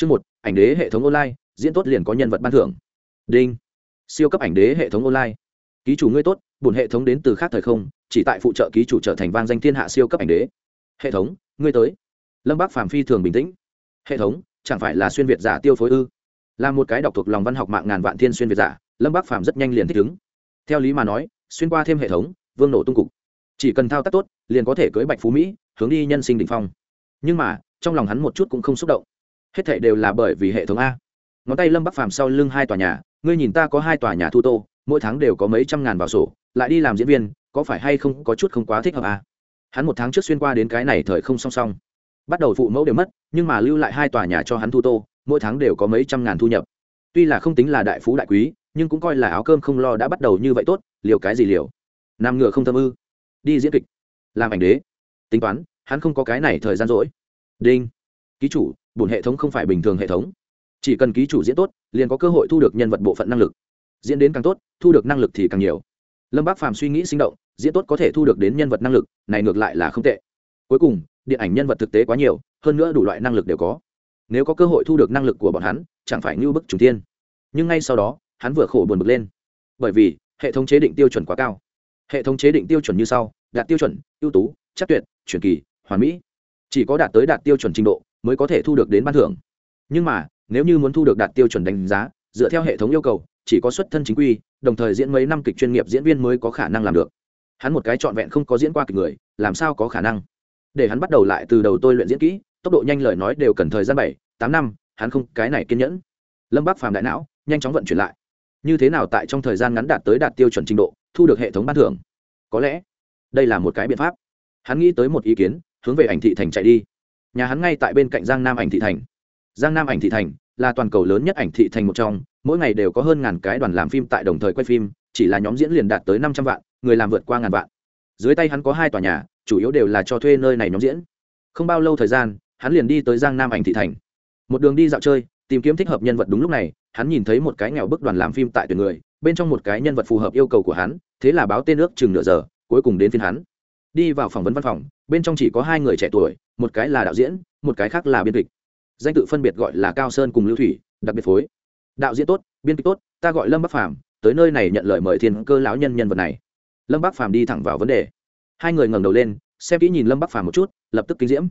Chương một, ảnh đế hệ thống online, diễn tốt liền có nhân vật ban thưởng. Đinh. Siêu cấp ảnh đế hệ thống online. Ký chủ ngươi tốt, bổn hệ thống đến từ khác thời không, chỉ tại phụ trợ ký chủ trở thành vang danh thiên hạ siêu cấp ảnh đế. Hệ thống, ngươi tới. Lâm Bác Phàm phi thường bình tĩnh. Hệ thống, chẳng phải là xuyên việt giả tiêu phối ư? Là một cái đọc thuộc lòng văn học mạng ngàn vạn thiên xuyên việt giả, Lâm Bác Phàm rất nhanh liền thích ứng. Theo lý mà nói, xuyên qua thêm hệ thống, vương nổ tung cục. Chỉ cần thao tác tốt, liền có thể cưới Bạch Phú Mỹ, hướng đi nhân sinh đỉnh phong. Nhưng mà, trong lòng hắn một chút cũng không xúc động hết thảy đều là bởi vì hệ thống a. Ngón tay lâm bắc phàm sau lưng hai tòa nhà, ngươi nhìn ta có hai tòa nhà thu tô, mỗi tháng đều có mấy trăm ngàn vào sổ, lại đi làm diễn viên, có phải hay không có chút không quá thích hợp a? Hắn một tháng trước xuyên qua đến cái này thời không song song. Bắt đầu phụ mẫu đều mất, nhưng mà lưu lại hai tòa nhà cho hắn thu tô, mỗi tháng đều có mấy trăm ngàn thu nhập. Tuy là không tính là đại phú đại quý, nhưng cũng coi là áo cơm không lo đã bắt đầu như vậy tốt, liều cái gì liều? Nam ngựa không thâm ư? Đi diễn kịch. Làm ảnh đế. Tính toán, hắn không có cái này thời gian rỗi. Đinh. Ký chủ bổn hệ thống không phải bình thường hệ thống. Chỉ cần ký chủ diễn tốt, liền có cơ hội thu được nhân vật bộ phận năng lực. Diễn đến càng tốt, thu được năng lực thì càng nhiều. Lâm bác phàm suy nghĩ sinh động, diễn tốt có thể thu được đến nhân vật năng lực, này ngược lại là không tệ. Cuối cùng, điện ảnh nhân vật thực tế quá nhiều, hơn nữa đủ loại năng lực đều có. Nếu có cơ hội thu được năng lực của bọn hắn, chẳng phải như bức trùng tiên nhưng ngay sau đó, hắn vừa khổ buồn bực lên. Bởi vì, hệ thống chế định tiêu chuẩn quá cao. Hệ thống chế định tiêu chuẩn như sau, đạt tiêu chuẩn, ưu tú, chắc tuyệt chuyển kỳ, hoàn mỹ. Chỉ có đạt tới đạt tiêu chuẩn trình độ mới có thể thu được đến ban thưởng. Nhưng mà, nếu như muốn thu được đạt tiêu chuẩn đánh giá, dựa theo hệ thống yêu cầu, chỉ có xuất thân chính quy, đồng thời diễn mấy năm kịch chuyên nghiệp diễn viên mới có khả năng làm được. Hắn một cái trọn vẹn không có diễn qua kịch người, làm sao có khả năng? Để hắn bắt đầu lại từ đầu tôi luyện diễn kỹ, tốc độ nhanh lời nói đều cần thời gian bảy, tám năm, hắn không cái này kiên nhẫn. Lâm bắc phàm đại não, nhanh chóng vận chuyển lại. Như thế nào tại trong thời gian ngắn đạt tới đạt tiêu chuẩn trình độ, thu được hệ thống ban thưởng? Có lẽ, đây là một cái biện pháp. Hắn nghĩ tới một ý kiến, hướng về ảnh thị thành chạy đi nhà hắn ngay tại bên cạnh giang nam ảnh thị thành. Giang nam ảnh thị thành là toàn cầu lớn nhất ảnh thị thành một trong, mỗi ngày đều có hơn ngàn cái đoàn làm phim tại đồng thời quay phim, chỉ là nhóm diễn liền đạt tới năm trăm vạn, người làm vượt qua ngàn vạn. Dưới tay hắn có hai tòa nhà, chủ yếu đều là cho thuê nơi này nhóm diễn. Không bao lâu thời gian, hắn liền đi tới giang nam ảnh thị thành. Một đường đi dạo chơi, tìm kiếm thích hợp nhân vật đúng lúc này, hắn nhìn thấy một cái nghèo bức đoàn làm phim tại tuyển người, bên trong một cái nhân vật phù hợp yêu cầu của hắn, thế là báo tên ước chừng nửa giờ, cuối cùng đến phiên hắn. Đi vào phỏng vấn văn phòng bên trong chỉ có hai người trẻ tuổi, một cái là đạo diễn, một cái khác là biên kịch. Danh tự phân biệt gọi là cao sơn cùng lưu thủy, đặc biệt phối. Đạo diễn tốt, biên kịch tốt, ta gọi lâm bắc phàm, tới nơi này nhận lời mời thiên cơ lão nhân nhân vật này. Lâm bắc phàm đi thẳng vào vấn đề. Hai người ngẩng đầu lên, xem kỹ nhìn lâm bắc phàm một chút, lập tức kinh diễm.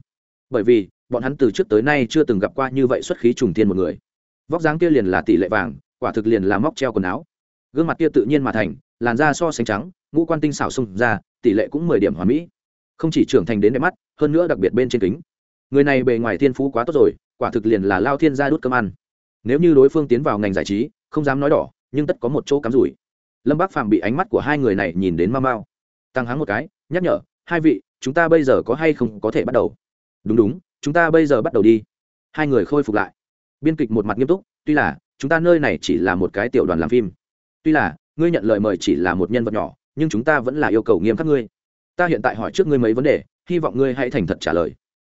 Bởi vì, bọn hắn từ trước tới nay chưa từng gặp qua như vậy xuất khí trùng thiên một người. Vóc dáng kia liền là tỷ lệ vàng, quả thực liền là móc treo quần áo. Gương mặt kia tự nhiên mà thành, làn da so sánh trắng, ngũ quan tinh xảo xông ra, tỷ lệ cũng mười điểm hoàn mỹ không chỉ trưởng thành đến đẹp mắt, hơn nữa đặc biệt bên trên kính. Người này bề ngoài thiên phú quá tốt rồi, quả thực liền là lao thiên gia đút cơm ăn. Nếu như đối phương tiến vào ngành giải trí, không dám nói đỏ, nhưng tất có một chỗ cắm rủi. Lâm bác phàm bị ánh mắt của hai người này nhìn đến mau mau. Tăng hắng một cái, nhắc nhở, hai vị, chúng ta bây giờ có hay không có thể bắt đầu? Đúng đúng, chúng ta bây giờ bắt đầu đi. Hai người khôi phục lại. Biên kịch một mặt nghiêm túc, tuy là, chúng ta nơi này chỉ là một cái tiểu đoàn làm phim. Tuy là, ngươi nhận lời mời chỉ là một nhân vật nhỏ, nhưng chúng ta vẫn là yêu cầu nghiêm khắc ngươi ta hiện tại hỏi trước ngươi mấy vấn đề, hy vọng ngươi hãy thành thật trả lời.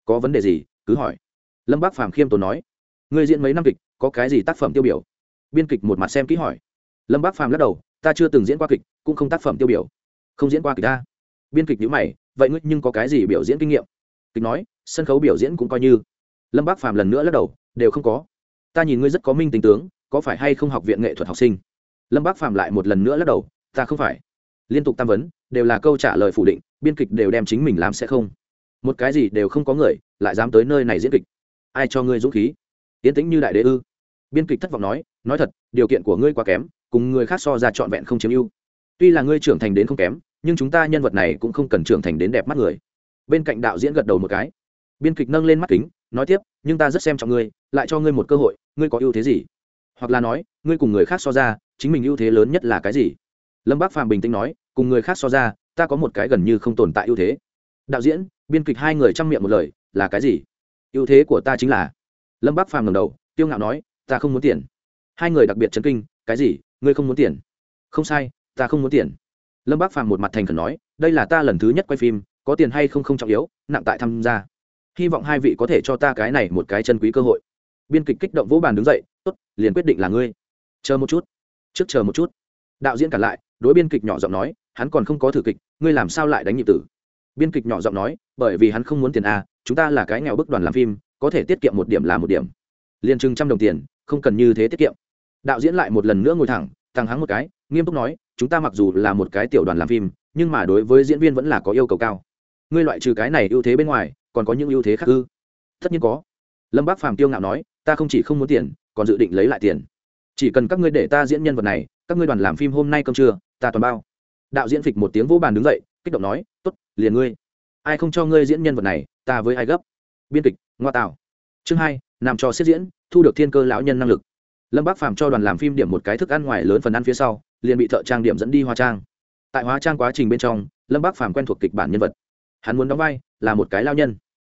Có vấn đề gì, cứ hỏi. Lâm bác phàm khiêm tốn nói. Ngươi diễn mấy năm kịch, có cái gì tác phẩm tiêu biểu? Biên kịch một mặt xem kỹ hỏi. Lâm bác phàm lắc đầu, ta chưa từng diễn qua kịch, cũng không tác phẩm tiêu biểu. Không diễn qua kịch ta. Biên kịch nhữ mày, vậy ngươi nhưng có cái gì biểu diễn kinh nghiệm? Kịch nói, sân khấu biểu diễn cũng coi như. Lâm bác phàm lần nữa lắc đầu, đều không có. Ta nhìn ngươi rất có minh tính tướng, có phải hay không học viện nghệ thuật học sinh? Lâm bác phàm lại một lần nữa lắc đầu, ta không phải. Liên tục tam vấn đều là câu trả lời phủ định, biên kịch đều đem chính mình làm sẽ không. Một cái gì đều không có người, lại dám tới nơi này diễn kịch. Ai cho ngươi dũng khí? Yến tĩnh như đại đế ư? Biên kịch thất vọng nói nói thật, điều kiện của ngươi quá kém, cùng người khác so ra trọn vẹn không chiếm ưu. Tuy là ngươi trưởng thành đến không kém, nhưng chúng ta nhân vật này cũng không cần trưởng thành đến đẹp mắt người. Bên cạnh đạo diễn gật đầu một cái. Biên kịch nâng lên mắt kính, nói tiếp, nhưng ta rất xem trọng ngươi, lại cho ngươi một cơ hội, ngươi có ưu thế gì? Hoặc là nói, ngươi cùng người khác so ra, chính mình ưu thế lớn nhất là cái gì? Lâm bác phàm bình tĩnh nói cùng người khác so ra, ta có một cái gần như không tồn tại ưu thế. Đạo diễn, biên kịch hai người chăm miệng một lời, là cái gì? Ưu thế của ta chính là, lâm bác phàm ngầm đầu tiêu ngạo nói, ta không muốn tiền. Hai người đặc biệt chấn kinh, cái gì? Ngươi không muốn tiền? Không sai, ta không muốn tiền. Lâm bác phàm một mặt thành khẩn nói, đây là ta lần thứ nhất quay phim, có tiền hay không không trọng yếu, nặng tại tham gia. Hy vọng hai vị có thể cho ta cái này một cái chân quý cơ hội. Biên kịch kích động vỗ bàn đứng dậy, tốt, liền quyết định là ngươi. Chờ một chút. Trước chờ một chút. Đạo diễn cản lại, đối biên kịch nhỏ giọng nói hắn còn không có thử kịch, ngươi làm sao lại đánh nhịp tử? Biên kịch nhỏ giọng nói, bởi vì hắn không muốn tiền a, chúng ta là cái nghèo bức đoàn làm phim, có thể tiết kiệm một điểm là một điểm. Liền chừng trăm đồng tiền, không cần như thế tiết kiệm. Đạo diễn lại một lần nữa ngồi thẳng thẳng hắng một cái, nghiêm túc nói, chúng ta mặc dù là một cái tiểu đoàn làm phim, nhưng mà đối với diễn viên vẫn là có yêu cầu cao. Ngươi loại trừ cái này ưu thế bên ngoài, còn có những ưu thế khác ư? Tất nhiên có. Lâm bác phàm tiêu ngạo nói, ta không chỉ không muốn tiền, còn dự định lấy lại tiền. Chỉ cần các ngươi để ta diễn nhân vật này, các ngươi đoàn làm phim hôm nay cơm trưa, ta toàn bao đạo diễn phịch một tiếng vỗ bàn đứng dậy, kích động nói t ố t liền ngươi. Ai không cho ngươi diễn nhân vật này, ta với ai gấp? Biên kịch, ngoa tạo chương hai làm cho xếp diễn, thu được thiên cơ lão nhân năng lực. Lâm bác phàm cho đoàn làm phim điểm một cái thức ăn ngoài lớn phần ăn phía sau, liền bị thợ trang điểm dẫn đi hóa trang. Tại hóa trang quá trình bên trong, lâm bác phàm quen thuộc kịch bản nhân vật. Hắn muốn đóng vai là một cái lao nhân.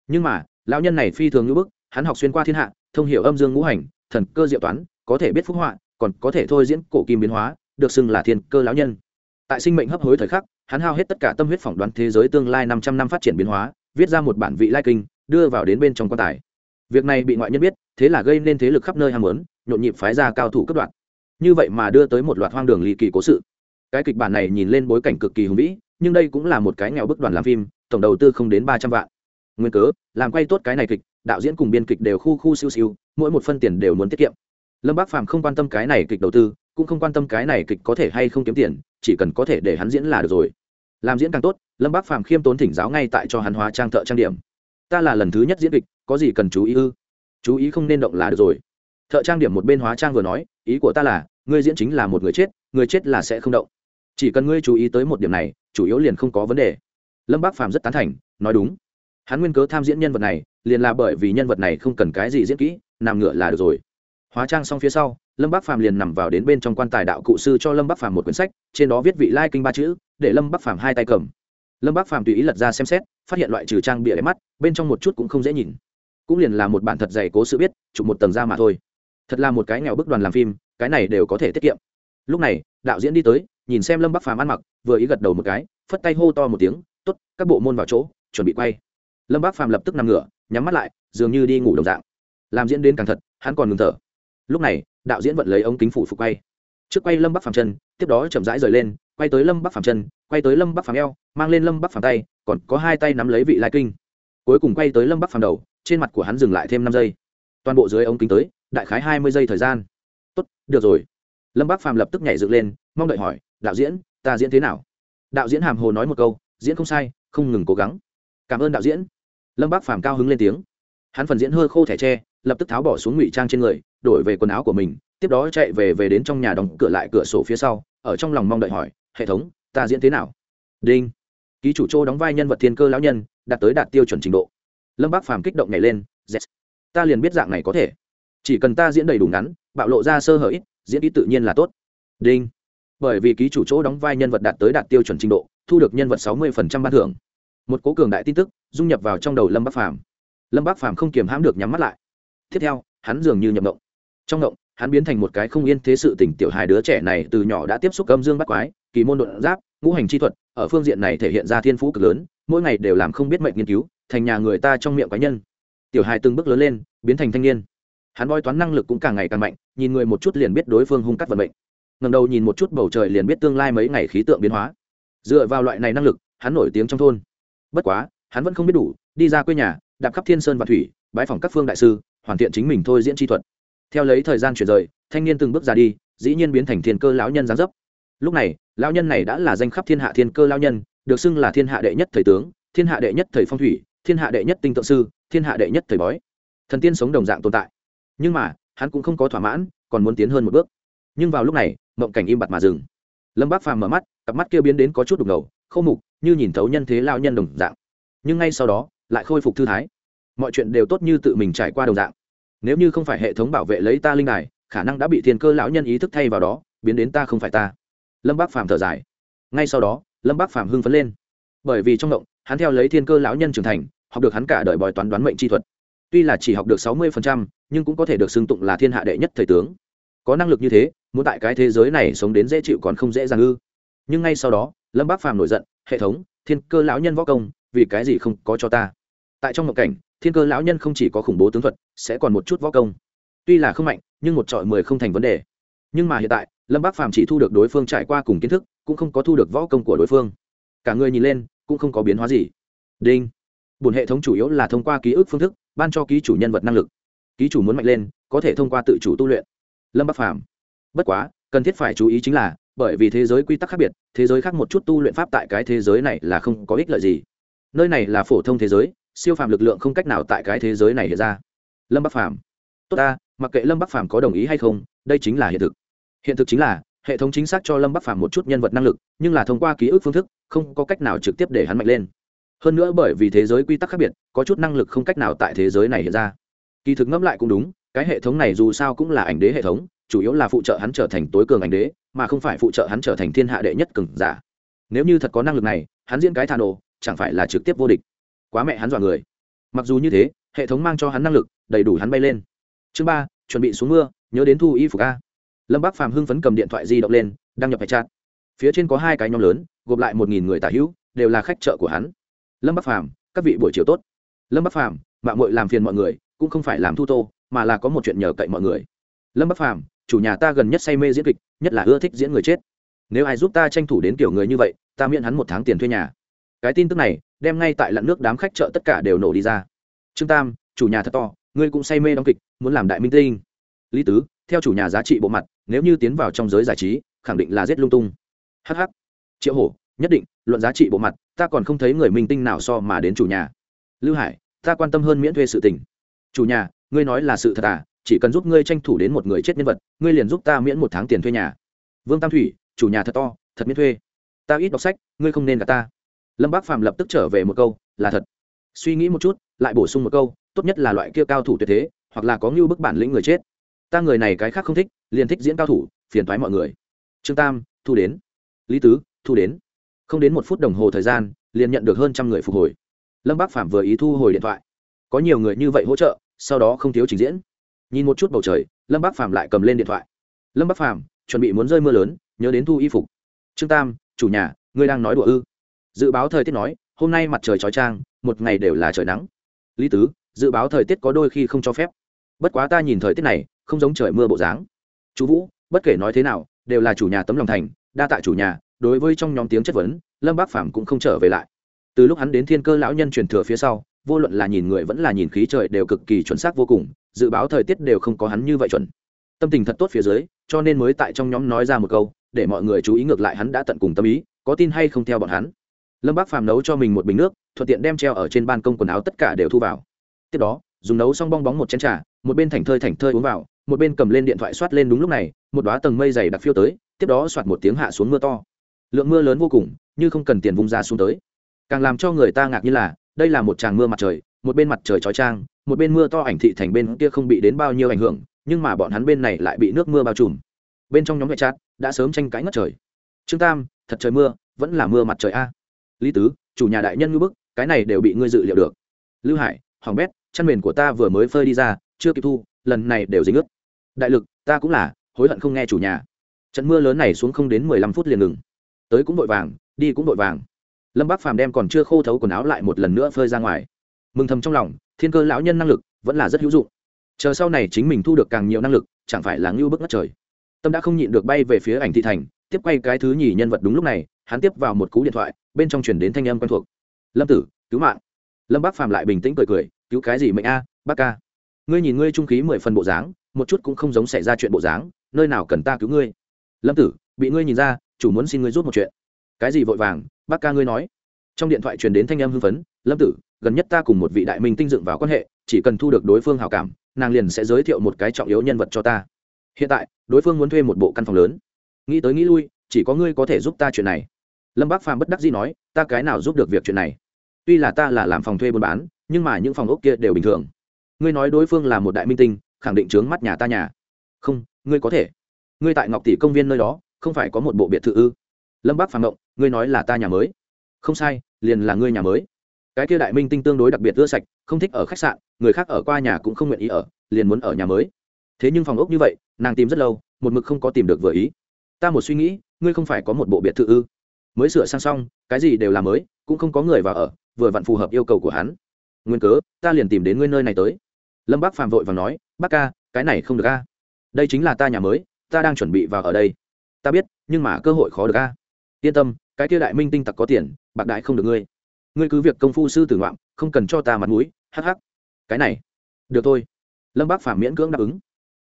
Nhưng mà lao nhân này phi thường ngữ bức, hắn học xuyên qua thiên hạ, thông hiểu âm dương ngũ hành, thần cơ diệu toán, có thể biết phúc họa, còn có thể thôi diễn cổ kim biến hóa, được xưng là thiên cơ lão nhân tại sinh mệnh hấp hối thời khắc, hắn hao hết tất cả tâm huyết phỏng đoán thế giới tương lai năm trăm năm phát triển biến hóa, viết ra một bản vị lai kinh, đưa vào đến bên trong quan tài. Việc này bị ngoại nhân biết, thế là gây nên thế lực khắp nơi ham muốn, nhộn nhịp phái ra cao thủ cấp đoạn như vậy mà đưa tới một loạt hoang đường ly kỳ cố sự. Cái kịch bản này nhìn lên bối cảnh cực kỳ hùng vĩ, nhưng đây cũng là một cái nghèo bức đoàn làm phim, tổng đầu tư không đến ba trăm vạn. Nguyên cớ, làm quay tốt cái này kịch, đạo diễn cùng biên kịch đều khu khu siêu siêu, mỗi một phân tiền đều muốn tiết kiệm. Lâm bác phàm không quan tâm cái này kịch đầu tư cũng không quan tâm cái này kịch có thể hay không kiếm tiền, chỉ cần có thể để hắn diễn là được rồi. Làm diễn càng tốt, lâm bác phàm khiêm tốn thỉnh giáo ngay tại cho hắn hóa trang thợ trang điểm. Ta là lần thứ nhất diễn kịch, có gì cần chú ý ư? Chú ý không nên động là được rồi. Thợ trang điểm một bên hóa trang vừa nói, ý của ta là, ngươi diễn chính là một người chết người chết là sẽ không động. Chỉ cần ngươi chú ý tới một điểm này, chủ yếu liền không có vấn đề. Lâm bác phàm rất tán thành, nói đúng. Hắn nguyên cớ tham diễn nhân vật này, liền là bởi vì nhân vật này không cần cái gì diễn kỹ, nằm ngựa là được rồi. Hóa trang xong phía sau lâm bác phàm liền nằm vào đến bên trong quan tài đạo cụ sư cho lâm bác phàm một quyển sách, trên đó viết vị lai kinh ba chữ, để lâm bác phàm hai tay cầm. Lâm bác phàm tùy ý lật ra xem xét, phát hiện loại trừ trang bịa mắt, bên trong một chút cũng không dễ nhìn. Cũng liền là một bản thật dày cố sự biết, chụp một tầng ra mà thôi. Thật là một cái nghèo bức đoàn làm phim, cái này đều có thể tiết kiệm. Lúc này, đạo diễn đi tới, nhìn xem lâm bắc phàm ăn mặc, vừa ý gật đầu một cái, phất tay hô to một tiếng t ố t các bộ môn vào chỗ, chuẩn bị quay. Lâm bắc phàm lập tức nằm ngửa, nhắm mắt lại, dường như đi ngủ đồng dạng. Làm diễn đến càng thật, hắn còn ngừng thở. Lúc này đạo diễn vận lấy ống kính phủ phục quay. Trước quay lâm bắc phàm chân, tiếp đó chậm rãi rời lên, quay tới lâm bắc phàm chân, quay tới lâm bắc phàm eo, mang lên lâm bắc phàm tay, còn có hai tay nắm lấy vị lai kinh. Cuối cùng quay tới lâm bắc phàm đầu, trên mặt của hắn dừng lại thêm năm giây. Toàn bộ dưới ống kính tới, đại khái hai mươi giây thời gian. Tốt, được rồi. Lâm bắc phàm lập tức nhảy dựng lên, mong đợi hỏi, đạo diễn, ta diễn thế nào? Đạo diễn hàm hồ nói một câu, diễn không sai, không ngừng cố gắng. Cảm ơn đạo diễn. Lâm bắc phàm cao hứng lên tiếng. Hắn phần diễn hơi khô thẻ tre lập tức tháo bỏ xuống ngụy trang trên người, đổi về quần áo của mình, tiếp đó chạy về về đến trong nhà đóng cửa lại cửa sổ phía sau, ở trong lòng mong đợi hỏi, hệ thống, ta diễn thế nào? Đinh. Ký chủ châu đóng vai nhân vật thiên cơ lão nhân, đạt tới đạt tiêu chuẩn trình độ. Lâm bác phàm kích động nhảy lên yes. ta liền biết dạng này có thể. Chỉ cần ta diễn đầy đủ ngắn, bạo lộ ra sơ hở ít, diễn ít tự nhiên là tốt. Đinh. Bởi vì ký chủ chỗ đóng vai nhân vật đạt tới đạt tiêu chuẩn trình độ, thu được nhân vật sáu mươi ban thưởng. Một cố cường đại tin tức, dung nhập vào trong đầu lâm bắc phàm. Lâm bắc phàm không kiềm hãm được nhắm mắt lại tiếp theo, hắn dường như nhập động trong động hắn biến thành một cái không yên thế sự tỉnh tiểu hài đứa trẻ này từ nhỏ đã tiếp xúc âm dương bắt quái, kỳ môn đột giáp, ngũ hành chi thuật, ở phương diện này thể hiện ra thiên phú cực lớn, mỗi ngày đều làm không biết mệnh nghiên cứu, thành nhà người ta trong miệng quái nhân. Tiểu hài từng bước lớn lên, biến thành thanh niên. Hắn bói toán năng lực cũng càng ngày càng mạnh, nhìn người một chút liền biết đối phương hung cắt vận mệnh. Ngầm đầu nhìn một chút bầu trời liền biết tương lai mấy ngày khí tượng biến hóa. Dựa vào loại này năng lực, hắn nổi tiếng trong thôn. Bất quá, hắn vẫn không biết đủ, đi ra quê nhà, đạp khắp thiên sơn và thủy bãi phòng các phương đại sư hoàn thiện chính mình thôi diễn chi thuật. Theo lấy thời gian chuyển rời, thanh niên từng bước ra đi, dĩ nhiên biến thành thiên cơ lão nhân dáng dấp. Lúc này, lão nhân này đã là danh khắp thiên hạ thiên cơ lão nhân, được xưng là thiên hạ đệ nhất thầy tướng, thiên hạ đệ nhất thầy phong thủy, thiên hạ đệ nhất tinh tượng sư, thiên hạ đệ nhất thầy bói. Thần tiên sống đồng dạng tồn tại. Nhưng mà, hắn cũng không có thỏa mãn, còn muốn tiến hơn một bước. Nhưng vào lúc này, mộng cảnh im bặt mà dừng. Lâm bác phàm mở mắt, cặp mắt kia biến đến có chút đục ngầu khâu mục, như nhìn thấu nhân thế lao nhân đồng dạng. Nhưng ngay sau đó, lại khôi phục thư thái mọi chuyện đều tốt như tự mình trải qua đồng dạng. Nếu như không phải hệ thống bảo vệ lấy ta linh đài, khả năng đã bị thiên cơ lão nhân ý thức thay vào đó, biến đến ta không phải ta. Lâm bác phàm thở dài. Ngay sau đó, lâm bác phàm hưng phấn lên. Bởi vì trong động, hắn theo lấy thiên cơ lão nhân trưởng thành, học được hắn cả đời bòi toán đoán mệnh chi thuật. Tuy là chỉ học được sáu mươi nhưng cũng có thể được xưng tụng là thiên hạ đệ nhất thầy tướng. Có năng lực như thế, muốn tại cái thế giới này sống đến dễ chịu còn không dễ dàng ư. Nhưng ngay sau đó, lâm bác phàm nổi giận, hệ thống, thiên cơ lão nhân võ công, vì cái gì không có cho ta? Tại trong mộng cảnh, thiên cơ lão nhân không chỉ có khủng bố tướng thuật, sẽ còn một chút võ công. Tuy là không mạnh, nhưng một trọi mười không thành vấn đề. Nhưng mà hiện tại, lâm bác phàm chỉ thu được đối phương trải qua cùng kiến thức, cũng không có thu được võ công của đối phương. Cả người nhìn lên, cũng không có biến hóa gì. Đinh. Bùn hệ thống chủ yếu là thông qua ký ức phương thức, ban cho ký chủ nhân vật năng lực. Ký chủ muốn mạnh lên, có thể thông qua tự chủ tu luyện. Lâm bắc phàm. Bất quá, cần thiết phải chú ý chính là, bởi vì thế giới quy tắc khác biệt, thế giới khác một chút tu luyện pháp tại cái thế giới này là không có ích lợi gì. Nơi này là phổ thông thế giới siêu phàm lực lượng không cách nào tại cái thế giới này hiện ra. Lâm bắc phàm. Tốt ta, mặc kệ lâm bắc phàm có đồng ý hay không, đây chính là hiện thực. Hiện thực chính là, hệ thống chính xác cho lâm bắc phàm một chút nhân vật năng lực, nhưng là thông qua ký ức phương thức, không có cách nào trực tiếp để hắn mạnh lên. Hơn nữa bởi vì thế giới quy tắc khác biệt, có chút năng lực không cách nào tại thế giới này hiện ra. Kỳ thực ngẫm lại cũng đúng, cái hệ thống này dù sao cũng là ảnh đế hệ thống, chủ yếu là phụ trợ hắn trở thành tối cường ảnh đế, mà không phải phụ trợ hắn trở thành thiên hạ đệ nhất cường giả. Nếu như thật có năng lực này, hắn diễn cái thà nổ, chẳng phải là trực tiếp vô địch quá mẹ hắn dọa người. Mặc dù như thế, hệ thống mang cho hắn năng lực, đầy đủ hắn bay lên. Chương ba, chuẩn bị xuống mưa, nhớ đến thu y phục a. Lâm bác phàm hưng phấn cầm điện thoại di động lên, đăng nhập hệ chat. Phía trên có hai cái nhóm lớn, gộp lại một nghìn người tả hữu, đều là khách chợ của hắn. Lâm bắc phàm, các vị buổi chiều tốt. Lâm bắc phàm mạng mội làm phiền mọi người, cũng không phải làm thu tô, mà là có một chuyện nhờ cậy mọi người. Lâm bắc phàm, chủ nhà ta gần nhất say mê diễn kịch, nhất là ưa thích diễn người chết. Nếu ai giúp ta tranh thủ đến kiểu người như vậy, ta miễn hắn một tháng tiền thuê nhà cái tin tức này đem ngay tại lặn nước đám khách chợ tất cả đều nổ đi ra. Trương tam, chủ nhà thật to, ngươi cũng say mê đóng kịch, muốn làm đại minh tinh. Lý tứ, theo chủ nhà giá trị bộ mặt, nếu như tiến vào trong giới giải trí, khẳng định là giết lung tung. Hh triệu hổ, nhất định, luận giá trị bộ mặt, ta còn không thấy người minh tinh nào so mà đến chủ nhà. Lưu hải, ta quan tâm hơn miễn thuê sự tình. Chủ nhà, ngươi nói là sự thật à? Chỉ cần giúp ngươi tranh thủ đến một người chết nhân vật, ngươi liền giúp ta miễn một tháng tiền thuê nhà. Vương tam thủy, chủ nhà thật to, thật miễn thuê. Ta ít đọc sách, ngươi không nên cả ta lâm bác phạm lập tức trở về một câu, là thật. Suy nghĩ một chút, lại bổ sung một câu, tốt nhất là loại kia cao thủ tuyệt thế, hoặc là có ngưu bức bản lĩnh người chết. Ta người này cái khác không thích, liền thích diễn cao thủ, phiền thoái mọi người. Trương tam, thu đến. Lý tứ, thu đến. Không đến một phút đồng hồ thời gian, liền nhận được hơn trăm người phục hồi. Lâm bác phạm vừa ý thu hồi điện thoại. Có nhiều người như vậy hỗ trợ, sau đó không thiếu trình diễn. Nhìn một chút bầu trời, lâm bác phạm lại cầm lên điện thoại. Lâm bác phạm chuẩn bị muốn rơi mưa lớn, nhớ đến thu y phục. Trương tam, chủ nhà, ngươi đang nói đùa ư? Dự báo thời tiết nói, hôm nay mặt trời trói trang một ngày đều là trời nắng. Lý tứ, dự báo thời tiết có đôi khi không cho phép. Bất quá ta nhìn thời tiết này, không giống trời mưa bộ dáng. Chú vũ, bất kể nói thế nào, đều là chủ nhà tấm lòng thành, đa tạ chủ nhà, đối với trong nhóm tiếng chất vấn, lâm bác phàm cũng không trở về lại. Từ lúc hắn đến thiên cơ lão nhân truyền thừa phía sau, vô luận là nhìn người vẫn là nhìn khí trời đều cực kỳ chuẩn xác vô cùng, dự báo thời tiết đều không có hắn như vậy chuẩn. Tâm tình thật tốt phía dưới, cho nên mới tại trong nhóm nói ra một câu, để mọi người chú ý ngược lại hắn đã tận cùng tâm ý, có tin hay không theo bọn hắn lâm bác phàm nấu cho mình một bình nước, thuận tiện đem treo ở trên ban công quần áo tất cả đều thu vào. Tiếp đó, dùng nấu xong bong bóng một chén trà, một bên thành thơi thành thơi uống vào, một bên cầm lên điện thoại soát lên đúng lúc này, một đoá tầng mây dày đặc phiêu tới, tiếp đó soạt một tiếng hạ xuống mưa to. Lượng mưa lớn vô cùng, như không cần tiền vung ra xuống tới. Càng làm cho người ta ngạc như là, đây là một tràng mưa mặt trời, một bên mặt trời chói trang một bên mưa to ảnh thị thành bên kia không bị đến bao nhiêu ảnh hưởng, nhưng mà bọn hắn bên này lại bị nước mưa bao trùm. Bên trong nhóm vệ chát, đã sớm tranh cãi ngất trời. Trương tam, thật trời mưa, vẫn là mưa mặt trời a lý tứ, chủ nhà đại nhân ngư bức, cái này đều bị ngươi dự liệu được. Lưu hải, hoàng bét, chăn mền của ta vừa mới phơi đi ra, chưa kịp thu, lần này đều dính ướt. Đại lực, ta cũng là, hối hận không nghe chủ nhà. Trận mưa lớn này xuống không đến mười lăm phút liền ngừng. Tới cũng vội vàng, đi cũng vội vàng. Lâm bác phàm đem còn chưa khô thấu quần áo lại một lần nữa phơi ra ngoài. Mừng thầm trong lòng, thiên cơ lão nhân năng lực vẫn là rất hữu dụng. Chờ sau này chính mình thu được càng nhiều năng lực, chẳng phải là ngưu bức ngất trời. Tâm đã không nhịn được bay về phía ảnh thị thành, tiếp quay cái thứ nhì nhân vật đúng lúc này, hắn tiếp vào một cú điện thoại bên trong truyền đến thanh âm quen thuộc. Lâm tử, cứu mạng. Lâm bác phàm lại bình tĩnh cười cười, cứu cái gì mệnh a bác ca. Ngươi nhìn ngươi trung khí mười phần bộ dáng, một chút cũng không giống xảy ra chuyện bộ dáng, nơi nào cần ta cứu ngươi? Lâm tử, bị ngươi nhìn ra, chủ muốn xin ngươi rút một chuyện. Cái gì vội vàng bác ca ngươi nói. Trong điện thoại truyền đến thanh âm hưng phấn, lâm tử, gần nhất ta cùng một vị đại minh tinh dựng vào quan hệ, chỉ cần thu được đối phương hào cảm, nàng liền sẽ giới thiệu một cái trọng yếu nhân vật cho ta. Hiện tại, đối phương muốn thuê một bộ căn phòng lớn. Nghĩ tới nghĩ lui, chỉ có ngươi có thể giúp ta chuyện này lâm bác phàm bất đắc dĩ nói, ta cái nào giúp được việc chuyện này? Tuy là ta là làm phòng thuê buôn bán, nhưng mà những phòng ốc kia đều bình thường. Ngươi nói đối phương là một đại minh tinh, khẳng định trướng mắt nhà ta nhà. Không, ngươi có thể. Ngươi tại ngọc tỷ công viên nơi đó, không phải có một bộ biệt thự ư? Lâm bác phàm động ngươi nói là ta nhà mới. Không sai, liền là ngươi nhà mới. Cái kia đại minh tinh tương đối đặc biệt ưa sạch, không thích ở khách sạn, người khác ở qua nhà cũng không nguyện ý ở, liền muốn ở nhà mới. Thế nhưng phòng ốc như vậy, nàng tìm rất lâu, một mực không có tìm được vừa ý. Ta một suy nghĩ, ngươi không phải có một bộ biệt thự ư? Mới sửa sang xong, cái gì đều là mới, cũng không có người vào ở, vừa vặn phù hợp yêu cầu của hắn. Nguyên cớ, ta liền tìm đến ngươi nơi này tới. Lâm bác phàm vội và nói, bác ca, cái này không được ca đây chính là ta nhà mới, ta đang chuẩn bị vào ở đây. Ta biết, nhưng mà cơ hội khó được ca yên tâm, cái kia đại minh tinh tặc có tiền, bạc đại không được ngươi. Ngươi cứ việc công phu sư tử ngoạm, không cần cho ta mặt mũi, hắc hắc. Cái này, được thôi. Lâm bác phàm miễn cưỡng đáp ứng.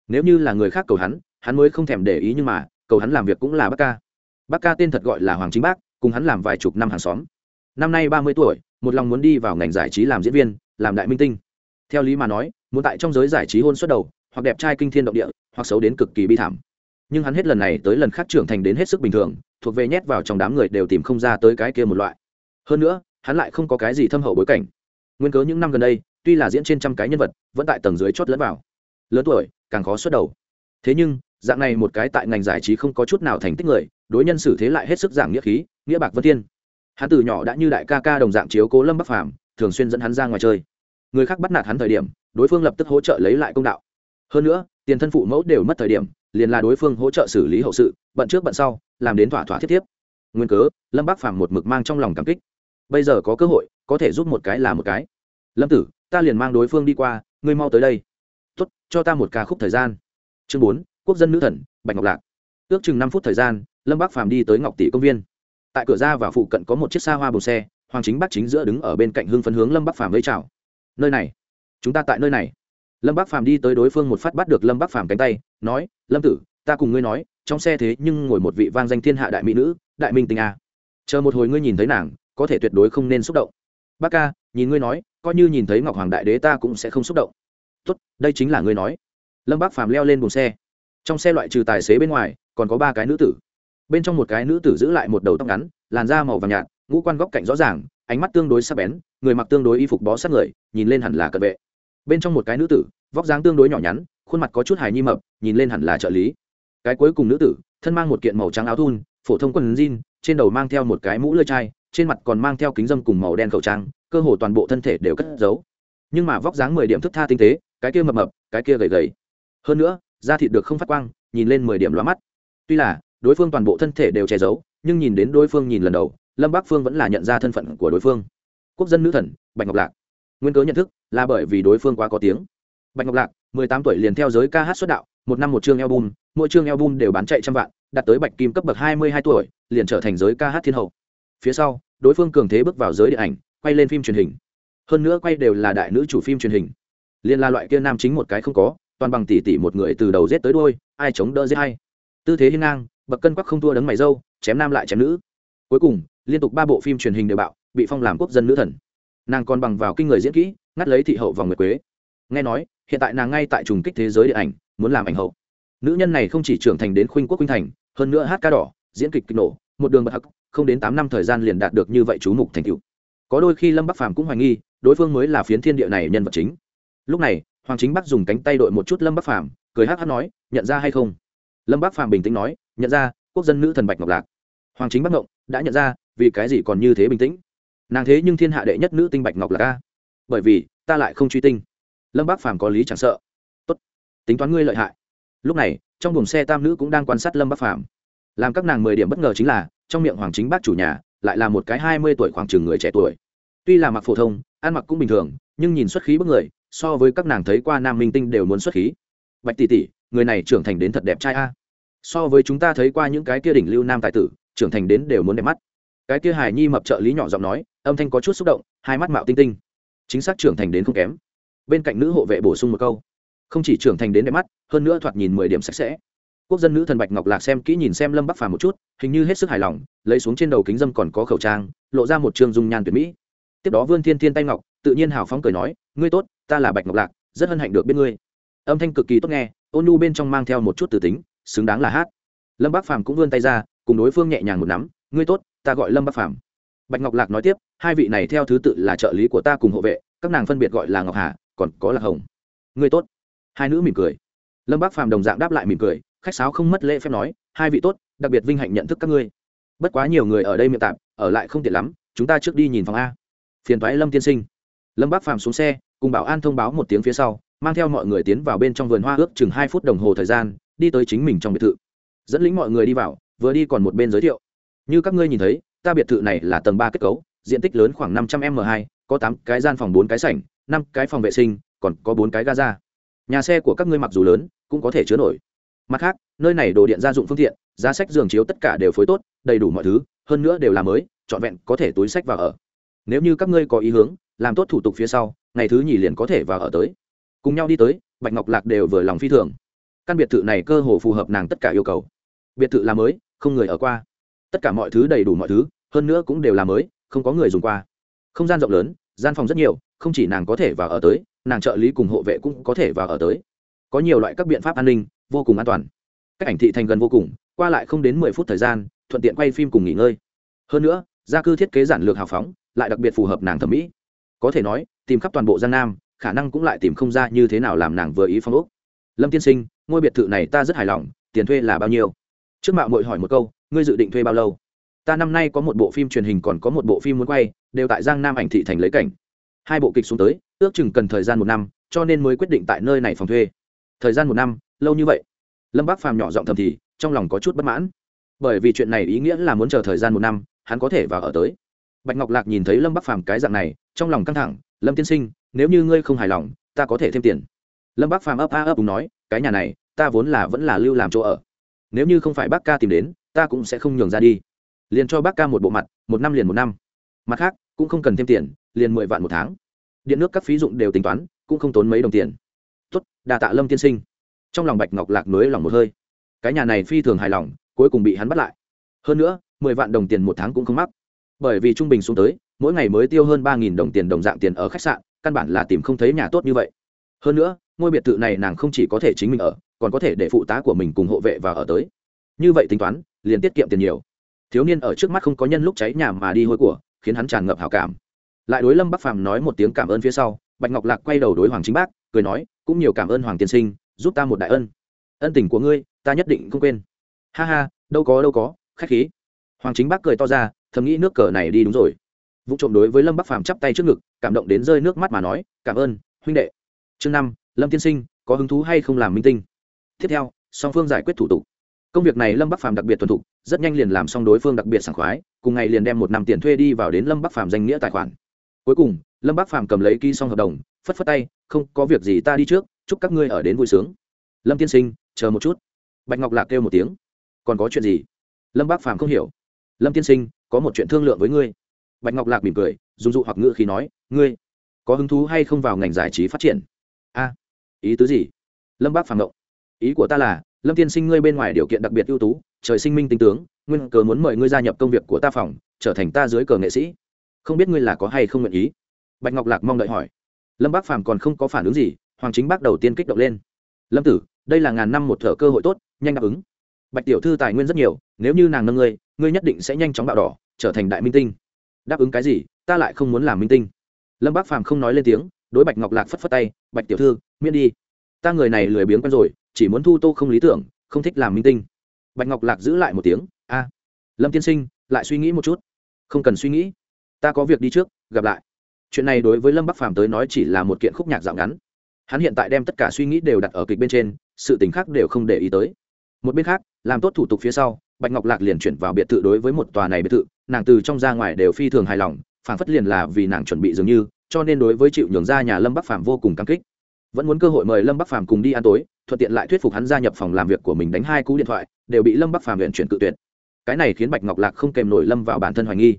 Nếu như là người khác cầu hắn hắn mới không thèm để ý nhưng mà, cầu hắn làm việc cũng là bác ca bác ca tên thật gọi là hoàng chính bác, cùng hắn làm vài chục năm hàng xóm. Năm nay ba mươi tuổi, một lòng muốn đi vào ngành giải trí làm diễn viên, làm đại minh tinh. Theo lý mà nói, muốn tại trong giới giải trí hôn xuất đầu, hoặc đẹp trai kinh thiên động địa, hoặc xấu đến cực kỳ bi thảm. Nhưng hắn hết lần này tới lần khác trưởng thành đến hết sức bình thường, thuộc về nhét vào trong đám người đều tìm không ra tới cái kia một loại. Hơn nữa, hắn lại không có cái gì thâm hậu bối cảnh. Nguyên cớ những năm gần đây, tuy là diễn trên trăm cái nhân vật, vẫn tại tầng dưới chót lẫn vào. Lớn tuổi, càng khó xuất đầu. Thế nhưng dạng này một cái tại ngành giải trí không có chút nào thành tích người, đối nhân xử thế lại hết sức giảng nghĩa khí, nghĩa bạc vân thiên. Hắn từ nhỏ đã như đại ca ca đồng dạng chiếu cố lâm bắc phàm, thường xuyên dẫn hắn ra ngoài chơi. Người khác bắt nạt hắn thời điểm, đối phương lập tức hỗ trợ lấy lại công đạo. Hơn nữa, tiền thân phụ mẫu đều mất thời điểm, liền là đối phương hỗ trợ xử lý hậu sự, bận trước bận sau, làm đến thỏa thỏa thiết tiếp nguyên cớ, lâm bắc phàm một mực mang trong lòng cảm kích. Bây giờ có cơ hội, có thể giúp một cái là một cái. Lâm tử, ta liền mang đối phương đi qua, ngươi mau tới đây. Tốt, cho ta một ca khúc thời gian. Chương bốn quốc dân nữ thần, bạch ngọc lạc. Ước chừng năm phút thời gian, lâm bắc phàm đi tới ngọc tỷ công viên. Tại cửa ra và phụ cận có một chiếc xa hoa bồn xe, hoàng chính bắc chính giữa đứng ở bên cạnh hưng phấn hướng lâm bắc phàm với chào. Nơi này, chúng ta tại nơi này. Lâm bắc phàm đi tới đối phương một phát bắt được lâm bắc phàm cánh tay, nói, lâm tử, ta cùng ngươi nói, trong xe thế nhưng ngồi một vị vang danh thiên hạ đại mỹ nữ, đại minh tình a. Chờ một hồi ngươi nhìn thấy nàng, có thể tuyệt đối không nên xúc động. Bác ca, nhìn ngươi nói, coi như nhìn thấy ngọc hoàng đại đế ta cũng sẽ không xúc động. Tốt, đây chính là ngươi nói. Lâm bác phàm leo lên buồng xe trong xe loại trừ tài xế bên ngoài, còn có ba cái nữ tử. Bên trong một cái nữ tử giữ lại một đầu tóc ngắn, làn da màu vàng nhạt, ngũ quan góc cạnh rõ ràng, ánh mắt tương đối sắc bén, người mặc tương đối y phục bó sát người, nhìn lên hẳn là cận vệ. Bên trong một cái nữ tử, vóc dáng tương đối nhỏ nhắn, khuôn mặt có chút hài nhi mập, nhìn lên hẳn là trợ lý. Cái cuối cùng nữ tử, thân mang một kiện màu trắng áo thun, phổ thông quần jean, trên đầu mang theo một cái mũ lơi chai, trên mặt còn mang theo kính dâm cùng màu đen khẩu trang, cơ hồ toàn bộ thân thể đều cất giấu. Nhưng mà vóc dáng mười điểm thức tha tinh tế, cái kia mập mập, cái kia gầy gầy. Hơn nữa da thịt được không phát quang, nhìn lên mười điểm lóa mắt. Tuy là, đối phương toàn bộ thân thể đều che giấu, nhưng nhìn đến đối phương nhìn lần đầu, lâm bắc phương vẫn là nhận ra thân phận của đối phương. Quốc dân nữ thần, bạch ngọc lạc. Nguyên cớ nhận thức, là bởi vì đối phương quá có tiếng. Bạch ngọc lạc, mười tám tuổi liền theo giới ca hát xuất đạo, một năm một chương album, mỗi chương album đều bán chạy trăm vạn, đạt tới bạch kim cấp bậc hai mươi hai tuổi, liền trở thành giới ca hát thiên hậu. Phía sau, đối phương cường thế bước vào giới điện ảnh, quay lên phim truyền hình. Hơn nữa quay đều là đại nữ chủ phim truyền hình. Liên la loại kia nam chính một cái không có toàn bằng tỷ tỷ một người từ đầu giết tới đuôi, ai chống đỡ giết hay tư thế hiên ngang bậc cân quắc không thua đấng mày râu, chém nam lại chém nữ. Cuối cùng liên tục ba bộ phim truyền hình đều bạo bị phong làm quốc dân nữ thần. Nàng còn bằng vào kinh người diễn kỹ ngắt lấy thị hậu vòng nguyệt quế. Nghe nói hiện tại nàng ngay tại trùng kích thế giới điện ảnh muốn làm ảnh hậu. Nữ nhân này không chỉ trưởng thành đến khuynh quốc khuynh thành hơn nữa hát ca đỏ diễn kịch kịch nổ một đường bật hắc không đến tám năm thời gian liền đạt được như vậy chú mục thành tựu. có đôi khi lâm bắc phàm cũng hoài nghi đối phương mới là phiến thiên địa này nhân vật chính. Lúc này hoàng chính bắc dùng cánh tay đội một chút lâm bắc phàm, cười hắc hắc nói, nhận ra hay không? Lâm bắc phàm bình tĩnh nói, nhận ra, quốc dân nữ thần bạch ngọc lạc. Hoàng chính bắc ngộng, đã nhận ra, vì cái gì còn như thế bình tĩnh? Nàng thế nhưng thiên hạ đệ nhất nữ tinh bạch ngọc lạc ca bởi vì, ta lại không truy tinh. Lâm bắc phàm có lý chẳng sợ. Tốt, tính toán ngươi lợi hại. Lúc này, trong buồng xe tam nữ cũng đang quan sát lâm bắc phàm. Làm các nàng mười điểm bất ngờ chính là, trong miệng hoàng chính bác chủ nhà lại là một cái hai mươi tuổi khoảng chừng người trẻ tuổi. Tuy là mặc phổ thông, ăn mặc cũng bình thường, nhưng nhìn xuất khí bức người so với các nàng thấy qua nam minh tinh đều muốn xuất khí. Bạch tỷ tỷ, người này trưởng thành đến thật đẹp trai a. So với chúng ta thấy qua những cái kia đỉnh lưu nam tài tử, trưởng thành đến đều muốn đẹp mắt. Cái kia hài nhi mập trợ lý nhỏ giọng nói, âm thanh có chút xúc động, hai mắt mạo tinh tinh. Chính xác trưởng thành đến không kém. Bên cạnh nữ hộ vệ bổ sung một câu, không chỉ trưởng thành đến đẹp mắt, hơn nữa thoạt nhìn mười điểm sạch sẽ. Quốc dân nữ thần bạch ngọc lạc xem kỹ nhìn xem lâm bắc phàm một chút, hình như hết sức hài lòng, lấy xuống trên đầu kính dâm còn có khẩu trang, lộ ra một t dung nhan tuyệt mỹ. Tiếp đó vươn thiên thiên tay ngọc tự nhiên hào phóng cười nói, ngươi tốt, ta là bạch ngọc lạc, rất hân hạnh được biết ngươi. Âm thanh cực kỳ tốt nghe, ôn nhu bên trong mang theo một chút từ tính, xứng đáng là hát. Lâm bác phàm cũng vươn tay ra, cùng đối phương nhẹ nhàng một nắm, ngươi tốt, ta gọi lâm bác phàm. Bạch ngọc lạc nói tiếp, hai vị này theo thứ tự là trợ lý của ta cùng hộ vệ, các nàng phân biệt gọi là ngọc hà, còn có là hồng. Ngươi tốt. Hai nữ mỉm cười. Lâm bác phàm đồng dạng đáp lại mỉm cười, khách sáo không mất lễ phép nói, hai vị tốt, đặc biệt vinh hạnh nhận thức các ngươi. Bất quá nhiều người ở đây miệng tạm ở lại không tiện lắm, chúng ta trước đi nhìn phòng a. Phiền thoái lâm tiên sinh lâm bác phàm xuống xe, cùng bảo an thông báo một tiếng phía sau, mang theo mọi người tiến vào bên trong vườn hoa ước chừng hai phút đồng hồ thời gian, đi tới chính mình trong biệt thự. Dẫn lính mọi người đi vào, vừa đi còn một bên giới thiệu. Như các ngươi nhìn thấy, ta biệt thự này là tầng ba kết cấu, diện tích lớn khoảng năm trăm m hai, có tám cái gian phòng, bốn cái sảnh, năm cái phòng vệ sinh, còn có bốn cái gaza. Nhà xe của các ngươi mặc dù lớn, cũng có thể chứa nổi. Mặt khác, nơi này đồ điện gia dụng phương tiện, giá sách giường chiếu tất cả đều phối tốt, đầy đủ mọi thứ, hơn nữa đều là mới, trọn vẹn có thể túi sách vào ở. Nếu như các ngươi có ý hướng làm tốt thủ tục phía sau, ngày thứ nhì liền có thể vào ở tới. Cùng nhau đi tới, bạch ngọc lạc đều vừa lòng phi thường. Căn biệt thự này cơ hồ phù hợp nàng tất cả yêu cầu. Biệt thự là mới, không người ở qua. Tất cả mọi thứ đầy đủ mọi thứ, hơn nữa cũng đều là mới, không có người dùng qua. Không gian rộng lớn, gian phòng rất nhiều, không chỉ nàng có thể vào ở tới, nàng trợ lý cùng hộ vệ cũng có thể vào ở tới. Có nhiều loại các biện pháp an ninh, vô cùng an toàn. Cách ảnh thị thành gần vô cùng, qua lại không đến mười phút thời gian, thuận tiện quay phim cùng nghỉ ngơi. Hơn nữa, gia cư thiết kế giản lược hào phóng, lại đặc biệt phù hợp nàng thẩm mỹ có thể nói, tìm khắp toàn bộ Giang nam, khả năng cũng lại tìm không ra như thế nào làm nàng vừa ý phong úc lâm tiên sinh, ngôi biệt thự này ta rất hài lòng, tiền thuê là bao nhiêu? Trước mạo mội hỏi một câu, ngươi dự định thuê bao lâu? Ta năm nay có một bộ phim truyền hình còn có một bộ phim muốn quay, đều tại giang nam ảnh thị thành lấy cảnh. Hai bộ kịch xuống tới, ước chừng cần thời gian một năm, cho nên mới quyết định tại nơi này phòng thuê. Thời gian một năm, lâu như vậy. Lâm bác phàm nhỏ giọng thầm thì, trong lòng có chút bất mãn. Bởi vì chuyện này ý nghĩa là muốn chờ thời gian một năm, hắn có thể vào ở tới bạch ngọc lạc nhìn thấy lâm bắc phàm cái dạng này, trong lòng căng thẳng, lâm tiên sinh, nếu như ngươi không hài lòng, ta có thể thêm tiền. Lâm bắc phàm ấp a ấp úng nói, cái nhà này, ta vốn là vẫn là lưu làm chỗ ở. Nếu như không phải bác ca tìm đến, ta cũng sẽ không nhường ra đi. Liền cho bác ca một bộ mặt, một năm liền một năm. Mặt khác, cũng không cần thêm tiền, liền mười vạn một tháng. Điện nước các phí dụng đều tính toán, cũng không tốn mấy đồng tiền. Tốt đà tạ lâm tiên sinh. Trong lòng bạch ngọc lạc nối lòng một hơi. Cái nhà này phi thường hài lòng, cuối cùng bị hắn bắt lại. Hơn nữa, mười vạn đồng tiền một tháng cũng không mắc bởi vì trung bình xuống tới, mỗi ngày mới tiêu hơn ba nghìn đồng tiền đồng dạng tiền ở khách sạn, căn bản là tìm không thấy nhà tốt như vậy. Hơn nữa, ngôi biệt thự này nàng không chỉ có thể chính mình ở, còn có thể để phụ tá của mình cùng hộ vệ và ở tới. Như vậy tính toán, liền tiết kiệm tiền nhiều. Thiếu niên ở trước mắt không có nhân lúc cháy nhà mà đi hôi của, khiến hắn tràn ngập hảo cảm. Lại đối lâm bắc phàm nói một tiếng cảm ơn phía sau, bạch ngọc lạc quay đầu đối hoàng chính bác, cười nói, cũng nhiều cảm ơn hoàng tiên sinh, giúp ta một đại ân. Ân tình của ngươi, ta nhất định không quên. Ha ha, đâu có đâu có, khách khí. Hoàng chính bác cười to ra thầm nghĩ nước cờ này đi đúng rồi. Vụ trộm đối với lâm bắc phàm chắp tay trước ngực, cảm động đến rơi nước mắt mà nói, cảm ơn, huynh đệ. Chương năm, lâm tiên sinh, có hứng thú hay không làm minh tinh? Tiếp theo, song phương giải quyết thủ tục. Công việc này lâm bắc phàm đặc biệt thuần thục, rất nhanh liền làm xong đối phương đặc biệt sảng khoái, cùng ngày liền đem một năm tiền thuê đi vào đến lâm bắc phàm danh nghĩa tài khoản. Cuối cùng, lâm bắc phàm cầm lấy ký xong hợp đồng, phất phất tay, không, có việc gì ta đi trước, chúc các ngươi ở đến vui sướng. Lâm tiên sinh, chờ một chút. Bạch ngọc lạc kêu một tiếng. Còn có chuyện gì? Lâm bắc phàm không hiểu. Lâm tiên sinh có một chuyện thương lượng với ngươi. Bạch ngọc lạc mỉm cười, dùng dụ hoặc ngữ khi nói, ngươi có hứng thú hay không vào ngành giải trí phát triển? A, ý tứ gì? Lâm bác phản động ý của ta là, lâm tiên sinh ngươi bên ngoài điều kiện đặc biệt ưu tú, trời sinh minh tinh tướng, nguyên cờ muốn mời ngươi gia nhập công việc của ta phòng, trở thành ta dưới cờ nghệ sĩ. Không biết ngươi là có hay không nguyện ý? Bạch ngọc lạc mong đợi hỏi. Lâm bác phàm còn không có phản ứng gì, hoàng chính bác đầu tiên kích động lên. Lâm tử, đây là ngàn năm một thở cơ hội tốt, nhanh đáp ứng. Bạch tiểu thư tài nguyên rất nhiều, nếu như nàng nâng ngươi ngươi nhất định sẽ nhanh chóng bạo đỏ trở thành đại minh tinh. Đáp ứng cái gì, ta lại không muốn làm minh tinh. Lâm bác phàm không nói lên tiếng, đối bạch ngọc lạc phất phất tay, bạch tiểu thư, miễn đi. Ta người này lười biếng quen rồi, chỉ muốn thu tô không lý tưởng, không thích làm minh tinh. Bạch ngọc lạc giữ lại một tiếng, a, lâm tiên sinh, lại suy nghĩ một chút. Không cần suy nghĩ, ta có việc đi trước, gặp lại. Chuyện này đối với lâm bắc phàm tới nói chỉ là một kiện khúc nhạc dạo ngắn. Hắn hiện tại đem tất cả suy nghĩ đều đặt ở kịch bên trên, sự t ì n h khác đều không để ý tới một bên khác, làm tốt thủ tục phía sau, bạch ngọc lạc liền chuyển vào biệt thự đối với một tòa này biệt thự, nàng từ trong ra ngoài đều phi thường hài lòng, phảng phất liền là vì nàng chuẩn bị dường như, cho nên đối với chịu nhường ra nhà lâm bắc phàm vô cùng cảm kích. Vẫn muốn cơ hội mời lâm bắc phàm cùng đi ăn tối, thuận tiện lại thuyết phục hắn gia nhập phòng làm việc của mình đánh hai cú điện thoại, đều bị lâm bắc phàm huyện chuyển cự tuyệt. Cái này khiến bạch ngọc lạc không kèm nổi lâm vào bản thân hoài nghi.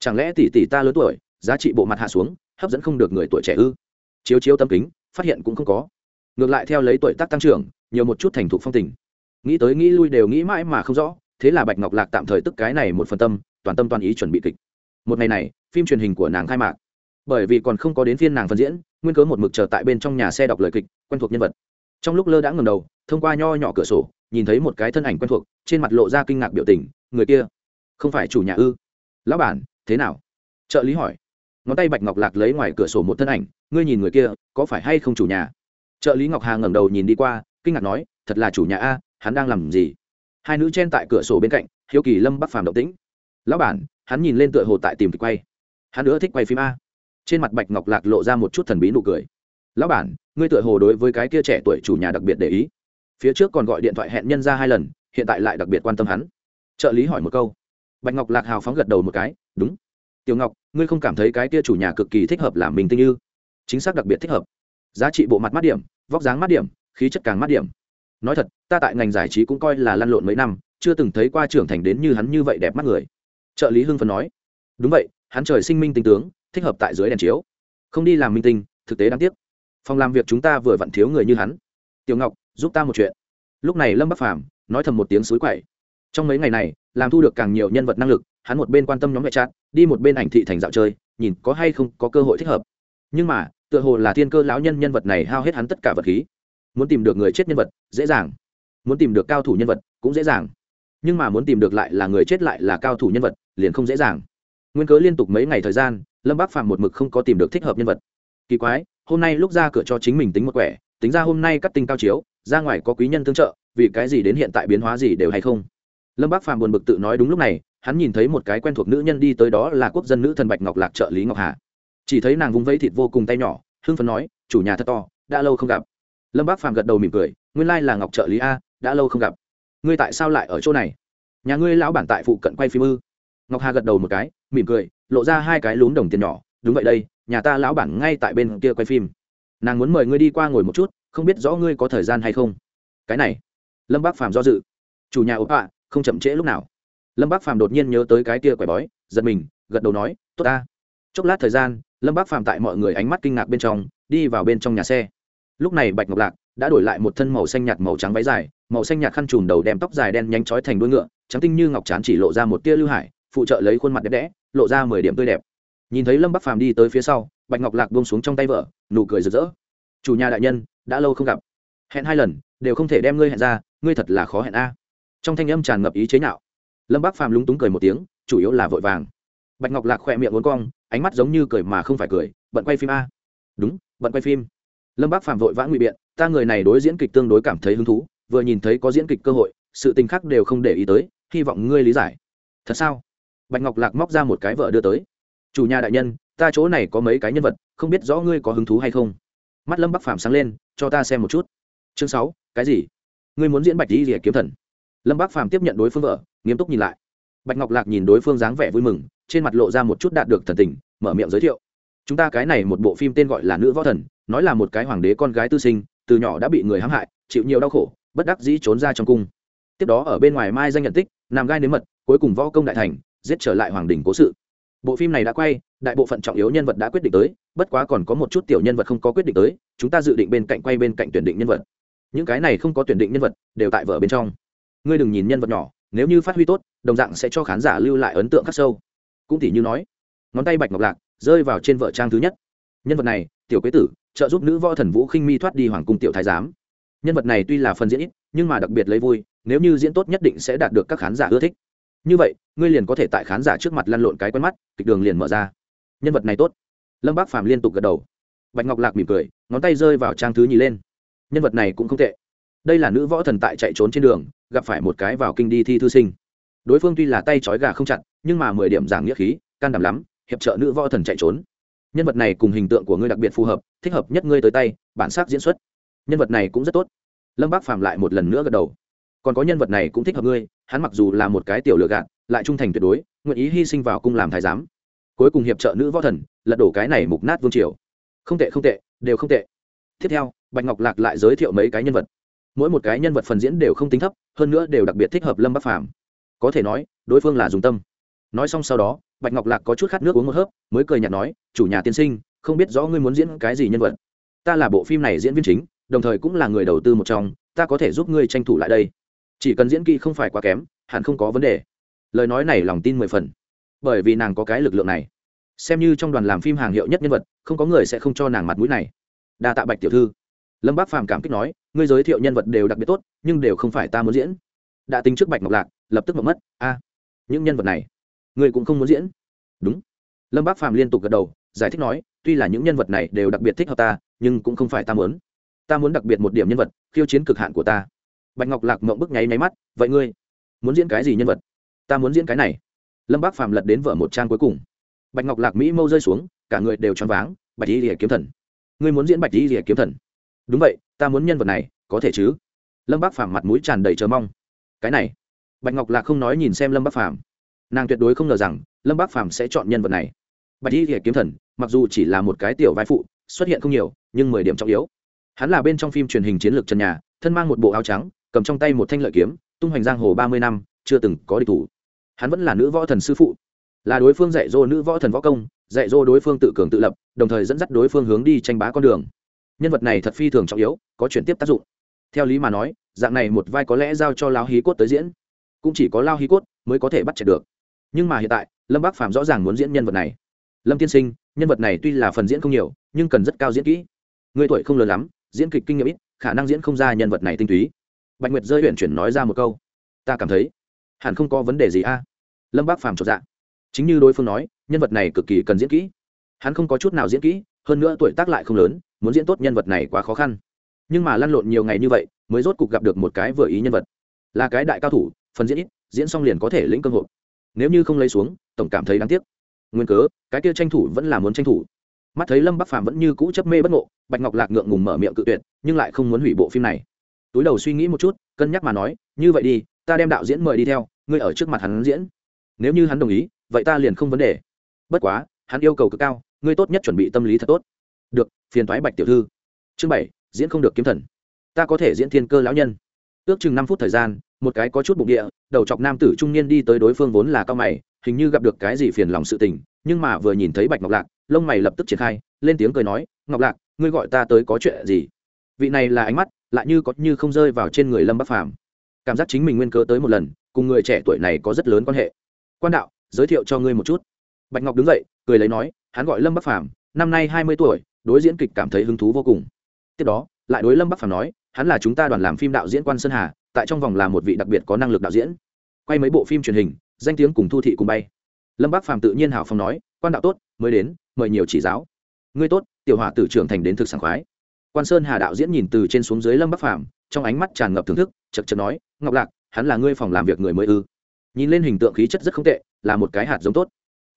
Chẳng lẽ tỷ tỷ ta lớn tuổi, giá trị bộ mặt hạ xuống, hấp dẫn không được người tuổi trẻ ư? Chiếu chiếu tâm kính, phát hiện cũng không có. Ngược lại theo lấy tuổi tác tăng trưởng, nhiều một chút thành thục phong tình nghĩ tới nghĩ lui đều nghĩ mãi mà không rõ, thế là bạch ngọc lạc tạm thời tức cái này một phần tâm, toàn tâm toàn ý chuẩn bị kịch. Một ngày này, phim truyền hình của nàng khai mạc. Bởi vì còn không có đến phiên nàng phân diễn, nguyên cớ một mực chờ tại bên trong nhà xe đọc lời kịch, quen thuộc nhân vật. Trong lúc lơ đã ngầm đầu, thông qua nho nhỏ cửa sổ, nhìn thấy một cái thân ảnh quen thuộc, trên mặt lộ ra kinh ngạc biểu tình, người kia, không phải chủ nhà ư? Lão bản, thế nào? Trợ lý hỏi. Ngón tay bạch ngọc lạc lấy ngoài cửa sổ một thân ảnh, ngươi nhìn người kia, có phải hay không chủ nhà? Trợ lý ngọc hà ngẩng đầu nhìn đi qua, kinh ngạc nói, thật là chủ nhà a hắn đang làm gì? Hai nữ chen tại cửa sổ bên cạnh, hiếu kỳ lâm bắc phàm động tĩnh. Lão bản, hắn nhìn lên tựa hồ tại tìm kịch quay. Hắn nữa thích quay phim a. Trên mặt bạch ngọc lạc lộ ra một chút thần bí nụ cười. Lão bản, ngươi tựa hồ đối với cái kia trẻ tuổi chủ nhà đặc biệt để ý. Phía trước còn gọi điện thoại hẹn nhân ra hai lần, hiện tại lại đặc biệt quan tâm hắn. Trợ lý hỏi một câu. Bạch ngọc lạc hào phóng gật đầu một cái, đúng. Tiểu ngọc, ngươi không cảm thấy cái kia chủ nhà cực kỳ thích hợp làm mình tinh như chính xác đặc biệt thích hợp. Giá trị bộ mặt mắt điểm, vóc dáng mắt điểm, khí chất càng mắt điểm. Nói thật ta tại ngành giải trí cũng coi là lăn lộn mấy năm, chưa từng thấy qua trưởng thành đến như hắn như vậy đẹp mắt người. Trợ lý hưng phần nói. Đúng vậy, hắn trời sinh minh tinh tướng, thích hợp tại dưới đèn chiếu. Không đi làm minh tinh, thực tế đáng tiếc. Phòng làm việc chúng ta vừa vặn thiếu người như hắn. Tiểu ngọc, giúp ta một chuyện. Lúc này lâm bắc phàm nói thầm một tiếng suối quậy. Trong mấy ngày này, làm thu được càng nhiều nhân vật năng lực, hắn một bên quan tâm nhóm vệ trát đi một bên ảnh thị thành dạo chơi, nhìn có hay không có cơ hội thích hợp. Nhưng mà, tựa hồ là thiên cơ lão nhân nhân vật này hao hết hắn tất cả vật khí. Muốn tìm được người chết nhân vật, dễ dàng muốn tìm được cao thủ nhân vật cũng dễ dàng. Nhưng mà muốn tìm được lại là người chết lại là cao thủ nhân vật, liền không dễ dàng. Nguyên cớ liên tục mấy ngày thời gian, lâm bác phạm một mực không có tìm được thích hợp nhân vật. Kỳ quái, hôm nay lúc ra cửa cho chính mình tính một quẻ, tính ra hôm nay cắt tinh cao chiếu, ra ngoài có quý nhân tương trợ, vì cái gì đến hiện tại biến hóa gì đều hay không? Lâm bác phàm buồn bực tự nói đúng lúc này, hắn nhìn thấy một cái quen thuộc nữ nhân đi tới đó là quốc dân nữ thần bạch ngọc lạc trợ lý ngọc hà. Chỉ thấy nàng vung vẫy thịt vô cùng tay nhỏ, hưng phấn nói, chủ nhà thật to, đã lâu không gặp. Lâm bác phàm gật đầu mỉm cười, nguyên lai là ngọc trợ lý a đã lâu không gặp. Ngươi tại sao lại ở chỗ này? Nhà ngươi lão bản tại phụ cận quay phim ư? Ngọc hà gật đầu một cái, mỉm cười, lộ ra hai cái lún đồng tiền nhỏ. Đúng vậy đây, nhà ta lão bản ngay tại bên kia quay phim. Nàng muốn mời ngươi đi qua ngồi một chút, không biết rõ ngươi có thời gian hay không. Cái này, lâm bác phàm do dự. Chủ nhà ốp ạ, không chậm trễ lúc nào. Lâm bác phàm đột nhiên nhớ tới cái kia quẻ bói, giật mình, gật đầu nói, tốt ta. Chốc lát thời gian, lâm bác phàm tại mọi người ánh mắt kinh ngạc bên trong, đi vào bên trong nhà xe. Lúc này bạch ngọc lạc đã đổi lại một thân màu xanh nhạt màu trắng váy dài, màu xanh nhạt khăn trùm đầu đem tóc dài đen nhánh chói thành đuôi ngựa, trắng tinh như ngọc trán chỉ lộ ra một tia lưu hải, phụ trợ lấy khuôn mặt đẹp đẽ, lộ ra mười điểm tươi đẹp. Nhìn thấy lâm bắc phàm đi tới phía sau, bạch ngọc lạc buông xuống trong tay vợ, nụ cười rực rỡ. Chủ nhà đại nhân, đã lâu không gặp. Hẹn hai lần, đều không thể đem ngươi hẹn ra, ngươi thật là khó hẹn a. Trong thanh âm tràn ngập ý chế nhạo. Lâm bắc phàm lúng túng cười một tiếng, chủ yếu là vội vàng. Bạch ngọc lạc khỏe miệng uốn cong, ánh mắt giống như cười mà không phải cười, bận quay phim a. Đúng, bận quay phim. Lâm bắc phàm vội vã ngụy biện ta người này đối diễn kịch tương đối cảm thấy hứng thú, vừa nhìn thấy có diễn kịch cơ hội, sự tình khác đều không để ý tới, hy vọng ngươi lý giải. Thật sao? Bạch ngọc lạc móc ra một cái vợ đưa tới. Chủ nhà đại nhân, ta chỗ này có mấy cái nhân vật, không biết rõ ngươi có hứng thú hay không. Mắt lâm bắc phàm sáng lên, cho ta xem một chút. Chương sáu, cái gì? Ngươi muốn diễn bạch di rỉa kiếm thần. Lâm bắc phàm tiếp nhận đối phương vợ, nghiêm túc nhìn lại. Bạch ngọc lạc nhìn đối phương dáng vẻ vui mừng, trên mặt lộ ra một chút đạt được thần tình, mở miệng giới thiệu. Chúng ta cái này một bộ phim tên gọi là nữ võ thần, nói là một cái hoàng đế con gái tư sinh từ nhỏ đã bị người hãm hại, chịu nhiều đau khổ, bất đắc dĩ trốn ra trong cung. Tiếp đó ở bên ngoài mai danh nhận tích, nằm gai nếm mật, cuối cùng võ công đại thành, giết trở lại hoàng đình cố sự. Bộ phim này đã quay, đại bộ phận trọng yếu nhân vật đã quyết định tới, bất quá còn có một chút tiểu nhân vật không có quyết định tới, chúng ta dự định bên cạnh quay bên cạnh tuyển định nhân vật. Những cái này không có tuyển định nhân vật, đều tại vở bên trong. Ngươi đừng nhìn nhân vật nhỏ, nếu như phát huy tốt, đồng dạng sẽ cho khán giả lưu lại ấn tượng khắc sâu. Cũng tỉ như nói, ngón tay bạch ngọc lạc rơi vào trên vợ trang thứ nhất. Nhân vật này, tiểu quế tử trợ giúp nữ võ thần vũ khinh mi thoát đi hoàng cung tiểu thái giám. Nhân vật này tuy là phần diễn ít, nhưng mà đặc biệt lấy vui, nếu như diễn tốt nhất định sẽ đạt được các khán giả ưa thích. Như vậy, ngươi liền có thể tại khán giả trước mặt lăn lộn cái quen mắt, kịch đường liền mở ra. Nhân vật này tốt. Lâm bác phàm liên tục gật đầu. Bạch ngọc lạc mỉm cười, ngón tay rơi vào trang thứ nhì lên. Nhân vật này cũng không tệ. Đây là nữ võ thần tại chạy trốn trên đường, gặp phải một cái vào kinh đi thi thư sinh. Đối phương tuy là tay trói gà không chặt, nhưng mà mười điểm giảng nghĩa khí, can đảm lắm, hiệp trợ nữ võ thần chạy trốn nhân vật này cùng hình tượng của ngươi đặc biệt phù hợp, thích hợp nhất ngươi tới tay, bản sắc diễn xuất. Nhân vật này cũng rất tốt. Lâm bác phàm lại một lần nữa gật đầu. Còn có nhân vật này cũng thích hợp ngươi, hắn mặc dù là một cái tiểu lựa gạt, lại trung thành tuyệt đối, nguyện ý hy sinh vào cung làm thái giám. Cuối cùng hiệp trợ nữ võ thần, lật đổ cái này mục nát vương triều. Không tệ không tệ, đều không tệ. Tiếp theo, bạch ngọc lạc lại giới thiệu mấy cái nhân vật. Mỗi một cái nhân vật phần diễn đều không tính thấp, hơn nữa đều đặc biệt thích hợp lâm bắc phàm. Có thể nói, đối phương là dùng tâm. Nói xong sau đó bạch ngọc lạc có chút khát nước uống một hớp, mới cười nhạt nói, chủ nhà tiên sinh, không biết rõ ngươi muốn diễn cái gì nhân vật. Ta là bộ phim này diễn viên chính, đồng thời cũng là người đầu tư một trong, ta có thể giúp ngươi tranh thủ lại đây. Chỉ cần diễn kỹ không phải quá kém, hẳn không có vấn đề. Lời nói này lòng tin mười phần. Bởi vì nàng có cái lực lượng này. Xem như trong đoàn làm phim hàng hiệu nhất nhân vật, không có người sẽ không cho nàng mặt mũi này. Đa tạ bạch tiểu thư. Lâm bác phàm cảm kích nói, ngươi giới thiệu nhân vật đều đặc biệt tốt, nhưng đều không phải ta muốn diễn. Đã tính trước bạch ngọc lạc, lập tức mộng mất. A những nhân vật này ngươi cũng không muốn diễn. Đúng. Lâm bác Phạm liên tục gật đầu, giải thích nói, tuy là những nhân vật này đều đặc biệt thích hợp ta, nhưng cũng không phải ta muốn. Ta muốn đặc biệt một điểm nhân vật, khiêu chiến cực hạn của ta. Bạch ngọc lạc mộng bức nháy nháy mắt, vậy ngươi muốn diễn cái gì nhân vật? Ta muốn diễn cái này. Lâm bác Phạm lật đến vở một trang cuối cùng. Bạch ngọc lạc mỹ mâu rơi xuống, cả người đều choáng váng, bạch y rỉa kiếm thần. Ngươi muốn diễn bạch y rỉa kiếm thần? Đúng vậy, ta muốn nhân vật này, có thể chứ? Lâm bác phàm mặt mũi tràn đầy chờ mong. Cái này. Bạch ngọc lạc không nói nhìn xem lâm bác phàm nàng tuyệt đối không ngờ rằng lâm bác phàm sẽ chọn nhân vật này bạch y rỉa kiếm thần mặc dù chỉ là một cái tiểu vai phụ xuất hiện không nhiều nhưng mười điểm trọng yếu hắn là bên trong phim truyền hình chiến lược trần nhà thân mang một bộ áo trắng cầm trong tay một thanh lợi kiếm tung hoành giang hồ ba mươi năm chưa từng có địch thủ hắn vẫn là nữ võ thần sư phụ là đối phương dạy dỗ nữ võ thần võ công dạy dỗ đối phương tự cường tự lập đồng thời dẫn dắt đối phương hướng đi tranh bá con đường nhân vật này thật phi thường trọng yếu có chuyển tiếp tác dụng theo lý mà nói dạng này một vai có lẽ giao cho lao hí cốt tới diễn cũng chỉ có lao hí cốt mới có thể bắt chẹt được nhưng mà hiện tại, lâm bác phạm rõ ràng muốn diễn nhân vật này. Lâm tiên sinh, nhân vật này tuy là phần diễn không nhiều, nhưng cần rất cao diễn kỹ. Người tuổi không lớn lắm, diễn kịch kinh nghiệm ít, khả năng diễn không ra nhân vật này tinh túy. Bạch nguyệt rơi huyện chuyển nói ra một câu. Ta cảm thấy, hẳn không có vấn đề gì a. Lâm bác phàm chột dạ. Chính như đối phương nói, nhân vật này cực kỳ cần diễn kỹ. Hắn không có chút nào diễn kỹ, hơn nữa tuổi tác lại không lớn, muốn diễn tốt nhân vật này quá khó khăn. Nhưng mà lăn lộn nhiều ngày như vậy, mới rốt cục gặp được một cái vừa ý nhân vật. Là cái đại cao thủ, phần diễn ít, diễn xong liền có thể lĩnh cơ hội nếu như không lấy xuống, tổng cảm thấy đáng tiếc. Nguyên cớ, cái kia tranh thủ vẫn là muốn tranh thủ. Mắt thấy lâm bắc phàm vẫn như cũ chấp mê bất ngộ, bạch ngọc lạc ngượng ngùng mở miệng cự tuyệt, nhưng lại không muốn hủy bộ phim này. Túi đầu suy nghĩ một chút, cân nhắc mà nói, như vậy đi, ta đem đạo diễn mời đi theo, ngươi ở trước mặt hắn diễn. Nếu như hắn đồng ý, vậy ta liền không vấn đề. Bất quá, hắn yêu cầu cực cao, ngươi tốt nhất chuẩn bị tâm lý thật tốt. Được, phiền thoái bạch tiểu thư. Chương bảy, diễn không được kiếm thần. Ta có thể diễn thiên cơ lão nhân. Ước chừng năm phút thời gian một cái có chút bụng địa, đầu chọc nam tử trung niên đi tới đối phương vốn là cao mày, hình như gặp được cái gì phiền lòng sự tình, nhưng mà vừa nhìn thấy bạch ngọc lạc, lông mày lập tức triển khai, lên tiếng cười nói, ngọc lạc, ngươi gọi ta tới có chuyện gì? Vị này là ánh mắt, lại như có như không rơi vào trên người lâm bắc phàm. Cảm giác chính mình nguyên cớ tới một lần, cùng người trẻ tuổi này có rất lớn quan hệ. Quan đạo, giới thiệu cho ngươi một chút. Bạch ngọc đứng dậy, cười lấy nói, hắn gọi lâm bắc phàm, năm nay hai mươi tuổi, đối diễn kịch cảm thấy hứng thú vô cùng. Tiếp đó, lại đối lâm bắc phàm nói, hắn là chúng ta đoàn làm phim đạo diễn quan sơn hà tại trong vòng là một vị đặc biệt có năng lực đạo diễn. Quay mấy bộ phim truyền hình, danh tiếng cùng thu thị cùng bay. Lâm bác phàm tự nhiên hào phong nói, quan đạo tốt, mới đến, mời nhiều chỉ giáo. Ngươi tốt, tiểu hỏa tử trưởng thành đến thực sảng khoái. Quan sơn hà đạo diễn nhìn từ trên xuống dưới lâm bắc phàm, trong ánh mắt tràn ngập thưởng thức, chật chật nói, ngọc lạc, hắn là ngươi phòng làm việc người mới ư? Nhìn lên hình tượng khí chất rất không tệ, là một cái hạt giống tốt.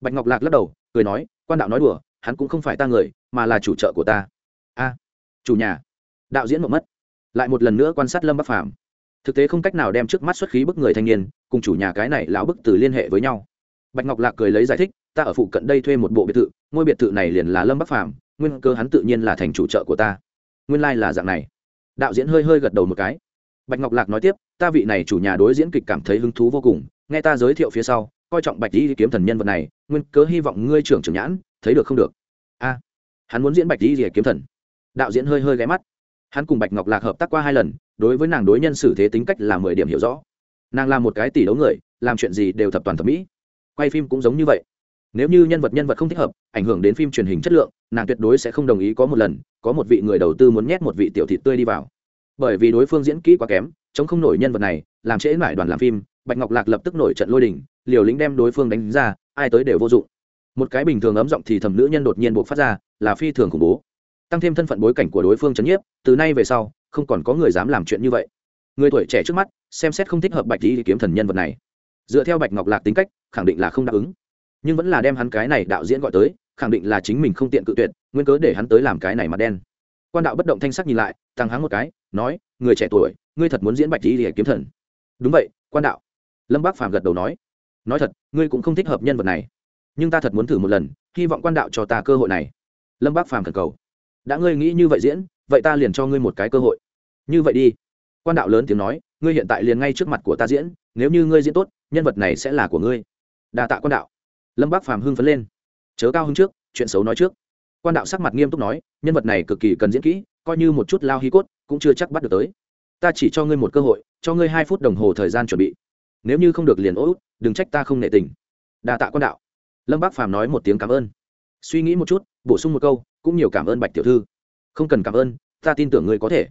Bạch ngọc lạc lắc đầu, cười nói, quan đạo nói đùa, hắn cũng không phải ta người, mà là chủ trợ của ta. A, chủ nhà. Đạo diễn mộng mất. Lại một lần nữa quan sát lâm bắc phàm thực tế không cách nào đem trước mắt xuất khí bức người thanh niên, cùng chủ nhà cái này lão bức từ liên hệ với nhau. Bạch ngọc lạc cười lấy giải thích, ta ở phụ cận đây thuê một bộ biệt thự, ngôi biệt thự này liền là lâm bắc phàm, nguyên cơ hắn tự nhiên là thành chủ trợ của ta. Nguyên lai、like、là dạng này. Đạo diễn hơi hơi gật đầu một cái. Bạch ngọc lạc nói tiếp, ta vị này chủ nhà đối diễn kịch cảm thấy hứng thú vô cùng, nghe ta giới thiệu phía sau, coi trọng bạch di kiếm thần nhân vật này, nguyên cớ hy vọng ngươi trưởng trưởng nhãn, thấy được không được? A, hắn muốn diễn bạch di kiếm thần. Đạo diễn hơi hơi ghé mắt. Hắn cùng bạch ngọc lạc hợp tác qua hai lần đối với nàng đối nhân xử thế tính cách là mười điểm hiểu rõ. Nàng là một cái tỷ đấu người, làm chuyện gì đều thập toàn thẩm mỹ. Quay phim cũng giống như vậy. Nếu như nhân vật nhân vật không thích hợp, ảnh hưởng đến phim truyền hình chất lượng, nàng tuyệt đối sẽ không đồng ý có một lần, có một vị người đầu tư muốn nhét một vị tiểu thị tươi đi vào. Bởi vì đối phương diễn kỹ quá kém, chống không nổi nhân vật này, làm trễ mãi đoàn làm phim, bạch ngọc lạc lập tức nổi trận lôi đình, liều lĩnh đem đối phương đánh ra, ai tới đều vô dụng. Một cái bình thường ấm giọng thì thầm nữ nhân đột nhiên buộc phát ra, là phi thường khủng bố. Tăng thêm thân phận bối cảnh của đối phương c h ấ n nhiếp, từ nay về sau không còn có người dám làm chuyện như vậy. Người tuổi trẻ trước mắt, xem xét không thích hợp bạch lý kiếm thần nhân vật này. Dựa theo bạch ngọc lạc tính cách, khẳng định là không đáp ứng. Nhưng vẫn là đem hắn cái này đạo diễn gọi tới, khẳng định là chính mình không tiện cự tuyệt, nguyên cớ để hắn tới làm cái này mặt đen. Quan đạo bất động thanh sắc nhìn lại tăng hắn một cái, nói, người trẻ tuổi, ngươi thật muốn diễn bạch lý kiếm thần. Đúng vậy, quan đạo. Lâm bác phàm gật đầu nói nói thật, ngươi cũng không thích hợp nhân vật này. Nhưng ta thật muốn thử một lần, hy vọng quan đạo cho ta cơ hội này. Lâm bác phàm thần cầu, đã ngươi nghĩ như vậy diễn vậy ta liền cho ngươi một cái cơ hội. Như vậy đi. Quan đạo lớn tiếng nói, ngươi hiện tại liền ngay trước mặt của ta diễn, nếu như ngươi diễn tốt, nhân vật này sẽ là của ngươi. Đa tạ quan đạo. Lâm bác phàm hưng phấn lên. Chớ cao hưng trước, chuyện xấu nói trước. Quan đạo sắc mặt nghiêm túc nói, nhân vật này cực kỳ cần diễn kỹ, coi như một chút lao hí cốt, cũng chưa chắc bắt được tới. Ta chỉ cho ngươi một cơ hội, cho ngươi hai phút đồng hồ thời gian chuẩn bị. Nếu như không được liền ố đừng trách ta không nệ tình. Đa tạ quan đạo. Lâm bác phàm nói một tiếng cảm ơn. Suy nghĩ một chút, bổ sung một câu, cũng nhiều cảm ơn bạch tiểu thư không cần cảm ơn, ta tin tưởng ngươi có thể.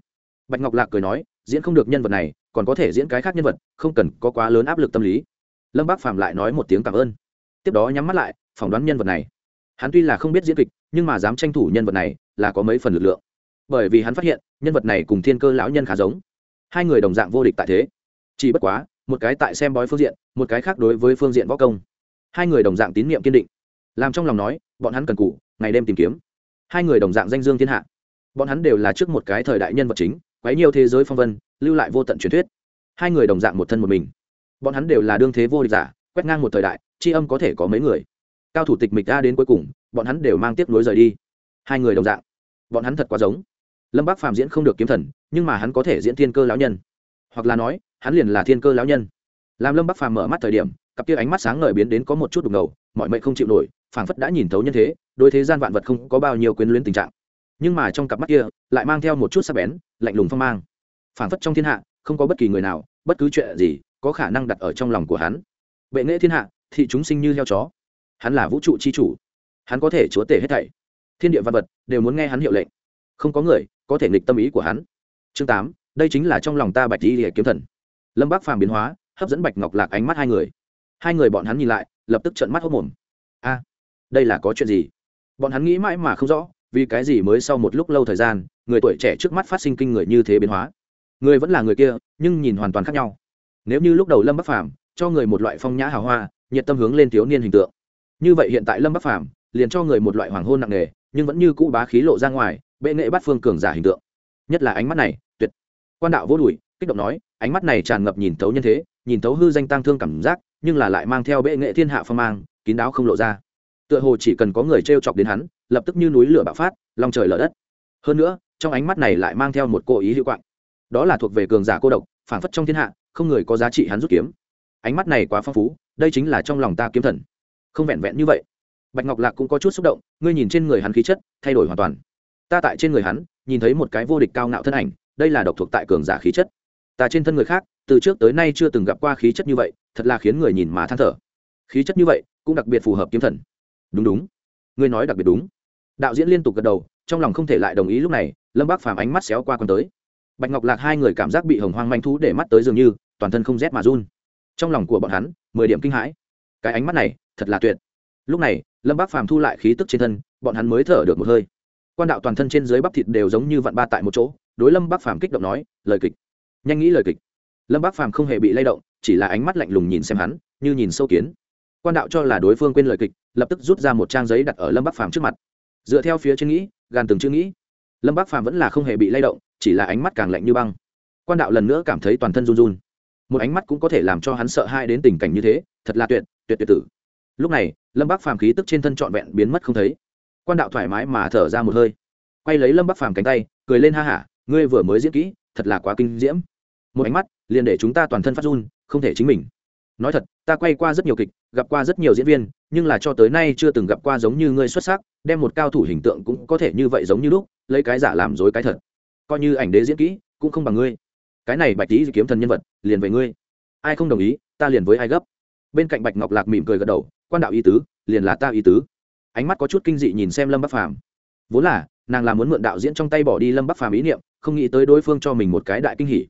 Bạch ngọc lạc cười nói, diễn không được nhân vật này, còn có thể diễn cái khác nhân vật, không cần có quá lớn áp lực tâm lý. Lâm bác Phạm lại nói một tiếng cảm ơn. Tiếp đó nhắm mắt lại, phỏng đoán nhân vật này. Hắn tuy là không biết diễn kịch, nhưng mà dám tranh thủ nhân vật này, là có mấy phần lực lượng. Bởi vì hắn phát hiện, nhân vật này cùng thiên cơ lão nhân khá giống. Hai người đồng dạng vô địch tại thế. Chỉ bất quá, một cái tại xem bói phương diện, một cái khác đối với phương diện võ công. Hai người đồng dạng tín nhiệm kiên định. Làm trong lòng nói, bọn hắn cần cụ ngày đêm tìm kiếm. Hai người đồng dạng danh dương thiên hạ bọn hắn đều là trước một cái thời đại nhân vật chính, quấy nhiều thế giới phong vân, lưu lại vô tận truyền thuyết. Hai người đồng dạng một thân một mình. Bọn hắn đều là đương thế vô địch giả, quét ngang một thời đại, tri âm có thể có mấy người. Cao thủ tịch mịch ra đến cuối cùng, bọn hắn đều mang tiếp nối rời đi. Hai người đồng dạng. Bọn hắn thật quá giống. Lâm bác phàm diễn không được kiếm thần, nhưng mà hắn có thể diễn thiên cơ lão nhân. Hoặc là nói, hắn liền là thiên cơ lão nhân. Làm lâm bác phàm mở mắt thời điểm, cặp kia ánh mắt sáng ngời biến đến có một chút đục ngầu, mọi mệnh không chịu nổi, phảng phất đã nhìn thấu nhân thế đôi thế gian vạn vật không có bao nhiêu quyến luyến tình trạng nhưng mà trong cặp mắt kia lại mang theo một chút sắc bén, lạnh lùng phong mang. Phảng phất trong thiên hạ, không có bất kỳ người nào, bất cứ chuyện gì có khả năng đặt ở trong lòng của hắn. Bệ nghệ thiên hạ, thị chúng sinh như heo chó. Hắn là vũ trụ c h i chủ. Hắn có thể chúa tể hết thảy. Thiên địa văn vật đều muốn nghe hắn hiệu lệnh. Không có người có thể nghịch tâm ý của hắn. Chương tám, đây chính là trong lòng ta bạch di kiếm thần. Lâm bác phàm biến hóa, hấp dẫn bạch ngọc lạc ánh mắt hai người. Hai người bọn hắn nhìn lại, lập tức trận mắt hốc mồm. A, đây là có chuyện gì? Bọn hắn nghĩ mãi mà không rõ vì cái gì mới sau một lúc lâu thời gian, người tuổi trẻ trước mắt phát sinh kinh người như thế biến hóa. Người vẫn là người kia, nhưng nhìn hoàn toàn khác nhau. Nếu như lúc đầu lâm bắc phàm cho người một loại phong nhã hào hoa, nhiệt tâm hướng lên thiếu niên hình tượng. Như vậy hiện tại lâm bắc phàm liền cho người một loại hoàng hôn nặng nề, nhưng vẫn như cũ bá khí lộ ra ngoài, bệ nghệ bắt phương cường giả hình tượng. Nhất là ánh mắt này, tuyệt. Quan đạo vô đùi kích động nói, ánh mắt này tràn ngập nhìn thấu nhân thế, nhìn thấu hư danh tăng thương cảm giác, nhưng là lại mang theo bệ nghệ thiên hạ phong mang, kín đáo không lộ ra. Tựa hồ chỉ cần có người t r e o chọc đến hắn lập tức như núi lửa bạo phát lòng trời lở đất. Hơn nữa, trong ánh mắt này lại mang theo một cố ý hữu quạng. Đó là thuộc về cường giả cô độc, phản phất trong thiên hạ, không người có giá trị hắn rút kiếm. Ánh mắt này quá phong phú, đây chính là trong lòng ta kiếm thần. Không vẹn vẹn như vậy. Bạch ngọc lạc cũng có chút xúc động, ngươi nhìn trên người hắn khí chất, thay đổi hoàn toàn. Ta tại trên người hắn, nhìn thấy một cái vô địch cao ngạo thân ảnh, đây là độc thuộc tại cường giả khí chất. Ta trên thân người khác, từ trước tới nay chưa từng gặp qua khí chất như vậy, thật là khiến người nhìn mà than thở. Khí chất như vậy, cũng đặc biệt phù hợp kiếm thần. Đúng đúng. Ngươi nói đặc biệt đúng đạo diễn liên tục gật đầu, trong lòng không thể lại đồng ý lúc này, lâm bác phàm ánh mắt xéo qua con tới. Bạch ngọc lạc hai người cảm giác bị hồng hoang manh thú để mắt tới dường như, toàn thân không rét mà run. Trong lòng của bọn hắn, mười điểm kinh hãi. Cái ánh mắt này, thật là tuyệt. Lúc này, lâm bác phàm thu lại khí tức trên thân, bọn hắn mới thở được một hơi. Quan đạo toàn thân trên dưới bắp thịt đều giống như vặn ba tại một chỗ, đối lâm bác phàm kích động nói, lời kịch. Nhanh nghĩ lời kịch. Lâm bác phàm không hề bị lay động, chỉ là ánh mắt lạnh lùng nhìn xem hắn, như nhìn sâu kiến. Quan đạo cho là đối phương quên lời kịch, lập tức rút ra một trang giấy đặt ở lâm bác phàm trước mặt dựa theo phía trên nghĩ gan từng chữ nghĩ. Lâm bác phàm vẫn là không hề bị lay động, chỉ là ánh mắt càng lạnh như băng. Quan đạo lần nữa cảm thấy toàn thân run run. Một ánh mắt cũng có thể làm cho hắn sợ hai đến tình cảnh như thế, thật là tuyệt tuyệt tuyệt tử. Lúc này, lâm bác phàm khí tức trên thân trọn vẹn biến mất không thấy. Quan đạo thoải mái mà thở ra một hơi. Quay lấy lâm bác phàm cánh tay, cười lên ha hả, ngươi vừa mới diễn kỹ, thật là quá kinh diễm. Một ánh mắt liền để chúng ta toàn thân phát run, không thể chính mình nói thật, ta quay qua rất nhiều kịch, gặp qua rất nhiều diễn viên, nhưng là cho tới nay chưa từng gặp qua giống như ngươi xuất sắc, đem một cao thủ hình tượng cũng có thể như vậy giống như lúc, lấy cái giả làm dối cái thật. Coi như ảnh đế diễn kỹ, cũng không bằng ngươi. Cái này bạch tý kiếm thần nhân vật, liền về ngươi. Ai không đồng ý, ta liền với ai gấp. Bên cạnh bạch ngọc lạc mỉm cười gật đầu, quan đạo ý tứ, liền là ta ý tứ. Ánh mắt có chút kinh dị nhìn xem lâm bắc phàm. Vốn là, nàng là muốn mượn đạo diễn trong tay bỏ đi lâm bắc phàm ý niệm, không nghĩ tới đối phương cho mình một cái đại kinh hỉ.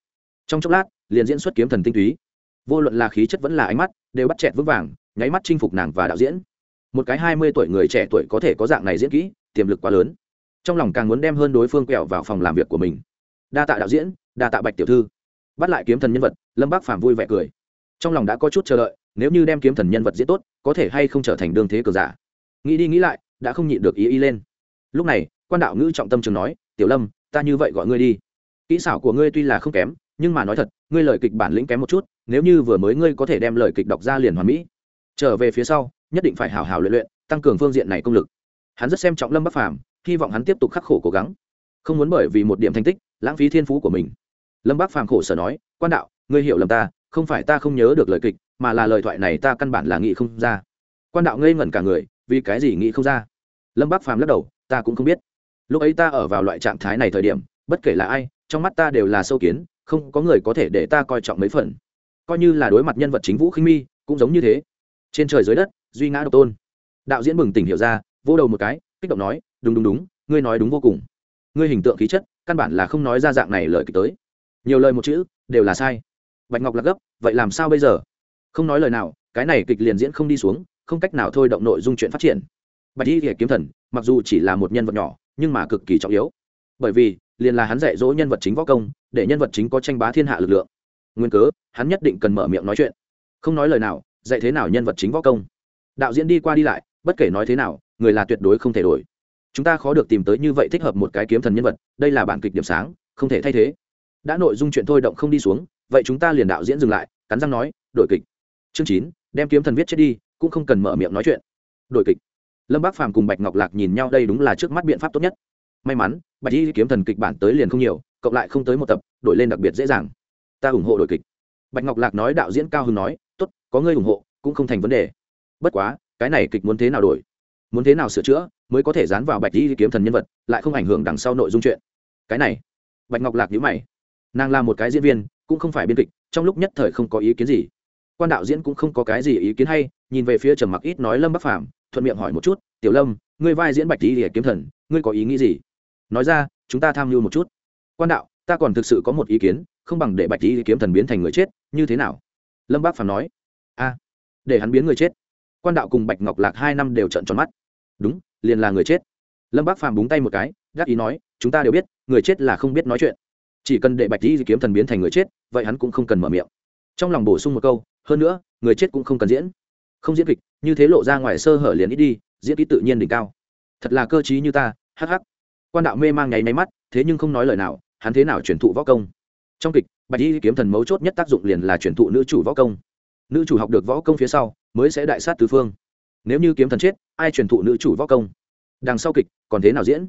Trong chốc lát, liền diễn xuất kiếm thần tinh túy vô luận là khí chất vẫn là ánh mắt, đều bắt chẹt vững vàng, nháy mắt chinh phục nàng và đạo diễn. Một cái hai mươi tuổi người trẻ tuổi có thể có dạng này diễn kỹ, tiềm lực quá lớn. Trong lòng càng muốn đem hơn đối phương quẹo vào phòng làm việc của mình. Đa tạ đạo diễn, đa tạ bạch tiểu thư. Bắt lại kiếm thần nhân vật, lâm bác phàm vui vẻ cười. Trong lòng đã có chút chờ đợi, nếu như đem kiếm thần nhân vật diễn tốt, có thể hay không trở thành đương thế cờ giả. Nghĩ đi nghĩ lại, đã không nhịn được ý ý lên. Lúc này, quan đạo ngữ trọng tâm trường nói, tiểu lâm, ta như vậy gọi ngươi đi. Kỹ xảo của ngươi tuy là không kém, nhưng mà nói thật, ngươi lời kịch bản lĩnh kém một chút nếu như vừa mới ngươi có thể đem lời kịch đọc ra liền hoàn mỹ. Trở về phía sau, nhất định phải hào hào luyện luyện, tăng cường phương diện này công lực. Hắn rất xem trọng lâm bắc phàm, hy vọng hắn tiếp tục khắc khổ cố gắng. Không muốn bởi vì một điểm thành tích, lãng phí thiên phú của mình. Lâm bắc phàm khổ sở nói, quan đạo, ngươi hiểu lầm ta, không phải ta không nhớ được lời kịch, mà là lời thoại này ta căn bản là nghĩ không ra. Quan đạo ngây ngẩn cả người, vì cái gì nghĩ không ra? Lâm bắc phàm lắc đầu, ta cũng không biết. Lúc ấy ta ở vào loại trạng thái này thời điểm, bất kể là ai, trong mắt ta đều là sâu kiến, không có người có thể để ta coi trọng mấy phần coi như là đối mặt nhân vật chính vũ khinh mi, cũng giống như thế. Trên trời dưới đất, duy ngã độc tôn. Đạo diễn bừng tỉnh hiểu ra vô đầu một cái, kích động nói, đúng đúng đúng, ngươi nói đúng vô cùng. Ngươi hình tượng khí chất, căn bản là không nói ra dạng này lời kịch tới. Nhiều lời một chữ, đều là sai. Bạch ngọc là gấp, vậy làm sao bây giờ? Không nói lời nào, cái này kịch liền diễn không đi xuống, không cách nào thôi động nội dung chuyện phát triển. Bạch y kể kiếm thần, mặc dù chỉ là một nhân vật nhỏ, nhưng mà cực kỳ trọng yếu. Bởi vì, liền là hắn dạy dỗ nhân vật chính võ công, để nhân vật chính có tranh bá thiên hạ lực lượng nguyên cớ, hắn nhất định cần mở miệng nói chuyện. Không nói lời nào, dạy thế nào nhân vật chính võ công. Đạo diễn đi qua đi lại, bất kể nói thế nào, người là tuyệt đối không thể đổi. Chúng ta khó được tìm tới như vậy thích hợp một cái kiếm thần nhân vật, đây là bản kịch điểm sáng, không thể thay thế. Đã nội dung chuyện thôi động không đi xuống, vậy chúng ta liền đạo diễn dừng lại, cắn răng nói, đổi kịch. Chương chín, đem kiếm thần viết chết đi, cũng không cần mở miệng nói chuyện. Đổi kịch. Lâm bác phàm cùng bạch ngọc lạc nhìn nhau đây đúng là trước mắt biện pháp tốt nhất. May mắn, bạch y kiếm thần kịch bản tới liền không nhiều, cộng lại không tới một tập, đổi lên đặc biệt dễ dàng ta ủng hộ đổi kịch. Bạch ngọc lạc nói đạo diễn cao hưng nói t ố t có ngươi ủng hộ, cũng không thành vấn đề. Bất quá, cái này kịch muốn thế nào đổi? Muốn thế nào sửa chữa mới có thể dán vào bạch y kiếm thần nhân vật, lại không ảnh hưởng đằng sau nội dung chuyện. Cái này, bạch ngọc lạc nhữ mày. Nàng là một cái diễn viên, cũng không phải biên kịch, trong lúc nhất thời không có ý kiến gì. Quan đạo diễn cũng không có cái gì ý kiến hay, nhìn về phía trầm mặc ít nói lâm bắc phàm, thuận miệng hỏi một chút, tiểu lâm, ngươi vai diễn bạch lý kiếm thần, ngươi có ý nghĩ gì? Nói ra, chúng ta tham mưu một chút. Quan đạo, ta còn thực sự có một ý kiến không bằng để bạch lý kiếm thần biến thành người chết, như thế nào? Lâm bác phàm nói. A, để hắn biến người chết. Quan đạo cùng bạch ngọc lạc hai năm đều trận tròn mắt. Đúng, liền là người chết. Lâm bác phàm búng tay một cái gác ý nói, chúng ta đều biết, người chết là không biết nói chuyện. Chỉ cần để bạch lý kiếm thần biến thành người chết, vậy hắn cũng không cần mở miệng. Trong lòng bổ sung một câu, hơn nữa, người chết cũng không cần diễn. Không diễn kịch, như thế lộ ra ngoài sơ hở liền ít đi, diễn kỹ tự nhiên đỉnh cao. Thật là cơ t như ta hh quan đạo mê mang nháy máy mắt, thế nhưng không nói lời nào, hắn thế nào truyền thụ võ công? Trong kịch, bạch y kiếm thần mấu chốt nhất tác dụng liền là chuyển thụ nữ chủ võ công. Nữ chủ học được võ công phía sau, mới sẽ đại sát tứ phương. Nếu như kiếm thần chết, ai truyền thụ nữ chủ võ công? Đằng sau kịch, còn thế nào diễn?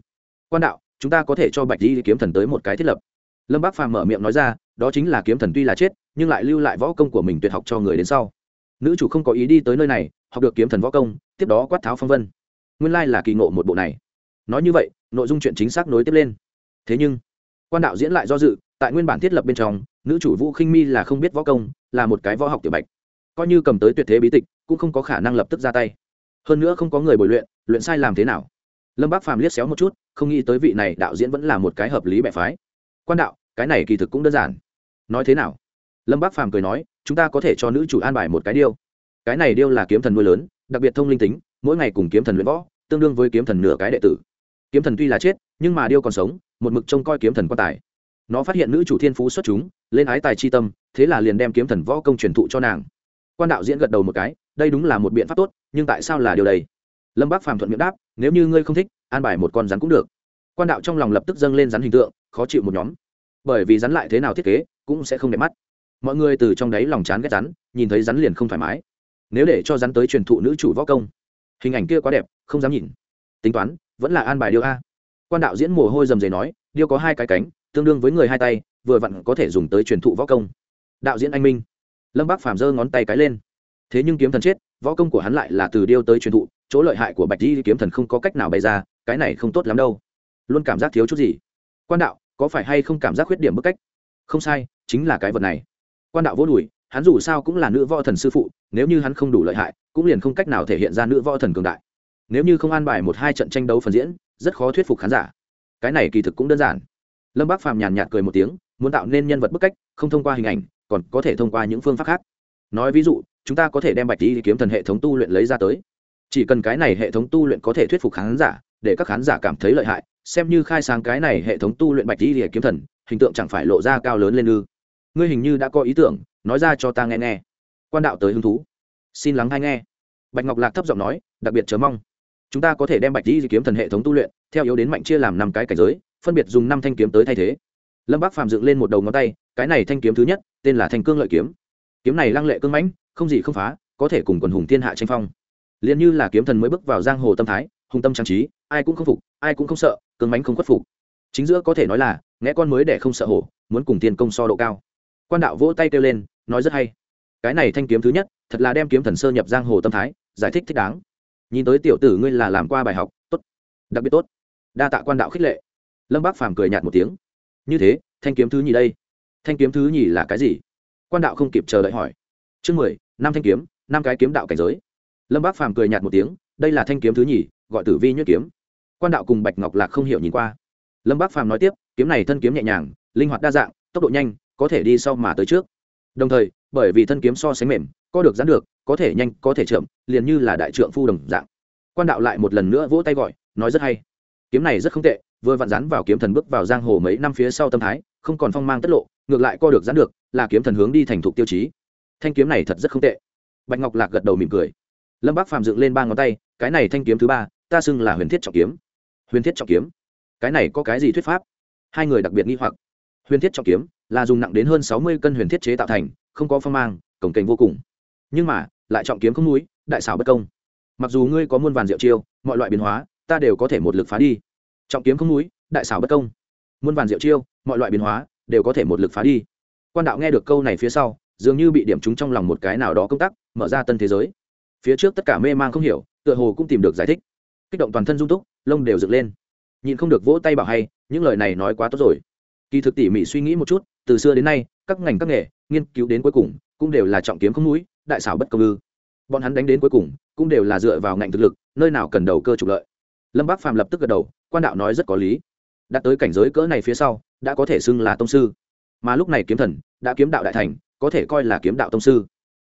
Quan đạo, chúng ta có thể cho bạch y kiếm thần tới một cái thiết lập. Lâm bác phàm mở miệng nói ra, đó chính là kiếm thần tuy là chết, nhưng lại lưu lại võ công của mình tuyệt học cho người đến sau. Nữ chủ không có ý đi tới nơi này, học được kiếm thần võ công, tiếp đó quát tháo phong vân. Nguyên lai là kỳ ngộ một bộ này. Nói như vậy, nội dung chuyện chính xác nối tiếp lên. Thế nhưng, quan đạo diễn lại do dự tại nguyên bản thiết lập bên trong, nữ chủ vũ khinh mi là không biết võ công, là một cái võ học tiểu bạch. Coi như cầm tới tuyệt thế bí tịch, cũng không có khả năng lập tức ra tay. Hơn nữa không có người bồi luyện luyện sai làm thế nào? Lâm bác phàm liếc xéo một chút, không nghĩ tới vị này đạo diễn vẫn là một cái hợp lý bẻ phái. Quan đạo, cái này kỳ thực cũng đơn giản. Nói thế nào? Lâm bác phàm cười nói, chúng ta có thể cho nữ chủ an bài một cái điêu. Cái này điêu là kiếm thần nuôi lớn, đặc biệt thông linh tính, mỗi ngày cùng kiếm thần luyện võ, tương đương với kiếm thần nửa cái đệ tử. Kiếm thần tuy là chết, nhưng mà điêu còn sống, một mực trông coi kiếm thần quan tài nó phát hiện nữ chủ thiên phú xuất chúng, lên ái tài chi tâm, thế là liền đem kiếm thần võ công truyền thụ cho nàng. Quan đạo diễn gật đầu một cái, đây đúng là một biện pháp tốt, nhưng tại sao là điều đầy lâm bác phàm thuận miệng đáp, nếu như ngươi không thích, an bài một con rắn cũng được. Quan đạo trong lòng lập tức dâng lên rắn hình tượng, khó chịu một nhóm. Bởi vì rắn lại thế nào thiết kế, cũng sẽ không đẹp mắt. Mọi người từ trong đáy lòng chán ghét rắn, nhìn thấy rắn liền không thoải mái. Nếu để cho rắn tới truyền thụ nữ chủ võ công, hình ảnh kia quá đẹp, không dám nhìn. Tính toán, vẫn là an bài điêu a. Quan đạo diễn mồ hôi rầm dề nói, điêu có hai cái cánh tương đương với người hai tay, vừa vặn có thể dùng tới truyền thụ võ công. Đạo diễn anh minh. Lâm bác phàm giơ ngón tay cái lên. Thế nhưng kiếm thần chết, võ công của hắn lại là từ điêu tới truyền thụ, chỗ lợi hại của bạch di kiếm thần không có cách nào bày ra, cái này không tốt lắm đâu. Luôn cảm giác thiếu chút gì. Quan đạo, có phải hay không cảm giác khuyết điểm bức cách? Không sai, chính là cái vật này. Quan đạo vô đùi, hắn dù sao cũng là nữ võ thần sư phụ, nếu như hắn không đủ lợi hại, cũng liền không cách nào thể hiện ra nữ võ thần cường đại. Nếu như không an bài một hai trận tranh đấu phần diễn, rất khó thuyết phục khán giả. Cái này kỳ thực cũng đơn giản lâm bác phàm nhàn nhạt cười một tiếng, muốn tạo nên nhân vật bức cách, không thông qua hình ảnh, còn có thể thông qua những phương pháp khác. Nói ví dụ, chúng ta có thể đem bạch lý kiếm thần hệ thống tu luyện lấy ra tới. Chỉ cần cái này hệ thống tu luyện có thể thuyết phục khán giả, để các khán giả cảm thấy lợi hại, xem như khai sáng cái này hệ thống tu luyện bạch lý kiếm thần, hình tượng chẳng phải lộ ra cao lớn lên ư. Ngươi hình như đã có ý tưởng, nói ra cho ta nghe nghe. Quan đạo tới hứng thú. Xin lắng hay nghe. Bạch ngọc lạc thấp giọng nói, đặc biệt chớ mong. Chúng ta có thể đem bạch lý kiếm thần hệ thống tu luyện, theo yếu đến mạnh chia làm năm cái cảnh giới phân biệt dùng năm thanh kiếm tới thay thế. Lâm bác phạm dựng lên một đầu ngón tay, cái này thanh kiếm thứ nhất, tên là thanh cương lợi kiếm. Kiếm này lăng lệ cương mãnh, không gì không phá, có thể cùng quần hùng thiên hạ tranh phong. Liền như là kiếm thần mới bước vào giang hồ tâm thái, hùng tâm trang trí, ai cũng không phục, ai cũng không sợ, cương mãnh không khuất phục. Chính giữa có thể nói là nghe con mới để không sợ hổ, muốn cùng tiền công so độ cao. Quan đạo vỗ tay kêu lên, nói rất hay. Cái này thanh kiếm thứ nhất, thật là đem kiếm thần sơ nhập giang hồ tâm thái, giải thích thích đáng. Nhìn tới tiểu tử ngươi là làm qua bài học, tốt. Đặc biệt tốt. Đa tạ quan đạo khích lệ lâm bác phàm cười nhạt một tiếng như thế thanh kiếm thứ nhì đây thanh kiếm thứ nhì là cái gì quan đạo không kịp chờ đợi hỏi chương mười năm thanh kiếm năm cái kiếm đạo cảnh giới lâm bác phàm cười nhạt một tiếng đây là thanh kiếm thứ nhì gọi tử vi nhuyễn kiếm quan đạo cùng bạch ngọc lạc không hiểu nhìn qua lâm bác phàm nói tiếp kiếm này thân kiếm nhẹ nhàng linh hoạt đa dạng tốc độ nhanh có thể đi sau mà tới trước đồng thời bởi vì thân kiếm so sánh mềm có được dán được có thể nhanh có thể chậm liền như là đại trượng phu đồng dạng quan đạo lại một lần nữa vỗ tay gọi nói rất hay kiếm này rất không tệ vừa vặn rắn vào kiếm thần bước vào giang hồ mấy năm phía sau tâm thái, không còn phong mang tất lộ, ngược lại co được dán được, là kiếm thần hướng đi thành thục tiêu chí. Thanh kiếm này thật rất không tệ. Bạch ngọc lạc gật đầu mỉm cười. Lâm bác phạm dựng lên ba ngón tay, cái này thanh kiếm thứ ba, ta xưng là huyền thiết trọng kiếm. Huyền thiết trọng kiếm? Cái này có cái gì thuyết pháp? Hai người đặc biệt nghi hoặc. Huyền thiết trọng kiếm là dùng nặng đến hơn sáu mươi cân huyền thiết chế tạo thành, không có phong mang, cổng kềnh vô cùng. Nhưng mà, lại trọng kiếm không núi, đại xảo bất công. Mặc dù ngươi có muôn vàn diệu chiêu, mọi loại biến hóa, ta đều có thể một lực phá đi trọng kiếm không núi, đại xảo bất công. Muôn vàn diệu chiêu, mọi loại biến hóa, đều có thể một lực phá đi. Quan đạo nghe được câu này phía sau, dường như bị điểm trúng trong lòng một cái nào đó công tác, mở ra tân thế giới. Phía trước tất cả mê mang không hiểu, tựa hồ cũng tìm được giải thích. Kích động toàn thân dung túc, lông đều dựng lên. Nhìn không được vỗ tay bảo hay, những lời này nói quá tốt rồi. Kỳ thực tỉ mỉ suy nghĩ một chút, từ xưa đến nay, các ngành các nghề, nghiên cứu đến cuối cùng, cũng đều là trọng kiếm không mũi đại xảo bất công ư. Bọn hắn đánh đến cuối cùng, cũng đều là dựa vào ngành thực lực, nơi nào cần đầu cơ trục lợi. Lâm bác phàm lập tức gật đầu quan đạo nói rất có lý. Đã tới cảnh giới cỡ này phía sau, đã có thể xưng là tông sư. Mà lúc này kiếm thần đã kiếm đạo đại thành, có thể coi là kiếm đạo tông sư.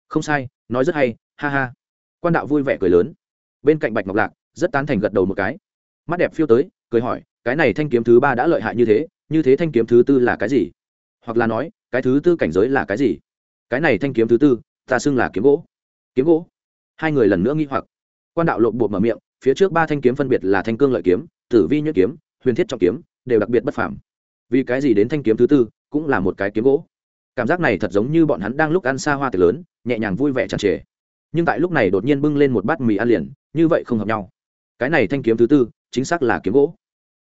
Không sai, nói rất hay, ha ha. Quan đạo vui vẻ cười lớn. Bên cạnh bạch ngọc lạc, rất tán thành gật đầu một cái. Mắt đẹp phiêu tới, cười hỏi, cái này thanh kiếm thứ ba đã lợi hại như thế như thế thanh kiếm thứ tư là cái gì? Hoặc là nói, cái thứ tư cảnh giới là cái gì? Cái này thanh kiếm thứ tư, ta xưng là kiếm gỗ. Kiếm gỗ? Hai người lần nữa nghi hoặc. Quan đạo lộn bột mở miệng, phía trước ba thanh kiếm phân biệt là thanh cương lợi kiếm tử vi nhuyễn kiếm, huyền thiết trọng kiếm, đều đặc biệt bất phàm. Vì cái gì đến thanh kiếm thứ tư cũng là một cái kiếm gỗ. Cảm giác này thật giống như bọn hắn đang lúc ăn xa hoa tiệc lớn, nhẹ nhàng vui vẻ tràn trề. Nhưng tại lúc này đột nhiên bưng lên một bát mì ăn liền, như vậy không hợp nhau. Cái này thanh kiếm thứ tư chính xác là kiếm gỗ.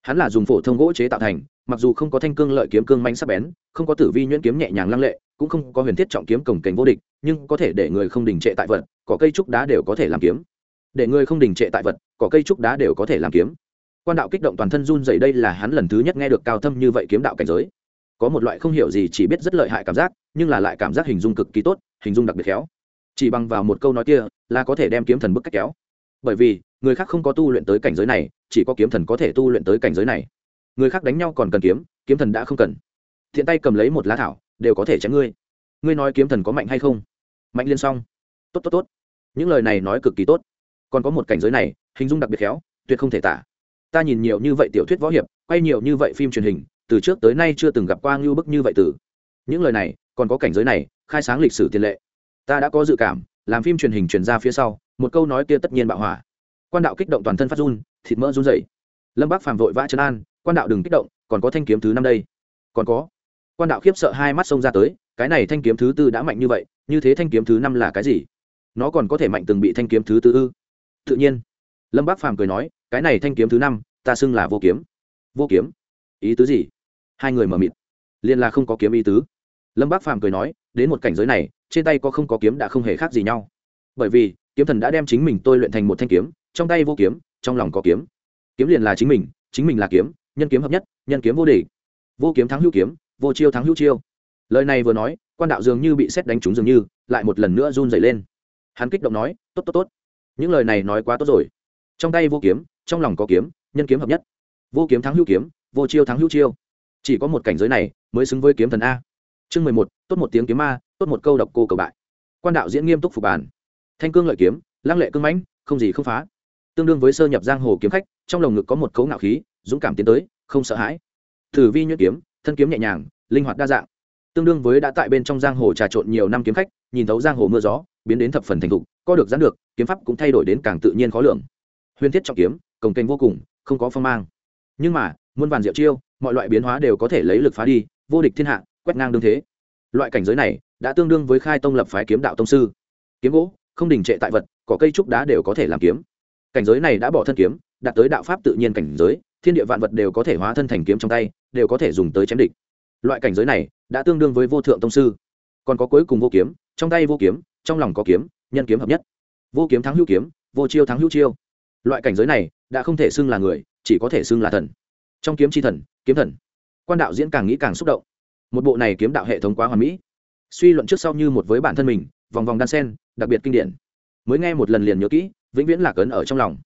Hắn là dùng phổ thông gỗ chế tạo thành, mặc dù không có thanh cương lợi kiếm cương manh sắc bén, không có tử vi nhuyễn kiếm nhẹ nhàng lăng lệ, cũng không có huyền thiết trọng kiếm cổng cảnh vô địch, nhưng có thể để người không đình trệ tại vật có cây trúc đá đều có thể làm kiếm. Để người không đình trệ tại vật có cây trúc đá đều có thể làm kiếm quan đạo kích động toàn thân run dày đây là hắn lần thứ nhất nghe được cao thâm như vậy kiếm đạo cảnh giới. Có một loại không hiểu gì chỉ biết rất lợi hại cảm giác, nhưng là lại cảm giác hình dung cực kỳ tốt, hình dung đặc biệt khéo. Chỉ bằng vào một câu nói kia là có thể đem kiếm thần bức cách kéo. Bởi vì, người khác không có tu luyện tới cảnh giới này, chỉ có kiếm thần có thể tu luyện tới cảnh giới này. Người khác đánh nhau còn cần kiếm kiếm thần đã không cần. Thiện tay cầm lấy một lá thảo, đều có thể chém ngươi. Ngươi nói kiếm thần có mạnh hay không? Mạnh liên xong. Tốt tốt tốt. Những lời này nói cực kỳ tốt. Còn có một cảnh giới này, hình dung đặc biệt khéo, tuyệt không thể tả ta nhìn nhiều như vậy tiểu thuyết võ hiệp, quay nhiều như vậy phim truyền hình, từ trước tới nay chưa từng gặp qua ngưu bức như vậy từ. Những lời này, còn có cảnh giới này, khai sáng lịch sử tiền lệ. Ta đã có dự cảm, làm phim truyền hình truyền ra phía sau, một câu nói kia tất nhiên bạo hỏa. Quan đạo kích động toàn thân phát run, thịt mỡ run dậy lâm bác phàm vội vã chân an, quan đạo đừng kích động, còn có thanh kiếm thứ năm đây. Còn có. Quan đạo khiếp sợ hai mắt xông ra tới, cái này thanh kiếm thứ tư đã mạnh như vậy, như thế thanh kiếm thứ năm là cái gì? Nó còn có thể mạnh từng bị thanh kiếm thứ tư ư? Tự nhiên lâm bác phàm cười nói, cái này thanh kiếm thứ năm, ta xưng là vô kiếm. Vô kiếm? Ý tứ gì? Hai người mờ mịt liền là không có kiếm ý tứ. Lâm bác phàm cười nói, đến một cảnh giới này, trên tay có không có kiếm đã không hề khác gì nhau. Bởi vì, kiếm thần đã đem chính mình tôi luyện thành một thanh kiếm, trong tay vô kiếm, trong lòng có kiếm. Kiếm liền là chính mình chính mình là kiếm, nhân kiếm hợp nhất, nhân kiếm vô địch. Vô kiếm thắng hữu kiếm, vô chiêu thắng hữu chiêu. Lời này vừa nói, quan đạo dường như bị xét đánh trúng dường như, lại một lần nữa run dày lên. Hắn kích động nói, tốt tốt tốt. Những lời này nói quá tốt rồi trong tay vô kiếm, trong lòng có kiếm, nhân kiếm hợp nhất. Vô kiếm thắng hữu kiếm, vô chiêu thắng hữu chiêu. Chỉ có một cảnh giới này mới xứng với kiếm thần a. Chương mười một, tốt một tiếng kiếm ma, tốt một câu độc cô cầu bại. Quan đạo diễn nghiêm túc phục bàn. Thanh cương lợi kiếm, lăng lệ cương mãnh, không gì không phá. Tương đương với sơ nhập giang hồ kiếm khách, trong lồng ngực có một cấu ngạo khí, dũng cảm tiến tới, không sợ hãi. Thử vi nhuyễn kiếm, thân kiếm nhẹ nhàng, linh hoạt đa dạng. Tương đương với đã tại bên trong giang hồ trà trộn nhiều năm kiếm khách, nhìn thấu giang hồ mưa gió, biến đến thập phần thành thục, co được gián được, kiếm pháp cũng thay đổi đến càng tự nhiên khó lường huyền thiết trọng kiếm, cồng kênh vô cùng, không có phong mang. Nhưng mà, muôn vàn diệu chiêu, mọi loại biến hóa đều có thể lấy lực phá đi, vô địch thiên hạ, quét ngang đương thế. Loại cảnh giới này đã tương đương với khai tông lập phái kiếm đạo tông sư. Kiếm gỗ, không đình trệ tại vật có cây trúc đá đều có thể làm kiếm. Cảnh giới này đã bỏ thân kiếm, đạt tới đạo pháp tự nhiên cảnh giới, thiên địa vạn vật đều có thể hóa thân thành kiếm trong tay, đều có thể dùng tới chém địch. Loại cảnh giới này đã tương đương với vô thượng tông sư. Còn có cuối cùng vô kiếm, trong tay vô kiếm, trong lòng có kiếm, nhân kiếm hợp nhất. Vô kiếm thắng hữu kiếm, vô chiêu thắng hữu chiêu loại cảnh giới này đã không thể xưng là người, chỉ có thể xưng là thần. Trong kiếm chi thần, kiếm thần. Quan đạo diễn càng nghĩ càng xúc động. Một bộ này kiếm đạo hệ thống quá hoàn mỹ. Suy luận trước sau như một với bản thân mình, vòng vòng đan sen, đặc biệt kinh điển. Mới nghe một lần liền nhớ kỹ, vĩnh viễn lạc ấn ở trong lòng.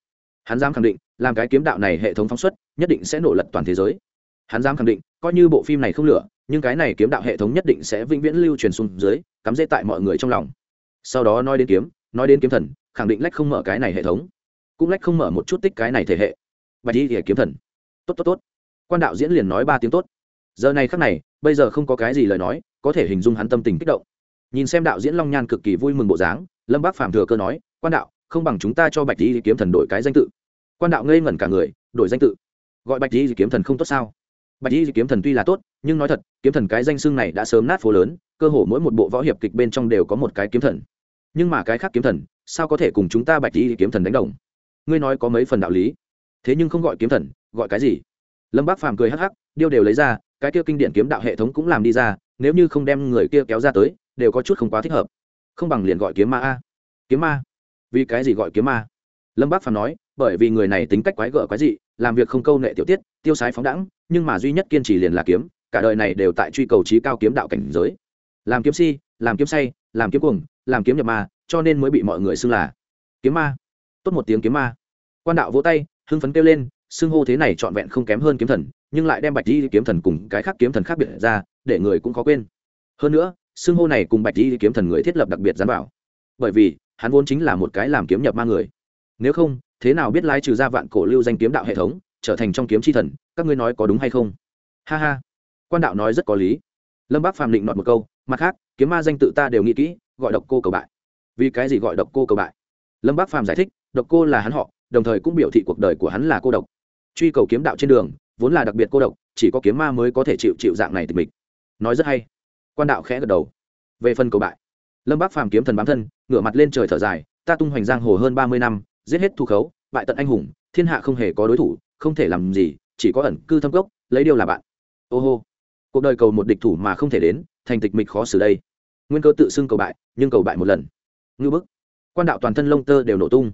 Hắn dám khẳng định, làm cái kiếm đạo này hệ thống phóng xuất, nhất định sẽ nổ lật toàn thế giới. Hắn dám khẳng định, coi như bộ phim này không lửa, nhưng cái này kiếm đạo hệ thống nhất định sẽ vĩnh viễn lưu truyền xuống dưới, cắm dễ tại mọi người trong lòng. Sau đó nói đến kiếm, nói đến kiếm thần, khẳng định lách không mở cái này hệ thống cũng lách không mở một chút tích cái này thể hệ. Bạch y thì kiếm thần. Tốt tốt tốt. Quan đạo diễn liền nói ba tiếng tốt. Giờ này khắc này, bây giờ không có cái gì lời nói, có thể hình dung hắn tâm tình kích động. Nhìn xem đạo diễn long nhan cực kỳ vui mừng bộ dáng, lâm bác phạm thừa cơ nói, quan đạo, không bằng chúng ta cho bạch y kiếm thần đổi cái danh tự. Quan đạo ngây ngẩn cả người, đổi danh tự. Gọi bạch y kiếm thần không tốt sao? Bạch y kiếm thần tuy là tốt, nhưng nói thật, kiếm thần cái danh xưng này đã sớm nát phố lớn, cơ hồ mỗi một bộ võ hiệp kịch bên trong đều có một cái kiếm thần. Nhưng mà cái khác kiếm thần, sao có thể cùng chúng ta bạch y kiếm thần đánh đồng? Ngươi nói có mấy phần đạo lý. Thế nhưng không gọi kiếm thần, gọi cái gì? Lâm bác phàm cười hắc hắc, điêu đều lấy ra, cái kia kinh điển kiếm đạo hệ thống cũng làm đi ra, nếu như không đem người kia kéo ra tới, đều có chút không quá thích hợp. Không bằng liền gọi kiếm ma a. Kiếm ma? Vì cái gì gọi kiếm ma? Lâm bác phàm nói, bởi vì người này tính cách quái gở quái dị, làm việc không câu nệ tiểu tiết, tiêu sái phóng đẳng nhưng mà duy nhất kiên trì liền là kiếm, cả đời này đều tại truy cầu trí cao kiếm đạo cảnh giới. Làm kiếm si, làm kiếm say, làm kiếm cuồng, làm kiếm nhập ma, cho nên mới bị mọi người xưng là kiếm ma tốt một tiếng kiếm ma. Quan đạo vỗ tay, hưng phấn kêu lên, xưng hô thế này trọn vẹn không kém hơn kiếm thần, nhưng lại đem bạch di kiếm thần cùng cái khác kiếm thần khác biệt ra, để người cũng khó quên. Hơn nữa, xưng hô này cùng bạch di kiếm thần người thiết lập đặc biệt dán bảo. Bởi vì, hắn vốn chính là một cái làm kiếm nhập ma người. Nếu không, thế nào biết lai trừ ra vạn cổ lưu danh kiếm đạo hệ thống, trở thành trong kiếm chi thần, các ngươi nói có đúng hay không? Ha ha. Quan đạo nói rất có lý. Lâm bác Phạm định nọt một câu, mặt khác, kiếm ma danh tự ta đều nghĩ kỹ, gọi độc cô cầu bại. Vì cái gì gọi độc cô cầu bại? Lâm bác Phạm giải thích độc cô là hắn họ, đồng thời cũng biểu thị cuộc đời của hắn là cô độc. Truy cầu kiếm đạo trên đường, vốn là đặc biệt cô độc, chỉ có kiếm ma mới có thể chịu chịu dạng này tình mình nói rất hay. Quan đạo khẽ gật đầu. Về phần cầu bại. Lâm bác phàm kiếm thần bám thân, ngửa mặt lên trời thở dài, ta tung hoành giang hồ hơn ba mươi năm, giết hết thu khấu, bại tận anh hùng, thiên hạ không hề có đối thủ, không thể làm gì, chỉ có ẩn cư thâm cốc, lấy điều là bạn. Ô hô. Cuộc đời cầu một địch thủ mà không thể đến, thành tịch mịch khó xử đây. Nguyên cơ tự xưng cầu bại, nhưng cầu bại một lần. Ngư bức. Quan đạo toàn thân lông tơ đều nổ tung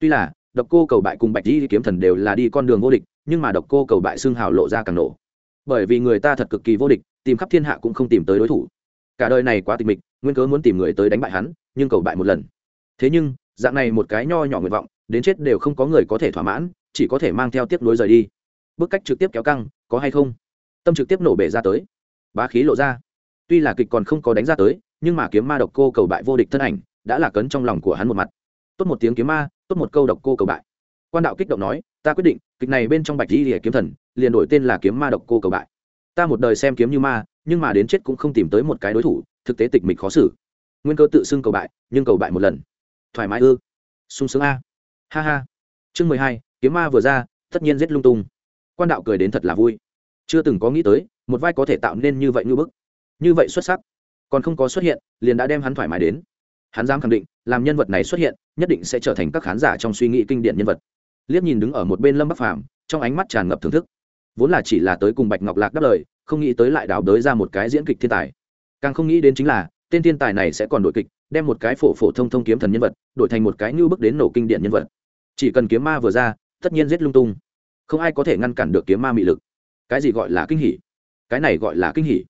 tuy là, độc cô cầu bại cùng bạch di kiếm thần đều là đi con đường vô địch, nhưng mà độc cô cầu bại xương hào lộ ra càng nổ. Bởi vì người ta thật cực kỳ vô địch, tìm khắp thiên hạ cũng không tìm tới đối thủ. Cả đời này quá tịch mịch, nguyên cớ muốn tìm người tới đánh bại hắn, nhưng cầu bại một lần. Thế nhưng, dạng này một cái nho nhỏ nguyện vọng, đến chết đều không có người có thể thỏa mãn, chỉ có thể mang theo tiếp nối rời đi. Bức cách trực tiếp kéo căng, có hay không? Tâm trực tiếp nổ bể ra tới. Bá khí lộ ra. Tuy là kịch còn không có đánh ra tới, nhưng mà kiếm ma độc cô cầu bại vô địch thân ảnh, đã là cấn trong lòng của hắn một mặt tốt một tiếng kiếm ma, tốt một câu độc cô cầu bại. Quan đạo kích động nói, ta quyết định, kịch này bên trong bạch di kiếm thần, liền đổi tên là kiếm ma độc cô cầu bại. Ta một đời xem kiếm như ma, nhưng mà đến chết cũng không tìm tới một cái đối thủ, thực tế tịch mịch khó xử. Nguyên cơ tự xưng cầu bại, nhưng cầu bại một lần. Thoải mái ư? Sung sướng a. Ha ha. Chương mười hai, kiếm ma vừa ra, tất nhiên giết lung tung. Quan đạo cười đến thật là vui. Chưa từng có nghĩ tới, một vai có thể tạo nên như vậy như bức. Như vậy xuất sắc. Còn không có xuất hiện, liền đã đem hắn thoải mái đến hắn dám khẳng định, làm nhân vật này xuất hiện, nhất định sẽ trở thành các khán giả trong suy nghĩ kinh điển nhân vật. Liếc nhìn đứng ở một bên lâm bắc phàm, trong ánh mắt tràn ngập thưởng thức. Vốn là chỉ là tới cùng bạch ngọc lạc đáp lời, không nghĩ tới lại đào đới ra một cái diễn kịch thiên tài. Càng không nghĩ đến chính là, tên thiên tài này sẽ còn đổi kịch, đem một cái phổ phổ thông thông kiếm thần nhân vật, đổi thành một cái như bước đến nổ kinh điển nhân vật. Chỉ cần kiếm ma vừa ra, tất nhiên giết lung tung. Không ai có thể ngăn cản được kiếm ma mị lực. Cái gì gọi là kinh hỉ? Cái này gọi là kinh hỉ.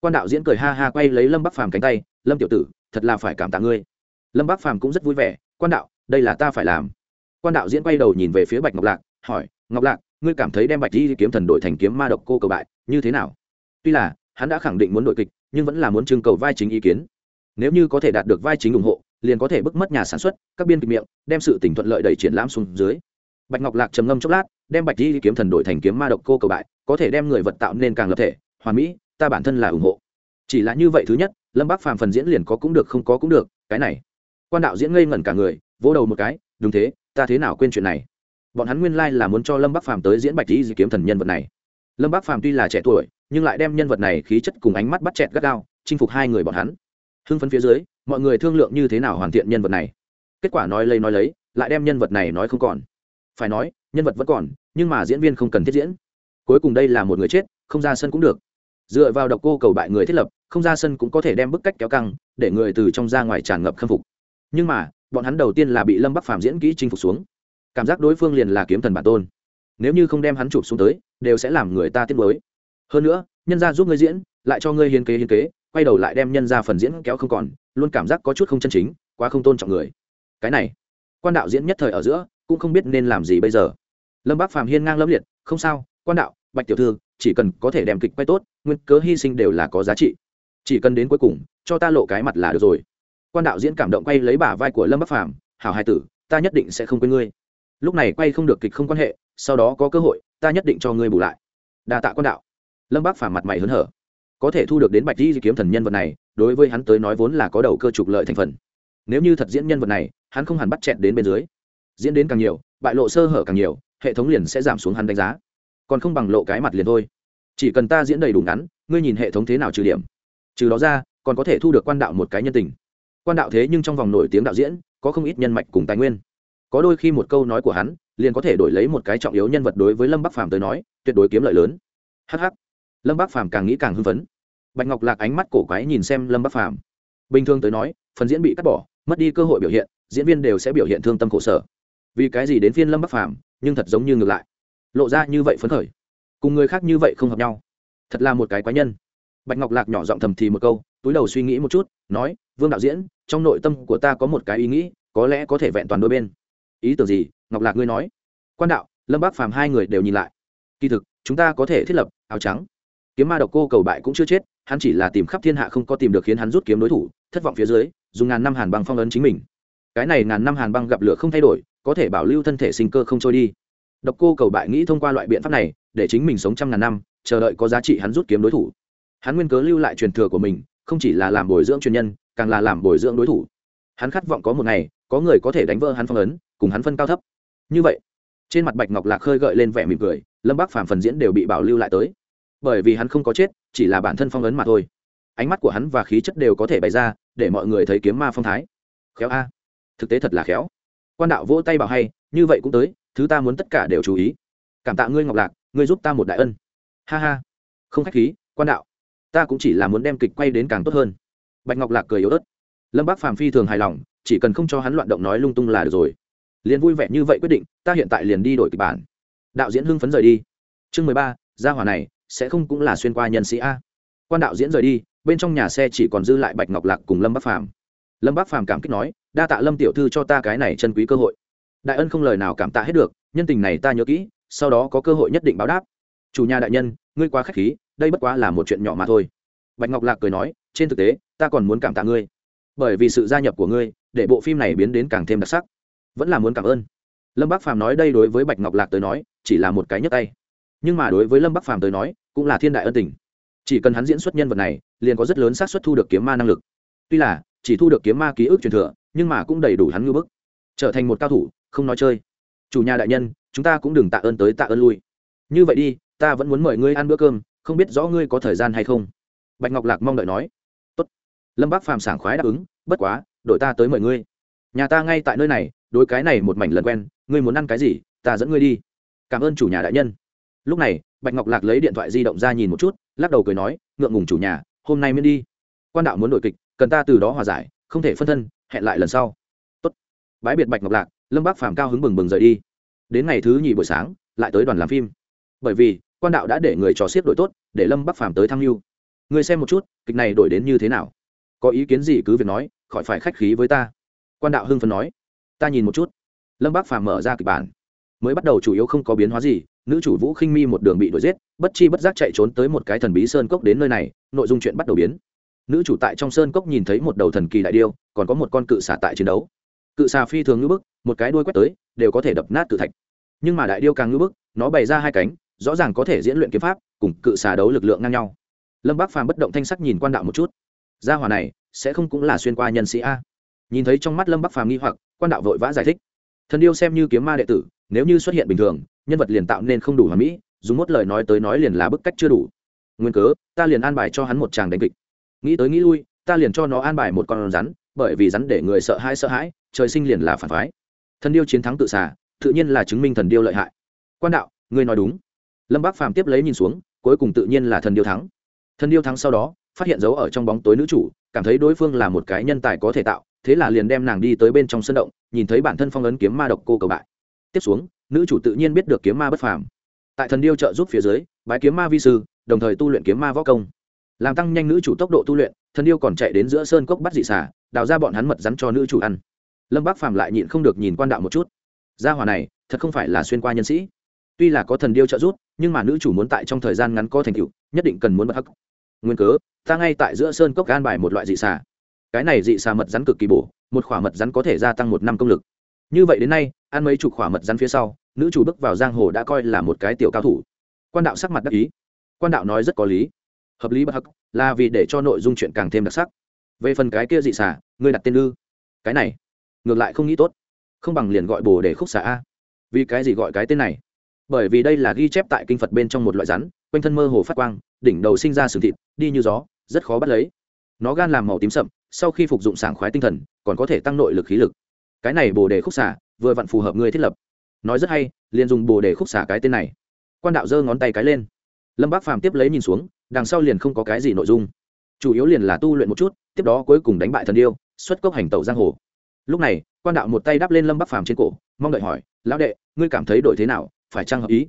Quan đạo diễn cười ha ha quay lấy lâm bắc phàm cánh tay, lâm tiểu tử thật là phải cảm tạ ngươi. Lâm bác phàm cũng rất vui vẻ, quan đạo, đây là ta phải làm. Quan đạo diễn quay đầu nhìn về phía bạch ngọc lạc, hỏi, ngọc lạc, ngươi cảm thấy đem bạch di kiếm thần đội thành kiếm ma độc cô cầu bại, như thế nào? Tuy là, hắn đã khẳng định muốn đội kịch, nhưng vẫn là muốn trưng cầu vai chính ý kiến. Nếu như có thể đạt được vai chính ủng hộ, liền có thể bức mất nhà sản xuất, các biên kịch miệng, đem sự tỉnh thuận lợi đẩy triển lãm xuống dưới. Bạch ngọc lạc trầm ngâm chốc lát, đem bạch di kiếm thần đổi thành kiếm ma độc cô cầu bại, có thể đem người vật tạo nên càng lập thể, hoàn mỹ, ta bản thân là ủng hộ. Chỉ là như vậy thứ nhất lâm bác phàm phần diễn liền có cũng được, không có cũng được, cái này. Quan đạo diễn ngây ngẩn cả người, vỗ đầu một cái, đúng thế, ta thế nào quên chuyện này? Bọn hắn nguyên lai、like、là muốn cho lâm Bác phàm tới diễn bạch di kiếm thần nhân vật này. Lâm Bác phàm tuy là trẻ tuổi, nhưng lại đem nhân vật này khí chất cùng ánh mắt bắt chẹt gắt gao, chinh phục hai người bọn hắn. Hưng phấn phía dưới, mọi người thương lượng như thế nào hoàn thiện nhân vật này. Kết quả nói lấy nói lấy, lại đem nhân vật này nói không còn. Phải nói, nhân vật vẫn còn, nhưng mà diễn viên không cần thiết diễn. Cuối cùng đây là một người chết, không ra sân cũng được. Dựa vào độc cô cầu bại người thiết lập không ra sân cũng có thể đem bức cách kéo căng, để người từ trong ra ngoài tràn ngập khâm phục. Nhưng mà, bọn hắn đầu tiên là bị lâm bắc phàm diễn kỹ chinh phục xuống. Cảm giác đối phương liền là kiếm thần bản tôn. Nếu như không đem hắn chụp xuống tới, đều sẽ làm người ta tiếc mới hơn nữa, nhân gia giúp ngươi diễn, lại cho ngươi hiến kế hiến kế, quay đầu lại đem nhân ra phần diễn kéo không còn, luôn cảm giác có chút không chân chính, quá không tôn trọng người. Cái này, quan đạo diễn nhất thời ở giữa, cũng không biết nên làm gì bây giờ. Lâm bác phàm hiên ngang lâm liệt, không sao, quan đạo, bạch tiểu thư, chỉ cần có thể đem kịch quay tốt, nguyên cớ hy sinh đều là có giá trị chỉ cần đến cuối cùng, cho ta lộ cái mặt là được rồi. Quan đạo diễn cảm động quay lấy bả vai của lâm bắc phàm, hảo hai tử, ta nhất định sẽ không quên ngươi. Lúc này quay không được kịch không quan hệ, sau đó có cơ hội, ta nhất định cho ngươi bù lại. Đa tạ quan đạo. Lâm bắc phàm mặt mày hớn hở. Có thể thu được đến bạch di kiếm thần nhân vật này, đối với hắn tới nói vốn là có đầu cơ trục lợi thành phần. Nếu như thật diễn nhân vật này, hắn không hẳn bắt chẹn đến bên dưới. Diễn đến càng nhiều, bại lộ sơ hở càng nhiều, hệ thống liền sẽ giảm xuống hắn đánh giá. Còn không bằng lộ cái mặt liền thôi. Chỉ cần ta diễn đầy đủ ngắn, ngươi nhìn hệ thống thế nào trừ điểm trừ đó ra, còn có thể thu được quan đạo một cái nhân tình. Quan đạo thế nhưng trong vòng nổi tiếng đạo diễn, có không ít nhân mạch cùng tài nguyên. Có đôi khi một câu nói của hắn, liền có thể đổi lấy một cái trọng yếu nhân vật đối với lâm bắc phàm tới nói, tuyệt đối kiếm lợi lớn. Hh lâm bắc phàm càng nghĩ càng hưng phấn. Bạch ngọc lạc ánh mắt cổ quái nhìn xem lâm bắc phàm. Bình thường tới nói, phần diễn bị cắt bỏ, mất đi cơ hội biểu hiện, diễn viên đều sẽ biểu hiện thương tâm khổ sở. Vì cái gì đến phiên lâm bắc phàm, nhưng thật giống như ngược lại. Lộ ra như vậy phấn khởi. Cùng người khác như vậy không hợp nhau. Thật là một cái quái nhân bạch ngọc lạc nhỏ giọng thầm thì một câu, túi đầu suy nghĩ một chút, nói, vương đạo diễn, trong nội tâm của ta có một cái ý nghĩ, có lẽ có thể vẹn toàn đôi bên. Ý tưởng gì? Ngọc lạc ngươi nói. Quan đạo, lâm bác phàm hai người đều nhìn lại. Kỳ thực, chúng ta có thể thiết lập áo trắng. Kiếm ma độc cô cầu bại cũng chưa chết, hắn chỉ là tìm khắp thiên hạ không có tìm được khiến hắn rút kiếm đối thủ, thất vọng phía dưới, dùng ngàn năm hàn băng phong ấn chính mình. Cái này ngàn năm hàn băng gặp lửa không thay đổi, có thể bảo lưu thân thể sinh cơ không trôi đi. Độc cô cầu bại nghĩ thông qua loại biện pháp này, để chính mình sống trăm ngàn năm, chờ đợi có giá trị hắn rút kiếm đối thủ hắn nguyên cớ lưu lại truyền thừa của mình, không chỉ là làm bồi dưỡng truyền nhân, càng là làm bồi dưỡng đối thủ. Hắn khát vọng có một ngày, có người có thể đánh vỡ hắn phong ấn, cùng hắn phân cao thấp. Như vậy, trên mặt bạch ngọc lạc khơi gợi lên vẻ mỉm cười, lâm bác phàm phần diễn đều bị bảo lưu lại tới. Bởi vì hắn không có chết, chỉ là bản thân phong ấn mà thôi. Ánh mắt của hắn và khí chất đều có thể bày ra, để mọi người thấy kiếm ma phong thái. Khéo a. Thực tế thật là khéo. Quan đạo vỗ tay bảo hay, như vậy cũng tới, thứ ta muốn tất cả đều chú ý. Cảm tạ ngươi, ngọc lạc, ngươi giúp ta một đại ân. Ha ha. Không khách khí, quan đạo ta cũng chỉ là muốn đem kịch quay đến càng tốt hơn. Bạch ngọc lạc cười yếu ớt. Lâm bác phàm phi thường hài lòng, chỉ cần không cho hắn loạn động nói lung tung là được rồi. Liền vui vẻ như vậy quyết định, ta hiện tại liền đi đổi kịch bản. Đạo diễn hưng phấn rời đi. Chương mười ba, gia hỏa này sẽ không cũng là xuyên qua nhân sĩ a. Quan đạo diễn rời đi, bên trong nhà xe chỉ còn dư lại bạch ngọc lạc cùng lâm bắc phàm. Lâm bắc phàm cảm kích nói, đa tạ lâm tiểu thư cho ta cái này chân quý cơ hội. Đại ân không lời nào cảm tạ hết được, nhân tình này ta nhớ kỹ, sau đó có cơ hội nhất định báo đáp. Chủ nhà đại nhân, ngươi quá k h á c h khí đây bất quá là một chuyện nhỏ mà thôi. Bạch ngọc lạc cười nói, trên thực tế, ta còn muốn cảm tạ ngươi. Bởi vì sự gia nhập của ngươi, để bộ phim này biến đến càng thêm đặc sắc. Vẫn là muốn cảm ơn. Lâm bắc phàm nói đây đối với bạch ngọc lạc tới nói, chỉ là một cái nhấp tay. Nhưng mà đối với lâm bắc phàm tới nói, cũng là thiên đại ân tình. Chỉ cần hắn diễn xuất nhân vật này, liền có rất lớn xác suất thu được kiếm ma năng lực. Tuy là, chỉ thu được kiếm ma ký ức truyền thừa, nhưng mà cũng đầy đủ hắn ngưỡng bức. Trở thành một cao thủ, không nói chơi. Chủ nhà đại nhân, chúng ta cũng đừng tạ ơn tới tạ ơn lui. Như vậy đi, ta vẫn muốn mời ngươi ăn bữa cơm không biết rõ ngươi có thời gian hay không? Bạch ngọc lạc mong đợi nói. Tốt. lâm bác phàm sảng khoái đáp ứng, bất quá, đội ta tới mời ngươi. Nhà ta ngay tại nơi này, đối cái này một mảnh lần quen, ngươi muốn ăn cái gì, ta dẫn ngươi đi. Cảm ơn chủ nhà đại nhân. Lúc này, bạch ngọc lạc lấy điện thoại di động ra nhìn một chút, lắc đầu cười nói, ngượng ngùng chủ nhà, hôm nay miễn đi. Quan đạo muốn đổi kịch, cần ta từ đó hòa giải, không thể phân thân, hẹn lại lần sau. Tốt. bãi biệt bạch ngọc lạc, lâm bác phàm cao hứng bừng bừng rời đi. Đến ngày thứ nhì buổi sáng, lại tới đoàn làm phim. Bởi vì quan đạo đã để người trò xiết đổi tốt, để lâm bắc phàm tới thăng lưu. Người xem một chút, kịch này đổi đến như thế nào? Có ý kiến gì cứ việc nói, khỏi phải khách khí với ta. Quan đạo hưng phấn nói. Ta nhìn một chút. Lâm bắc phàm mở ra kịch bản. Mới bắt đầu chủ yếu không có biến hóa gì, nữ chủ vũ khinh mi một đường bị đuổi giết, bất chi bất giác chạy trốn tới một cái thần bí sơn cốc đến nơi này, nội dung chuyện bắt đầu biến. Nữ chủ tại trong sơn cốc nhìn thấy một đầu thần kỳ đại điêu, còn có một con cự xà tại chiến đấu. Cự xà phi thường ngưỡng bức, một cái đuôi quét tới, đều có thể đập nát cự thạch. Nhưng mà đại điêu càng ngưỡng bức, nó bày ra hai cánh rõ ràng có thể diễn luyện kiếm pháp cùng cự xà đấu lực lượng ngang nhau. Lâm bác phàm bất động thanh sắc nhìn quan đạo một chút. Gia hòa này sẽ không cũng là xuyên qua nhân sĩ a. Nhìn thấy trong mắt lâm bắc phàm nghi hoặc quan đạo vội vã giải thích. Thần điêu xem như kiếm ma đệ tử nếu như xuất hiện bình thường nhân vật liền tạo nên không đủ hòa mỹ dùng một lời nói tới nói liền là bức cách chưa đủ. Nguyên cớ ta liền an bài cho hắn một chàng đánh kịch. Nghĩ tới nghĩ lui ta liền cho nó an bài một con rắn bởi vì rắn để người sợ hãi sợ hãi trời sinh liền là phản phái. Thần điêu chiến thắng tự xả, tự nhiên là chứng minh thần điêu lợi hại. Quan đạo ngươi nói đúng lâm bác phàm tiếp lấy nhìn xuống, cuối cùng tự nhiên là thần điêu thắng. Thần điêu thắng sau đó, phát hiện dấu ở trong bóng tối nữ chủ, cảm thấy đối phương là một cái nhân tài có thể tạo, thế là liền đem nàng đi tới bên trong sân động, nhìn thấy bản thân phong ấn kiếm ma độc cô cầu bại. Tiếp xuống, nữ chủ tự nhiên biết được kiếm ma bất phàm. Tại thần điêu trợ giúp phía dưới, bái kiếm ma vi sư, đồng thời tu luyện kiếm ma võ công. Làm tăng nhanh nữ chủ tốc độ tu luyện, thần điêu còn chạy đến giữa sơn cốc bắt dị xả đào ra bọn hắn mật rắn cho nữ chủ ăn. Lâm bác phàm lại nhịn không được nhìn quan đạo một chút. Gia hòa này, thật không phải là xuyên qua nhân sĩ tuy là có thần điêu trợ giúp, nhưng mà nữ chủ muốn tại trong thời gian ngắn có thành tựu, nhất định cần muốn mật hắc. Nguyên cớ, ta ngay tại giữa sơn cốc gan bài một loại dị xà. Cái này dị xà mật rắn cực kỳ bổ, một khỏa mật rắn có thể gia tăng một năm công lực. Như vậy đến nay, ăn mấy chục khỏa mật rắn phía sau, nữ chủ bước vào giang hồ đã coi là một cái tiểu cao thủ. Quan đạo sắc mặt đắc ý. Quan đạo nói rất có lý. Hợp lý bất hắc, là vì để cho nội dung chuyện càng thêm đặc sắc. Về phần cái kia dị xà, ngươi đặt tên ư? Cái này, ngược lại không nghĩ tốt. Không bằng liền gọi bồ để khúc xà a. Vì cái gì gọi cái tên này? Bởi vì đây là ghi chép tại kinh phật bên trong một loại rắn, quanh thân mơ hồ phát quang, đỉnh đầu sinh ra sừng thịt, đi như gió, rất khó bắt lấy. Nó gan làm màu tím sậm, sau khi phục dụng sảng khoái tinh thần, còn có thể tăng nội lực khí lực. Cái này bồ đề khúc xả vừa vặn phù hợp người thiết lập. Nói rất hay, liền dùng bồ đề khúc xả cái tên này. Quan đạo giơ ngón tay cái lên. Lâm bác phàm tiếp lấy nhìn xuống, đằng sau liền không có cái gì nội dung. Chủ yếu liền là tu luyện một chút, tiếp đó cuối cùng đánh bại thần yêu xuất cốc hành tẩu giang hồ. Lúc này, quan đạo một tay đắp lên lâm bắc phàm trên cổ, mong đợi hỏi, lão đệ, ngươi cảm thấy đổi thế nào? Phải chăng hợp ý?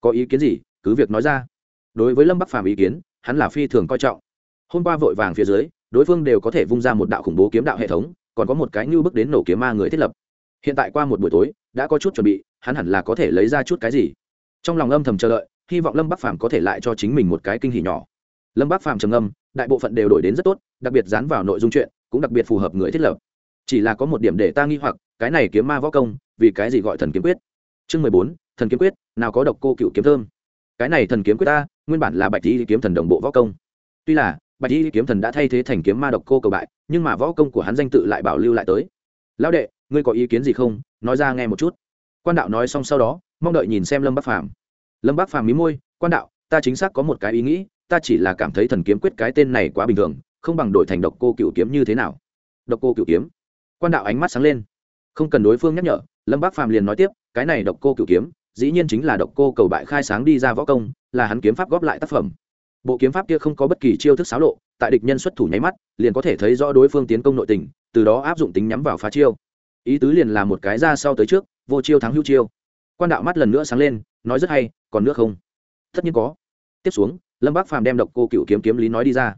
Có ý kiến gì? Cứ việc nói ra. Đối với lâm bắc phàm ý kiến, hắn là phi thường coi trọng. Hôm qua vội vàng phía dưới, đối phương đều có thể vung ra một đạo khủng bố kiếm đạo hệ thống, còn có một cái như bước đến nổ kiếm ma người thiết lập. Hiện tại qua một buổi tối, đã có chút chuẩn bị, hắn hẳn là có thể lấy ra chút cái gì. Trong lòng âm thầm chờ đợi, hy vọng lâm bắc phàm có thể lại cho chính mình một cái kinh hỉ nhỏ. Lâm bắc phàm trầm âm đại bộ phận đều đổi đến rất tốt, đặc biệt dán vào nội dung chuyện, cũng đặc biệt phù hợp người thiết lập. Chỉ là có một điểm để ta nghi hoặc, cái này kiếm ma võ công, vì cái gì gọi thần kiếm quyết? Chương mười bốn thần kiếm quyết, nào có độc cô cựu kiếm thơm. Cái này thần kiếm quyết ta, nguyên bản là bạch Y kiếm thần đồng bộ võ công. Tuy là, bạch Y kiếm thần đã thay thế thành kiếm ma độc cô cầu bại, nhưng mà võ công của hắn danh tự lại bảo lưu lại tới. Lão đệ, ngươi có ý kiến gì không? Nói ra nghe một chút. Quan đạo nói xong sau đó, mong đợi nhìn xem lâm bắc phàm. Lâm bắc phàm mí môi, quan đạo, ta chính xác có một cái ý nghĩ, ta chỉ là cảm thấy thần kiếm quyết cái tên này quá bình thường, không bằng đổi thành độc cô cựu kiếm như thế nào? Độc cô cựu kiếm? Quan đạo ánh mắt sáng lên. Không cần đối phương nhắc nhở, lâm bắc phàm liền nói tiếp, cái này độc cô cựu kiếm dĩ nhiên chính là độc cô cầu bại khai sáng đi ra võ công, là hắn kiếm pháp góp lại tác phẩm. Bộ kiếm pháp kia không có bất kỳ chiêu thức xáo lộ, tại địch nhân xuất thủ nháy mắt, liền có thể thấy rõ đối phương tiến công nội tình, từ đó áp dụng tính nhắm vào phá chiêu. Ý tứ liền là một cái ra sau tới trước, vô chiêu thắng hữu chiêu. Quan đạo mắt lần nữa sáng lên, nói rất hay, còn nước không? Tất nhiên có. Tiếp xuống, lâm bác phàm đem độc cô cựu kiếm kiếm lý nói đi ra.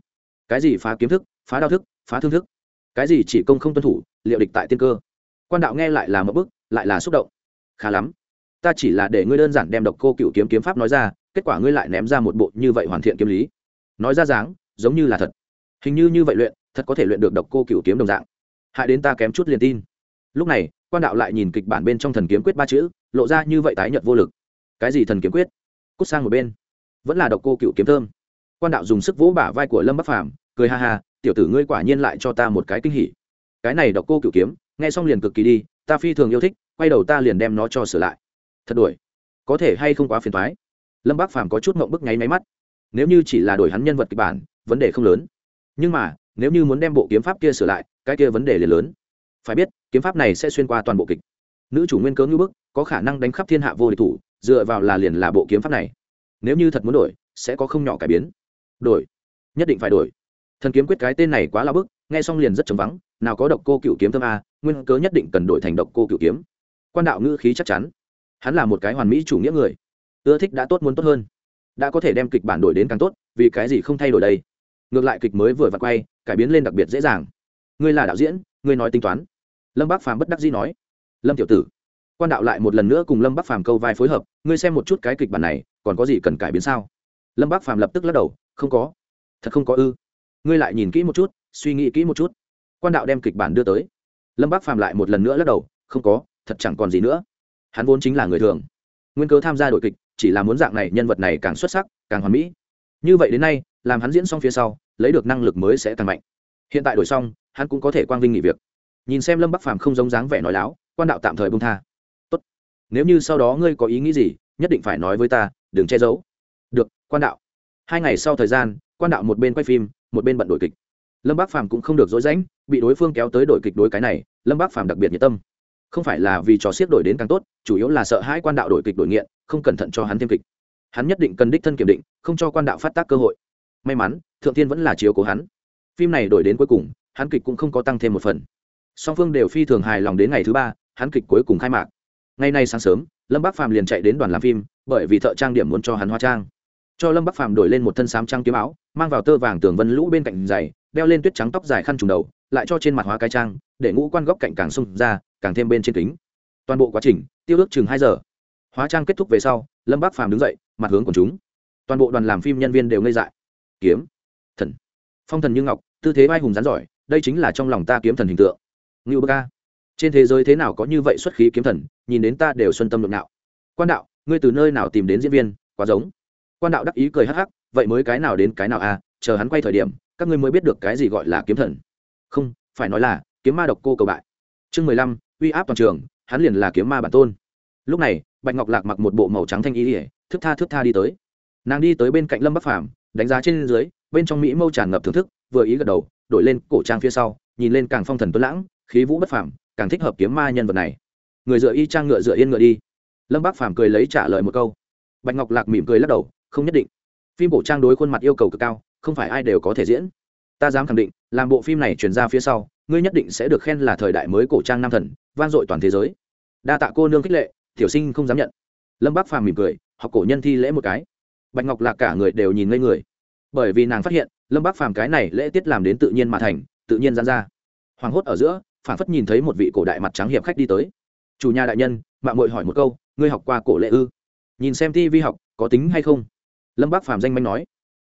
Cái gì phá kiếm thức, phá đao thức, phá thương thức? Cái gì chỉ công không tuân thủ, liệu địch tại tiên cơ? Quan đạo nghe lại là một bức lại là xúc động. Khá lắm ta chỉ là để ngươi đơn giản đem độc cô cựu kiếm kiếm pháp nói ra, kết quả ngươi lại ném ra một bộ như vậy hoàn thiện kiếm lý. Nói ra dáng, giống như là thật. Hình như như vậy luyện, thật có thể luyện được độc cô cựu kiếm đồng dạng. Hại đến ta kém chút liền tin. Lúc này, quan đạo lại nhìn kịch bản bên trong thần kiếm quyết ba chữ, lộ ra như vậy tái nhật vô lực. Cái gì thần kiếm quyết? Cút sang một bên. Vẫn là độc cô cựu kiếm thơm. Quan đạo dùng sức vỗ bả vai của lâm bắc phàm, cười ha ha, tiểu tử ngươi quả nhiên lại cho ta một cái kinh hỉ. Cái này độc cô cựu kiếm, nghe xong liền cực kỳ đi, ta phi thường yêu thích, quay đầu ta liền đem nó cho sửa lại thật đuổi. Có thể hay không quá phiền thoái lâm bác phàm có chút mộng bức nháy máy mắt. Nếu như chỉ là đổi hắn nhân vật kịch bản, vấn đề không lớn. Nhưng mà, nếu như muốn đem bộ kiếm pháp kia sửa lại, cái kia vấn đề liền lớn. Phải biết, kiếm pháp này sẽ xuyên qua toàn bộ kịch. Nữ chủ nguyên cớ ngữ bức, có khả năng đánh khắp thiên hạ vô địch thủ, dựa vào là liền là bộ kiếm pháp này. Nếu như thật muốn đổi, sẽ có không nhỏ cải biến. Đổi. Nhất định phải đổi. Thần kiếm quyết cái tên này quá là bức, nghe xong liền rất chấm vắng, nào có độc cô cựu kiếm thơm a, nguyên cớ nhất định cần đổi thành độc cô cựu kiếm. Quan đạo ngữ khí chắc chắn hắn là một cái hoàn mỹ chủ nghĩa người. Ưa thích đã tốt muốn tốt hơn. Đã có thể đem kịch bản đổi đến càng tốt, vì cái gì không thay đổi đây? Ngược lại kịch mới vừa vặt quay, cải biến lên đặc biệt dễ dàng. Ngươi là đạo diễn, ngươi nói tính toán. Lâm bác phàm bất đắc dĩ nói. Lâm tiểu tử, quan đạo lại một lần nữa cùng lâm bác phàm câu vai phối hợp, ngươi xem một chút cái kịch bản này, còn có gì cần cải biến sao? Lâm bác phàm lập tức lắc đầu, không có. Thật không có ư? Ngươi lại nhìn kỹ một chút, suy nghĩ kỹ một chút. Quan đạo đem kịch bản đưa tới. Lâm bác phàm lại một lần nữa lắc đầu, không có, thật chẳng còn gì nữa hắn vốn chính là người thường. Nguyên cớ tham gia đội kịch chỉ là muốn dạng này nhân vật này càng xuất sắc, càng hoàn mỹ. Như vậy đến nay, làm hắn diễn xong phía sau, lấy được năng lực mới sẽ càng mạnh. Hiện tại đổi xong, hắn cũng có thể quang vinh nghỉ việc. Nhìn xem lâm bắc phàm không giống dáng vẻ nói láo, quan đạo tạm thời bông tha. Tốt. Nếu như sau đó ngươi có ý nghĩ gì, nhất định phải nói với ta, đừng che giấu. Được, quan đạo. Hai ngày sau thời gian, quan đạo một bên quay phim, một bên bận đổi kịch. Lâm bác phàm cũng không được dối rãnh bị đối phương kéo tới đổi kịch đối cái này, lâm bác phàm đặc biệt nhiệt tâm không phải là vì trò xiết đổi đến càng tốt, chủ yếu là sợ hãi quan đạo đổi kịch đổi nghiện, không cẩn thận cho hắn thêm kịch. Hắn nhất định cần đích thân kiểm định, không cho quan đạo phát tác cơ hội. May mắn, thượng tiên vẫn là chiếu cố hắn. Phim này đổi đến cuối cùng, hắn kịch cũng không có tăng thêm một phần. Song phương đều phi thường hài lòng đến ngày thứ ba, hắn kịch cuối cùng khai mạc. Ngày nay sáng sớm, lâm bắc phàm liền chạy đến đoàn làm phim, bởi vì thợ trang điểm muốn cho hắn hóa trang. Cho lâm bắc phàm đổi lên một thân sám trang kiếm áo, mang vào tơ vàng tường vân lũ bên cạnh giày, đeo lên tuyết trắng tóc dài khăn trùng đầu, lại cho trên mặt hóa cái trang để ngũ quan góc cạnh càng sung ra, càng thêm bên trên kính. Toàn bộ quá trình, tiêu ước chừng hai giờ. Hóa trang kết thúc về sau, lâm bác phàm đứng dậy, mặt hướng của chúng. Toàn bộ đoàn làm phim nhân viên đều ngây dại. Kiếm, thần. Phong thần như ngọc, tư thế vai hùng rắn giỏi, đây chính là trong lòng ta kiếm thần hình tượng. Ngưu bơ ca. Trên thế giới thế nào có như vậy xuất khí kiếm thần, nhìn đến ta đều xuân tâm lượng nào quan đạo, ngươi từ nơi nào tìm đến diễn viên? Quá giống. Quan đạo đắc ý cười hắc hắc, vậy mới cái nào đến cái nào à chờ hắn quay thời điểm, các ngươi mới biết được cái gì gọi là kiếm thần. Không, phải nói là kiếm ma độc cô cầu bại. Chương mười lăm, uy áp toàn trường, hắn liền là kiếm ma bản tôn. Lúc này, bạch ngọc lạc mặc một bộ màu trắng thanh ý ỉa thức tha thức tha đi tới. Nàng đi tới bên cạnh lâm bắc phàm, đánh giá trên dưới, bên trong mỹ mâu tràn ngập thưởng thức, vừa ý gật đầu, đổi lên cổ trang phía sau, nhìn lên càng phong thần tuấn lãng, khí vũ bất phàm, càng thích hợp kiếm ma nhân vật này. Người dựa y trang ngựa dựa yên ngựa đi. Lâm bắc phàm cười lấy trả lời một câu. Bạch ngọc lạc mỉm cười lắc đầu, không nhất định. Phim cổ trang đối khuôn mặt yêu cầu cực cao, không phải ai đều có thể diễn. Ta dám khẳng định, làm bộ phim này chuyển ra phía sau ngươi nhất định sẽ được khen là thời đại mới cổ trang nam thần, vang dội toàn thế giới. Đa tạ cô nương khích lệ, tiểu sinh không dám nhận. Lâm bác phàm mỉm cười, học cổ nhân thi lễ một cái. Bạch ngọc lạc cả người đều nhìn ngây người. Bởi vì nàng phát hiện, lâm bác phàm cái này lễ tiết làm đến tự nhiên mà thành, tự nhiên gian ra. Hoàng hốt ở giữa, phản phất nhìn thấy một vị cổ đại mặt trắng hiệp khách đi tới. Chủ nhà đại nhân mạng mội hỏi một câu, ngươi học qua cổ lệ ư? Nhìn xem tivi học, có tính hay không? Lâm bác phàm danh manh nói.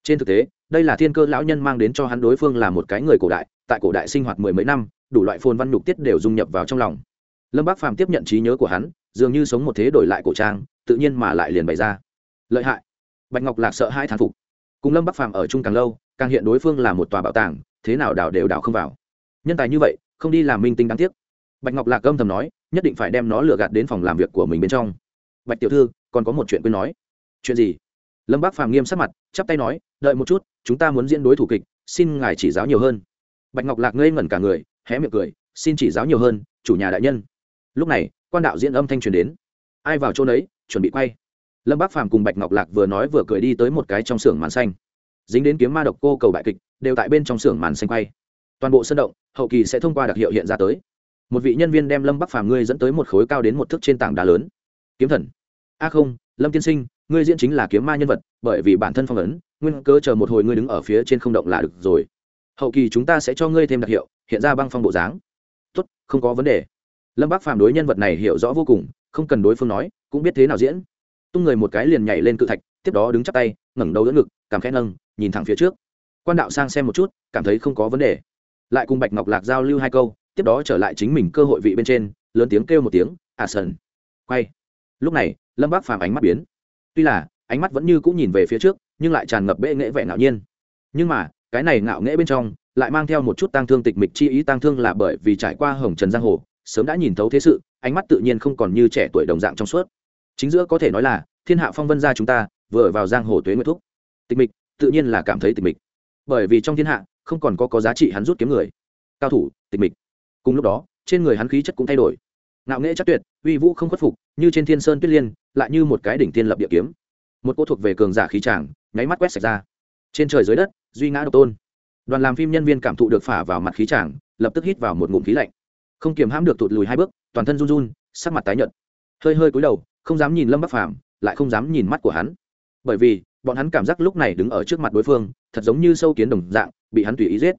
Trên thực tế, đây là thiên cơ lão nhân mang đến cho hắn đối phương là một cái người cổ đại tại cổ đại sinh hoạt mười mấy năm, đủ loại phồn văn nhục tiết đều dung nhập vào trong lòng. Lâm bác phàm tiếp nhận trí nhớ của hắn, dường như sống một thế đổi lại cổ trang, tự nhiên mà lại liền bày ra. Lợi hại. Bạch ngọc lạc sợ hai thán phục. Cùng lâm bắc phàm ở chung càng lâu, càng hiện đối phương là một tòa bảo tàng, thế nào đảo đều đảo không vào. Nhân tài như vậy, không đi làm minh tinh đáng tiếc. Bạch ngọc lạc âm thầm nói, nhất định phải đem nó lừa gạt đến phòng làm việc của mình bên trong. Bạch tiểu thư, còn có một chuyện quên nói. Chuyện gì? Lâm bác phàm nghiêm sắc mặt, chắp tay nói, đợi một chút, chúng ta muốn diễn đối thủ kịch, xin ngài chỉ giáo nhiều hơn bạch ngọc lạc ngây ngẩn cả người, hé miệng cười, xin chỉ giáo nhiều hơn, chủ nhà đại nhân. Lúc này, quan đạo diễn âm thanh truyền đến. Ai vào chỗ đấy chuẩn bị quay. Lâm bác phàm cùng bạch ngọc lạc vừa nói vừa cười đi tới một cái trong xưởng màn xanh. Dính đến kiếm ma độc cô cầu bại kịch, đều tại bên trong xưởng màn xanh quay. Toàn bộ sân động, hậu kỳ sẽ thông qua đặc hiệu hiện ra tới. Một vị nhân viên đem lâm bắc phàm ngươi dẫn tới một khối cao đến một thước trên tảng đá lớn. Kiếm thần. A không, lâm tiên sinh, ngươi diễn chính là kiếm ma nhân vật, bởi vì bản thân phong ấn, nguyên cơ chờ một hồi ngươi đứng ở phía trên không động là được rồi hậu kỳ chúng ta sẽ cho ngươi thêm đặc hiệu, hiện ra băng phong bộ dáng. Tốt, không có vấn đề. Lâm bác phàm đối nhân vật này hiểu rõ vô cùng, không cần đối phương nói, cũng biết thế nào diễn. Tung người một cái liền nhảy lên cự thạch, tiếp đó đứng chắp tay, ngẩng đầu đỡ ngực, cảm khẽ nâng, nhìn thẳng phía trước. Quan đạo sang xem một chút, cảm thấy không có vấn đề. Lại cùng bạch ngọc lạc giao lưu hai câu, tiếp đó trở lại chính mình cơ hội vị bên trên, lớn tiếng kêu một tiếng à sần. Quay. Lúc này, lâm bác phàm ánh mắt biến. Tuy là, ánh mắt vẫn như cũng nhìn về phía trước, nhưng lại tràn ngập bệ nghệ vẻ ngạo nhiên. Nhưng mà cái này ngạo nghễ bên trong, lại mang theo một chút tang thương tịch mịch chi ý, tang thương là bởi vì trải qua hồng trần giang hồ, sớm đã nhìn thấu thế sự, ánh mắt tự nhiên không còn như trẻ tuổi đồng dạng trong suốt. Chính giữa có thể nói là, thiên hạ phong vân gia chúng ta, vừa vào giang hồ tuế nguyệt thúc. Tịch mịch, tự nhiên là cảm thấy tịch mịch. Bởi vì trong thiên hạ, không còn có có giá trị hắn rút kiếm người. Cao thủ, tịch mịch. Cùng lúc đó, trên người hắn khí chất cũng thay đổi. Ngạo nghễ chắc tuyệt, uy vũ không khuất phục, như trên thiên sơn tuyết liên, lại như một cái đỉnh thiên lập địa kiếm. Một cô thuộc về cường giả khí tràng, nháy mắt quét sạch ra trên trời dưới đất, duy ngã độc tôn. Đoàn làm phim nhân viên cảm thụ được phả vào mặt khí tràng lập tức hít vào một ngụm khí lạnh. Không kiềm hãm được tụt lùi hai bước, toàn thân run run, sắc mặt tái nhợt. Hơi hơi cúi đầu, không dám nhìn lâm bắc phàm, lại không dám nhìn mắt của hắn. Bởi vì, bọn hắn cảm giác lúc này đứng ở trước mặt đối phương, thật giống như sâu kiến đồng dạng, bị hắn tùy ý giết.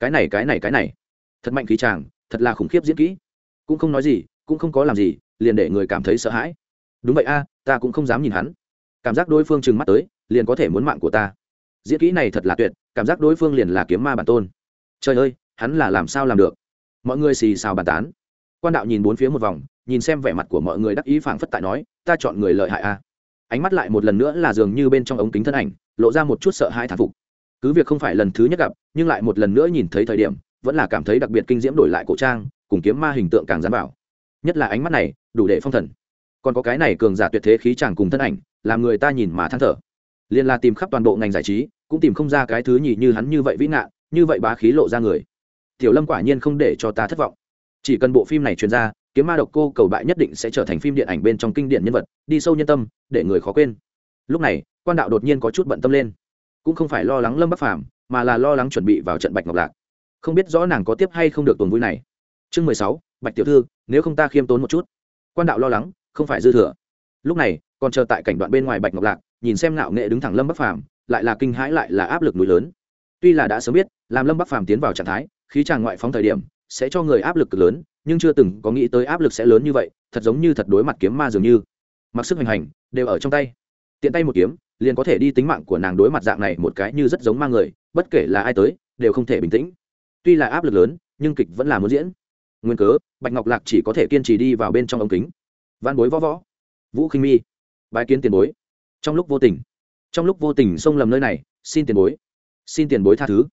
Cái này cái này cái này. Thật mạnh khí tràng thật là khủng khiếp diễn kỹ. Cũng không nói gì, cũng không có làm gì, liền để người cảm thấy sợ hãi. Đúng vậy a, ta cũng không dám nhìn hắn. Cảm giác đối phương trừng mắt tới, liền có thể muốn mạng của ta diễn kỹ này thật là tuyệt, cảm giác đối phương liền là kiếm ma bản tôn. Trời ơi, hắn là làm sao làm được? Mọi người xì xào bàn tán. Quan đạo nhìn bốn phía một vòng, nhìn xem vẻ mặt của mọi người đắc ý phảng phất tại nói, ta chọn người lợi hại a ánh mắt lại một lần nữa là dường như bên trong ống kính thân ảnh, lộ ra một chút sợ hãi thản phục. Cứ việc không phải lần thứ nhất gặp, nhưng lại một lần nữa nhìn thấy thời điểm, vẫn là cảm thấy đặc biệt kinh diễm đổi lại cổ trang, cùng kiếm ma hình tượng càng dám bảo. nhất là ánh mắt này, đủ để phong thần. Còn có cái này cường giả tuyệt thế khí chàng cùng thân ảnh, làm người ta nhìn mà than thở liên là tìm khắp toàn bộ ngành giải trí, cũng tìm không ra cái thứ nhì như hắn như vậy vĩ ngạn, như vậy bá khí lộ ra người. Tiểu lâm quả nhiên không để cho ta thất vọng. Chỉ cần bộ phim này truyền ra, kiếm ma độc cô cầu bại nhất định sẽ trở thành phim điện ảnh bên trong kinh điển nhân vật, đi sâu nhân tâm, để người khó quên. Lúc này, quan đạo đột nhiên có chút bận tâm lên. Cũng không phải lo lắng lâm bắc phàm, mà là lo lắng chuẩn bị vào trận bạch ngọc lạc. Không biết rõ nàng có tiếp hay không được tuần vui này. Chương mười sáu, bạch tiểu thư, nếu không ta khiêm tốn một chút. Quan đạo lo lắng, không phải dư thừa. Lúc này, còn chờ tại cảnh đoạn bên ngoài bạch ngọc lạc nhìn xem ngạo nghệ đứng thẳng lâm bắc phàm, lại là kinh hãi lại là áp lực núi lớn. Tuy là đã sớm biết, làm lâm bắc phàm tiến vào trạng thái, khí tràng ngoại phóng thời điểm, sẽ cho người áp lực cực lớn, nhưng chưa từng có nghĩ tới áp lực sẽ lớn như vậy, thật giống như thật đối mặt kiếm ma dường như. Mặc sức hành hành, đều ở trong tay. Tiện tay một kiếm, liền có thể đi tính mạng của nàng đối mặt dạng này một cái như rất giống ma người, bất kể là ai tới, đều không thể bình tĩnh. Tuy là áp lực lớn, nhưng kịch vẫn là muốn diễn. Nguyên cớ, bạch ngọc lạc chỉ có thể kiên trì đi vào bên trong ống kính. Văn bối võ võ. Vũ khinh mi. Bái kiến tiền bối trong lúc vô tình, trong lúc vô tình xông lầm nơi này, xin tiền bối, xin tiền bối tha thứ.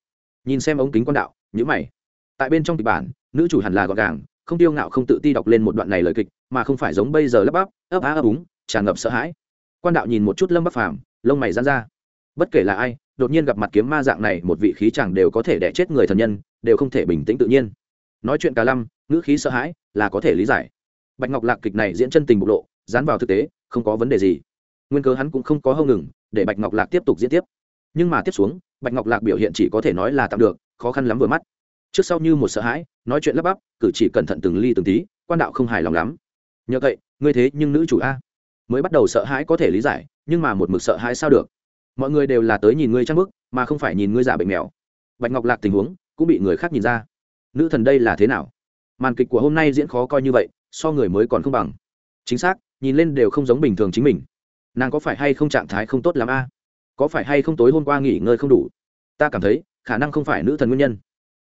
Nhìn xem ống kính quan đạo nhữ mày. Tại bên trong kịch bản, nữ chủ hẳn là gọn gàng, không tiêu ngạo không tự ti đọc lên một đoạn này lời kịch, mà không phải giống bây giờ lắp bắp, ấp á ấp úng, tràn ngập sợ hãi. Quan đạo nhìn một chút lâm bắc phàm, lông mày dán ra. Bất kể là ai, đột nhiên gặp mặt kiếm ma dạng này, một vị khí chẳng đều có thể đẻ chết người thần nhân, đều không thể bình tĩnh tự nhiên. Nói chuyện cả lâm ngữ khí sợ hãi là có thể lý giải. Bạch ngọc lạc kịch này diễn chân tình bộc lộ, dán vào thực tế, không có vấn đề gì nguyên cớ hắn cũng không có hâu ngừng, để bạch ngọc lạc tiếp tục diễn tiếp. Nhưng mà tiếp xuống, bạch ngọc lạc biểu hiện chỉ có thể nói là tạm được, khó khăn lắm vừa mắt. Trước sau như một sợ hãi, nói chuyện lắp bắp, cử chỉ cẩn thận từng ly từng tí, quan đạo không hài lòng lắm. Nhờ vậy, ngươi thế nhưng nữ chủ a. Mới bắt đầu sợ hãi có thể lý giải, nhưng mà một mực sợ hãi sao được? Mọi người đều là tới nhìn ngươi trang bức, mà không phải nhìn ngươi giả bệnh mèo. Bạch ngọc lạc tình huống cũng bị người khác nhìn ra. Nữ thần đây là thế nào? Màn kịch của hôm nay diễn khó coi như vậy, so người mới còn không bằng. Chính xác, nhìn lên đều không giống bình thường chính mình nàng có phải hay không trạng thái không tốt l a? Có phải hay không tối hôm qua nghỉ ngơi không đủ? Ta cảm thấy, khả năng không phải nữ thần nguyên nhân.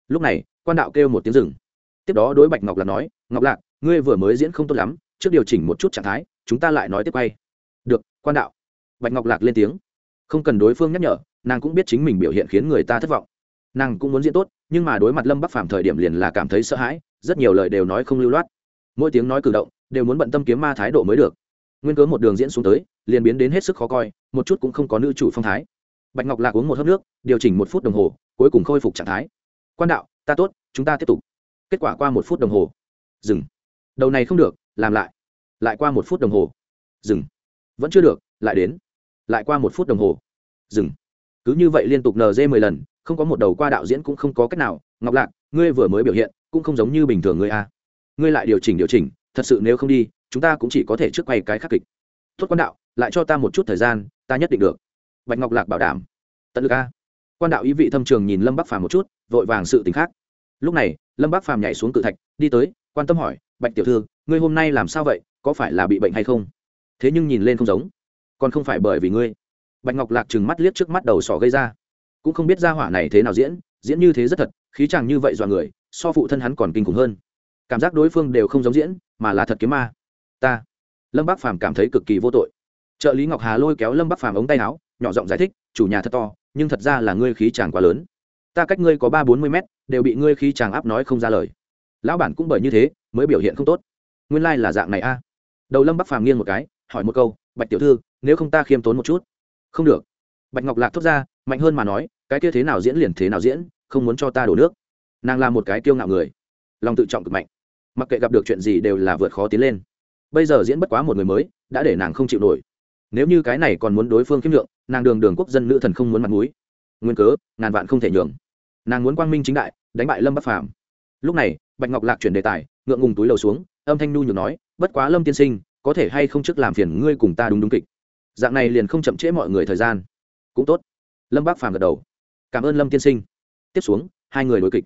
Lúc này, quan đạo kêu một tiếng rừng tiếp đó đối bạch ngọc lạc nói, ngọc lạc, ngươi vừa mới diễn không tốt lắm, trước điều chỉnh một chút trạng thái, chúng ta lại nói tiếp quay. Được, quan đạo. Bạch ngọc lạc lên tiếng. Không cần đối phương nhắc nhở, nàng cũng biết chính mình biểu hiện khiến người ta thất vọng. Nàng cũng muốn diễn tốt, nhưng mà đối mặt lâm bắc phàm thời điểm liền là cảm thấy sợ hãi, rất nhiều lời đều nói không lưu loát. Mỗi tiếng nói cử động, đều muốn bận tâm kiếm ma thái độ mới được nguyên cớ một đường diễn xuống tới, liền biến đến hết sức khó coi, một chút cũng không có nữ chủ phong thái. Bạch ngọc lạc uống một hớp nước, điều chỉnh một phút đồng hồ, cuối cùng khôi phục trạng thái. Quan đạo, ta tốt, chúng ta tiếp tục. Kết quả qua một phút đồng hồ. Dừng. Đầu này không được, làm lại. Lại qua một phút đồng hồ. Dừng. Vẫn chưa được, lại đến. Lại qua một phút đồng hồ. Dừng. Cứ như vậy liên tục nd mười lần, không có một đầu qua đạo diễn cũng không có cách nào. Ngọc lạc, ngươi vừa mới biểu hiện, cũng không giống như bình thường ngươi a. Ngươi lại điều chỉnh điều chỉnh, thật sự nếu không đi chúng ta cũng chỉ có thể trước quay cái khắc kịch. Tốt quan đạo, lại cho ta một chút thời gian, ta nhất định được. Bạch ngọc lạc bảo đảm. Tận lực a. Quan đạo ý vị thâm trường nhìn lâm bắc phàm một chút, vội vàng sự t ì n h khác. Lúc này, lâm bắc phàm nhảy xuống cự thạch, đi tới, quan tâm hỏi, bạch tiểu thư, ngươi hôm nay làm sao vậy? Có phải là bị bệnh hay không? Thế nhưng nhìn lên không giống. Còn không phải bởi vì ngươi. Bạch ngọc lạc trừng mắt liếc trước mắt đầu sỏ gây ra. Cũng không biết ra hỏa này thế nào diễn diễn như thế rất thật, khí chàng như vậy dọa người, so phụ thân hắn còn kinh khủng hơn. Cảm giác đối phương đều không giống diễn, mà là thật kiếm ma ta. Lâm bác phàm cảm thấy cực kỳ vô tội. Trợ lý ngọc hà lôi kéo lâm bác phàm ống tay áo, nhỏ giọng giải thích, chủ nhà thật to, nhưng thật ra là ngươi khí chàng quá lớn. Ta cách ngươi có ba bốn mươi mét, đều bị ngươi khí chàng áp nói không ra lời. Lão bản cũng bởi như thế, mới biểu hiện không tốt. Nguyên lai、like、là dạng này a. Đầu lâm bắc phàm nghiêng một cái, hỏi một câu, bạch tiểu thư, nếu không ta khiêm tốn một chút? Không được. Bạch ngọc lạc thốt ra, mạnh hơn mà nói, cái kia thế nào diễn liền thế nào diễn, không muốn cho ta đổ nước. Nàng là một cái kiêu ngạo người, lòng tự trọng cực mạnh. Mặc kệ gặp được chuyện gì đều là vượt khó tiến lên bây giờ diễn bất quá một người mới, đã để nàng không chịu nổi. Nếu như cái này còn muốn đối phương kiếm lượng nàng đường đường quốc dân nữ thần không muốn mặt mũi. Nguyên cớ, ngàn vạn không thể nhường. Nàng muốn quang minh chính đại, đánh bại lâm bắc phàm. Lúc này, bạch ngọc lạc chuyển đề tài, ngượng ngùng túi lầu xuống, âm thanh nu nhược nói, bất quá lâm tiên sinh, có thể hay không trước làm phiền ngươi cùng ta đúng đúng kịch? Dạng này liền không chậm trễ mọi người thời gian. Cũng tốt. Lâm bắc phàm gật đầu. Cảm ơn lâm tiên sinh. Tiếp xuống, hai người đối kịch.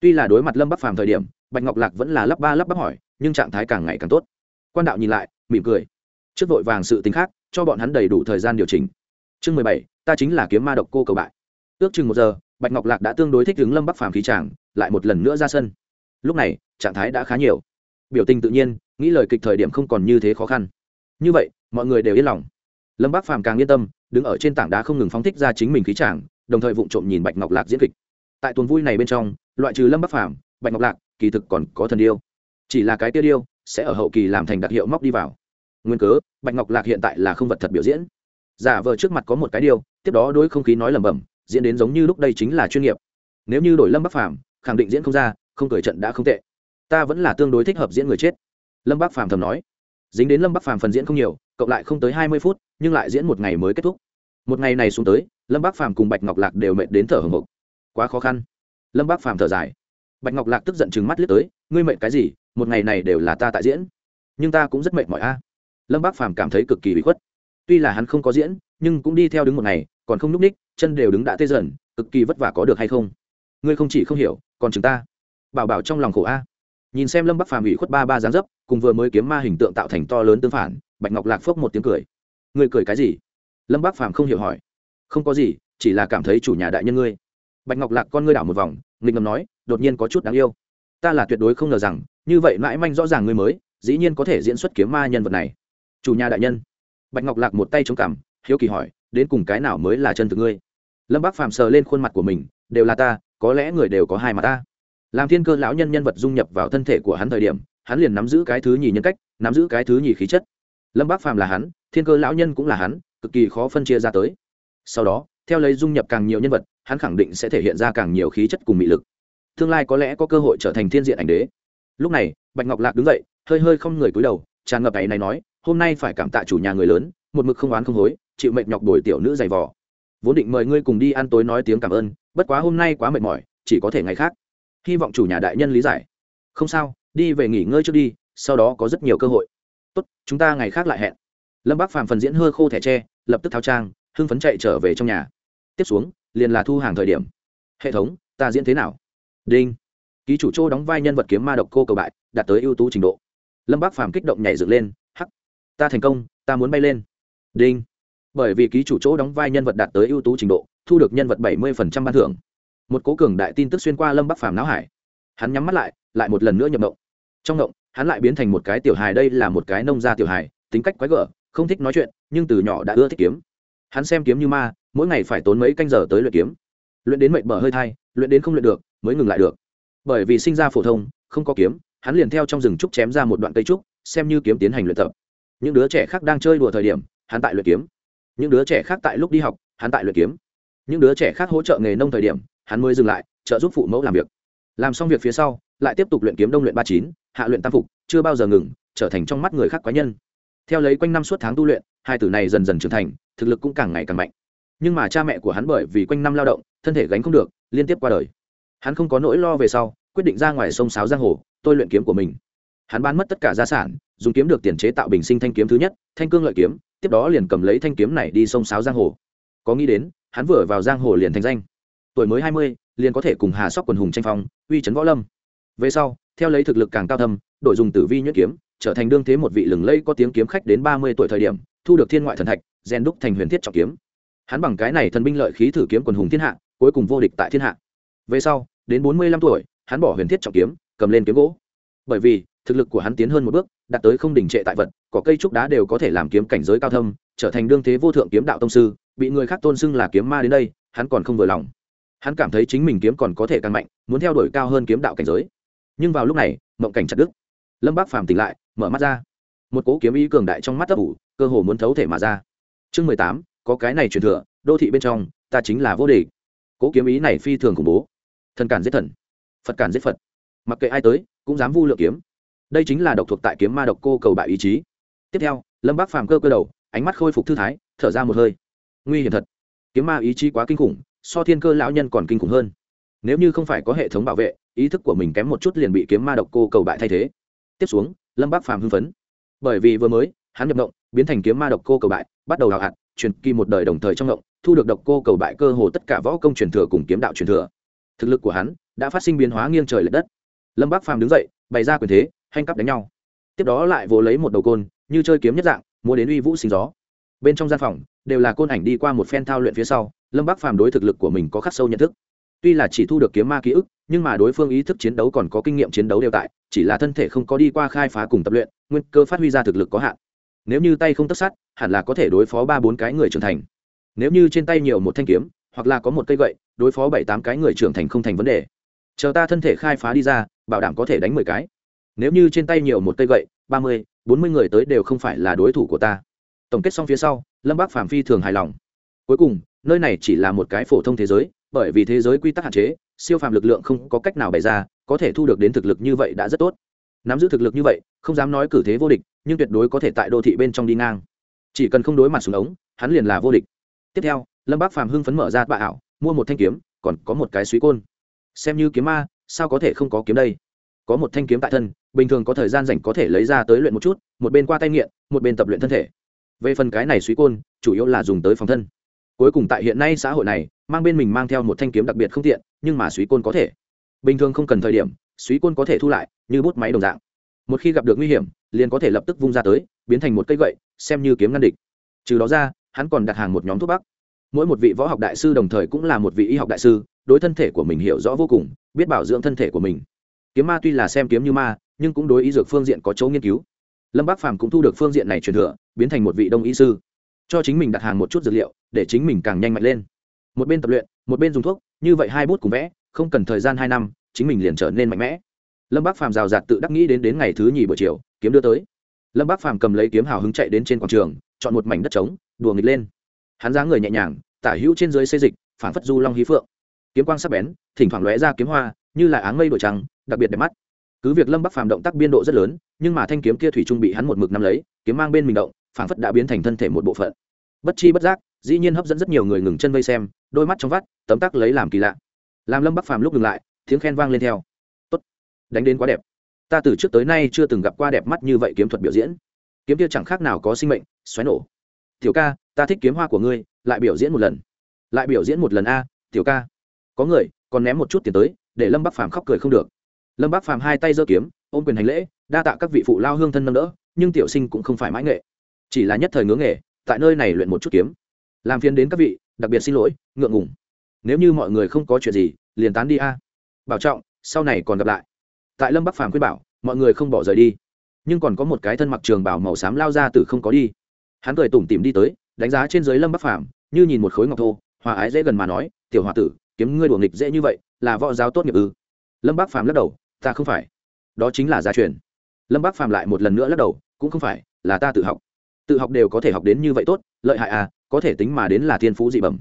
Tuy là đối mặt lâm bắc phàm thời điểm, bạch ngọc lạc vẫn là lắp ba lắp bắp hỏi, nhưng trạng thái càng ngày càng tốt quan đạo nhìn lại, mỉm cười. Trước vội vàng sự tính khác, cho bọn hắn đầy đủ thời gian điều chỉnh. Chương mười bảy, ta chính là kiếm ma độc cô cầu bại. Ước chừng một giờ, bạch ngọc lạc đã tương đối thích ứng lâm bắc phàm khí tràng lại một lần nữa ra sân. Lúc này, trạng thái đã khá nhiều. Biểu tình tự nhiên, nghĩ lời kịch thời điểm không còn như thế khó khăn. Như vậy, mọi người đều yên lòng. Lâm bắc phàm càng yên tâm, đứng ở trên tảng đá không ngừng phóng thích ra chính mình khí tràng đồng thời vụng trộm nhìn bạch ngọc lạc diễn kịch. Tại tuần vui này bên trong, loại trừ lâm bắc phàm, bạch ngọc lạc kỳ thực còn có thần điêu. Chỉ là cái tiêu điêu sẽ ở hậu kỳ làm thành đặc hiệu móc đi vào. Nguyên cớ, bạch ngọc lạc hiện tại là không vật thật biểu diễn. Giả vờ trước mặt có một cái điều, tiếp đó đối không khí nói lẩm bẩm, diễn đến giống như lúc đây chính là chuyên nghiệp. Nếu như đổi lâm bắc phàm, khẳng định diễn không ra, không cười trận đã không tệ. Ta vẫn là tương đối thích hợp diễn người chết. Lâm bắc phàm thầm nói. Dính đến lâm bắc phàm phần diễn không nhiều, cộng lại không tới hai mươi phút, nhưng lại diễn một ngày mới kết thúc. Một ngày này xuống tới, lâm bắc phàm cùng bạch ngọc lạc đều mệt đến thở hồng hộc. Quá khó khăn. Lâm bắc phàm thở dài. Bạch ngọc lạc tức giận chừng mắt liếc tới, ngươi mệt cái gì? Một ngày này đều là ta tại diễn. Nhưng ta cũng rất mệt mỏi a. Lâm bác phàm cảm thấy cực kỳ bị khuất. Tuy là hắn không có diễn, nhưng cũng đi theo đứng một ngày, còn không n ú c ních, chân đều đứng đã tê dần, cực kỳ vất vả có được hay không? Ngươi không chỉ không hiểu, còn chúng ta. Bảo bảo trong lòng khổ a. Nhìn xem lâm bắc phàm ủy khuất ba ba dáng dấp, cùng vừa mới kiếm ma hình tượng tạo thành to lớn tương phản, bạch ngọc lạc phốc một tiếng cười. Ngươi cười cái gì? Lâm bắc phàm không hiểu hỏi. Không có gì, chỉ là cảm thấy chủ nhà đại nhân ngươi. Bạch ngọc lạc con ngươi đảo một vòng, nghịch ngầm nói, đột nhiên có chút đáng yêu ta là tuyệt đối không ngờ rằng, như vậy mãi manh rõ ràng ngươi mới, dĩ nhiên có thể diễn xuất kiếm ma nhân vật này. Chủ nhà đại nhân. Bạch ngọc lạc một tay chống cằm, hiếu kỳ hỏi, đến cùng cái nào mới là chân thực ngươi? Lâm bác phàm sờ lên khuôn mặt của mình, đều là ta, có lẽ người đều có hai mặt ta. Làm thiên cơ lão nhân nhân vật dung nhập vào thân thể của hắn thời điểm, hắn liền nắm giữ cái thứ nhì nhân cách, nắm giữ cái thứ nhì khí chất. Lâm bác phàm là hắn, thiên cơ lão nhân cũng là hắn, cực kỳ khó phân chia ra tới. Sau đó, theo lấy dung nhập càng nhiều nhân vật, hắn khẳng định sẽ thể hiện ra càng nhiều khí chất cùng mị lực tương lai có lẽ có cơ hội trở thành thiên diện ảnh đế. Lúc này, bạch ngọc lạc đứng dậy, hơi hơi không người cúi đầu, tràn ngập ấy này nói, hôm nay phải cảm tạ chủ nhà người lớn, một mực không oán không hối, chịu mệt nhọc đổi tiểu nữ dày vò. Vốn định mời ngươi cùng đi ăn tối nói tiếng cảm ơn, bất quá hôm nay quá mệt mỏi, chỉ có thể ngày khác. Hy vọng chủ nhà đại nhân lý giải. Không sao, đi về nghỉ ngơi trước đi, sau đó có rất nhiều cơ hội. Tốt, chúng ta ngày khác lại hẹn. Lâm bác phàm phần diễn hơi khô thẻ tre, lập tức thao trang, hưng phấn chạy trở về trong nhà. Tiếp xuống, liền là thu hàng thời điểm. Hệ thống, ta diễn thế nào? Đinh. Ký chủ châu đóng vai nhân vật kiếm ma độc cô cầu bại, đạt tới ưu tú trình độ. Lâm bác phàm kích động nhảy dựng lên, hắc. Ta thành công, ta muốn bay lên. Đinh. Bởi vì ký chủ chỗ đóng vai nhân vật đạt tới ưu tú trình độ, thu được nhân vật bảy mươi ban thưởng. Một cố cường đại tin tức xuyên qua lâm bắc phàm não hải. Hắn nhắm mắt lại lại một lần nữa nhập động trong động hắn lại biến thành một cái tiểu hài, đây là một cái nông gia tiểu hài, tính cách quái gở, không thích nói chuyện, nhưng từ nhỏ đã ưa thích kiếm. Hắn xem kiếm như ma, mỗi ngày phải tốn mấy canh giờ tới luyện kiếm luyện đến mệnh mở hơi thai, luyện đến không luyện được, mới ngừng lại được. Bởi vì sinh ra phổ thông, không có kiếm, hắn liền theo trong rừng trúc chém ra một đoạn cây trúc, xem như kiếm tiến hành luyện tập. Những đứa trẻ khác đang chơi đùa thời điểm, hắn tại luyện kiếm. Những đứa trẻ khác tại lúc đi học, hắn tại luyện kiếm. Những đứa trẻ khác hỗ trợ nghề nông thời điểm, hắn mới dừng lại, trợ giúp phụ mẫu làm việc. Làm xong việc phía sau, lại tiếp tục luyện kiếm đông luyện ba chín, hạ luyện tam phục, chưa bao giờ ngừng, trở thành trong mắt người khác quái nhân. Theo lấy quanh năm suốt tháng tu luyện, hai tử này dần dần trưởng thành, thực lực cũng càng ngày càng mạnh nhưng mà cha mẹ của hắn bởi vì quanh năm lao động, thân thể gánh không được, liên tiếp qua đời. Hắn không có nỗi lo về sau, quyết định ra ngoài sông sáo giang hồ, tôi luyện kiếm của mình. Hắn bán mất tất cả gia sản, dùng kiếm được tiền chế tạo bình sinh thanh kiếm thứ nhất, thanh cương lợi kiếm, tiếp đó liền cầm lấy thanh kiếm này đi sông sáo giang hồ. Có nghĩ đến, hắn vừa vào giang hồ liền thành danh. Tuổi mới hai mươi, liền có thể cùng hà sóc quần hùng tranh phong, uy trấn võ lâm. Về sau, theo lấy thực lực càng cao thâm đội dùng tử vi nhuyễn kiếm, trở thành đương thế một vị lừng lây có tiếng kiếm khách đến ba mươi tuổi thời điểm, thu được thiên ngoại thần thạch, rèn đúc thành huyền thiết trọng kiếm hắn bằng cái này thần binh lợi khí thử kiếm quần hùng thiên hạ, cuối cùng vô địch tại thiên hạ. Về sau, đến bốn mươi lăm tuổi, hắn bỏ huyền thiết trọng kiếm, cầm lên kiếm gỗ. Bởi vì, thực lực của hắn tiến hơn một bước, đạt tới không đỉnh trệ tại vật có cây trúc đá đều có thể làm kiếm cảnh giới cao thâm, trở thành đương thế vô thượng kiếm đạo tông sư, bị người khác tôn xưng là kiếm ma đến đây, hắn còn không vừa lòng. Hắn cảm thấy chính mình kiếm còn có thể càng mạnh, muốn theo đuổi cao hơn kiếm đạo cảnh giới. Nhưng vào lúc này, mộng cảnh chặt đức lâm bác phàm tỉnh lại, mở mắt ra. Một cố kiếm ý cường đại trong mắt ấp ủ, cơ hồ muốn thấu thể mà ra. Chương mười tám có cái này truyền thừa, đô thị bên trong, ta chính là vô địch. Cố kiếm ý này phi thường khủng bố. Thần cản giết thần, phật cản giết phật. Mặc kệ ai tới, cũng dám vu lượng kiếm. Đây chính là độc thuộc tại kiếm ma độc cô cầu bại ý chí. Tiếp theo, lâm bác phàm cơ cơ đầu, ánh mắt khôi phục thư thái, thở ra một hơi. Nguy hiểm thật. Kiếm ma ý chí quá kinh khủng, so thiên cơ lão nhân còn kinh khủng hơn. Nếu như không phải có hệ thống bảo vệ, ý thức của mình kém một chút liền bị kiếm ma độc cô cầu bại thay thế. Tiếp xuống, lâm bác phàm hưng phấn. Bởi vì vừa mới, hắn nhập động biến thành kiếm ma độc cô cầu bại, bắt đầu đào hạt truyền kỳ một đời đồng thời trong động thu được độc cô cầu bại cơ hồ tất cả võ công truyền thừa cùng kiếm đạo truyền thừa. Thực lực của hắn đã phát sinh biến hóa nghiêng trời l ệ đất. Lâm bác phàm đứng dậy, bày ra quyền thế, hành cắp đánh nhau. Tiếp đó lại vồ lấy một đầu côn, như chơi kiếm nhất dạng mua đến uy vũ sinh gió. Bên trong gian phòng, đều là côn ảnh đi qua một phen thao luyện phía sau, lâm bác phàm đối thực lực của mình có khắc sâu nhận thức. Tuy là chỉ thu được kiếm ma ký ức, nhưng mà đối phương ý thức chiến đấu còn có kinh nghiệm chiến đấu đều tại, chỉ là thân thể không có đi qua khai phá cùng tập luyện, nguyên cơ phát huy ra thực lực có hạn. Nếu như tay không tất sát hẳn là có thể đối phó ba bốn cái người trưởng thành. Nếu như trên tay nhiều một thanh kiếm, hoặc là có một cây gậy, đối phó bảy tám cái người trưởng thành không thành vấn đề. Chờ ta thân thể khai phá đi ra, bảo đảm có thể đánh mười cái. Nếu như trên tay nhiều một cây gậy, ba mươi, bốn mươi người tới đều không phải là đối thủ của ta. Tổng kết xong phía sau, lâm bác phạm phi thường hài lòng. Cuối cùng, nơi này chỉ là một cái phổ thông thế giới, bởi vì thế giới quy tắc hạn chế, siêu phàm lực lượng không có cách nào bày ra, có thể thu được đến thực lực như vậy đã rất tốt. Nắm giữ thực lực như vậy, không dám nói cử thế vô địch, nhưng tuyệt đối có thể tại đô thị bên trong đi ngang chỉ cần không đối mặt xuống ống, hắn liền là vô địch. Tiếp theo, lâm bác phàm hưng phấn mở ra bạ ảo, mua một thanh kiếm, còn có một cái suý côn. Xem như kiếm ma, sao có thể không có kiếm đây? Có một thanh kiếm tại thân, bình thường có thời gian rảnh có thể lấy ra tới luyện một chút, một bên qua tay nghiện, một bên tập luyện thân thể. Về phần cái này suý côn, chủ yếu là dùng tới phòng thân. Cuối cùng tại hiện nay xã hội này, mang bên mình mang theo một thanh kiếm đặc biệt không tiện, nhưng mà suý côn có thể. Bình thường không cần thời điểm suý côn có thể thu lại, như bút máy đồng dạng. Một khi gặp được nguy hiểm, liền có thể lập tức vung ra tới, biến thành một cây gậy xem như kiếm ngăn địch. Trừ đó ra, hắn còn đặt hàng một nhóm thuốc bắc. Mỗi một vị võ học đại sư đồng thời cũng là một vị y học đại sư, đối thân thể của mình hiểu rõ vô cùng, biết bảo dưỡng thân thể của mình. Kiếm ma tuy là xem kiếm như ma, nhưng cũng đối y dược phương diện có chỗ nghiên cứu. Lâm bác phàm cũng thu được phương diện này truyền thừa, biến thành một vị đông y sư. Cho chính mình đặt hàng một chút dược liệu, để chính mình càng nhanh mạnh lên. Một bên tập luyện, một bên dùng thuốc, như vậy hai bút cùng vẽ, không cần thời gian hai năm, chính mình liền trở nên mạnh mẽ. Lâm bác phàm rào rạt tự đắc nghĩ đến đến ngày thứ nhì buổi chiều, kiếm đưa tới lâm bác phàm cầm lấy kiếm hào hứng chạy đến trên quảng trường, chọn một mảnh đất trống, đùa nghịch lên. Hắn dáng người nhẹ nhàng, tả hữu trên dưới xây dịch phản phất du long hí phượng. Kiếm quang sắc bén, thỉnh thoảng lóe ra kiếm hoa, như là áng mây đổi trắng đặc biệt đẹp mắt. Cứ việc lâm bắc phàm động tác biên độ rất lớn, nhưng mà thanh kiếm kia thủy trung bị hắn một mực nắm lấy, kiếm mang bên mình động phản phất đã biến thành thân thể một bộ phận. Bất chi bất giác, dĩ nhiên hấp dẫn rất nhiều người ngừng chân vây xem, đôi mắt trong vắt, tấm tắc lấy làm kỳ lạ. Làm lâm bắc phàm lúc ngừng lại, tiếng khen vang lên theo. Tốt, đánh đến quá đẹp ta từ trước tới nay chưa từng gặp qua đẹp mắt như vậy kiếm thuật biểu diễn. Kiếm kia chẳng khác nào có sinh mệnh, xoáy nổ. Tiểu ca, ta thích kiếm hoa của ngươi, lại biểu diễn một lần. Lại biểu diễn một lần a, tiểu ca. Có người, còn ném một chút tiền tới, để lâm bắc phàm khóc cười không được. Lâm bắc phàm hai tay giơ kiếm, ôm quyền hành lễ, đa tạ các vị phụ lao hương thân nâng đỡ, nhưng tiểu sinh cũng không phải mãi nghệ. Chỉ là nhất thời ngưỡng nghề, tại nơi này luyện một chút kiếm. Làm phiền đến các vị, đặc biệt xin lỗi, ngượng ngùng. Nếu như mọi người không có chuyện gì, liền tán đi a. Bảo trọng, sau này còn gặp lại tại lâm bắc phàm khuyên bảo, mọi người không bỏ rời đi. Nhưng còn có một cái thân mặc trường bảo màu xám lao ra từ không có đi. Hắn cười tủm tỉm đi tới, đánh giá trên dưới lâm bắc phàm, như nhìn một khối ngọc thô, hòa ái dễ gần mà nói, tiểu h o a tử, kiếm ngươi đùa nghịch dễ như vậy, là võ giáo tốt nghiệp ư? Lâm bắc phàm lắc đầu, ta không phải. Đó chính là gia truyền. Lâm bắc phàm lại một lần nữa lắc đầu, cũng không phải, là ta tự học. Tự học đều có thể học đến như vậy tốt, lợi hại à có thể tính mà đến là thiên phú dị bẩm.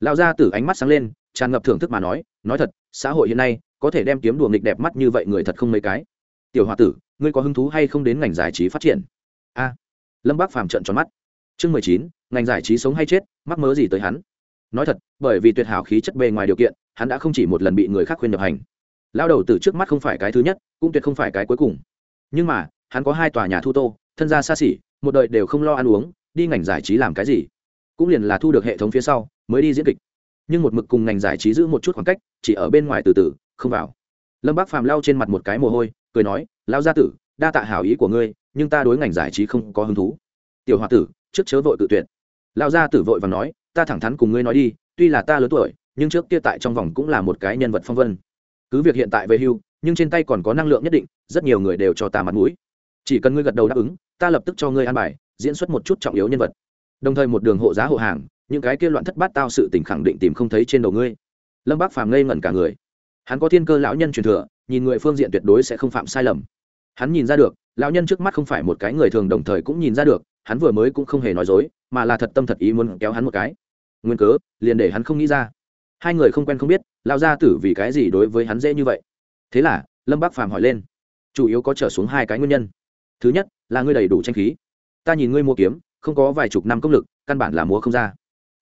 Lao ra tử ánh mắt sáng lên tràn ngập thưởng thức mà nói nói thật, xã hội hiện nay, có thể đem kiếm đùa nghịch đẹp mắt như vậy người thật không mấy cái. Tiểu h o a tử, ngươi có hứng thú hay không đến ngành giải trí phát triển? A. Lâm bác phàm trận tròn mắt. Chương mười chín, ngành giải trí sống hay chết, mắc mớ gì tới hắn? Nói thật, bởi vì tuyệt hảo khí chất bề ngoài điều kiện, hắn đã không chỉ một lần bị người khác khuyên nhập hành. Lao đầu từ trước mắt không phải cái thứ nhất, cũng tuyệt không phải cái cuối cùng. Nhưng mà, hắn có hai tòa nhà thu tô, thân gia xa xỉ, một đời đều không lo ăn uống, đi ngành giải trí làm cái gì? Cũng liền là thu được hệ thống phía sau, mới đi diễn kịch nhưng một mực cùng ngành giải trí giữ một chút khoảng cách, chỉ ở bên ngoài từ từ, không vào. Lâm bác phàm lau trên mặt một cái mồ hôi, cười nói lao gia tử, đa tạ hảo ý của ngươi, nhưng ta đối ngành giải trí không có hứng thú. Tiểu h o a tử, trước chớ vội tự tuyệt. Lao gia tử vội và nói, ta thẳng thắn cùng ngươi nói đi, tuy là ta lớn tuổi, nhưng trước kia tại trong vòng cũng là một cái nhân vật phong vân. Cứ việc hiện tại về hưu, nhưng trên tay còn có năng lượng nhất định, rất nhiều người đều cho ta mặt mũi. Chỉ cần ngươi gật đầu đáp ứng, ta lập tức cho ngươi an bài, diễn xuất một chút trọng yếu nhân vật. Đồng thời một đường hộ giá hộ hàng những cái kia loạn thất bát tao sự tình khẳng định tìm không thấy trên đầu ngươi. Lâm bác phàm ngây ngẩn cả người. Hắn có thiên cơ lão nhân truyền thừa, nhìn người phương diện tuyệt đối sẽ không phạm sai lầm. Hắn nhìn ra được, lão nhân trước mắt không phải một cái người thường đồng thời cũng nhìn ra được, hắn vừa mới cũng không hề nói dối, mà là thật tâm thật ý muốn kéo hắn một cái. Nguyên cớ, liền để hắn không nghĩ ra. Hai người không quen không biết, lão gia tử vì cái gì đối với hắn dễ như vậy? Thế là, lâm bác phàm hỏi lên. Chủ yếu có trở xuống hai cái nguyên nhân. Thứ nhất, là ngươi đầy đủ tranh khí. Ta nhìn ngươi mua kiếm, không có vài chục năm công lực, căn bản là mua không ra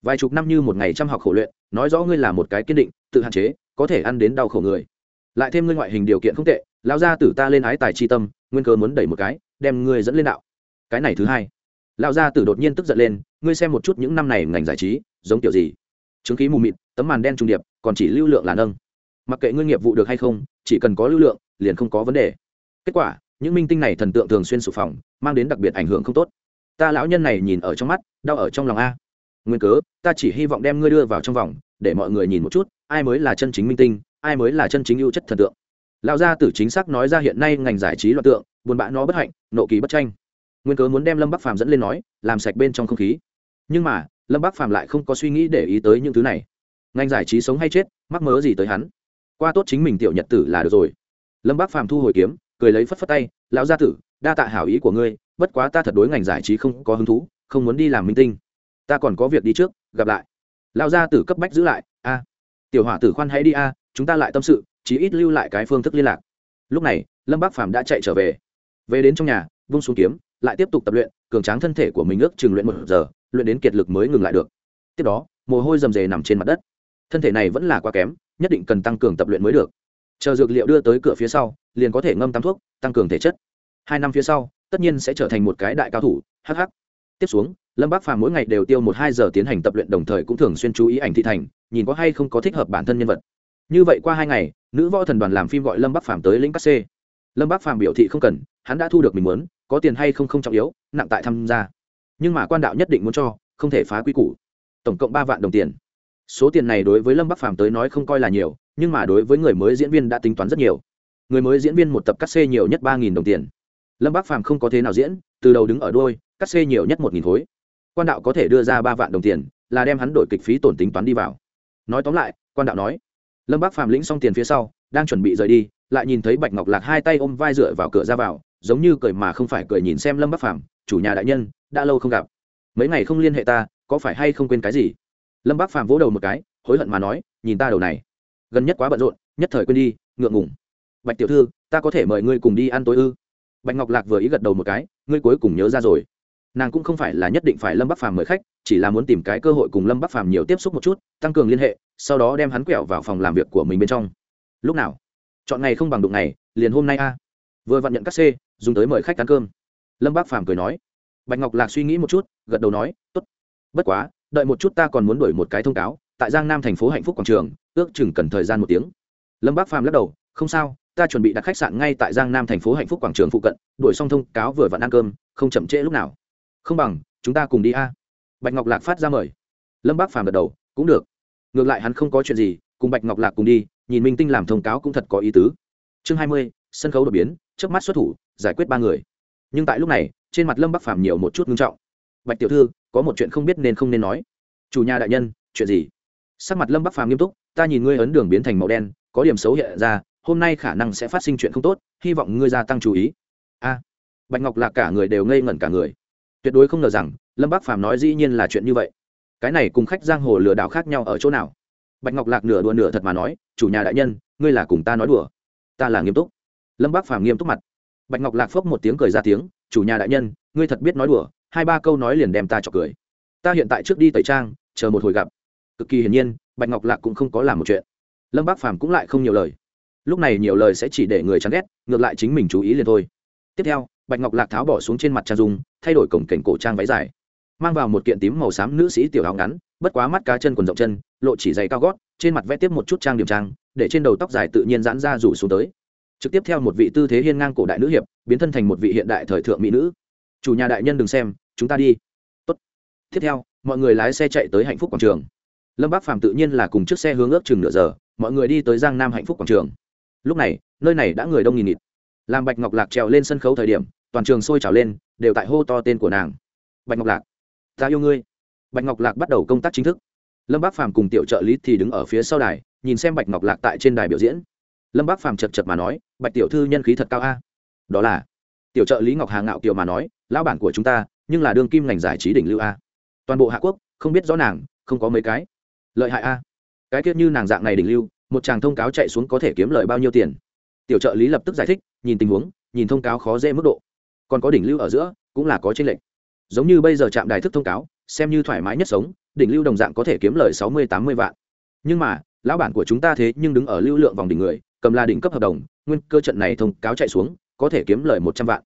vài chục năm như một ngày chăm học khổ luyện, nói rõ ngươi là một cái kiên định, tự hạn chế, có thể ăn đến đau khổ người. Lại thêm ngươi ngoại hình điều kiện không tệ, lão gia tử ta lên ái tài chi tâm, nguyên cơ muốn đẩy một cái, đem ngươi dẫn lên đạo. Cái này thứ hai. Lão gia tử đột nhiên tức giận lên, ngươi xem một chút những năm này ngành giải trí, giống kiểu gì? Chứng khí mù mịt, tấm màn đen trung điệp, còn chỉ lưu lượng là nâng. Mặc kệ ngươi nghiệp vụ được hay không, chỉ cần có lưu lượng, liền không có vấn đề. Kết quả, những minh tinh này thần tượng thường xuyên sụp phòng mang đến đặc biệt ảnh hưởng không tốt. Ta lão nhân này nhìn ở trong mắt, đau ở trong lòng a nguyên cớ, ta chỉ hy vọng đem ngươi đưa vào trong vòng, để mọi người nhìn một chút, ai mới là chân chính minh tinh, ai mới là chân chính ưu chất thần tượng. Lão gia tử chính xác nói ra hiện nay ngành giải trí loạn tượng, buồn bã nó bất hạnh, nộ kỳ bất tranh. Nguyên cớ muốn đem lâm bắc phàm dẫn lên nói, làm sạch bên trong không khí. Nhưng mà, lâm bắc phàm lại không có suy nghĩ để ý tới những thứ này. Ngành giải trí sống hay chết, mắc mớ gì tới hắn? Qua tốt chính mình tiểu nhật tử là được rồi. Lâm bắc phàm thu hồi kiếm, cười lấy phất phất tay, lão gia tử, đa tạ hảo ý của ngươi, bất quá ta thật đối ngành giải trí không có hứng thú, không muốn đi làm minh tinh ta còn có việc đi trước, gặp lại. Lão gia tử cấp bách giữ lại, a. Tiểu hỏa tử khoan hãy đi a, chúng ta lại tâm sự, chí ít lưu lại cái phương thức liên lạc. Lúc này, lâm bác phàm đã chạy trở về. Về đến trong nhà, vung xuống kiếm, lại tiếp tục tập luyện, cường tráng thân thể của mình ước chừng luyện một giờ, luyện đến kiệt lực mới ngừng lại được. Tiếp đó, mồ hôi rầm rề nằm trên mặt đất. Thân thể này vẫn là quá kém, nhất định cần tăng cường tập luyện mới được. Chờ dược liệu đưa tới cửa phía sau, liền có thể ngâm tắm thuốc, tăng cường thể chất. Hai năm phía sau, tất nhiên sẽ trở thành một cái đại cao thủ hh tiếp xuống lâm bác phàm mỗi ngày đều tiêu một hai giờ tiến hành tập luyện đồng thời cũng thường xuyên chú ý ảnh thị thành, nhìn có hay không có thích hợp bản thân nhân vật. Như vậy qua hai ngày, nữ võ thần đoàn làm phim gọi lâm bắc phàm tới lĩnh cắt c. Lâm bắc phàm biểu thị không cần, hắn đã thu được mình muốn, có tiền hay không không trọng yếu, nặng tại tham gia. Nhưng mà quan đạo nhất định muốn cho, không thể phá quy củ. Tổng cộng ba vạn đồng tiền. Số tiền này đối với lâm bắc phàm tới nói không coi là nhiều, nhưng mà đối với người mới diễn viên đã tính toán rất nhiều. Người mới diễn viên một tập cắt xê nhiều nhất ba nghìn đồng tiền. Lâm bắc phàm không có thế nào diễn, từ đầu đứng ở đôi cắt xê nhiều nhất một nghìn khối quan đạo có thể đưa ra ba vạn đồng tiền là đem hắn đổi kịch phí tổn tính toán đi vào. Nói tóm lại quan đạo nói lâm bác Phạm lĩnh xong tiền phía sau đang chuẩn bị rời đi lại nhìn thấy bạch ngọc lạc hai tay ôm vai dựa vào cửa ra vào giống như cười mà không phải cười nhìn xem lâm bác Phạm, chủ nhà đại nhân đã lâu không gặp. Mấy ngày không liên hệ ta có phải hay không quên cái gì? Lâm bác Phạm vỗ đầu một cái hối hận mà nói nhìn ta đầu này gần nhất quá bận rộn nhất thời quên đi ngượng ngủng bạch tiểu thư ta có thể mời ngươi cùng đi ăn tối ư? Bạch ngọc lạc vừa ý gật đầu một cái ngươi cuối cùng nhớ ra rồi nàng cũng không phải là nhất định phải lâm bắc phàm mời khách chỉ là muốn tìm cái cơ hội cùng lâm bắc phàm nhiều tiếp xúc một chút tăng cường liên hệ sau đó đem hắn quẹo vào phòng làm việc của mình bên trong lúc nào chọn ngày không bằng đụng ngày liền hôm nay a vừa vặn nhận các c dùng tới mời khách ăn cơm lâm bắc phàm cười nói bạch ngọc lạc suy nghĩ một chút gật đầu nói t ố t bất quá đợi một chút ta còn muốn đổi một cái thông cáo tại giang nam thành phố hạnh phúc quảng trường ước chừng cần thời gian một tiếng lâm bắc phàm lắc đầu không sao ta chuẩn bị đặt khách sạn ngay tại giang nam thành phố hạnh phúc quảng trường phụ cận đuổi xong thông cáo vừa vặn ăn cơm không chậm trễ lúc nào không bằng, chúng ta cùng đi a. Bạch ngọc lạc phát ra mời. Lâm bác phàm gật đầu, cũng được. Ngược lại hắn không có chuyện gì, cùng bạch ngọc lạc cùng đi, nhìn minh tinh làm thông cáo cũng thật có ý tứ. Chương hai mươi, sân khấu đột biến trước mắt xuất thủ, giải quyết ba người. Nhưng tại lúc này, trên mặt lâm bắc phàm nhiều một chút ngưng trọng. Bạch tiểu thư, có một chuyện không biết nên không nên nói. Chủ nhà đại nhân, chuyện gì? Sắc mặt lâm bắc phàm nghiêm túc, ta nhìn ngươi ấn đường biến thành màu đen, có điểm xấu hiện ra, hôm nay khả năng sẽ phát sinh chuyện không tốt, hy vọng ngươi gia tăng chú ý. A. Bạch ngọc lạc cả người đều ngây ngẩn cả người tuyệt đối không ngờ rằng, lâm bác phàm nói dĩ nhiên là chuyện như vậy. Cái này cùng khách giang hồ lừa đảo khác nhau ở chỗ nào? Bạch ngọc lạc nửa đùa nửa thật mà nói, chủ nhà đại nhân, ngươi là cùng ta nói đùa. Ta là nghiêm túc. Lâm bác phàm nghiêm túc mặt. Bạch ngọc lạc phốc một tiếng cười ra tiếng, chủ nhà đại nhân, ngươi thật biết nói đùa, hai ba câu nói liền đem ta chọc cười. Ta hiện tại trước đi tẩy trang, chờ một hồi gặp. Cực kỳ hiển nhiên, bạch ngọc lạc cũng không có làm một chuyện. Lâm bác phàm cũng lại không nhiều lời. Lúc này nhiều lời sẽ chỉ để người chán ghét, ngược lại chính mình chú ý liền thôi. Tiếp theo bạch ngọc lạc tháo bỏ xuống trên mặt trang dung, thay đổi cổng cảnh cổ trang váy dài. Mang vào một kiện tím màu xám nữ sĩ tiểu áo ngắn, bất quá mắt cá chân quần rộng chân, lộ chỉ dày cao gót, trên mặt vẽ tiếp một chút trang điểm trang, để trên đầu tóc dài tự nhiên giãn ra rủ xuống tới. Trực tiếp theo một vị tư thế hiên ngang cổ đại nữ hiệp, biến thân thành một vị hiện đại thời thượng mỹ nữ. Chủ nhà đại nhân đừng xem, chúng ta đi. Tốt. tiếp theo, mọi người lái xe chạy tới hạnh phúc quảng trường. Lâm bác Phạm tự nhiên là cùng chiếc xe hướng ước chừng nửa giờ, mọi người đi tới giang nam hạnh phúc quảng trường. Lúc này, nơi này đã người đông nghìn nghịt. Làm bạch ngọc lạc trèo lên sân khấu thời điểm toàn trường sôi trào lên, đều tại hô to tên của nàng. Bạch ngọc lạc, ta yêu ngươi. Bạch ngọc lạc bắt đầu công tác chính thức. Lâm bác phàm cùng tiểu trợ lý thì đứng ở phía sau đài, nhìn xem bạch ngọc lạc tại trên đài biểu diễn. Lâm bác phàm chật chật mà nói, bạch tiểu thư nhân khí thật cao a. Đó là. Tiểu trợ lý ngọc hà ngạo kiều mà nói, lão bản của chúng ta, nhưng là đương kim ngành giải trí đỉnh lưu a. Toàn bộ hạ quốc, không biết rõ nàng, không có mấy cái. Lợi hại a. Cái tiết như nàng dạng này đỉnh lưu, một chàng thông cáo chạy xuống có thể kiếm lợi bao nhiêu tiền? Tiểu trợ lý lập tức giải thích, nhìn tình huống, nhìn thông cáo khó dễ mức độ còn có đỉnh lưu ở giữa, cũng là có tranh lệch. Giống như bây giờ trạm đài thức thông cáo, xem như thoải mái nhất sống, đỉnh lưu đồng dạng có thể kiếm lời sáu mươi, tám mươi vạn. Nhưng mà, lão bản của chúng ta thế nhưng đứng ở lưu lượng vòng đỉnh người, cầm là đỉnh cấp hợp đồng, nguyên cơ trận này thông cáo chạy xuống, có thể kiếm lời một trăm vạn.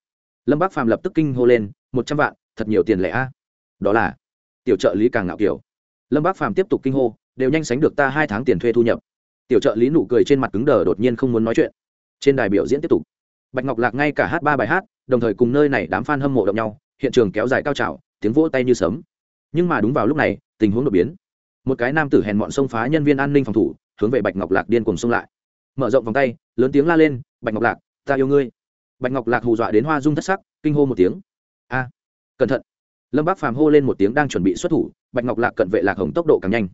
Lâm bác phàm lập tức kinh hô lên, một trăm vạn, thật nhiều tiền lẻ a. Đó là, tiểu trợ lý càng ngạo kiểu. Lâm bác phàm tiếp tục kinh hô, đều nhanh sánh được ta hai tháng tiền thuê thu nhập. Tiểu trợ lý nụ cười trên mặt cứng đờ đột nhiên không muốn nói chuyện. Trên đài biểu diễn tiếp tục. Bạch ngọc lạc ngay cả hát ba bài hát đồng thời cùng nơi này đám f a n hâm mộ động nhau, hiện trường kéo dài cao trào, tiếng vỗ tay như sấm. Nhưng mà đúng vào lúc này, tình huống đột biến. Một cái nam tử hèn mọn xông phá nhân viên an ninh phòng thủ, hướng về bạch ngọc lạc điên cùng xông lại. Mở rộng vòng tay, lớn tiếng la lên, bạch ngọc lạc, ta yêu ngươi. Bạch ngọc lạc hù dọa đến hoa dung thất sắc, kinh hô một tiếng. A, cẩn thận. Lâm bác phàm hô lên một tiếng đang chuẩn bị xuất thủ, bạch ngọc lạc cận vệ lạc hồng tốc độ càng nhanh.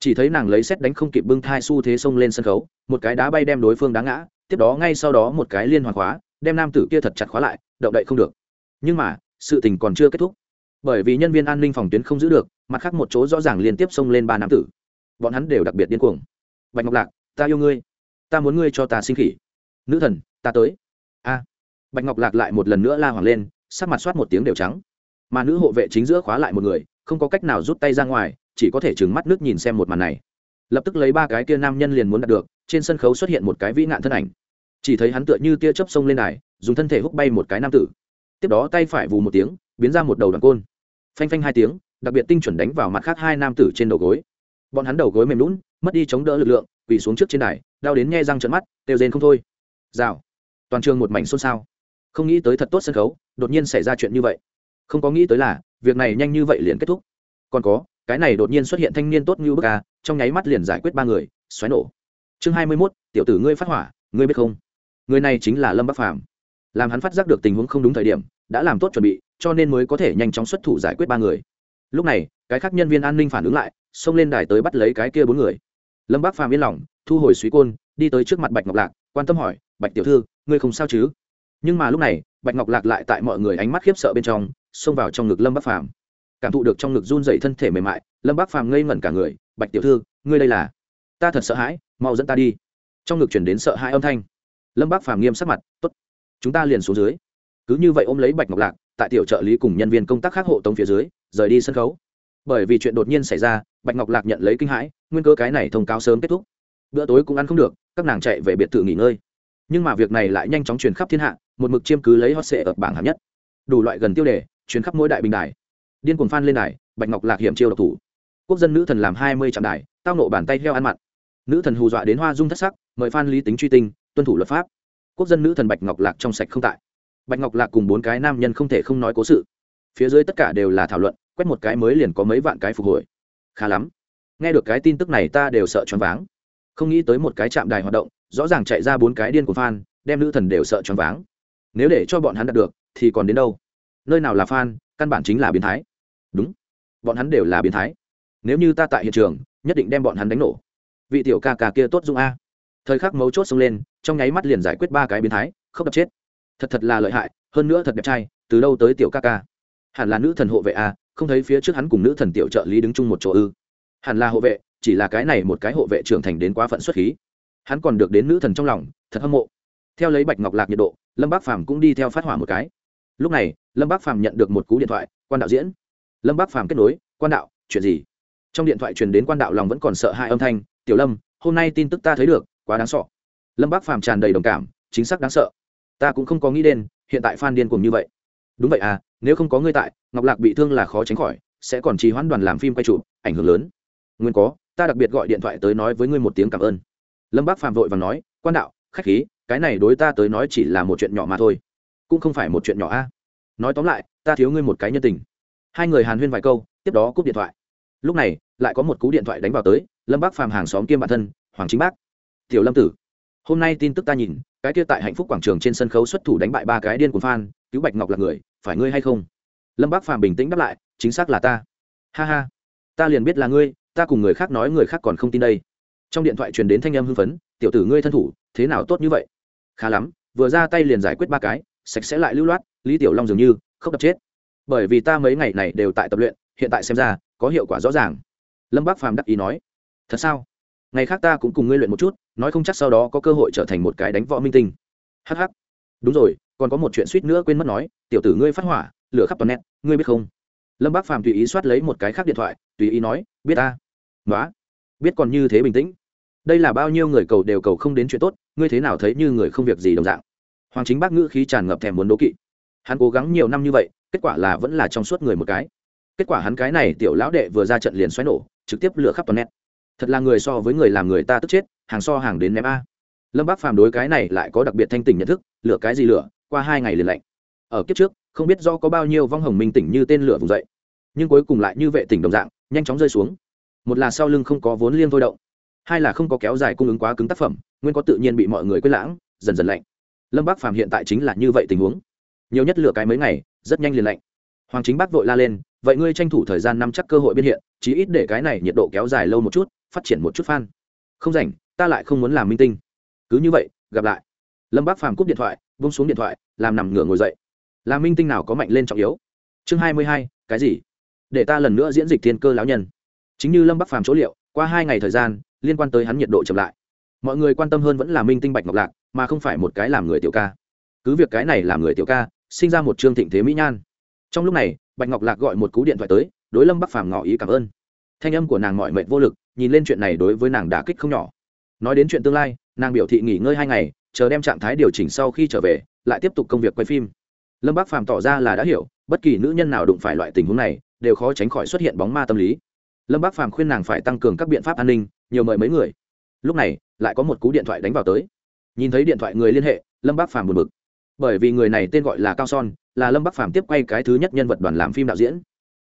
Chỉ thấy nàng lấy xét đánh không kịp bưng thai xu thế xông lên sân khấu, một cái đá bay đem đối phương đá ngã, tiếp đó ngay sau đó một cái liên hoàn khóa đem nam tử kia thật chặt khóa lại đậu đậy không được. Nhưng mà, sự tình còn chưa kết thúc. Bởi vì nhân viên an ninh phòng tuyến không giữ được, mặt khác một chỗ rõ ràng liên tiếp xông lên ba nam tử. Bọn hắn đều đặc biệt điên cuồng. Bạch ngọc lạc, ta yêu ngươi. Ta muốn ngươi cho ta sinh khỉ. Nữ thần, ta tới. A. Bạch ngọc lạc lại một lần nữa la hoàng lên, sắc mặt soát một tiếng đều trắng. Mà nữ hộ vệ chính giữa khóa lại một người, không có cách nào rút tay ra ngoài, chỉ có thể trừng mắt nước nhìn xem một màn này. Lập tức lấy ba cái kia nam nhân liền muốn đạt được, trên sân khấu xuất hiện một cái vĩ nạn thân ảnh chỉ thấy hắn tựa như tia chớp sông lên đài, dùng thân thể hút bay một cái nam tử. Tiếp đó tay phải vù một tiếng, biến ra một đầu đoàn côn. Phanh phanh hai tiếng, đặc biệt tinh chuẩn đánh vào mặt khác hai nam tử trên đầu gối. Bọn hắn đầu gối mềm lún mất đi chống đỡ lực lượng, quỳ xuống trước trên đài, đau đến nghe răng trận mắt đều rên không thôi. Rào. Toàn trường một mảnh xôn xao. Không nghĩ tới thật tốt sân khấu, đột nhiên xảy ra chuyện như vậy. Không có nghĩ tới là, việc này nhanh như vậy liền kết thúc. Còn có, cái này đột nhiên xuất hiện thanh niên tốt như bức ca trong nháy mắt liền giải quyết ba người, xoáy nổ. Chương hai mươi mốt, tiểu tử ngươi phát hỏa, ngươi biết không? Người này chính là lâm bắc phàm. Làm hắn phát giác được tình huống không đúng thời điểm, đã làm tốt chuẩn bị, cho nên mới có thể nhanh chóng xuất thủ giải quyết ba người. Lúc này, cái khác nhân viên an ninh phản ứng lại, xông lên đài tới bắt lấy cái kia bốn người. Lâm bắc phàm yên lòng, thu hồi suý côn, đi tới trước mặt bạch ngọc lạc, quan tâm hỏi, bạch tiểu thư, ngươi không sao chứ? Nhưng mà lúc này, bạch ngọc lạc lại tại mọi người ánh mắt khiếp sợ bên trong, xông vào trong ngực lâm bắc phàm. Cảm thụ được trong ngực run dậy thân thể mềm mại, lâm bắc phàm ngây ngẩn cả người, bạch tiểu thư, ngươi đây là? Ta thật sợ hãi, mau dẫn ta đi. Trong ngực chuyển đến sợ hãi âm thanh lâm bác phàm nghiêm sắc mặt t ố t chúng ta liền xuống dưới. Cứ như vậy ôm lấy bạch ngọc lạc, tại tiểu trợ lý cùng nhân viên công tác khác hộ tống phía dưới, rời đi sân khấu. Bởi vì chuyện đột nhiên xảy ra, bạch ngọc lạc nhận lấy kinh hãi, nguyên cơ cái này thông cáo sớm kết thúc. Bữa tối cũng ăn không được, các nàng chạy về biệt thự nghỉ ngơi. Nhưng mà việc này lại nhanh chóng truyền khắp thiên hạ, một mực chiêm cứ lấy hot sệ ở bảng hạng nhất. Đủ loại gần tiêu đề chuyến khắp mỗi đại bình đài. Điên cuồng phan lên đài, bạch ngọc lạc hiểm chiêu độc thủ. Quốc dân nữ thần làm hai mươi trạm đài, tao nộ bàn tay heo ăn mặn. Nữ thần hù dọa đến hoa dung thất sắc, mời phan lý tính truy tinh tuân thủ luật pháp. Quốc dân nữ thần bạch ngọc lạc trong sạch không tại. Bạch ngọc lạc cùng bốn cái nam nhân không thể không nói cố sự. Phía dưới tất cả đều là thảo luận, quét một cái mới liền có mấy vạn cái phục hồi. Khá lắm. Nghe được cái tin tức này ta đều sợ choáng váng. Không nghĩ tới một cái chạm đài hoạt động, rõ ràng chạy ra bốn cái điên của fan, đem nữ thần đều sợ choáng váng. Nếu để cho bọn hắn đạt được, thì còn đến đâu? Nơi nào là fan, căn bản chính là biến thái. Đúng. Bọn hắn đều là biến thái. Nếu như ta tại hiện trường, nhất định đem bọn hắn đánh nổ. Vị tiểu ca ca kia tốt dung a. Thời khắc mấu chốt xông lên trong nháy mắt liền giải quyết ba cái biến thái không đập chết. Thật thật là lợi hại, hơn nữa thật đẹp trai, từ đâu tới tiểu ca ca? Hẳn là nữ thần hộ vệ à không thấy phía trước hắn cùng nữ thần tiểu trợ lý đứng chung một chỗ ư? Hẳn là hộ vệ, chỉ là cái này một cái hộ vệ trưởng thành đến quá phận xuất khí. Hắn còn được đến nữ thần trong lòng, thật hâm mộ. Theo lấy bạch ngọc lạc nhiệt độ, lâm bác phàm cũng đi theo phát hỏa một cái. Lúc này, lâm bác phàm nhận được một cú điện thoại, quan đạo diễn. Lâm bác phàm kết nối, quan đạo, chuyện gì? Trong điện thoại truyền đến quan đạo lòng vẫn còn sợ hai âm thanh, tiểu lâm, hôm nay tin tức ta thấy được, quá đáng sợ lâm bác phàm tràn đầy đồng cảm, chính xác đáng sợ. Ta cũng không có nghĩ đến, hiện tại phan điên cùng như vậy. Đúng vậy à nếu không có ngươi tại, ngọc lạc bị thương là khó tránh khỏi, sẽ còn trì hoãn đoàn làm phim quay chụp, ảnh hưởng lớn. Nguyên có, ta đặc biệt gọi điện thoại tới nói với ngươi một tiếng cảm ơn. Lâm bác phạm vội và nói, quan đạo, khách khí, cái này đối ta tới nói chỉ là một chuyện nhỏ mà thôi, cũng không phải một chuyện nhỏ a. Nói tóm lại, ta thiếu ngươi một cái nhân tình. Hai người hàn huyên vài câu, tiếp đó cúp điện thoại. Lúc này, lại có một cú điện thoại đánh vào tới, lâm bác phàm hàng xóm kiêm bản thân, hoàng chính bác. Tiểu lâm tử hôm nay tin tức ta nhìn, cái kia tại hạnh phúc quảng trường trên sân khấu xuất thủ đánh bại ba cái điên của phan cứu bạch ngọc là người, phải ngươi hay không? Lâm bác phàm bình tĩnh đáp lại, chính xác là ta. Ha ha. Ta liền biết là ngươi, ta cùng người khác nói người khác còn không tin đây. Trong điện thoại truyền đến thanh em hưng phấn, tiểu tử ngươi thân thủ, thế nào tốt như vậy? Khá lắm, vừa ra tay liền giải quyết ba cái, sạch sẽ lại lưu loát, lý tiểu long dường như, không đập chết. Bởi vì ta mấy ngày này đều tại tập luyện, hiện tại xem ra, có hiệu quả rõ ràng. Lâm bác phàm đắc ý nói. Thật sao? Ngày khác ta cũng cùng ngươi luyện một chút, nói không chắc sau đó có cơ hội trở thành một cái đánh võ minh tinh. Hh đúng rồi, còn có một chuyện suýt nữa quên mất nói, tiểu tử ngươi phát hỏa, lửa khắp toàn nét ngươi biết không? Lâm bác phàm tùy ý soát lấy một cái khác điện thoại, tùy ý nói, biết ta. Nói biết còn như thế bình tĩnh. Đây là bao nhiêu người cầu đều cầu không đến chuyện tốt, ngươi thế nào thấy như người không việc gì đồng dạng? Hoàng chính bác ngữ khí tràn ngập thèm muốn đố kỵ. Hắn cố gắng nhiều năm như vậy, kết quả là vẫn là trong suốt người một cái. Kết quả hắn cái này tiểu lão đệ vừa ra trận liền xoáy nổ, trực tiếp lửa khắp toàn nét thật là người so với người làm người ta tức chết, hàng so hàng đến ném a. Lâm bác phàm đối cái này lại có đặc biệt thanh tỉnh nhận thức, lửa cái gì lửa, qua hai ngày liền lạnh. Ở kiếp trước, không biết do có bao nhiêu vong hồng minh tỉnh như tên lửa vùng dậy, nhưng cuối cùng lại như vệ tỉnh đồng dạng, nhanh chóng rơi xuống. Một là sau lưng không có vốn liêm thôi động, hai là không có kéo dài cung ứng quá cứng tác phẩm, nguyên có tự nhiên bị mọi người quên lãng, dần dần lạnh. Lâm bác phàm hiện tại chính là như vậy tình huống. Nhiều nhất lửa cái mấy ngày, rất nhanh liền lạnh. Hoàng chính bác vội la lên, vậy ngươi tranh thủ thời gian nắm chắc cơ hội biên hiện, chí ít để cái này nhiệt độ kéo dài lâu một chút phát triển một chút fan. Không rảnh, ta lại không muốn làm minh tinh. Cứ như vậy, gặp lại. Lâm bác phàm cúp điện thoại, buông xuống điện thoại, làm nằm ngửa ngồi dậy. Làm minh tinh nào có mạnh lên trọng yếu? Chương hai mươi hai, cái gì? Để ta lần nữa diễn dịch thiên cơ lão nhân. Chính như lâm bắc phàm chỗ liệu, qua hai ngày thời gian, liên quan tới hắn nhiệt độ chậm lại. Mọi người quan tâm hơn vẫn là minh tinh bạch ngọc lạc, mà không phải một cái làm người tiểu ca. Cứ việc cái này làm người tiểu ca, sinh ra một chương thịnh thế mỹ nhan. Trong lúc này, bạch ngọc lạc gọi một cú điện thoại tới, đối lâm bắc phàm ngỏ ý cảm ơn. Thanh âm của nàng mọi mệnh vô lực nhìn lên chuyện này đối với nàng đã kích không nhỏ. Nói đến chuyện tương lai, nàng biểu thị nghỉ ngơi hai ngày, chờ đem trạng thái điều chỉnh sau khi trở về, lại tiếp tục công việc quay phim. Lâm bác phàm tỏ ra là đã hiểu, bất kỳ nữ nhân nào đụng phải loại tình huống này, đều khó tránh khỏi xuất hiện bóng ma tâm lý. Lâm bác phàm khuyên nàng phải tăng cường các biện pháp an ninh, nhiều mời mấy người. Lúc này, lại có một cú điện thoại đánh vào tới. Nhìn thấy điện thoại người liên hệ, lâm bác phàm buồn bực. Bởi vì người này tên gọi là cao son, là lâm bắc phàm tiếp quay cái thứ nhất nhân vật đoàn làm phim đạo diễn.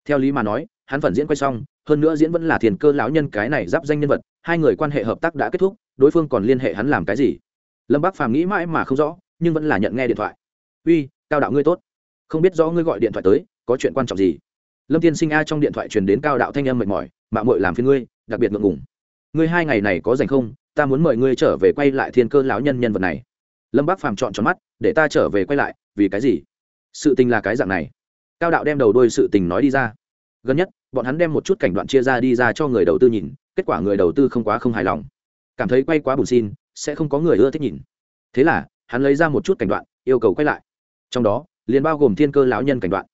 Theo lý mà nói, hắn phần diễn quay xong hơn nữa diễn vẫn là thiền cơ lão nhân cái này giáp danh nhân vật, hai người quan hệ hợp tác đã kết thúc, đối phương còn liên hệ hắn làm cái gì? Lâm bác phàm nghĩ mãi mà không rõ, nhưng vẫn là nhận nghe điện thoại. Uy, cao đạo ngươi tốt. Không biết rõ ngươi gọi điện thoại tới, có chuyện quan trọng gì? Lâm tiên sinh a trong điện thoại truyền đến cao đạo thanh âm mệt mỏi mạng mội làm phiên ngươi, đặc biệt ngượng ngùng. Ngươi hai ngày này có dành không? Ta muốn mời ngươi trở về quay lại thiên cơ lão nhân nhân vật này. Lâm bác phàm chọn tròn mắt, để ta trở về quay lại, vì cái gì? Sự tình là cái dạng này. Cao đạo đem đầu đôi sự tình nói đi ra. Gần nhất bọn hắn đem một chút cảnh đoạn chia ra đi ra cho người đầu tư nhìn, kết quả người đầu tư không quá không hài lòng. Cảm thấy quay quá bùn xin, sẽ không có người ưa thích nhìn. Thế là, hắn lấy ra một chút cảnh đoạn, yêu cầu quay lại. Trong đó, liền bao gồm thiên cơ lão nhân cảnh đoạn.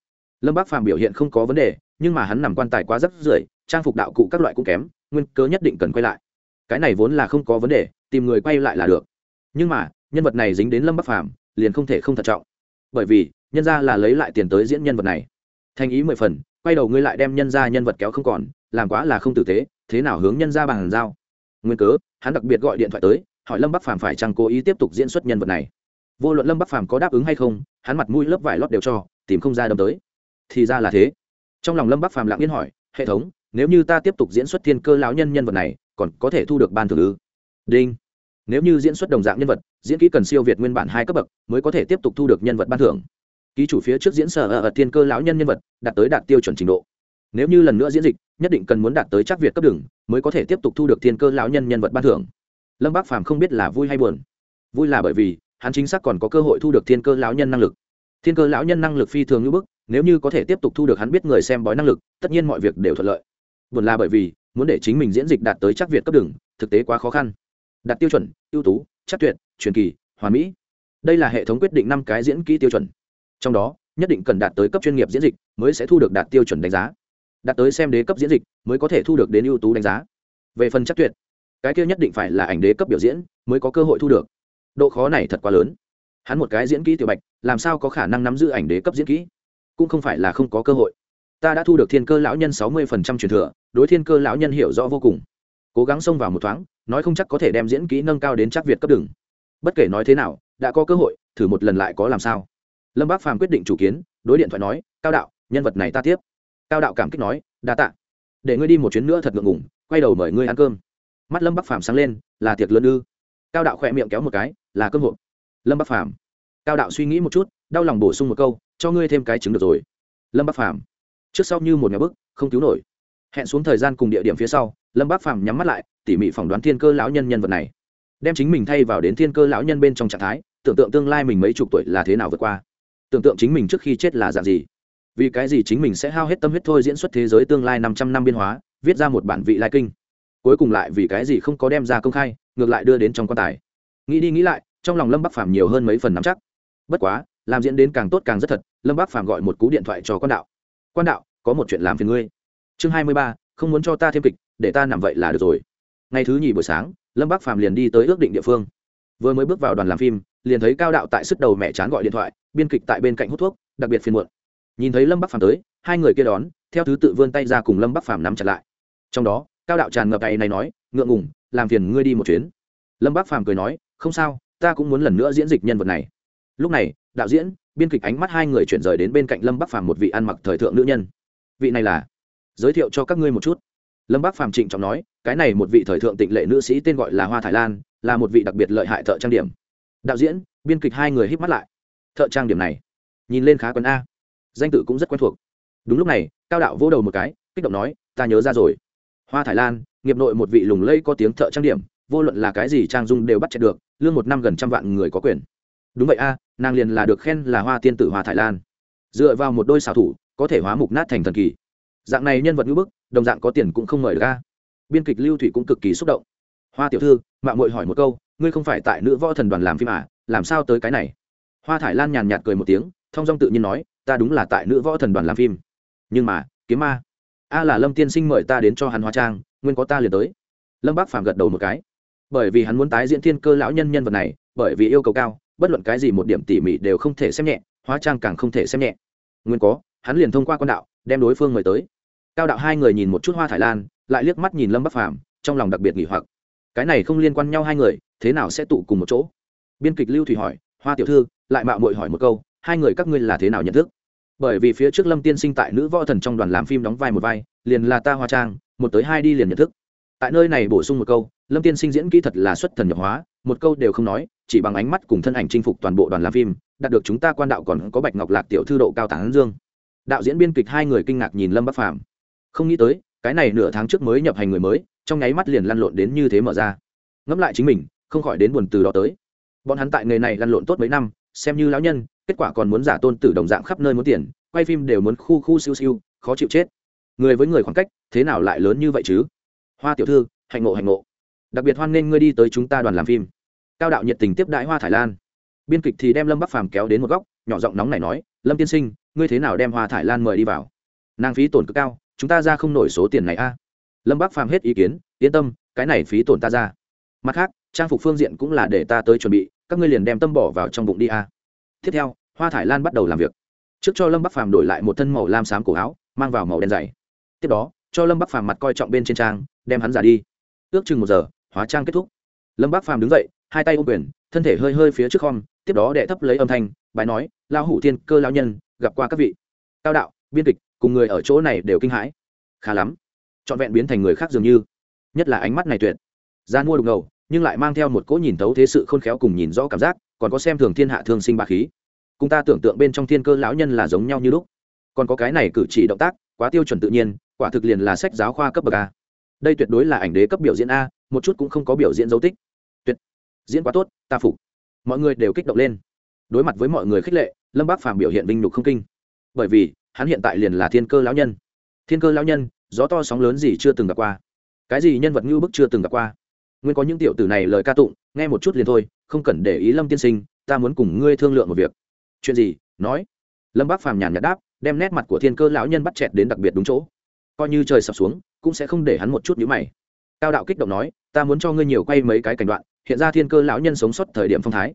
Lâm bác phàm biểu hiện không có vấn đề, nhưng mà hắn nằm quan tài quá rất rưởi, trang phục đạo cụ các loại cũng kém, nguyên cớ nhất định cần quay lại. Cái này vốn là không có vấn đề, tìm người quay lại là được. Nhưng mà, nhân vật này dính đến lâm bắc phàm, liền không thể không thận trọng. Bởi vì, nhân ra là lấy lại tiền tới diễn nhân vật này. Thành ý mười phần quay đầu ngươi lại đem nhân ra nhân vật kéo không còn, làm quá là không tử tế, thế nào hướng nhân ra bằng giao? Nguyên cớ, hắn đặc biệt gọi điện thoại tới, hỏi lâm bắc phàm phải chăng cố ý tiếp tục diễn xuất nhân vật này. Vô luận lâm bắc phàm có đáp ứng hay không, hắn mặt mũi lớp vải lót đều cho, tìm không ra đâm tới. Thì ra là thế. Trong lòng lâm bắc phàm lặng yên hỏi, hệ thống, nếu như ta tiếp tục diễn xuất thiên cơ lão nhân nhân vật này, còn có thể thu được ban thưởng ư? Đinh. Nếu như diễn xuất đồng dạng nhân vật, diễn kỹ cần siêu việt nguyên bản hai cấp bậc, mới có thể tiếp tục thu được nhân vật ban thưởng ký chủ phía trước diễn sở ở thiên cơ lão nhân nhân vật, đạt tới đạt tiêu chuẩn trình độ. Nếu như lần nữa diễn dịch, nhất định cần muốn đạt tới chắc việt cấp đường, mới có thể tiếp tục thu được thiên cơ lão nhân nhân vật ban thưởng. Lâm bác phàm không biết là vui hay buồn. Vui là bởi vì, hắn chính xác còn có cơ hội thu được thiên cơ lão nhân năng lực. Thiên cơ lão nhân năng lực phi thường như bức, nếu như có thể tiếp tục thu được hắn biết người xem bói năng lực, tất nhiên mọi việc đều thuận lợi. Buồn là bởi vì, muốn để chính mình diễn dịch đạt tới chắc việt cấp đường, thực tế quá khó khăn. Đạt tiêu chuẩn, ưu tú, chắc tuyệt, truyền kỳ, hoàn mỹ. Đây là hệ thống quyết định năm cái diễn kỹ tiêu chuẩn trong đó, nhất định cần đạt tới cấp chuyên nghiệp diễn dịch mới sẽ thu được đạt tiêu chuẩn đánh giá. Đạt tới xem đế cấp diễn dịch mới có thể thu được đến ưu tú đánh giá. Về phần chắc tuyệt, cái kia nhất định phải là ảnh đế cấp biểu diễn mới có cơ hội thu được. Độ khó này thật quá lớn. Hắn một cái diễn kỹ tiểu bạch, làm sao có khả năng nắm giữ ảnh đế cấp diễn kỹ? Cũng không phải là không có cơ hội. Ta đã thu được thiên cơ lão nhân sáu mươi phần trăm truyền thừa, đối thiên cơ lão nhân hiểu rõ vô cùng. Cố gắng xông vào một thoáng, nói không chắc có thể đem diễn kỹ nâng cao đến chắc việt cấp đường bất kể nói thế nào, đã có cơ hội, thử một lần lại có làm sao? Lâm bác phàm quyết định chủ kiến, đối điện thoại nói, cao đạo, nhân vật này ta tiếp. Cao đạo cảm kích nói, đa tạ. Để ngươi đi một chuyến nữa thật ngượng ngủng quay đầu mời ngươi ăn cơm. Mắt lâm bắc phàm sáng lên, là tiệc lớn ư? Cao đạo khỏe miệng kéo một cái, là cơm hộp. Lâm bắc phàm, cao đạo suy nghĩ một chút, đau lòng bổ sung một câu, cho ngươi thêm cái chứng được rồi. Lâm bắc phàm, trước sau như một nhà bức, không cứu nổi. Hẹn xuống thời gian cùng địa điểm phía sau, lâm bắc phàm nhắm mắt lại, tỉ mỉ phỏng đoán thiên cơ lão nhân nhân vật này. Đem chính mình thay vào đến thiên cơ lão nhân bên trong trạng thái, tưởng tượng tương lai mình mấy chục tuổi là thế nào vượt qua tưởng tượng chính mình trước khi chết là dạng gì. Vì cái gì chính mình sẽ hao hết tâm huyết thôi diễn xuất thế giới tương lai năm trăm năm biên hóa, viết ra một bản vị lai kinh. Cuối cùng lại vì cái gì không có đem ra công khai, ngược lại đưa đến trong quan tài. Nghĩ đi nghĩ lại, trong lòng lâm bắc phàm nhiều hơn mấy phần nắm chắc. Bất quá, làm diễn đến càng tốt càng rất thật, lâm bắc phàm gọi một cú điện thoại cho quan đạo. Quan đạo, có một chuyện làm phiền ngươi. Chương hai mươi ba, không muốn cho ta thêm kịch, để ta nằm vậy là được rồi. Ngày thứ nhì buổi sáng, lâm bắc phàm liền đi tới ước định địa phương. Vừa mới bước vào đoàn làm phim liền thấy cao đạo tại sức đầu mẹ chán gọi điện thoại, biên kịch tại bên cạnh hút thuốc, đặc biệt phiền muộn. Nhìn thấy lâm bắc phàm tới, hai người kia đón, theo thứ tự vươn tay ra cùng lâm bắc phàm nắm chặt lại. Trong đó, cao đạo tràn ngập tay này nói, ngượng ngùng, làm phiền ngươi đi một chuyến. Lâm bắc phàm cười nói, không sao, ta cũng muốn lần nữa diễn dịch nhân vật này. Lúc này, đạo diễn, biên kịch ánh mắt hai người chuyển rời đến bên cạnh lâm bắc phàm một vị ăn mặc thời thượng nữ nhân. Vị này là? Giới thiệu cho các ngươi một chút. Lâm bắc phàm trịnh trọng nói, cái này một vị thời thượng tịnh lệ nữ sĩ tên gọi là hoa thái lan, là một vị đặc biệt lợi hại thợ trang điểm đạo diễn, biên kịch hai người hít mắt lại. Thợ trang điểm này, nhìn lên khá quen a. Danh tự cũng rất quen thuộc. Đúng lúc này, cao đạo vỗ đầu một cái, kích động nói, ta nhớ ra rồi. Hoa thái lan, nghiệp nội một vị lùng lây có tiếng thợ trang điểm, vô luận là cái gì trang dung đều bắt chẹt được, lương một năm gần trăm vạn người có quyền. Đúng vậy a, nàng liền là được khen là hoa tiên tử hoa thái lan. Dựa vào một đôi xảo thủ, có thể hóa mục nát thành thần kỳ. Dạng này nhân vật ngữ bức, đồng dạng có tiền cũng không mời ra biên kịch lưu thủy cũng cực kỳ xúc động. Hoa tiểu thư, mạng mội hỏi một câu ngươi không phải tại nữ võ thần đoàn làm phim à làm sao tới cái này? Hoa thải lan nhàn nhạt cười một tiếng thong dong tự nhiên nói, ta đúng là tại nữ võ thần đoàn làm phim. Nhưng mà, kiếm ma. A là lâm tiên sinh mời ta đến cho hắn hóa trang, nguyên có ta liền tới. Lâm bác phàm gật đầu một cái. Bởi vì hắn muốn tái diễn thiên cơ lão nhân nhân vật này, bởi vì yêu cầu cao, bất luận cái gì một điểm tỉ mỉ đều không thể xem nhẹ, hóa trang càng không thể xem nhẹ. Nguyên có, hắn liền thông qua con đạo, đem đối phương mời tới. Cao đạo hai người nhìn một chút hoa thải lan, lại liếc mắt nhìn lâm bắc phàm, trong lòng đặc biệt nghỉ hoặc. Cái này không liên quan nhau hai người thế nào sẽ tụ cùng một chỗ? Biên kịch lưu thủy hỏi, hoa tiểu thư, lại mạo muội hỏi một câu, hai người các ngươi là thế nào nhận thức? Bởi vì phía trước lâm tiên sinh tại nữ võ thần trong đoàn làm phim đóng vai một vai, liền là ta hoa trang, một tới hai đi liền nhận thức. Tại nơi này bổ sung một câu, lâm tiên sinh diễn kỹ thật là xuất thần nhập hóa, một câu đều không nói, chỉ bằng ánh mắt cùng thân ảnh chinh phục toàn bộ đoàn làm phim, đạt được chúng ta quan đạo còn có bạch ngọc lạc tiểu thư độ cao tản dương. Đạo diễn biên kịch hai người kinh ngạc nhìn lâm bắc phàm. Không nghĩ tới, cái này nửa tháng trước mới nhập hành người mới, trong nháy mắt liền lăn lộn đến như thế mở ra. Ngẫm lại chính mình không khỏi đến buồn từ đó tới. Bọn hắn tại nghề này lăn lộn tốt mấy năm, xem như lão nhân, kết quả còn muốn giả tôn tử đồng dạng khắp nơi muốn tiền, quay phim đều muốn khu khu siêu siêu, khó chịu chết. Người với người khoảng cách, thế nào lại lớn như vậy chứ? Hoa tiểu thư, hạnh ngộ hạnh ngộ. Đặc biệt hoan nghênh ngươi đi tới chúng ta đoàn làm phim. Cao đạo nhiệt tình tiếp đãi hoa thải lan. Biên kịch thì đem lâm bắc phàm kéo đến một góc, nhỏ giọng nóng này nói, lâm tiên sinh, ngươi thế nào đem hoa thải lan mời đi vào? Nàng phí tổn cực cao, chúng ta ra không nổi số tiền này a. Lâm bắc phàm hết ý kiến, yên tâm, cái này phí tổn ta ra. Mặt khác trang phục phương diện cũng là để ta tới chuẩn bị, các ngươi liền đem tâm bỏ vào trong bụng đi a. Tiếp theo, hoa thải lan bắt đầu làm việc. Trước cho lâm bắc phàm đổi lại một thân màu lam xám cổ áo, mang vào màu đen dày. Tiếp đó, cho lâm bắc phàm mặt coi trọng bên trên trang, đem hắn giả đi. Ước chừng một giờ, hóa trang kết thúc. Lâm bắc phàm đứng dậy, hai tay ôm quyền, thân thể hơi hơi phía trước khom, tiếp đó đệ thấp lấy âm thanh, bài nói lao hủ thiên cơ lao nhân, gặp qua các vị. Cao đạo, biên kịch, cùng người ở chỗ này đều kinh hãi. Khá lắm. Trọn vẹn biến thành người khác dường như. Nhất là ánh mắt này tuyệt. Gian mua đục ngầu nhưng lại mang theo một cỗ nhìn thấu thế sự khôn khéo cùng nhìn rõ cảm giác, còn có xem thường thiên hạ thương sinh ba khí. Cùng ta tưởng tượng bên trong thiên cơ lão nhân là giống nhau như lúc. Còn có cái này cử chỉ động tác, quá tiêu chuẩn tự nhiên, quả thực liền là sách giáo khoa cấp bậc a. Đây tuyệt đối là ảnh đế cấp biểu diễn a, một chút cũng không có biểu diễn dấu tích. Tuyệt. Diễn quá tốt, ta phục. Mọi người đều kích động lên. Đối mặt với mọi người khích lệ, lâm bác phàm biểu hiện vinh nhục không kinh. Bởi vì, hắn hiện tại liền là thiên cơ lão nhân. Thiên cơ lão nhân, gió to sóng lớn gì chưa từng gặp qua. Cái gì nhân vật ngưu bức chưa từng gặp qua nguyên có những tiểu tử này lời ca tụng, nghe một chút liền thôi, không cần để ý lâm tiên sinh, ta muốn cùng ngươi thương lượng một việc. Chuyện gì? Nói. Lâm bác phàm nhàn nhạt đáp, đem nét mặt của thiên cơ lão nhân bắt chẹt đến đặc biệt đúng chỗ. Coi như trời sập xuống, cũng sẽ không để hắn một chút nhữ mày. Cao đạo kích động nói, ta muốn cho ngươi nhiều quay mấy cái cảnh đoạn, hiện ra thiên cơ lão nhân sống sót thời điểm phong thái.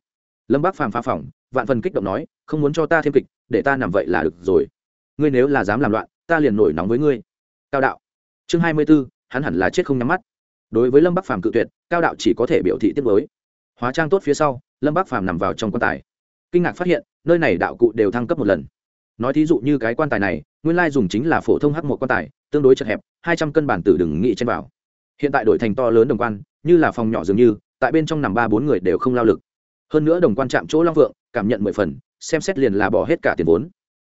Lâm bác phàm phá phỏng, vạn phần kích động nói, không muốn cho ta thêm kịch, để ta nằm vậy là được rồi. Ngươi nếu là dám làm loạn, ta liền nổi nóng với ngươi. Cao đạo. Chương hai mươi b ố hắn hẳn là chết không nhắm mắt. Đối với lâm bắc phàm cự tuyệt cao đạo chỉ có thể biểu thị tiếp với hóa trang tốt phía sau, lâm bác phàm nằm vào trong quan tài. Kinh ngạc phát hiện, nơi này đạo cụ đều thăng cấp một lần. Nói thí dụ như cái quan tài này, nguyên lai dùng chính là phổ thông h một quan tài, tương đối chật hẹp, hai trăm cân bản tử đừng nghị trên vào. Hiện tại đổi thành to lớn đồng quan, như là phòng nhỏ dường như, tại bên trong nằm ba bốn người đều không lao lực. Hơn nữa đồng quan chạm chỗ long vượng, cảm nhận mười phần, xem xét liền là bỏ hết cả tiền vốn.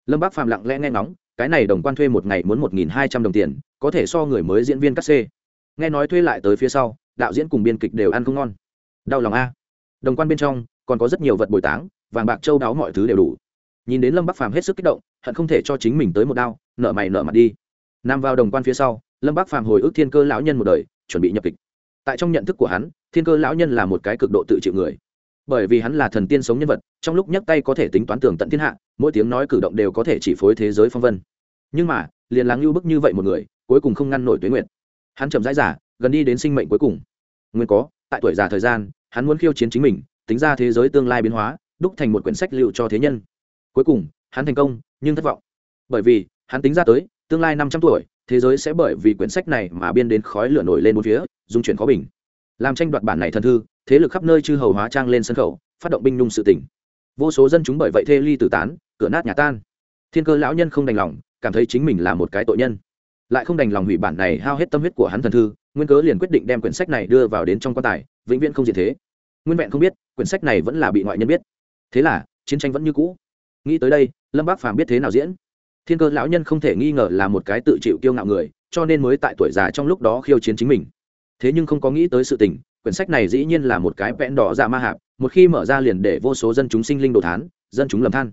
Lâm bác phàm lặng lẽ nghe ngóng, cái này đồng quan thuê một ngày muốn một nghìn hai trăm đồng tiền, có thể so người mới diễn viên cắt xê nghe nói thuê lại tới phía sau, đạo diễn cùng biên kịch đều ăn không ngon. Đau lòng a. Đồng quan bên trong, còn có rất nhiều vật bồi táng, vàng bạc châu đáo mọi thứ đều đủ. Nhìn đến lâm bắc phàm hết sức kích động, hận không thể cho chính mình tới một đao, nợ mày nợ mặt đi. Nằm vào đồng quan phía sau, lâm bắc phàm hồi ức thiên cơ lão nhân một đời, chuẩn bị nhập kịch. Tại trong nhận thức của hắn, thiên cơ lão nhân là một cái cực độ tự chịu người. Bởi vì hắn là thần tiên sống nhân vật, trong lúc nhấc tay có thể tính toán tường tận thiên hạ, mỗi tiếng nói cử động đều có thể chỉ phối thế giới phong vân. Nhưng mà, liền lắng lưu bức như vậy một người, cuối cùng không ngăn nổi tuế nguyện hắn chậm rãi giả gần đi đến sinh mệnh cuối cùng. Nguyên có, tại tuổi già thời gian, hắn muốn khiêu chiến chính mình, tính ra thế giới tương lai biến hóa, đúc thành một quyển sách liệu cho thế nhân. Cuối cùng, hắn thành công, nhưng thất vọng. Bởi vì, hắn tính ra tới, tương lai năm trăm tuổi, thế giới sẽ bởi vì quyển sách này mà biên đến khói lửa nổi lên một phía, dung chuyển khó bình. Làm tranh đoạt bản này thần thư, thế lực khắp nơi chư hầu hóa trang lên sân khấu phát động binh nhung sự tỉnh vô số dân chúng bởi vậy thê ly tử tán, cửa nát nhà tan. Thiên cơ lão nhân không đành lòng, cảm thấy chính mình là một cái tội nhân lại không đành lòng hủy bản này hao hết tâm huyết của hắn thần thư, nguyên cớ liền quyết định đem quyển sách này đưa vào đến trong quan tài, vĩnh viễn không diện thế. Nguyên vẹn không biết, quyển sách này vẫn là bị ngoại nhân biết. Thế là, chiến tranh vẫn như cũ. Nghĩ tới đây, lâm bác phàm biết thế nào diễn. Thiên cơ lão nhân không thể nghi ngờ là một cái tự chịu kiêu ngạo người, cho nên mới tại tuổi già trong lúc đó khiêu chiến chính mình. Thế nhưng không có nghĩ tới sự tình, quyển sách này dĩ nhiên là một cái vẽn đỏ dạ ma hạp, một khi mở ra liền để vô số dân chúng sinh linh đồ thán, dân chúng lầm than.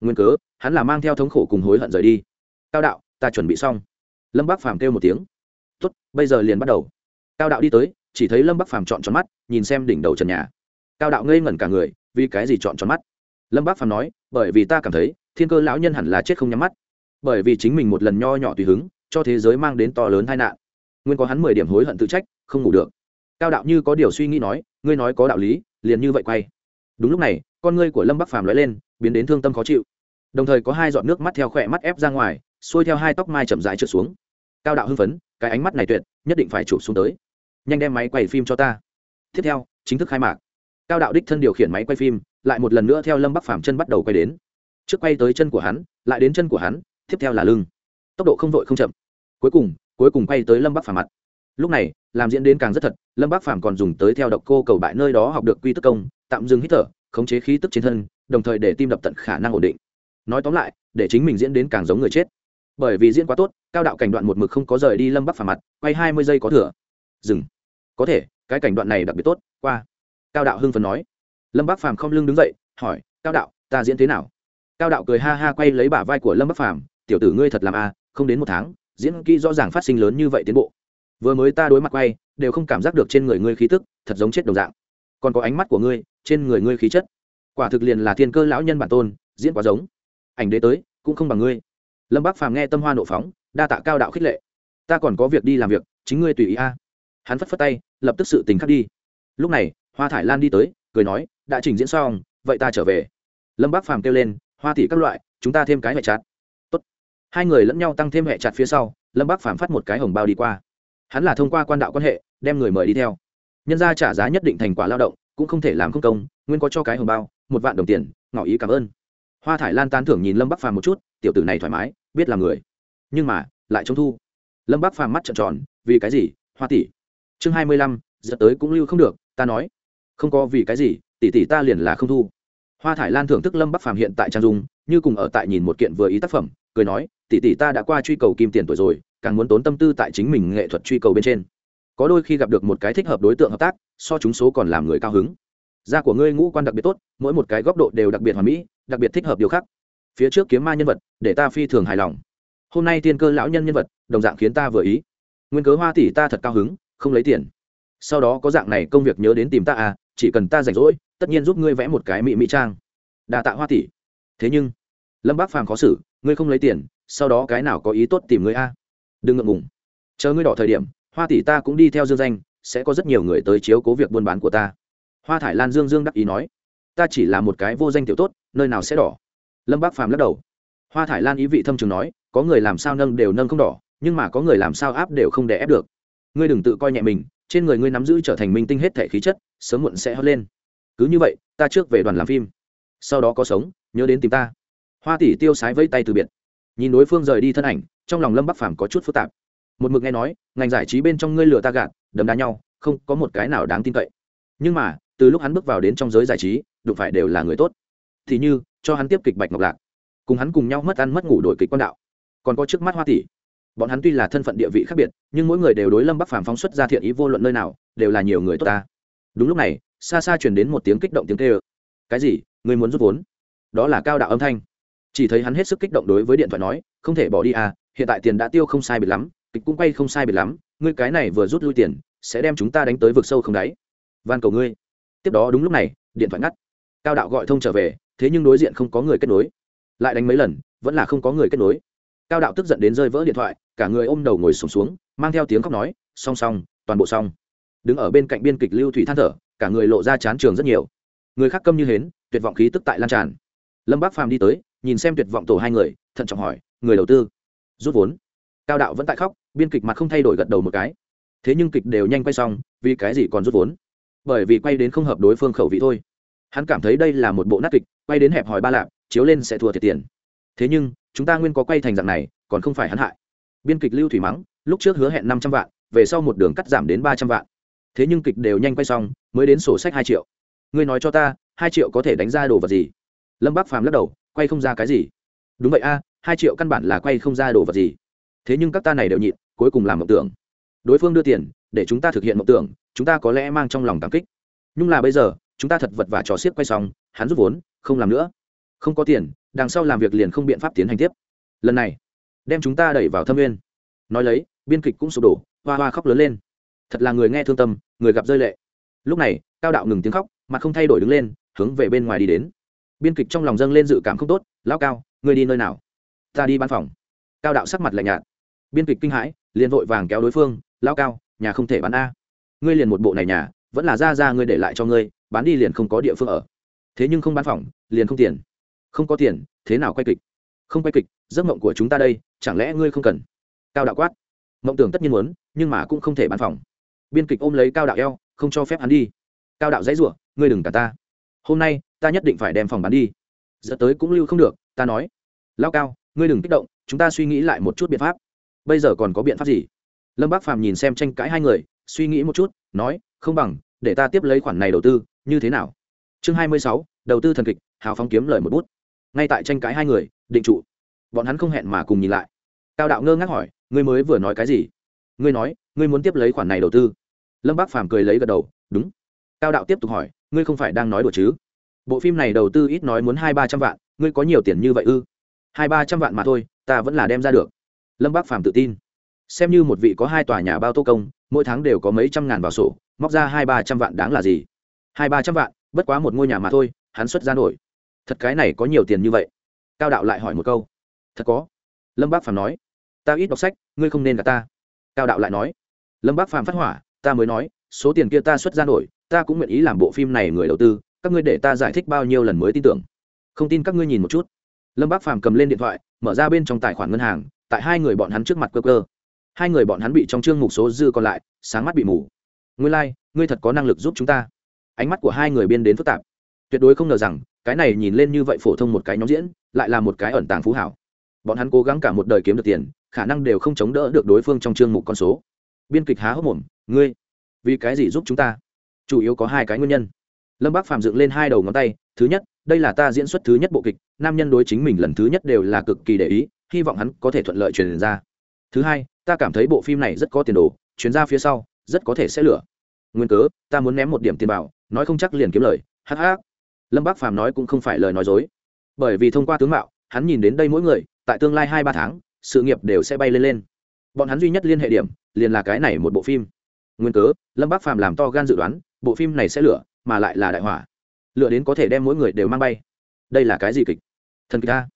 Nguyên cớ, hắn là mang theo thống khổ cùng hối hận rời đi. Cao đạo, ta chuẩn bị xong lâm bác phàm kêu một tiếng. Tốt, bây giờ liền bắt đầu. Cao đạo đi tới, chỉ thấy lâm bắc phàm chọn tròn mắt, nhìn xem đỉnh đầu trần nhà. Cao đạo ngây ngẩn cả người, vì cái gì chọn tròn mắt? Lâm bắc phàm nói, bởi vì ta cảm thấy, thiên cơ lão nhân hẳn là chết không nhắm mắt. Bởi vì chính mình một lần nho nhỏ tùy hứng, cho thế giới mang đến to lớn tai nạn. Nguyên có hắn mười điểm hối hận tự trách, không ngủ được. Cao đạo như có điều suy nghĩ nói, ngươi nói có đạo lý, liền như vậy quay. Đúng lúc này, con ngươi của lâm bắc phàm lóe lên, biến đến thương tâm khó chịu. Đồng thời có hai giọt nước mắt theo khỏe mắt ép ra ngoài, xuôi theo hai tóc mai chậm rãi trượt xuống cao đạo hưng phấn, cái ánh mắt này tuyệt, nhất định phải chụp xuống tới. Nhanh đem máy quay phim cho ta. Tiếp theo, chính thức khai mạc. Cao đạo đích thân điều khiển máy quay phim, lại một lần nữa theo lâm bắc phàm chân bắt đầu quay đến. Trước quay tới chân của hắn, lại đến chân của hắn, tiếp theo là lưng. Tốc độ không vội không chậm. Cuối cùng cuối cùng quay tới lâm bắc phàm mặt. Lúc này, làm diễn đến càng rất thật, lâm bắc phàm còn dùng tới theo độc cô cầu bại nơi đó học được quy tức công, tạm dừng hít thở, khống chế khí tức trên thân, đồng thời để tim đập tận khả năng ổn định. Nói tóm lại, để chính mình diễn đến càng giống người chết. Bởi vì diễn quá tốt cao đạo cảnh đoạn một mực không có rời đi lâm bắc phà mặt quay hai mươi giây có thừa. Dừng. Có thể cái cảnh đoạn này đặc biệt tốt qua. Cao đạo hưng phần nói. Lâm bắc phàm không lưng đứng dậy hỏi cao đạo ta diễn thế nào? Cao đạo cười ha ha quay lấy bả vai của lâm bắc phàm tiểu tử ngươi thật làm a à, không đến một tháng diễn kỹ rõ ràng phát sinh lớn như vậy tiến bộ. Vừa mới ta đối mặt quay đều không cảm giác được trên người ngươi khí tức thật giống chết đồng dạng. Còn có ánh mắt của ngươi trên người ngươi khí chất. Quả thực liền là thiên cơ lão nhân bản tôn diễn quá giống. Ảnh đế tới cũng không bằng ngươi. Lâm bắc phàm nghe tâm hoa nộ phóng đa tạ cao đạo khích lệ. Ta còn có việc đi làm việc, chính ngươi tùy ý a. Hắn phất phất tay, lập tức sự tình khắc đi. Lúc này, hoa thải lan đi tới, cười nói, đã trình diễn xong, vậy ta trở về. Lâm bác phàm kêu lên, hoa thị các loại, chúng ta thêm cái hệ chặt. Tốt. hai người lẫn nhau tăng thêm hệ chặt phía sau, lâm bác phàm phát một cái hồng bao đi qua. Hắn là thông qua quan đạo quan hệ, đem người mời đi theo. Nhân ra trả giá nhất định thành quả lao động, cũng không thể làm không công, nguyên có cho cái hồng bao, một vạn đồng tiền, ngỏ ý cảm ơn. Hoa thải lan tán thưởng nhìn lâm bắc phàm một chút, tiểu tử này thoải mái, biết là người nhưng mà, lại trông thu. Lâm Bác phàm mắt trợn tròn, vì cái gì, hoa tỷ? Chương hai mươi lăm giờ tới cũng lưu không được, ta nói. Không có vì cái gì, tỷ tỷ ta liền là không thu. Hoa thải lan thưởng thức lâm bắc phàm hiện tại trang dung, như cùng ở tại nhìn một kiện vừa ý tác phẩm, cười nói, tỷ tỷ ta đã qua truy cầu kim tiền tuổi rồi, càng muốn tốn tâm tư tại chính mình nghệ thuật truy cầu bên trên. Có đôi khi gặp được một cái thích hợp đối tượng hợp tác, so chúng số còn làm người cao hứng. Da của ngươi ngũ quan đặc biệt tốt, mỗi một cái góc độ đều đặc biệt hoàn mỹ, đặc biệt thích hợp điều khác phía trước kiếm ma nhân vật, để ta phi thường hài lòng hôm nay tiên cơ lão nhân nhân vật, đồng dạng khiến ta vừa ý. Nguyên cớ hoa tỷ ta thật cao hứng, không lấy tiền. Sau đó có dạng này công việc nhớ đến tìm ta à chỉ cần ta rảnh rỗi, tất nhiên giúp ngươi vẽ một cái mị mỹ trang. Đà tạ hoa tỷ. Thế nhưng, lâm bác phàm khó xử, ngươi không lấy tiền, sau đó cái nào có ý tốt tìm ngươi a? Đừng ngượng ngùng. Chờ ngươi đỏ thời điểm, hoa tỷ ta cũng đi theo dương danh, sẽ có rất nhiều người tới chiếu cố việc buôn bán của ta. Hoa thải lan dương dương đắc ý nói, ta chỉ là một cái vô danh tiểu tốt, nơi nào sẽ đỏ? Lâm bác phàm lắc đầu hoa thải lan ý vị thâm trường nói, có người làm sao nâng đều nâng không đỏ, nhưng mà có người làm sao áp đều không đè ép được. Ngươi đừng tự coi nhẹ mình, trên người ngươi nắm giữ trở thành minh tinh hết thể khí chất, sớm muộn sẽ hớt lên. Cứ như vậy, ta trước về đoàn làm phim. Sau đó có sống, nhớ đến tìm ta. Hoa tỷ tiêu sái vẫy tay từ biệt. Nhìn đối phương rời đi thân ảnh, trong lòng lâm bắc phàm có chút phức tạp. Một mực nghe nói, ngành giải trí bên trong ngươi lừa ta gạt, đấm đá nhau, không có một cái nào đáng tin cậy. Nhưng mà, từ lúc hắn bước vào đến trong giới giải trí, đụng phải đều là người tốt. Thì như, cho hắn tiếp kịch bạch ngọc lạc cùng hắn cùng nhau mất ăn mất ngủ đổi kịch quan đạo. Còn có trước mắt hoa tỷ. Bọn hắn tuy là thân phận địa vị khác biệt, nhưng mỗi người đều đối lâm bắc phàm phóng xuất ra thiện ý vô luận nơi nào, đều là nhiều người tốt ta. Đúng lúc này, xa xa truyền đến một tiếng kích động tiếng kêu. Cái gì? Người muốn rút vốn? Đó là cao đạo âm thanh. Chỉ thấy hắn hết sức kích động đối với điện thoại nói, không thể bỏ đi à hiện tại tiền đã tiêu không sai biệt lắm, kịch cũng quay không sai biệt lắm, ngươi cái này vừa rút lui tiền, sẽ đem chúng ta đánh tới vực sâu không đáy. Van cầu ngươi. Tiếp đó đúng lúc này, điện thoại ngắt. Cao đạo gọi thông trở về, thế nhưng đối diện không có người kết nối lại đánh mấy lần vẫn là không có người kết nối. Cao đạo tức giận đến rơi vỡ điện thoại cả người ôm đầu ngồi sùng xuống, xuống mang theo tiếng khóc nói song song toàn bộ xong. Đứng ở bên cạnh biên kịch lưu thủy than thở cả người lộ ra chán trường rất nhiều. Người khác câm như hến tuyệt vọng khí tức tại lan tràn. Lâm bác phàm đi tới nhìn xem tuyệt vọng tổ hai người thận trọng hỏi người đầu tư? Rút vốn. Cao đạo vẫn tại khóc biên kịch mặt không thay đổi gật đầu một cái. Thế nhưng kịch đều nhanh quay xong vì cái gì còn rút vốn? Bởi vì quay đến không hợp đối phương khẩu vị thôi. Hắn cảm thấy đây là một bộ nát kịch quay đến hẹp hòi ba lạp chiếu lên sẽ thua thiệt tiền. Thế nhưng, chúng ta nguyên có quay thành dạng này, còn không phải hắn hại. Biên kịch lưu thủy mắng, lúc trước hứa hẹn năm trăm vạn, về sau một đường cắt giảm đến ba trăm vạn. Thế nhưng kịch đều nhanh quay xong, mới đến sổ sách hai triệu. Ngươi nói cho ta, hai triệu có thể đánh ra đồ vật gì? Lâm bác phàm lắc đầu, quay không ra cái gì. Đúng vậy a, hai triệu căn bản là quay không ra đồ vật gì. Thế nhưng các ta này đều nhịn, cuối cùng làm mộng tưởng. Đối phương đưa tiền, để chúng ta thực hiện mộng tưởng, chúng ta có lẽ mang trong lòng cảm kích. Nhưng là bây giờ, chúng ta thật vật và trò xiếc quay xong, hắn rút vốn, không làm nữa không có tiền, đằng sau làm việc liền không biện pháp tiến hành tiếp. Lần này, đem chúng ta đẩy vào thâm nguyên. Nói lấy, biên kịch cũng sụp đổ, hoa hoa khóc lớn lên. Thật là người nghe thương tâm, người gặp rơi lệ. Lúc này, cao đạo ngừng tiếng khóc, mặt không thay đổi đứng lên, hướng về bên ngoài đi đến. Biên kịch trong lòng dâng lên dự cảm không tốt, lão cao, ngươi đi nơi nào? Ta đi bán phòng. Cao đạo sắc mặt lạnh nhạt. Biên kịch kinh hãi, liền vội vàng kéo đối phương, lão cao, nhà không thể bán a. Ngươi liền một bộ này nhà, vẫn là ra ra ngươi để lại cho ngươi, bán đi liền không có địa phương ở. Thế nhưng không bán phòng, liền không tiền không có tiền, thế nào quay kịch? Không quay kịch, giấc mộng của chúng ta đây, chẳng lẽ ngươi không cần? Cao đạo quát. Mộng tưởng tất nhiên muốn, nhưng mà cũng không thể bán phòng. Biên kịch ôm lấy cao đạo eo, không cho phép hắn đi. Cao đạo dãy rủa, ngươi đừng cả ta. Hôm nay, ta nhất định phải đem phòng bán đi. Dẫn tới cũng lưu không được, ta nói. Lao cao, ngươi đừng kích động, chúng ta suy nghĩ lại một chút biện pháp. Bây giờ còn có biện pháp gì? Lâm bác phàm nhìn xem tranh cãi hai người, suy nghĩ một chút, nói, không bằng, để ta tiếp lấy khoản này đầu tư, như thế nào? Chương hai mươi sáu, đầu tư thần kịch, hào phóng kiếm lời một bút ngay tại tranh cãi hai người, định trụ. Bọn hắn không hẹn mà cùng nhìn lại. Cao đạo ngơ ngác hỏi, ngươi mới vừa nói cái gì? Ngươi nói, ngươi muốn tiếp lấy khoản này đầu tư. Lâm bác phàm cười lấy gật đầu, đúng. Cao đạo tiếp tục hỏi, ngươi không phải đang nói đùa chứ? Bộ phim này đầu tư ít nói muốn hai ba trăm vạn, ngươi có nhiều tiền như vậy ư? Hai ba trăm vạn mà thôi, ta vẫn là đem ra được. Lâm bác phàm tự tin. Xem như một vị có hai tòa nhà bao tô công, mỗi tháng đều có mấy trăm ngàn vào sổ, móc ra hai ba trăm vạn đáng là gì? Hai ba trăm vạn, bất quá một ngôi nhà mà thôi, hắn xuất ra nổi thật cái này có nhiều tiền như vậy. Cao đạo lại hỏi một câu. Thật có. Lâm bác phàm nói. Ta ít đọc sách ngươi không nên cả ta. Cao đạo lại nói. Lâm bác phàm phát hỏa ta mới nói số tiền kia ta xuất ra nổi ta cũng nguyện ý làm bộ phim này người đầu tư các ngươi để ta giải thích bao nhiêu lần mới tin tưởng. Không tin các ngươi nhìn một chút. Lâm bác phàm cầm lên điện thoại mở ra bên trong tài khoản ngân hàng tại hai người bọn hắn trước mặt cơ cơ. Hai người bọn hắn bị trong chương mục số dư còn lại sáng mắt bị mù. Ngươi lai、like, ngươi thật có năng lực giúp chúng ta. Ánh mắt của hai người biên đến phức tạp. Tuyệt đối không ngờ rằng cái này nhìn lên như vậy phổ thông một cái nhóm diễn, lại là một cái ẩn tàng phú hảo. Bọn hắn cố gắng cả một đời kiếm được tiền, khả năng đều không chống đỡ được đối phương trong chương mục con số. Biên kịch há hốc mồm, ngươi, vì cái gì giúp chúng ta? Chủ yếu có hai cái nguyên nhân. Lâm bác phạm dựng lên hai đầu ngón tay, thứ nhất, đây là ta diễn xuất thứ nhất bộ kịch, nam nhân đối chính mình lần thứ nhất đều là cực kỳ để ý, hy vọng hắn có thể thuận lợi truyền ra. Thứ hai, ta cảm thấy bộ phim này rất có tiền đồ chuyến ra phía sau, rất có thể sẽ lửa nguyên cớ, ta muốn ném một điểm tiền bảo nói không chắc liền kiếm lời hh lâm bác phàm nói cũng không phải lời nói dối. Bởi vì thông qua tướng mạo, hắn nhìn đến đây mỗi người, tại tương lai hai ba tháng, sự nghiệp đều sẽ bay lên lên. Bọn hắn duy nhất liên hệ điểm, liền là cái này một bộ phim. Nguyên cớ, lâm bác phàm làm to gan dự đoán, bộ phim này sẽ lửa, mà lại là đại hỏa. Lựa đến có thể đem mỗi người đều mang bay. Đây là cái gì kịch? Thần kịch ta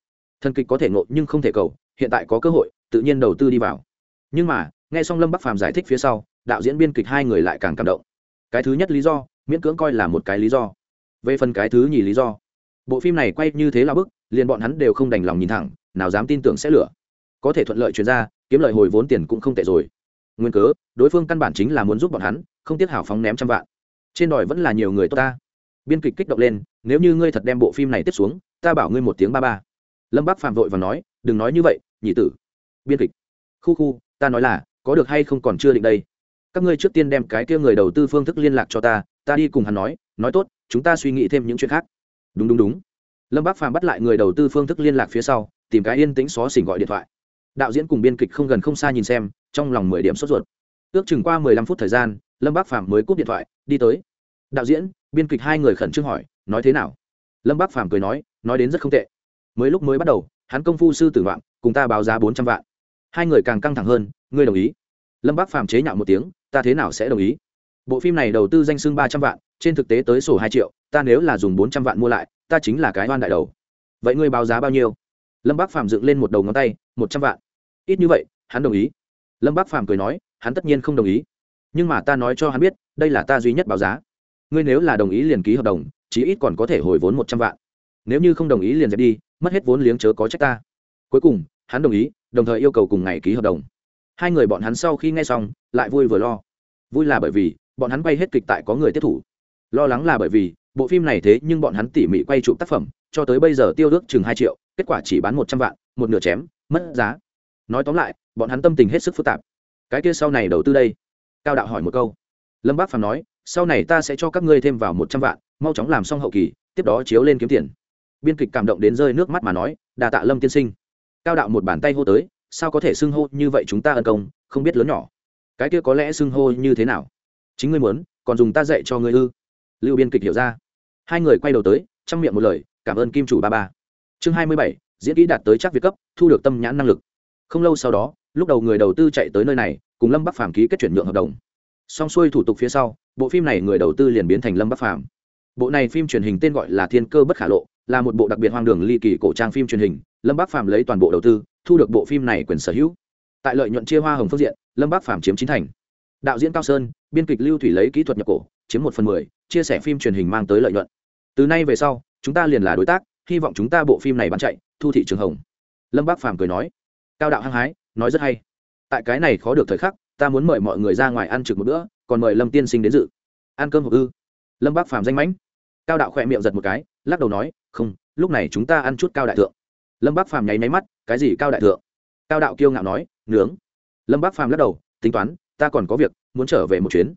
thần kịch có thể ngộ nhưng không thể cầu, hiện tại có cơ hội, tự nhiên đầu tư đi vào. Nhưng mà, nghe xong lâm bắc phàm giải thích phía sau, đạo diễn biên kịch hai người lại càng cảm động. Cái thứ nhất lý do, miễn cưỡng coi là một cái lý do về phần cái thứ nhì lý do. Bộ phim này quay như thế là bức, liền bọn hắn đều không đành lòng nhìn thẳng, nào dám tin tưởng sẽ lửa có thể thuận lợi chuyển ra, kiếm lợi hồi vốn tiền cũng không tệ rồi. Nguyên cớ, đối phương căn bản chính là muốn giúp bọn hắn, không tiếc hảo phóng ném trăm vạn. Trên đòi vẫn là nhiều người tốt ta. Biên kịch kích động lên, nếu như ngươi thật đem bộ phim này tiếp xuống, ta bảo ngươi một tiếng ba ba. Lâm bác phạm vội và nói, đừng nói như vậy, nhị tử. Biên kịch. Khu khu, ta nói là, có được hay không còn chưa định đây. Các ngươi trước tiên đem cái kia người đầu tư phương thức liên lạc cho ta ta đi cùng hắn nói nói tốt chúng ta suy nghĩ thêm những chuyện khác. Đúng đúng đúng. Lâm bác phàm bắt lại người đầu tư phương thức liên lạc phía sau, tìm cái yên tĩnh xó xỉnh gọi điện thoại. Đạo diễn cùng biên kịch không gần không xa nhìn xem, trong lòng mười điểm sốt ruột. Ước chừng qua mười lăm phút thời gian, lâm bác phàm mới cúp điện thoại, đi tới. Đạo diễn, biên kịch hai người khẩn trương hỏi, nói thế nào? Lâm bác phàm cười nói nói đến rất không tệ. Mới lúc mới bắt đầu, hắn công phu sư tử vạn cùng ta báo giá bốn trăm vạn. Hai người càng căng thẳng hơn, ngươi đồng ý. Lâm bác phàm chế nhạo một tiếng, ta thế nào sẽ đồng ý? Bộ phim này đầu tư danh xưng ba trăm vạn, trên thực tế tới sổ hai triệu, ta nếu là dùng bốn trăm vạn mua lại, ta chính là cái oan đại đầu. Vậy ngươi báo giá bao nhiêu? Lâm bác Phạm dựng lên một đầu ngón tay, một trăm vạn. Ít như vậy, hắn đồng ý. Lâm bác Phạm cười nói, hắn tất nhiên không đồng ý. Nhưng mà ta nói cho hắn biết, đây là ta duy nhất báo giá. Ngươi nếu là đồng ý liền ký hợp đồng, chí ít còn có thể hồi vốn một trăm vạn. Nếu như không đồng ý liền dẹp đi, mất hết vốn liếng chớ có trách ta. Cuối cùng, hắn đồng ý, đồng thời yêu cầu cùng ngày ký hợp đồng. Hai người bọn hắn sau khi nghe xong, lại vui vừa lo. Vui là bởi vì bọn hắn quay hết kịch tại có người tiếp thủ. Lo lắng là bởi vì, bộ phim này thế nhưng bọn hắn tỉ mỉ quay chụp tác phẩm, cho tới bây giờ tiêu ước chừng hai triệu, kết quả chỉ bán một trăm vạn, một nửa chém, mất giá. Nói tóm lại, bọn hắn tâm tình hết sức phức tạp. Cái kia sau này đầu tư đây? Cao đạo hỏi một câu. Lâm bác phàm nói, sau này ta sẽ cho các ngươi thêm vào một trăm vạn, mau chóng làm xong hậu kỳ, tiếp đó chiếu lên kiếm tiền. Biên kịch cảm động đến rơi nước mắt mà nói đà tạ lâm tiên sinh. Cao đạo một bàn tay hô tới, sao có thể xưng hô như vậy chúng ta ân công, không biết lớn nhỏ. Cái kia có lẽ xưng hô như thế nào? Chính ngươi muốn, còn dùng ta dạy cho ngươi ư? Lưu biên kịch hiểu ra. Hai người quay đầu tới trong miệng một lời, cảm ơn kim chủ ba ba. Chương hai mươi bảy, diễn kỹ đạt tới chắc việt cấp, thu được tâm nhãn năng lực. Không lâu sau đó, lúc đầu người đầu tư chạy tới nơi này, cùng lâm bắc phàm ký kết chuyển nhượng hợp đồng. Xong xuôi thủ tục phía sau, bộ phim này người đầu tư liền biến thành lâm bắc phàm. Bộ này phim truyền hình tên gọi là thiên cơ bất khả lộ, là một bộ đặc biệt hoang đường ly kỳ cổ trang phim truyền hình. Lâm bắc phàm lấy toàn bộ đầu tư, thu được bộ phim này quyền sở hữu. Tại lợi nhuận chia hoa hồng phương diện, lâm bắc phàm chiếm chín thành đạo diễn cao sơn, biên kịch lưu thủy lấy kỹ thuật nhập cổ, chiếm một phần mười, chia sẻ phim truyền hình mang tới lợi nhuận. Từ nay về sau, chúng ta liền là đối tác, hy vọng chúng ta bộ phim này bán chạy, thu thị trường hồng. Lâm bác phàm cười nói. Cao đạo hăng hái, nói rất hay. Tại cái này khó được thời khắc, ta muốn mời mọi người ra ngoài ăn trực một bữa, còn mời lâm tiên sinh đến dự. Ăn cơm hộp ư? Lâm bác phàm danh mãnh. Cao đạo khỏe miệng giật một cái, lắc đầu nói, không, lúc này chúng ta ăn chút cao đại thượng. Lâm bác phàm nháy máy mắt, cái gì cao đại thượng? Cao đạo kiêu ngạo nói, nướng. Lâm bác phàm lắc đầu, tính toán ta còn có việc, muốn trở về một chuyến.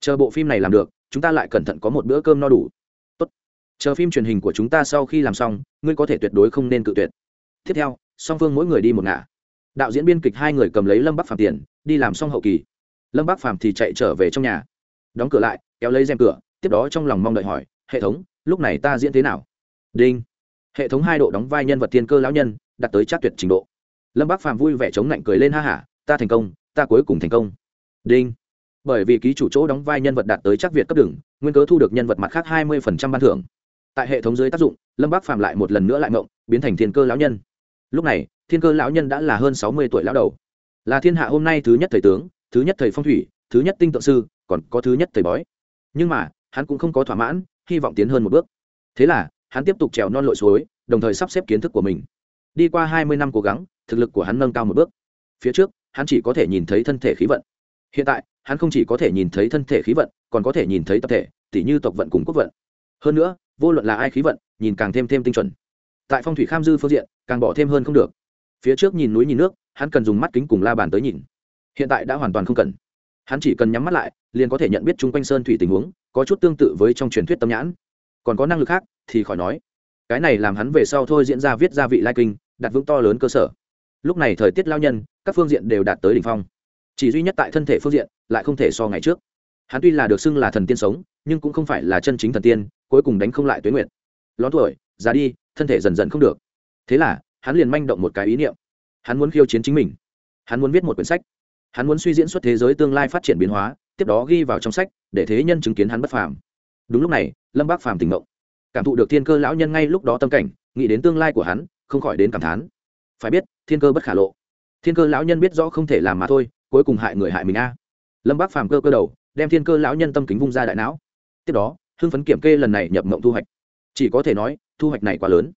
Chờ bộ phim này làm được, chúng ta lại cẩn thận có một bữa cơm no đủ. Tốt. chờ phim truyền hình của chúng ta sau khi làm xong, ngươi có thể tuyệt đối không nên cự tuyệt. Tiếp theo, song phương mỗi người đi một ngả. Đạo diễn biên kịch hai người cầm lấy lâm bắc phàm tiền, đi làm xong hậu kỳ. Lâm bắc phàm thì chạy trở về trong nhà. Đóng cửa lại, kéo lấy rèm cửa, tiếp đó trong lòng mong đợi hỏi, hệ thống, lúc này ta diễn thế nào? Đinh. Hệ thống hai độ đóng vai nhân vật thiên cơ lão nhân, đạt tới chắc tuyệt trình độ. Lâm bắc phàm vui vẻ chống lạnh cười lên, ha hả ta thành công, ta cuối cùng thành công đinh. Bởi vì ký chủ chỗ đóng vai nhân vật đạt tới chắc việt cấp đường nguyên cớ thu được nhân vật mặt khác hai mươi ban thưởng. Tại hệ thống dưới tác dụng, lâm bác phạm lại một lần nữa lại mộng, biến thành thiên cơ lão nhân. Lúc này, thiên cơ lão nhân đã là hơn sáu mươi tuổi lão đầu. Là thiên hạ hôm nay thứ nhất thầy tướng, thứ nhất thầy phong thủy, thứ nhất tinh tượng sư, còn có thứ nhất thầy bói. Nhưng mà, hắn cũng không có thỏa mãn, hy vọng tiến hơn một bước. Thế là, hắn tiếp tục trèo non lội suối, đồng thời sắp xếp kiến thức của mình. Đi qua hai mươi năm cố gắng, thực lực của hắn nâng cao một bước. Phía trước, hắn chỉ có thể nhìn thấy thân thể khí vận hiện tại, hắn không chỉ có thể nhìn thấy thân thể khí vận, còn có thể nhìn thấy tập thể, tỉ như tộc vận cùng quốc vận. Hơn nữa, vô luận là ai khí vận, nhìn càng thêm thêm tinh chuẩn. Tại phong thủy kham dư phương diện, càng bỏ thêm hơn không được. Phía trước nhìn núi nhìn nước, hắn cần dùng mắt kính cùng la bàn tới nhìn. Hiện tại đã hoàn toàn không cần. Hắn chỉ cần nhắm mắt lại, liền có thể nhận biết chung quanh sơn thủy tình huống, có chút tương tự với trong truyền thuyết tâm nhãn. Còn có năng lực khác, thì khỏi nói. Cái này làm hắn về sau thôi diễn ra viết ra vị lai kinh, đặt vững to lớn cơ sở. Lúc này thời tiết lao nhân, các phương diện đều đạt tới đỉnh phong chỉ duy nhất tại thân thể phương diện, lại không thể so ngày trước. Hắn tuy là được xưng là thần tiên sống, nhưng cũng không phải là chân chính thần tiên, cuối cùng đánh không lại tuế nguyện lón tuổi, già đi, thân thể dần dần không được. Thế là, hắn liền manh động một cái ý niệm. Hắn muốn khiêu chiến chính mình. Hắn muốn viết một quyển sách. Hắn muốn suy diễn xuất thế giới tương lai phát triển biến hóa, tiếp đó ghi vào trong sách, để thế nhân chứng kiến hắn bất phàm. Đúng lúc này, lâm bác phàm tỉnh ngộ. Cảm thụ được thiên cơ lão nhân ngay lúc đó tâm cảnh, nghĩ đến tương lai của hắn, không khỏi đến cảm thán. Phải biết, thiên cơ bất khả lộ. Thiên cơ lão nhân biết rõ không thể làm mà thôi cuối cùng hại người hại mình a. Lâm bác phàm cơ cơ đầu, đem thiên cơ lão nhân tâm kính vung ra đại não. Tiếp đó, hưng phấn kiểm kê lần này nhập mộng thu hoạch. Chỉ có thể nói, thu hoạch này quá lớn.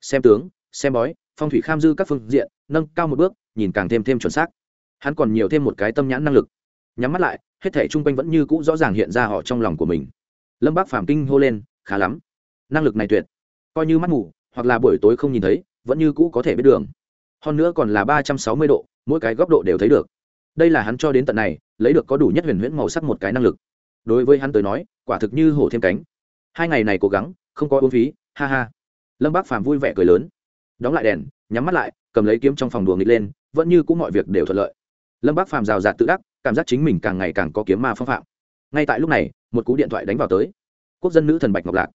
Xem tướng, xem bói, phong thủy kham dư các phương diện, nâng cao một bước, nhìn càng thêm thêm chuẩn xác. Hắn còn nhiều thêm một cái tâm nhãn năng lực. Nhắm mắt lại, hết thể chung quanh vẫn như cũ rõ ràng hiện ra họ trong lòng của mình. Lâm bác phàm kinh hô lên, khá lắm. Năng lực này tuyệt. Coi như mắt ngủ hoặc là buổi tối không nhìn thấy, vẫn như cũ có thể biết đường. Hơn nữa còn là ba trăm sáu mươi độ, mỗi cái góc độ đều thấy được đây là hắn cho đến tận này, lấy được có đủ nhất huyền huyễn màu sắc một cái năng lực. Đối với hắn tới nói, quả thực như hổ thêm cánh. Hai ngày này cố gắng, không có uống phí, ha ha. Lâm bác phàm vui vẻ cười lớn. Đóng lại đèn, nhắm mắt lại, cầm lấy kiếm trong phòng đùa nghịch lên, vẫn như cũng mọi việc đều thuận lợi. Lâm bác phàm rào rạt tự đắc, cảm giác chính mình càng ngày càng có kiếm ma phong phạm. Ngay tại lúc này, một cú điện thoại đánh vào tới. Quốc dân nữ thần bạch ngọc lạc.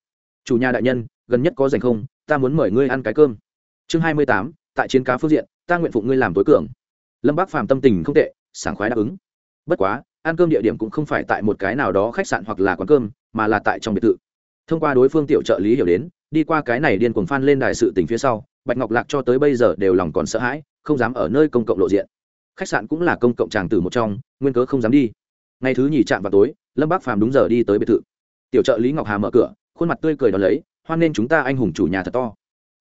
Chủ nhà đại nhân, gần nhất có dành không? Ta muốn mời ngươi ăn cái cơm. Chương hai mươi tám, tại chiến cá phương diện, ta nguyện phụ ngươi làm tối cường. Lâm bác phàm tâm tình không tệ sảng khoái đáp ứng. Bất quá, ăn cơm địa điểm cũng không phải tại một cái nào đó khách sạn hoặc là quán cơm, mà là tại trong biệt thự. Thông qua đối phương tiểu trợ lý hiểu đến, đi qua cái này điên cuồng phan lên đài sự tình phía sau, bạch ngọc lạc cho tới bây giờ đều lòng còn sợ hãi, không dám ở nơi công cộng lộ diện. Khách sạn cũng là công cộng tràng tử một trong, nguyên cớ không dám đi. Ngày thứ nhì chạm vào tối, lâm bác phàm đúng giờ đi tới biệt thự. Tiểu trợ lý ngọc hà mở cửa, khuôn mặt tươi cười đón lấy, hoan nên chúng ta anh hùng chủ nhà thật to.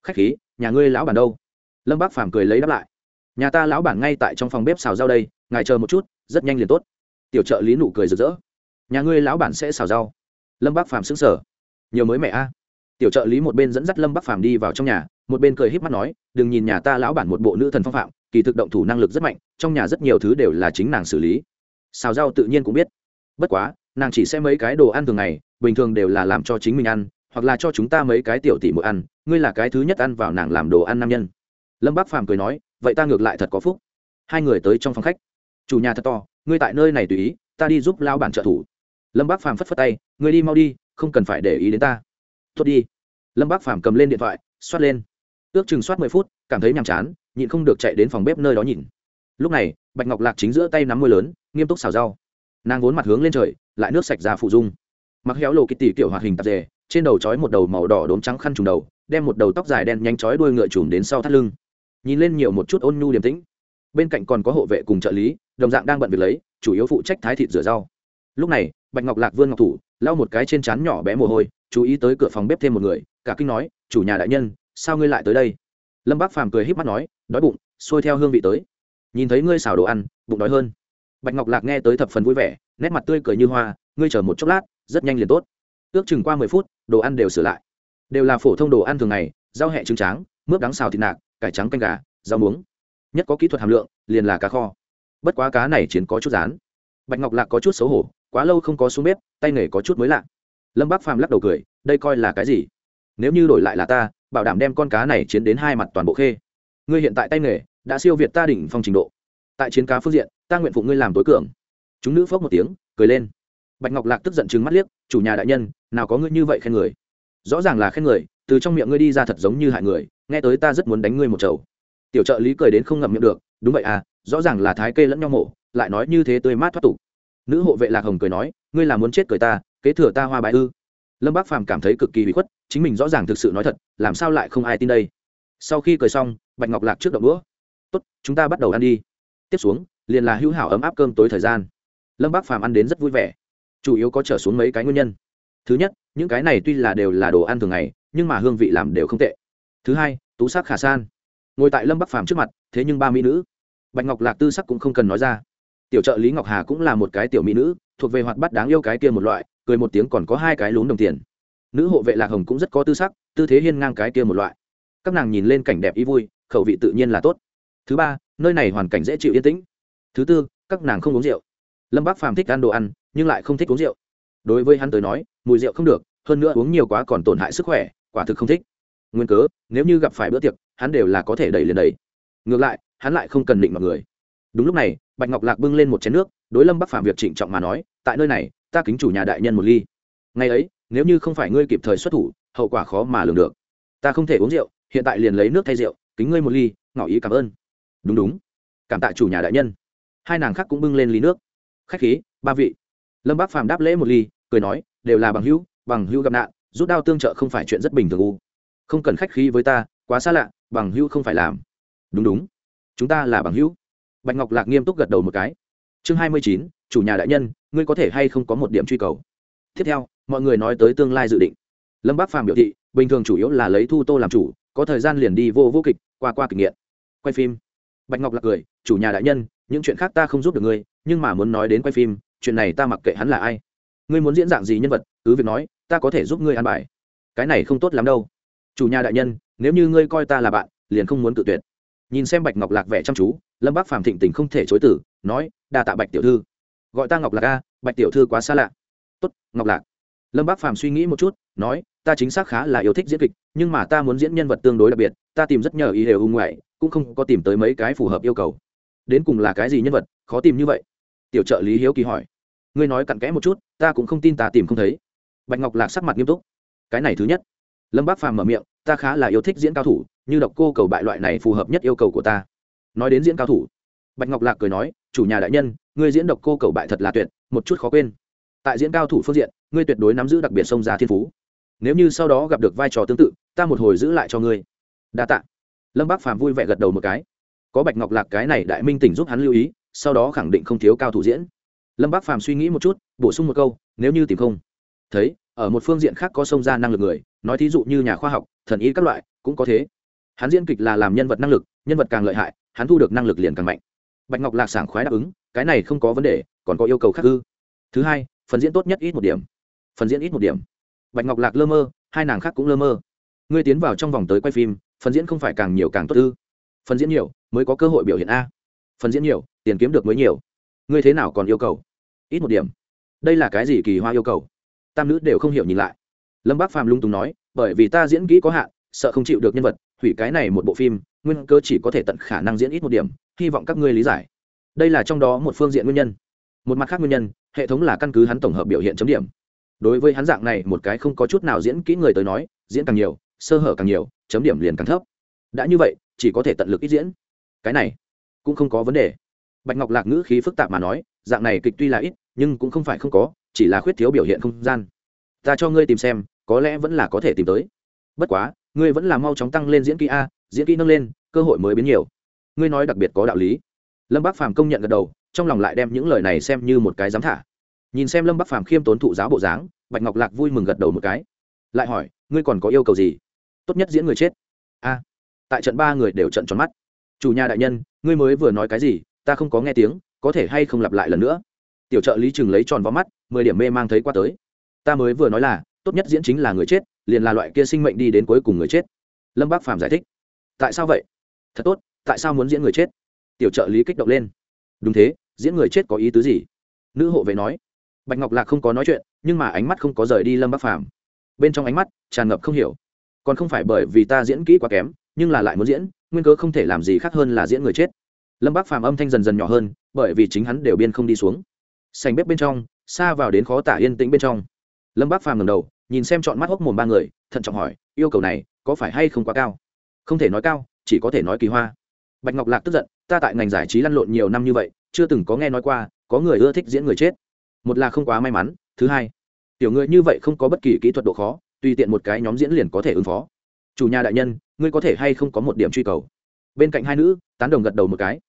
Khách khí, nhà ngươi lão bản đâu? Lâm bác phàm cười lấy đáp lại, nhà ta lão bản ngay tại trong phòng bếp xào rau đây ngài chờ một chút, rất nhanh liền tốt. Tiểu trợ lý nụ cười rực rỡ. Nhà ngươi lão bản sẽ xào rau. Lâm bác phàm xứng sở nhiều mới mẹ a. Tiểu trợ lý một bên dẫn dắt lâm bác phàm đi vào trong nhà, một bên cười h í p mắt nói, đừng nhìn nhà ta lão bản một bộ nữ thần phong phạm, kỳ thực động thủ năng lực rất mạnh, trong nhà rất nhiều thứ đều là chính nàng xử lý. Xào rau tự nhiên cũng biết. Bất quá, nàng chỉ sẽ mấy cái đồ ăn thường ngày, bình thường đều là làm cho chính mình ăn, hoặc là cho chúng ta mấy cái tiểu tỷ mỗi ăn, ngươi là cái thứ nhất ăn vào nàng làm đồ ăn nam nhân. Lâm bác phàm cười nói, vậy ta ngược lại thật có phúc. Hai người tới trong phòng khách chủ nhà thật to, ngươi tại nơi này tùy ý, ta đi giúp lao bản trợ thủ. Lâm bác phàm phất phất tay, ngươi đi mau đi, không cần phải để ý đến ta. Tốt đi. Lâm bác phàm cầm lên điện thoại, xoát lên. Ước chừng soát mười phút, cảm thấy nhàm chán, nhịn không được chạy đến phòng bếp nơi đó nhìn. Lúc này, bạch ngọc lạc chính giữa tay nắm môi lớn, nghiêm túc xào rau. Nàng vốn mặt hướng lên trời, lại nước sạch ra phụ dung. Mặc héo lộ kitty kiểu hoạt hình tạp dề, trên đầu trói một đầu màu đỏ đốm trắng khăn trùng đầu, đem một đầu tóc dài đen nhanh trói đuôi ngựa trùm đến sau thắt lưng. Nhìn lên nhiều một chút ôn nhu điềm tĩnh. Bên cạnh còn có hộ vệ cùng trợ lý đồng dạng đang bận việc lấy, chủ yếu phụ trách thái thịt rửa rau. Lúc này, bạch ngọc lạc vươn ngọc thủ, lau một cái trên trán nhỏ bé mồ hôi, chú ý tới cửa phòng bếp thêm một người, cả kinh nói, chủ nhà đại nhân, sao ngươi lại tới đây? Lâm bác phàm cười h í p mắt nói, đói bụng xuôi theo hương vị tới. Nhìn thấy ngươi xào đồ ăn, bụng đói hơn. Bạch ngọc lạc nghe tới thập phần vui vẻ, nét mặt tươi cười như hoa, ngươi chờ một chốc lát, rất nhanh liền tốt. Ước chừng qua mười phút, đồ ăn đều sửa lại. Đều là phổ thông đồ ăn thường ngày, rau hẹ trứng tráng, mướp đắng xào thịt nạc, cải trắng canh gà, rau muống. Nhất có kỹ thuật hàm lượng, liền là cá kho bất quá cá này chiến có chút rán. Bạch ngọc lạc có chút xấu hổ, quá lâu không có xuống bếp, tay nghề có chút mới lạ. Lâm bác phàm lắc đầu cười, đây coi là cái gì? Nếu như đổi lại là ta, bảo đảm đem con cá này chiến đến hai mặt toàn bộ khê. Ngươi hiện tại tay nghề, đã siêu việt ta đỉnh phong trình độ. Tại chiến cá phương diện, ta nguyện phụ ngươi làm tối cường. Chúng nữ phốc một tiếng, cười lên. Bạch ngọc lạc tức giận chứng mắt liếc, chủ nhà đại nhân, nào có ngươi như vậy khen người. Rõ ràng là khen người, từ trong miệng ngươi đi ra thật giống như hại người, nghe tới ta rất muốn đánh ngươi một chầu. Tiểu trợ lý cười đến không ngậm miệng được, đúng vậy à rõ ràng là thái kê lẫn nhau mổ, lại nói như thế tươi mát thoát tục. Nữ hộ vệ lạc hồng cười nói, ngươi là muốn chết cười ta, kế thừa ta hoa bại ư? Lâm bác phàm cảm thấy cực kỳ bị khuất, chính mình rõ ràng thực sự nói thật, làm sao lại không ai tin đây? Sau khi cười xong, bạch ngọc lạc trước đậu đũa. Tốt, chúng ta bắt đầu ăn đi. Tiếp xuống, liền là hữu hảo ấm áp cơm tối thời gian. Lâm bác phàm ăn đến rất vui vẻ. Chủ yếu có trở xuống mấy cái nguyên nhân. Thứ nhất, những cái này tuy là đều là đồ ăn thường ngày, nhưng mà hương vị làm đều không tệ. Thứ hai, tú sắc khả san. Ngồi tại lâm bắc phàm trước mặt, thế nhưng ba mỹ nữ bạch ngọc lạc tư sắc cũng không cần nói ra. Tiểu trợ lý ngọc hà cũng là một cái tiểu mỹ nữ, thuộc về hoạt bát đáng yêu cái kia một loại, cười một tiếng còn có hai cái lún đồng tiền. Nữ hộ vệ lạc hồng cũng rất có tư sắc, tư thế hiên ngang cái kia một loại. Các nàng nhìn lên cảnh đẹp ý vui, khẩu vị tự nhiên là tốt. Thứ ba, nơi này hoàn cảnh dễ chịu yên tĩnh. Thứ tư, các nàng không uống rượu. Lâm bác phàm thích ăn đồ ăn, nhưng lại không thích uống rượu. Đối với hắn tới nói, mùi rượu không được, hơn nữa uống nhiều quá còn tổn hại sức khỏe, quả thực không thích. Nguyên cớ, nếu như gặp phải bữa tiệc, hắn đều là có thể đẩy lên đẩy. ngược lại hắn lại không cần định mọi người. Đúng lúc này, bạch ngọc lạc bưng lên một chén nước, đối lâm bắc phạm việc trịnh trọng mà nói, tại nơi này, ta kính chủ nhà đại nhân một ly. Ngày ấy, nếu như không phải ngươi kịp thời xuất thủ, hậu quả khó mà lường được. Ta không thể uống rượu, hiện tại liền lấy nước thay rượu, kính ngươi một ly, ngỏ ý cảm ơn. Đúng đúng. Cảm tạ chủ nhà đại nhân. Hai nàng khác cũng bưng lên ly nước. Khách khí, ba vị. Lâm bác phàm đáp lễ một ly, cười nói, đều là bằng hữu bằng hữu gặp nạn, rút đao tương trợ không phải chuyện rất bình thường u. Không cần khách khí với ta, quá xa lạ, bằng hữu không phải làm. Đúng đúng chúng ta là bằng hữu. Bạch ngọc lạc nghiêm túc gật đầu một cái. Chương hai mươi chín, chủ nhà đại nhân, ngươi có thể hay không có một điểm truy cầu? Tiếp theo, mọi người nói tới tương lai dự định. Lâm bác phàm biểu thị, bình thường chủ yếu là lấy thu tô làm chủ, có thời gian liền đi vô vô kịch, qua qua kịch nghiện. Quay phim. Bạch ngọc lạc cười, chủ nhà đại nhân, những chuyện khác ta không giúp được ngươi, nhưng mà muốn nói đến quay phim, chuyện này ta mặc kệ hắn là ai. Ngươi muốn diễn dạng gì nhân vật, cứ việc nói, ta có thể giúp ngươi ăn bài. Cái này không tốt lắm đâu. Chủ nhà đại nhân, nếu như ngươi coi ta là bạn, liền không muốn tự tuyệt nhìn xem bạch ngọc lạc vẻ chăm chú, lâm bác phàm thịnh tình không thể chối tử nói, đa tạ bạch tiểu thư. Gọi ta ngọc lạc a, bạch tiểu thư quá xa lạ. Tốt, ngọc lạc. Lâm bác phàm suy nghĩ một chút, nói, ta chính xác khá là yêu thích diễn kịch, nhưng mà ta muốn diễn nhân vật tương đối đặc biệt, ta tìm rất nhờ ý đều hung ngoại, cũng không có tìm tới mấy cái phù hợp yêu cầu. Đến cùng là cái gì nhân vật, khó tìm như vậy? Tiểu trợ lý hiếu kỳ hỏi. Ngươi nói cặn kẽ một chút, ta cũng không tin ta tìm không thấy. Bạch ngọc lạc sắc mặt nghiêm túc. Cái này thứ nhất. Lâm bác phàm mở miệng ta khá là yêu thích diễn cao thủ, như độc cô cầu bại loại này phù hợp nhất yêu cầu của ta. Nói đến diễn cao thủ, bạch ngọc lạc cười nói, chủ nhà đại nhân, ngươi diễn độc cô cầu bại thật là tuyệt, một chút khó quên. Tại diễn cao thủ phương diện, ngươi tuyệt đối nắm giữ đặc biệt sông già thiên phú. Nếu như sau đó gặp được vai trò tương tự, ta một hồi giữ lại cho ngươi. Đa tạ. Lâm bác phàm vui vẻ gật đầu một cái. Có bạch ngọc lạc cái này đại minh tỉnh giúp hắn lưu ý, sau đó khẳng định không thiếu cao thủ diễn. Lâm bác phàm suy nghĩ một chút, bổ sung một câu, nếu như tìm không thấy ở một phương diện khác có xông ra năng lực người, nói thí dụ như nhà khoa học, thần y các loại, cũng có thế. Hắn diễn kịch là làm nhân vật năng lực, nhân vật càng lợi hại, hắn thu được năng lực liền càng mạnh. Bạch ngọc lạc sảng khoái đáp ứng, cái này không có vấn đề, còn có yêu cầu khác ư. Thứ hai, phần diễn tốt nhất ít một điểm. Phần diễn ít một điểm. Bạch ngọc lạc lơ mơ, hai nàng khác cũng lơ mơ. Ngươi tiến vào trong vòng tới quay phim, phần diễn không phải càng nhiều càng tốt ư. Phần diễn nhiều, mới có cơ hội biểu hiện a. Phần diễn nhiều, tiền kiếm được mới nhiều. Ngươi thế nào còn yêu cầu? Ít một điểm. Đây là cái gì kỳ hoa yêu cầu? Tam nữ đều không hiểu nhìn lại. Lâm bác phàm lung tùng nói, bởi vì ta diễn kỹ có hạn, sợ không chịu được nhân vật, hủy cái này một bộ phim, nguyên cơ chỉ có thể tận khả năng diễn ít một điểm, hy vọng các ngươi lý giải. Đây là trong đó một phương diện nguyên nhân. Một mặt khác nguyên nhân, hệ thống là căn cứ hắn tổng hợp biểu hiện chấm điểm. Đối với hắn dạng này, một cái không có chút nào diễn kỹ người tới nói, diễn càng nhiều, sơ hở càng nhiều, chấm điểm liền càng thấp. Đã như vậy, chỉ có thể tận lực ít diễn. Cái này cũng không có vấn đề. Bạch ngọc lạc ngữ khí phức tạp mà nói, dạng này kịch tuy là ít nhưng cũng không phải không có, chỉ là khuyết thiếu biểu hiện không gian. Ta cho ngươi tìm xem, có lẽ vẫn là có thể tìm tới. Bất quá, ngươi vẫn là mau chóng tăng lên diễn kỹ a, diễn kỹ nâng lên, cơ hội mới biến nhiều. Ngươi nói đặc biệt có đạo lý. Lâm bác phàm công nhận gật đầu, trong lòng lại đem những lời này xem như một cái giám thả. Nhìn xem lâm bắc phàm khiêm tốn thụ giáo bộ dáng, bạch ngọc lạc vui mừng gật đầu một cái. Lại hỏi, ngươi còn có yêu cầu gì? Tốt nhất diễn người chết. A. Tại trận ba người đều trận tròn mắt. Chủ nhà đại nhân, ngươi mới vừa nói cái gì, ta không có nghe tiếng, có thể hay không lặp lại lần nữa? Tiểu trợ lý chừng lấy tròn vào mắt, mười điểm mê mang thấy qua tới. Ta mới vừa nói là, tốt nhất diễn chính là người chết, liền là loại kia sinh mệnh đi đến cuối cùng người chết. Lâm bác phàm giải thích. Tại sao vậy? Thật tốt, tại sao muốn diễn người chết? Tiểu trợ lý kích động lên. Đúng thế, diễn người chết có ý tứ gì? Nữ hộ vệ nói. Bạch ngọc lạc không có nói chuyện, nhưng mà ánh mắt không có rời đi lâm Bác phàm. Bên trong ánh mắt tràn ngập không hiểu. Còn không phải bởi vì ta diễn kỹ quá kém, nhưng là lại muốn diễn, nguyên cớ không thể làm gì khác hơn là diễn người chết. Lâm Bác phàm âm thanh dần dần nhỏ hơn, bởi vì chính hắn đều biên không đi xuống sành bếp bên trong, xa vào đến khó tả yên tĩnh bên trong. Lâm bác phàm ngầm đầu, nhìn xem chọn mắt hốc mồm ba người, thận trọng hỏi, yêu cầu này có phải hay không quá cao? Không thể nói cao, chỉ có thể nói kỳ hoa. Bạch ngọc lạc tức giận, ta tại ngành giải trí lăn lộn nhiều năm như vậy, chưa từng có nghe nói qua, có người ưa thích diễn người chết. Một là không quá may mắn, thứ hai, tiểu người như vậy không có bất kỳ kỹ thuật độ khó, tùy tiện một cái nhóm diễn liền có thể ứng phó. Chủ nhà đại nhân, ngươi có thể hay không có một điểm truy cầu? Bên cạnh hai nữ, tán đồng gật đầu một cái.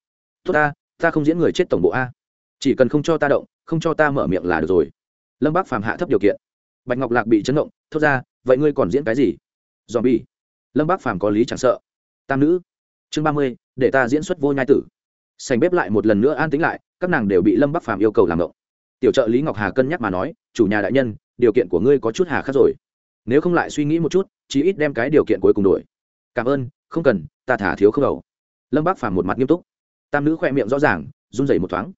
Tốt ta ta không diễn người chết tổng bộ a chỉ cần không cho ta động, không cho ta mở miệng là được rồi. Lâm bác phàm hạ thấp điều kiện. Bạch ngọc lạc bị chấn động, thốt ra, vậy ngươi còn diễn cái gì? Dòm bi lâm bác phàm có lý chẳng sợ. Tam nữ. Chương ba mươi, để ta diễn xuất vô nhai tử. Sành bếp lại một lần nữa an tĩnh lại, các nàng đều bị lâm bắc phàm yêu cầu làm động. Tiểu trợ lý ngọc hà cân nhắc mà nói, chủ nhà đại nhân, điều kiện của ngươi có chút hà khắc rồi. Nếu không lại suy nghĩ một chút, chí ít đem cái điều kiện cuối cùng đổi. Cảm ơn, không cần, ta thả thiếu không đầu. Lâm bắc phàm một mặt nghiêm túc. Tam nữ khoe miệng rõ ràng, run rẩy một thoáng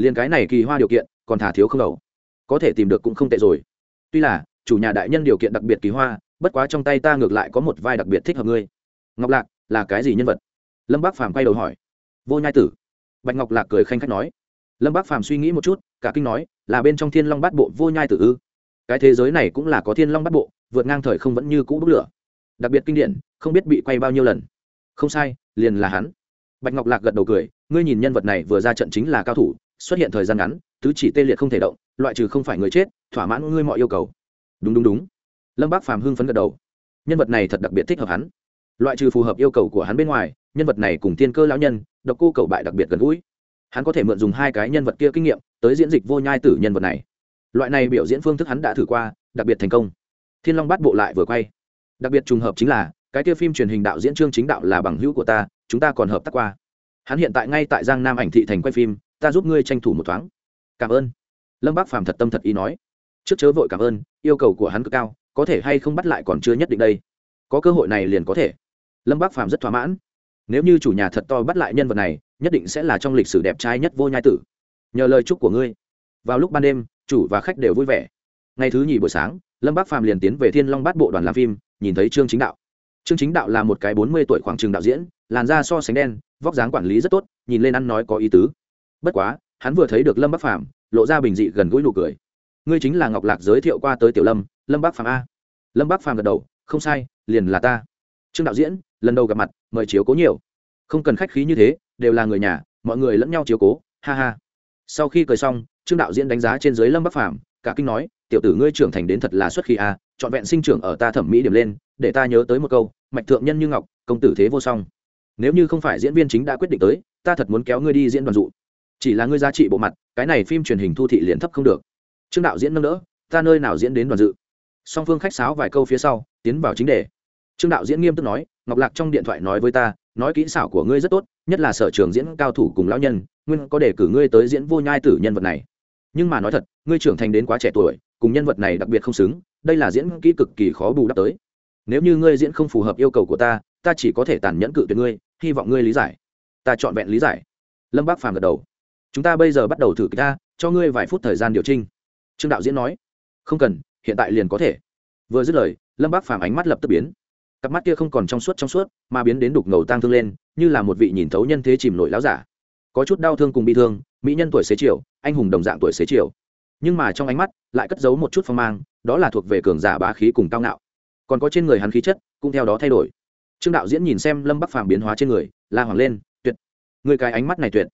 liền cái này kỳ hoa điều kiện, còn thả thiếu không đầu. Có thể tìm được cũng không tệ rồi. Tuy là, chủ nhà đại nhân điều kiện đặc biệt kỳ hoa, bất quá trong tay ta ngược lại có một vai đặc biệt thích hợp ngươi. Ngọc lạc, là cái gì nhân vật? Lâm bác phàm quay đầu hỏi. Vô nhai tử. Bạch ngọc lạc cười khanh khách nói. Lâm bác phàm suy nghĩ một chút, cả kinh nói, là bên trong thiên long bát bộ vô nhai tử ư? Cái thế giới này cũng là có thiên long bát bộ, vượt ngang thời không vẫn như cũ bức lửa. Đặc biệt kinh điển, không biết bị quay bao nhiêu lần. Không sai, liền là hắn. Bạch ngọc lạc gật đầu cười, ngươi nhìn nhân vật này vừa ra trận chính là cao thủ xuất hiện thời gian ngắn, tứ chỉ tê liệt không thể động, loại trừ không phải người chết, thỏa mãn ngươi mọi yêu cầu. Đúng đúng đúng. Lâm bác phàm hưng phấn gật đầu. Nhân vật này thật đặc biệt thích hợp hắn. Loại trừ phù hợp yêu cầu của hắn bên ngoài, nhân vật này cùng tiên cơ lão nhân, độc cô cầu bại đặc biệt gần gũi. Hắn có thể mượn dùng hai cái nhân vật kia kinh nghiệm, tới diễn dịch vô nhai tử nhân vật này. Loại này biểu diễn phương thức hắn đã thử qua, đặc biệt thành công. Thiên long bắt bộ lại vừa quay. Đặc biệt trùng hợp chính là, cái kia phim truyền hình đạo diễn trương chính đạo là bằng hữu của ta, chúng ta còn hợp tác qua. Hắn hiện tại ngay tại giang nam ảnh thị thành quay phim ta giúp ngươi tranh thủ một thoáng. Cảm ơn. Lâm bác phàm thật tâm thật ý nói. Trước chớ vội cảm ơn, yêu cầu của hắn cực cao, có thể hay không bắt lại còn chưa nhất định đây. Có cơ hội này liền có thể. Lâm bác phàm rất thỏa mãn. Nếu như chủ nhà thật to bắt lại nhân vật này, nhất định sẽ là trong lịch sử đẹp trai nhất vô nhai tử. Nhờ lời chúc của ngươi. Vào lúc ban đêm, chủ và khách đều vui vẻ. Ngày thứ nhì buổi sáng, lâm bác phàm liền tiến về thiên long bát bộ đoàn làm phim, nhìn thấy trương chính đạo. Trương chính đạo là một cái bốn mươi tuổi khoảng trường đạo diễn, làn da so sánh đen, vóc dáng quản lý rất tốt, nhìn lên ăn nói có ý tứ bất quá, hắn vừa thấy được lâm bắc phàm, lộ ra bình dị gần gũi nụ cười. Ngươi chính là ngọc lạc giới thiệu qua tới tiểu lâm lâm bắc phàm a. Lâm bắc phàm gật đầu, không sai, liền là ta. Trương đạo diễn, lần đầu gặp mặt, mời chiếu cố nhiều. Không cần khách khí như thế, đều là người nhà, mọi người lẫn nhau chiếu cố, ha ha. Sau khi cười xong, trương đạo diễn đánh giá trên dưới lâm bắc phàm, cả kinh nói, tiểu tử ngươi trưởng thành đến thật là xuất khí a, trọn vẹn sinh trưởng ở ta thẩm mỹ điểm lên, để ta nhớ tới một câu, mạch thượng nhân như ngọc, công tử thế vô song. Nếu như không phải diễn viên chính đã quyết định tới, ta thật muốn kéo ngươi đi diễn đoàn dụ chỉ là ngươi giá trị bộ mặt, cái này phim truyền hình thu thị liền thấp không được. Trương đạo diễn nâng đỡ, ta nơi nào diễn đến đoàn dự? Song phương khách sáo vài câu phía sau, tiến vào chính đề. Trương đạo diễn nghiêm túc nói, ngọc lạc trong điện thoại nói với ta, nói kỹ xảo của ngươi rất tốt, nhất là sở trường diễn cao thủ cùng lão nhân, nguyên có để cử ngươi tới diễn vô nhai tử nhân vật này. Nhưng mà nói thật, ngươi trưởng thành đến quá trẻ tuổi, cùng nhân vật này đặc biệt không xứng, đây là diễn kỹ cực kỳ khó bù đắp tới. Nếu như ngươi diễn không phù hợp yêu cầu của ta ta chỉ có thể tàn nhẫn cự tuyệt ngươi, hy vọng ngươi lý giải. Ta chọn vẹn lý giải. Lâm bác phàm gật đầu chúng ta bây giờ bắt đầu thử kịch ta cho ngươi vài phút thời gian điều chỉnh. Trương đạo diễn nói. Không cần, hiện tại liền có thể. Vừa dứt lời, lâm bác phàm ánh mắt lập tức biến. Cặp mắt kia không còn trong suốt trong suốt, mà biến đến đục ngầu tang thương lên, như là một vị nhìn thấu nhân thế chìm nổi láo giả. Có chút đau thương cùng bị thương, mỹ nhân tuổi xế chiều, anh hùng đồng dạng tuổi xế chiều. Nhưng mà trong ánh mắt, lại cất giấu một chút phong mang, đó là thuộc về cường giả bá khí cùng cao ngạo. Còn có trên người hắn khí chất, cũng theo đó thay đổi. Trương đạo diễn nhìn xem lâm bắc phàm biến hóa trên người, la hoàng lên, tuyệt. Người cái ánh mắt này tuyệt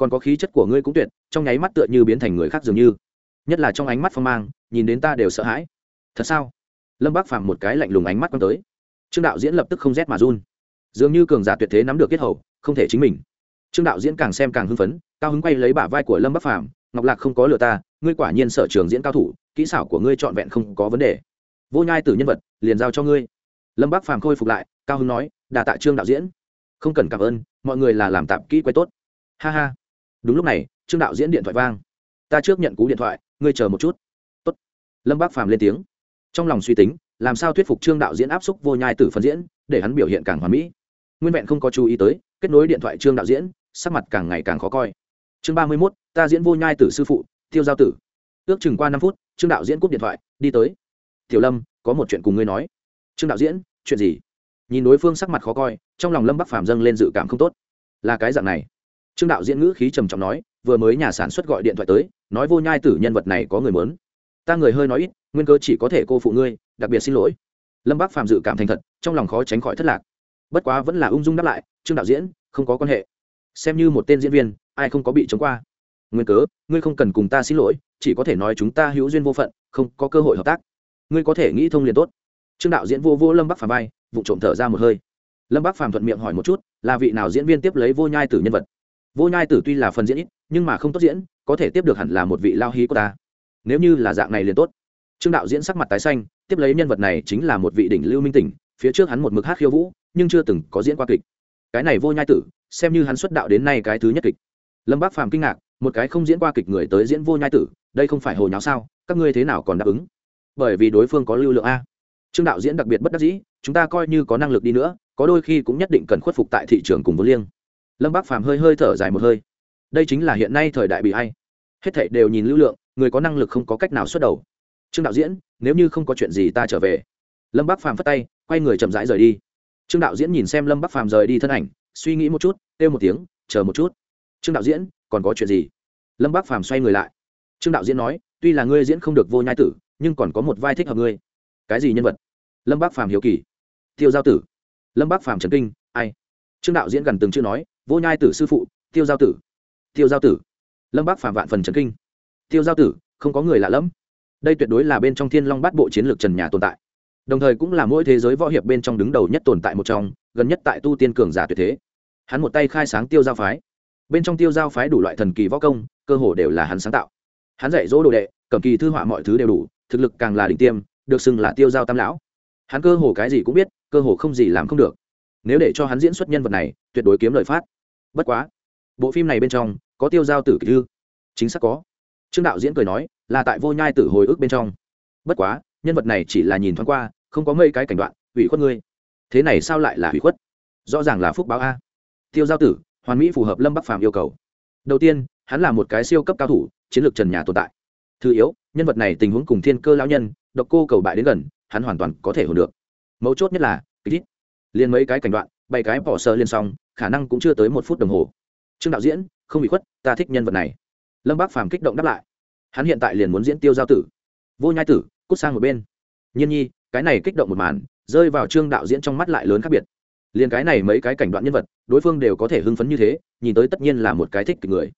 còn có khí chất của ngươi cũng tuyệt, trong nháy mắt tựa như biến thành người khác dường như. Nhất là trong ánh mắt phong mang, nhìn đến ta đều sợ hãi. Thật sao? Lâm bác phàm một cái lạnh lùng ánh mắt quăng tới. Trương đạo diễn lập tức không rét mà run. Dường như cường giả tuyệt thế nắm được kết hầu, không thể chính mình. Trương đạo diễn càng xem càng hưng phấn, cao hứng quay lấy bả vai của lâm bắc phàm, ngọc lạc không có lừa ta, ngươi quả nhiên sở trường diễn cao thủ, kỹ xảo của ngươi trọn vẹn không có vấn đề. Vô nhai từ nhân vật, liền giao cho ngươi. Lâm bắc phàm khôi phục lại, cao hứng nói, đà tạ trương đạo diễn. Không cần cảm ơn, mọi người là làm tạp kỹ quay tốt. Ha ha đúng lúc này, trương đạo diễn điện thoại vang. Ta trước nhận cú điện thoại, ngươi chờ một chút. Tốt. lâm bác phàm lên tiếng. Trong lòng suy tính, làm sao thuyết phục trương đạo diễn áp xúc vô nhai tử phân diễn, để hắn biểu hiện càng hoàn mỹ. Nguyên vẹn không có chú ý tới, kết nối điện thoại trương đạo diễn, sắc mặt càng ngày càng khó coi. Chương ba mươi mốt, ta diễn vô nhai tử sư phụ, tiêu giao tử. Ước chừng qua năm phút, trương đạo diễn cúp điện thoại, đi tới. Tiểu lâm, có một chuyện cùng ngươi nói. Trương đạo diễn, chuyện gì? Nhìn đối phương sắc mặt khó coi, trong lòng lâm bắc phàm dâng lên dự cảm không tốt. Là cái dạng này trương đạo diễn ngữ khí trầm trọng nói, vừa mới nhà sản xuất gọi điện thoại tới, nói vô nhai tử nhân vật này có người mớn ta người hơi nói ít, nguyên cơ chỉ có thể cô phụ ngươi, đặc biệt xin lỗi. Lâm bác phạm dự cảm thành thật, trong lòng khó tránh khỏi thất lạc. Bất quá vẫn là ung dung đáp lại, trương đạo diễn, không có quan hệ. Xem như một tên diễn viên, ai không có bị chống qua. Nguyên cớ, ngươi không cần cùng ta xin lỗi, chỉ có thể nói chúng ta hữu duyên vô phận, không có cơ hội hợp tác. Ngươi có thể nghĩ thông liền tốt. Trương đạo diễn vô vô lâm bắc phàm vai, vụ trộm thở ra một hơi. Lâm bắc phàm thuận miệng hỏi một chút, là vị nào diễn viên tiếp lấy vô nhai tử nhân vật? Vô nhai tử tuy là phần diễn ít, nhưng mà không tốt diễn, có thể tiếp được hẳn là một vị lao hí của ta. Nếu như là dạng này liền tốt. Trương đạo diễn sắc mặt tái xanh, tiếp lấy nhân vật này chính là một vị đỉnh lưu minh tỉnh, phía trước hắn một mực hát khiêu vũ, nhưng chưa từng có diễn qua kịch. Cái này vô nhai tử, xem như hắn xuất đạo đến nay cái thứ nhất kịch. Lâm bác phàm kinh ngạc, một cái không diễn qua kịch người tới diễn vô nhai tử, đây không phải hồ nháo sao, các ngươi thế nào còn đáp ứng? Bởi vì đối phương có lưu lượng a. Trương đạo diễn đặc biệt bất đắc dĩ, chúng ta coi như có năng lực đi nữa, có đôi khi cũng nhất định cần khuất phục tại thị trường cùng vốn liêng lâm bác phàm hơi hơi thở dài một hơi. đây chính là hiện nay thời đại bị hay hết thảy đều nhìn lưu lượng, người có năng lực không có cách nào xuất đầu. Trương đạo diễn, nếu như không có chuyện gì ta trở về. Lâm bác phàm phất tay, quay người chậm rãi rời đi. Trương đạo diễn nhìn xem lâm Bác phàm rời đi thân ảnh, suy nghĩ một chút, kêu một tiếng, chờ một chút. Trương đạo diễn, còn có chuyện gì? Lâm Bác phàm xoay người lại. Trương đạo diễn nói, tuy là ngươi diễn không được vô nhai tử, nhưng còn có một vai thích hợp ngươi. Cái gì nhân vật? Lâm Bác phàm hiếu kỳ. Tiêu giao tử. Lâm Bác phàm trần kinh, ai? Trương đạo diễn gần từng chữ nói vô nhai tử sư phụ, tiêu giao tử. Tiêu giao tử. Lâm bác phạm vạn phần trần kinh. Tiêu giao tử, không có người lạ lẫm. Đây tuyệt đối là bên trong thiên long bát bộ chiến lược trần nhà tồn tại. Đồng thời cũng là mỗi thế giới võ hiệp bên trong đứng đầu nhất tồn tại một trong, gần nhất tại tu tiên cường giả tuyệt thế. Hắn một tay khai sáng tiêu giao phái. Bên trong tiêu giao phái đủ loại thần kỳ võ công, cơ hồ đều là hắn sáng tạo. Hắn dạy dỗ đồ đệ, cầm kỳ thư họa mọi thứ đều đủ, thực lực càng là đỉnh tiêm, được xưng là tiêu giao tam lão. Hắn cơ hồ cái gì cũng biết, cơ hồ không gì làm không được. Nếu để cho hắn diễn xuất nhân vật này, tuyệt đối kiếm lời phát bất quá, bộ phim này bên trong có tiêu giao tử kỳ thư. Chính xác có. Trương đạo diễn cười nói, là tại vô nhai tử hồi ức bên trong. Bất quá, nhân vật này chỉ là nhìn thoáng qua, không có mấy cái cảnh đoạn, hủy khuất ngươi. Thế này sao lại là hủy khuất? Rõ ràng là phúc báo a. Tiêu giao tử, hoàn mỹ phù hợp lâm bắc phàm yêu cầu. Đầu tiên, hắn là một cái siêu cấp cao thủ, chiến lược trần nhà tồn tại. Thứ yếu, nhân vật này tình huống cùng thiên cơ lão nhân, độc cô cầu bại đến gần, hắn hoàn toàn có thể hồn được. Mấu chốt nhất là kích liền mấy cái cảnh đoạn, bảy cái bỏ sơ liên xong khả năng cũng chưa tới một phút đồng hồ. Trương đạo diễn, không bị khuất, ta thích nhân vật này. Lâm bác phàm kích động đáp lại. Hắn hiện tại liền muốn diễn tiêu giao tử. Vô nhai tử, cút sang một bên. Nhiên nhi, cái này kích động một màn, rơi vào trương đạo diễn trong mắt lại lớn khác biệt. Liền cái này mấy cái cảnh đoạn nhân vật, đối phương đều có thể hưng phấn như thế, nhìn tới tất nhiên là một cái thích kịch người.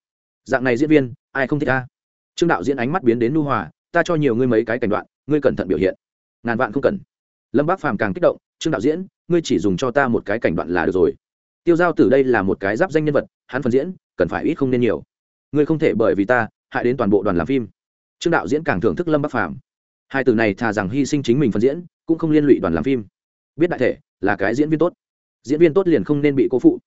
Dạng này diễn viên, ai không thích ta? Trương đạo diễn ánh mắt biến đến nu hòa, ta cho nhiều ngươi mấy cái cảnh đoạn, ngươi cẩn thận biểu hiện. Ngàn vạn không cần. Lâm bác phàm càng kích động, trương đạo diễn, ngươi chỉ dùng cho ta một cái cảnh đoạn là được rồi tiêu giao tử đây là một cái giáp danh nhân vật, hắn phần diễn, cần phải ít không nên nhiều. Ngươi không thể bởi vì ta, hại đến toàn bộ đoàn làm phim. Trương đạo diễn càng thưởng thức lâm bắc phàm. Hai từ này thà rằng hy sinh chính mình phần diễn, cũng không liên lụy đoàn làm phim. Biết đại thể, là cái diễn viên tốt. Diễn viên tốt liền không nên bị cố phụ.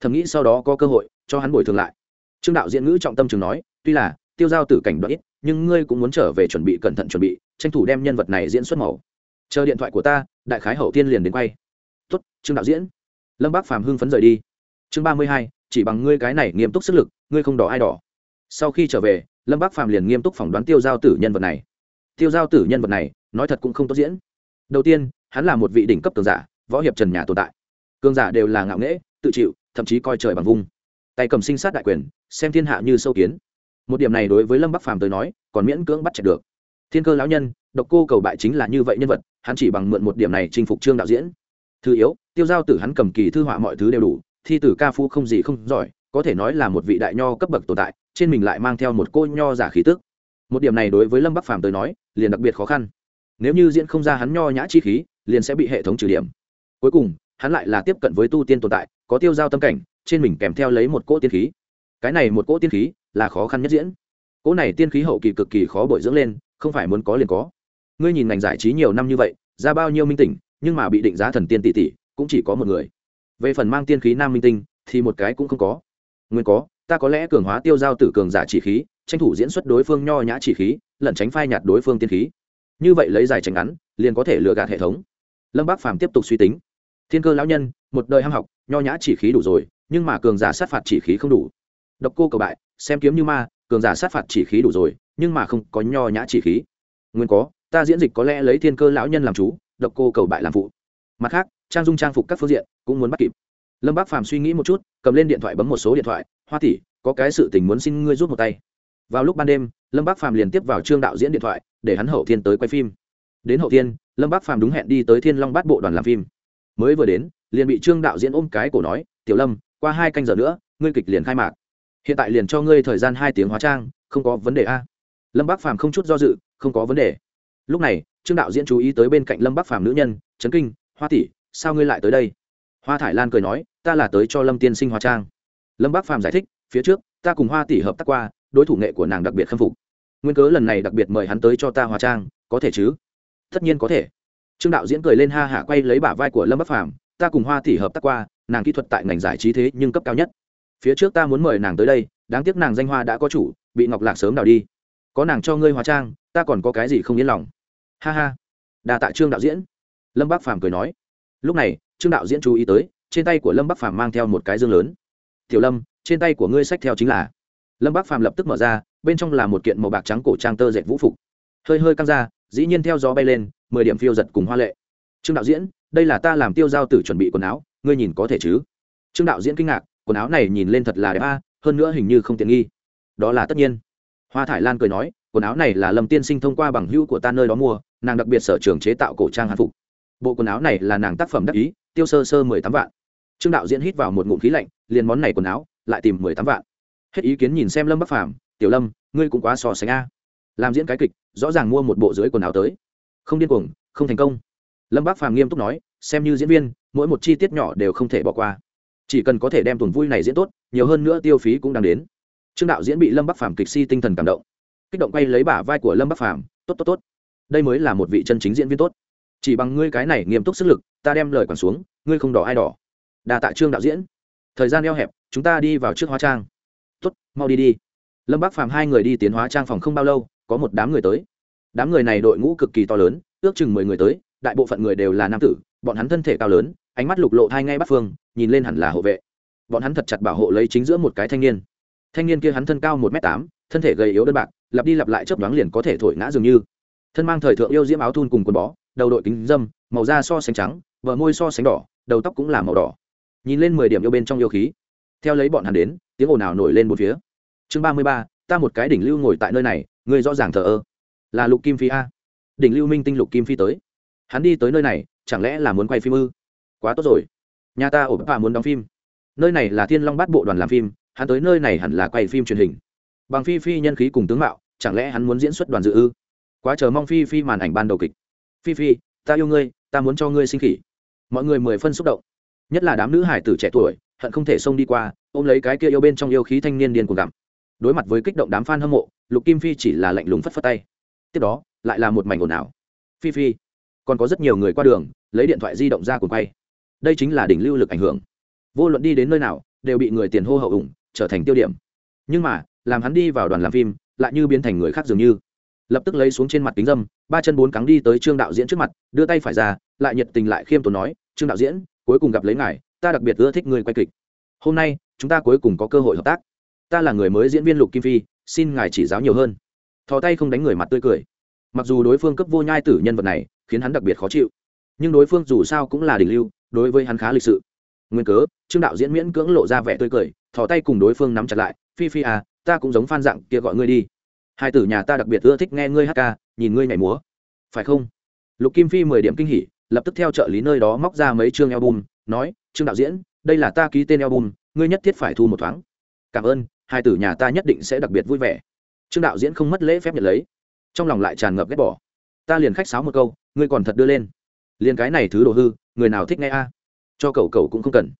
Thầm nghĩ sau đó có cơ hội, cho hắn bồi thường lại. Trương đạo diễn ngữ trọng tâm chừng nói, tuy là, tiêu giao tử cảnh đoạn ít, nhưng ngươi cũng muốn trở về chuẩn bị cẩn thận chuẩn bị, tranh thủ đem nhân vật này diễn xuất màu. Chờ điện thoại của ta, đại khái hậu tiên liền đến quay. Tuất trương đạo diễn lâm bác phàm hưng phấn rời đi. Chương ba mươi hai, chỉ bằng ngươi cái này nghiêm túc sức lực, ngươi không đỏ ai đỏ. Sau khi trở về, lâm bác phàm liền nghiêm túc phỏng đoán tiêu giao tử nhân vật này. Tiêu giao tử nhân vật này, nói thật cũng không tốt diễn. Đầu tiên, hắn là một vị đỉnh cấp cường giả, võ hiệp trần nhà tồn tại. Cường giả đều là ngạo nghễ, tự chịu, thậm chí coi trời bằng vung. Tay cầm sinh sát đại quyền, xem thiên hạ như sâu kiến. Một điểm này đối với lâm bắc phàm tới nói, còn miễn cưỡng bắt chặt được. Thiên cơ lão nhân, độc cô cầu bại chính là như vậy nhân vật, hắn chỉ bằng mượn một điểm này chinh phục trương đạo diễn. Thứ yếu tiêu giao tử hắn cầm kỳ thư họa mọi thứ đều đủ, thi tử ca phu không gì không giỏi, có thể nói là một vị đại nho cấp bậc tồn tại, trên mình lại mang theo một cô nho giả khí tức. Một điểm này đối với lâm bắc phàm tới nói, liền đặc biệt khó khăn. Nếu như diễn không ra hắn nho nhã chi khí, liền sẽ bị hệ thống trừ điểm. Cuối cùng, hắn lại là tiếp cận với tu tiên tồn tại, có tiêu giao tâm cảnh, trên mình kèm theo lấy một cỗ tiên khí. Cái này một cỗ tiên khí là khó khăn nhất diễn. Cỗ này tiên khí hậu kỳ cực kỳ khó bồi dưỡng lên, không phải muốn có liền có. Ngươi nhìn ngành giải trí nhiều năm như vậy, ra bao nhiêu minh tỉnh, nhưng mà bị định giá thần tiên tỷ tỷ cũng chỉ có một người. Về phần mang tiên khí nam minh tinh, thì một cái cũng không có. Nguyên có, ta có lẽ cường hóa tiêu giao tử cường giả chỉ khí, tranh thủ diễn xuất đối phương nho nhã chỉ khí, lẩn tránh phai nhạt đối phương tiên khí. Như vậy lấy dài tránh ngắn, liền có thể lừa gạt hệ thống. Lâm bác phàm tiếp tục suy tính. Thiên cơ lão nhân, một đời ham học, nho nhã chỉ khí đủ rồi, nhưng mà cường giả sát phạt chỉ khí không đủ. Độc cô cầu bại, xem kiếm như ma, cường giả sát phạt chỉ khí đủ rồi, nhưng mà không có nho nhã chỉ khí. Nguyên có, ta diễn dịch có lẽ lấy thiên cơ lão nhân làm chú, độc cô cầu bại làm phụ. Mặt khác trang dung trang phục các phương diện cũng muốn bắt kịp. Lâm bác phàm suy nghĩ một chút, cầm lên điện thoại bấm một số điện thoại, hoa tỷ, có cái sự tình muốn xin ngươi rút một tay. Vào lúc ban đêm, lâm bác phàm liền tiếp vào trương đạo diễn điện thoại, để hắn hậu thiên tới quay phim. Đến hậu thiên, lâm bác phàm đúng hẹn đi tới thiên long bát bộ đoàn làm phim. Mới vừa đến, liền bị trương đạo diễn ôm cái cổ nói, tiểu lâm, qua hai canh giờ nữa, ngươi kịch liền khai mạc. Hiện tại liền cho ngươi thời gian hai tiếng hóa trang, không có vấn đề a. Lâm bác phàm không chút do dự, không có vấn đề. Lúc này, trương đạo diễn chú ý tới bên cạnh lâm bác phàm nữ nhân, trấn kinh, hoa tỷ sao ngươi lại tới đây? Hoa thải lan cười nói, ta là tới cho lâm tiên sinh hóa trang. Lâm bác phàm giải thích, phía trước, ta cùng hoa tỷ hợp tác qua, đối thủ nghệ của nàng đặc biệt khâm phục. Nguyên cớ lần này đặc biệt mời hắn tới cho ta hóa trang, có thể chứ? Tất nhiên có thể. Trương đạo diễn cười lên ha hả quay lấy bả vai của lâm bắc phàm, ta cùng hoa tỷ hợp tác qua, nàng kỹ thuật tại ngành giải trí thế nhưng cấp cao nhất. Phía trước ta muốn mời nàng tới đây, đáng tiếc nàng danh hoa đã có chủ, bị ngọc lạc sớm đào đi. Có nàng cho ngươi hóa trang, ta còn có cái gì không yên lòng. Ha ha. Đà tạ trương đạo diễn. Lâm bác phàm cười nói lúc này, trương đạo diễn chú ý tới, trên tay của lâm bắc phàm mang theo một cái dương lớn. Tiểu lâm, trên tay của ngươi sách theo chính là. Lâm bắc phàm lập tức mở ra, bên trong là một kiện màu bạc trắng cổ trang tơ dệt vũ phục. Hơi hơi căng ra, dĩ nhiên theo gió bay lên, mười điểm phiêu giật cùng hoa lệ. Trương đạo diễn, đây là ta làm tiêu giao tử chuẩn bị quần áo, ngươi nhìn có thể chứ? Trương đạo diễn kinh ngạc, quần áo này nhìn lên thật là đẹp a, hơn nữa hình như không tiện nghi. Đó là tất nhiên. Hoa thải lan cười nói, quần áo này là lâm tiên sinh thông qua bằng hữu của ta nơi đó mua, nàng đặc biệt sở trường chế tạo cổ trang hàn phục bộ quần áo này là nàng tác phẩm đắc ý, tiêu sơ sơ mười tám vạn. Trương đạo diễn hít vào một ngụm khí lạnh, liền món này quần áo, lại tìm mười tám vạn. Hết ý kiến nhìn xem lâm bắc phàm, tiểu lâm, ngươi cũng quá so sánh a. Làm diễn cái kịch, rõ ràng mua một bộ dưới quần áo tới. Không điên cuồng, không thành công. Lâm bắc phàm nghiêm túc nói, xem như diễn viên, mỗi một chi tiết nhỏ đều không thể bỏ qua. Chỉ cần có thể đem tuần vui này diễn tốt, nhiều hơn nữa tiêu phí cũng đang đến. Trương đạo diễn bị lâm bắc phàm kịch si tinh thần cảm động. Kích động quay lấy bả vai của lâm bắc phàm, tốt tốt tốt. Đây mới là một vị chân chính diễn viên tốt chỉ bằng ngươi cái này nghiêm túc sức lực, ta đem lời còn xuống, ngươi không đỏ ai đỏ. Đà tạ trương đạo diễn. Thời gian eo hẹp, chúng ta đi vào trước hóa trang. Tuất mau đi đi. Lâm bác phàm hai người đi tiến hóa trang phòng không bao lâu, có một đám người tới. Đám người này đội ngũ cực kỳ to lớn, ước chừng mười người tới, đại bộ phận người đều là nam tử, bọn hắn thân thể cao lớn, ánh mắt lục lộ thai ngay bắt phương, nhìn lên hẳn là hộ vệ. Bọn hắn thật chặt bảo hộ lấy chính giữa một cái thanh niên. Thanh niên kia hắn thân cao một m tám, thân thể gầy yếu đơn bạc, lặp đi lặp lại chớp đoán liền có thể thổi ngã dường như. Thân mang thời thượng yêu diễm áo thun cùng quần bó đầu đội kính dâm, màu da so sánh trắng vợ môi so sánh đỏ, đầu tóc cũng là màu đỏ. Nhìn lên mười điểm yêu bên trong yêu khí. Theo lấy bọn hắn đến, tiếng ồn ào nổi lên một phía. Chương ba mươi ba, ta một cái đỉnh lưu ngồi tại nơi này người rõ ràng thờ ơ. Là lục kim phi a. Đỉnh lưu minh tinh lục kim phi tới. Hắn đi tới nơi này, chẳng lẽ là muốn quay phim ư? Quá tốt rồi. Nhà ta ổ bà muốn đóng phim. Nơi này là thiên long bát bộ đoàn làm phim, hắn tới nơi này hẳn là quay phim truyền hình. Bằng phi phi nhân khí cùng tướng mạo, chẳng lẽ hắn muốn diễn xuất đoàn dự ư? Quá chờ mong phi phi màn ảnh ban đầu kịch phi phi, ta yêu ngươi, ta muốn cho ngươi sinh khỉ. Mọi người mười phân xúc động. Nhất là đám nữ hải tử trẻ tuổi, hận không thể xông đi qua, ôm lấy cái kia yêu bên trong yêu khí thanh niên điên cuồng gặm. Đối mặt với kích động đám f a n hâm mộ, lục kim phi chỉ là lạnh lùng phất phất tay. Tiếp đó, lại là một mảnh ồn ào. Phi phi, còn có rất nhiều người qua đường, lấy điện thoại di động ra cùng quay. Đây chính là đỉnh lưu lực ảnh hưởng. Vô luận đi đến nơi nào, đều bị người tiền hô hậu ủng, trở thành tiêu điểm. Nhưng mà, làm hắn đi vào đoàn làm phim, lại như biến thành người khác dường như lập tức lấy xuống trên mặt kính dâm, ba chân bốn cắng đi tới trương đạo diễn trước mặt, đưa tay phải ra, lại nhiệt tình lại khiêm tốn nói, trương đạo diễn, cuối cùng gặp lấy ngài, ta đặc biệt ưa thích người quay kịch. Hôm nay, chúng ta cuối cùng có cơ hội hợp tác. Ta là người mới diễn viên lục kim phi, xin ngài chỉ giáo nhiều hơn. Thò tay không đánh người mặt tươi cười. Mặc dù đối phương cấp vô nhai tử nhân vật này, khiến hắn đặc biệt khó chịu, nhưng đối phương dù sao cũng là đỉnh lưu, đối với hắn khá lịch sự. Nguyên cớ, trương đạo diễn miễn cưỡng lộ ra vẻ tươi cười, thò tay cùng đối phương nắm chặt lại, phi phi à ta cũng giống phan dạng kia gọi ngươi đi hai tử nhà ta đặc biệt ưa thích nghe ngươi hát ca, nhìn ngươi nhảy múa. Phải không? Lục kim phi mười điểm kinh hỉ, lập tức theo trợ lý nơi đó móc ra mấy chương album, nói, trương đạo diễn, đây là ta ký tên album, ngươi nhất thiết phải thu một thoáng. Cảm ơn, hai tử nhà ta nhất định sẽ đặc biệt vui vẻ. Trương đạo diễn không mất lễ phép nhận lấy. Trong lòng lại tràn ngập ghét bỏ. Ta liền khách sáo một câu, ngươi còn thật đưa lên. Liền cái này thứ đồ hư, người nào thích nghe a? Cho cậu cậu cũng không cần.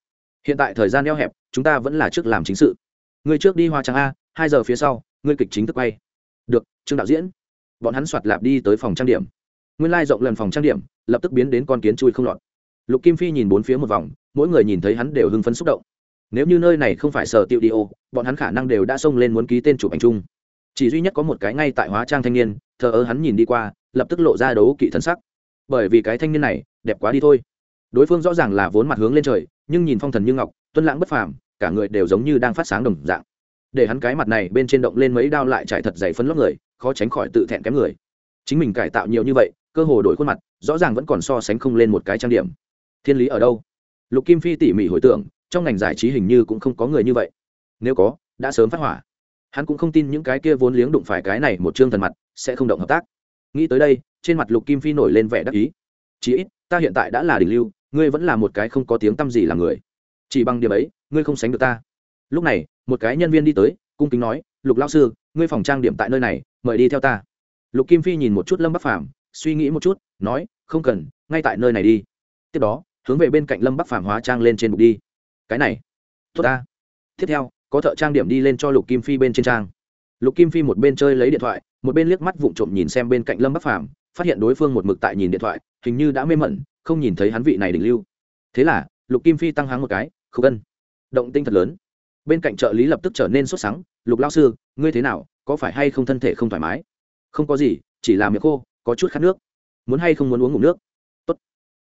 Hiện tại thời gian eo hẹp, chúng ta vẫn là trước làm chính sự. Ngươi trước đi hoa trắng a, hai giờ phía sau, ngươi kịch chính thức quay được, trương đạo diễn. Bọn hắn soạt lạp đi tới phòng trang điểm. Nguyên lai rộng lần phòng trang điểm, lập tức biến đến con kiến chui không lọt. Lục kim phi nhìn bốn phía một vòng, mỗi người nhìn thấy hắn đều hưng phấn xúc động. Nếu như nơi này không phải sở tiệu đi ô, bọn hắn khả năng đều đã xông lên muốn ký tên chụp ảnh chung. Chỉ duy nhất có một cái ngay tại hóa trang thanh niên, thờ ơ hắn nhìn đi qua, lập tức lộ ra đấu kỵ thân sắc. Bởi vì cái thanh niên này, đẹp quá đi thôi. Đối phương rõ ràng là vốn mặt hướng lên trời, nhưng nhìn phong thần như ngọc tuân lãng bất phàm, cả người đều giống như đang phát sáng đồng dạng để hắn cái mặt này bên trên động lên mấy đao lại trải thật dày phấn lót người, khó tránh khỏi tự thẹn kém người. Chính mình cải tạo nhiều như vậy, cơ hồ đổi khuôn mặt, rõ ràng vẫn còn so sánh không lên một cái trang điểm. Thiên lý ở đâu? Lục kim phi tỉ mỉ hồi tưởng, trong ngành giải trí hình như cũng không có người như vậy. Nếu có, đã sớm phát hỏa. Hắn cũng không tin những cái kia vốn liếng đụng phải cái này một chương thần mặt, sẽ không động hợp tác. Nghĩ tới đây, trên mặt lục kim phi nổi lên vẻ đắc ý. Chí ít, ta hiện tại đã là đỉnh lưu, ngươi vẫn là một cái không có tiếng t â m gì là người. Chỉ bằng điểm ấy, ngươi không sánh được ta lúc này, một cái nhân viên đi tới, cung kính nói, lục lao sư, ngươi phòng trang điểm tại nơi này, mời đi theo ta. Lục kim phi nhìn một chút lâm bắc phàm, suy nghĩ một chút, nói, không cần, ngay tại nơi này đi. Tiếp đó, hướng về bên cạnh lâm bắc phàm hóa trang lên trên bục đi. Cái này, tốt ta. Tiếp theo, có thợ trang điểm đi lên cho lục kim phi bên trên trang. Lục kim phi một bên chơi lấy điện thoại, một bên liếc mắt vụng trộm nhìn xem bên cạnh lâm bắc phàm, phát hiện đối phương một mực tại nhìn điện thoại, hình như đã mê mẩn, không nhìn thấy hắn vị này đỉnh lưu. Thế là, lục kim phi tăng háng một cái không cân động tinh thật lớn bên cạnh trợ lý lập tức trở nên sốt sắng, lục lao sư, ngươi thế nào? Có phải hay không thân thể không thoải mái? Không có gì, chỉ là miệng khô, có chút khát nước. Muốn hay không muốn uống ngủ nước? Tốt.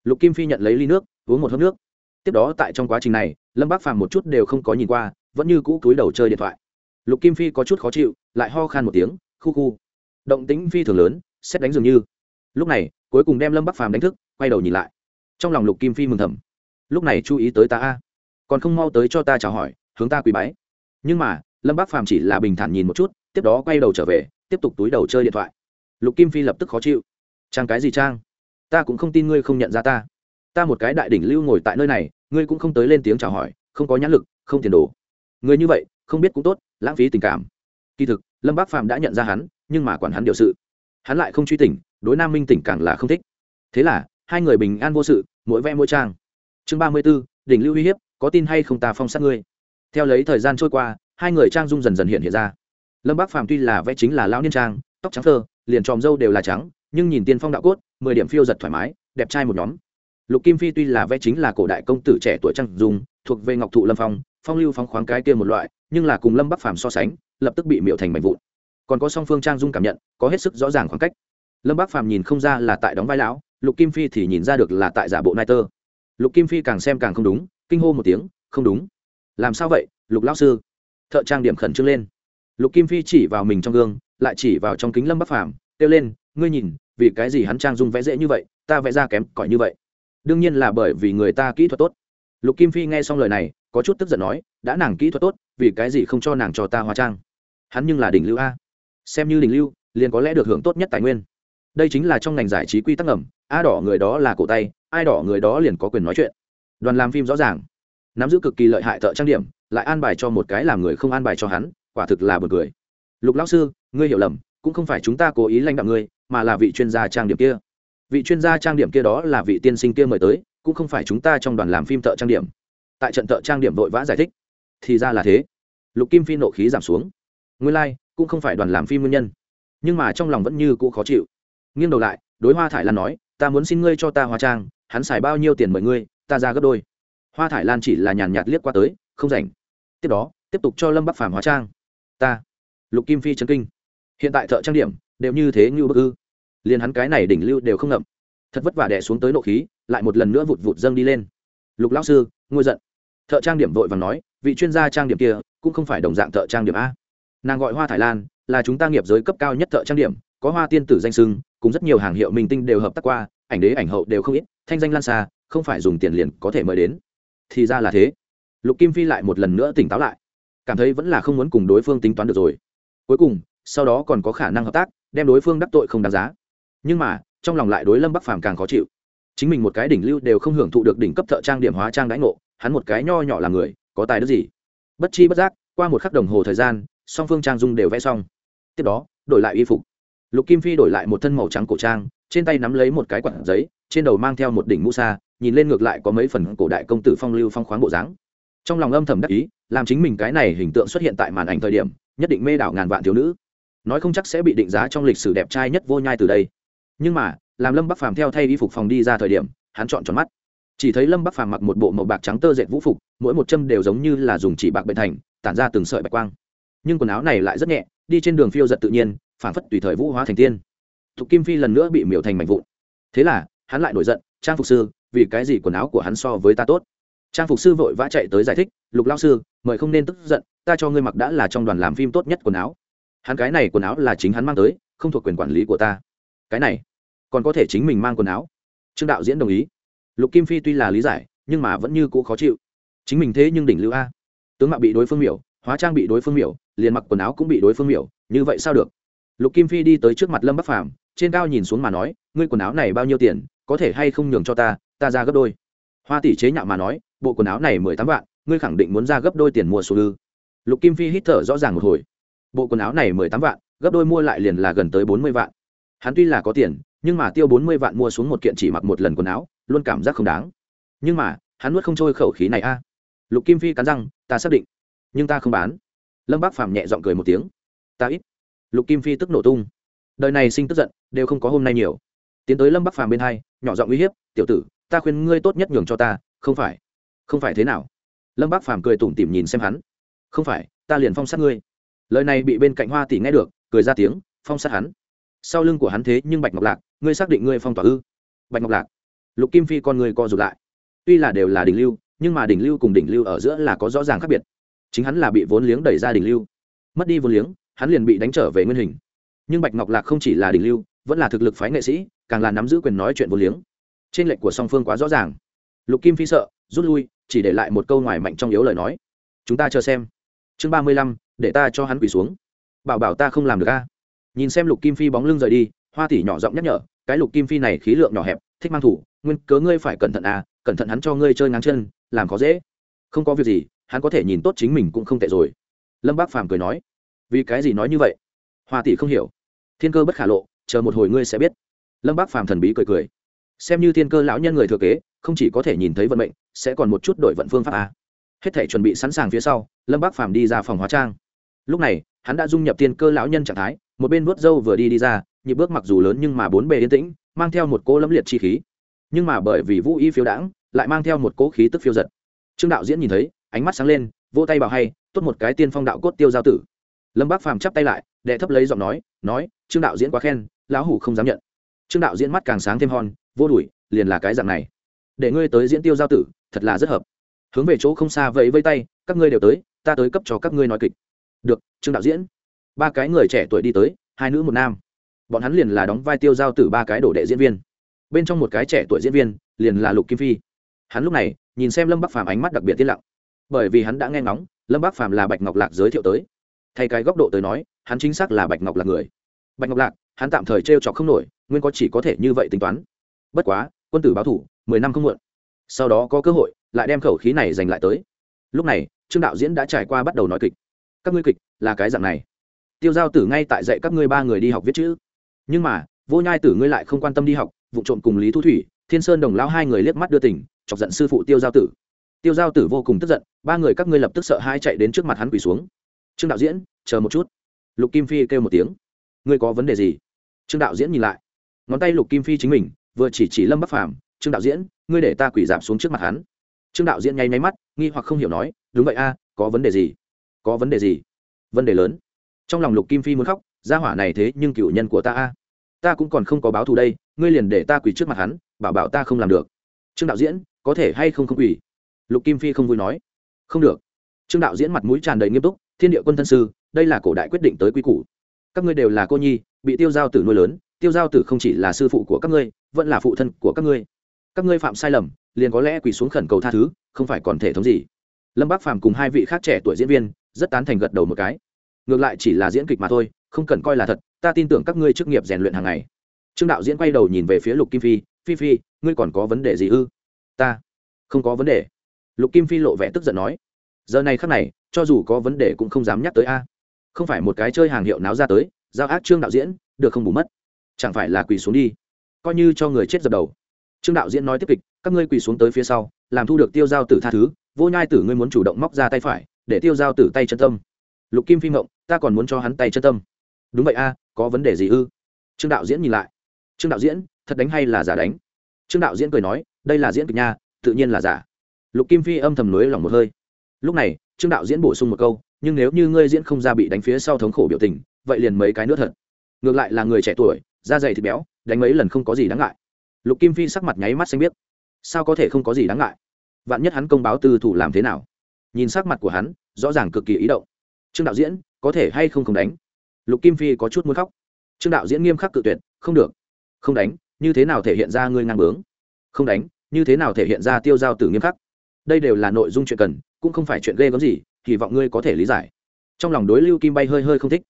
lục kim phi nhận lấy ly nước, uống một hớp nước. Tiếp đó tại trong quá trình này, lâm bác phàm một chút đều không có nhìn qua, vẫn như cũ túi đầu chơi điện thoại. Lục kim phi có chút khó chịu, lại ho khan một tiếng, khu khu. Động tính phi thường lớn, xét đánh dường như. Lúc này, cuối cùng đem lâm bắc phàm đánh thức, quay đầu nhìn lại. Trong lòng lục kim phi mừng thầm. Lúc này chú ý tới ta a, còn không mau tới cho ta chào hỏi hướng ta quỳ bái. Nhưng mà, lâm bác phàm chỉ là bình thản nhìn một chút, tiếp đó quay đầu trở về, tiếp tục túi đầu chơi điện thoại. Lục kim phi lập tức khó chịu. Trang cái gì trang? Ta cũng không tin ngươi không nhận ra ta. Ta một cái đại đỉnh lưu ngồi tại nơi này, ngươi cũng không tới lên tiếng chào hỏi, không có nhãn lực, không tiền đồ. Người như vậy, không biết cũng tốt, lãng phí tình cảm. Kỳ thực, lâm bác phạm đã nhận ra hắn, nhưng mà quản hắn điều sự. Hắn lại không truy tỉnh đối nam minh tỉnh càng là không thích. Thế là, hai người bình an vô sự, mỗi vẽ mỗi trang. Chương ba mươi b ố đỉnh lưu uy hiếp, có tin hay không ta phong sát ngươi? Theo lấy thời gian trôi qua, hai người trang dung dần dần hiện hiện ra. Lâm bác phạm tuy là vẽ chính là lão niên trang, tóc trắng thơ, liền tròm dâu đều là trắng, nhưng nhìn tiên phong đạo cốt, mười điểm phiêu giật thoải mái, đẹp trai một nhóm. Lục kim phi tuy là vẽ chính là cổ đại công tử trẻ tuổi trang dung, thuộc về ngọc thụ lâm phong phong lưu phong khoáng cái kia một loại, nhưng là cùng lâm bắc phàm so sánh, lập tức bị miệu thành mảnh vụn. Còn có song phương trang dung cảm nhận, có hết sức rõ ràng khoảng cách. Lâm bắc phàm nhìn không ra là tại đóng vai lão, lục kim phi thì nhìn ra được là tại giả bộ nai tơ. Lục kim phi càng xem càng không đúng, kinh hô một tiếng, không đúng làm sao vậy, lục lão sư? Thợ trang điểm khẩn trương lên. Lục kim phi chỉ vào mình trong gương, lại chỉ vào trong kính lâm bắc phàm, kêu lên, ngươi nhìn, vì cái gì hắn trang dung vẽ dễ như vậy, ta vẽ ra kém cỏi như vậy? Đương nhiên là bởi vì người ta kỹ thuật tốt. Lục kim phi nghe xong lời này, có chút tức giận nói, đã nàng kỹ thuật tốt, vì cái gì không cho nàng cho ta hóa trang? Hắn nhưng là đỉnh lưu a. Xem như đỉnh lưu, liền có lẽ được hưởng tốt nhất tài nguyên. Đây chính là trong ngành giải trí quy tắc ngầm, a đỏ người đó là cổ tay, ai đỏ người đó liền có quyền nói chuyện. Đoàn làm phim rõ ràng nắm giữ cực kỳ lợi hại thợ trang điểm lại an bài cho một cái làm người không an bài cho hắn quả thực là b u ồ n cười. Lục lão sư ngươi hiểu lầm cũng không phải chúng ta cố ý lãnh đạo ngươi mà là vị chuyên gia trang điểm kia. Vị chuyên gia trang điểm kia đó là vị tiên sinh kia mời tới cũng không phải chúng ta trong đoàn làm phim thợ trang điểm. Tại trận thợ trang điểm vội vã giải thích. Thì ra là thế. Lục kim phi nộ khí giảm xuống. Nguyên lai、like, cũng không phải đoàn làm phim nguyên nhân. Nhưng mà trong lòng vẫn như cũ khó chịu. Nghiêng đầu lại đối hoa thải lan nói ta muốn xin ngươi cho ta hóa trang hắn xài bao nhiêu tiền mời ngươi ta ra gấp đôi hoa thải lan chỉ là nhàn nhạt liếc qua tới, không rảnh. Tiếp đó, tiếp tục cho lâm bắc phàm hóa trang. Ta, lục kim phi chân kinh. Hiện tại thợ trang điểm đều như thế như bức ư. Liền hắn cái này đỉnh lưu đều không ngậm. Thật vất vả đẻ xuống tới nộ khí, lại một lần nữa vụt vụt dâng đi lên. Lục lão sư ngôi giận. Thợ trang điểm vội và nói, vị chuyên gia trang điểm kia cũng không phải đồng dạng thợ trang điểm a. Nàng gọi hoa thái lan là chúng ta nghiệp giới cấp cao nhất thợ trang điểm, có hoa tiên tử danh sưng, cùng rất nhiều hàng hiệu minh tinh đều hợp tác qua, ảnh đế ảnh hậu đều không ít, thanh danh lan xa, không phải dùng tiền liền có thể mời đến thì ra là thế. Lục kim phi lại một lần nữa tỉnh táo lại. Cảm thấy vẫn là không muốn cùng đối phương tính toán được rồi. Cuối cùng, sau đó còn có khả năng hợp tác, đem đối phương đắc tội không đáng giá. Nhưng mà, trong lòng lại đối lâm bắc phàm càng khó chịu. Chính mình một cái đỉnh lưu đều không hưởng thụ được đỉnh cấp thợ trang điểm hóa trang đãi ngộ, hắn một cái nho nhỏ là người, có tài đức gì? Bất chi bất giác, qua một khắc đồng hồ thời gian, song phương trang dung đều vẽ xong. Tiếp đó, đổi lại y phục. Lục kim phi đổi lại một thân màu trắng cổ trang, trên tay nắm lấy một cái quạt giấy, trên đầu mang theo một đỉnh mũ xa nhìn lên ngược lại có mấy phần cổ đại công tử phong lưu phong khoáng bộ dáng. Trong lòng âm thầm đắc ý, làm chính mình cái này hình tượng xuất hiện tại màn ảnh thời điểm, nhất định mê đảo ngàn vạn thiếu nữ. Nói không chắc sẽ bị định giá trong lịch sử đẹp trai nhất vô nhai từ đây. Nhưng mà, làm lâm bắc phàm theo thay y phục phòng đi ra thời điểm, hắn chọn tròn mắt. Chỉ thấy lâm bắc phàm mặc một bộ màu bạc trắng tơ dệt vũ phục, mỗi một châm đều giống như là dùng chỉ bạc bệnh thành, tản ra từng sợi bạch quang. Nhưng quần áo này lại rất nhẹ, đi trên đường phiêu giật tự nhiên phản phất tùy thời vũ hóa thành tiên. Thục kim phi lần nữa bị miểu thành mảnh vụn. Thế là, hắn lại nổi giận, trang phục sư vì cái gì quần áo của hắn so với ta tốt? Trang phục sư vội vã chạy tới giải thích, lục lao sư, mời không nên tức giận, ta cho ngươi mặc đã là trong đoàn làm phim tốt nhất quần áo. Hắn cái này quần áo là chính hắn mang tới, không thuộc quyền quản lý của ta. Cái này, còn có thể chính mình mang quần áo? Trương đạo diễn đồng ý. Lục kim phi tuy là lý giải, nhưng mà vẫn như cũ khó chịu. Chính mình thế nhưng đỉnh lưu a. Tướng mạo bị đối phương miểu, hóa trang bị đối phương miểu, liền mặc quần áo cũng bị đối phương miểu, như vậy sao được? Lục kim phi đi tới trước mặt lâm bắc phàm, trên cao nhìn xuống mà nói, ngươi quần áo này bao nhiêu tiền, có thể hay không nhường cho ta ta ra gấp đôi. Hoa tỷ chế nhạo mà nói, bộ quần áo này mười tám vạn, ngươi khẳng định muốn ra gấp đôi tiền mua số lư lục kim phi hít thở rõ ràng một hồi. Bộ quần áo này mười tám vạn, gấp đôi mua lại liền là gần tới bốn mươi vạn. Hắn tuy là có tiền, nhưng mà tiêu bốn mươi vạn mua xuống một kiện chỉ mặc một lần quần áo, luôn cảm giác không đáng. Nhưng mà, hắn nuốt không trôi khẩu khí này a. Lục kim phi cắn răng, ta xác định. Nhưng ta không bán. Lâm bác phàm nhẹ g i ọ n g cười một tiếng. Ta ít. Lục kim phi tức nổ tung. Đời này sinh tức giận, đều không có hôm nay nhiều. Tiến tới lâm bắc phàm bên hai, nhỏ giọng uy hiếp, tiểu tử ta khuyên ngươi tốt nhất nhường cho ta, không phải. Không phải thế nào? Lâm bác phàm cười tủm tỉm nhìn xem hắn. Không phải, ta liền phong sát ngươi. Lời này bị bên cạnh hoa tỷ nghe được, cười ra tiếng, phong sát hắn. Sau lưng của hắn thế nhưng bạch ngọc lạc, ngươi xác định ngươi phong tỏa ư? Bạch ngọc lạc. Lục kim phi con người co rụt lại. Tuy là đều là đỉnh lưu, nhưng mà đỉnh lưu cùng đỉnh lưu ở giữa là có rõ ràng khác biệt. Chính hắn là bị vốn liếng đẩy ra đỉnh lưu. Mất đi vốn liếng, hắn liền bị đánh trở về nguyên hình. Nhưng bạch ngọc lạc không chỉ là đỉnh lưu, vẫn là thực lực phái nghệ sĩ, càng là nắm giữ quyền nói chuyện vốn liếng trên lệnh của song phương quá rõ ràng. Lục kim phi sợ, rút lui, chỉ để lại một câu ngoài mạnh trong yếu lời nói. Chúng ta chờ xem. Chương ba mươi lăm, để ta cho hắn quỳ xuống. Bảo bảo ta không làm được a. Nhìn xem lục kim phi bóng lưng rời đi, hoa tỷ nhỏ giọng nhắc nhở, cái lục kim phi này khí lượng nhỏ hẹp, thích mang thủ, nguyên cớ ngươi phải cẩn thận à cẩn thận hắn cho ngươi chơi ngang chân, làm khó dễ. Không có việc gì, hắn có thể nhìn tốt chính mình cũng không tệ rồi. Lâm bác phàm cười nói. Vì cái gì nói như vậy? Hoa tỷ không hiểu. Thiên cơ bất khả lộ, chờ một hồi ngươi sẽ biết. Lâm bác phàm thần bí cười cười xem như thiên cơ lão nhân người thừa kế, không chỉ có thể nhìn thấy vận mệnh, sẽ còn một chút đổi vận phương pháp à. hết thể chuẩn bị sẵn sàng phía sau, lâm bác phàm đi ra phòng hóa trang. Lúc này, hắn đã dung nhập thiên cơ lão nhân trạng thái, một bên vuốt râu vừa đi đi ra, nhịp bước mặc dù lớn nhưng mà bốn bề yên tĩnh, mang theo một cỗ lẫm liệt chi khí. Nhưng mà bởi vì vũ y phiếu đãng, lại mang theo một cỗ khí tức phiêu giật. Trương đạo diễn nhìn thấy, ánh mắt sáng lên, vỗ tay bảo hay, tốt một cái tiên phong đạo cốt tiêu giao tử. Lâm bác phàm chắp tay lại, đệ thấp lấy giọng nói nói, trương đạo diễn quá khen, lão hủ không dám nhận. Trương đạo diễn mắt càng sáng thêm hòn vô đuổi liền là cái dạng này. Để ngươi tới diễn tiêu giao tử, thật là rất hợp. Hướng về chỗ không xa vẫy vây tay, các ngươi đều tới, ta tới cấp cho các ngươi nói kịch. Được, trương đạo diễn. Ba cái người trẻ tuổi đi tới, hai nữ một nam. Bọn hắn liền là đóng vai tiêu giao tử ba cái đổ đệ diễn viên. Bên trong một cái trẻ tuổi diễn viên, liền là lục kim phi. Hắn lúc này, nhìn xem lâm bắc phàm ánh mắt đặc biệt tiết lặng. Bởi vì hắn đã nghe ngóng, lâm bắc phàm là bạch ngọc lạc giới thiệu tới. Thay cái góc độ tới nói, hắn chính xác là bạch ngọc lạc người. Bạch ngọc lạc, hắn tạm thời t r e o trọc không nổi, nguyên có chỉ có thể như vậy tính toán bất quá, quân tử báo thủ, mười năm không muộn. Sau đó có cơ hội, lại đem khẩu khí này giành lại tới. Lúc này, trương đạo diễn đã trải qua bắt đầu nói kịch. Các ngươi kịch là cái dạng này. Tiêu giao tử ngay tại dạy các ngươi ba người đi học viết chữ. Nhưng mà, vô nhai tử ngươi lại không quan tâm đi học, vụ trộm cùng lý thu thủy, thiên sơn đồng lao hai người liếc mắt đưa tỉnh chọc giận sư phụ tiêu giao tử. Tiêu giao tử vô cùng tức giận, ba người các ngươi lập tức sợ hai chạy đến trước mặt hắn quỳ xuống. Trương đạo diễn, chờ một chút. Lục kim phi kêu một tiếng. Ngươi có vấn đề gì? Trương đạo diễn nhìn lại. Ngón tay lục kim phi chính mình vừa chỉ chỉ lâm bắc phàm trương đạo diễn ngươi để ta quỳ giảm xuống trước mặt hắn trương đạo diễn nháy nháy mắt nghi hoặc không hiểu nói đúng vậy a có vấn đề gì có vấn đề gì vấn đề lớn trong lòng lục kim phi muốn khóc gia hỏa này thế nhưng cựu nhân của ta a ta cũng còn không có báo thù đây ngươi liền để ta quỳ trước mặt hắn bảo bảo ta không làm được trương đạo diễn có thể hay không không quỳ lục kim phi không vui nói không được trương đạo diễn mặt mũi tràn đầy nghiêm túc thiên địa quân thân sư đây là cổ đại quyết định tới quy củ các ngươi đều là cô nhi bị tiêu giao tử nuôi lớn tiêu giao tử không chỉ là sư phụ của các ngươi, vẫn là phụ thân của các ngươi. Các ngươi phạm sai lầm, liền có lẽ quỳ xuống khẩn cầu tha thứ, không phải còn thể thống gì. Lâm bác phàm cùng hai vị khác trẻ tuổi diễn viên, rất tán thành gật đầu một cái. Ngược lại chỉ là diễn kịch mà thôi, không cần coi là thật, ta tin tưởng các ngươi chức nghiệp rèn luyện hàng ngày. Trương đạo diễn quay đầu nhìn về phía lục kim phi phi phi, ngươi còn có vấn đề gì ư? Ta, không có vấn đề. Lục kim phi lộ vẻ tức giận nói, giờ này khắc này, cho dù có vấn đề cũng không dám nhắc tới a. Không phải một cái chơi hàng hiệu náo ra tới, giao ác trương đạo diễn, được không bù mất chẳng phải là quỳ xuống đi. Coi như cho người chết dập đầu. Trương đạo diễn nói tiếp kịch, các ngươi quỳ xuống tới phía sau, làm thu được tiêu giao tử tha thứ, vô nhai tử ngươi muốn chủ động móc ra tay phải, để tiêu giao tử tay chân tâm. Lục kim phi mộng ta còn muốn cho hắn tay chân tâm. Đúng vậy a, có vấn đề gì ư? Trương đạo diễn nhìn lại. Trương đạo diễn, thật đánh hay là giả đánh? Trương đạo diễn cười nói, đây là diễn kịch nha, tự nhiên là giả. Lục kim phi âm thầm nối lòng một hơi. Lúc này, trương đạo diễn bổ sung một câu, nhưng nếu như ngươi diễn không ra bị đánh phía sau thống khổ biểu tình, vậy liền mấy cái nữa thật. Ngược lại là người trẻ tuổi da dày thịt béo, đánh mấy lần không có gì đáng ngại. Lục kim phi sắc mặt nháy mắt xanh biết sao có thể không có gì đáng ngại? Vạn nhất hắn công báo tư thủ làm thế nào? Nhìn sắc mặt của hắn, rõ ràng cực kỳ ý động. Trương đạo diễn, có thể hay không không đánh? Lục kim phi có chút muốn khóc. Trương đạo diễn nghiêm khắc cự tuyệt, không được. Không đánh, như thế nào thể hiện ra ngươi ngang bướng? Không đánh, như thế nào thể hiện ra tiêu giao tử nghiêm khắc? Đây đều là nội dung chuyện cần, cũng không phải chuyện ghê gớm gì, hy vọng ngươi có thể lý giải. Trong lòng đối lưu kim bay hơi hơi không thích.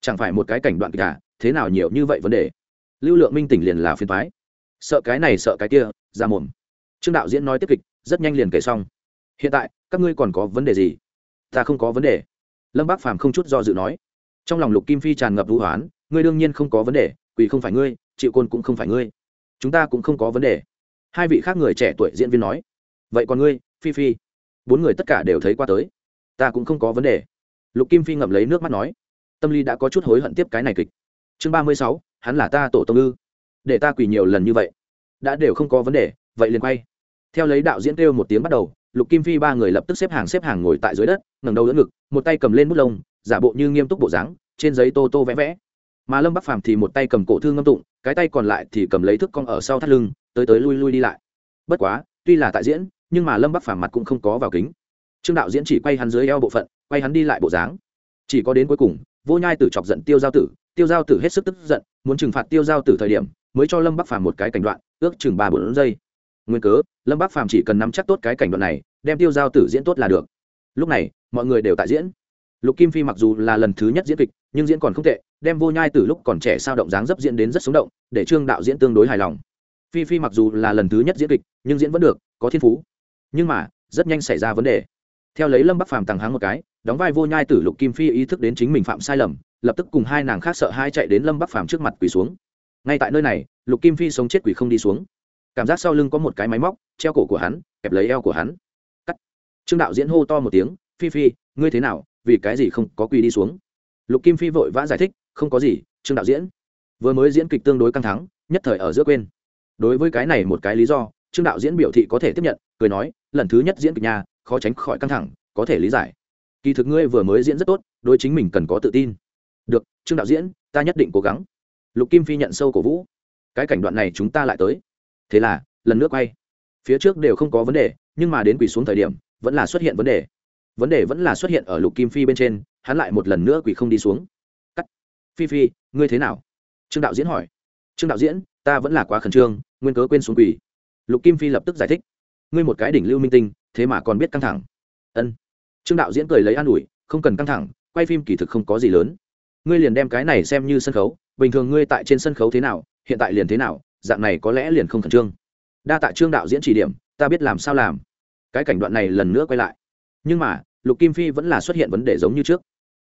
Chẳng phải một cái cảnh đoạn cả à, thế nào nhiều như vậy vấn đề? Lưu lượng minh tỉnh liền là phiền thoái sợ cái này sợ cái kia, ra mồm. Trương đạo diễn nói tiếp kịch, rất nhanh liền kể xong. Hiện tại, các ngươi còn có vấn đề gì? Ta không có vấn đề. Lâm bác phàm không chút do dự nói. Trong lòng lục kim phi tràn ngập vũ hoán ngươi đương nhiên không có vấn đề, quỷ không phải ngươi chịu côn cũng không phải ngươi. Chúng ta cũng không có vấn đề. Hai vị khác người trẻ tuổi diễn viên nói. Vậy còn ngươi, phi phi? Bốn người tất cả đều thấy qua tới. Ta cũng không có vấn đề. Lục kim phi ngậm lấy nước mắt nói. Tâm lý đã có chút hối hận tiếp cái này kịch. Chương ba mươi sáu hắn là ta tổ tông ư? Để ta quỳ nhiều lần như vậy, đã đều không có vấn đề, vậy liền quay. Theo lấy đạo diễn kêu một tiếng bắt đầu, lục kim phi ba người lập tức xếp hàng xếp hàng ngồi tại dưới đất, ngẩng đầu đỡ ngực, một tay cầm lên bút lông, giả bộ như nghiêm túc bộ dáng, trên giấy tô tô vẽ vẽ. Mà lâm bắc phàm thì một tay cầm cổ thư ngâm tụng, cái tay còn lại thì cầm lấy thức con ở sau thắt lưng, tới tới lui lui đi lại. Bất quá, tuy là tại diễn, nhưng mà lâm bắc phàm mặt cũng không có vào kính. Trương đạo diễn chỉ quay hắn dưới eo bộ phận, quay hắn đi lại bộ dáng. Chỉ có đến cuối cùng, vô nhai tử chọc giận tiêu giao tử tiêu giao tử hết sức tức giận, muốn trừng phạt tiêu giao tử thời điểm, mới cho lâm bắc phàm một cái cảnh đoạn, ước chừng ba bốn giây. Nguyên cớ, lâm bắc phàm chỉ cần nắm chắc tốt cái cảnh đoạn này, đem tiêu giao tử diễn tốt là được. Lúc này, mọi người đều tại diễn. Lục kim phi mặc dù là lần thứ nhất diễn kịch, nhưng diễn còn không tệ, đem vô nhai từ lúc còn trẻ sao động dáng dấp diễn đến rất sống động, để trương đạo diễn tương đối hài lòng. Phi phi mặc dù là lần thứ nhất diễn kịch, nhưng diễn vẫn được, có thiên phú. Nhưng mà, rất nhanh xảy ra vấn đề. Theo lấy lâm bắc phàm tàng háng một cái, đóng vai vô nhai tử, lục kim phi ý thức đến chính mình phạm sai lầm lập tức cùng hai nàng khác sợ hai chạy đến lâm bắc phàm trước mặt quỳ xuống ngay tại nơi này lục kim phi sống chết quỳ không đi xuống cảm giác sau lưng có một cái máy móc treo cổ của hắn kẹp lấy eo của hắn cắt trương đạo diễn hô to một tiếng phi phi ngươi thế nào vì cái gì không có quỳ đi xuống lục kim phi vội vã giải thích không có gì trương đạo diễn vừa mới diễn kịch tương đối căng thẳng nhất thời ở giữa quên đối với cái này một cái lý do trương đạo diễn biểu thị có thể tiếp nhận cười nói lần thứ nhất diễn kịch nhà khó tránh khỏi căng thẳng có thể lý giải kỳ thực ngươi vừa mới diễn rất tốt đối chính mình cần có tự tin được, trương đạo diễn, ta nhất định cố gắng. Lục kim phi nhận sâu cổ vũ. Cái cảnh đoạn này chúng ta lại tới. Thế là, lần nước quay. Phía trước đều không có vấn đề, nhưng mà đến quỳ xuống thời điểm, vẫn là xuất hiện vấn đề. Vấn đề vẫn là xuất hiện ở lục kim phi bên trên, hắn lại một lần nữa quỳ không đi xuống. Cắt. Phi phi, ngươi thế nào? Trương đạo diễn hỏi. Trương đạo diễn, ta vẫn là quá khẩn trương, nguyên cớ quên xuống quỳ. Lục kim phi lập tức giải thích. Ngươi một cái đỉnh lưu minh tinh, thế mà còn biết căng thẳng. Ân. Trương đạo diễn cười lấy an ủi, không cần căng thẳng, quay phim kỳ thực không có gì lớn ngươi liền đem cái này xem như sân khấu, bình thường ngươi tại trên sân khấu thế nào, hiện tại liền thế nào, dạng này có lẽ liền không khẩn trương. Đa tạ trương đạo diễn chỉ điểm, ta biết làm sao làm. Cái cảnh đoạn này lần nữa quay lại. Nhưng mà, lục kim phi vẫn là xuất hiện vấn đề giống như trước.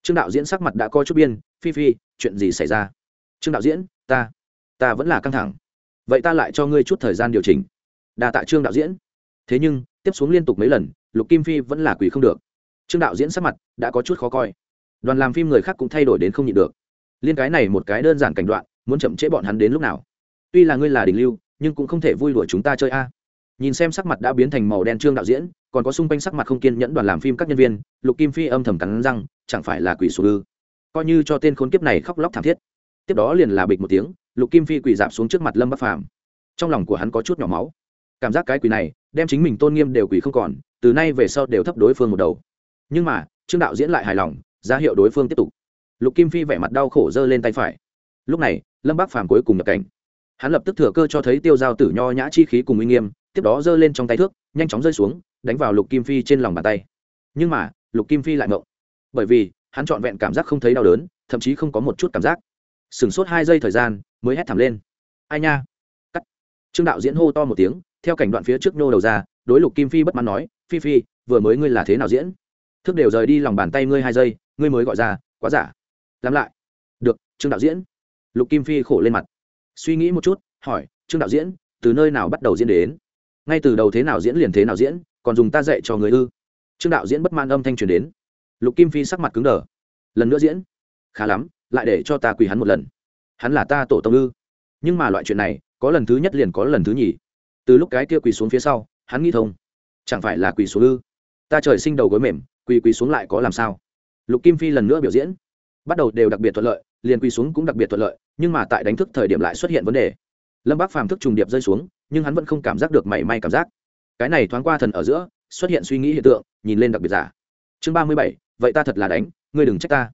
Trương đạo diễn sắc mặt đã coi chút biên, phi phi, chuyện gì xảy ra? Trương đạo diễn, ta ta vẫn là căng thẳng. Vậy ta lại cho ngươi chút thời gian điều chỉnh. Đa tạ trương đạo diễn. Thế nhưng, tiếp xuống liên tục mấy lần, lục kim phi vẫn là quỳ không được. Trương đạo diễn sắc mặt đã có chút khó coi đoàn làm phim người khác cũng thay đổi đến không nhịn được. Liên cái này một cái đơn giản cảnh đoạn, muốn chậm trễ bọn hắn đến lúc nào? Tuy là ngươi là đình lưu, nhưng cũng không thể vui đuổi chúng ta chơi a. Nhìn xem sắc mặt đã biến thành màu đen trương đạo diễn, còn có xung quanh sắc mặt không kiên nhẫn đoàn làm phim các nhân viên, lục kim phi âm thầm cắn răng, chẳng phải là quỷ số ư? Coi như cho tên khốn kiếp này khóc lóc thảm thiết. Tiếp đó liền là bịch một tiếng, lục kim phi quỳ dạp xuống trước mặt lâm bắc phàm. Trong lòng của hắn có chút nhỏ máu. Cảm giác cái quỳ này, đem chính mình tôn nghiêm đều quỳ không còn, từ nay về sau đều thấp đối phương một đầu. Nhưng mà, trương đạo diễn lại hài lòng ra hiệu đối phương tiếp tục. Lục kim phi vẻ mặt đau khổ giơ lên tay phải. Lúc này, lâm bắc phàm cuối cùng nhập cảnh. Hắn lập tức thừa cơ cho thấy tiêu dao tử nho nhã chi khí cùng uy nghiêm, tiếp đó giơ lên trong tay thước, nhanh chóng rơi xuống, đánh vào lục kim phi trên lòng bàn tay. Nhưng mà, lục kim phi lại ngộng. Bởi vì, hắn trọn vẹn cảm giác không thấy đau đớn, thậm chí không có một chút cảm giác. Sửng sốt hai giây thời gian, mới hét thảm lên. Ai nha? Cắt. Trương đạo diễn hô to một tiếng, theo cảnh đoạn phía trước nhô đầu ra, đối lục kim phi bất mãn nói, phi phi, vừa mới ngươi là thế nào diễn? Thức đều rời đi lòng bàn tay ngươi hai giây ngươi mới gọi ra, quá giả. Làm lại. Được, trương đạo diễn. Lục kim phi khổ lên mặt. Suy nghĩ một chút, hỏi, trương đạo diễn, từ nơi nào bắt đầu diễn đến? Ngay từ đầu thế nào diễn liền thế nào diễn, còn dùng ta dạy cho người ư? Trương đạo diễn bất mãn âm thanh truyền đến. Lục kim phi sắc mặt cứng đờ. Lần nữa diễn? Khá lắm, lại để cho ta quỳ hắn một lần. Hắn là ta tổ tông ư? Nhưng mà loại chuyện này, có lần thứ nhất liền có lần thứ nhì. Từ lúc cái kia quỳ xuống phía sau, hắn nghĩ thông. Chẳng phải là quỳ xuống ư? Ta trời sinh đầu gối mềm, quỳ quỳ xuống lại có làm sao? Lục kim phi lần nữa biểu diễn. Bắt đầu đều đặc biệt thuận lợi, liền quy xuống cũng đặc biệt thuận lợi, nhưng mà tại đánh thức thời điểm lại xuất hiện vấn đề. Lâm bác phàm thức trùng điệp rơi xuống, nhưng hắn vẫn không cảm giác được mảy may cảm giác. Cái này thoáng qua thần ở giữa, xuất hiện suy nghĩ hiện tượng, nhìn lên đặc biệt giả. Chương ba mươi bảy, vậy ta thật là đánh, ngươi đừng trách ta.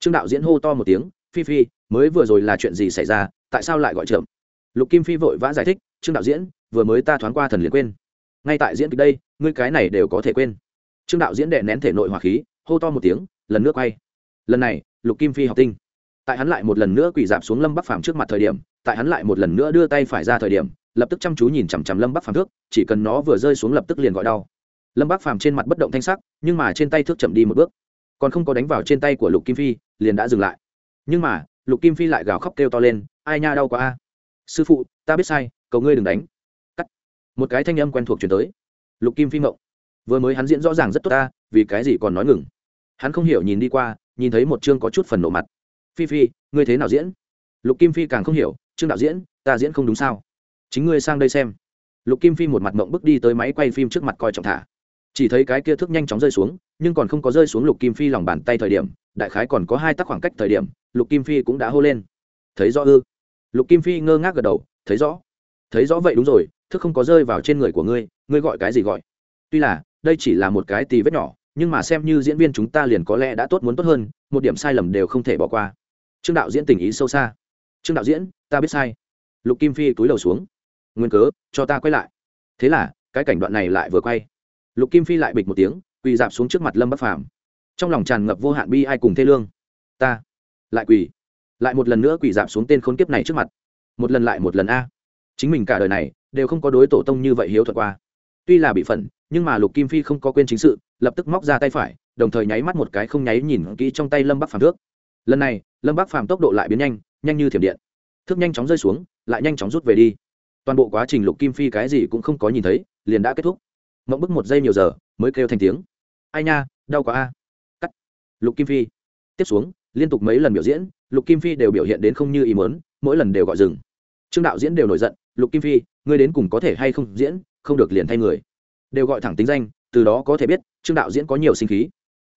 Trương đạo diễn hô to một tiếng, phi phi, mới vừa rồi là chuyện gì xảy ra, tại sao lại gọi trộm lục kim phi vội vã giải thích, trương đạo diễn, vừa mới ta thoáng qua thần liền quên. Ngay tại diễn kịch đây, ngươi cái này đều có thể quên. Trương đạo diễn đệ nén thể nội hỏa khí, hô to một tiếng lần nước quay. Lần này, lục kim phi học tinh. Tại hắn lại một lần nữa quỳ dạp xuống lâm bắc phàm trước mặt thời điểm, tại hắn lại một lần nữa đưa tay phải ra thời điểm, lập tức chăm chú nhìn chằm chằm lâm bắc phàm thước, chỉ cần nó vừa rơi xuống lập tức liền gọi đau. Lâm bắc phàm trên mặt bất động thanh sắc, nhưng mà trên tay thước chậm đi một bước. Còn không có đánh vào trên tay của lục kim phi, liền đã dừng lại. Nhưng mà, lục kim phi lại gào khóc kêu to lên, ai nha, đau quá a. Sư phụ, ta biết sai, cầu ngươi đừng đánh. Cắt. Một cái thanh âm quen thuộc chuyển tới. Lục kim phi mộng vừa mới hắn diễn rõ ràng rất tốt ta, vì cái gì còn nói ngừng? Hắn không hiểu nhìn đi qua, nhìn thấy một chương có chút phần nộ mặt. Phi phi, ngươi thế nào diễn? Lục kim phi càng không hiểu trương đạo diễn, ta diễn không đúng sao? Chính ngươi sang đây xem. Lục kim phi một mặt mộng bước đi tới máy quay phim trước mặt coi trọng thả. Chỉ thấy cái kia thức nhanh chóng rơi xuống, nhưng còn không có rơi xuống lục kim phi lòng bàn tay thời điểm, đại khái còn có hai tắc khoảng cách thời điểm, lục kim phi cũng đã hô lên. Thấy rõ ư? Lục kim phi ngơ ngác gật đầu, thấy rõ. Thấy rõ vậy đúng rồi, thức không có rơi vào trên người của ngươi ngươi gọi cái gì gọi? Tuy là, đây chỉ là một cái tì vết nhỏ nhưng mà xem như diễn viên chúng ta liền có lẽ đã tốt muốn tốt hơn, một điểm sai lầm đều không thể bỏ qua. Trương đạo diễn tình ý sâu xa. Trương đạo diễn, ta biết sai. Lục kim phi túi đầu xuống. Nguyên cớ, cho ta quay lại. Thế là, cái cảnh đoạn này lại vừa quay. Lục kim phi lại bịch một tiếng, quỳ dạp xuống trước mặt lâm bắc phàm. Trong lòng tràn ngập vô hạn bi ai cùng thê lương. Ta lại quỳ. Lại một lần nữa quỳ dạp xuống tên khốn kiếp này trước mặt. Một lần lại một lần a. Chính mình cả đời này đều không có đối tổ tông như vậy hiếu thuật qua tuy là bị phận nhưng mà lục kim phi không có quên chính sự, lập tức móc ra tay phải, đồng thời nháy mắt một cái không nháy nhìn kỹ trong tay lâm bắc phàm thước. Lần này, lâm bắc phàm tốc độ lại biến nhanh nhanh như thiểm điện. Thước nhanh chóng rơi xuống, lại nhanh chóng rút về đi. Toàn bộ quá trình lục kim phi cái gì cũng không có nhìn thấy, liền đã kết thúc. Mộng bức một giây nhiều giờ, mới kêu thành tiếng. Ai nha, đau quá a. Cắt. Lục kim phi. Tiếp xuống, liên tục mấy lần biểu diễn, lục kim phi đều biểu hiện đến không như ý mớn mỗi lần đều gọi dừng. Trương đạo diễn đều nổi giận, lục kim phi, ngươi đến cùng có thể hay không diễn? Không được liền thay người. Đều gọi thẳng tính danh, từ đó có thể biết, trương đạo diễn có nhiều sinh khí.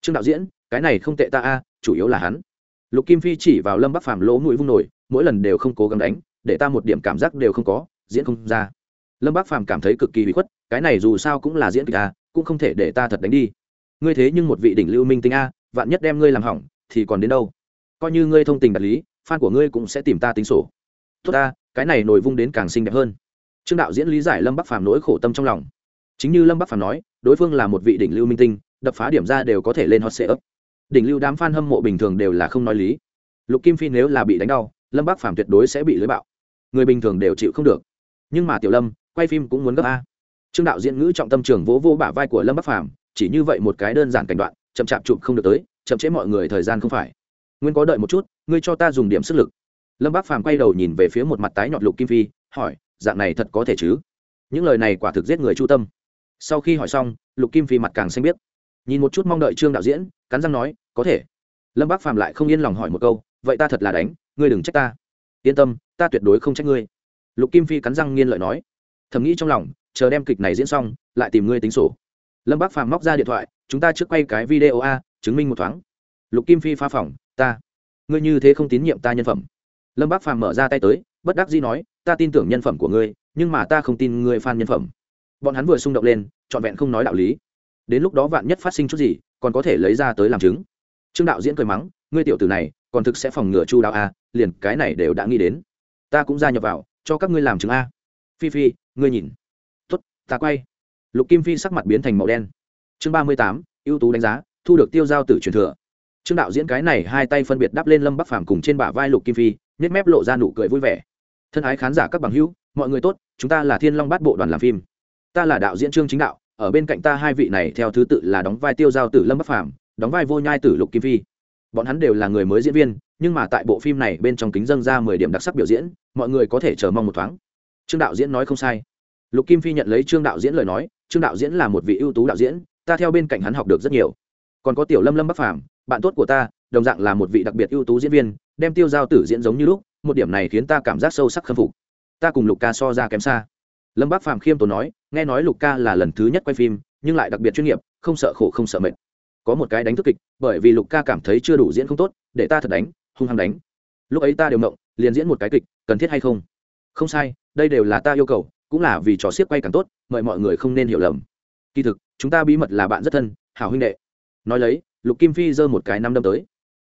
Trương đạo diễn, cái này không tệ ta a, chủ yếu là hắn. Lục kim phi chỉ vào lâm bắc phàm lỗ mũi vung nổi, mỗi lần đều không cố gắng đánh, để ta một điểm cảm giác đều không có, diễn không ra. Lâm bắc phàm cảm thấy cực kỳ bị khuất, cái này dù sao cũng là diễn kịch a, cũng không thể để ta thật đánh đi. Ngươi thế nhưng một vị đỉnh lưu minh tinh a, vạn nhất đem ngươi làm hỏng, thì còn đến đâu? Coi như ngươi thông tình đạt lý, fan của ngươi cũng sẽ tìm ta tính sổ. Tốt ta, cái này nổi vung đến càng xinh đẹp hơn trương đạo diễn lý giải lâm bắc phàm nỗi khổ tâm trong lòng. Chính như lâm bắc phàm nói, đối phương là một vị đỉnh lưu minh tinh, đập phá điểm ra đều có thể lên hot sệ ấp đỉnh lưu đám f a n hâm mộ bình thường đều là không nói lý. Lục kim phi nếu là bị đánh đau, lâm bắc phàm tuyệt đối sẽ bị lưới bạo. Người bình thường đều chịu không được. Nhưng mà tiểu lâm, quay phim cũng muốn gấp a. Trương đạo diễn ngữ trọng tâm trường vỗ vô bả vai của lâm bắc phàm, chỉ như vậy một cái đơn giản cảnh đoạn, chậm chạp chụp không được tới, chậm chế mọi người thời gian không phải. Nguyên có đợi một chút, ngươi cho ta dùng điểm sức lực. Lâm bắc phàm quay đầu nhìn về phía một mặt tái nhọt lục kim phi, hỏi dạng này thật có thể chứ? Những lời này quả thực giết người chu tâm. Sau khi hỏi xong, lục kim phi mặt càng xanh biết nhìn một chút mong đợi trương đạo diễn, cắn răng nói, có thể. Lâm bác phàm lại không yên lòng hỏi một câu, vậy ta thật là đánh, ngươi đừng trách ta. Yên tâm, ta tuyệt đối không trách ngươi. Lục kim phi cắn răng nghiên lợi nói. Thầm nghĩ trong lòng, chờ đem kịch này diễn xong, lại tìm ngươi tính sổ. Lâm bác phàm móc ra điện thoại, chúng ta trước quay cái video a, chứng minh một thoáng. Lục kim phi pha phỏng ta, ngươi như thế không tín nhiệm ta nhân phẩm. Lâm bác phàm mở ra tay tới, bất đắc dĩ nói ta tin tưởng nhân phẩm của ngươi, nhưng mà ta không tin ngươi phan nhân phẩm. Bọn hắn vừa xung động lên, trọn vẹn không nói đạo lý. Đến lúc đó vạn nhất phát sinh chút gì, còn có thể lấy ra tới làm chứng. Trương đạo diễn cười mắng, ngươi tiểu tử này, còn thực sẽ phòng ngừa chu đạo a, liền cái này đều đã nghĩ đến. Ta cũng gia nhập vào, cho các ngươi làm chứng a. Phi phi, ngươi nhìn. Tuất ta quay. Lục kim phi sắc mặt biến thành màu đen. Chương ba mươi tám, ưu tú đánh giá, thu được tiêu giao tử truyền thừa. Trương đạo diễn cái này hai tay phân biệt đắp lên lâm bắc phàm cùng trên bả vai lục kim phi nhét mép lộ ra nụ cười vui vẻ thân ái khán giả các bằng hữu, mọi người tốt, chúng ta là thiên long bát bộ đoàn làm phim. Ta là đạo diễn trương chính đạo, ở bên cạnh ta hai vị này theo thứ tự là đóng vai tiêu giao tử lâm bắc phàm, đóng vai vô nhai tử lục kim phi. Bọn hắn đều là người mới diễn viên, nhưng mà tại bộ phim này bên trong kính dâng ra mười điểm đặc sắc biểu diễn, mọi người có thể chờ mong một thoáng. Trương đạo diễn nói không sai. Lục kim phi nhận lấy trương đạo diễn lời nói, trương đạo diễn là một vị ưu tú đạo diễn, ta theo bên cạnh hắn học được rất nhiều. Còn có tiểu lâm lâm bắc phàm, bạn tốt của ta, đồng dạng là một vị đặc biệt ưu tú diễn viên, đem tiêu giao tử diễn giống như lúc một điểm này khiến ta cảm giác sâu sắc khâm phục. Ta cùng lục ca so ra kém xa. Lâm bác Phạm khiêm tốn nói, nghe nói lục ca là lần thứ nhất quay phim, nhưng lại đặc biệt chuyên nghiệp, không sợ khổ, không sợ mệt. Có một cái đánh thức kịch, bởi vì lục ca cảm thấy chưa đủ diễn không tốt, để ta thật đánh, hung hăng đánh. Lúc ấy ta đều mộng liền diễn một cái kịch, cần thiết hay không? Không sai, đây đều là ta yêu cầu, cũng là vì trò xiếc quay càng tốt, mời mọi người không nên hiểu lầm. Kỳ thực, chúng ta bí mật là bạn rất thân, hảo huynh đệ. Nói lấy, lục kim phi giơ một cái năm đâm tới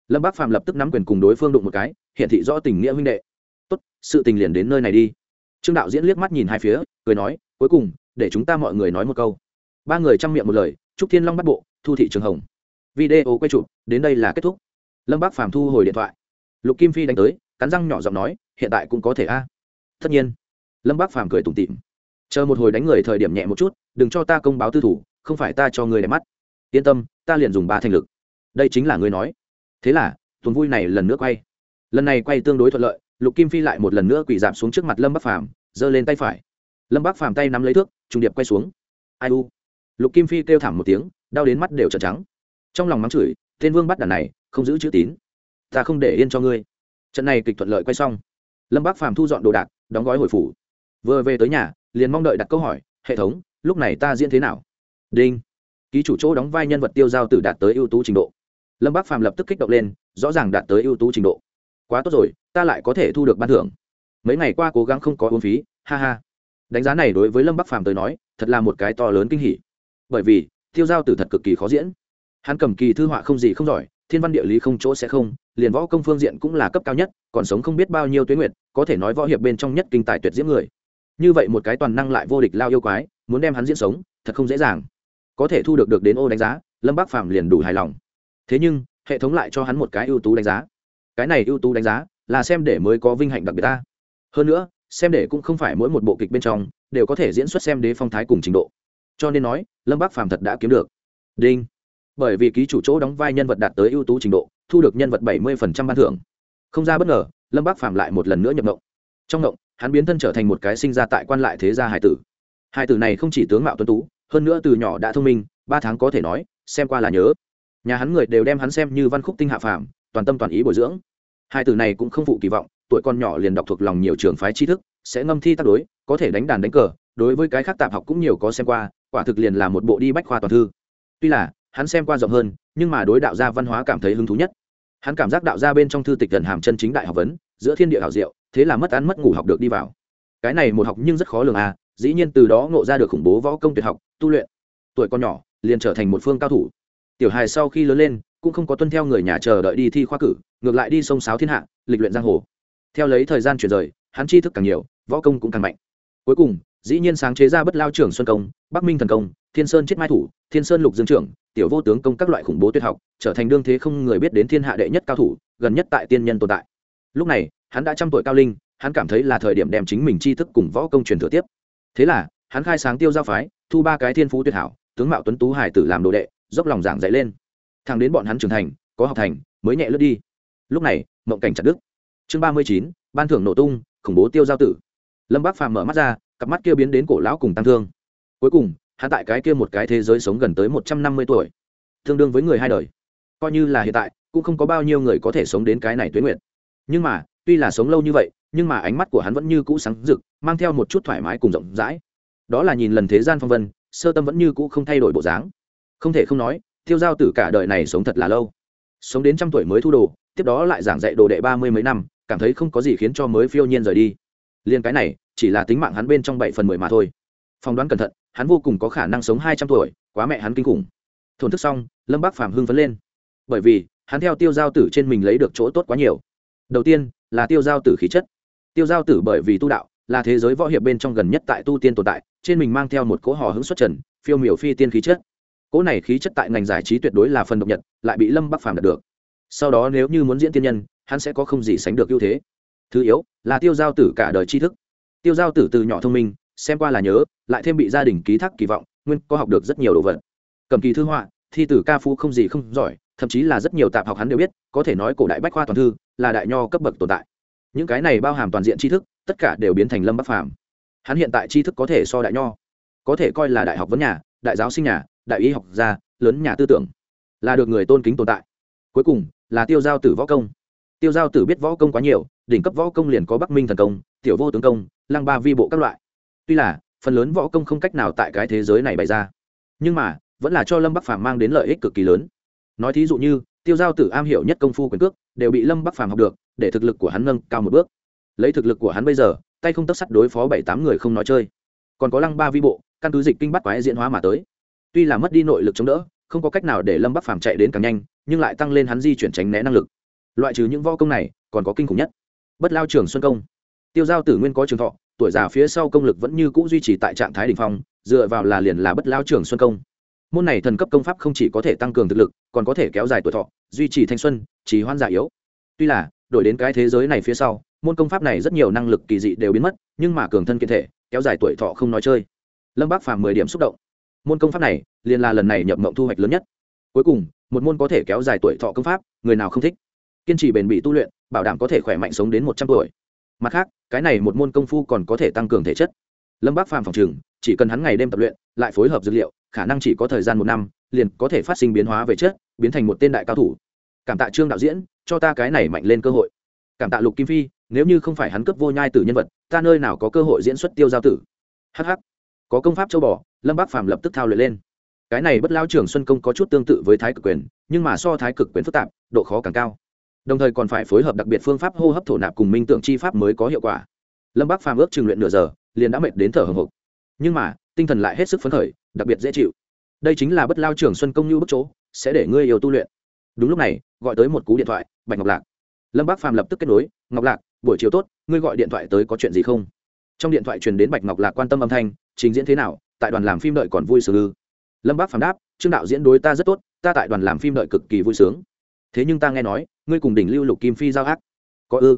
lâm bác Phạm lập tức nắm quyền cùng đối phương đụng một cái hiện thị rõ tình nghĩa huynh đệ tốt sự tình liền đến nơi này đi trương đạo diễn liếc mắt nhìn hai phía cười nói cuối cùng để chúng ta mọi người nói một câu ba người chăm miệng một lời chúc thiên long bắt bộ thu thị trường hồng video quay chụp đến đây là kết thúc lâm bác phàm thu hồi điện thoại lục kim phi đánh tới cắn răng nhỏ giọng nói hiện tại cũng có thể a tất nhiên lâm bác phàm cười tủm tỉm chờ một hồi đánh người thời điểm nhẹ một chút đừng cho ta công báo tư thủ không phải ta cho người đẹp mắt yên tâm ta liền dùng ba thành lực đây chính là người nói thế là, tuần vui này lần nữa quay. Lần này quay tương đối thuận lợi, lục kim phi lại một lần nữa quỳ giảm xuống trước mặt lâm bắc phàm, giơ lên tay phải. Lâm bắc phàm tay nắm lấy thước, trùng điệp quay xuống. Ai u? Lục kim phi kêu thảm một tiếng, đau đến mắt đều trợn trắng. Trong lòng mắng chửi, tên vương bắt đàn này, không giữ chữ tín. Ta không để yên cho ngươi. Trận này kịch thuận lợi quay xong. Lâm bắc phàm thu dọn đồ đạc, đóng gói hồi phủ. Vừa về tới nhà, liền mong đợi đặt câu hỏi, hệ thống, lúc này ta diễn thế nào? Đinh. Ký chủ chỗ đóng vai nhân vật tiêu giao tử đạt tới ưu tú trình độ lâm bác phàm lập tức kích động lên, rõ ràng đạt tới ưu tú trình độ. Quá tốt rồi, ta lại có thể thu được ban thưởng. Mấy ngày qua cố gắng không có uống phí, ha ha. Đánh giá này đối với lâm bắc phàm tới nói, thật là một cái to lớn kinh hỉ. Bởi vì, tiêu giao tử thật cực kỳ khó diễn. Hắn cầm kỳ thư họa không gì không giỏi, thiên văn địa lý không chỗ sẽ không, liền võ công phương diện cũng là cấp cao nhất, còn sống không biết bao nhiêu tuyến nguyệt, có thể nói võ hiệp bên trong nhất kinh tài tuyệt diễm người. Như vậy một cái toàn năng lại vô địch lao yêu quái, muốn đem hắn diễn sống, thật không dễ dàng. Có thể thu được được đến ô đánh giá, lâm Bắc phàm liền đủ hài lòng thế nhưng, hệ thống lại cho hắn một cái ưu tú đánh giá. Cái này ưu tú đánh giá là xem để mới có vinh hạnh đặc biệt ta. Hơn nữa, xem để cũng không phải mỗi một bộ kịch bên trong đều có thể diễn xuất xem đế phong thái cùng trình độ. Cho nên nói, lâm bác phàm thật đã kiếm được. Đinh. Bởi vì ký chủ chỗ đóng vai nhân vật đạt tới ưu tú trình độ, thu được nhân vật bảy mươi ban thưởng. Không ra bất ngờ, lâm bác phàm lại một lần nữa nhập động trong động hắn biến thân trở thành một cái sinh ra tại quan lại thế gia hải tử. Hải tử này không chỉ tướng mạo tuấn tú, hơn nữa từ nhỏ đã thông minh, ba tháng có thể nói, xem qua là nhớ nhà hắn người đều đem hắn xem như văn khúc tinh hạ phàm, toàn tâm toàn ý bồi dưỡng. Hai từ này cũng không phụ kỳ vọng, tuổi con nhỏ liền đọc thuộc lòng nhiều trường phái tri thức, sẽ ngâm thi tác đối, có thể đánh đàn đánh cờ, đối với cái khác tạp học cũng nhiều có xem qua, quả thực liền là một bộ đi bách khoa toàn thư. Tuy là, hắn xem qua rộng hơn, nhưng mà đối đạo gia văn hóa cảm thấy hứng thú nhất. Hắn cảm giác đạo gia bên trong thư tịch gần hàm chân chính đại học vấn, giữa thiên địa hảo diệu, thế là mất ăn mất ngủ học được đi vào. Cái này một học nhưng rất khó lường à dĩ nhiên từ đó ngộ ra được khủng bố võ công tuyệt học, tu luyện. Tuổi con nhỏ, liền trở thành một phương cao thủ tiểu hài sau khi lớn lên, cũng không có tuân theo người nhà chờ đợi đi thi khoa cử, ngược lại đi sông sáo thiên hạ, lịch luyện giang hồ. Theo lấy thời gian chuyển rời, hắn tri thức càng nhiều, võ công cũng càng mạnh. Cuối cùng, dĩ nhiên sáng chế ra bất lao trưởng xuân công, bắc minh thần công, thiên sơn chết mai thủ, thiên sơn lục dương trưởng, tiểu vô tướng công các loại khủng bố tuyệt học, trở thành đương thế không người biết đến thiên hạ đệ nhất cao thủ, gần nhất tại tiên nhân tồn tại. Lúc này, hắn đã trăm tuổi cao linh, hắn cảm thấy là thời điểm đem chính mình tri thức cùng võ công truyền thừa tiếp. Thế là, hắn khai sáng tiêu giao phái, thu ba cái thiên phú tuyệt hảo, tướng mạo tuấn tú hải tử làm đồ đệ dốc lòng giảng dạy lên. Thằng đến bọn hắn trưởng thành, có học thành, mới nhẹ lướt đi. Lúc này, mộng cảnh chặt đức chương ba mươi chín, ban thưởng nổ tung, khủng bố tiêu giao tử. Lâm bác phàm mở mắt ra, cặp mắt kia biến đến cổ lão cùng tăng thương. Cuối cùng, hắn tại cái kia một cái thế giới sống gần tới một trăm năm mươi tuổi. Tương đương với người hai đời. Coi như là hiện tại, cũng không có bao nhiêu người có thể sống đến cái này tuyến nguyện nhưng mà, tuy là sống lâu như vậy, nhưng mà ánh mắt của hắn vẫn như cũ sáng rực, mang theo một chút thoải mái cùng rộng rãi. Đó là nhìn lần thế gian phong vân, sơ tâm vẫn như cũ không thay đổi bộ dáng không thể không nói, tiêu giao tử cả đời này sống thật là lâu. Sống đến trăm tuổi mới thu đồ, tiếp đó lại giảng dạy đồ đệ ba mươi mấy năm, cảm thấy không có gì khiến cho mới phiêu nhiên rời đi. Liên cái này, chỉ là tính mạng hắn bên trong bảy phần mười mà thôi. Phỏng đoán cẩn thận, hắn vô cùng có khả năng sống hai trăm tuổi, quá mẹ hắn kinh khủng. Thổn thức xong, lâm bác phàm hưng phấn lên. Bởi vì, hắn theo tiêu giao tử trên mình lấy được chỗ tốt quá nhiều. Đầu tiên, là tiêu giao tử khí chất. Tiêu giao tử bởi vì tu đạo, là thế giới võ hiệp bên trong gần nhất tại tu tiên tồn tại, trên mình mang theo một cỗ hò hứng xuất trần, phiêu miểu phi tiên khí chất cỗ này khí chất tại ngành giải trí tuyệt đối là phần độc nhật, lại bị lâm bắc phàm đạt được. Sau đó nếu như muốn diễn tiên nhân, hắn sẽ có không gì sánh được ưu thế. Thứ yếu, là tiêu giao tử cả đời tri thức. Tiêu giao tử từ nhỏ thông minh, xem qua là nhớ, lại thêm bị gia đình ký thác kỳ vọng, nguyên có học được rất nhiều đồ vật. Cầm kỳ thư họa, thi tử ca phu không gì không giỏi, thậm chí là rất nhiều tạp học hắn đều biết, có thể nói cổ đại bách khoa toàn thư, là đại nho cấp bậc tồn tại. Những cái này bao hàm toàn diện tri thức, tất cả đều biến thành lâm bắc phàm. Hắn hiện tại tri thức có thể so đại nho, có thể coi là đại học vấn nhà, đại giáo sinh nhà đại y học gia, lớn nhà tư tưởng, là được người tôn kính tồn tại. Cuối cùng, là tiêu giao tử võ công. Tiêu giao tử biết võ công quá nhiều, đỉnh cấp võ công liền có bắc minh thần công, tiểu vô tướng công, lăng ba vi bộ các loại. Tuy là, phần lớn võ công không cách nào tại cái thế giới này bày ra. Nhưng mà, vẫn là cho lâm bắc phàm mang đến lợi ích cực kỳ lớn. Nói thí dụ như, tiêu giao tử am hiểu nhất công phu quyền cước, đều bị lâm bắc phàm học được, để thực lực của hắn nâng cao một bước. Lấy thực lực của hắn bây giờ, tay không tất sắt đối phó bảy tám người không nói chơi. Còn có lăng ba vi bộ, căn cứ dịch kinh bắt quái diễn hóa mà tới tuy là mất đi nội lực chống đỡ, không có cách nào để lâm bắc phàm chạy đến càng nhanh, nhưng lại tăng lên hắn di chuyển tránh né năng lực. Loại trừ những võ công này, còn có kinh khủng nhất. Bất lao trường xuân công. Tiêu giao tử nguyên có trường thọ, tuổi già phía sau công lực vẫn như c ũ duy trì tại trạng thái đ ỉ n h phong, dựa vào là liền là bất lao trường xuân công. Môn này thần cấp công pháp không chỉ có thể tăng cường thực lực, còn có thể kéo dài tuổi thọ, duy trì thanh xuân, trì hoan giả yếu. Tuy là, đổi đến cái thế giới này phía sau, môn công pháp này rất nhiều năng lực kỳ dị đều biến mất, nhưng mà cường thân kiện thể, kéo dài tuổi thọ không nói chơi. Lâm bác phàm mười điểm xúc động môn công pháp này liền là lần này nhập mộng thu hoạch lớn nhất. Cuối cùng, một môn có thể kéo dài tuổi thọ công pháp, người nào không thích? Kiên trì bền bỉ tu luyện, bảo đảm có thể khỏe mạnh sống đến một trăm tuổi. Mặt khác, cái này một môn công phu còn có thể tăng cường thể chất. Lâm bác phàm phòng trừng chỉ cần hắn ngày đêm tập luyện, lại phối hợp dược liệu, khả năng chỉ có thời gian một năm, liền có thể phát sinh biến hóa về chất, biến thành một tên đại cao thủ. Cảm tạ trương đạo diễn, cho ta cái này mạnh lên cơ hội. Cảm tạ lục kim phi, nếu như không phải hắn cấp vô nhai tử nhân vật, ta nơi nào có cơ hội diễn xuất tiêu giao tử? Hh có công pháp châu bò lâm bác phàm lập tức thao luyện lên. Cái này bất lao Trường xuân công có chút tương tự với thái cực quyền, nhưng mà so thái cực quyền phức tạp, độ khó càng cao. Đồng thời còn phải phối hợp đặc biệt phương pháp hô hấp thổ nạp cùng minh tượng chi pháp mới có hiệu quả. Lâm bác phàm ước trừng luyện nửa giờ, liền đã mệt đến thở hồng hộc nhưng mà, tinh thần lại hết sức phấn khởi, đặc biệt dễ chịu. Đây chính là bất lao Trường xuân công như bức chỗ, sẽ để ngươi yêu tu luyện. Đúng lúc này, gọi tới một cú điện thoại, bạch ngọc lạc. Lâm bác phàm lập tức kết nối, ngọc lạc, buổi chiều tốt, ngươi gọi điện thoại tới có chuyện gì không? Trong điện thoại truyền đến bạch ngọc lạc quan tâm âm thanh, trình diễn thế nào? Tại đoàn làm phim đợi còn vui sướng ư? Lâm bác phàm đáp, trương đạo diễn đối ta rất tốt, ta tại đoàn làm phim đợi cực kỳ vui sướng. Thế nhưng ta nghe nói, ngươi cùng đỉnh lưu lục kim phi giao ác. Có ư?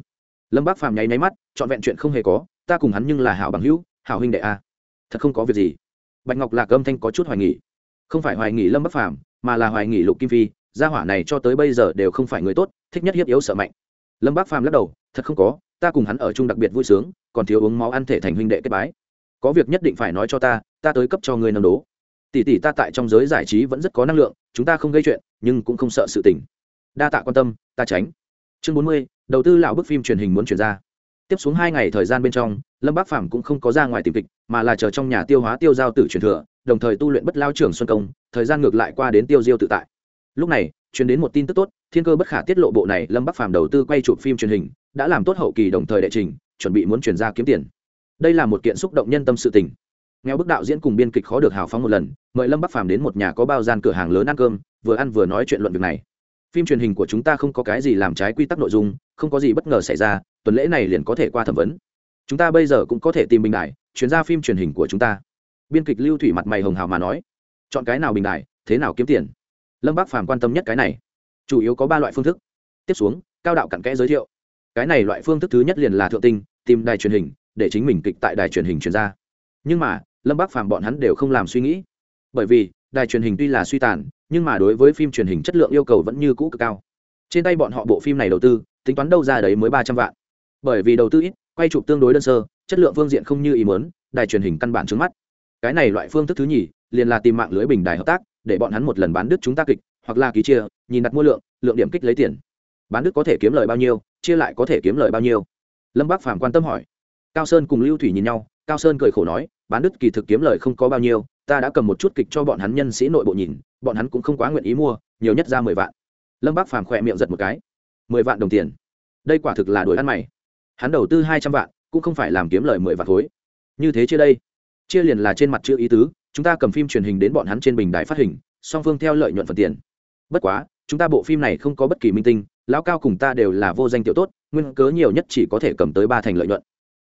Lâm bác phàm nháy nháy mắt, trọn vẹn chuyện không hề có, ta cùng hắn nhưng là hảo bằng hữu, hảo huynh đệ a. Thật không có việc gì. Bạch ngọc lạc âm thanh có chút hoài nghỉ không phải hoài nghỉ lâm bắc phàm, mà là hoài nghỉ lục kim phi, gia hỏa này cho tới bây giờ đều không phải người tốt, thích nhất hiếp yếu sợ mạnh. Lâm bắc phàm lắc đầu, thật không có, ta cùng hắn ở chung đặc biệt vui sướng, còn thiếu uống máu ăn thể thành huynh đệ kết bái có việc nhất định phải nói cho ta ta tới cấp cho ngươi nâng đố. Tỷ tỷ ta tại trong giới giải trí vẫn rất có năng lượng, chúng ta không gây chuyện, nhưng cũng không sợ sự tình. Đa tạ quan tâm, ta tránh. Chương bốn mươi, đầu tư lão bức phim truyền hình muốn chuyển ra. Tiếp xuống hai ngày thời gian bên trong, lâm bác phàm cũng không có ra ngoài tìm kịch, mà là chờ trong nhà tiêu hóa tiêu giao tử truyền thừa, đồng thời tu luyện bất lao trưởng xuân công, thời gian ngược lại qua đến tiêu diêu tự tại. Lúc này, truyền đến một tin tức tốt, thiên cơ bất khả tiết lộ bộ này, lâm bắc phàm đầu tư quay chụp phim truyền hình, đã làm tốt hậu kỳ đồng thời đệ trình, chuẩn bị muốn chuyển ra kiếm tiền đây là một kiện xúc động nhân tâm sự tình. Nghèo bức đạo diễn cùng biên kịch khó được hào phóng một lần, mời lâm bắc phàm đến một nhà có bao gian cửa hàng lớn ăn cơm, vừa ăn vừa nói chuyện luận việc này. Phim truyền hình của chúng ta không có cái gì làm trái quy tắc nội dung, không có gì bất ngờ xảy ra, tuần lễ này liền có thể qua thẩm vấn. Chúng ta bây giờ cũng có thể tìm bình đại chuyên ra phim truyền hình của chúng ta. Biên kịch lưu thủy mặt mày hồng hào mà nói, chọn cái nào bình đại thế nào kiếm tiền? Lâm bắc phàm quan tâm nhất cái này. Chủ yếu có ba loại phương thức. Tiếp xuống, cao đạo cặn kẽ giới thiệu. Cái này loại phương thức thứ nhất liền là thượng tinh, tìm đài truyền hình để chính mình kịch tại đài truyền hình truyền ra. Nhưng mà, lâm bác phàm bọn hắn đều không làm suy nghĩ. Bởi vì, đài truyền hình tuy là suy tàn, nhưng mà đối với phim truyền hình chất lượng yêu cầu vẫn như cũ cực cao. Trên tay bọn họ bộ phim này đầu tư, tính toán đâu ra đấy mới ba trăm vạn. Bởi vì đầu tư ít, quay chụp tương đối đơn sơ, chất lượng phương diện không như ý muốn, đài truyền hình căn bản trước mắt. Cái này loại phương thức thứ nhì, liền là tìm mạng lưới bình đài hợp tác, để bọn hắn một lần bán đứt chúng ta kịch, hoặc là ký chia, nhìn đặt mua lượng lượng điểm kích lấy tiền. Bán đứt có thể kiếm lời bao nhiêu, chia lại có thể kiếm lời bao nhiêu? Lâm bác phàm quan tâm hỏi cao sơn cùng lưu thủy nhìn nhau, cao sơn cười khổ nói, bán đứt kỳ thực kiếm lời không có bao nhiêu, ta đã cầm một chút kịch cho bọn hắn nhân sĩ nội bộ nhìn, bọn hắn cũng không quá nguyện ý mua, nhiều nhất ra mười vạn. Lâm bác phàm khỏe miệng giật một cái. Mười vạn đồng tiền? Đây quả thực là đuổi ăn mày. Hắn đầu tư hai trăm vạn, cũng không phải làm kiếm lời mười vạn khối. Như thế chia đây, chia liền là trên mặt chữ ý tứ, chúng ta cầm phim truyền hình đến bọn hắn trên bình đài phát hình, song phương theo lợi nhuận phần tiền. Bất quá, chúng ta bộ phim này không có bất kỳ minh tinh, lão cao cùng ta đều là vô danh tiểu tốt, nguyên cớ nhiều nhất chỉ có thể cầm tới ba thành lợi nhuận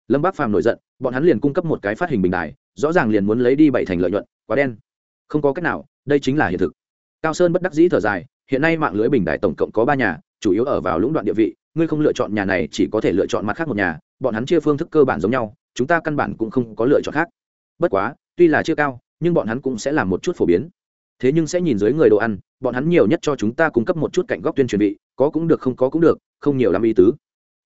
lâm bác phàm nổi giận, bọn hắn liền cung cấp một cái phát hình bình đài, rõ ràng liền muốn lấy đi bảy thành lợi nhuận, quá đen. Không có cách nào, đây chính là hiện thực. Cao sơn bất đắc dĩ thở dài, hiện nay mạng lưới bình đài tổng cộng có ba nhà, chủ yếu ở vào lũng đoạn địa vị, ngươi không lựa chọn nhà này chỉ có thể lựa chọn mặt khác một nhà, bọn hắn chia phương thức cơ bản giống nhau, chúng ta căn bản cũng không có lựa chọn khác. Bất quá, tuy là chưa cao, nhưng bọn hắn cũng sẽ làm một chút phổ biến. Thế nhưng sẽ nhìn dưới người đồ ăn, bọn hắn nhiều nhất cho chúng ta cung cấp một chút cạnh góc tuyên truyền vị, có cũng được không có cũng được, không nhiều làm ý tứ.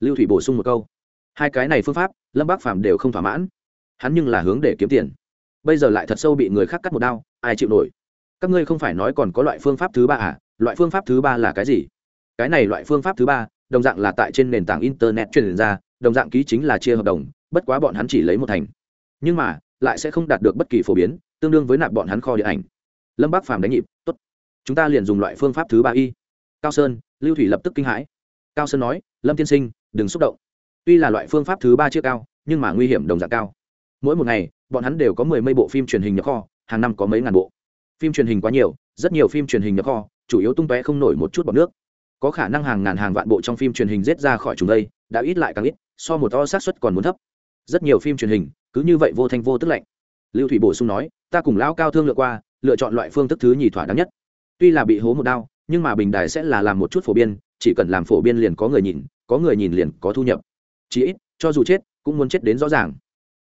Lưu thủy bổ sung một câu hai cái này phương pháp, lâm bác phàm đều không thỏa mãn. Hắn nhưng là hướng để kiếm tiền. Bây giờ lại thật sâu bị người khác cắt một đao, ai chịu nổi? Các ngươi không phải nói còn có loại phương pháp thứ ba à? Loại phương pháp thứ ba là cái gì? Cái này loại phương pháp thứ ba, đồng dạng là tại trên nền tảng internet truyền ra, đồng dạng ký chính là chia hợp đồng, bất quá bọn hắn chỉ lấy một thành. Nhưng mà, lại sẽ không đạt được bất kỳ phổ biến, tương đương với nạp bọn hắn kho điện ảnh. Lâm bác phàm đánh nhịp, tốt, chúng ta liền dùng loại phương pháp thứ ba y. Cao sơn, lưu thủy lập tức kinh hãi. Cao sơn nói, lâm tiên sinh, đừng xúc động tuy là loại phương pháp thứ ba chưa cao, nhưng mà nguy hiểm đồng dạng cao. Mỗi một ngày, bọn hắn đều có mười mấy bộ phim truyền hình nhập kho, hàng năm có mấy ngàn bộ. Phim truyền hình quá nhiều, rất nhiều phim truyền hình nhập kho, chủ yếu tung tóe không nổi một chút bọt nước. Có khả năng hàng ngàn hàng vạn bộ trong phim truyền hình rết ra khỏi chúng đây, đã ít lại càng ít, so một to xác suất còn muốn thấp. Rất nhiều phim truyền hình, cứ như vậy vô thanh vô tức lạnh. Lưu thủy bổ sung nói, ta cùng lão cao thương lượng qua, lựa chọn loại phương thức thứ nhì thỏa đáng nhất. Tuy là bị hố một đau nhưng mà bình đài sẽ là làm một chút phổ biên, chỉ cần làm phổ biên liền có người nhìn, có người nhìn liền có thu nhập chỉ ít, cho dù chết, cũng muốn chết đến rõ ràng.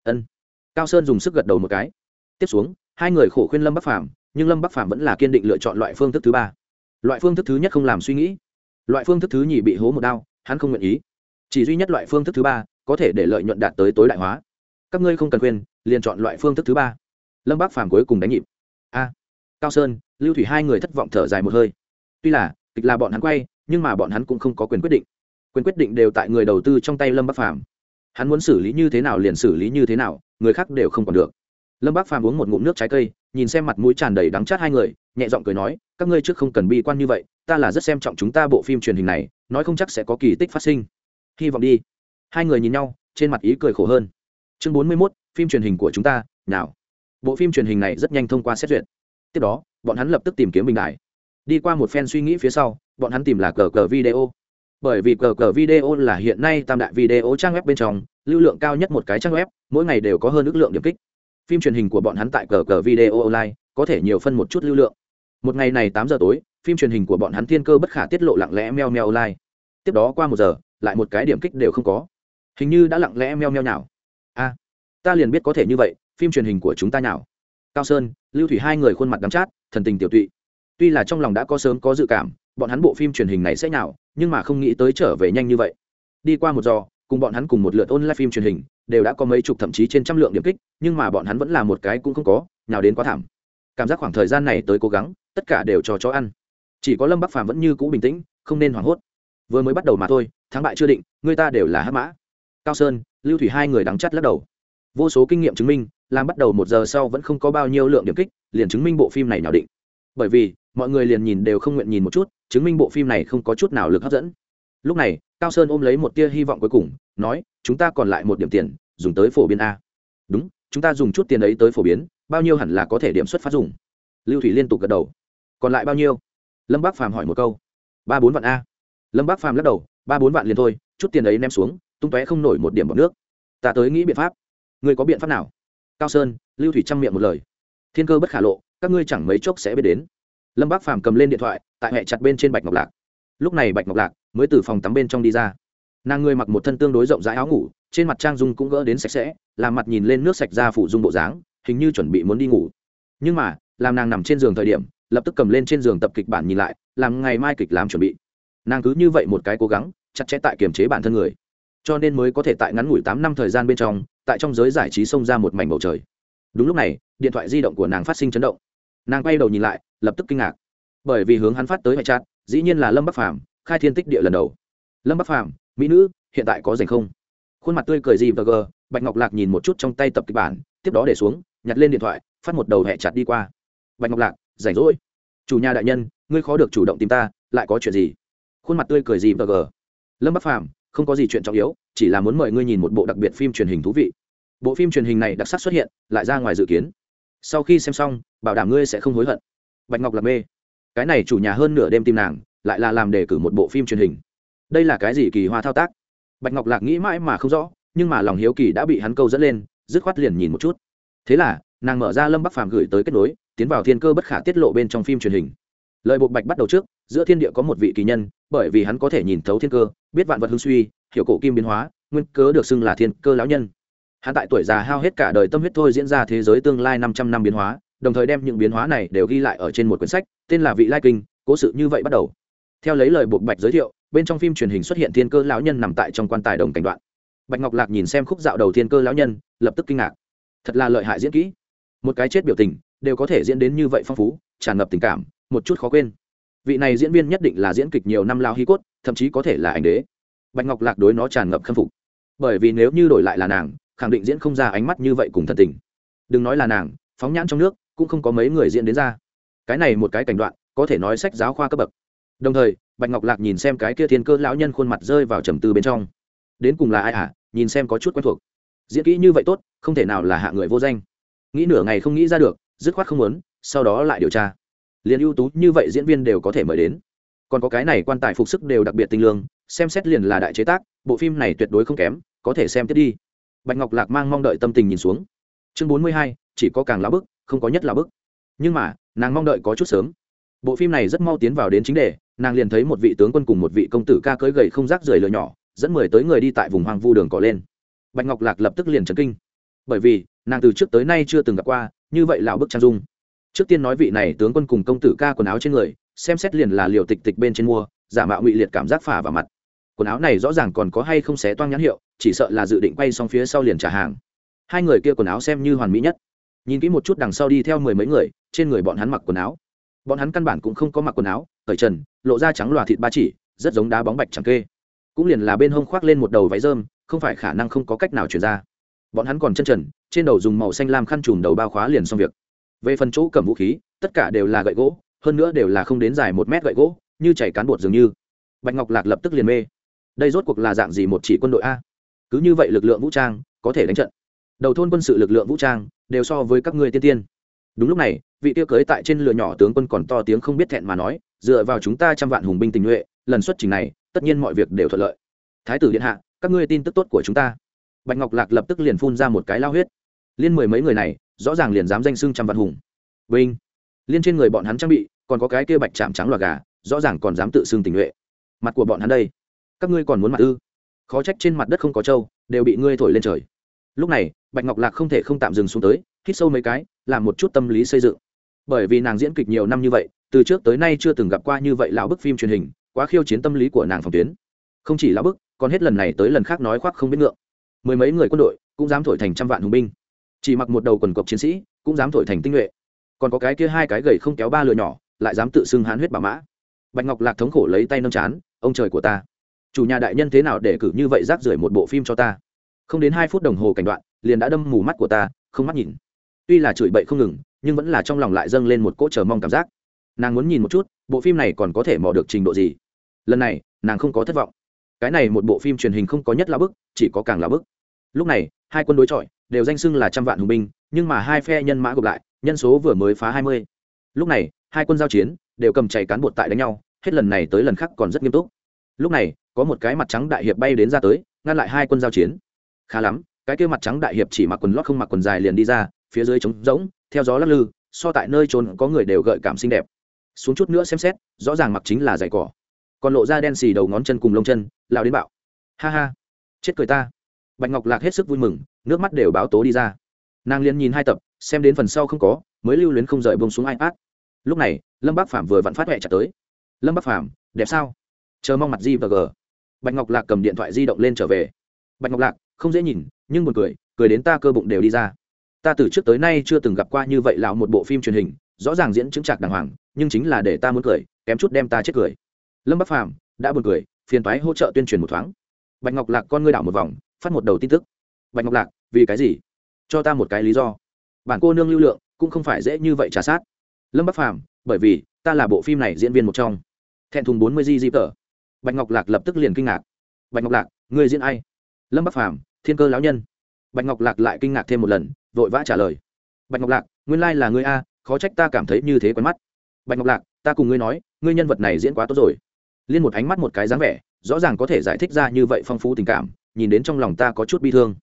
Ân. Cao sơn dùng sức gật đầu một cái. Tiếp xuống, hai người khổ khuyên lâm bắc phàm, nhưng lâm bắc phàm vẫn là kiên định lựa chọn loại phương thức thứ ba. Loại phương thức thứ nhất không làm suy nghĩ. Loại phương thức thứ nhì bị hố một đau hắn không nguyện ý. Chỉ duy nhất loại phương thức thứ ba có thể để lợi nhuận đạt tới tối đại hóa. Các ngươi không cần khuyên, liền chọn loại phương thức thứ ba. Lâm bác phàm cuối cùng đánh nhịp. A. Cao sơn, lưu thủy hai người thất vọng thở dài một hơi. Tuy là, kịch là bọn hắn quay, nhưng mà bọn hắn cũng không có quyền quyết định quyền quyết định đều tại người đầu tư trong tay lâm bắc phàm. Hắn muốn xử lý như thế nào liền xử lý như thế nào, người khác đều không còn được. Lâm bác phàm uống một ngụm nước trái cây, nhìn xem mặt mũi tràn đầy đắng chát hai người, nhẹ giọng cười nói, các ngươi trước không cần bi quan như vậy, ta là rất xem trọng chúng ta bộ phim truyền hình này, nói không chắc sẽ có kỳ tích phát sinh. Hy vọng đi. Hai người nhìn nhau, trên mặt ý cười khổ hơn. Chương bốn mươi mốt, phim truyền hình của chúng ta, nào? Bộ phim truyền hình này rất nhanh thông qua xét duyệt. Tiếp đó, bọn hắn lập tức tìm kiếm bình đại đi qua một phen suy nghĩ phía sau, bọn hắn tìm là cờ cờ video bởi vì cờ cờ video là hiện nay tam đại video trang web bên trong, lưu lượng cao nhất một cái trang web, mỗi ngày đều có hơn ước lượng điểm kích. Phim truyền hình của bọn hắn tại cờ cờ video online, có thể nhiều phân một chút lưu lượng. Một ngày này tám giờ tối, phim truyền hình của bọn hắn thiên cơ bất khả tiết lộ lặng lẽ meo meo online. Tiếp đó qua một giờ, lại một cái điểm kích đều không có. Hình như đã lặng lẽ meo meo nào. A ta liền biết có thể như vậy, phim truyền hình của chúng ta nào. Cao sơn, lưu thủy hai người khuôn mặt đắm chát, thần tình tiểu tụy. Tuy là trong lòng đã có sớm có dự cảm, bọn hắn bộ phim truyền hình này sẽ nào nhưng mà không nghĩ tới trở về nhanh như vậy. Đi qua một giờ cùng bọn hắn cùng một lượt online phim truyền hình, đều đã có mấy chục thậm chí trên trăm lượng điểm kích, nhưng mà bọn hắn vẫn là một cái cũng không có nào đến quá thảm. Cảm giác khoảng thời gian này tới cố gắng, tất cả đều cho chó ăn. Chỉ có lâm bắc phàm vẫn như cũ bình tĩnh, không nên hoảng hốt. Vừa mới bắt đầu mà thôi, thắng bại chưa định, người ta đều là hát mã. Cao sơn, lưu thủy hai người đắng chắt lắc đầu. Vô số kinh nghiệm chứng minh, làm bắt đầu một giờ sau vẫn không có bao nhiêu lượng điểm kích, liền chứng minh bộ phim này nào định. Bởi vì mọi người liền nhìn đều không nguyện nhìn một chút, chứng minh bộ phim này không có chút nào lực hấp dẫn. Lúc này, cao sơn ôm lấy một tia hy vọng cuối cùng, nói, chúng ta còn lại một điểm tiền, dùng tới phổ biến a. Đúng, chúng ta dùng chút tiền ấy tới phổ biến, bao nhiêu hẳn là có thể điểm xuất phát dùng. Lưu thủy liên tục gật đầu. Còn lại bao nhiêu? Lâm bác phàm hỏi một câu. Ba bốn vạn a. Lâm bác phàm lắc đầu, ba bốn vạn liền thôi, chút tiền ấy ném xuống, tung tóe không nổi một điểm bọc nước. Ta tới nghĩ biện pháp. Người có biện pháp nào? Cao sơn, lưu thủy chăm miệng một lời. Thiên cơ bất khả lộ, các ngươi chẳng mấy chốc sẽ biết đến lâm bác phàm cầm lên điện thoại, tại hệ chặt bên trên bạch ngọc lạc. Lúc này bạch ngọc lạc mới từ phòng tắm bên trong đi ra. Nàng ngươi mặc một thân tương đối rộng rãi áo ngủ, trên mặt trang dung cũng gỡ đến sạch sẽ, làm mặt nhìn lên nước sạch ra phủ dung bộ dáng, hình như chuẩn bị muốn đi ngủ. Nhưng mà, làm nàng nằm trên giường thời điểm, lập tức cầm lên trên giường tập kịch bản nhìn lại, làm ngày mai kịch làm chuẩn bị. Nàng cứ như vậy một cái cố gắng, chặt chẽ tại kiềm chế bản thân người. Cho nên mới có thể tại ngắn ngủi tám năm thời gian bên trong, tại trong giới giải trí xông ra một mảnh bầu trời. Đúng lúc này, điện thoại di động của nàng phát sinh chấn động. Nàng quay đầu nhìn lại lập tức kinh ngạc. Bởi vì hướng hắn phát tới hệ chặt, dĩ nhiên là lâm bắc phàm khai thiên tích địa lần đầu. Lâm bắc phàm mỹ nữ hiện tại có rảnh không? Khuôn mặt tươi cười gì và gờ bạch ngọc lạc nhìn một chút trong tay tập kịch bản tiếp đó để xuống nhặt lên điện thoại phát một đầu hẹ chặt đi qua. Bạch ngọc lạc rảnh rỗi. Chủ nhà đại nhân ngươi khó được chủ động tìm ta lại có chuyện gì? Khuôn mặt tươi cười gì và gờ lâm bắc phàm không có gì chuyện trọng yếu chỉ là muốn mời ngươi nhìn một bộ đặc biệt phim truyền hình thú vị. Bộ phim truyền hình này đặc sắc xuất hiện lại ra ngoài dự kiến. Sau khi xem xong bảo đảm ngươi sẽ không hối hận bạch ngọc lạc mê. Cái này chủ nhà hơn nửa đêm tìm nàng, lại là làm để cử một bộ phim truyền hình. Đây là cái gì kỳ hoa thao tác? Bạch ngọc lạc nghĩ mãi mà không rõ, nhưng mà lòng hiếu kỳ đã bị hắn câu dẫn lên, dứt khoát liền nhìn một chút. Thế là, nàng mở ra lâm bắc phàm gửi tới kết nối, tiến vào thiên cơ bất khả tiết lộ bên trong phim truyền hình. Lời buộc bạch bắt đầu trước, giữa thiên địa có một vị kỳ nhân, bởi vì hắn có thể nhìn thấu thiên cơ, biết vạn vật hưng suy, hiểu cổ kim biến hóa, nguyên cớ được xưng là thiên cơ lão nhân. Hắn tại tuổi già hao hết cả đời tâm huyết thôi diễn ra thế giới tương lai năm trăm năm biến hóa đồng thời đem những biến hóa này đều ghi lại ở trên một quyển sách, tên là vị lai kinh, cố sự như vậy bắt đầu. Theo lấy lời buộc bạch giới thiệu, bên trong phim truyền hình xuất hiện thiên cơ lão nhân nằm tại trong quan tài đồng cảnh đoạn. Bạch ngọc lạc nhìn xem khúc dạo đầu thiên cơ lão nhân, lập tức kinh ngạc. Thật là lợi hại diễn kỹ. Một cái chết biểu tình, đều có thể diễn đến như vậy phong phú, tràn ngập tình cảm, một chút khó quên. Vị này diễn viên nhất định là diễn kịch nhiều năm lao hí cốt, thậm chí có thể là ảnh đế. Bạch ngọc lạc đối nó tràn ngập khâm phục. Bởi vì nếu như đổi lại là nàng, khẳng định diễn không ra ánh mắt như vậy cùng thật tình. Đừng nói là nàng, phóng nhãn trong nước cũng không có mấy người diễn đến ra. Cái này một cái cảnh đoạn, có thể nói sách giáo khoa cấp bậc. Đồng thời, bạch ngọc lạc nhìn xem cái kia thiên cơ lão nhân khuôn mặt rơi vào trầm tư bên trong. Đến cùng là ai à nhìn xem có chút quen thuộc. Diễn kỹ như vậy tốt, không thể nào là hạ người vô danh. Nghĩ nửa ngày không nghĩ ra được, dứt khoát không muốn, sau đó lại điều tra. Liền ưu tú như vậy diễn viên đều có thể mời đến. Còn có cái này quan tài phục sức đều đặc biệt tinh lương, xem xét liền là đại chế tác, bộ phim này tuyệt đối không kém, có thể xem tiếp đi. Bạch ngọc lạc mang mong đợi tâm tình nhìn xuống. Chương bốn mươi hai, chỉ có càng lão bức không có nhất là bức. Nhưng mà, nàng mong đợi có chút sớm. Bộ phim này rất mau tiến vào đến chính đề, nàng liền thấy một vị tướng quân cùng một vị công tử ca cưới gầy không rác rời lửa nhỏ, dẫn mười tới người đi tại vùng hoang vu đường cỏ lên. Bạch ngọc lạc lập tức liền trấn kinh. Bởi vì, nàng từ trước tới nay chưa từng gặp qua, như vậy lão bức trang dung. Trước tiên nói vị này tướng quân cùng công tử ca quần áo trên người, xem xét liền là liều tịch tịch bên trên mua, giả mạo ngụy liệt cảm giác phả vào mặt. Quần áo này rõ ràng còn có hay không xé toang nhãn hiệu, chỉ sợ là dự định quay xong phía sau liền trả hàng. Hai người kia quần áo xem như hoàn mỹ nhất nhìn kỹ một chút đằng sau đi theo mười mấy người, trên người bọn hắn mặc quần áo. Bọn hắn căn bản cũng không có mặc quần áo, cởi trần, lộ ra trắng loà thịt ba chỉ, rất giống đá bóng bạch chẳng kê. Cũng liền là bên hông khoác lên một đầu váy rơm, không phải khả năng không có cách nào chuyển ra. Bọn hắn còn chân trần, trên đầu dùng màu xanh lam khăn trùm đầu bao khóa liền xong việc. Về phần chỗ cầm vũ khí, tất cả đều là gậy gỗ, hơn nữa đều là không đến dài một mét gậy gỗ, như chảy cán bột dường như. Bạch ngọc lạc lập tức liền mê. Đây rốt cuộc là dạng gì một chỉ quân đội a? Cứ như vậy lực lượng vũ trang, có thể đánh trận đầu thôn quân sự lực lượng vũ trang đều so với các ngươi tiên tiên. Đúng lúc này, vị tiêu cưới tại trên lửa nhỏ tướng quân còn to tiếng không biết thẹn mà nói, dựa vào chúng ta trăm vạn hùng binh tình nhuệ, lần xuất trình này, tất nhiên mọi việc đều thuận lợi. Thái tử điện hạ, các ngươi tin tức tốt của chúng ta. Bạch ngọc lạc lập tức liền phun ra một cái lao huyết. Liên mười mấy người này, rõ ràng liền dám danh xưng trăm vạn hùng. Vinh. Liên trên người bọn hắn trang bị, còn có cái kia bạch chạm trắng loà gà, rõ ràng còn dám tự xưng tình nhuệ. Mặt của bọn hắn đây. Các ngươi còn muốn mặt ư? Khó trách trên mặt đất không có trâu đều bị ngươi thổi lên trời. Lúc này bạch ngọc lạc không thể không tạm dừng xuống tới, hít sâu mấy cái, làm một chút tâm lý xây dựng. Bởi vì nàng diễn kịch nhiều năm như vậy, từ trước tới nay chưa từng gặp qua như vậy lão bức phim truyền hình, quá khiêu chiến tâm lý của nàng phòng tuyến. Không chỉ lão bức, còn hết lần này tới lần khác nói khoác không biết ngượng. Mười mấy người quân đội, cũng dám thổi thành trăm vạn hùng binh. Chỉ mặc một đầu quần cộc chiến sĩ, cũng dám thổi thành tinh nhuệ. Còn có cái kia hai cái gầy không kéo ba lửa nhỏ, lại dám tự xưng hán huyết bà mã. Bạch ngọc lạc thống khổ lấy tay nâm chán, ông trời của ta, chủ nhà đại nhân thế nào để cử như vậy rác rưởi một bộ phim cho ta? Không đến hai phút đồng hồ cảnh đoạn liền đã đâm mù mắt của ta, không mắt nhìn. Tuy là chửi bậy không ngừng, nhưng vẫn là trong lòng lại dâng lên một cỗ chờ mong cảm giác. Nàng muốn nhìn một chút, bộ phim này còn có thể mò được trình độ gì. Lần này, nàng không có thất vọng. Cái này một bộ phim truyền hình không có nhất là bức, chỉ có càng là bức. Lúc này, hai quân đối chọi, đều danh xưng là trăm vạn hùng binh, nhưng mà hai phe nhân mã gộp lại, nhân số vừa mới phá hai mươi. Lúc này, hai quân giao chiến, đều cầm chảy cán bột tại đánh nhau, hết lần này tới lần khác còn rất nghiêm túc. Lúc này, có một cái mặt trắng đại hiệp bay đến ra tới, ngăn lại hai quân giao chiến. Khá lắm cái kia mặt trắng đại hiệp chỉ mặc quần lót không mặc quần dài liền đi ra, phía dưới trống rỗng, theo gió lắc lư, so tại nơi trốn có người đều gợi cảm xinh đẹp. Xuống chút nữa xem xét, rõ ràng mặc chính là giày cỏ. Còn lộ ra đen xì đầu ngón chân cùng lông chân lao đến bạo. Ha ha. Chết cười ta. Bạch ngọc lạc hết sức vui mừng, nước mắt đều báo tố đi ra. Nàng liền nhìn hai tập, xem đến phần sau không có, mới lưu luyến không rời bông xuống ipad. Lúc này, lâm bác phạm vừa vặn phát huệ chặt tới. Lâm bác phạm đẹp sao? Chờ mong mặt di và g. Bạch ngọc lạc cầm điện thoại di động lên trở về. Bạch ngọc lạc, không dễ nhìn nhưng một cười cười đến ta cơ bụng đều đi ra. Ta từ trước tới nay chưa từng gặp qua như vậy lão một bộ phim truyền hình, rõ ràng diễn chứng trạc đàng hoàng, nhưng chính là để ta muốn cười, kém chút đem ta chết cười. Lâm bắc phàm đã buồn cười, phiền toái hỗ trợ tuyên truyền một thoáng. Bạch ngọc lạc con ngươi đảo một vòng, phát một đầu tin tức. Bạch ngọc lạc, vì cái gì? Cho ta một cái lý do. Bản cô nương lưu lượng, cũng không phải dễ như vậy trả sát. Lâm bắc phàm, bởi vì, ta là bộ phim này diễn viên một trong. Thẹn thùng bốn mươi di di tờ. Bạch ngọc lạc lập tức liền kinh ngạc. Bạch ngọc lạc người diễn ai? Lâm bắc phàm thiên cơ lão nhân. Bạch ngọc lạc lại kinh ngạc thêm một lần, vội vã trả lời. Bạch ngọc lạc, nguyên lai là ngươi a, khó trách ta cảm thấy như thế quen mắt. Bạch ngọc lạc, ta cùng ngươi nói, ngươi nhân vật này diễn quá tốt rồi. Liên một ánh mắt một cái dáng vẻ, rõ ràng có thể giải thích ra như vậy phong phú tình cảm, nhìn đến trong lòng ta có chút bi thương.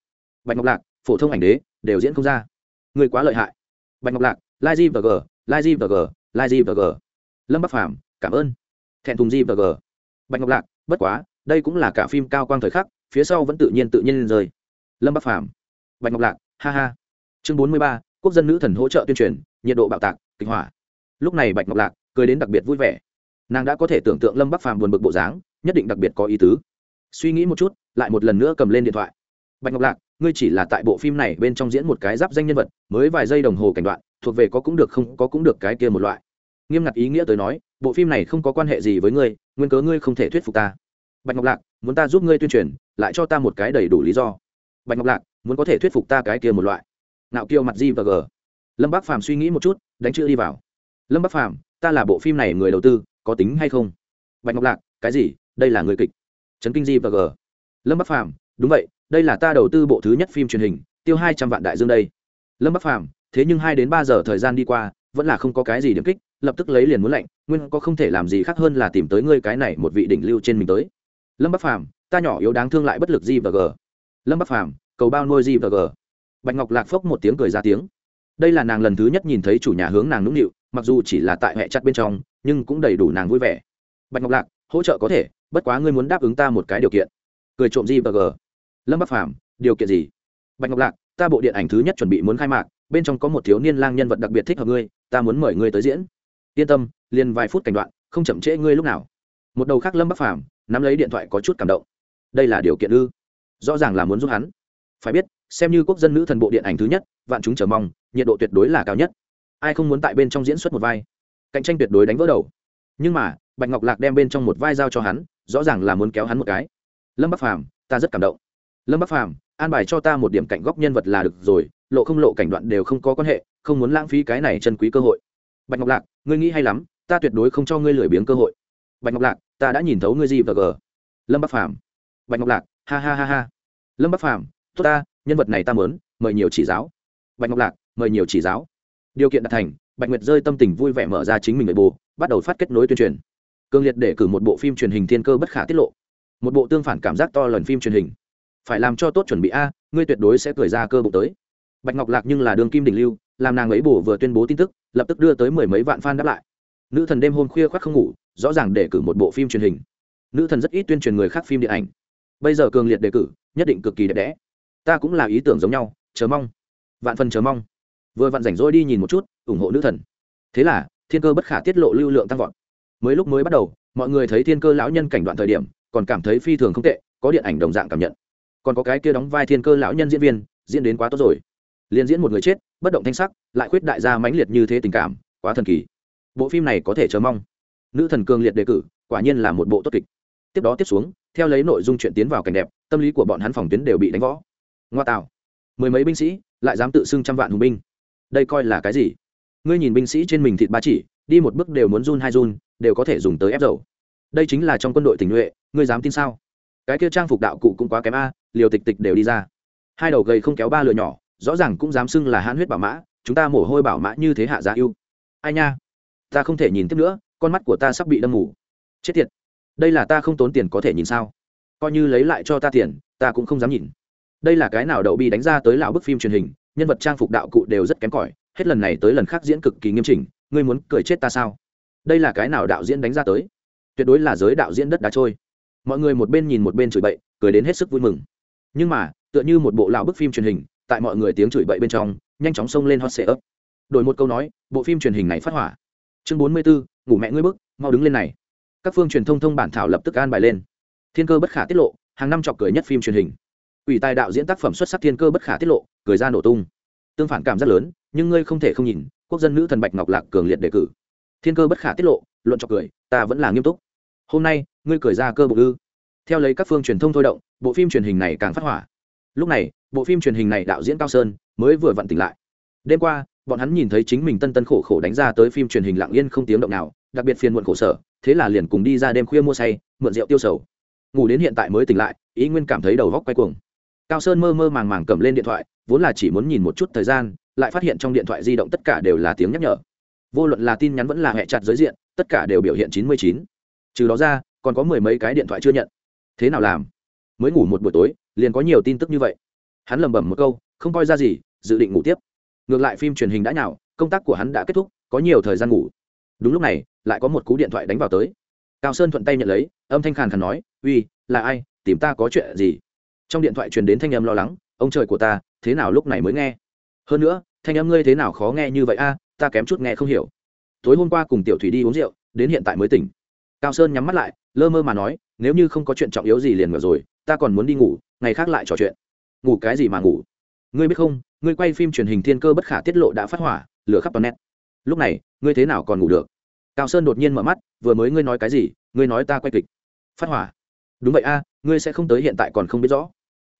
Bạch ngọc lạc, phổ thông ảnh đế, đều diễn không ra. Ngươi quá lợi hại. Bạch ngọc lạc, lai di và g lai di và g lai di và g lâm bắc phàm, cảm ơn. Thẹn thùng di và g bạch ngọc lạc, bất quá, đây cũng là cả phim cao quang thời khắc phía sau vẫn tự nhiên tự nhiên lên rơi. Lâm bắc phàm, bạch ngọc lạc, ha ha. Chương bốn mươi ba, quốc dân nữ thần hỗ trợ tuyên truyền, nhiệt độ bạo tạc, kịch hỏa lúc này bạch ngọc lạc cười đến đặc biệt vui vẻ. Nàng đã có thể tưởng tượng lâm bắc phàm buồn bực bộ dáng, nhất định đặc biệt có ý tứ. Suy nghĩ một chút, lại một lần nữa cầm lên điện thoại. Bạch ngọc lạc, ngươi chỉ là tại bộ phim này bên trong diễn một cái giáp danh nhân vật, mới vài giây đồng hồ cảnh đoạn, thuộc về có cũng được không, có cũng được cái kia một loại. Nghiêm ngặt ý nghĩa tới nói, bộ phim này không có quan hệ gì với ngươi, nguyên cớ ngươi không thể thuyết phục ta. Bạch ngọc lạc muốn ta giúp ngươi tuyên truyền, lại cho ta một cái đầy đủ lý do. Bạch ngọc lạc, muốn có thể thuyết phục ta cái kia một loại. Nạo kiêu mặt di và g. Lâm bác phàm suy nghĩ một chút, đánh chữ đi vào. Lâm bác phàm, ta là bộ phim này người đầu tư, có tính hay không? Bạch ngọc lạc, cái gì? Đây là người kịch. Trấn kinh di và g. Lâm bác phàm, đúng vậy, đây là ta đầu tư bộ thứ nhất phim truyền hình, tiêu hai trăm vạn đại dương đây. Lâm bác phàm, thế nhưng hai đến ba giờ thời gian đi qua, vẫn là không có cái gì điểm kích, lập tức lấy liền muốn lạnh, nguyên có không thể làm gì khác hơn là tìm tới ngươi cái này một vị đỉnh lưu trên mình tới lâm bắc phàm, ta nhỏ yếu đáng thương lại bất lực gì và g. Lâm bắc phàm, cầu bao nuôi gì và g. Bạch ngọc lạc phốc một tiếng cười ra tiếng. Đây là nàng lần thứ nhất nhìn thấy chủ nhà hướng nàng nũng nịu, mặc dù chỉ là tại hệ chặt bên trong, nhưng cũng đầy đủ nàng vui vẻ. Bạch ngọc lạc, hỗ trợ có thể, bất quá ngươi muốn đáp ứng ta một cái điều kiện. Cười trộm gì và g. Lâm bắc phàm, điều kiện gì? Bạch ngọc lạc, ta bộ điện ảnh thứ nhất chuẩn bị muốn khai mạc, bên trong có một thiếu niên lang nhân vật đặc biệt thích hợp ngươi, ta muốn mời ngươi tới diễn. Yên tâm, liền vài phút cảnh đoạn, không chậm trễ ngươi lúc nào. Một đầu khác lâm bắc phàm nắm lấy điện thoại có chút cảm động. Đây là điều kiện ư? Rõ ràng là muốn giúp hắn. Phải biết, xem như quốc dân nữ thần bộ điện ảnh thứ nhất, vạn chúng chờ mong, nhiệt độ tuyệt đối là cao nhất. Ai không muốn tại bên trong diễn xuất một vai? Cạnh tranh tuyệt đối đánh vỡ đầu. Nhưng mà, bạch ngọc lạc đem bên trong một vai giao cho hắn, rõ ràng là muốn kéo hắn một cái. Lâm bắc phàm, ta rất cảm động. Lâm bắc phàm, an bài cho ta một điểm cạnh góc nhân vật là được rồi, lộ không lộ cảnh đoạn đều không có quan hệ, không muốn lãng phí cái này chân quý cơ hội. Bạch ngọc lạc, ngươi nghĩ hay lắm, ta tuyệt đối không cho ngươi lười biếng cơ hội. Bạch ngọc lạc ta đã nhìn thấu ngươi gì và g lâm bắc phàm. Bạch ngọc lạc, ha ha ha ha. Lâm bắc phàm, tốt ta, nhân vật này ta mớn mời nhiều chỉ giáo. Bạch ngọc lạc, mời nhiều chỉ giáo. Điều kiện đạt thành, bạch nguyệt rơi tâm tình vui vẻ mở ra chính mình nội bộ, bắt đầu phát kết nối tuyên truyền. Cương liệt để cử một bộ phim truyền hình thiên cơ bất khả tiết lộ. Một bộ tương phản cảm giác to lần phim truyền hình. Phải làm cho tốt chuẩn bị a, ngươi tuyệt đối sẽ cười ra cơ bụng tới. Bạch ngọc lạc nhưng là đường kim đình lưu, làm nàng ấy bổ vừa tuyên bố tin tức, lập tức đưa tới mười mấy vạn fan đáp lại nữ thần đêm hôm khuya khoác không ngủ, rõ ràng để cử một bộ phim truyền hình. Nữ thần rất ít tuyên truyền người khác phim điện ảnh. Bây giờ cường liệt đề cử, nhất định cực kỳ đẹp đẽ. Ta cũng là ý tưởng giống nhau, chờ mong. Vạn phần chờ mong. Vừa vặn rảnh rỗi đi nhìn một chút, ủng hộ nữ thần. Thế là, thiên cơ bất khả tiết lộ lưu lượng tăng vọt. Mới lúc mới bắt đầu, mọi người thấy thiên cơ lão nhân cảnh đoạn thời điểm, còn cảm thấy phi thường không tệ, có điện ảnh đồng dạng cảm nhận. Còn có cái kia đóng vai thiên cơ lão nhân diễn viên, diễn đến quá tốt rồi. Liền diễn một người chết, bất động thanh sắc, lại khuyết đại gia mãnh liệt như thế tình cảm, quá thần kỳ bộ phim này có thể chờ mong. Nữ thần cường liệt đề cử, quả nhiên là một bộ tốt kịch. Tiếp đó tiếp xuống, theo lấy nội dung chuyện tiến vào cảnh đẹp, tâm lý của bọn hắn phòng tuyến đều bị đánh võ ngoa tạo. Mười mấy binh sĩ, lại dám tự xưng trăm vạn hùng binh. Đây coi là cái gì? Ngươi nhìn binh sĩ trên mình thịt ba chỉ, đi một bước đều muốn run hai run, đều có thể dùng tới ép dầu. Đây chính là trong quân đội tình nhuệ, ngươi dám tin sao? Cái kia trang phục đạo cụ cũng quá kém a, liều tịch tịch đều đi ra. Hai đầu gầy không kéo ba lửa nhỏ, rõ ràng cũng dám xưng là hãn huyết bảo mã, chúng ta mồ hôi bảo mã như thế hạ giá yêu ai nha? Ta không thể nhìn tiếp nữa, con mắt của ta sắp bị đâm mù. Chết tiệt, đây là ta không tốn tiền có thể nhìn sao? Coi như lấy lại cho ta tiền, ta cũng không dám nhìn. Đây là cái nào đậu bi đánh ra tới lão bức phim truyền hình, nhân vật trang phục đạo cụ đều rất kém cỏi, hết lần này tới lần khác diễn cực kỳ nghiêm chỉnh, ngươi muốn cười chết ta sao? Đây là cái nào đạo diễn đánh ra tới? Tuyệt đối là giới đạo diễn đất đá trôi. Mọi người một bên nhìn một bên chửi bậy, cười đến hết sức vui mừng. Nhưng mà, tựa như một bộ lão bức phim truyền hình, tại mọi người tiếng chửi bậy bên trong, nhanh chóng xông lên hot sệ ấp đổi một câu nói, bộ phim truyền hình này phát hỏa chương bốn mươi bốn, ngủ mẹ ngươi bức, mau đứng lên này. Các phương truyền thông thông bản thảo lập tức an bài lên. Thiên cơ bất khả tiết lộ, hàng năm chọc cười nhất phim truyền hình. Ủy tài đạo diễn tác phẩm xuất sắc thiên cơ bất khả tiết lộ, cười ra nổ tung. Tương phản cảm rất lớn, nhưng ngươi không thể không nhìn, quốc dân nữ thần bạch ngọc lạc cường liệt đề cử. Thiên cơ bất khả tiết lộ, luận chọc cười, ta vẫn là nghiêm túc. Hôm nay, ngươi cười ra cơ bụng ư. Theo lấy các phương truyền thông thôi động, bộ phim truyền hình này càng phát hỏa. Lúc này, bộ phim truyền hình này đạo diễn cao sơn mới vừa vặn tỉnh lại. Đêm qua bọn hắn nhìn thấy chính mình tân tân khổ khổ đánh ra tới phim truyền hình lặng yên không tiếng động nào, đặc biệt phiền muộn khổ sở, thế là liền cùng đi ra đêm khuya mua say, mượn rượu tiêu sầu. Ngủ đến hiện tại mới tỉnh lại, ý nguyên cảm thấy đầu góc quay cuồng. Cao sơn mơ mơ màng màng cầm lên điện thoại, vốn là chỉ muốn nhìn một chút thời gian, lại phát hiện trong điện thoại di động tất cả đều là tiếng nhắc nhở. Vô luận là tin nhắn vẫn là hẹ chặt giới diện, tất cả đều biểu hiện chín mươi chín. Trừ đó ra, còn có mười mấy cái điện thoại chưa nhận. Thế nào làm? Mới ngủ một buổi tối, liền có nhiều tin tức như vậy. Hắn lẩm bẩm một câu, không coi ra gì, dự định ngủ tiếp ngược lại phim truyền hình đã nhào, công tác của hắn đã kết thúc, có nhiều thời gian ngủ. Đúng lúc này, lại có một cú điện thoại đánh vào tới. Cao sơn thuận tay nhận lấy, âm thanh khàn khàn nói, uy, là ai? Tìm ta có chuyện gì? Trong điện thoại truyền đến thanh âm lo lắng, ông trời của ta, thế nào lúc này mới nghe? Hơn nữa, thanh âm ngươi thế nào khó nghe như vậy a? Ta kém chút nghe không hiểu. Tối hôm qua cùng tiểu thủy đi uống rượu, đến hiện tại mới tỉnh. Cao sơn nhắm mắt lại, lơ mơ mà nói, nếu như không có chuyện trọng yếu gì liền ngờ rồi, ta còn muốn đi ngủ, ngày khác lại trò chuyện. Ngủ cái gì mà ngủ? Ngươi biết không ngươi quay phim truyền hình thiên cơ bất khả tiết lộ đã phát hỏa, lửa khắp toàn net lúc này, ngươi thế nào còn ngủ được? Cao sơn đột nhiên mở mắt, vừa mới ngươi nói cái gì, ngươi nói ta quay kịch. Phát hỏa? Đúng vậy a, ngươi sẽ không tới hiện tại còn không biết rõ.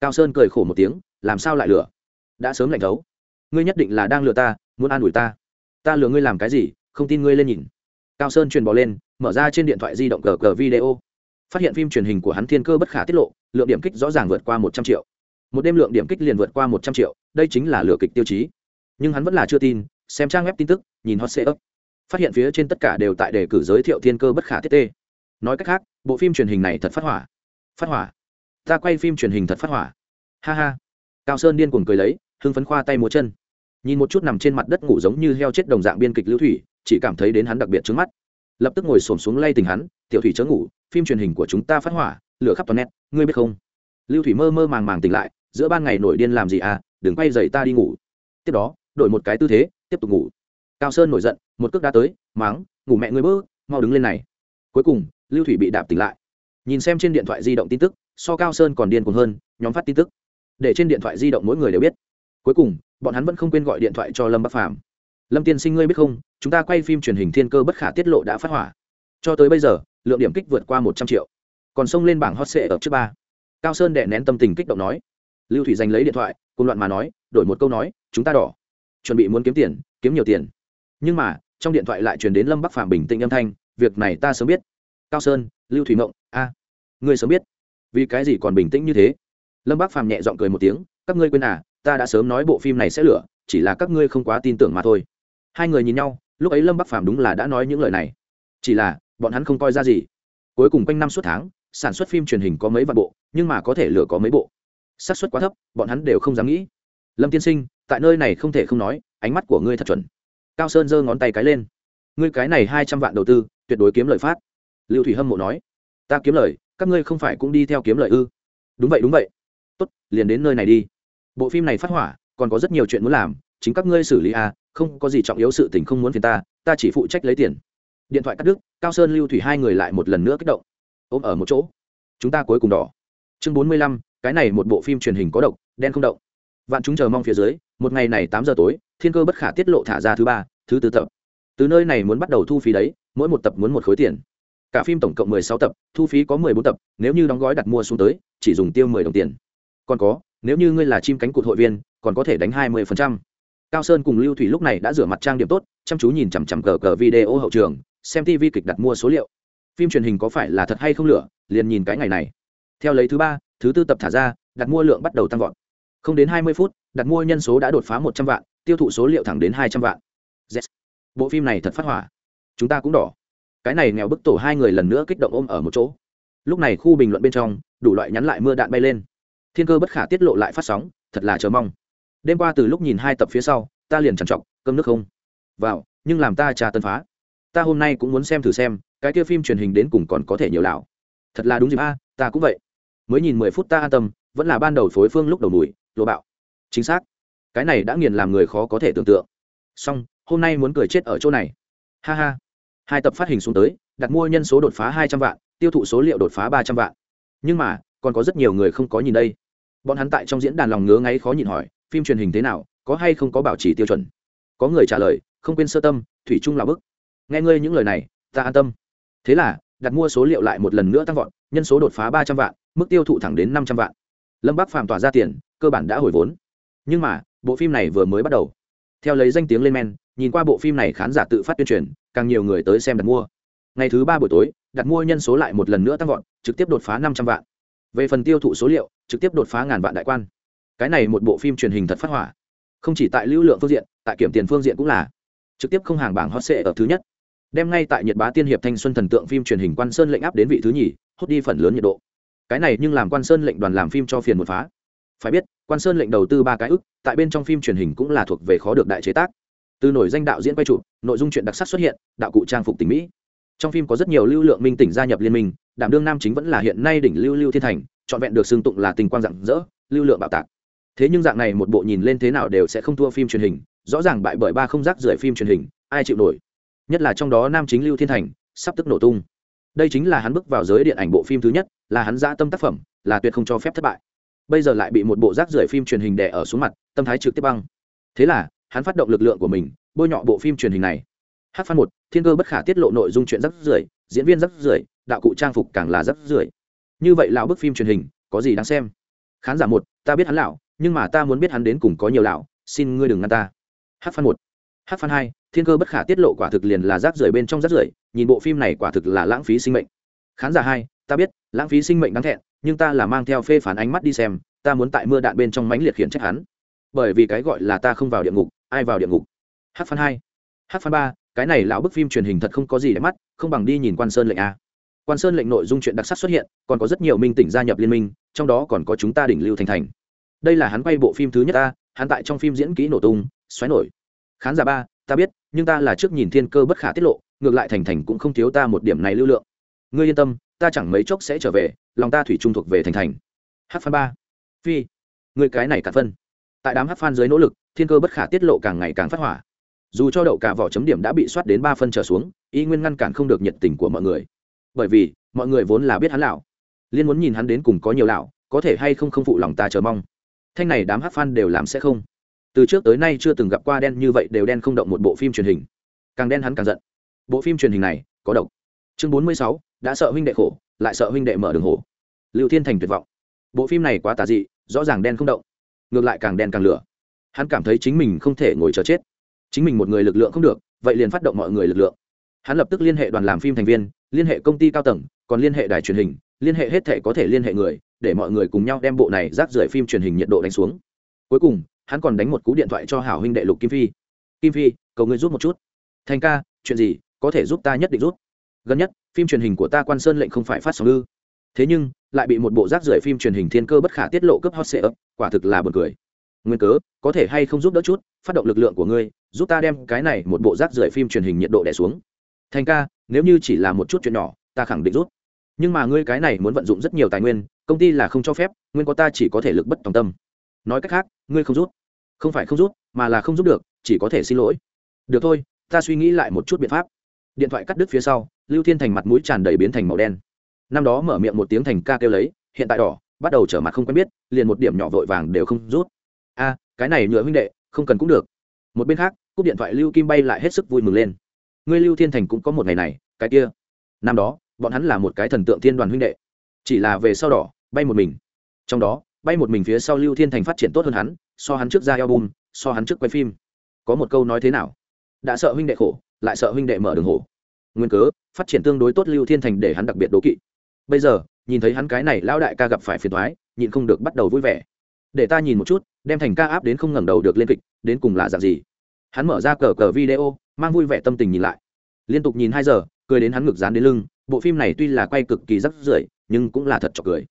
Cao sơn cười khổ một tiếng, làm sao lại lửa? Đã sớm lạnh thấu. Ngươi nhất định là đang lừa ta, muốn an ủi ta. Ta lừa ngươi làm cái gì, không tin ngươi lên nhìn. Cao sơn truyền bò lên, mở ra trên điện thoại di động cờ cờ video. Phát hiện phim truyền hình của hắn thiên cơ bất khả tiết lộ, lượng điểm kích rõ ràng vượt qua một trăm triệu một đêm lượng điểm kích liền vượt qua một trăm triệu đây chính là lửa kịch tiêu chí. Nhưng hắn vẫn là chưa tin xem trang web tin tức nhìn hot search, phát hiện phía trên tất cả đều tại đề cử giới thiệu thiên cơ bất khả tiết tê. Nói cách khác bộ phim truyền hình này thật phát hỏa. Phát hỏa. Ta quay phim truyền hình thật phát hỏa. Ha ha. Cao sơn điên cuồng cười lấy hưng phấn khoa tay múa chân. Nhìn một chút nằm trên mặt đất ngủ giống như heo chết đồng dạng biên kịch lưu thủy chỉ cảm thấy đến hắn đặc biệt trứng mắt. Lập tức ngồi xổm xuống lay tình hắn tiểu thủy chớ ngủ phim truyền hình của chúng ta phát hỏa lửa khắp toàn nét ngươi biết không? Lưu thủy mơ mơ màng màng tỉnh lại giữa ban ngày nổi điên làm gì à đừng quay dậy ta đi ngủ. Tiếp đó, đổi một cái tư thế, tiếp tục ngủ. Cao sơn nổi giận, một cước đá tới máng ngủ mẹ ngươi bơ mau đứng lên này. Cuối cùng, lưu thủy bị đạp tỉnh lại. Nhìn xem trên điện thoại di động tin tức, so cao sơn còn điên cuồng hơn, nhóm phát tin tức. Để trên điện thoại di động mỗi người đều biết. Cuối cùng, bọn hắn vẫn không quên gọi điện thoại cho lâm bắc phàm. Lâm tiên sinh ngươi biết không, chúng ta quay phim truyền hình thiên cơ bất khả tiết lộ đã phát hỏa. Cho tới bây giờ, lượng điểm kích vượt qua một trăm triệu. Còn xông lên bảng hot sệ ở trước ba. Cao sơn đệ nén tâm tình kích động nói lưu thủy giành lấy điện thoại cùng loạn mà nói, đổi một câu nói, chúng ta đỏ. Chuẩn bị muốn kiếm tiền, kiếm nhiều tiền. Nhưng mà, trong điện thoại lại truyền đến lâm bắc phàm bình tĩnh âm thanh, việc này ta sớm biết. Cao sơn, lưu thủy mộng, a, ngươi sớm biết. Vì cái gì còn bình tĩnh như thế? Lâm bắc phàm nhẹ g i ọ n g cười một tiếng, các ngươi quên à ta đã sớm nói bộ phim này sẽ lửa, chỉ là các ngươi không quá tin tưởng mà thôi. Hai người nhìn nhau, lúc ấy lâm bắc phàm đúng là đã nói những lời này. Chỉ là, bọn hắn không coi ra gì. Cuối cùng quanh năm suốt tháng, sản xuất phim truyền hình có mấy vạn bộ, nhưng mà có thể lửa có mấy bộ xác suất quá thấp, bọn hắn đều không dám nghĩ. Lâm tiên sinh, tại nơi này không thể không nói, ánh mắt của ngươi thật chuẩn. Cao sơn giơ ngón tay cái lên. Ngươi cái này hai trăm vạn đầu tư, tuyệt đối kiếm lời phát. Lưu thủy hâm mộ nói. Ta kiếm lời, các ngươi không phải cũng đi theo kiếm lời ư? Đúng vậy đúng vậy. Tốt, liền đến nơi này đi. Bộ phim này phát hỏa, còn có rất nhiều chuyện muốn làm, chính các ngươi xử lý à không có gì trọng yếu sự tình không muốn phiền ta ta chỉ phụ trách lấy tiền. Điện thoại cắt đứt, cao sơn, lưu thủy hai người lại một lần nữa kích động. Ôm ở một chỗ. Chúng ta cuối cùng đỏ. Chương bốn mươi lăm cái này một bộ phim truyền hình có độc, đen không động. Vạn chúng chờ mong phía dưới, một ngày này tám giờ tối, thiên cơ bất khả tiết lộ thả ra thứ ba, thứ tư tập. Từ nơi này muốn bắt đầu thu phí đấy, mỗi một tập muốn một khối tiền. Cả phim tổng cộng mười sáu tập, thu phí có mười bốn tập, nếu như đóng gói đặt mua xuống tới, chỉ dùng tiêu mười đồng tiền. Còn có, nếu như ngươi là chim cánh cụt hội viên, còn có thể đánh hai mươi phần trăm. Cao sơn cùng lưu thủy lúc này đã rửa mặt trang điểm tốt, chăm chú nhìn chằm chằm cờ cờ video hậu trường, xem tv kịch đặt mua số liệu. Phim truyền hình có phải là thật hay không lửa, liền nhìn cái ngày này. Theo lấy thứ ba thứ tư tập thả ra, đặt mua lượng bắt đầu tăng vọt. Không đến hai mươi phút, đặt mua nhân số đã đột phá một trăm vạn, tiêu thụ số liệu thẳng đến hai trăm vạn. Yes. bộ phim này thật phát hỏa. Chúng ta cũng đỏ. Cái này nghèo bức tổ hai người lần nữa kích động ôm ở một chỗ. Lúc này khu bình luận bên trong, đủ loại nhắn lại mưa đạn bay lên. Thiên cơ bất khả tiết lộ lại phát sóng, thật là chờ mong. Đêm qua từ lúc nhìn hai tập phía sau, ta liền trằn trọc, cơm nước không. Vào, nhưng làm ta trà tân phá. Ta hôm nay cũng muốn xem thử xem, cái kia phim truyền hình đến cùng còn có thể nhiều lão thật là đúng dịp a, ta cũng vậy mới nhìn mười phút ta an tâm, vẫn là ban đầu phối phương lúc đầu mùi, lô bạo. Chính xác. Cái này đã nghiền làm người khó có thể tưởng tượng. Song hôm nay muốn cười chết ở chỗ này. Ha ha. Hai tập phát hình xuống tới, đặt mua nhân số đột phá hai trăm vạn, tiêu thụ số liệu đột phá ba trăm vạn. Nhưng mà, còn có rất nhiều người không có nhìn đây. Bọn hắn tại trong diễn đàn lòng ngứa ngáy khó nhìn hỏi, phim truyền hình thế nào, có hay không có bảo trì tiêu chuẩn? Có người trả lời, không quên sơ tâm, thủy chung là bức. Nghe ngươi những lời này, ta an tâm. Thế là, đặt mua số liệu lại một lần nữa tăng vọt nhân số đột phá ba trăm vạn, mức tiêu thụ thẳng đến năm trăm vạn. Lâm bắc phàm tỏa ra tiền, cơ bản đã hồi vốn. Nhưng mà, bộ phim này vừa mới bắt đầu. Theo lấy danh tiếng lên men, nhìn qua bộ phim này khán giả tự phát tuyên truyền, càng nhiều người tới xem đặt mua. Ngày thứ ba buổi tối, đặt mua nhân số lại một lần nữa tăng vọt, trực tiếp đột phá năm trăm vạn. Về phần tiêu thụ số liệu, trực tiếp đột phá ngàn vạn đại quan. Cái này một bộ phim truyền hình thật phát hỏa. Không chỉ tại lưu lượng phương diện, tại kiểm tiền phương diện cũng là. Trực tiếp không hàng bảng hot sệ ở thứ nhất đem ngay tại nhật bá tiên hiệp thanh xuân thần tượng phim truyền hình quan sơn lệnh áp đến vị thứ nhì, hút đi phần lớn nhiệt độ. Cái này nhưng làm quan sơn lệnh đoàn làm phim cho phiền một phá. Phải biết, quan sơn lệnh đầu tư ba cái ức, tại bên trong phim truyền hình cũng là thuộc về khó được đại chế tác. Từ nổi danh đạo diễn quay chụp, nội dung chuyện đặc sắc xuất hiện, đạo cụ trang phục tình mỹ. Trong phim có rất nhiều lưu lượng minh tỉnh gia nhập liên minh, đảm đương nam chính vẫn là hiện nay đỉnh lưu lưu thiên thành, trọn vẹn được xưng tụng là tình quang rạng rỡ, lưu lượng bạo tạc. Thế nhưng dạng này một bộ nhìn lên thế nào đều sẽ không thua phim truyền hình, rõ ràng bại bởi ba không rác rưởi phim truyền hình, ai chịu nổi? Nhất là trong đó nam chính lưu thiên thành, sắp tức nổ tung. Đây chính là hắn bước vào giới điện ảnh bộ phim thứ nhất, là hắn dã tâm tác phẩm, là tuyệt không cho phép thất bại. Bây giờ lại bị một bộ rác rưởi phim truyền hình đè ở xuống mặt, tâm thái trực tiếp băng. Thế là, hắn phát động lực lượng của mình, bôi nhọ bộ phim truyền hình này. Hát phan một, thiên cơ bất khả tiết lộ nội dung chuyện rác rưởi, diễn viên rác rưởi, đạo cụ trang phục càng là rác rưởi. Như vậy lão bức phim truyền hình, có gì đáng xem? Khán giả một, ta biết hắn lão, nhưng mà ta muốn biết hắn đến cùng có nhiều lão, xin ngươi đừng ngăn ta. Hát phan một, hát phan hai thiên cơ bất khả tiết lộ quả thực liền là rác rưởi bên trong rác rưởi, nhìn bộ phim này quả thực là lãng phí sinh mệnh. Khán giả hai, ta biết, lãng phí sinh mệnh đáng thẹn, nhưng ta là mang theo phê phán ánh mắt đi xem, ta muốn tại mưa đạn bên trong mánh liệt khiển trách hắn. Bởi vì cái gọi là ta không vào địa ngục, ai vào địa ngục? Hát phan hai. Hát phan ba, cái này lão bức phim truyền hình thật không có gì để mắt, không bằng đi nhìn quan sơn lệnh a. Quan sơn lệnh nội dung chuyện đặc sắc xuất hiện, còn có rất nhiều minh tỉnh gia nhập liên minh, trong đó còn có chúng ta đỉnh lưu thành thành. Đây là hắn quay bộ phim thứ nhất ta hắn tại trong phim diễn kỹ nổ tung, xoáy nổi. Khán giả ba ta biết, nhưng ta là trước nhìn thiên cơ bất khả tiết lộ, ngược lại thành thành cũng không thiếu ta một điểm này lưu lượng. Ngươi yên tâm, ta chẳng mấy chốc sẽ trở về, lòng ta thủy trung thuộc về thành thành. Hát phan ba. Phi. Người cái này cả phân. Tại đám hát phan dưới nỗ lực, thiên cơ bất khả tiết lộ càng ngày càng phát hỏa. Dù cho đậu cả vỏ chấm điểm đã bị soát đến ba phân trở xuống, y nguyên ngăn cản không được nhiệt tình của mọi người. Bởi vì, mọi người vốn là biết hắn lão. Liên muốn nhìn hắn đến cùng có nhiều lão, có thể hay không không phụ lòng ta chờ mong. Thanh này đám hát phan đều làm sẽ không từ trước tới nay chưa từng gặp qua đen như vậy đều đen không động một bộ phim truyền hình. Càng đen hắn càng giận. Bộ phim truyền hình này có độc. Chương bốn mươi sáu, đã sợ huynh đệ khổ, lại sợ huynh đệ mở đường hổ. Liệu thiên thành tuyệt vọng. Bộ phim này quá tà dị, rõ ràng đen không động. Ngược lại càng đen càng lửa. Hắn cảm thấy chính mình không thể ngồi chờ chết. Chính mình một người lực lượng không được, vậy liền phát động mọi người lực lượng. Hắn lập tức liên hệ đoàn làm phim thành viên, liên hệ công ty cao tầng, còn liên hệ đài truyền hình, liên hệ hết thể có thể liên hệ người, để mọi người cùng nhau đem bộ này rác rưởi phim truyền hình nhiệt độ đánh xuống. Cuối cùng hắn còn đánh một cú điện thoại cho hảo huynh đệ lục kim phi. Kim phi, cầu ngươi giúp một chút. Thành ca, chuyện gì, có thể giúp ta nhất định rút gần nhất, phim truyền hình của ta quan sơn lệnh không phải phát sóng ư. Thế nhưng, lại bị một bộ rác rưởi phim truyền hình thiên cơ bất khả tiết lộ cấp hot sệ ấp quả thực là buồn cười. Nguyên cớ, có thể hay không giúp đỡ chút, phát động lực lượng của ngươi, giúp ta đem cái này một bộ rác rưởi phim truyền hình nhiệt độ đẻ xuống. Thành ca, nếu như chỉ là một chút chuyện nhỏ, ta khẳng định rút nhưng mà ngươi cái này muốn vận dụng rất nhiều tài nguyên, công ty là không cho phép, nguyên có ta chỉ có thể lực bất tòng tâm nói cách khác, ngươi không rút. Không phải không rút, mà là không giúp được, chỉ có thể xin lỗi. Được thôi, ta suy nghĩ lại một chút biện pháp. Điện thoại cắt đứt phía sau, lưu thiên thành mặt mũi tràn đầy biến thành màu đen. Năm đó mở miệng một tiếng thành ca kêu lấy, hiện tại đỏ, bắt đầu trở mặt không quen biết, liền một điểm nhỏ vội vàng đều không rút. A, cái này nhựa huynh đệ, không cần cũng được. Một bên khác, cúp điện thoại lưu kim bay lại hết sức vui mừng lên. Ngươi lưu thiên thành cũng có một ngày này, cái kia. Năm đó, bọn hắn là một cái thần tượng thiên đoàn huynh đệ. Chỉ là về sau đỏ, bay một mình. Trong đó bay một mình phía sau lưu thiên thành phát triển tốt hơn hắn, so hắn trước ra album, so hắn trước quay phim. Có một câu nói thế nào? Đã sợ huynh đệ khổ, lại sợ huynh đệ mở đường hổ. Nguyên cớ, phát triển tương đối tốt lưu thiên thành để hắn đặc biệt đố kỵ. Bây giờ, nhìn thấy hắn cái này lão đại ca gặp phải phiền thoái nhịn không được bắt đầu vui vẻ. Để ta nhìn một chút, đem thành ca áp đến không ngẩng đầu được lên kịch, đến cùng là dạng gì? Hắn mở ra cờ cờ video, mang vui vẻ tâm tình nhìn lại. Liên tục nhìn hai giờ, cười đến hắn ngực dán đến lưng, bộ phim này tuy là quay cực kỳ rắc rưởi, nhưng cũng là thật cho cười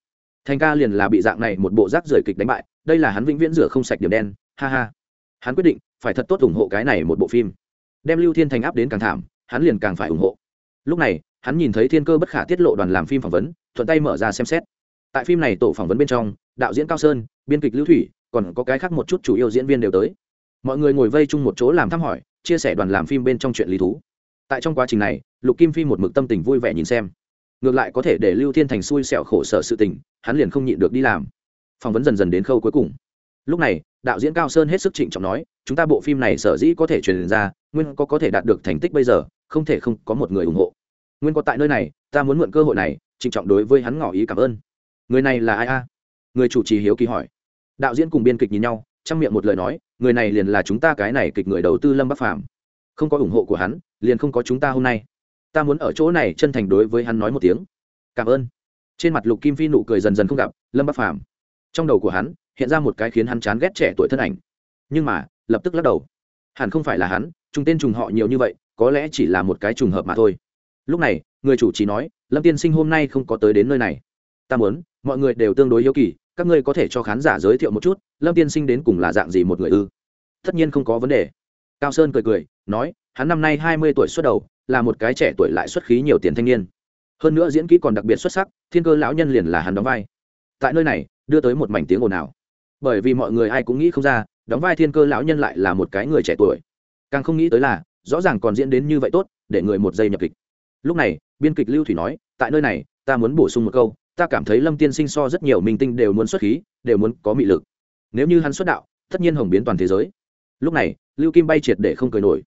thành ca liền là bị dạng này một bộ rác rưởi kịch đánh bại, đây là hắn vĩnh viễn rửa không sạch điểm đen, ha ha. Hắn quyết định, phải thật tốt ủng hộ cái này một bộ phim. Đem lưu thiên thành áp đến càng thảm, hắn liền càng phải ủng hộ. Lúc này, hắn nhìn thấy thiên cơ bất khả tiết lộ đoàn làm phim phỏng vấn, thuận tay mở ra xem xét. Tại phim này tổ phỏng vấn bên trong, đạo diễn cao sơn, biên kịch lưu thủy, còn có cái khác một chút chủ yếu diễn viên đều tới. Mọi người ngồi vây chung một chỗ làm thăm hỏi, chia sẻ đoàn làm phim bên trong chuyện lý thú. Tại trong quá trình này, lục kim phi một mực tâm tình vui vẻ nhìn xem ngược lại có thể để lưu thiên thành xui xẻo khổ sở sự tình, hắn liền không nhịn được đi làm. Phỏng vấn dần dần đến khâu cuối cùng. Lúc này, đạo diễn cao sơn hết sức trịnh trọng nói, chúng ta bộ phim này sở dĩ có thể truyền ra, nguyên có có thể đạt được thành tích bây giờ, không thể không có một người ủng hộ. Nguyên có tại nơi này, ta muốn mượn cơ hội này, trịnh trọng đối với hắn ngỏ ý cảm ơn. Người này là ai a? Người chủ trì hiếu kỳ hỏi. Đạo diễn cùng biên kịch nhìn nhau trong miệng một lời nói, người này liền là chúng ta cái này kịch người đầu tư lâm bắc phàm. Không có ủng hộ của hắn, liền không có chúng ta hôm nay ta muốn ở chỗ này chân thành đối với hắn nói một tiếng. Cảm ơn. Trên mặt lục kim phi nụ cười dần dần không gặp, lâm bắc phàm. Trong đầu của hắn, hiện ra một cái khiến hắn chán ghét trẻ tuổi thân ảnh. Nhưng mà, lập tức lắc đầu. Hẳn không phải là hắn, trùng tên trùng họ nhiều như vậy, có lẽ chỉ là một cái trùng hợp mà thôi. Lúc này, người chủ trì nói, lâm tiên sinh hôm nay không có tới đến nơi này. Ta muốn, mọi người đều tương đối hiếu kỳ, các ngươi có thể cho khán giả giới thiệu một chút, lâm tiên sinh đến cùng là dạng gì một người ư? Tất nhiên không có vấn đề. Cao sơn cười cười, nói hắn năm nay hai mươi tuổi xuất đầu, là một cái trẻ tuổi lại xuất khí nhiều tiền thanh niên. Hơn nữa diễn kỹ còn đặc biệt xuất sắc, thiên cơ lão nhân liền là hắn đóng vai. Tại nơi này, đưa tới một mảnh tiếng ồn ào. Bởi vì mọi người ai cũng nghĩ không ra, đóng vai thiên cơ lão nhân lại là một cái người trẻ tuổi. Càng không nghĩ tới là, rõ ràng còn diễn đến như vậy tốt, để người một giây nhập kịch. Lúc này, biên kịch lưu thủy nói, tại nơi này, ta muốn bổ sung một câu, ta cảm thấy lâm tiên sinh so rất nhiều minh tinh đều muốn xuất khí, đều muốn có mị lực. Nếu như hắn xuất đạo, tất nhiên hồng biến toàn thế giới. Lúc này, lưu kim bay triệt để không cười nổi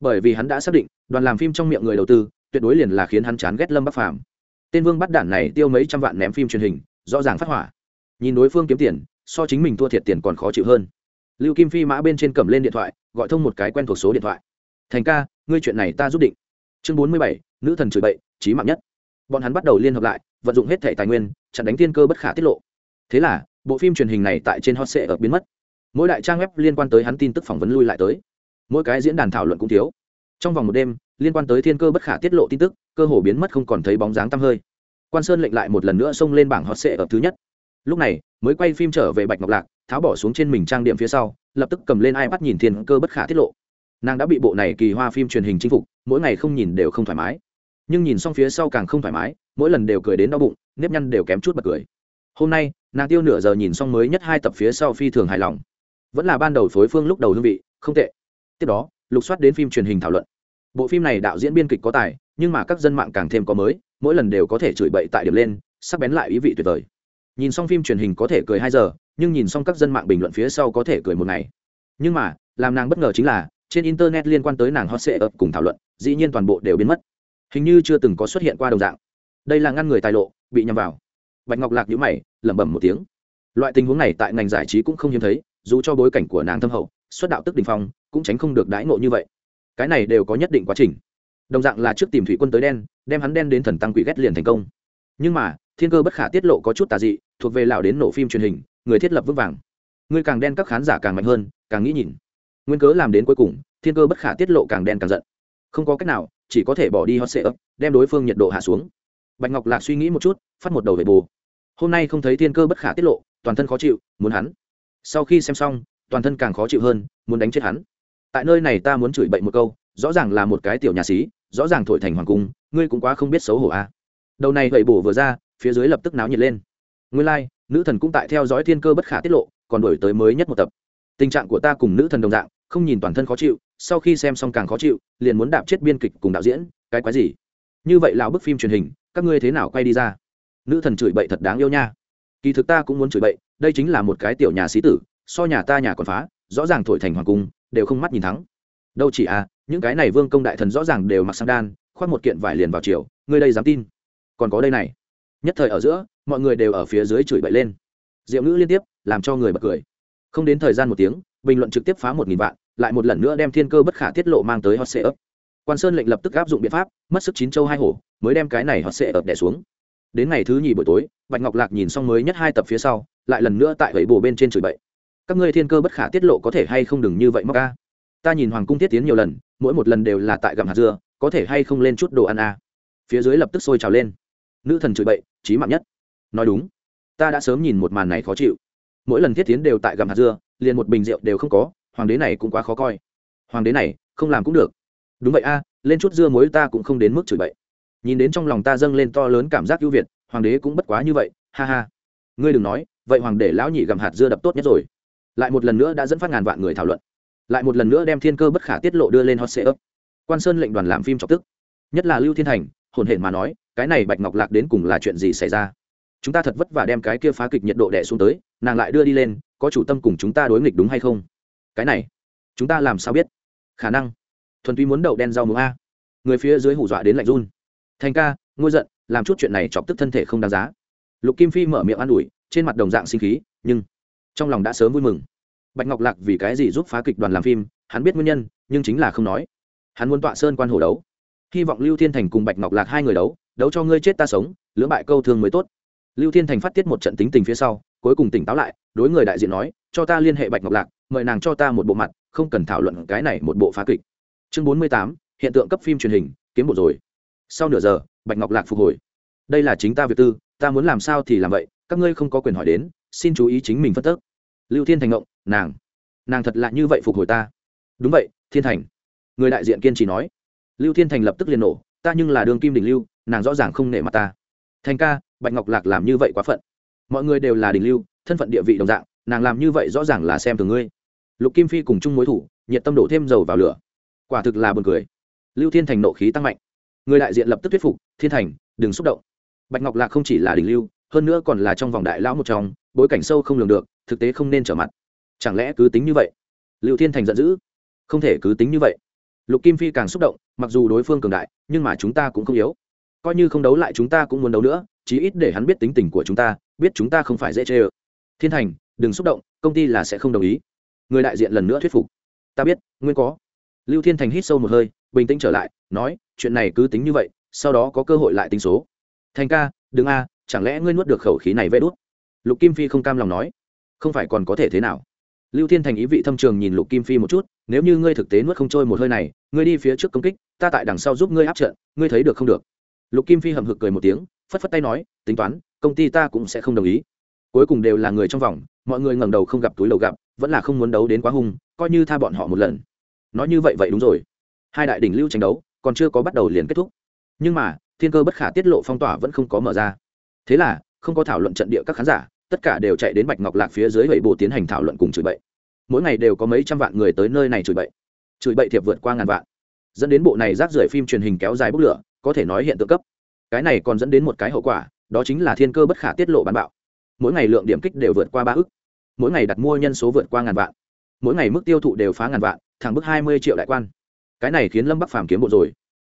bởi vì hắn đã xác định, đoàn làm phim trong miệng người đầu tư, tuyệt đối liền là khiến hắn chán ghét lâm bắc phàm. Tên vương bắt đản này tiêu mấy trăm vạn ném phim truyền hình, rõ ràng phát hỏa. Nhìn đối phương kiếm tiền, so chính mình thua thiệt tiền còn khó chịu hơn. Lưu kim phi mã bên trên cầm lên điện thoại, gọi thông một cái quen thuộc số điện thoại. Thành ca, ngươi chuyện này ta giúp định. Chương bốn mươi bảy, nữ thần chửi bậy trí mạng nhất. Bọn hắn bắt đầu liên hợp lại, vận dụng hết thẻ tài nguyên, chặn đánh tiên cơ bất khả tiết lộ. Thế là, bộ phim truyền hình này tại trên hot sệ ở biến mất. Mỗi đại trang web liên quan tới hắn tin tức phỏng vấn lui lại tới mỗi cái diễn đàn thảo luận cũng thiếu. Trong vòng một đêm, liên quan tới thiên cơ bất khả tiết lộ tin tức, cơ hồ biến mất không còn thấy bóng dáng tăm hơi. Quan sơn lệnh lại một lần nữa xông lên bảng hot sệ ở thứ nhất. Lúc này, mới quay phim trở về bạch ngọc lạc, tháo bỏ xuống trên mình trang điểm phía sau, lập tức cầm lên ipad nhìn thiên cơ bất khả tiết lộ. Nàng đã bị bộ này kỳ hoa phim truyền hình chinh phục, mỗi ngày không nhìn đều không thoải mái. Nhưng nhìn xong phía sau càng không thoải mái, mỗi lần đều cười đến đau bụng, nếp nhăn đều kém chút bật cười. Hôm nay, nàng tiêu nửa giờ nhìn xong mới nhất hai tập phía sau phi thường hài lòng. Vẫn là ban đầu phối phương lúc đầu hương vị, không tệ tiếp đó, lục soát đến phim truyền hình thảo luận. Bộ phim này đạo diễn biên kịch có tài, nhưng mà các dân mạng càng thêm có mới, mỗi lần đều có thể chửi bậy tại điểm lên sắp bén lại ý vị tuyệt vời. Nhìn xong phim truyền hình có thể cười hai giờ, nhưng nhìn xong các dân mạng bình luận phía sau có thể cười một ngày. Nhưng mà, làm nàng bất ngờ chính là, trên internet liên quan tới nàng hot sệ ập cùng thảo luận, dĩ nhiên toàn bộ đều biến mất. Hình như chưa từng có xuất hiện qua đồng dạng. Đây là ngăn người tài lộ, bị nhầm vào. Bạch ngọc lạc nhữ mày, lẩm bẩm một tiếng. Loại tình huống này tại ngành giải trí cũng không hiếm thấy, dù cho bối cảnh của nàng thâm hậu xuất đạo tức đình phong cũng tránh không được đãi ngộ như vậy. Cái này đều có nhất định quá trình. Đồng dạng là trước tìm thủy quân tới đen, đem hắn đen đến thần tăng quỷ ghét liền thành công. Nhưng mà, thiên cơ bất khả tiết lộ có chút tà dị, thuộc về lào đến nổ phim truyền hình, người thiết lập vững vàng. Người càng đen các khán giả càng mạnh hơn, càng nghĩ nhìn. Nguyên cớ làm đến cuối cùng, thiên cơ bất khả tiết lộ càng đen càng giận. Không có cách nào, chỉ có thể bỏ đi hot sệ ấp đem đối phương nhiệt độ hạ xuống. Bạch ngọc lạc suy nghĩ một chút, phát một đầu về bù. Hôm nay không thấy thiên cơ bất khả tiết lộ, toàn thân khó chịu, muốn hắn. Sau khi xem xong, toàn thân càng khó chịu hơn, muốn đánh chết hắn tại nơi này ta muốn chửi bậy một câu rõ ràng là một cái tiểu nhà sĩ rõ ràng thổi thành hoàng cung ngươi cũng quá không biết xấu hổ a à. đầu này gậy bổ vừa ra phía dưới lập tức náo nhiệt lên. Nguyên lai、like, nữ thần cũng tại theo dõi thiên cơ bất khả tiết lộ còn đổi tới mới nhất một tập. Tình trạng của ta cùng nữ thần đồng dạng không nhìn toàn thân khó chịu sau khi xem xong càng khó chịu liền muốn đạp chết biên kịch cùng đạo diễn cái quái gì? Như vậy là bức phim truyền hình các ngươi thế nào quay đi ra? Nữ thần chửi bậy thật đáng yêu nha. Kỳ thực ta cũng muốn chửi bậy đây chính là một cái tiểu nhà sĩ tử so nhà ta nhà còn phá rõ ràng thổi thành hoàng cung, đều không mắt nhìn thắng. Đâu chỉ à những cái này vương công đại thần rõ ràng đều mặc sang đan, khoác một kiện vải liền vào chiều ngươi đây dám tin? Còn có đây này. Nhất thời ở giữa, mọi người đều ở phía dưới chửi bậy lên. Diệu ngữ liên tiếp, làm cho người bật cười. Không đến thời gian một tiếng, bình luận trực tiếp phá một nghìn vạn, lại một lần nữa đem thiên cơ bất khả tiết lộ mang tới hot sệ ấp. Quan sơn lệnh lập tức áp dụng biện pháp, mất sức chín châu hai hổ, mới đem cái này hot sệ ấp đẻ xuống. Đến ngày thứ nhì buổi tối, bạch ngọc lạc nhìn xong mới nhất hai tập phía sau, lại lần nữa tại gậy bồ bên trên chửi bậy các ngươi thiên cơ bất khả tiết lộ có thể hay không đừng như vậy móc ca ta nhìn hoàng cung tiết tiến nhiều lần, mỗi một lần đều là tại gặm hạt dưa, có thể hay không lên chút đồ ăn a. Phía dưới lập tức sôi trào lên. Nữ thần chửi bậy trí mạng nhất. Nói đúng, ta đã sớm nhìn một màn này khó chịu. Mỗi lần thiết tiến đều tại gặm hạt dưa, liền một bình rượu đều không có, hoàng đế này cũng quá khó coi. Hoàng đế này, không làm cũng được. Đúng vậy a, lên chút dưa muối ta cũng không đến mức chửi bậy. Nhìn đến trong lòng ta dâng lên to lớn cảm giác ưu việt, hoàng đế cũng bất quá như vậy, ha ha. Ngươi đừng nói, vậy hoàng đế lão nhị gặm hạt dưa đập tốt nhất rồi lại một lần nữa đã dẫn phát ngàn vạn người thảo luận, lại một lần nữa đem thiên cơ bất khả tiết lộ đưa lên hot sệ quan sơn lệnh đoàn làm phim chọc tức. Nhất là lưu thiên thành, hồn hển mà nói, cái này bạch ngọc lạc đến cùng là chuyện gì xảy ra? Chúng ta thật vất vả đem cái kia phá kịch nhiệt độ đẻ xuống tới, nàng lại đưa đi lên, có chủ tâm cùng chúng ta đối nghịch đúng hay không? Cái này, chúng ta làm sao biết? Khả năng, thuần túy muốn đậu đen rau muống a. Người phía dưới hủ dọa đến lạnh run. Thành ca, ngôi giận, làm chút chuyện này chọc tức thân thể không đáng giá. Lục kim phi mở miệng an ủi, trên mặt đồng dạng sinh khí, nhưng trong lòng đã sớm vui mừng. Bạch ngọc lạc vì cái gì giúp phá kịch đoàn làm phim, hắn biết nguyên nhân, nhưng chính là không nói. Hắn muốn tọa sơn quan hồ đấu. Hy vọng lưu thiên thành cùng bạch ngọc lạc hai người đấu đấu cho ngươi chết ta sống, lưỡng bại câu thương mới tốt. Lưu thiên thành phát tiết một trận tính tình phía sau, cuối cùng tỉnh táo lại, đối người đại diện nói, cho ta liên hệ bạch ngọc lạc, mời nàng cho ta một bộ mặt, không cần thảo luận cái này một bộ phá kịch. Chương bốn mươi tám, hiện tượng cấp phim truyền hình, kiếm bộ rồi. Sau nửa giờ, bạch ngọc lạc phục hồi. Đây là chính ta việc tư, ta muốn làm sao thì làm vậy, các ngươi không có quyền hỏi đến xin chú ý chính mình phân tức. Lưu thiên thành ngộng, nàng nàng thật lạ như vậy phục hồi ta. Đúng vậy, thiên thành. Người đại diện kiên trì nói. Lưu thiên thành lập tức liền nổ, ta nhưng là đường kim đình lưu, nàng rõ ràng không nể mặt ta. Thành ca, bạch ngọc lạc làm như vậy quá phận. Mọi người đều là đình lưu, thân phận địa vị đồng dạng, nàng làm như vậy rõ ràng là xem từ ngươi. Lục kim phi cùng chung mối thủ, nhiệt tâm đổ thêm dầu vào lửa. Quả thực là buồn cười. Lưu thiên thành nộ khí tăng mạnh. Người đại diện lập tức thuyết phục, thiên thành, đừng xúc động. Bạch ngọc lạc không chỉ là đình lưu, hơn nữa còn là trong vòng đại lão một trong bối cảnh sâu không lường được, thực tế không nên trở mặt. Chẳng lẽ cứ tính như vậy? Liệu thiên thành giận dữ. Không thể cứ tính như vậy. Lục kim phi càng xúc động, mặc dù đối phương cường đại, nhưng mà chúng ta cũng không yếu. Coi như không đấu lại chúng ta cũng muốn đấu nữa, chí ít để hắn biết tính tình của chúng ta, biết chúng ta không phải dễ chê ơ. Thiên thành, đừng xúc động, công ty là sẽ không đồng ý. Người đại diện lần nữa thuyết phục. Ta biết, nguyên có. Lưu thiên thành hít sâu một hơi, bình tĩnh trở lại, nói, chuyện này cứ tính như vậy, sau đó có cơ hội lại tính số. Thành ca, đừng a, chẳng lẽ ngươi nuốt được khẩu khí này vẽ đốt lục kim phi không cam lòng nói, không phải còn có thể thế nào? Lưu thiên thành ý vị thâm trường nhìn lục kim phi một chút, nếu như ngươi thực tế nuốt không trôi một hơi này, ngươi đi phía trước công kích, ta tại đằng sau giúp ngươi áp trận, ngươi thấy được không được? Lục kim phi hầm hực cười một tiếng, phất phất tay nói, tính toán, công ty ta cũng sẽ không đồng ý. Cuối cùng đều là người trong vòng, mọi người ngẩng đầu không gặp túi lầu gặp, vẫn là không muốn đấu đến quá hung, coi như tha bọn họ một lần. Nói như vậy vậy đúng rồi. Hai đại đỉnh lưu tranh đấu, còn chưa có bắt đầu liền kết thúc. Nhưng mà, thiên cơ bất khả tiết lộ phong tỏa vẫn không có mở ra. Thế là, không có thảo luận trận địa các khán giả tất cả đều chạy đến bạch ngọc lạc phía dưới vậy bộ tiến hành thảo luận cùng chửi bậy. Mỗi ngày đều có mấy trăm vạn người tới nơi này chửi bậy. Chửi bậy thiệp vượt qua ngàn vạn. Dẫn đến bộ này rác rưởi phim truyền hình kéo dài bốc lửa, có thể nói hiện tượng cấp. Cái này còn dẫn đến một cái hậu quả, đó chính là thiên cơ bất khả tiết lộ bán bạo. Mỗi ngày lượng điểm kích đều vượt qua ba ức. Mỗi ngày đặt mua nhân số vượt qua ngàn vạn. Mỗi ngày mức tiêu thụ đều phá ngàn vạn, thẳng bức hai mươi triệu đại quan. Cái này khiến lâm bắc phàm kiếm bộ rồi.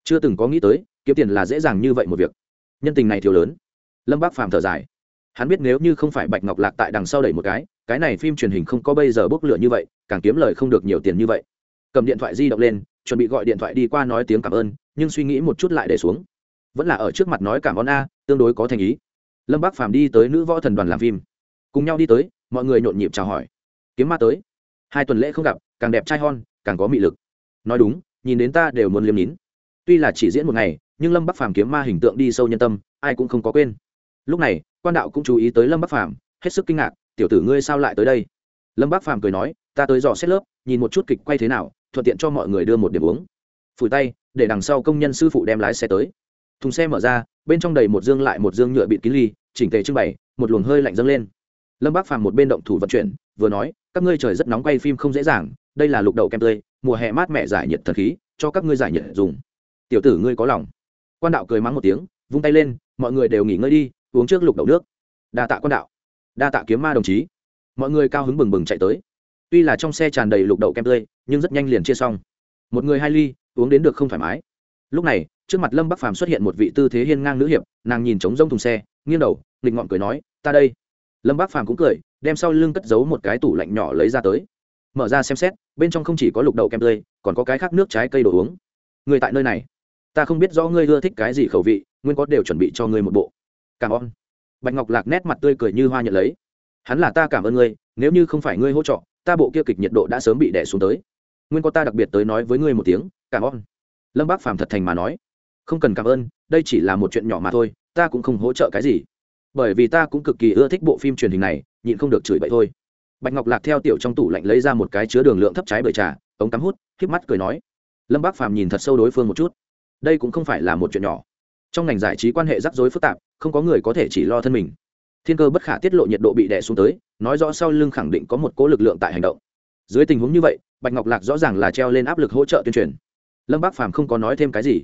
Chưa từng có nghĩ tới, kiếm tiền là dễ dàng như vậy một việc. Nhân tình này thiếu lớn. Lâm bắc phàm thở dài hắn biết nếu như không phải bạch ngọc lạc tại đằng sau đẩy một cái cái này phim truyền hình không có bây giờ bốc lửa như vậy, càng kiếm lời không được nhiều tiền như vậy. Cầm điện thoại di động lên, chuẩn bị gọi điện thoại đi qua nói tiếng cảm ơn, nhưng suy nghĩ một chút lại để xuống. Vẫn là ở trước mặt nói cảm ơn a, tương đối có thành ý. Lâm bác phàm đi tới nữ võ thần đoàn làm phim. Cùng nhau đi tới, mọi người nhộn nhịp chào hỏi. Kiếm ma tới. Hai tuần lễ không gặp, càng đẹp trai hon, càng có mị lực. Nói đúng, nhìn đến ta đều muốn liêm nín. Tuy là chỉ diễn một ngày, nhưng lâm bắc phàm kiếm ma hình tượng đi sâu nhân tâm, ai cũng không có quên lúc này, quan đạo cũng chú ý tới lâm bắc phàm, hết sức kinh ngạc, tiểu tử ngươi sao lại tới đây? Lâm bắc phàm cười nói, ta tới dò xét lớp, nhìn một chút kịch quay thế nào, thuận tiện cho mọi người đưa một điểm uống. Phủi tay, để đằng sau công nhân sư phụ đem lái xe tới. Thùng xe mở ra, bên trong đầy một dương lại một dương nhựa bịt kín ly, chỉnh tề trưng bày, một luồng hơi lạnh dâng lên. Lâm bác phàm một bên động thủ vận chuyển, vừa nói, các ngươi trời rất nóng quay phim không dễ dàng, đây là lục đậu kem tươi, mùa hè mát mẻ giải nhiệt thật khí, cho các ngươi giải nhiệt dùng. Tiểu tử ngươi có lòng. Quan đạo cười mắng một tiếng, vung tay lên, mọi người đều nghỉ ngơi đi uống trước lục đậu nước. Đa tạ quan đạo. Đa tạ kiếm ma đồng chí. Mọi người cao hứng bừng bừng chạy tới. Tuy là trong xe tràn đầy lục đậu kem tươi, nhưng rất nhanh liền chia xong. Một người hai ly, uống đến được không thoải mái. Lúc này, trước mặt lâm bắc phàm xuất hiện một vị tư thế hiên ngang nữ hiệp, nàng nhìn trống rông thùng xe, nghiêng đầu, nghịch ngọn cười nói, ta đây. Lâm bắc phàm cũng cười, đem sau lưng cất giấu một cái tủ lạnh nhỏ lấy ra tới. Mở ra xem xét, bên trong không chỉ có lục đậu kem tươi, còn có cái khác nước trái cây đồ uống. Người tại nơi này? Ta không biết rõ ngươi ưa thích cái gì khẩu vị, nguyên có đều chuẩn bị cho ngươi một bộ cảm ơn. Bạch ngọc lạc nét mặt tươi cười như hoa nhận lấy. Hắn là ta cảm ơn ngươi, nếu như không phải ngươi hỗ trợ, ta bộ kia kịch nhiệt độ đã sớm bị đẻ xuống tới. Nguyên có ta đặc biệt tới nói với ngươi một tiếng, cảm ơn. Lâm bác phàm thật thành mà nói. Không cần cảm ơn, đây chỉ là một chuyện nhỏ mà thôi, ta cũng không hỗ trợ cái gì. Bởi vì ta cũng cực kỳ ưa thích bộ phim truyền hình này, nhịn không được chửi bậy thôi. Bạch ngọc lạc theo tiểu trong tủ lạnh lấy ra một cái chứa đường lượng thấp trái bưởi trà, ống cắm hút k mắt cười nói. Lâm bác phàm nhìn thật sâu đối phương một chút. Đây cũng không phải là một chuyện nhỏ trong ngành giải trí quan hệ rắc rối phức tạp, không có người có thể chỉ lo thân mình. Thiên cơ bất khả tiết lộ nhiệt độ bị đè xuống tới, nói rõ sau lưng khẳng định có một cố lực lượng tại hành động. Dưới tình huống như vậy, bạch ngọc lạc rõ ràng là treo lên áp lực hỗ trợ tuyên truyền. Lâm bác phàm không có nói thêm cái gì.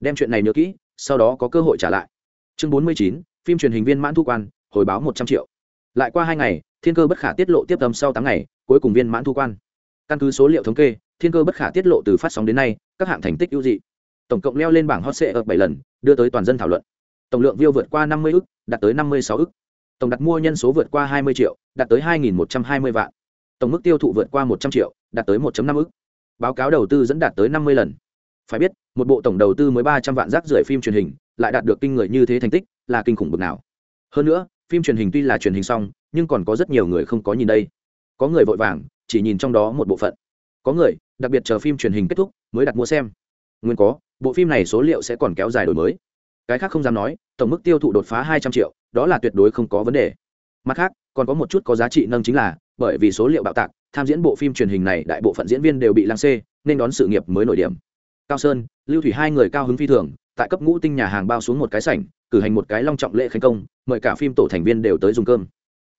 Đem chuyện này nhớ kỹ, sau đó có cơ hội trả lại. Chương bốn mươi chín, phim truyền hình viên mãn thu quan, hồi báo một trăm triệu. Lại qua hai ngày, thiên cơ bất khả tiết lộ tiếp tâm sau tám ngày, cuối cùng viên mãn thu quan. Căn cứ số liệu thống kê, thiên cơ bất khả tiết lộ từ phát sóng đến nay, các hạng thành tích ưu dị tổng cộng leo lên bảng hot sệ ở bảy lần, đưa tới toàn dân thảo luận. Tổng lượng view vượt qua năm mươi ức, đạt tới năm mươi sáu ức. Tổng đặt mua nhân số vượt qua hai mươi triệu, đạt tới hai một trăm hai mươi vạn. Tổng mức tiêu thụ vượt qua một trăm triệu, đạt tới một năm ức. Báo cáo đầu tư dẫn đạt tới năm mươi lần. Phải biết, một bộ tổng đầu tư mới ba trăm vạn rác rưởi phim truyền hình, lại đạt được kinh người như thế thành tích, là kinh khủng bực nào. Hơn nữa, phim truyền hình tuy là truyền hình xong, nhưng còn có rất nhiều người không có nhìn đây. Có người vội vàng, chỉ nhìn trong đó một bộ phận. Có người, đặc biệt chờ phim truyền hình kết thúc, mới đặt mua xem. Nguyên có bộ phim này số liệu sẽ còn kéo dài đổi mới. Cái khác không dám nói, tổng mức tiêu thụ đột phá hai trăm triệu, đó là tuyệt đối không có vấn đề. Mặt khác, còn có một chút có giá trị nâng chính là, bởi vì số liệu bạo tạc, tham diễn bộ phim truyền hình này đại bộ phận diễn viên đều bị lăng xê, nên đón sự nghiệp mới nổi điểm. Cao sơn, lưu thủy hai người cao hứng phi thường, tại cấp ngũ tinh nhà hàng bao xuống một cái sảnh, cử hành một cái long trọng lễ khánh công, mời cả phim tổ thành viên đều tới dùng cơm.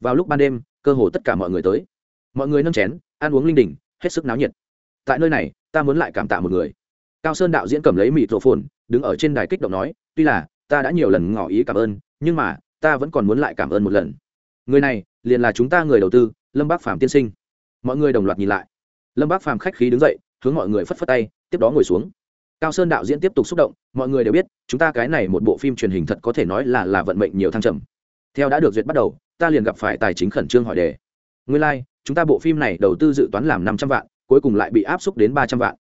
Vào lúc ban đêm, cơ hồ tất cả mọi người tới. Mọi người nâng chén, ăn uống linh đình, hết sức náo nhiệt. Tại nơi này, ta muốn lại cảm tạ một người cao sơn đạo diễn cầm lấy mịt rộ phồn đứng ở trên đài kích động nói tuy là ta đã nhiều lần ngỏ ý cảm ơn nhưng mà ta vẫn còn muốn lại cảm ơn một lần. Người này liền là chúng ta người đầu tư lâm bác phàm tiên sinh. Mọi người đồng loạt nhìn lại. Lâm bác phàm khách khí đứng dậy hướng mọi người phất phất tay tiếp đó ngồi xuống. Cao sơn đạo diễn tiếp tục xúc động mọi người đều biết chúng ta cái này một bộ phim truyền hình thật có thể nói là là vận mệnh nhiều thăng trầm. Theo đã được duyệt bắt đầu ta liền gặp phải tài chính khẩn trương hỏi đề. Nguyên lai、like, chúng ta bộ phim này đầu tư dự toán làm năm trăm vạn cuối cùng lại bị áp xúc đến ba trăm vạn.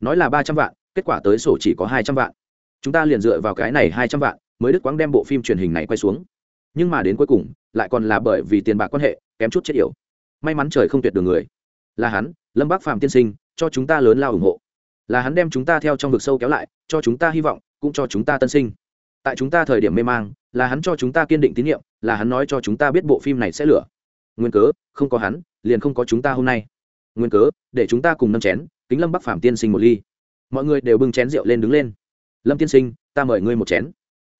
Nói là ba trăm vạn kết quả tới sổ chỉ có hai trăm vạn. Chúng ta liền dựa vào cái này hai trăm vạn, mới đứt quãng đem bộ phim truyền hình này quay xuống. Nhưng mà đến cuối cùng, lại còn là bởi vì tiền bạc quan hệ, kém chút chết yểu. May mắn trời không tuyệt đường người. Là hắn, lâm bác phạm tiên sinh, cho chúng ta lớn lao ủng hộ. Là hắn đem chúng ta theo trong vực sâu kéo lại, cho chúng ta hy vọng, cũng cho chúng ta tân sinh. Tại chúng ta thời điểm mê mang, là hắn cho chúng ta kiên định tín nhiệm, là hắn nói cho chúng ta biết bộ phim này sẽ lửa. Nguyên cớ, không có hắn, liền không có chúng ta hôm nay. Nguyên cớ, để chúng ta cùng nâng chén, kính lâm bắc phạm tiên sinh một ly mọi người đều bưng chén rượu lên đứng lên. Lâm tiên sinh, ta mời ngươi một chén.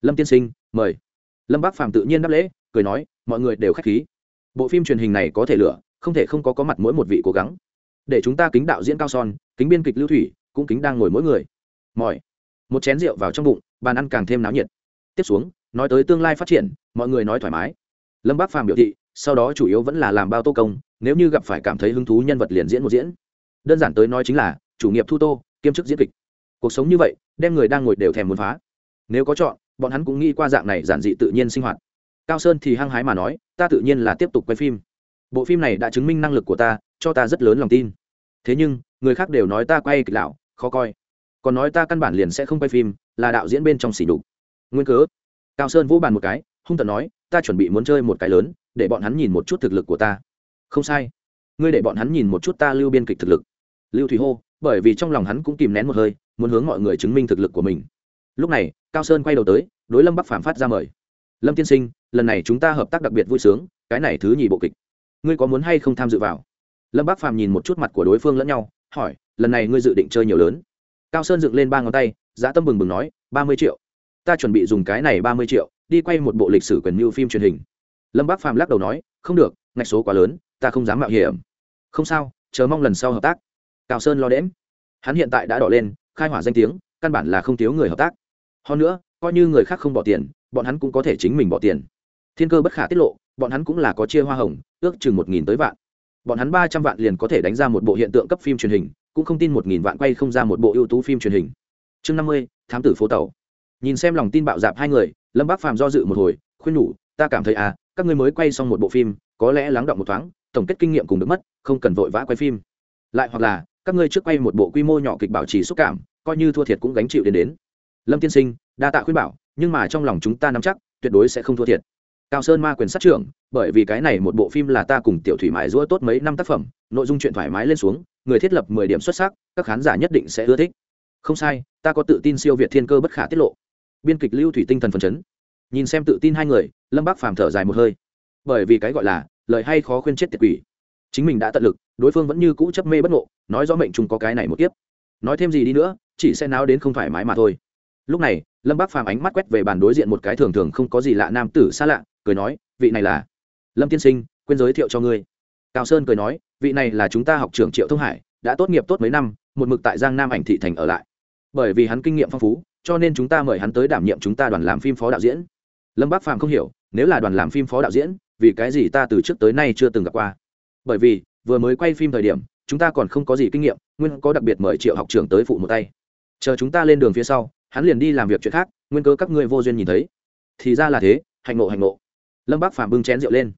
Lâm tiên sinh, mời. Lâm Bác phàm tự nhiên đáp lễ, cười nói, mọi người đều k h á c h khí. Bộ phim truyền hình này có thể lựa, không thể không có có mặt mỗi một vị cố gắng. Để chúng ta kính đạo diễn cao son, kính biên kịch lưu thủy, cũng kính đang ngồi mỗi người. Mỏi một chén rượu vào trong bụng, bàn ăn càng thêm náo nhiệt. Tiếp xuống, nói tới tương lai phát triển, mọi người nói thoải mái. Lâm bác phàm biểu thị, sau đó chủ yếu vẫn là làm bao tô công, nếu như gặp phải cảm thấy hứng thú nhân vật liền diễn một diễn. Đơn giản tới nói chính là, chủ nghiệp thu tô kiêm chức diễn kịch. Cuộc sống như vậy, đem người đang ngồi đều thèm muốn phá. Nếu có chọn, bọn hắn cũng nghĩ qua dạng này giản dị tự nhiên sinh hoạt. Cao sơn thì hăng hái mà nói, ta tự nhiên là tiếp tục quay phim. Bộ phim này đã chứng minh năng lực của ta, cho ta rất lớn lòng tin. Thế nhưng, người khác đều nói ta quay kịch lão, khó coi. Còn nói ta căn bản liền sẽ không quay phim, là đạo diễn bên trong xỉ đục nguyên cớ, cao sơn vỗ bàn một cái, hung tận nói, ta chuẩn bị muốn chơi một cái lớn, để bọn hắn nhìn một chút thực lực của ta. Không sai. Ngươi để bọn hắn nhìn một chút ta lưu biên kịch thực lực. Lưu thủy hô bởi vì trong lòng hắn cũng kìm nén một hơi, muốn hướng mọi người chứng minh thực lực của mình. Lúc này, cao sơn quay đầu tới, đối lâm bắc phàm phát ra mời. Lâm tiên sinh, lần này chúng ta hợp tác đặc biệt vui sướng, cái này thứ nhì bộ kịch, ngươi có muốn hay không tham dự vào? Lâm bắc phàm nhìn một chút mặt của đối phương lẫn nhau, hỏi, lần này ngươi dự định chơi nhiều lớn? Cao sơn dựng lên ba ngón tay giá tâm bừng bừng nói, ba mươi triệu. Ta chuẩn bị dùng cái này ba mươi triệu, đi quay một bộ lịch sử quyền mưu phim truyền hình. Lâm bắc phàm lắc đầu nói, không được, ngạch số quá lớn, ta không dám mạo hiểm. Không sao, chờ mong lần sau hợp tác cao sơn lo đễm. Hắn hiện tại đã đỏ lên, khai hỏa danh tiếng, căn bản là không thiếu người hợp tác. Hơn nữa, coi như người khác không bỏ tiền, bọn hắn cũng có thể chính mình bỏ tiền. Thiên cơ bất khả tiết lộ, bọn hắn cũng là có chia hoa hồng, ước chừng một nghìn tới vạn. Bọn hắn ba trăm vạn liền có thể đánh ra một bộ hiện tượng cấp phim truyền hình, cũng không tin một nghìn vạn quay không ra một bộ ưu tú phim truyền hình. Chương năm mươi, thám tử phố tàu. Nhìn xem lòng tin bạo dạp hai người, lâm bác phàm do dự một hồi, khuyên nhủ, ta cảm thấy à các ngươi mới quay xong một bộ phim, có lẽ lắng động một thoáng, tổng kết kinh nghiệm cùng được mất, không cần vội vã quay phim. Lại hoặc là các ngươi trước quay một bộ quy mô nhỏ kịch bảo trì xúc cảm, coi như thua thiệt cũng gánh chịu đến đến. Lâm tiên sinh, đa tạ khuyên bảo, nhưng mà trong lòng chúng ta nắm chắc, tuyệt đối sẽ không thua thiệt. Cao sơn ma quyền sát trưởng, bởi vì cái này một bộ phim là ta cùng tiểu thủy mãi rũa tốt mấy năm tác phẩm, nội dung chuyện thoải mái lên xuống, người thiết lập mười điểm xuất sắc, các khán giả nhất định sẽ ưa thích. Không sai, ta có tự tin siêu việt thiên cơ bất khả tiết lộ. Biên kịch lưu thủy tinh thần phấn chấn. Nhìn xem tự tin hai người, lâm bác phàm thở dài một hơi. Bởi vì cái gọi là, lời hay khó khuyên chết tiệt quỷ. Chính mình đã tận lực, đối phương vẫn như cũ chấp mê bất ngộ nói rõ mệnh chúng có cái này một kiếp. Nói thêm gì đi nữa, chỉ sẽ náo đến không thoải mái mà thôi. Lúc này, lâm bác phàm ánh mắt quét về bàn đối diện một cái thường thường không có gì lạ nam tử xa lạ, cười nói, vị này là lâm tiên sinh, quên giới thiệu cho ngươi. Cao sơn cười nói, vị này là chúng ta học trưởng triệu thông hải, đã tốt nghiệp tốt mấy năm, một mực tại giang nam ảnh thị thành ở lại. Bởi vì hắn kinh nghiệm phong phú, cho nên chúng ta mời hắn tới đảm nhiệm chúng ta đoàn làm phim phó đạo diễn. Lâm bác phàm không hiểu, nếu là đoàn làm phim phó đạo diễn, vì cái gì ta từ trước tới nay chưa từng gặp qua? Bởi vì, vừa mới quay phim thời điểm chúng ta còn không có gì kinh nghiệm, nguyên có đặc biệt mời triệu học trưởng tới phụ một tay. Chờ chúng ta lên đường phía sau, hắn liền đi làm việc chuyện khác, nguyên cơ các ngươi vô duyên nhìn thấy. Thì ra là thế, hạnh ngộ hạnh ngộ. Lâm bác phàm bưng chén rượu lên.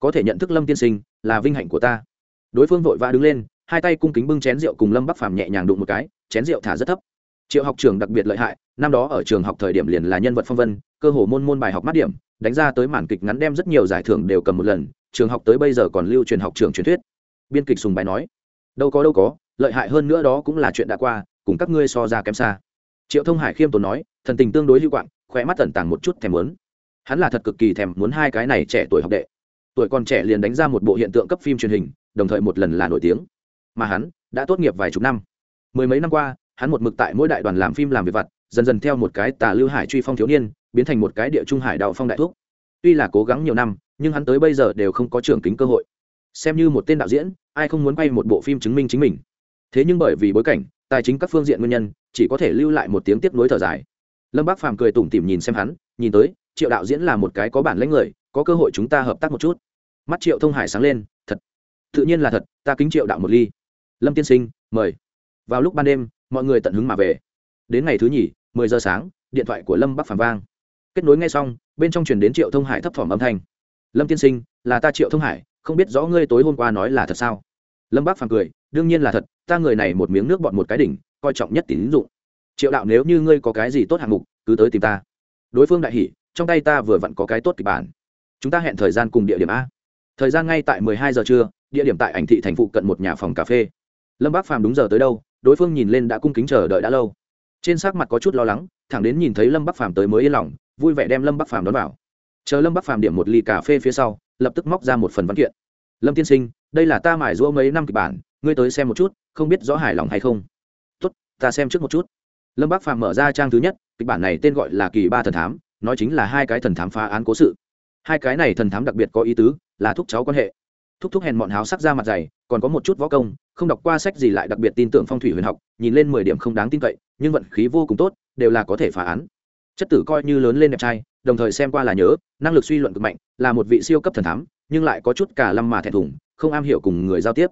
Có thể nhận thức lâm tiên sinh, là vinh hạnh của ta. Đối phương vội vã đứng lên, hai tay cung kính bưng chén rượu cùng lâm bắc phàm nhẹ nhàng đụng một cái, chén rượu thả rất thấp. Triệu học trường đặc biệt lợi hại, năm đó ở trường học thời điểm liền là nhân vật phong vân, cơ hồ môn môn bài học mát điểm, đánh ra tới màn kịch ngắn đem rất nhiều giải thưởng đều cầm một lần, trường học tới bây giờ còn lưu truyền học trường truyền thuyết. Biên kịch sùng bài nói đâu có đâu có, lợi hại hơn nữa đó cũng là chuyện đã qua, cùng các ngươi so ra kém xa. Triệu thông hải khiêm tốn nói, thần tình tương đối hữu quạng khỏe mắt tẩn tàng một chút thèm muốn. Hắn là thật cực kỳ thèm muốn hai cái này trẻ tuổi học đệ. Tuổi còn trẻ liền đánh ra một bộ hiện tượng cấp phim truyền hình, đồng thời một lần là nổi tiếng. Mà hắn đã tốt nghiệp vài chục năm. Mười mấy năm qua, hắn một mực tại mỗi đại đoàn làm phim làm việc vặt, dần dần theo một cái tà lưu hải truy phong thiếu niên, biến thành một cái địa trung hải đạo phong đại thuốc tuy là cố gắng nhiều năm, nhưng hắn tới bây giờ đều không có trưởng kính cơ hội xem như một tên đạo diễn, ai không muốn quay một bộ phim chứng minh chính mình. Thế nhưng bởi vì bối cảnh, tài chính các phương diện nguyên nhân, chỉ có thể lưu lại một tiếng tiếp nối thở dài. Lâm bác phàm cười tủm tỉm nhìn xem hắn, nhìn tới, triệu đạo diễn là một cái có bản lãnh người, có cơ hội chúng ta hợp tác một chút. Mắt triệu thông hải sáng lên, thật. Tự nhiên là thật, ta kính triệu đạo một ly. Lâm tiên sinh, mời. Vào lúc ban đêm, mọi người tận hứng mà về. Đến ngày thứ nhì, mười giờ sáng, điện thoại của lâm bắc phàm vang. Kết nối ngay xong, bên trong chuyển đến triệu thông hải thấp thỏm âm thanh. Lâm tiên sinh, là ta triệu thông hải không biết rõ ngươi tối hôm qua nói là thật sao? Lâm bác phàm cười, đương nhiên là thật, ta người này một miếng nước bọn một cái đỉnh, coi trọng nhất tín dụng. Triệu đạo nếu như ngươi có cái gì tốt hạng mục, cứ tới tìm ta. Đối phương đại hỷ trong tay ta vừa vặn có cái tốt kịch bản. Chúng ta hẹn thời gian cùng địa điểm a. Thời gian ngay tại mười hai giờ trưa, địa điểm tại ảnh thị thành phụ cận một nhà phòng cà phê. Lâm bác phàm đúng giờ tới đâu, đối phương nhìn lên đã cung kính chờ đợi đã lâu. Trên sắc mặt có chút lo lắng, thẳng đến nhìn thấy lâm bắc phàm tới mới yên lòng, vui vẻ đem lâm bắc phàm đón vào chờ lâm bắc phàm điểm một ly cà phê phía sau, lập tức móc ra một phần văn kiện. Lâm tiên sinh, đây là ta mải rũa mấy năm kịch bản, ngươi tới xem một chút, không biết rõ hài lòng hay không? Tốt, ta xem trước một chút. Lâm bắc phàm mở ra trang thứ nhất, kịch bản này tên gọi là kỳ ba thần thám, nói chính là hai cái thần thám phá án cố sự. Hai cái này thần thám đặc biệt có ý tứ, là thúc cháu quan hệ. Thúc thúc hèn bọn háo sắc ra mặt dày, còn có một chút võ công, không đọc qua sách gì lại đặc biệt tin tưởng phong thủy huyền học, nhìn lên mười điểm không đáng tin cậy, nhưng vận khí vô cùng tốt, đều là có thể phá án. Chất tử coi như lớn lên đẹp trai đồng thời xem qua là nhớ, năng lực suy luận cực mạnh, là một vị siêu cấp thần thám, nhưng lại có chút cả lâm mà thẹn thùng, không am hiểu cùng người giao tiếp.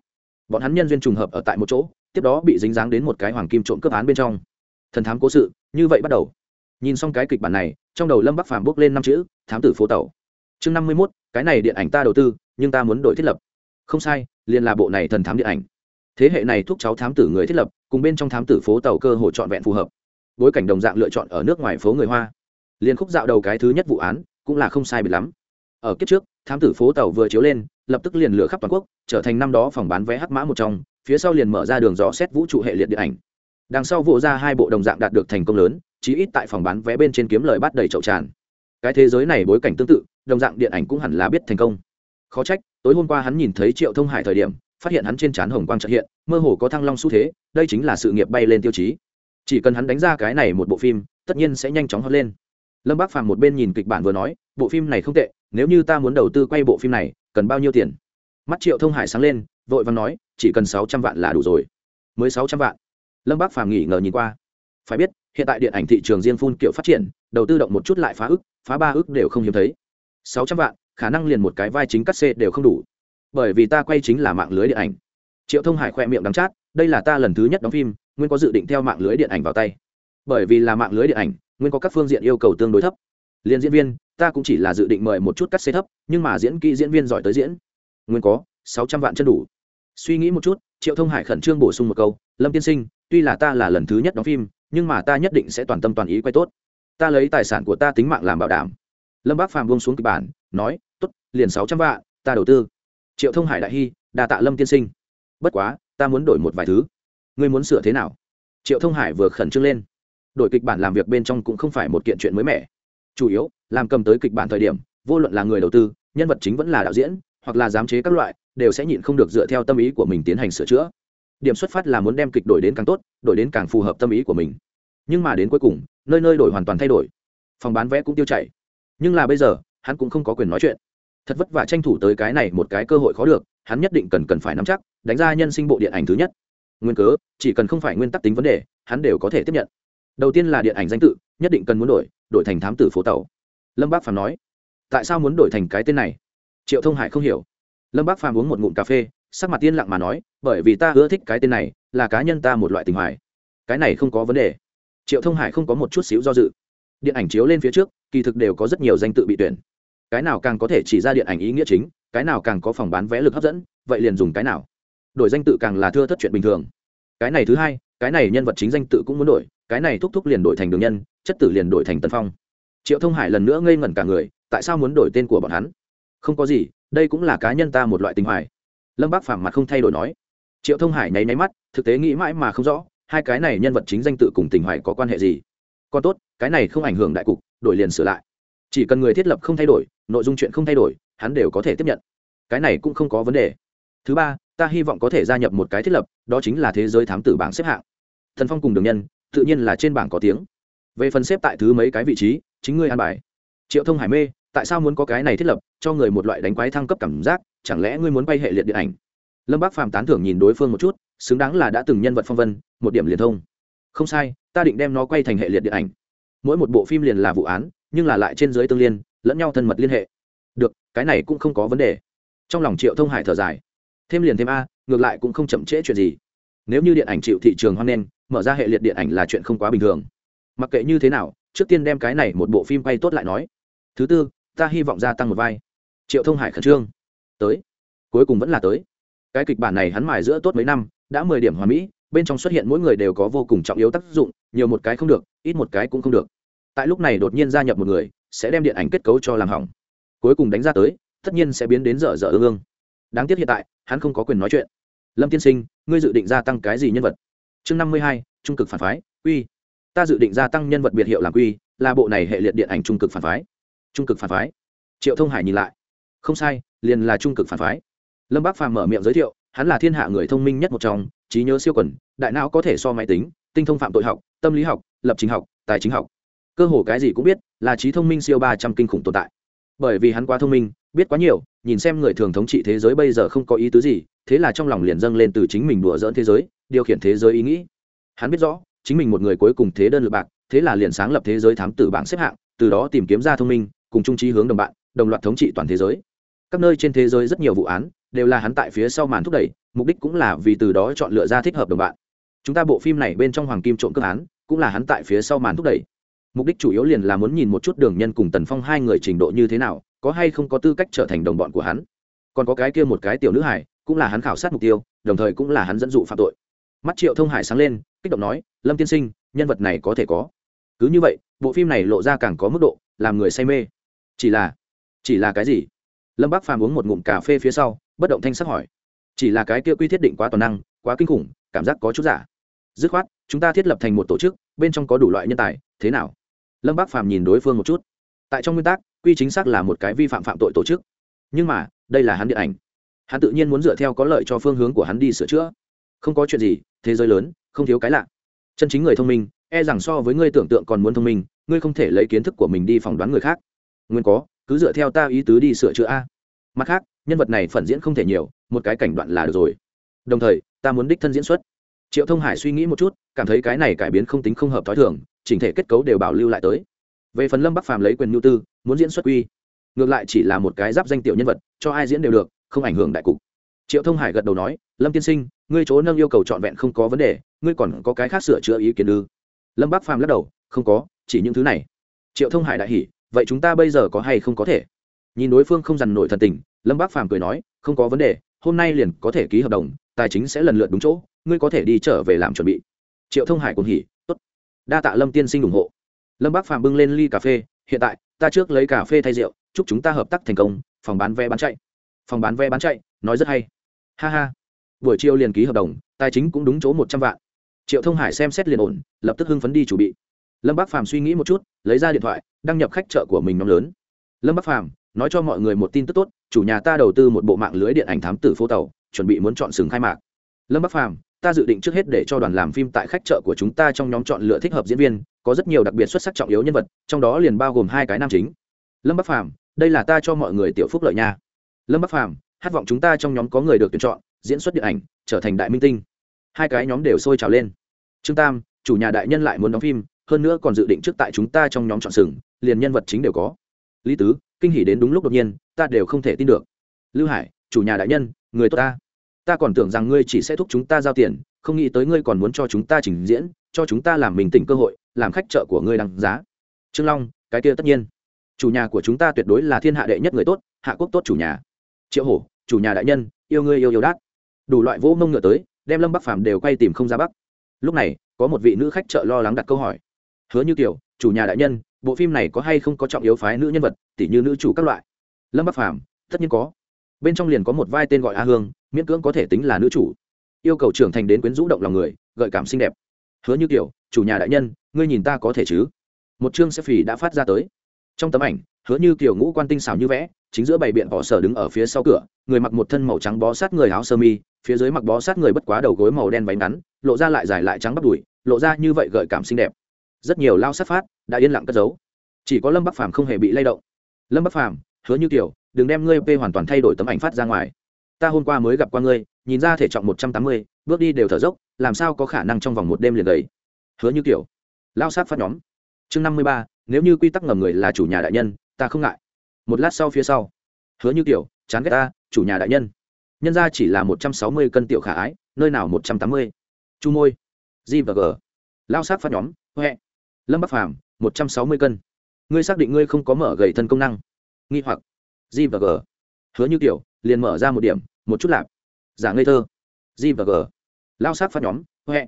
Bọn hắn nhân duyên trùng hợp ở tại một chỗ, tiếp đó bị dính dáng đến một cái hoàng kim trộm cướp án bên trong. Thần thám cố sự, như vậy bắt đầu. Nhìn xong cái kịch bản này, trong đầu lâm bắc phàm bước lên năm chữ, thám tử phố tàu. Chương năm mươi mốt, cái này điện ảnh ta đầu tư, nhưng ta muốn đổi thiết lập. Không sai, liền là bộ này thần thám điện ảnh. Thế hệ này thúc cháu thám tử người thiết lập, cùng bên trong thám tử phố tàu cơ hồ trọn vẹn phù hợp. Bối cảnh đồng dạng lựa chọn ở nước ngoài phố người hoa liền khúc dạo đầu cái thứ nhất vụ án cũng là không sai biệt lắm. Ở kiếp trước, thám tử phố tàu vừa chiếu lên, lập tức liền lửa khắp toàn quốc, trở thành năm đó phòng bán vé hắc mã một trong, phía sau liền mở ra đường gió xét vũ trụ hệ liệt điện ảnh. Đằng sau vụ ra hai bộ đồng dạng đạt được thành công lớn, chí ít tại phòng bán vé bên trên kiếm lời bắt đầy chậu tràn. Cái thế giới này bối cảnh tương tự, đồng dạng điện ảnh cũng hẳn là biết thành công. Khó trách, tối hôm qua hắn nhìn thấy triệu thông hải thời điểm, phát hiện hắn trên trán hồng quang trợ hiện, mơ hồ có thăng long xu thế, đây chính là sự nghiệp bay lên tiêu chí. Chỉ cần hắn đánh ra cái này một bộ phim, tất nhiên sẽ nhanh chóng hót lên lâm bác phàm một bên nhìn kịch bản vừa nói, bộ phim này không tệ, nếu như ta muốn đầu tư quay bộ phim này, cần bao nhiêu tiền? Mắt triệu thông hải sáng lên, vội vàng nói, chỉ cần sáu trăm vạn là đủ rồi. Mới sáu trăm vạn. Lâm bác phàm nghỉ ngờ nhìn qua. Phải biết, hiện tại điện ảnh thị trường riêng phun kiểu phát triển, đầu tư động một chút lại phá ức, phá ba ức đều không hiếm thấy. Sáu trăm vạn, khả năng liền một cái vai chính cắt xê đều không đủ. Bởi vì ta quay chính là mạng lưới điện ảnh. Triệu thông hải khoe miệng đắng chát, đây là ta lần thứ nhất đóng phim, nguyên có dự định theo mạng lưới điện ảnh vào tay bởi vì là mạng lưới điện ảnh, nguyên có các phương diện yêu cầu tương đối thấp. Liền diễn viên, ta cũng chỉ là dự định mời một chút cắt xê thấp nhưng mà diễn kỹ diễn viên giỏi tới diễn. Nguyên có, sáu trăm vạn chân đủ. Suy nghĩ một chút, triệu thông hải khẩn trương bổ sung một câu, lâm tiên sinh, tuy là ta là lần thứ nhất đóng phim, nhưng mà ta nhất định sẽ toàn tâm toàn ý quay tốt. Ta lấy tài sản của ta tính mạng làm bảo đảm. Lâm bác phàm buông xuống kịch bản, nói t ố t liền sáu trăm vạn, ta đầu tư. Triệu thông hải đại hy đà tạ lâm tiên sinh. Bất quá, ta muốn đổi một vài thứ. Ngươi muốn sửa thế nào? Triệu thông hải vừa khẩn trương lên đổi kịch bản làm việc bên trong cũng không phải một kiện chuyện mới mẻ. Chủ yếu, làm cầm tới kịch bản thời điểm, vô luận là người đầu tư, nhân vật chính vẫn là đạo diễn, hoặc là giám chế các loại, đều sẽ nhịn không được dựa theo tâm ý của mình tiến hành sửa chữa. Điểm xuất phát là muốn đem kịch đổi đến càng tốt, đổi đến càng phù hợp tâm ý của mình. Nhưng mà đến cuối cùng, nơi nơi đổi hoàn toàn thay đổi. Phòng bán vé cũng tiêu chảy. Nhưng là bây giờ, hắn cũng không có quyền nói chuyện. Thật vất vả tranh thủ tới cái này một cái cơ hội khó được, hắn nhất định cần cần phải nắm chắc, đánh ra nhân sinh bộ điện ảnh thứ nhất. Nguyên cớ, chỉ cần không phải nguyên tắc tính vấn đề, hắn đều có thể tiếp nhận đầu tiên là điện ảnh danh tự, nhất định cần muốn đổi đổi thành thám tử phố tàu. Lâm bác phàm nói, tại sao muốn đổi thành cái tên này? Triệu thông hải không hiểu. Lâm bác phàm uống một ngụm cà phê, sắc mặt tiên lặng mà nói, bởi vì ta ưa thích cái tên này, là cá nhân ta một loại tình hoài. Cái này không có vấn đề. Triệu thông hải không có một chút xíu do dự. Điện ảnh chiếu lên phía trước, kỳ thực đều có rất nhiều danh tự bị tuyển. Cái nào càng có thể chỉ ra điện ảnh ý nghĩa chính, cái nào càng có phòng bán vé lực hấp dẫn, vậy liền dùng cái nào. Đổi danh tự càng là thưa thất chuyện bình thường. Cái này thứ hai cái này nhân vật chính danh tự cũng muốn đổi, cái này thúc thúc liền đổi thành đường nhân, chất tử liền đổi thành tần phong. Triệu thông hải lần nữa ngây ngẩn cả người, tại sao muốn đổi tên của bọn hắn? Không có gì, đây cũng là cá nhân ta một loại tình hoài. Lâm bác phàm mặt không thay đổi nói. Triệu thông hải nháy nháy mắt, thực tế nghĩ mãi mà không rõ, hai cái này nhân vật chính danh tự cùng tình hoài có quan hệ gì. Còn tốt, cái này không ảnh hưởng đại cục, đổi liền sửa lại. Chỉ cần người thiết lập không thay đổi, nội dung chuyện không thay đổi, hắn đều có thể tiếp nhận. Cái này cũng không có vấn đề. Thứ ba, ta hy vọng có thể gia nhập một cái thiết lập, đó chính là thế giới thám tử bảng xếp hạng thần phong cùng đường nhân, tự nhiên là trên bảng có tiếng. Về phần xếp tại thứ mấy cái vị trí, chính ngươi an bài. Triệu thông hải mê, tại sao muốn có cái này thiết lập, cho người một loại đánh quái thăng cấp cảm giác, chẳng lẽ ngươi muốn bay hệ liệt điện ảnh? Lâm bác phàm tán thưởng nhìn đối phương một chút, xứng đáng là đã từng nhân vật phong vân, một điểm liền thông. Không sai, ta định đem nó quay thành hệ liệt điện ảnh. Mỗi một bộ phim liền là vụ án, nhưng là lại trên dưới tương liên, lẫn nhau thân mật liên hệ. Được, cái này cũng không có vấn đề. Trong lòng triệu thông hải thở dài. Thêm liền thêm a, ngược lại cũng không chậm trễ chuyện gì. Nếu như điện ảnh chịu thị trường hoan nghênh mở ra hệ liệt điện ảnh là chuyện không quá bình thường. Mặc kệ như thế nào, trước tiên đem cái này một bộ phim quay tốt lại nói. Thứ tư, ta hy vọng gia tăng một vai. Triệu thông hải khẩn trương. Tới. Cuối cùng vẫn là tới. Cái kịch bản này hắn mài giữa tốt mấy năm, đã mười điểm hòa mỹ, bên trong xuất hiện mỗi người đều có vô cùng trọng yếu tác dụng, nhiều một cái không được, ít một cái cũng không được. Tại lúc này đột nhiên gia nhập một người, sẽ đem điện ảnh kết cấu cho làm hỏng. Cuối cùng đánh ra tới, tất nhiên sẽ biến đến dở dở ương ương. Đáng tiếc hiện tại, hắn không có quyền nói chuyện. Lâm tiên sinh, ngươi dự định gia tăng cái gì nhân vật? Chương năm mươi hai, trung cực phản phái uy ta dự định gia tăng nhân vật biệt hiệu làm quy, là bộ này hệ liệt điện ảnh trung cực phản phái. Trung cực phản phái. Triệu thông hải nhìn lại. Không sai, liền là trung cực phản phái. Lâm bác phàm mở miệng giới thiệu, hắn là thiên hạ người thông minh nhất một trong, trí nhớ siêu quần, đại não có thể so máy tính, tinh thông phạm tội học, tâm lý học, lập trình học, tài chính học. Cơ hồ cái gì cũng biết, là trí thông minh siêu ba trăm kinh khủng tồn tại. Bởi vì hắn quá thông minh, biết quá nhiều, nhìn xem người thường thống trị thế giới bây giờ không có ý tứ gì, thế là trong lòng liền dâng lên từ chính mình đùa dỡn thế giới điều khiển thế giới ý nghĩ. Hắn biết rõ, chính mình một người cuối cùng thế đơn lực bạc, thế là liền sáng lập thế giới thám tử bảng xếp hạng, từ đó tìm kiếm ra thông minh, cùng trung trí hướng đồng bạn, đồng loạt thống trị toàn thế giới. Các nơi trên thế giới rất nhiều vụ án, đều là hắn tại phía sau màn thúc đẩy, mục đích cũng là vì từ đó chọn lựa ra thích hợp đồng bạn. Chúng ta bộ phim này bên trong hoàng kim trộm cướp án, cũng là hắn tại phía sau màn thúc đẩy. Mục đích chủ yếu liền là muốn nhìn một chút đường nhân cùng tần phong hai người trình độ như thế nào, có hay không có tư cách trở thành đồng bọn của hắn. Còn có cái kia một cái tiểu nữ hải cũng là hắn khảo sát mục tiêu, đồng thời cũng là hắn dẫn dụ phạm tội mắt triệu thông hải sáng lên, kích động nói, lâm tiên sinh, nhân vật này có thể có. Cứ như vậy, bộ phim này lộ ra càng có mức độ, làm người say mê. Chỉ là chỉ là cái gì? Lâm bác phàm uống một ngụm cà phê phía sau, bất động thanh sắc hỏi. Chỉ là cái kia quy thiết định quá toàn năng, quá kinh khủng, cảm giác có chút giả. Dứt khoát, chúng ta thiết lập thành một tổ chức, bên trong có đủ loại nhân tài, thế nào? Lâm bác phàm nhìn đối phương một chút. Tại trong nguyên tắc, quy chính xác là một cái vi phạm phạm tội tổ chức. Nhưng mà, đây là hắn điện ảnh. Hắn tự nhiên muốn dựa theo có lợi cho phương hướng của hắn đi sửa chữa không có chuyện gì, thế giới lớn, không thiếu cái lạ. Chân chính người thông minh e rằng so với ngươi tưởng tượng còn muốn thông minh, ngươi không thể lấy kiến thức của mình đi phỏng đoán người khác. Nguyên có, cứ dựa theo ta ý tứ đi sửa chữa a. Mặt khác, nhân vật này phản diễn không thể nhiều, một cái cảnh đoạn là được rồi. Đồng thời, ta muốn đích thân diễn xuất. Triệu thông hải suy nghĩ một chút, cảm thấy cái này cải biến không tính không hợp t h ó i thường, chỉnh thể kết cấu đều bảo lưu lại tới. Về phần lâm bắc phàm lấy quyền nhu tư, muốn diễn xuất quy ngược lại chỉ là một cái giáp danh tiểu nhân vật, cho ai diễn đều được, không ảnh hưởng đại cục triệu thông hải gật đầu nói, lâm tiên sinh, ngươi chỗ nâng yêu cầu trọn vẹn không có vấn đề, ngươi còn có cái khác sửa chữa ý kiến ư? Lâm Bác phàm lắc đầu, không có, chỉ những thứ này. Triệu thông hải đại hỉ, vậy chúng ta bây giờ có hay không có thể? Nhìn đối phương không dằn nổi thần tình, lâm bác phàm cười nói, không có vấn đề, hôm nay liền có thể ký hợp đồng, tài chính sẽ lần lượt đúng chỗ, ngươi có thể đi trở về làm chuẩn bị. Triệu thông hải cùng hỉ, tốt, đa tạ lâm tiên sinh ủng hộ. Lâm bác phàm bưng lên ly cà phê, hiện tại, ta trước lấy cà phê thay rượu, chúc chúng ta hợp tác thành công, phòng bán vé bán chạy. Phòng bán vé bán chạy, nói rất hay ha ha. Buổi chiều liền ký hợp đồng, tài chính cũng đúng chỗ một trăm vạn. Triệu thông hải xem xét liền ổn, lập tức hưng phấn đi chuẩn bị. Lâm bác phàm suy nghĩ một chút, lấy ra điện thoại, đăng nhập khách chợ của mình nhóm lớn. Lâm bác phàm, nói cho mọi người một tin tức tốt, chủ nhà ta đầu tư một bộ mạng lưới điện ảnh thám tử phố tàu, chuẩn bị muốn chọn sừng khai mạc. Lâm bắc phàm, ta dự định trước hết để cho đoàn làm phim tại khách chợ của chúng ta trong nhóm chọn lựa thích hợp diễn viên, có rất nhiều đặc biệt xuất sắc trọng yếu nhân vật, trong đó liền bao gồm hai cái nam chính. Lâm bắc phàm, đây là ta cho mọi người tiểu phúc lợi nha. Lâm bắc phàm hát vọng chúng ta trong nhóm có người được tuyển chọn, diễn xuất điện ảnh, trở thành đại minh tinh. Hai cái nhóm đều sôi trào lên. Trương tam, chủ nhà đại nhân lại muốn đóng phim, hơn nữa còn dự định trước tại chúng ta trong nhóm chọn sừng, liền nhân vật chính đều có. Lý tứ, kinh hỉ đến đúng lúc đột nhiên, ta đều không thể tin được. Lưu hải, chủ nhà đại nhân, người tốt ta. Ta còn tưởng rằng ngươi chỉ sẽ thúc chúng ta giao tiền, không nghĩ tới ngươi còn muốn cho chúng ta trình diễn, cho chúng ta làm mình tỉnh cơ hội, làm khách chợ của ngươi đằng giá. Trương long, cái kia tất nhiên. Chủ nhà của chúng ta tuyệt đối là thiên hạ đệ nhất người tốt, hạ quốc tốt chủ nhà. Triệu hổ chủ nhà đại nhân, yêu ngươi yêu yêu đát. Đủ loại vỗ mông ngựa tới, đem lâm bắc phàm đều quay tìm không ra bắc. Lúc này, có một vị nữ khách chợ lo lắng đặt câu hỏi. Hứa như kiểu chủ nhà đại nhân, bộ phim này có hay không có trọng yếu phái nữ nhân vật tỷ như nữ chủ các loại? Lâm bắc phàm, tất nhiên có. Bên trong liền có một vai tên gọi a hương, miễn cưỡng có thể tính là nữ chủ. Yêu cầu trưởng thành đến quyến rũ động lòng người, gợi cảm xinh đẹp. Hứa như kiểu chủ nhà đại nhân, ngươi nhìn ta có thể chứ? Một chương sẽ phì đã phát ra tới. Trong tấm ảnh hứa như kiểu ngũ quan tinh xảo như vẽ, chính giữa bày biện họ sở đứng ở phía sau cửa, người mặc một thân màu trắng bó sát người áo sơ mi, phía dưới mặc bó sát người bất quá đầu gối màu đen váy ngắn, lộ ra lại dài lại trắng bắp đùi, lộ ra như vậy gợi cảm xinh đẹp. Rất nhiều lao sát phát đã yên lặng cất giấu. Chỉ có lâm bắc phàm không hề bị lay động. Lâm bắc phàm, hứa như kiểu, đừng đem ngươi p hoàn toàn thay đổi tấm ảnh phát ra ngoài. Ta hôm qua mới gặp qua ngươi, nhìn ra thể trọng một trăm tám mươi, bước đi đều thở dốc, làm sao có khả năng trong vòng một đêm liền gầy? Hứa như kiểu, lao sát phát nhóm. Chương năm mươi ba, nếu như quy tắc ngầm người là chủ nhà đại nhân ta không ngại. Một lát sau phía sau, hứa như kiểu chán ghét ta, chủ nhà đại nhân. Nhân ra chỉ là một trăm sáu mươi cân tiểu khả ái, nơi nào một trăm tám mươi? Chu môi g và g, lao sát phát nhóm, huệ, lâm bắc phàm, một trăm sáu mươi cân. Ngươi xác định ngươi không có mở gầy thân công năng? Nghi hoặc g và g, hứa như kiểu liền mở ra một điểm, một chút lạp. Giả ngây thơ g và g, lao sát phát nhóm, huệ,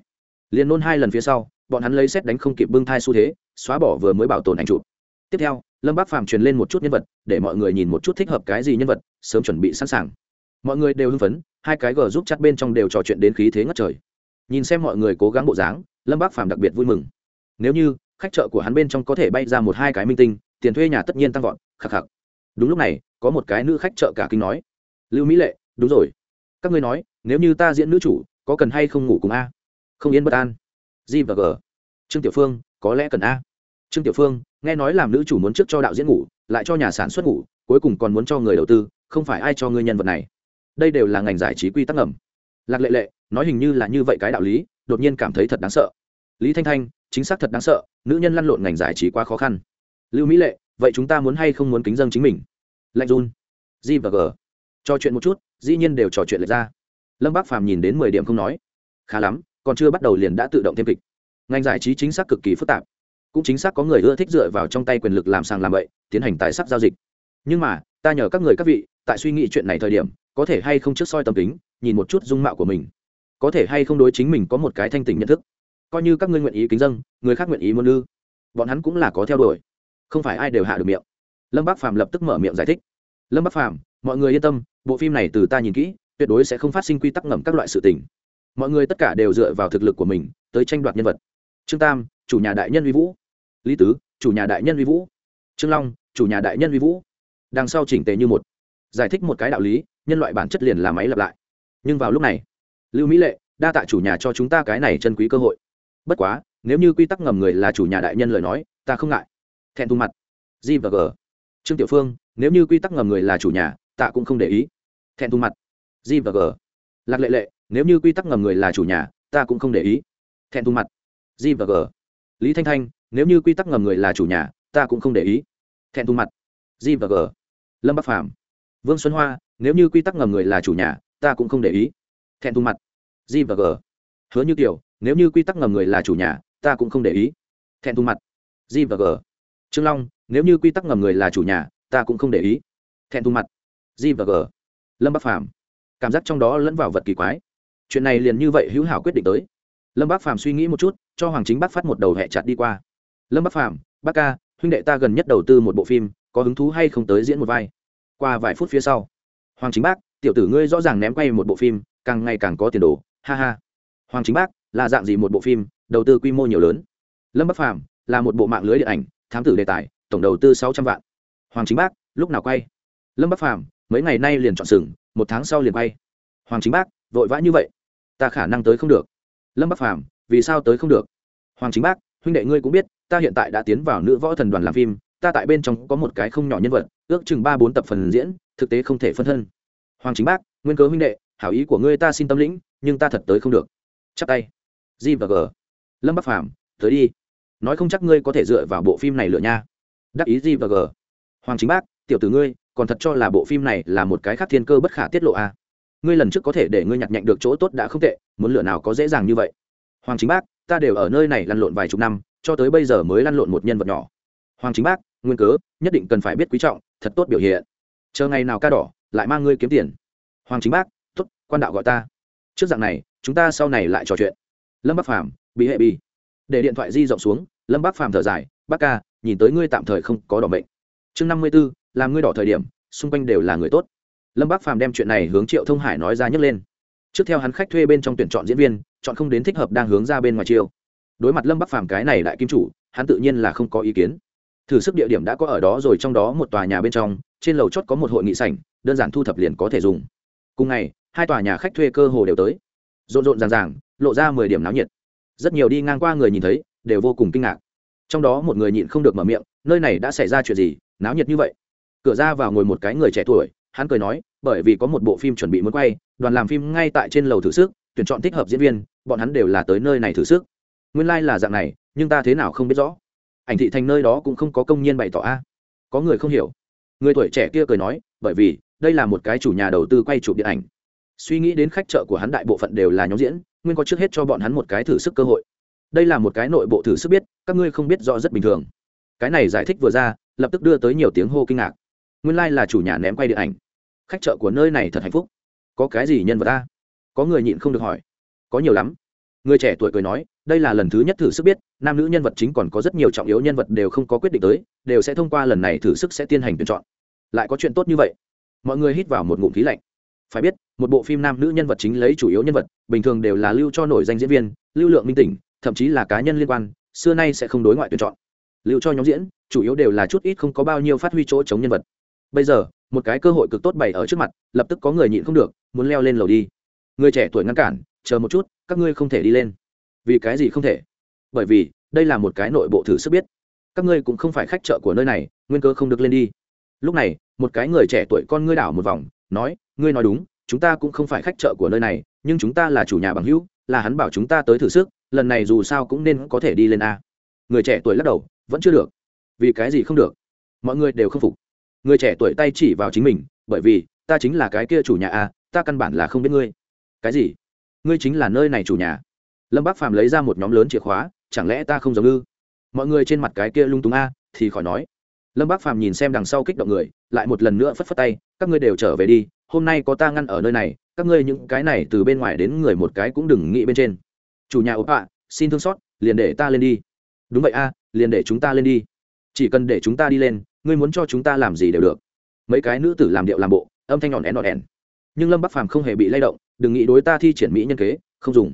liền nôn hai lần phía sau, bọn hắn lấy xét đánh không kịp bưng thai xu thế, xóa bỏ vừa mới bảo tồn ảnh chụp tiếp theo, lâm bác phàm truyền lên một chút nhân vật, để mọi người nhìn một chút thích hợp cái gì nhân vật, sớm chuẩn bị sẵn sàng. Mọi người đều hưng phấn, hai cái g giúp chặt bên trong đều trò chuyện đến khí thế ngất trời. Nhìn xem mọi người cố gắng bộ dáng, lâm bác phàm đặc biệt vui mừng. Nếu như, khách chợ của hắn bên trong có thể bay ra một hai cái minh tinh, tiền thuê nhà tất nhiên tăng vọt, khắc khắc. Đúng lúc này, có một cái nữ khách chợ cả kinh nói. Lưu mỹ lệ, đúng rồi. Các ngươi nói, nếu như ta diễn nữ chủ, có cần hay không ngủ cùng a? Không yên bất an. G và g. Trương tiểu phương, có lẽ cần a trương tiểu phương, nghe nói làm nữ chủ muốn trước cho đạo diễn ngủ, lại cho nhà sản xuất ngủ, cuối cùng còn muốn cho người đầu tư, không phải ai cho ngươi nhân vật này. Đây đều là ngành giải trí quy tắc ngầm. Lạc lệ lệ, nói hình như là như vậy cái đạo lý, đột nhiên cảm thấy thật đáng sợ. Lý thanh thanh, chính xác thật đáng sợ, nữ nhân lăn lộn ngành giải trí quá khó khăn. Lưu mỹ lệ, vậy chúng ta muốn hay không muốn kính dân chính mình? Lạnh run. G và g. Trò chuyện một chút, dĩ nhiên đều trò chuyện lệch ra. Lâm bác phàm nhìn đến mười điểm không nói. Khá lắm, còn chưa bắt đầu liền đã tự động thêm kịch. Ngành giải trí chính xác cực kỳ phức tạp cũng chính xác có người ưa thích dựa vào trong tay quyền lực làm sàng làm bậy, tiến hành tài sắc giao dịch. Nhưng mà, ta nhờ các người các vị, tại suy nghĩ chuyện này thời điểm, có thể hay không trước soi tầm kính, nhìn một chút dung mạo của mình. Có thể hay không đối chính mình có một cái thanh tỉnh nhận thức. Coi như các ngươi nguyện ý kính dâng người khác nguyện ý muốn lư bọn hắn cũng là có theo đuổi. Không phải ai đều hạ được miệng. Lâm bác phàm lập tức mở miệng giải thích. Lâm bác phàm, mọi người yên tâm, bộ phim này từ ta nhìn kỹ, tuyệt đối sẽ không phát sinh quy tắc ngầm các loại sự tình. Mọi người tất cả đều dựa vào thực lực của mình, tới tranh đoạt nhân vật. Trương tam, chủ nhà đại nhân uy vũ lý tứ, chủ nhà đại nhân uy vũ. Trương long, chủ nhà đại nhân uy vũ. Đằng sau chỉnh tề như một. Giải thích một cái đạo lý, nhân loại bản chất liền là máy lặp lại. Nhưng vào lúc này, lưu mỹ lệ đa tạ chủ nhà cho chúng ta cái này chân quý cơ hội. Bất quá, nếu như quy tắc ngầm người là chủ nhà đại nhân lời nói, ta không ngại. Thẹn thùng mặt. G và g. Trương tiểu phương, nếu như quy tắc ngầm người là chủ nhà, ta cũng không để ý. Thẹn thùng mặt. G và g. Lạc lệ lệ, nếu như quy tắc ngầm người là chủ nhà, ta cũng không để ý. Thẹn thùng mặt. G và g. Lý thanh thanh nếu như quy tắc ngầm người là chủ nhà, ta cũng không để ý. Thẹn thùng mặt. G và g. Lâm bắc phàm. Vương xuân hoa, nếu như quy tắc ngầm người là chủ nhà, ta cũng không để ý. Thẹn thùng mặt. G và g. Hứa như kiểu nếu như quy tắc ngầm người là chủ nhà, ta cũng không để ý. Thẹn thùng mặt. G và g. Trương long, nếu như quy tắc ngầm người là chủ nhà, ta cũng không để ý. Thẹn thùng mặt. G và g. Lâm bắc phàm. Cảm giác trong đó lẫn vào vật kỳ quái. Chuyện này liền như vậy hữu hảo quyết định tới. Lâm bắc phàm suy nghĩ một chút, cho hoàng chính bác phát một đầu hẹ chặt đi qua lâm bắc phàm, bác ca, huynh đệ ta gần nhất đầu tư một bộ phim, có hứng thú hay không tới diễn một vai? Qua vài phút phía sau, hoàng chính bác, tiểu tử ngươi rõ ràng ném quay một bộ phim, càng ngày càng có tiền đồ, ha ha. Hoàng chính bác, là dạng gì một bộ phim, đầu tư quy mô nhiều lớn? Lâm bắc phàm, là một bộ mạng lưới điện ảnh, thám tử đề tài, tổng đầu tư sáu trăm vạn. Hoàng chính bác, lúc nào quay? Lâm bắc phàm, mấy ngày nay liền chọn sừng, một tháng sau liền quay. Hoàng chính bác, vội vã như vậy? Ta khả năng tới không được. Lâm bắc phàm, vì sao tới không được? Hoàng chính bác, huynh đệ ngươi cũng biết ta hiện tại đã tiến vào nữ võ thần đoàn làm phim, ta tại bên trong có một cái không nhỏ nhân vật, ước chừng ba bốn tập phần diễn, thực tế không thể phân thân. Hoàng chính bác, nguyên cớ huynh đệ, hảo ý của ngươi ta xin tâm lĩnh, nhưng ta thật tới không được. Chắc tay. G và g. Lâm bắc phàm, tới đi. Nói không chắc ngươi có thể dựa vào bộ phim này lựa nha. Đắc ý g và g. Hoàng chính bác, tiểu tử ngươi, còn thật cho là bộ phim này là một cái khác thiên cơ bất khả tiết lộ à. ngươi lần trước có thể để ngươi nhặt nhạnh được chỗ tốt đã không tệ, muốn lựa nào có dễ dàng như vậy. Hoàng chính bác, ta đều ở nơi này lăn lộn vài chục năm cho tới bây giờ mới lăn lộn một nhân vật nhỏ. Hoàng chính bác, nguyên cớ, nhất định cần phải biết quý trọng, thật tốt biểu hiện. Chờ ngày nào ca đỏ, lại mang ngươi kiếm tiền. Hoàng chính bác t ố t quan đạo gọi ta. Trước dạng này, chúng ta sau này lại trò chuyện. Lâm bắc phàm, bị hệ bi để điện thoại di rộng xuống, lâm bắc phàm thở dài, bác ca, nhìn tới ngươi tạm thời không có đỏ bệnh chương năm mươi b ố làm ngươi đỏ thời điểm, xung quanh đều là người tốt. Lâm bắc phàm đem chuyện này hướng triệu thông hải nói ra nhấc lên. Trước theo hắn khách thuê bên trong tuyển chọn diễn viên, chọn không đến thích hợp đang hướng ra bên ngoài chiêu đối mặt lâm bắc phàm cái này đại kim chủ, hắn tự nhiên là không có ý kiến. Thử sức địa điểm đã có ở đó rồi, trong đó một tòa nhà bên trong, trên lầu chót có một hội nghị sảnh, đơn giản thu thập liền có thể dùng. Cùng ngày, hai tòa nhà khách thuê cơ hồ đều tới. Rộn rộn ràng ràng, lộ ra mười điểm náo nhiệt. Rất nhiều đi ngang qua người nhìn thấy, đều vô cùng kinh ngạc. Trong đó một người nhịn không được mở miệng, nơi này đã xảy ra chuyện gì? Náo nhiệt như vậy. Cửa ra vào ngồi một cái người trẻ tuổi, hắn cười nói, bởi vì có một bộ phim chuẩn bị muốn quay, đoàn làm phim ngay tại trên lầu thử sức, tuyển chọn thích hợp diễn viên, bọn hắn đều là tới nơi này thử sức nguyên lai、like、là dạng này, nhưng ta thế nào không biết rõ. Ảnh thị thành nơi đó cũng không có công nhân bày tỏ a. Có người không hiểu. Người tuổi trẻ kia cười nói, bởi vì, đây là một cái chủ nhà đầu tư quay chụp điện ảnh. Suy nghĩ đến khách chợ của hắn đại bộ phận đều là nhóm diễn, nguyên có trước hết cho bọn hắn một cái thử sức cơ hội. Đây là một cái nội bộ thử sức biết, các ngươi không biết rõ rất bình thường. Cái này giải thích vừa ra, lập tức đưa tới nhiều tiếng hô kinh ngạc. Nguyên lai、like、là chủ nhà ném quay điện ảnh. Khách chợ của nơi này thật hạnh phúc. Có cái gì nhân vật ta có người nhịn không được hỏi. Có nhiều lắm. Người trẻ tuổi cười nói đây là lần thứ nhất thử sức biết, nam nữ nhân vật chính còn có rất nhiều trọng yếu nhân vật đều không có quyết định tới, đều sẽ thông qua lần này thử sức sẽ tiến hành tuyển chọn. Lại có chuyện tốt như vậy. Mọi người hít vào một ngụm khí lạnh. Phải biết, một bộ phim nam nữ nhân vật chính lấy chủ yếu nhân vật, bình thường đều là lưu cho nổi danh diễn viên, lưu lượng minh tỉnh, thậm chí là cá nhân liên quan, xưa nay sẽ không đối ngoại tuyển chọn. Lưu cho nhóm diễn, chủ yếu đều là chút ít không có bao nhiêu phát huy chỗ chống nhân vật. Bây giờ, một cái cơ hội cực tốt bày ở trước mặt, lập tức có người nhịn không được, muốn leo lên lầu đi. Người trẻ tuổi ngăn cản, chờ một chút, các ngươi không thể đi lên vì cái gì không thể? Bởi vì, đây là một cái nội bộ thử sức biết. Các ngươi cũng không phải khách chợ của nơi này, nguyên cơ không được lên đi. Lúc này, một cái người trẻ tuổi con ngươi đảo một vòng, nói, ngươi nói đúng, chúng ta cũng không phải khách chợ của nơi này, nhưng chúng ta là chủ nhà bằng hữu, là hắn bảo chúng ta tới thử sức, lần này dù sao cũng nên có thể đi lên a. Người trẻ tuổi lắc đầu, vẫn chưa được. Vì cái gì không được? Mọi người đều không phục. Người trẻ tuổi tay chỉ vào chính mình, bởi vì, ta chính là cái kia chủ nhà a, ta căn bản là không biết ngươi. Cái gì? Ngươi chính là nơi này chủ nhà? Lâm bác phàm lấy ra một nhóm lớn chìa khóa, chẳng lẽ ta không giống ư? Mọi người trên mặt cái kia lung túng a, thì khỏi nói. Lâm bác phàm nhìn xem đằng sau kích động người, lại một lần nữa phất phất tay, các ngươi đều trở về đi, hôm nay có ta ngăn ở nơi này, các ngươi những cái này từ bên ngoài đến người một cái cũng đừng nghĩ bên trên. Chủ nhà ốp ạ, xin thương xót, liền để ta lên đi. Đúng vậy a, liền để chúng ta lên đi. Chỉ cần để chúng ta đi lên, ngươi muốn cho chúng ta làm gì đều được. Mấy cái nữ tử làm điệu làm bộ, âm thanh nhọn én nhọn én nhưng lâm bắc phàm không hề bị lay động, đừng nghĩ đối ta thi triển mỹ nhân kế, không dùng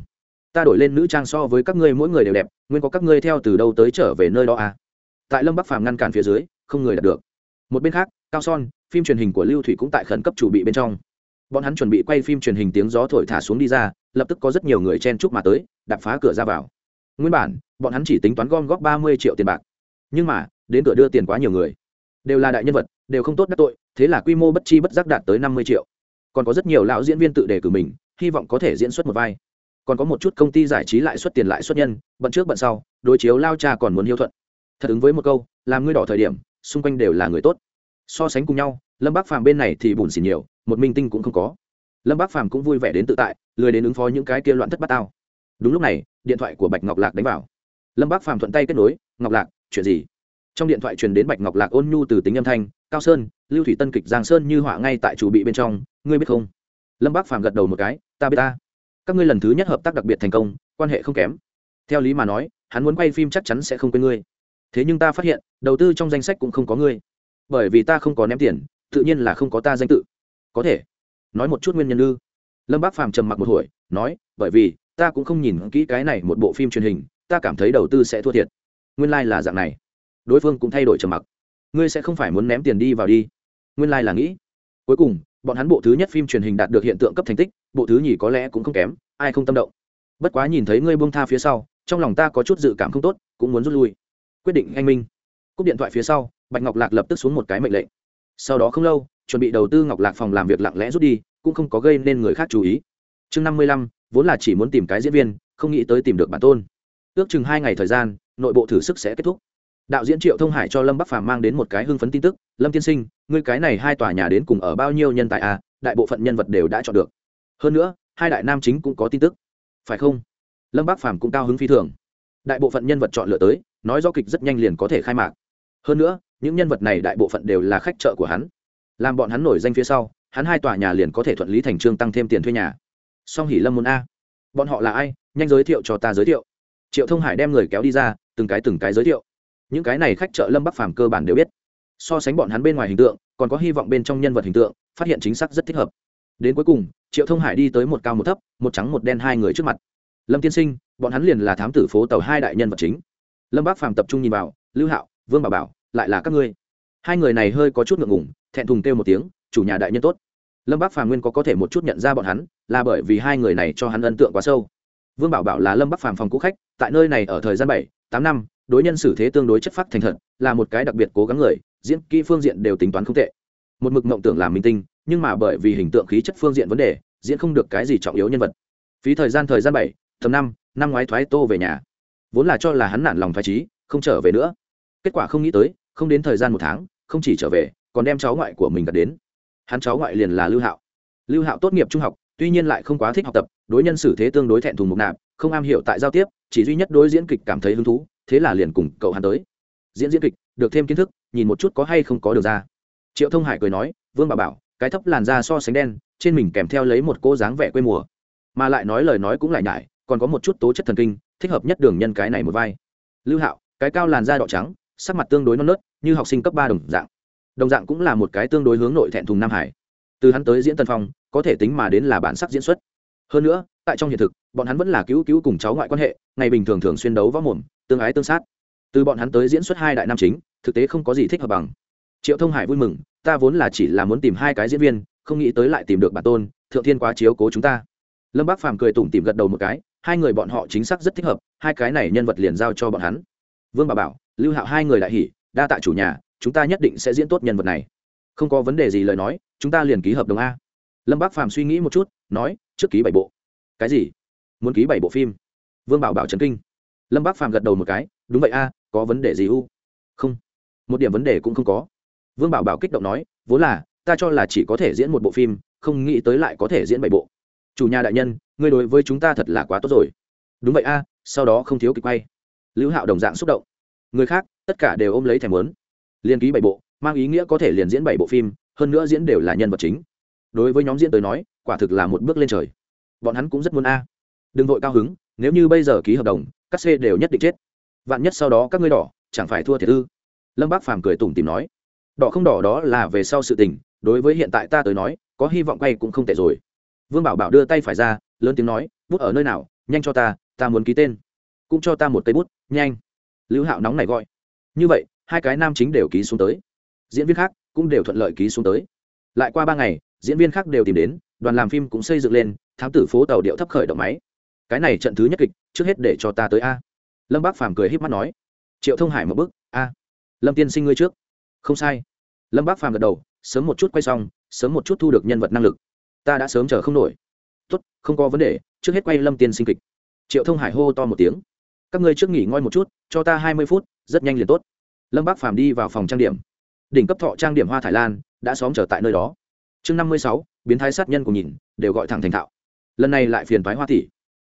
ta đổi lên nữ trang so với các ngươi mỗi người đều đẹp, nguyên có các ngươi theo từ đâu tới trở về nơi đó à? Tại lâm bắc phàm ngăn cản phía dưới, không người đạt được. Một bên khác, cao son, phim truyền hình của lưu thủy cũng tại khẩn cấp chủ bị bên trong. Bọn hắn chuẩn bị quay phim truyền hình tiếng gió thổi thả xuống đi ra, lập tức có rất nhiều người chen chúc mà tới, đạp phá cửa ra vào. Nguyên bản, bọn hắn chỉ tính toán gom góp ba mươi triệu tiền bạc. Nhưng mà, đến cửa đưa tiền quá nhiều người. Đều là đại nhân vật, đều không tốt đắc tội, thế là quy mô bất chi bất giác đạt tới năm mươi triệu. Còn có rất nhiều lão diễn viên tự đề cử mình, hy vọng có thể diễn xuất một vai còn có một chút công ty giải trí lại xuất tiền lại xuất nhân, bận trước bận sau, đối chiếu lao cha còn muốn hiếu thuận. Thật ứng với một câu, làm ngươi đỏ thời điểm, xung quanh đều là người tốt. So sánh cùng nhau, lâm bác phàm bên này thì bùn xỉn nhiều, một minh tinh cũng không có. Lâm bác phàm cũng vui vẻ đến tự tại, lười đến ứng phó những cái kia loạn thất bát tao. Đúng lúc này, điện thoại của bạch ngọc lạc đánh vào. Lâm bác phàm thuận tay kết nối, ngọc lạc, chuyện gì? Trong điện thoại truyền đến bạch ngọc lạc ôn nhu từ tính âm thanh, cao sơn, lưu thủy tân kịch giang sơn như họa ngay tại chủ bị bên trong, ngươi biết không? Lâm bác phàm gật đầu một cái, ta biết ta các ngươi lần thứ nhất hợp tác đặc biệt thành công, quan hệ không kém. Theo lý mà nói, hắn muốn quay phim chắc chắn sẽ không quên ngươi. Thế nhưng ta phát hiện, đầu tư trong danh sách cũng không có ngươi. Bởi vì ta không có ném tiền, tự nhiên là không có ta danh tự. Có thể. Nói một chút nguyên nhân ư. Lâm bác phàm trầm mặc một hồi, nói, bởi vì, ta cũng không nhìn kỹ cái này một bộ phim truyền hình, ta cảm thấy đầu tư sẽ thua thiệt. Nguyên lai、like、là dạng này. Đối phương cũng thay đổi trầm mặc. Ngươi sẽ không phải muốn ném tiền đi vào đi. Nguyên lai、like、là nghĩ. Cuối cùng bọn hắn bộ thứ nhất phim truyền hình đạt được hiện tượng cấp thành tích, bộ thứ nhì có lẽ cũng không kém, ai không tâm động. Bất quá nhìn thấy ngươi buông tha phía sau, trong lòng ta có chút dự cảm không tốt, cũng muốn rút lui. Quyết định anh minh. Cúp điện thoại phía sau, bạch ngọc lạc lập tức xuống một cái mệnh lệnh. Sau đó không lâu, chuẩn bị đầu tư ngọc lạc phòng làm việc lặng lẽ rút đi, cũng không có gây nên người khác chú ý. Chương năm mươi lăm, vốn là chỉ muốn tìm cái diễn viên, không nghĩ tới tìm được bản tôn. Ước chừng hai ngày thời gian, nội bộ thử sức sẽ kết thúc đạo diễn triệu thông hải cho lâm bắc phàm mang đến một cái hưng phấn tin tức, lâm tiên sinh, ngươi cái này hai tòa nhà đến cùng ở bao nhiêu nhân tài à? Đại bộ phận nhân vật đều đã chọn được. Hơn nữa, hai đại nam chính cũng có tin tức. Phải không? Lâm bắc phàm cũng cao hứng phi thường. Đại bộ phận nhân vật chọn lựa tới, nói do kịch rất nhanh liền có thể khai mạc. Hơn nữa, những nhân vật này đại bộ phận đều là khách chợ của hắn. Làm bọn hắn nổi danh phía sau, hắn hai tòa nhà liền có thể thuận lý thành trương tăng thêm tiền thuê nhà. Song hỉ lâm muốn a. Bọn họ là ai? Nhanh giới thiệu cho ta giới thiệu. Triệu thông hải đem người kéo đi ra, từng cái từng cái giới thiệu những cái này khách chợ lâm bắc phàm cơ bản đều biết. So sánh bọn hắn bên ngoài hình tượng, còn có hy vọng bên trong nhân vật hình tượng, phát hiện chính xác rất thích hợp. Đến cuối cùng, triệu thông hải đi tới một cao một thấp, một trắng một đen hai người trước mặt. Lâm tiên sinh, bọn hắn liền là thám tử phố tàu hai đại nhân vật chính. Lâm bác phàm tập trung nhìn vào, lưu hạo, vương bảo bảo, lại là các ngươi. Hai người này hơi có chút ngượng ngủng thẹn thùng kêu một tiếng, chủ nhà đại nhân tốt. Lâm bác phàm nguyên có có thể một chút nhận ra bọn hắn, là bởi vì hai người này cho hắn ấn tượng quá sâu. Vương bảo bảo là lâm bắc phàm phòng cũ khách, tại nơi này ở thời gian bảy, tám năm đối nhân xử thế tương đối chất phác thành thật, là một cái đặc biệt cố gắng người, diễn kỹ phương diện đều tính toán không tệ. Một mực mộng tưởng làm minh tinh, nhưng mà bởi vì hình tượng khí chất phương diện vấn đề, diễn không được cái gì trọng yếu nhân vật. Phí thời gian thời gian bảy tầm năm năm ngoái thoái tô về nhà. Vốn là cho là hắn nản lòng thoái trí không trở về nữa. Kết quả không nghĩ tới, không đến thời gian một tháng, không chỉ trở về, còn đem cháu ngoại của mình gặp đến. Hắn cháu ngoại liền là lưu hạo. Lưu hạo tốt nghiệp trung học, tuy nhiên lại không quá thích học tập, đối nhân xử thế tương đối thẹn thùng mục nạp, không am hiểu tại giao tiếp, chỉ duy nhất đối diễn kịch cảm thấy hứng thú thế là liền cùng cậu hắn tới. Diễn diễn kịch, được thêm kiến thức, nhìn một chút có hay không có được ra. Triệu thông hải cười nói, vương bà bảo, cái thấp làn da so sánh đen, trên mình kèm theo lấy một cô dáng vẻ quê mùa. Mà lại nói lời nói cũng lại nhải, còn có một chút tố chất thần kinh, thích hợp nhất đường nhân cái này một vai. Lưu hạo, cái cao làn da đỏ trắng, sắc mặt tương đối non nớt, như học sinh cấp ba đồng dạng. Đồng dạng cũng là một cái tương đối hướng nội thẹn thùng nam hải. Từ hắn tới diễn tân phong, có thể tính mà đến là bản sắc diễn xuất. Hơn nữa, tại trong hiện thực, bọn hắn vẫn là cứu cứu cùng cháu ngoại quan hệ, ngày bình thường thường xuyên đấu võ mồm tương ái tương sát. Từ bọn hắn tới diễn xuất hai đại nam chính, thực tế không có gì thích hợp bằng. Triệu thông hải vui mừng, ta vốn là chỉ là muốn tìm hai cái diễn viên, không nghĩ tới lại tìm được bản tôn, thượng thiên quá chiếu cố chúng ta. Lâm bác phàm cười tủm tìm gật đầu một cái, hai người bọn họ chính xác rất thích hợp, hai cái này nhân vật liền giao cho bọn hắn. Vương bà bảo, lưu hạo hai người đại hỉ, đa tạ chủ nhà, chúng ta nhất định sẽ diễn tốt nhân vật này. Không có vấn đề gì lời nói, chúng ta liền ký hợp đồng a. Lâm bác phàm suy nghĩ một chút, nói, trước ký bảy bộ. Cái gì? Muốn ký bảy bộ phim? Vương bảo bảo trấn kinh lâm bác phàm gật đầu một cái, đúng vậy a, có vấn đề gì u? Không. Một điểm vấn đề cũng không có. Vương bảo bảo kích động nói, vốn là, ta cho là chỉ có thể diễn một bộ phim, không nghĩ tới lại có thể diễn bảy bộ. Chủ nhà đại nhân, ngươi đối với chúng ta thật là quá tốt rồi. Đúng vậy a, sau đó không thiếu kịch quay. Lưu hạo đồng dạng xúc động. Người khác, tất cả đều ôm lấy thèm muốn. Liên ký bảy bộ, mang ý nghĩa có thể liền diễn bảy bộ phim, hơn nữa diễn đều là nhân vật chính. Đối với nhóm diễn tới nói, quả thực là một bước lên trời. Bọn hắn cũng rất muốn a. Đừng vội cao hứng, nếu như bây giờ ký hợp đồng các c đều nhất định chết. Vạn nhất sau đó các ngươi đỏ, chẳng phải thua thiệt ư? Lâm bác phàm cười tủm tìm nói. Đỏ không đỏ đó là về sau sự tình, đối với hiện tại ta tới nói, có hy vọng quay cũng không tệ rồi. Vương bảo bảo đưa tay phải ra, lớn tiếng nói, bút ở nơi nào, nhanh cho ta ta muốn ký tên. Cũng cho ta một cây bút, nhanh. Lưu hạo nóng này gọi. Như vậy, hai cái nam chính đều ký xuống tới. Diễn viên khác cũng đều thuận lợi ký xuống tới. Lại qua ba ngày, diễn viên khác đều tìm đến, đoàn làm phim cũng xây dựng lên, thám tử phố tàu điệu thấp khởi động máy cái này trận thứ nhất kịch, trước hết để cho ta tới a. Lâm bác phàm cười h í p mắt nói. Triệu thông hải một bức, a, lâm tiên sinh ngươi trước. Không sai. Lâm bác phàm gật đầu, sớm một chút quay xong, sớm một chút thu được nhân vật năng lực. Ta đã sớm chờ không nổi. Tốt, không có vấn đề, trước hết quay lâm tiên sinh kịch. Triệu thông hải hô to một tiếng. Các ngươi trước nghỉ ngơi một chút, cho ta hai mươi phút, rất nhanh liền tốt. Lâm bác phàm đi vào phòng trang điểm. Đỉnh cấp thọ trang điểm hoa thái lan đã xóm trở tại nơi đó. Chương năm mươi sáu, biến thái sát nhân của nhìn, đều gọi thẳng thành thạo. Lần này lại phiền thoái hoa tỷ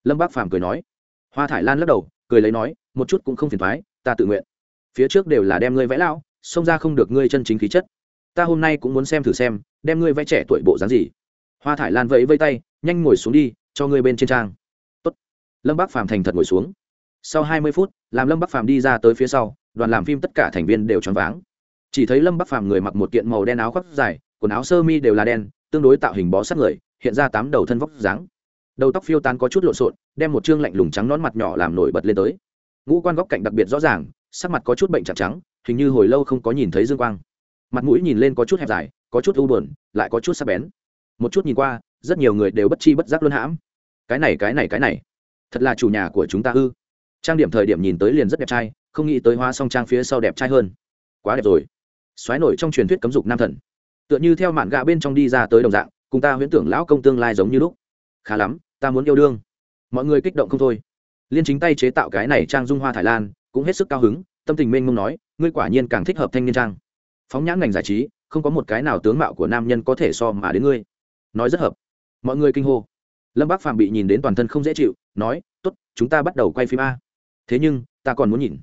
lâm bác phàm cười nói. Hoa thải lan lắc đầu, cười lấy nói, một chút cũng không phiền thoái ta tự nguyện. Phía trước đều là đem ngươi vẽ lão, xông ra không được ngươi chân chính khí chất. Ta hôm nay cũng muốn xem thử xem, đem ngươi vẽ trẻ tuổi bộ dáng gì. Hoa thải lan vẫy vây tay, nhanh ngồi xuống đi, cho ngươi bên trên trang. Tốt. lâm bác phàm thành thật ngồi xuống. Sau hai mươi phút, làm lâm bắc phàm đi ra tới phía sau, đoàn làm phim tất cả thành viên đều choáng váng. Chỉ thấy lâm bắc phàm người mặc một kiện màu đen áo khoác dài, quần áo sơ mi đều là đen, tương đối tạo hình bó sát người, hiện ra tám đầu thân vóc dáng đầu tóc phiêu tán có chút lộn xộn, đem một chương lạnh lùng trắng nón mặt nhỏ làm nổi bật lên tới. Ngũ quan góc cạnh đặc biệt rõ ràng, sắc mặt có chút bệnh chặt trắng, hình như hồi lâu không có nhìn thấy dương quang. Mặt mũi nhìn lên có chút hẹp dài, có chút u buồn, lại có chút sắc bén. Một chút nhìn qua, rất nhiều người đều bất chi bất giác luân hãm. Cái này cái này cái này. Thật là chủ nhà của chúng ta ư. Trang điểm thời điểm nhìn tới liền rất đẹp trai, không nghĩ tới hoa song trang phía sau đẹp trai hơn. Quá đẹp rồi. Xoáy nổi trong truyền thuyết cấm dục nam thần. Tựa như theo mạn gạ bên trong đi ra tới đồng dạng, cùng ta huyễn tưởng lão công tương lai giống như lúc. Khá lắm ta muốn yêu đương. Mọi người kích động không thôi. Liên chính tay chế tạo cái này trang dung hoa thái lan, cũng hết sức cao hứng, tâm tình mênh mông nói, ngươi quả nhiên càng thích hợp thanh niên trang. Phóng nhãn ngành giải trí, không có một cái nào tướng mạo của nam nhân có thể so mà đến ngươi. Nói rất hợp. Mọi người kinh hô. Lâm bác phạm bị nhìn đến toàn thân không dễ chịu, nói t ố t chúng ta bắt đầu quay phim a. Thế nhưng, ta còn muốn nhìn.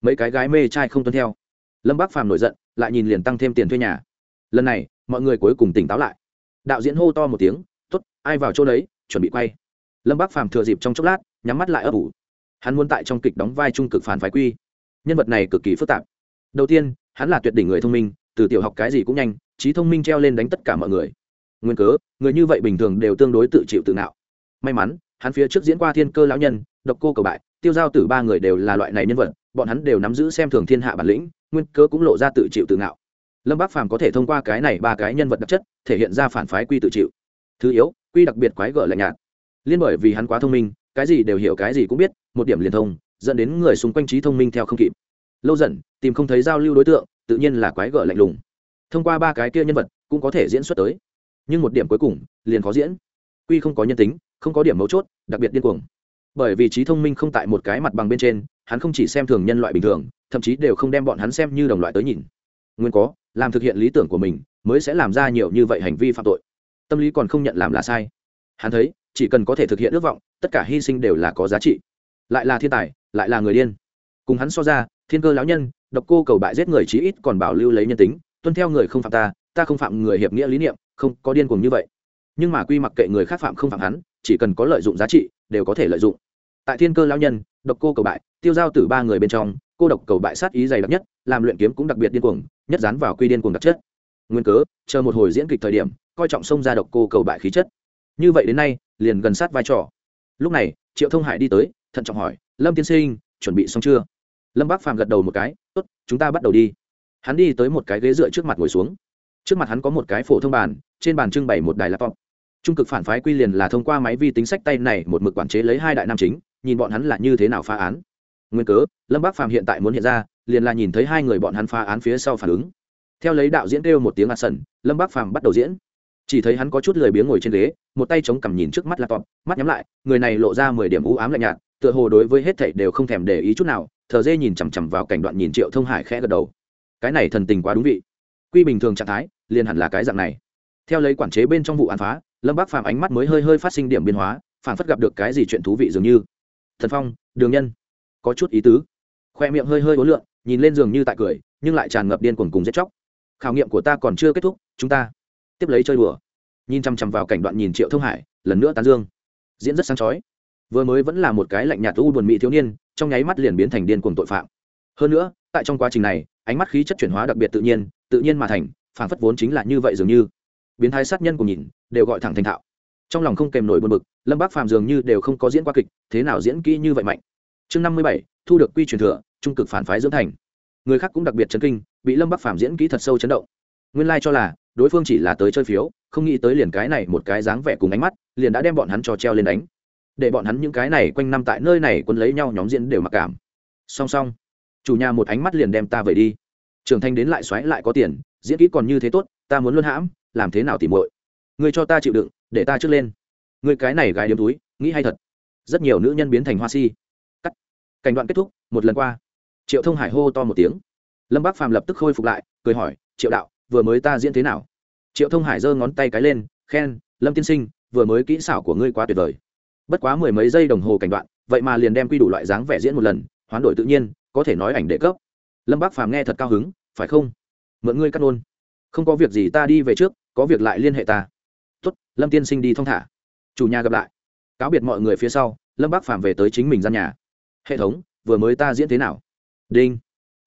Mấy cái gái mê trai không tuân theo. Lâm bác Phạm nổi giận, lại nhìn liền tăng thêm tiền thuê nhà. Lần này, mọi người cuối cùng tỉnh táo lại. Đạo diễn hô to một tiếng t ố t ai vào chỗ đấy? Chuẩn bị quay. Lâm bác phàm thừa dịp trong chốc lát, nhắm mắt lại ấp ủ. Hắn muốn tại trong kịch đóng vai trung cực phản phái quy. Nhân vật này cực kỳ phức tạp. Đầu tiên, hắn là tuyệt đỉnh người thông minh, từ tiểu học cái gì cũng nhanh, trí thông minh treo lên đánh tất cả mọi người. Nguyên cớ, người như vậy bình thường đều tương đối tự chịu tự ngạo. May mắn, hắn phía trước diễn qua thiên cơ lão nhân, độc cô cầu bại, tiêu giao tử ba người đều là loại này nhân vật, bọn hắn đều nắm giữ xem thường thiên hạ bản lĩnh, nguyên cớ cũng lộ ra tự chịu tự ngạo. Lâm bác phàm có thể thông qua cái này ba cái nhân vật đặc chất, thể hiện ra phản phái quy tự chịu. Thứ yếu quy đặc biệt quái gở lạnh nhạt. Liên bởi vì hắn quá thông minh, cái gì đều hiểu, cái gì cũng biết, một điểm liền thông, dẫn đến người xung quanh trí thông minh theo không kịp. Lâu dần, tìm không thấy giao lưu đối tượng, tự nhiên là quái gở lạnh lùng. Thông qua ba cái kia nhân vật, cũng có thể diễn xuất tới. Nhưng một điểm cuối cùng, liền khó diễn. Quy không có nhân tính, không có điểm mấu chốt, đặc biệt điên cuồng. Bởi vì trí thông minh không tại một cái mặt bằng bên trên, hắn không chỉ xem thường nhân loại bình thường, thậm chí đều không đem bọn hắn xem như đồng loại tới nhìn. Nguyên có, làm thực hiện lý tưởng của mình, mới sẽ làm ra nhiều như vậy hành vi phạm tội tâm lý còn không nhận làm là sai. Hắn thấy, chỉ cần có thể thực hiện ước vọng, tất cả hy sinh đều là có giá trị. Lại là thiên tài, lại là người điên. Cùng hắn so ra, thiên cơ lão nhân, độc cô cầu bại giết người chí ít còn bảo lưu lấy nhân tính, tuân theo người không phạm ta ta không phạm người hiệp nghĩa lý niệm, không có điên cuồng như vậy. Nhưng mà quy mặc kệ người khác phạm không phạm hắn, chỉ cần có lợi dụng giá trị, đều có thể lợi dụng. Tại thiên cơ lão nhân, độc cô cầu bại, tiêu giao tử ba người bên trong, cô độc cầu bại sát ý dày đặc nhất, làm luyện kiếm cũng đặc biệt điên cuồng, nhất dán vào quy điên cuồng đặc chất. Nguyên cớ, chờ một hồi diễn kịch thời điểm coi trọng xông ra độc cô cầu bại khí chất. Như vậy đến nay, liền gần sát vai trò. Lúc này, triệu thông hải đi tới, thận trọng hỏi, lâm tiên sinh, chuẩn bị xong chưa? Lâm bác phàm gật đầu một cái, tốt, chúng ta bắt đầu đi. Hắn đi tới một cái ghế dựa trước mặt ngồi xuống. Trước mặt hắn có một cái phổ thông bàn, trên bàn trưng bày một đài laptop. Trung cực phản phái quy liền là thông qua máy vi tính sách tay này một mực quản chế lấy hai đại nam chính, nhìn bọn hắn là như thế nào phá án. Nguyên cớ, lâm bác phàm hiện tại muốn hiện ra, liền là nhìn thấy hai người bọn hắn phá án phía sau phản ứng. Theo lấy đạo diễn kêu một tiếng ạt sần, lâm bác phàm bắt đầu diễn chỉ thấy hắn có chút lười biếng ngồi trên ghế, một tay chống cằm nhìn trước mắt laptop, mắt nhắm lại, người này lộ ra mười điểm u ám lạnh nhạt, tựa hồ đối với hết thảy đều không thèm để ý chút nào, thờ dê nhìn chằm chằm vào cảnh đoạn nhìn triệu thông hải khẽ gật đầu. Cái này thần tình quá đúng vị. Quy bình thường trạng thái, liền hẳn là cái dạng này. Theo lấy quản chế bên trong vụ án phá, lâm bác phàm ánh mắt mới hơi hơi phát sinh điểm biến hóa phản phất gặp được cái gì chuyện thú vị dường như. Thần phong, đường nhân, có chút ý tứ. Khoe miệng hơi hơi ố lượn, nhìn lên giường như tại cười, nhưng lại tràn ngập điên cuồng cùng giết chóc. Khảo nghiệm của ta còn chưa kết thúc, chúng ta tiếp lấy chơi đùa. Nhìn chăm chăm vào cảnh đoạn nhìn triệu thông hải, lần nữa tán dương. Diễn rất sáng chói. Vừa mới vẫn là một cái lạnh nhạt u buồn mỹ thiếu niên, trong nháy mắt liền biến thành điên cuồng tội phạm. Hơn nữa, tại trong quá trình này, ánh mắt khí chất chuyển hóa đặc biệt tự nhiên tự nhiên mà thành phản phất vốn chính là như vậy dường như. Biến thái sát nhân cùng nhìn, đều gọi thẳng thành thạo. Trong lòng không kèm nổi buồn bực, lâm bác phàm dường như đều không có diễn qua kịch, thế nào diễn kỹ như vậy mạnh. Chương năm mươi bảy, thu được quy truyền thừa, trung cực phản phái dưỡng thành. Người khác cũng đặc biệt chấn kinh, bị lâm bác phàm diễn kỹ thật sâu chấn động nguyên lai、like、cho là, đối phương chỉ là tới chơi phiếu, không nghĩ tới liền cái này một cái dáng vẻ cùng ánh mắt, liền đã đem bọn hắn cho treo lên đánh. Để bọn hắn những cái này quanh năm tại nơi này quân lấy nhau nhóm diễn đều mặc cảm. Song song, chủ nhà một ánh mắt liền đem ta về đi. Trưởng thành đến lại xoáy lại có tiền, diễn kỹ còn như thế tốt, ta muốn luân hãm, làm thế nào tìm muội? Người cho ta chịu đựng, để ta trước lên. Người cái này gái điếm túi, nghĩ hay thật. Rất nhiều nữ nhân biến thành hoa si. Cắt. Cảnh đoạn kết thúc, một lần qua. Triệu thông hải hô to một tiếng. Lâm bác phàm lập tức khôi phục lại, cười hỏi, triệu đạo vừa mới ta diễn thế nào? Triệu thông hải giơ ngón tay cái lên, khen, lâm tiên sinh, vừa mới kỹ xảo của ngươi quá tuyệt vời. Bất quá mười mấy giây đồng hồ cảnh đoạn, vậy mà liền đem quy đủ loại dáng vẻ diễn một lần, hoán đổi tự nhiên, có thể nói ảnh đệ cấp. Lâm bác phàm nghe thật cao hứng, phải không? Mượn ngươi cắt nôn. Không có việc gì ta đi về trước, có việc lại liên hệ ta. Tuất lâm tiên sinh đi thong thả. Chủ nhà gặp lại. Cáo biệt mọi người phía sau, lâm bác phàm về tới chính mình gian nhà. Hệ thống, vừa mới ta diễn thế nào? Đinh.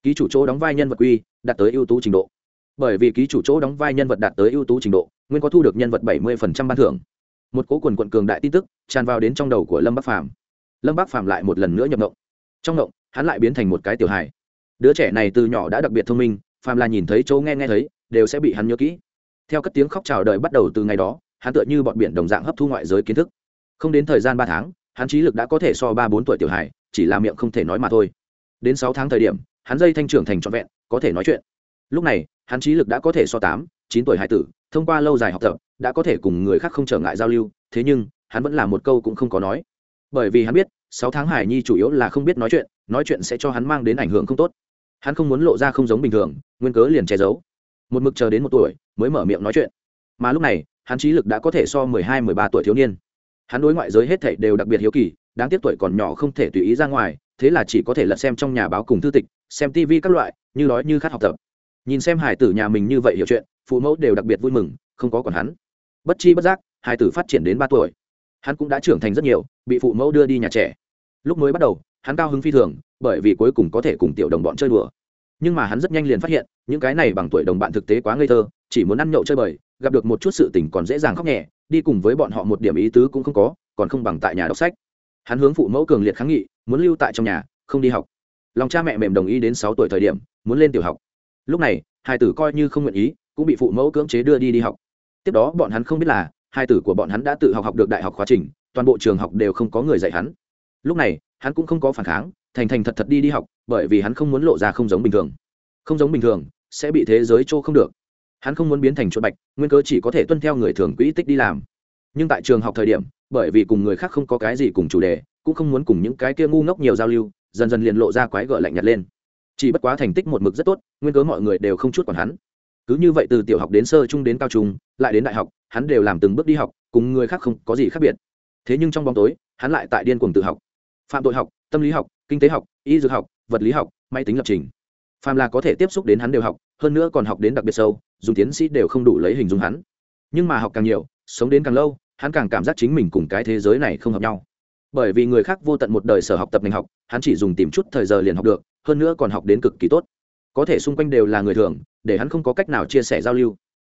Ký chủ chỗ đóng vai nhân vật quy, đạt tới ưu tú trình độ bởi vì ký chủ chỗ đóng vai nhân vật đạt tới ưu tú trình độ, nguyên có thu được nhân vật bảy mươi ban thưởng. Một cố quần quận cường đại tin tức tràn vào đến trong đầu của lâm bắc phàm. Lâm bắc phàm lại một lần nữa nhập động trong động hắn lại biến thành một cái tiểu hài. Đứa trẻ này từ nhỏ đã đặc biệt thông minh, phàm là nhìn thấy chỗ nghe nghe thấy, đều sẽ bị hắn nhớ kỹ. Theo các tiếng khóc chào đời bắt đầu từ ngày đó, hắn tựa như bọn biển đồng dạng hấp thu ngoại giới kiến thức. Không đến thời gian ba tháng, hắn trí lực đã có thể so ba bốn tuổi tiểu hài, chỉ là miệng không thể nói mà thôi. Đến sáu tháng thời điểm, hắn dây thanh trưởng thành trọn vẹn, có thể nói chuyện lúc này, hắn trí lực đã có thể so tám, chín tuổi hải tử, thông qua lâu dài học tập, đã có thể cùng người khác không trở ngại giao lưu, thế nhưng, hắn vẫn là một câu cũng không có nói. Bởi vì hắn biết, sáu tháng hải nhi chủ yếu là không biết nói chuyện nói chuyện sẽ cho hắn mang đến ảnh hưởng không tốt. Hắn không muốn lộ ra không giống bình thường, nguyên cớ liền che giấu. Một mực chờ đến một tuổi, mới mở miệng nói chuyện. Mà lúc này, hắn trí lực đã có thể so mười hai, mười ba tuổi thiếu niên. Hắn đối ngoại giới hết thảy đều đặc biệt hiếu kỳ, đáng tiếc tuổi còn nhỏ không thể tùy ý ra ngoài, thế là chỉ có thể lật xem trong nhà báo cùng thư tịch, xem tv các loại, như nói như khát học tập nhìn xem hải tử nhà mình như vậy hiểu chuyện, phụ mẫu đều đặc biệt vui mừng, không có còn hắn. Bất chi bất giác, hải tử phát triển đến ba tuổi. Hắn cũng đã trưởng thành rất nhiều, bị phụ mẫu đưa đi nhà trẻ. Lúc mới bắt đầu, hắn cao hứng phi thường, bởi vì cuối cùng có thể cùng tiểu đồng bọn chơi đùa. Nhưng mà hắn rất nhanh liền phát hiện, những cái này bằng tuổi đồng bạn thực tế quá ngây thơ, chỉ muốn ăn nhậu chơi bời, gặp được một chút sự tình còn dễ dàng khóc nhẹ, đi cùng với bọn họ một điểm ý tứ cũng không có, còn không bằng tại nhà đọc sách. Hắn hướng phụ mẫu cường liệt kháng nghị, muốn lưu tại trong nhà, không đi học. Lòng cha mẹ mềm đồng ý đến sáu tuổi thời điểm, muốn lên tiểu học lúc này, hai tử coi như không nguyện ý, cũng bị phụ mẫu cưỡng chế đưa đi đi học. Tiếp đó bọn hắn không biết là, hai tử của bọn hắn đã tự học học được đại học khóa trình, toàn bộ trường học đều không có người dạy hắn. Lúc này, hắn cũng không có phản kháng, thành thành thật thật đi đi học, bởi vì hắn không muốn lộ ra không giống bình thường. Không giống bình thường, sẽ bị thế giới trô không được. Hắn không muốn biến thành chuột bạch, nguyên cơ chỉ có thể tuân theo người thường quỹ tích đi làm. Nhưng tại trường học thời điểm, bởi vì cùng người khác không có cái gì cùng chủ đề, cũng không muốn cùng những cái kia ngu ngốc nhiều giao lưu, dần dần liền lộ ra quái gở lạnh nhạt lên chỉ bất quá thành tích một mực rất tốt, nguyên cớ mọi người đều không chút còn hắn. Cứ như vậy từ tiểu học đến sơ trung đến cao trung, lại đến đại học, hắn đều làm từng bước đi học, cùng người khác không có gì khác biệt. Thế nhưng trong bóng tối, hắn lại tại điên cuồng tự học. Phạm tội học, tâm lý học, kinh tế học, y dược học, vật lý học, máy tính lập trình. Phàm là có thể tiếp xúc đến hắn đều học, hơn nữa còn học đến đặc biệt sâu, dùng tiến sĩ đều không đủ lấy hình dung hắn. Nhưng mà học càng nhiều, sống đến càng lâu, hắn càng cảm giác chính mình cùng cái thế giới này không hợp nhau. Bởi vì người khác vô tận một đời sở học tập ngành học, hắn chỉ dùng tìm chút thời giờ liền học được hơn nữa còn học đến cực kỳ tốt. Có thể xung quanh đều là người thường, để hắn không có cách nào chia sẻ giao lưu.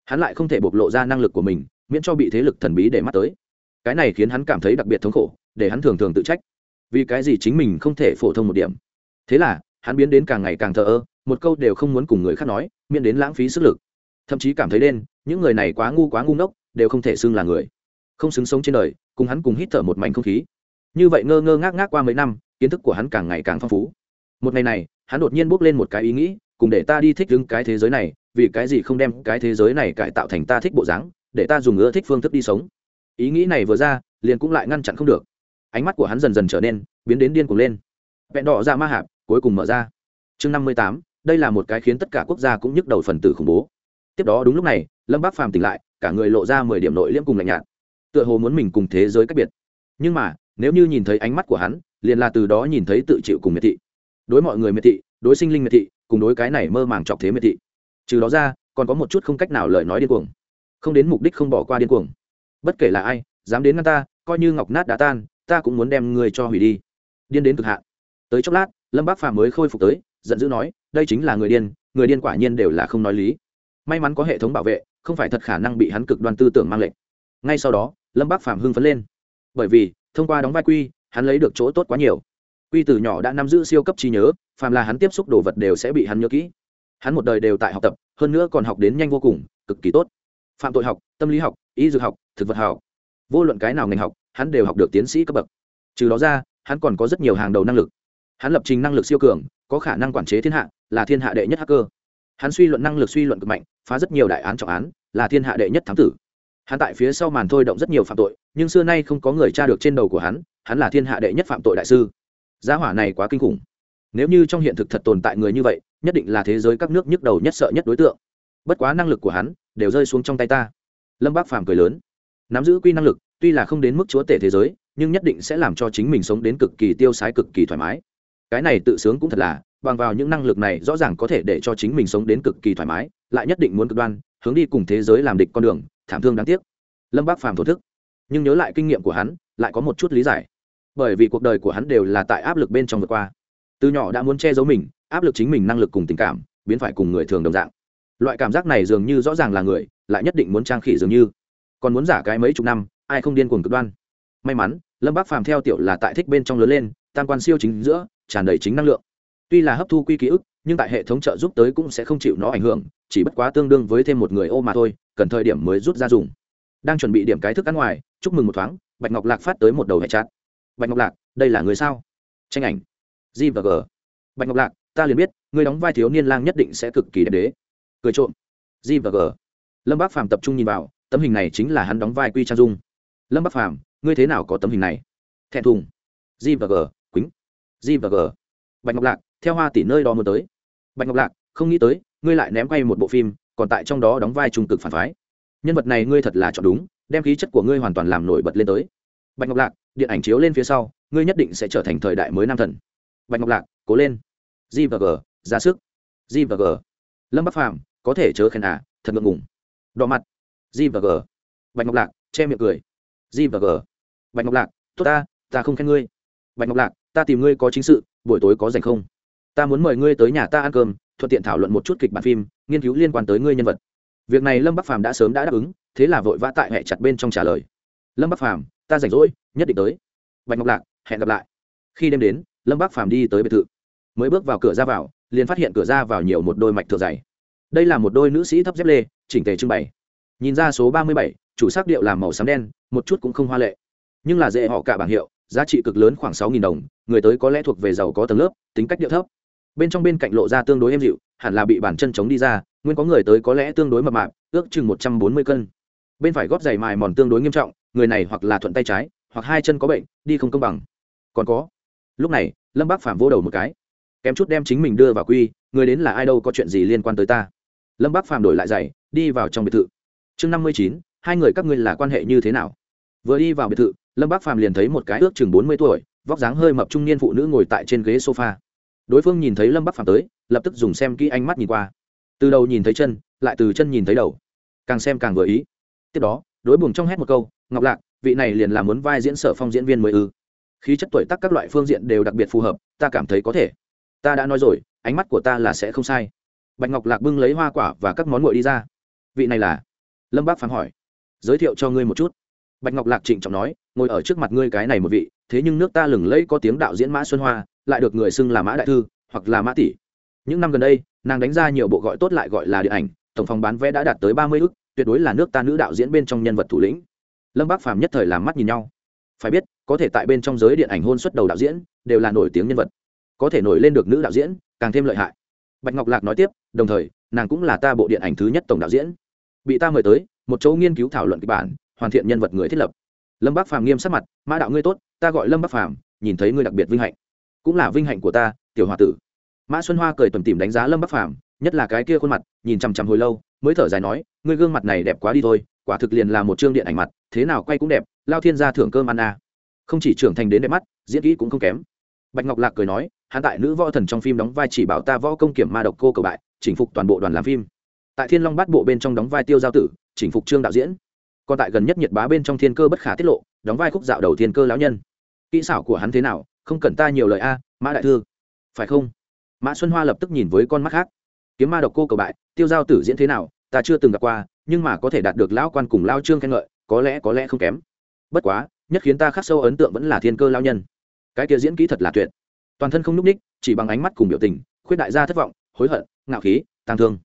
Hắn lại không thể bộc lộ ra năng lực của mình, miễn cho bị thế lực thần bí để mắt tới. Cái này khiến hắn cảm thấy đặc biệt thống khổ, để hắn thường thường tự trách. Vì cái gì chính mình không thể phổ thông một điểm? Thế là, hắn biến đến càng ngày càng thờ ơ, một câu đều không muốn cùng người khác nói, miễn đến lãng phí sức lực. Thậm chí cảm thấy đen, những người này quá ngu quá ngu ngốc, đều không thể xưng là người. Không xứng sống trên đời, cùng hắn cùng hít thở một mảnh không khí. Như vậy ngơ ngơ ngác ngác qua mấy năm, kiến thức của hắn càng ngày càng phong phú một ngày này, hắn đột nhiên bước lên một cái ý nghĩ, cùng để ta đi thích ứng cái thế giới này, vì cái gì không đem cái thế giới này cải tạo thành ta thích bộ dáng, để ta dùng ưa thích phương thức đi sống. Ý nghĩ này vừa ra, liền cũng lại ngăn chặn không được. Ánh mắt của hắn dần dần trở nên biến đến điên cuồng lên. Vẹn đỏ ra ma hạp, cuối cùng mở ra. Chương năm mươi tám, đây là một cái khiến tất cả quốc gia cũng nhức đầu phần tử khủng bố. Tiếp đó đúng lúc này, lâm bác phàm tỉnh lại, cả người lộ ra mười điểm nội liễm cùng lạnh nhạt. Tựa hồ muốn mình cùng thế giới cách biệt. Nhưng mà, nếu như nhìn thấy ánh mắt của hắn, liền là từ đó nhìn thấy tự chịu cùng miệt thị đối mọi người miệt thị, đối sinh linh miệt thị, cùng đối cái này mơ màng chọc thế miệt thị. Trừ đó ra, còn có một chút không cách nào lời nói điên cuồng. Không đến mục đích không bỏ qua điên cuồng. Bất kể là ai, dám đến ngăn ta, coi như ngọc nát đã tan, ta cũng muốn đem người cho hủy đi. Điên đến cực hạn. Tới chốc lát, lâm bác phàm mới khôi phục tới, giận dữ nói, đây chính là người điên người điên quả nhiên đều là không nói lý. May mắn có hệ thống bảo vệ, không phải thật khả năng bị hắn cực đoan tư tưởng mang lệnh. Ngay sau đó, lâm bác phàm hưng phấn lên. Bởi vì, thông qua đóng vai quy, hắn lấy được chỗ tốt quá nhiều quy từ nhỏ đã nắm giữ siêu cấp trí nhớ, phàm là hắn tiếp xúc đồ vật đều sẽ bị hắn nhớ kỹ. Hắn một đời đều tại học tập, hơn nữa còn học đến nhanh vô cùng, cực kỳ tốt. Phạm tội học, tâm lý học, y dược học, thực vật học. Vô luận cái nào ngành học, hắn đều học được tiến sĩ cấp bậc. Trừ đó ra, hắn còn có rất nhiều hàng đầu năng lực. Hắn lập trình năng lực siêu cường, có khả năng quản chế thiên hạ, là thiên hạ đệ nhất hacker. Hắn suy luận năng lực suy luận cực mạnh, phá rất nhiều đại án trọng án, là thiên hạ đệ nhất thám tử. Hắn tại phía sau màn thôi động rất nhiều phạm tội, nhưng xưa nay không có người tra được trên đầu của hắn hắn là thiên hạ đệ nhất phạm tội đại sư giá hỏa này quá kinh khủng. Nếu như trong hiện thực thật tồn tại người như vậy, nhất định là thế giới các nước nhức đầu nhất sợ nhất đối tượng. Bất quá năng lực của hắn đều rơi xuống trong tay ta. Lâm bác phàm cười lớn. Nắm giữ quy năng lực, tuy là không đến mức chúa tể thế giới, nhưng nhất định sẽ làm cho chính mình sống đến cực kỳ tiêu sái cực kỳ thoải mái. Cái này tự sướng cũng thật là, bằng vào những năng lực này rõ ràng có thể để cho chính mình sống đến cực kỳ thoải mái, lại nhất định muốn cực đoan, hướng đi cùng thế giới làm địch con đường, thảm thương đáng tiếc. Lâm bác phàm thổ thức. Nhưng nhớ lại kinh nghiệm của hắn, lại có một chút lý giải bởi vì cuộc đời của hắn đều là tại áp lực bên trong vượt qua. Từ nhỏ đã muốn che giấu mình, áp lực chính mình năng lực cùng tình cảm, biến phải cùng người thường đồng dạng. Loại cảm giác này dường như rõ ràng là người, lại nhất định muốn trang khỉ dường như. Còn muốn giả cái mấy chục năm, ai không điên cuồng cực đoan. May mắn, lâm bác phàm theo tiểu là tại thích bên trong lớn lên, tam quan siêu chính giữa, tràn đầy chính năng lượng. Tuy là hấp thu quy ký ức, nhưng tại hệ thống trợ giúp tới cũng sẽ không chịu nó ảnh hưởng, chỉ bất quá tương đương với thêm một người ô mà thôi, cần thời điểm mới rút ra dùng. Đang chuẩn bị điểm cái thức ăn ngoài, chúc mừng một thoáng, bạch ngọc lạc phát tới một đầu hệ chát bạch ngọc lạc, đây là người sao? Tranh ảnh. G và g. Bạch ngọc lạc, ta liền biết, người đóng vai thiếu niên lang nhất định sẽ cực kỳ đẹp đế. Cười trộm. G và g. Lâm bác phàm tập trung nhìn vào, tấm hình này chính là hắn đóng vai quy trang dung. Lâm bác phàm, ngươi thế nào có tấm hình này? Thẹn thùng. G và g, quýnh. G và g. Bạch ngọc lạc, theo hoa tỷ nơi đó muốn tới. Bạch ngọc lạc, không nghĩ tới, ngươi lại ném quay một bộ phim, còn tại trong đó đóng vai trung cực phản phái. Nhân vật này ngươi thật là chọn đúng, đem khí chất của ngươi hoàn toàn làm nổi bật lên tới bạch ngọc lạc, điện ảnh chiếu lên phía sau, ngươi nhất định sẽ trở thành thời đại mới nam thần. Bạch ngọc lạc, cố lên. G và g, ra sức. G và g. Lâm bắc phàm, có thể chớ khen à thật ngượng ngùng. Đỏ mặt. G và g. Bạch ngọc lạc, che miệng cười. G và g. Bạch ngọc lạc, tốt ta ta không khen ngươi. Bạch ngọc lạc, ta tìm ngươi có chính sự, buổi tối có dành không? Ta muốn mời ngươi tới nhà ta ăn cơm, thuận tiện thảo luận một chút kịch bản phim, nghiên cứu liên quan tới ngươi nhân vật. Việc này lâm bắc phàm đã sớm đã đáp ứng, thế là vội vã tại hẹ chặt bên trong trả lời. Lâm bắc phàm ta rảnh rỗi, nhất định tới. Bạch ngọc lạc, hẹn gặp lại. Khi đêm đến, lâm bác phàm đi tới biệt thự. Mới bước vào cửa ra vào, liền phát hiện cửa ra vào nhiều một đôi mạch thợ dày. Đây là một đôi nữ sĩ thấp dép lê, chỉnh tề trưng bày. Nhìn ra số ba mươi bảy, chủ sắc điệu làm màu xám đen, một chút cũng không hoa lệ. Nhưng là dễ họ cả bảng hiệu, giá trị cực lớn khoảng sáu nghìn đồng, người tới có lẽ thuộc về giàu có tầng lớp, tính cách điệu thấp. Bên trong bên cạnh lộ ra tương đối êm dịu, hẳn là bị bản chân chống đi ra, nguyên có người tới có lẽ tương đối mập mạp, ước chừng một trăm bốn mươi cân. Bên phải gót giày mài mòn tương đối nghiêm trọng người này hoặc là thuận tay trái, hoặc hai chân có bệnh, đi không công bằng. Còn có, lúc này, lâm bác phạm vô đầu một cái, kém chút đem chính mình đưa vào quy, người đến là ai đâu, có chuyện gì liên quan tới ta? Lâm bác phạm đổi lại giày, đi vào trong biệt thự. Chương năm mươi chín, hai người các ngươi là quan hệ như thế nào? Vừa đi vào biệt thự, lâm bác phạm liền thấy một cái ước chừng bốn mươi tuổi, vóc dáng hơi mập trung niên phụ nữ ngồi tại trên ghế sofa. Đối phương nhìn thấy lâm bắc phạm tới, lập tức dùng xem kỹ ánh mắt nhìn qua. Từ đầu nhìn thấy chân, lại từ chân nhìn thấy đầu. Càng xem càng vừa ý. Tiếp đó, đối buồng trong hét một câu ngọc lạc, vị này liền làm muốn vai diễn sở phong diễn viên mới ư. Khí chất tuổi tác các loại phương diện đều đặc biệt phù hợp, ta cảm thấy có thể. Ta đã nói rồi, ánh mắt của ta là sẽ không sai. Bạch ngọc lạc bưng lấy hoa quả và các món nguội đi ra. Vị này là? Lâm bác phán hỏi. Giới thiệu cho ngươi một chút. Bạch ngọc lạc trịnh trọng nói, ngồi ở trước mặt ngươi cái này một vị, thế nhưng nước ta lừng lẫy có tiếng đạo diễn mã xuân hoa, lại được người xưng là mã đại thư, hoặc là mã tỷ. Những năm gần đây, nàng đánh ra nhiều bộ gọi tốt lại gọi là điện ảnh, tổng phòng bán vé đã đạt tới ba mươi ước tuyệt đối là nước ta nữ đạo diễn bên trong nhân vật thủ lĩnh lâm bác phàm nhất thời làm mắt nhìn nhau. Phải biết, có thể tại bên trong giới điện ảnh hôn xuất đầu đạo diễn, đều là nổi tiếng nhân vật. Có thể nổi lên được nữ đạo diễn, càng thêm lợi hại. Bạch ngọc lạc nói tiếp, đồng thời, nàng cũng là ta bộ điện ảnh thứ nhất tổng đạo diễn. Bị ta mời tới, một chỗ nghiên cứu thảo luận kịch bản, hoàn thiện nhân vật người thiết lập. Lâm bác phàm nghiêm sắc mặt, mã đạo ngươi tốt, ta gọi lâm bác phàm, nhìn thấy ngươi đặc biệt vinh hạnh. Cũng là vinh hạnh của ta, tiểu h tử. Mã xuân hoa cười tuần tìm đánh giá lâm bắc phàm, nhất là cái kia khuôn mặt, nhìn chằm chằm hồi lâu, mới thở dài nói, ngươi gương mặt này đẹp quá đi thôi quả thực liền là một chương điện ảnh mặt, thế nào quay cũng đẹp, lao thiên gia thưởng cơm ăn à. không chỉ trưởng thành đến đẹp mắt, diễn kỹ cũng không kém. Bạch ngọc lạc cười nói, hắn tại nữ võ thần trong phim đóng vai chỉ bảo ta võ công kiểm ma độc cô cầu bại, chỉnh phục toàn bộ đoàn làm phim. Tại thiên long bát bộ bên trong đóng vai tiêu giao tử, chỉnh phục trương đạo diễn. Còn tại gần nhất nhiệt bá bên trong thiên cơ bất khả tiết lộ, đóng vai khúc dạo đầu thiên cơ lão nhân. Kỹ xảo của hắn thế nào, không cần ta nhiều lời a, mã đại thư. Phải không? Mã xuân hoa lập tức nhìn với con mắt khác. Kiếm ma độc cô cầu bại, tiêu giao tử diễn thế nào ta chưa từng gặp qua, nhưng mà có thể đạt được lão quan cùng lao trương khen ngợi, có lẽ có lẽ không kém. Bất quá, nhất khiến ta khắc sâu ấn tượng vẫn là thiên cơ lao nhân. Cái kia diễn kỹ thật là tuyệt. Toàn thân không nhúc ních, chỉ bằng ánh mắt cùng biểu tình, khuyết đại gia thất vọng, hối hận, ngạo khí tăng thương.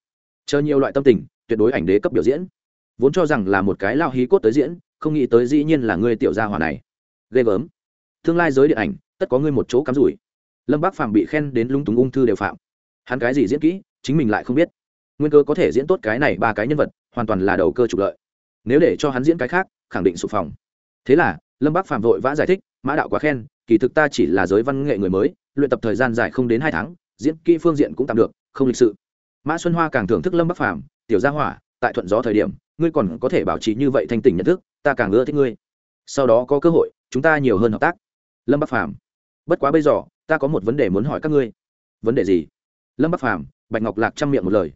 Chờ nhiều loại tâm tình, tuyệt đối ảnh đế cấp biểu diễn. Vốn cho rằng là một cái lao hí cốt tới diễn, không nghĩ tới dĩ nhiên là ngươi tiểu gia hỏa này. Ghê gớm. Tương lai giới điện ảnh, tất có ngươi một chỗ cắm rủi. Lâm bác phàm bị khen đến lung túng ung thư đều phạm. Hắn cái gì diễn kỹ, chính mình lại không biết nguyên cơ có thể diễn tốt cái này ba cái nhân vật, hoàn toàn là đầu cơ trục lợi. Nếu để cho hắn diễn cái khác, khẳng định sụp phòng. Thế là, lâm bác phạm vội vã giải thích, mã đạo quá khen, kỳ thực ta chỉ là giới văn nghệ người mới, luyện tập thời gian dài không đến hai tháng, diễn kỹ phương diện cũng tạm được, không lịch sự. Mã xuân hoa càng thưởng thức lâm bắc phàm, tiểu gia hỏa, tại thuận gió thời điểm, ngươi còn có thể bảo trì như vậy thanh tỉnh nhận thức, ta càng ưa thích ngươi. Sau đó có cơ hội, chúng ta nhiều hơn hợp tác. Lâm bắc phàm, bất quá bây giờ, ta có một vấn đề muốn hỏi các ngươi. Vấn đề gì? Lâm bắc phàm, bạch ngọc lạc chăm miệng một lời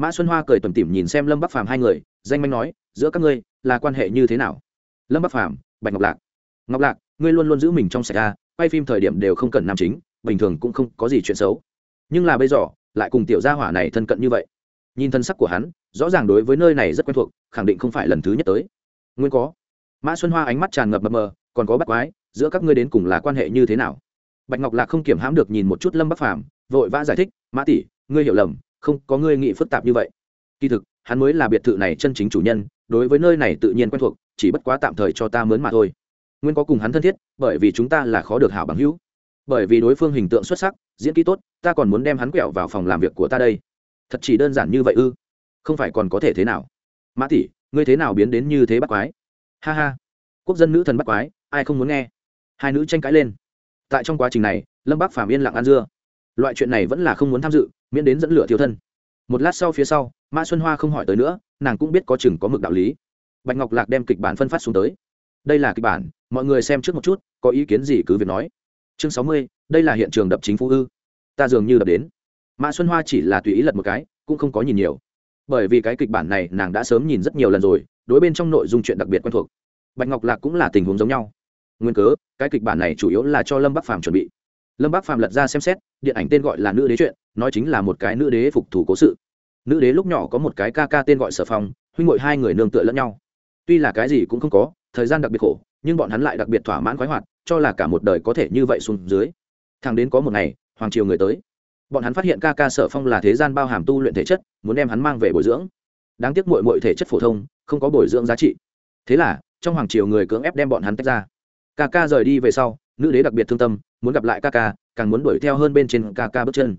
mã xuân hoa cười tủm tỉm nhìn xem lâm bắc phàm hai người, danh manh nói, giữa các ngươi, là quan hệ như thế nào? Lâm bắc phàm, bạch ngọc lạc. Ngọc lạc, ngươi luôn luôn giữ mình trong sạch ra quay phim thời điểm đều không cần nam chính, bình thường cũng không có gì chuyện xấu. Nhưng là bây giờ, lại cùng tiểu gia hỏa này thân cận như vậy. Nhìn thân sắc của hắn, rõ ràng đối với nơi này rất quen thuộc, khẳng định không phải lần thứ nhất tới. Nguyên có. Mã xuân hoa ánh mắt tràn ngập mập mờ, còn có bắt quái, giữa các ngươi đến cùng là quan hệ như thế nào? Bạch ngọc lạc không kiểm hãm được nhìn một chút lâm bắc phàm, vội vã giải thích, mã tỷ, ngươi hiểu lầm không có ngươi nghĩ phức tạp như vậy. Kỳ thực, hắn mới là biệt thự này chân chính chủ nhân, đối với nơi này tự nhiên quen thuộc, chỉ bất quá tạm thời cho ta mướn mà thôi. Nguyên có cùng hắn thân thiết, bởi vì chúng ta là khó được hảo bằng hữu. Bởi vì đối phương hình tượng xuất sắc, diễn kỹ tốt, ta còn muốn đem hắn quẹo vào phòng làm việc của ta đây. Thật chỉ đơn giản như vậy ư? Không phải còn có thể thế nào? Mã tỷ, ngươi thế nào biến đến như thế bắt quái? Ha ha. Quốc dân nữ thần bắt quái, ai không muốn nghe? Hai nữ tranh cãi lên. Tại trong quá trình này, lâm bác phàm yên lặng ăn dưa. Loại chuyện này vẫn là không muốn tham dự miễn đến dẫn lửa thiếu thân. Một lát sau phía sau, mã xuân hoa không hỏi tới nữa, nàng cũng biết có chừng có mực đạo lý. Bạch ngọc lạc đem kịch bản phân phát xuống tới. Đây là kịch bản, mọi người xem trước một chút, có ý kiến gì cứ việc nói. Chương sáu mươi, đây là hiện trường đập chính phủ ư. Ta dường như đập đến. Mã xuân hoa chỉ là tùy ý lật một cái, cũng không có nhìn nhiều. Bởi vì cái kịch bản này nàng đã sớm nhìn rất nhiều lần rồi, đối bên trong nội dung chuyện đặc biệt quen thuộc. Bạch ngọc lạc cũng là tình huống giống nhau. Nguyên cớ, cái kịch bản này chủ yếu là cho lâm bắc phàm chuẩn bị lâm bác phàm lật ra xem xét điện ảnh tên gọi là nữ đế chuyện nói chính là một cái nữ đế phục thủ cố sự nữ đế lúc nhỏ có một cái ca ca tên gọi sở phong huynh ngội hai người nương tựa lẫn nhau tuy là cái gì cũng không có thời gian đặc biệt khổ nhưng bọn hắn lại đặc biệt thỏa mãn khoái hoạt cho là cả một đời có thể như vậy xuống dưới thằng đến có một ngày hoàng triều người tới bọn hắn phát hiện ca ca sở phong là thế gian bao hàm tu luyện thể chất muốn đem hắn mang về bồi dưỡng đáng tiếc mội mội thể chất phổ thông không có bồi dưỡng giá trị thế là trong hoàng triều người cưỡng ép đem bọn hắn tách ra ca ca rời đi về sau nữ đế đặc biệt thương tâm muốn gặp lại ca ca càng muốn đuổi theo hơn bên trên ca ca bước chân.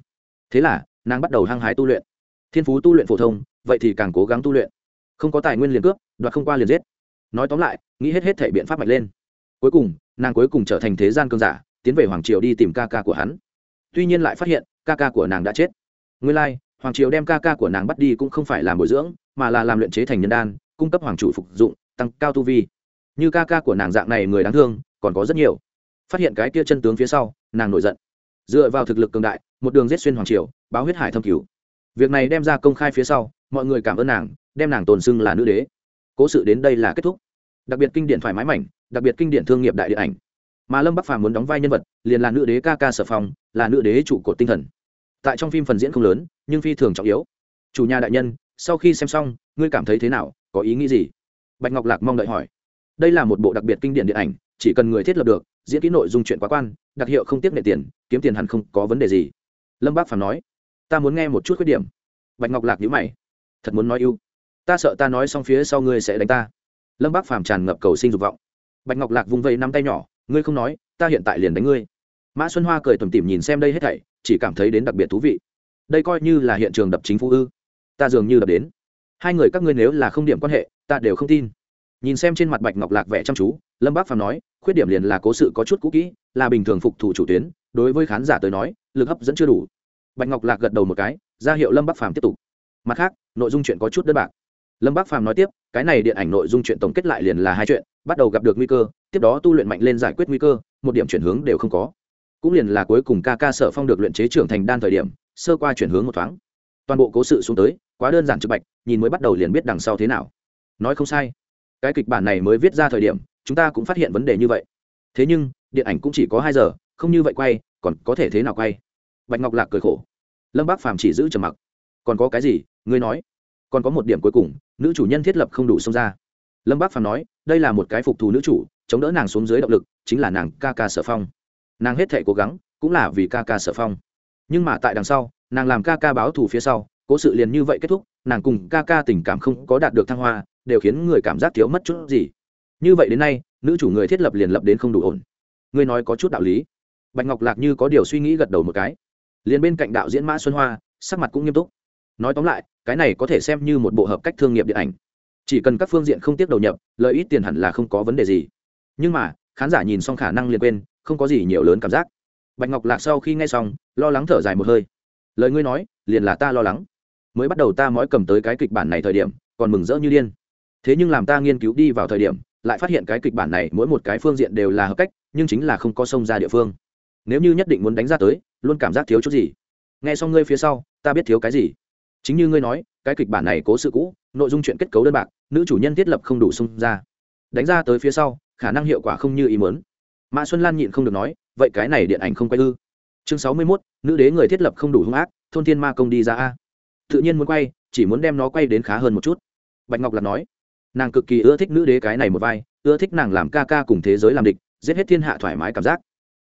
Thế là nàng bắt đầu hăng hái tu luyện. Thiên phú tu luyện phổ thông vậy thì càng cố gắng tu luyện. Không có tài nguyên liền cướp đoạt không qua liền giết. Nói tóm lại nghĩ hết hết thể biện pháp mạnh lên. Cuối cùng nàng cuối cùng trở thành thế gian cơn giả tiến về hoàng triều đi tìm ca ca của hắn. Tuy nhiên lại phát hiện ca ca của nàng đã chết. Nguyên lai、like, hoàng triều đem ca ca của nàng bắt đi cũng không phải làm bồi dưỡng mà là làm luyện chế thành nhân đan cung cấp hoàng chủ phục dụng tăng cao tu vi. Như ca ca của nàng dạng này người đáng thương còn có rất nhiều phát hiện cái kia chân tướng phía sau, nàng nổi giận. Dựa vào thực lực cường đại, một đường giết xuyên hoàng triều, báo huyết hải thâm cứu việc này đem ra công khai phía sau, mọi người cảm ơn nàng, đem nàng tồn xưng là nữ đế. Cố sự đến đây là kết thúc. Đặc biệt kinh điển thoải mái mảnh, đặc biệt kinh điển thương nghiệp đại điện ảnh. Mà lâm bắc phàm muốn đóng vai nhân vật, liền là nữ đế ca ca sở phong, là nữ đế trụ cột tinh thần. Tại trong phim phần diễn không lớn, nhưng phi thường trọng yếu. Chủ nhà đại nhân, sau khi xem xong, ngươi cảm thấy thế nào, có ý nghĩ gì? Bạch ngọc lạc mong đợi hỏi. Đây là một bộ đặc biệt kinh điển điện ảnh, chỉ cần người thiết lập được diễn kỹ nội dung chuyện quá quan, đặc hiệu không tiếp nệ tiền, kiếm tiền hẳn không có vấn đề gì. Lâm bác phàm nói, ta muốn nghe một chút khuyết điểm. Bạch ngọc lạc nhữ mày, thật muốn nói yêu ta sợ ta nói xong phía sau ngươi sẽ đánh ta. Lâm bác phàm tràn ngập cầu sinh dục vọng. Bạch ngọc lạc vung vây năm tay nhỏ, ngươi không nói, ta hiện tại liền đánh ngươi. Mã xuân hoa cười tủm tỉm nhìn xem đây hết thảy, chỉ cảm thấy đến đặc biệt thú vị. Đây coi như là hiện trường đập chính phủ ư. Ta dường như đập đến. Hai người các ngươi nếu là không điểm quan hệ, ta đều không tin nhìn xem trên mặt bạch ngọc lạc vẻ chăm chú, lâm bác phàm nói, khuyết điểm liền là cố sự có chút cũ kỹ, là bình thường phục thủ chủ tuyến, đối với khán giả tới nói, lực hấp dẫn chưa đủ. Bạch ngọc lạc gật đầu một cái, ra hiệu lâm bác phàm tiếp tục. Mặt khác, nội dung chuyện có chút đơn bạc. Lâm bác phàm nói tiếp, cái này điện ảnh nội dung chuyện tổng kết lại liền là hai chuyện, bắt đầu gặp được nguy cơ, tiếp đó tu luyện mạnh lên giải quyết nguy cơ, một điểm chuyển hướng đều không có. Cũng liền là cuối cùng ca ca sở phong được luyện chế trưởng thành đan thời điểm, sơ qua chuyển hướng một thoáng. Toàn bộ cố sự xuống tới, quá đơn giản trực bạch, nhìn mới bắt đầu liền biết đằng sau thế nào. Nói không sai cái kịch bản này mới viết ra thời điểm, chúng ta cũng phát hiện vấn đề như vậy. Thế nhưng, điện ảnh cũng chỉ có hai giờ, không như vậy quay, còn có thể thế nào quay? Bạch ngọc lạc cười khổ. Lâm bác phàm chỉ giữ trầm mặc. Còn có cái gì, ngươi nói? Còn có một điểm cuối cùng, nữ chủ nhân thiết lập không đủ xông ra. Lâm bác phàm nói, đây là một cái phục thù nữ chủ, chống đỡ nàng xuống dưới động lực, chính là nàng ca ca sở phong. Nàng hết thể cố gắng, cũng là vì ca ca sở phong. Nhưng mà tại đằng sau, nàng làm ca ca báo thù phía sau, cố sự liền như vậy kết thúc, nàng cùng ca ca tình cảm không có đạt được thăng hoa đều khiến người cảm giác thiếu mất chút gì. Như vậy đến nay, nữ chủ người thiết lập liền lập đến không đủ ổn. Ngươi nói có chút đạo lý. Bạch ngọc lạc như có điều suy nghĩ gật đầu một cái. Liền bên cạnh đạo diễn mã xuân hoa, sắc mặt cũng nghiêm túc. Nói tóm lại, cái này có thể xem như một bộ hợp cách thương nghiệp điện ảnh. Chỉ cần các phương diện không tiếp đầu nhập, lợi ít tiền hẳn là không có vấn đề gì. Nhưng mà, khán giả nhìn xong khả năng liền quên, không có gì nhiều lớn cảm giác. Bạch ngọc lạc sau khi nghe xong, lo lắng thở dài một hơi. Lời ngươi nói, liền là ta lo lắng. Mới bắt đầu ta mói cầm tới cái kịch bản này thời điểm, còn mừng rỡ như điên thế nhưng làm ta nghiên cứu đi vào thời điểm, lại phát hiện cái kịch bản này mỗi một cái phương diện đều là hợp cách, nhưng chính là không có sông ra địa phương. Nếu như nhất định muốn đánh ra tới, luôn cảm giác thiếu chút gì. Nghe xong ngươi phía sau, ta biết thiếu cái gì. Chính như ngươi nói, cái kịch bản này cố sự cũ, nội dung chuyện kết cấu đơn bạc, nữ chủ nhân thiết lập không đủ sung ra. Đánh ra tới phía sau, khả năng hiệu quả không như ý muốn. Mã xuân lan nhịn không được nói, vậy cái này điện ảnh không quay ư? Chương sáu mươi mốt, nữ đế người thiết lập không đủ hung ác, thôn thiên ma công đi ra a. Tự nhiên muốn quay, chỉ muốn đem nó quay đến khá hơn một chút. Bạch ngọc lạc nói nàng cực kỳ ưa thích nữ đế cái này một vai, ưa thích nàng làm ca ca cùng thế giới làm địch, giết hết thiên hạ thoải mái cảm giác.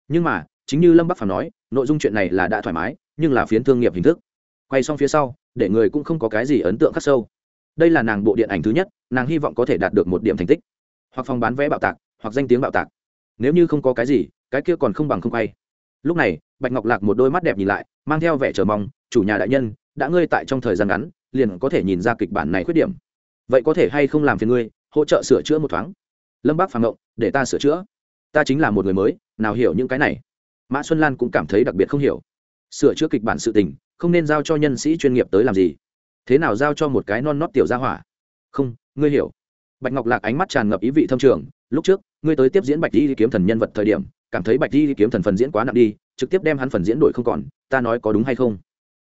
Nhưng mà, chính như lâm bắc phàm nói, nội dung chuyện này là đã thoải mái, nhưng là phiến thương nghiệp hình thức. Quay xong phía sau, để người cũng không có cái gì ấn tượng khắc sâu. Đây là nàng bộ điện ảnh thứ nhất, nàng hy vọng có thể đạt được một điểm thành tích. Hoặc phòng bán vé bạo tạc, hoặc danh tiếng bạo tạc. Nếu như không có cái gì, cái kia còn không bằng không quay. Lúc này, bạch ngọc lạc một đôi mắt đẹp nhìn lại, mang theo vẻ chờ mong, chủ nhà đại nhân, đã ngươi tại trong thời gian ngắn, liền có thể nhìn ra kịch bản này khuyết điểm vậy có thể hay không làm phiền ngươi, hỗ trợ sửa chữa một thoáng. Lâm bác phàm ngộng, để ta sửa chữa. Ta chính là một người mới, nào hiểu những cái này. Mã xuân lan cũng cảm thấy đặc biệt không hiểu. Sửa chữa kịch bản sự tình, không nên giao cho nhân sĩ chuyên nghiệp tới làm gì? Thế nào giao cho một cái non nót tiểu gia hỏa? Không, ngươi hiểu. Bạch ngọc lạc ánh mắt tràn ngập ý vị thâm trường. Lúc trước, ngươi tới tiếp diễn bạch di kiếm thần nhân vật thời điểm, cảm thấy bạch di kiếm thần phần diễn quá nặng đi, trực tiếp đem hắn phần diễn đổi không còn, ta nói có đúng hay không?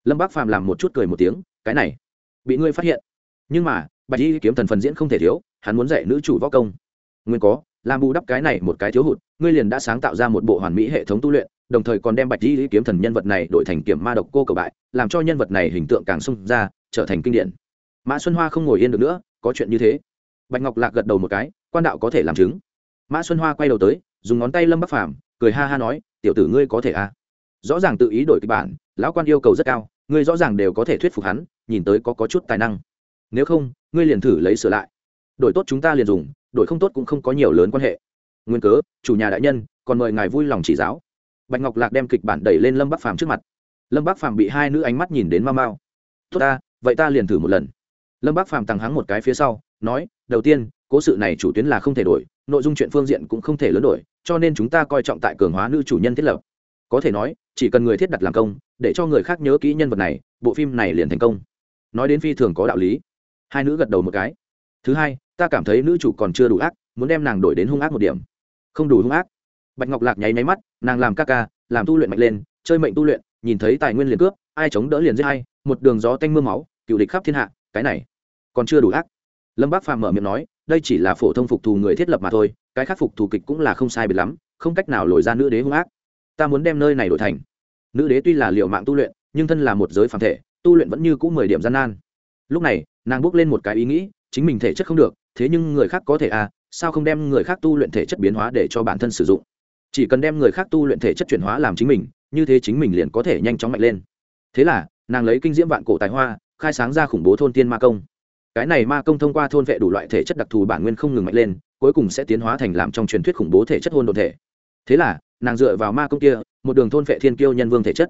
Lâm bác phàm làm một chút cười một tiếng, cái này, bị ngươi phát hiện. Nhưng mà bạch di kiếm thần phần diễn không thể thiếu, hắn muốn dạy nữ chủ võ công. Nguyên có làm bù đắp cái này một cái thiếu hụt, ngươi liền đã sáng tạo ra một bộ hoàn mỹ hệ thống tu luyện, đồng thời còn đem bạch di kiếm thần nhân vật này đổi thành kiểm ma độc cô cầu bại, làm cho nhân vật này hình tượng càng sung ra, trở thành kinh điển. Mã xuân hoa không ngồi yên được nữa, có chuyện như thế. Bạch ngọc lạc gật đầu một cái, quan đạo có thể làm chứng. Mã xuân hoa quay đầu tới, dùng ngón tay lâm bắc phàm, cười ha ha nói, tiểu tử ngươi có thể à? Rõ ràng tự ý đổi kịch bản, lão quan yêu cầu rất cao, ngươi rõ ràng đều có thể thuyết phục hắn, nhìn tới có có chút tài năng nếu không, ngươi liền thử lấy sửa lại. Đổi tốt chúng ta liền dùng, đổi không tốt cũng không có nhiều lớn quan hệ. Nguyên cớ, chủ nhà đại nhân, còn mời ngài vui lòng chỉ giáo. Bạch ngọc lạc đem kịch bản đẩy lên lâm bắc phàm trước mặt. Lâm bắc phàm bị hai nữ ánh mắt nhìn đến mau mau. Tốt ta, vậy ta liền thử một lần. Lâm bắc phàm tăng hắng một cái phía sau, nói, đầu tiên, cố sự này chủ tuyến là không thể đổi, nội dung chuyện phương diện cũng không thể lớn đổi, cho nên chúng ta coi trọng tại cường hóa nữ chủ nhân thiết lập. Có thể nói, chỉ cần người thiết đặt làm công, để cho người khác nhớ kỹ nhân vật này, bộ phim này liền thành công. Nói đến phi thường có đạo lý hai nữ gật đầu một cái. Thứ hai, ta cảm thấy nữ chủ còn chưa đủ ác, muốn đem nàng đổi đến hung ác một điểm. Không đủ hung ác. Bạch ngọc lạc nháy nháy mắt, nàng làm ca ca, làm tu luyện mạnh lên, chơi mệnh tu luyện, nhìn thấy tài nguyên liền cướp, ai chống đỡ liền giết hay một đường gió tanh m ư a máu, cựu địch khắp thiên hạ, cái này còn chưa đủ ác. Lâm bác phàm mở miệng nói, đây chỉ là phổ thông phục thù người thiết lập mà thôi, cái khắc phục thù kịch cũng là không sai biệt lắm, không cách nào lồi ra nữ đế hung ác. Ta muốn đem nơi này đổi thành. Nữ đế tuy là liệu mạng tu luyện, nhưng thân là một giới phản thể, tu luyện vẫn như c ũ mười điểm gian nan lúc này, nàng bước lên một cái ý nghĩ, chính mình thể chất không được, thế nhưng người khác có thể à sao không đem người khác tu luyện thể chất biến hóa để cho bản thân sử dụng? Chỉ cần đem người khác tu luyện thể chất chuyển hóa làm chính mình, như thế chính mình liền có thể nhanh chóng mạnh lên. Thế là, nàng lấy kinh diễm vạn cổ tài hoa, khai sáng ra khủng bố thôn tiên ma công. Cái này ma công thông qua thôn vệ đủ loại thể chất đặc thù bản nguyên không ngừng mạnh lên, cuối cùng sẽ tiến hóa thành làm trong truyền thuyết khủng bố thể chất hôn đồn thể. Thế là, nàng dựa vào ma công kia, một đường thôn vệ thiên kiêu nhân vương thể chất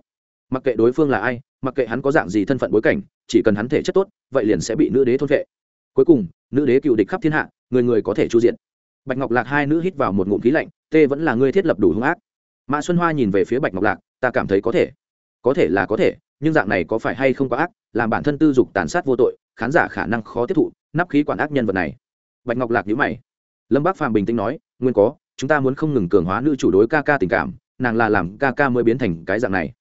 mặc kệ đối phương là ai, mặc kệ hắn có dạng gì thân phận bối cảnh, chỉ cần hắn thể chất tốt, vậy liền sẽ bị nữ đế thôn vệ. Cuối cùng, nữ đế cựu địch khắp thiên hạ, người người có thể chu diện. Bạch ngọc lạc hai nữ hít vào một ngụm khí lạnh, tê vẫn là người thiết lập đủ hung ác. Mã xuân hoa nhìn về phía bạch ngọc lạc, ta cảm thấy có thể. Có thể là có thể, nhưng dạng này có phải hay không có ác, làm bản thân tư dục tàn sát vô tội, khán giả khả năng khó tiếp thụ, nắp khí quản ác nhân vật này. Bạch ngọc lạc nhữ mày. Lâm bác phàm bình tĩnh nói, nguyên có, chúng ta muốn không ngừng cường hóa nữ chủ đối ca ca tình cảm, nàng là làm ca ca mới biến thành cái dạng này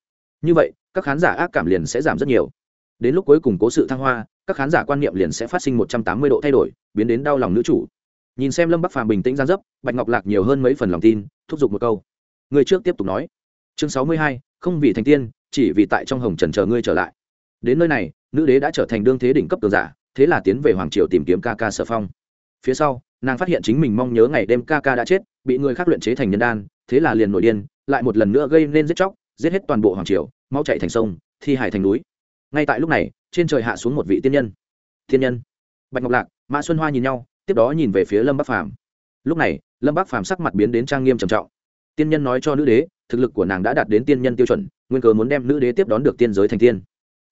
như vậy, các khán giả ác cảm liền sẽ giảm rất nhiều. Đến lúc cuối cùng cố sự thăng hoa, các khán giả quan niệm liền sẽ phát sinh một trăm tám mươi độ thay đổi, biến đến đau lòng nữ chủ. Nhìn xem lâm bắc phàm bình tĩnh gian dấp, bạch ngọc lạc nhiều hơn mấy phần lòng tin, thúc giục một câu. Người trước tiếp tục nói. Chương sáu mươi hai, không vì thành tiên, chỉ vì tại trong hồng trần chờ ngươi trở lại. Đến nơi này, nữ đế đã trở thành đương thế đỉnh cấp cường giả, thế là tiến về hoàng triều tìm kiếm ca ca sở phong. Phía sau, nàng phát hiện chính mình mong nhớ ngày đêm ca ca đã chết, bị người khác luyện chế thành nhân đan, thế là liền nổi điên, lại một lần nữa gây nên giết chóc giết hết toàn bộ hoàng triều, mau chạy thành sông, thi hải thành núi. Ngay tại lúc này, trên trời hạ xuống một vị tiên nhân. Thiên nhân. Bạch ngọc lạc, mã xuân hoa nhìn nhau, tiếp đó nhìn về phía lâm bắc phàm. Lúc này, lâm bắc phàm sắc mặt biến đến trang nghiêm trầm trọng. Tiên nhân nói cho nữ đế, thực lực của nàng đã đạt đến tiên nhân tiêu chuẩn, nguyên cớ muốn đem nữ đế tiếp đón được tiên giới thành tiên.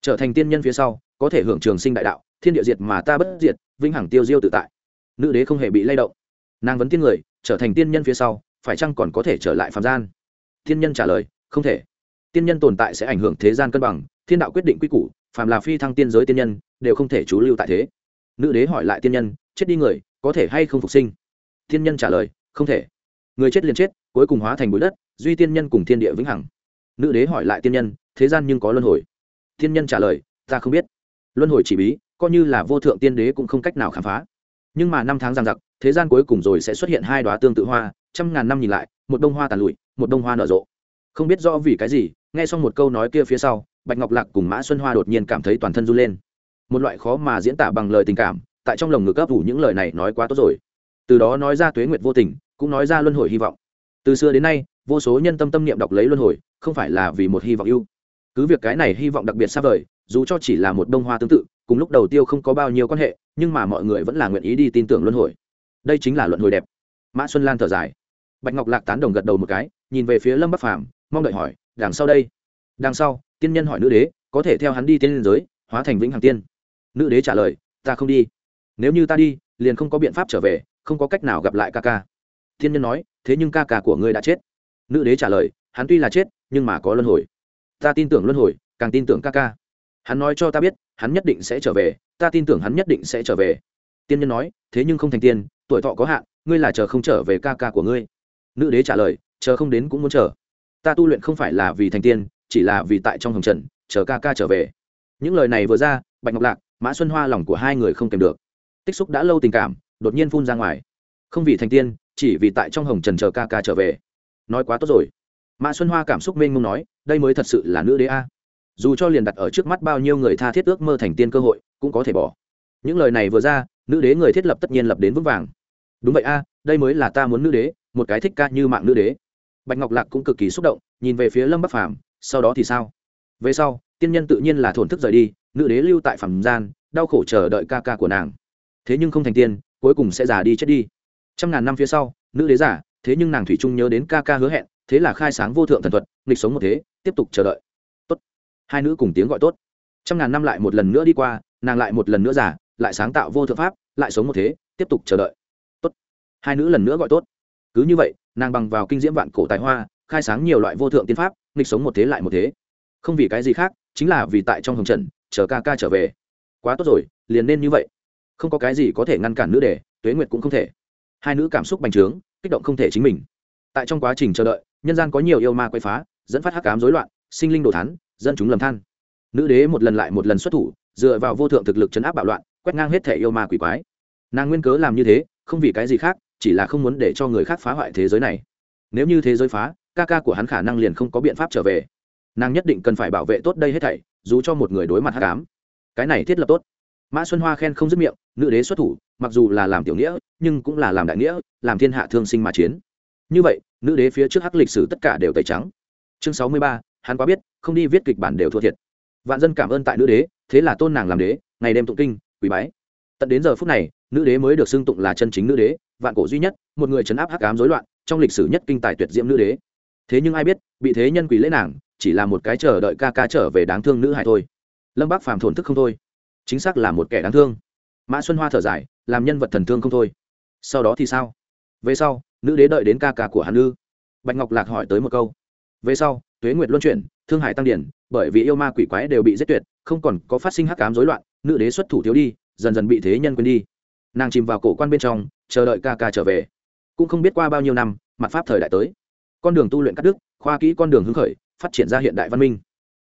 Trở thành tiên nhân phía sau, có thể hưởng trường sinh đại đạo, thiên địa diệt mà ta bất diệt, vĩnh hằng tiêu diêu tự tại. Nữ đế không hề bị lay động. Nàng vấn tiên người, trở thành tiên nhân phía sau, phải chăng còn có thể trở lại phạm gian? Tiên nhân trả lời, không thể tiên nhân tồn tại sẽ ảnh hưởng thế gian cân bằng, thiên đạo quyết định quy củ, phàm là phi thăng tiên giới tiên nhân, đều không thể trú lưu tại thế. Nữ đế hỏi lại tiên nhân, chết đi người, có thể hay không phục sinh? Tiên nhân trả lời, không thể. Người chết liền chết, cuối cùng hóa thành bụi đất, duy tiên nhân cùng thiên địa vĩnh hằng. Nữ đế hỏi lại tiên nhân, thế gian nhưng có luân hồi? Tiên nhân trả lời, ta không biết. Luân hồi chỉ bí, coi như là vô thượng tiên đế cũng không cách nào khám phá. Nhưng mà năm tháng giang giặc, thế gian cuối cùng rồi sẽ xuất hiện hai đoá tương tự hoa, trăm ngàn năm nhìn lại, một đông hoa tàn lụi, một đông hoa nở rộ. Không biết rõ vì cái gì nghe xong một câu nói kia phía sau bạch ngọc lạc cùng mã xuân hoa đột nhiên cảm thấy toàn thân run lên. Một loại khó mà diễn tả bằng lời tình cảm tại trong lồng ngực ấp ủ những lời này nói quá tốt rồi. Từ đó nói ra tuế nguyệt vô tình cũng nói ra luân hồi hy vọng. Từ xưa đến nay vô số nhân tâm tâm niệm đọc lấy luân hồi không phải là vì một hy vọng yêu, cứ việc cái này hy vọng đặc biệt xa vời dù cho chỉ là một bông hoa tương tự cùng lúc đầu tiêu không có bao nhiêu quan hệ nhưng mà mọi người vẫn là nguyện ý đi tin tưởng luân hồi. Đây chính là luận hồi đẹp. Mã xuân lan thở dài. Bạch ngọc lạc tán đồng gật đầu một cái nhìn về phía lâm bắc phàm mong đợi hỏi đằng sau đây. Đằng sau, tiên nhân hỏi nữ đế, có thể theo hắn đi tiên liên giới, hóa thành vĩnh hằng tiên. Nữ đế trả lời, ta không đi. Nếu như ta đi, liền không có biện pháp trở về, không có cách nào gặp lại ca ca. Thiên nhân nói, thế nhưng ca ca của ngươi đã chết. Nữ đế trả lời, hắn tuy là chết, nhưng mà có luân hồi. Ta tin tưởng luân hồi, càng tin tưởng ca ca. Hắn nói cho ta biết, hắn nhất định sẽ trở về, ta tin tưởng hắn nhất định sẽ trở về. Tiên nhân nói, thế nhưng không thành tiên, tuổi thọ có hạn, ngươi là chờ không trở về ca ca của ngươi. Nữ đế trả lời, chờ không đến cũng muốn chờ ta tu luyện không phải là vì thành tiên, chỉ là vì tại trong hồng trần, chờ ca ca trở về. Những lời này vừa ra, bạch ngọc lạc, mã xuân hoa lòng của hai người không kèm được. Tích xúc đã lâu tình cảm, đột nhiên phun ra ngoài. Không vì thành tiên, chỉ vì tại trong hồng trần chờ ca ca trở về. Nói quá tốt rồi. Mã xuân hoa cảm xúc mênh mông nói, đây mới thật sự là nữ đế a. Dù cho liền đặt ở trước mắt bao nhiêu người tha thiết ước mơ thành tiên cơ hội, cũng có thể bỏ. Những lời này vừa ra, nữ đế người thiết lập tất nhiên lập đến vững vàng. Đúng vậy a, đây mới là ta muốn nữ đế, một cái thích ca như mạng nữ đế bạch ngọc lạc cũng cực kỳ xúc động, nhìn về phía lâm bắc phàm, sau đó thì sao? Về sau, tiên nhân tự nhiên là thổn thức rời đi, nữ đế lưu tại phàm gian, đau khổ chờ đợi ca ca của nàng. Thế nhưng không thành tiên, cuối cùng sẽ già đi chết đi. Trăm ngàn năm phía sau, nữ đế giả thế nhưng nàng thủy trung nhớ đến ca ca hứa hẹn, thế là khai sáng vô thượng thần thuật, nghịch sống một thế, tiếp tục chờ đợi. Tốt. Hai nữ cùng tiếng gọi tốt. Trăm ngàn năm lại một lần nữa đi qua, nàng lại một lần nữa giả lại sáng tạo vô thượng pháp, lại sống một thế, tiếp tục chờ đợi. Tốt. Hai nữ lần nữa gọi tốt. Cứ như vậy nàng bằng vào kinh diễm vạn cổ tài hoa, khai sáng nhiều loại vô thượng tiên pháp, nghịch sống một thế lại một thế. Không vì cái gì khác, chính là vì tại trong hồng trần, chờ ca ca trở về. Quá tốt rồi, liền nên như vậy. Không có cái gì có thể ngăn cản nữ đề tuế nguyệt cũng không thể. Hai nữ cảm xúc bành trướng, kích động không thể chính mình. Tại trong quá trình chờ đợi, nhân gian có nhiều yêu ma quay phá, dẫn phát hắc cám rối loạn, sinh linh đồ thán, dân chúng lầm than. Nữ đế một lần lại một lần xuất thủ, dựa vào vô thượng thực lực chấn áp bạo loạn, quét ngang hết thể yêu ma quỷ quái. Nàng nguyên cớ làm như thế, không vì cái gì khác chỉ là không muốn để cho người khác phá hoại thế giới này. Nếu như thế giới phá, ca ca của hắn khả năng liền không có biện pháp trở về. Nàng nhất định cần phải bảo vệ tốt đây hết thảy, dù cho một người đối mặt hắc ám. Cái này thiết lập tốt. Mã xuân hoa khen không dứt miệng, nữ đế xuất thủ, mặc dù là làm tiểu nghĩa, nhưng cũng là làm đại nghĩa, làm thiên hạ thương sinh mà chiến. Như vậy, nữ đế phía trước hắc lịch sử tất cả đều tẩy trắng. Chương sáu mươi ba, hắn quá biết, không đi viết kịch bản đều thua thiệt. Vạn dân cảm ơn tại nữ đế, thế là tôn nàng làm đế, ngày đêm tụng kinh quý bái. Tận đến giờ phút này, nữ đế mới được xưng tụng là chân chính nữ đế vạn cổ duy nhất, một người chấn áp hắc ám rối loạn, trong lịch sử nhất kinh tài tuyệt diễm nữ đế. Thế nhưng ai biết, bị thế nhân quỷ lễ nàng, chỉ là một cái chờ đợi ca ca trở về đáng thương nữ hài thôi. Lâm bác phàm thổn thức không thôi. Chính xác là một kẻ đáng thương. Mã xuân hoa thở dài, làm nhân vật thần thương không thôi. Sau đó thì sao? Về sau, nữ đế đợi đến ca ca của hàn ư? Bạch ngọc lạc hỏi tới một câu. Về sau, tuế nguyệt luân chuyển, thương hải tăng điển, bởi vì yêu ma quỷ quái đều bị giết tuyệt, không còn có phát sinh hắc cám rối loạn, nữ đế xuất thủ thiếu đi, dần dần bị thế nhân quên đi. Nàng chìm vào cổ quan bên trong chờ đợi ca ca trở về. Cũng không biết qua bao nhiêu năm mặt pháp thời đại tới. Con đường tu luyện cắt đứt, khoa kỹ con đường hứng khởi, phát triển ra hiện đại văn minh.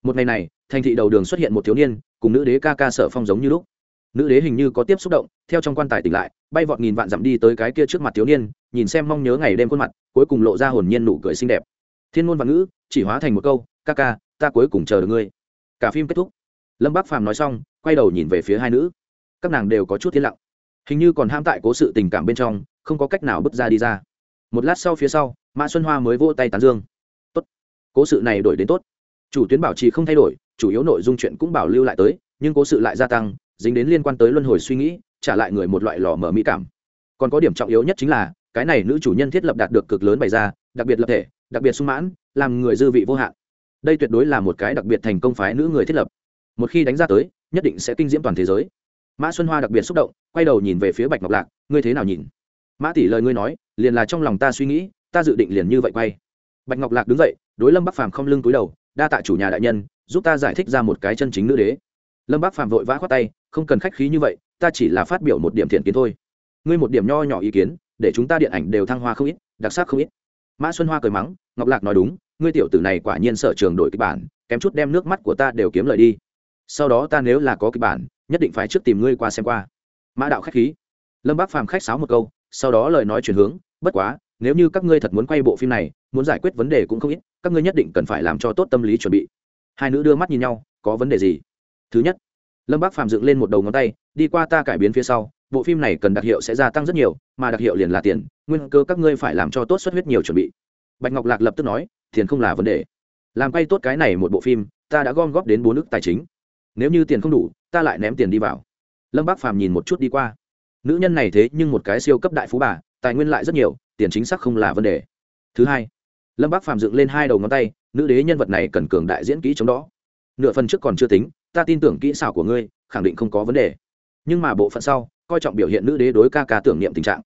Một ngày này, thành thị đầu đường xuất hiện một thiếu niên, cùng nữ đế ca ca sở phong giống như lúc. Nữ đế hình như có tiếp xúc động, theo trong quan tài tỉnh lại, bay vọt nghìn vạn dặm đi tới cái kia trước mặt thiếu niên, nhìn xem mong nhớ ngày đêm khuôn mặt, cuối cùng lộ ra hồn nhiên nụ cười xinh đẹp. Thiên ngôn văn ngữ, chỉ hóa thành một câu, ca ca, ta cuối cùng chờ được ngươi. Cả phim kết thúc. Lâm bác phàm nói xong, quay đầu nhìn về phía hai nữ. Các nàng đều có chút thiên lặng hình như còn ham tại cố sự tình cảm bên trong, không có cách nào bước ra đi ra. Một lát sau phía sau, mã xuân hoa mới vỗ tay tán dương. Tốt, cố sự này đổi đến tốt. Chủ tuyến bảo trì không thay đổi, chủ yếu nội dung chuyện cũng bảo lưu lại tới, nhưng cố sự lại gia tăng, dính đến liên quan tới luân hồi suy nghĩ, trả lại người một loại lò mở mỹ cảm. Còn có điểm trọng yếu nhất chính là, cái này nữ chủ nhân thiết lập đạt được cực lớn bày ra, đặc biệt lập thể, đặc biệt sung mãn, làm người dư vị vô hạn. Đây tuyệt đối là một cái đặc biệt thành công phái nữ người thiết lập. Một khi đánh ra tới, nhất định sẽ kinh diễm toàn thế giới mã xuân hoa đặc biệt xúc động, quay đầu nhìn về phía bạch ngọc lạc, ngươi thế nào nhìn? Mã tỷ lời ngươi nói, liền là trong lòng ta suy nghĩ, ta dự định liền như vậy quay. Bạch ngọc lạc đứng dậy, đối lâm bắc phàm không lưng túi đầu, đa tạ chủ nhà đại nhân, giúp ta giải thích ra một cái chân chính nữ đế. Lâm bắc phàm vội vã khoát tay, không cần khách khí như vậy, ta chỉ là phát biểu một điểm thiện kiến thôi. Ngươi một điểm nho nhỏ ý kiến, để chúng ta điện ảnh đều thăng hoa không ít, đặc sắc không ít. Mã xuân hoa cười mắng, ngọc lạc nói đúng, ngươi tiểu tử này quả nhiên sở trường đổi kịch bản, kém chút đem nước mắt của ta đều kiếm lời đi. Sau đó ta nếu là có kịch bản nhất định phải trước tìm ngươi qua xem qua. Mã đạo khách khí. Lâm bác phàm khách sáo một câu, sau đó lời nói chuyển hướng, bất quá, nếu như các ngươi thật muốn quay bộ phim này, muốn giải quyết vấn đề cũng không ít, các ngươi nhất định cần phải làm cho tốt tâm lý chuẩn bị. Hai nữ đưa mắt nhìn nhau, có vấn đề gì? Thứ nhất. Lâm bác phàm dựng lên một đầu ngón tay, đi qua ta cải biến phía sau, bộ phim này cần đặc hiệu sẽ gia tăng rất nhiều, mà đặc hiệu liền là tiền, nguyên cơ các ngươi phải làm cho tốt xuất huyết nhiều chuẩn bị. Bạch ngọc lạc lập tức nói, tiền không là vấn đề. Làm quay tốt cái này một bộ phim, ta đã gom góp đến bốn nước tài chính nếu như tiền không đủ, ta lại ném tiền đi vào. Lâm bác phàm nhìn một chút đi qua. Nữ nhân này thế nhưng một cái siêu cấp đại phú bà, tài nguyên lại rất nhiều, tiền chính xác không là vấn đề. Thứ hai, lâm bác phàm dựng lên hai đầu ngón tay, nữ đế nhân vật này cần cường đại diễn kỹ chống đó. Nửa phần trước còn chưa tính, ta tin tưởng kỹ xảo của ngươi, khẳng định không có vấn đề. Nhưng mà bộ phận sau, coi trọng biểu hiện nữ đế đối ca ca tưởng niệm tình trạng.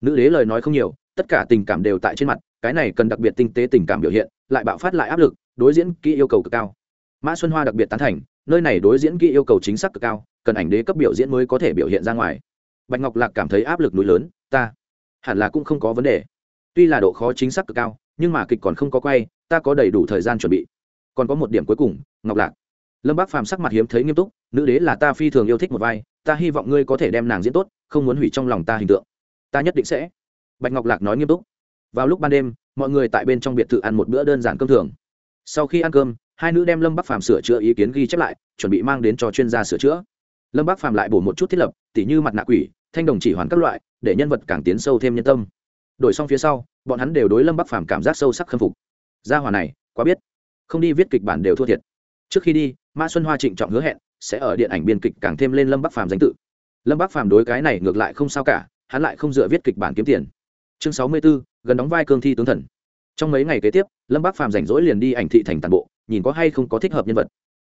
Nữ đế lời nói không nhiều, tất cả tình cảm đều tại trên mặt, cái này cần đặc biệt tinh tế tình cảm biểu hiện, lại bạo phát lại áp lực, đối diễn kỹ yêu cầu cực cao. Mã xuân hoa đặc biệt tán thành nơi này đối diễn kỹ yêu cầu chính xác cực cao, cần ảnh đế cấp biểu diễn mới có thể biểu hiện ra ngoài. Bạch ngọc lạc cảm thấy áp lực núi lớn, ta hẳn là cũng không có vấn đề. Tuy là độ khó chính xác cực cao, nhưng mà kịch còn không có quay, ta có đầy đủ thời gian chuẩn bị. Còn có một điểm cuối cùng, ngọc lạc. Lâm bác phàm sắc mặt hiếm thấy nghiêm túc, nữ đế là ta phi thường yêu thích một vai, ta hy vọng ngươi có thể đem nàng diễn tốt, không muốn hủy trong lòng ta hình tượng. Ta nhất định sẽ. Bạch ngọc lạc nói nghiêm túc. Vào lúc ban đêm, mọi người tại bên trong biệt thự ăn một bữa đơn giản cơm thường. Sau khi ăn cơm hai nữ đem lâm bắc phàm sửa chữa ý kiến ghi chép lại chuẩn bị mang đến cho chuyên gia sửa chữa. Lâm bắc phàm lại bổ một chút thiết lập tỉ như mặt nạ quỷ thanh đồng chỉ hoàn các loại để nhân vật càng tiến sâu thêm nhân tâm. Đổi xong phía sau bọn hắn đều đối lâm bắc phàm cảm giác sâu sắc khâm phục. Gia hòa này quá biết. Không đi viết kịch bản đều thua thiệt. Trước khi đi ma xuân hoa trịnh trọng hứa hẹn sẽ ở điện ảnh biên kịch càng thêm lên lâm bắc phàm danh tự. Lâm bắc phàm đối cái này ngược lại không sao cả hắn lại không dựa viết kịch bản kiếm tiền. Chương sáu mươi 64, gần đóng vai cương thi tướng thần. Trong mấy ngày kế tiếp lâm bắc phàm rảnh rỗi liền đi ảnh thị thành toàn bộ nhìn có hay không có thích hợp nhân vật.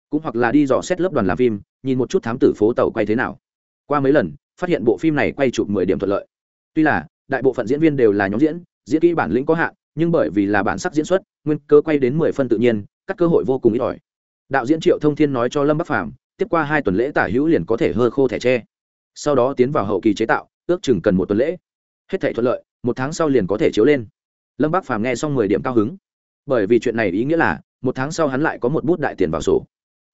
Cũng hoặc là đi dò xét lớp đoàn làm phim, nhìn một chút thám tử phố tàu quay thế nào. Qua mấy lần, phát hiện bộ phim này quay chụp mười điểm thuận lợi. Tuy là, đại bộ phận diễn viên đều là nhóm diễn diễn kỹ bản lĩnh có hạn, nhưng bởi vì là bản sắc diễn xuất, nguyên cơ quay đến mười phân tự nhiên, các cơ hội vô cùng ít ỏi. Đạo diễn triệu thông thiên nói cho lâm bắc phàm, tiếp qua hai tuần lễ tả hữu liền có thể hơ khô thẻ tre. Sau đó tiến vào hậu kỳ chế tạo, ước chừng cần một tuần lễ. Hết thể thuận lợi, một tháng sau liền có thể chiếu lên. Lâm bắc phàm nghe xong mười điểm cao hứng. Bởi vì chuyện này ý nghĩa là một tháng sau hắn lại có một bút đại tiền vào sổ.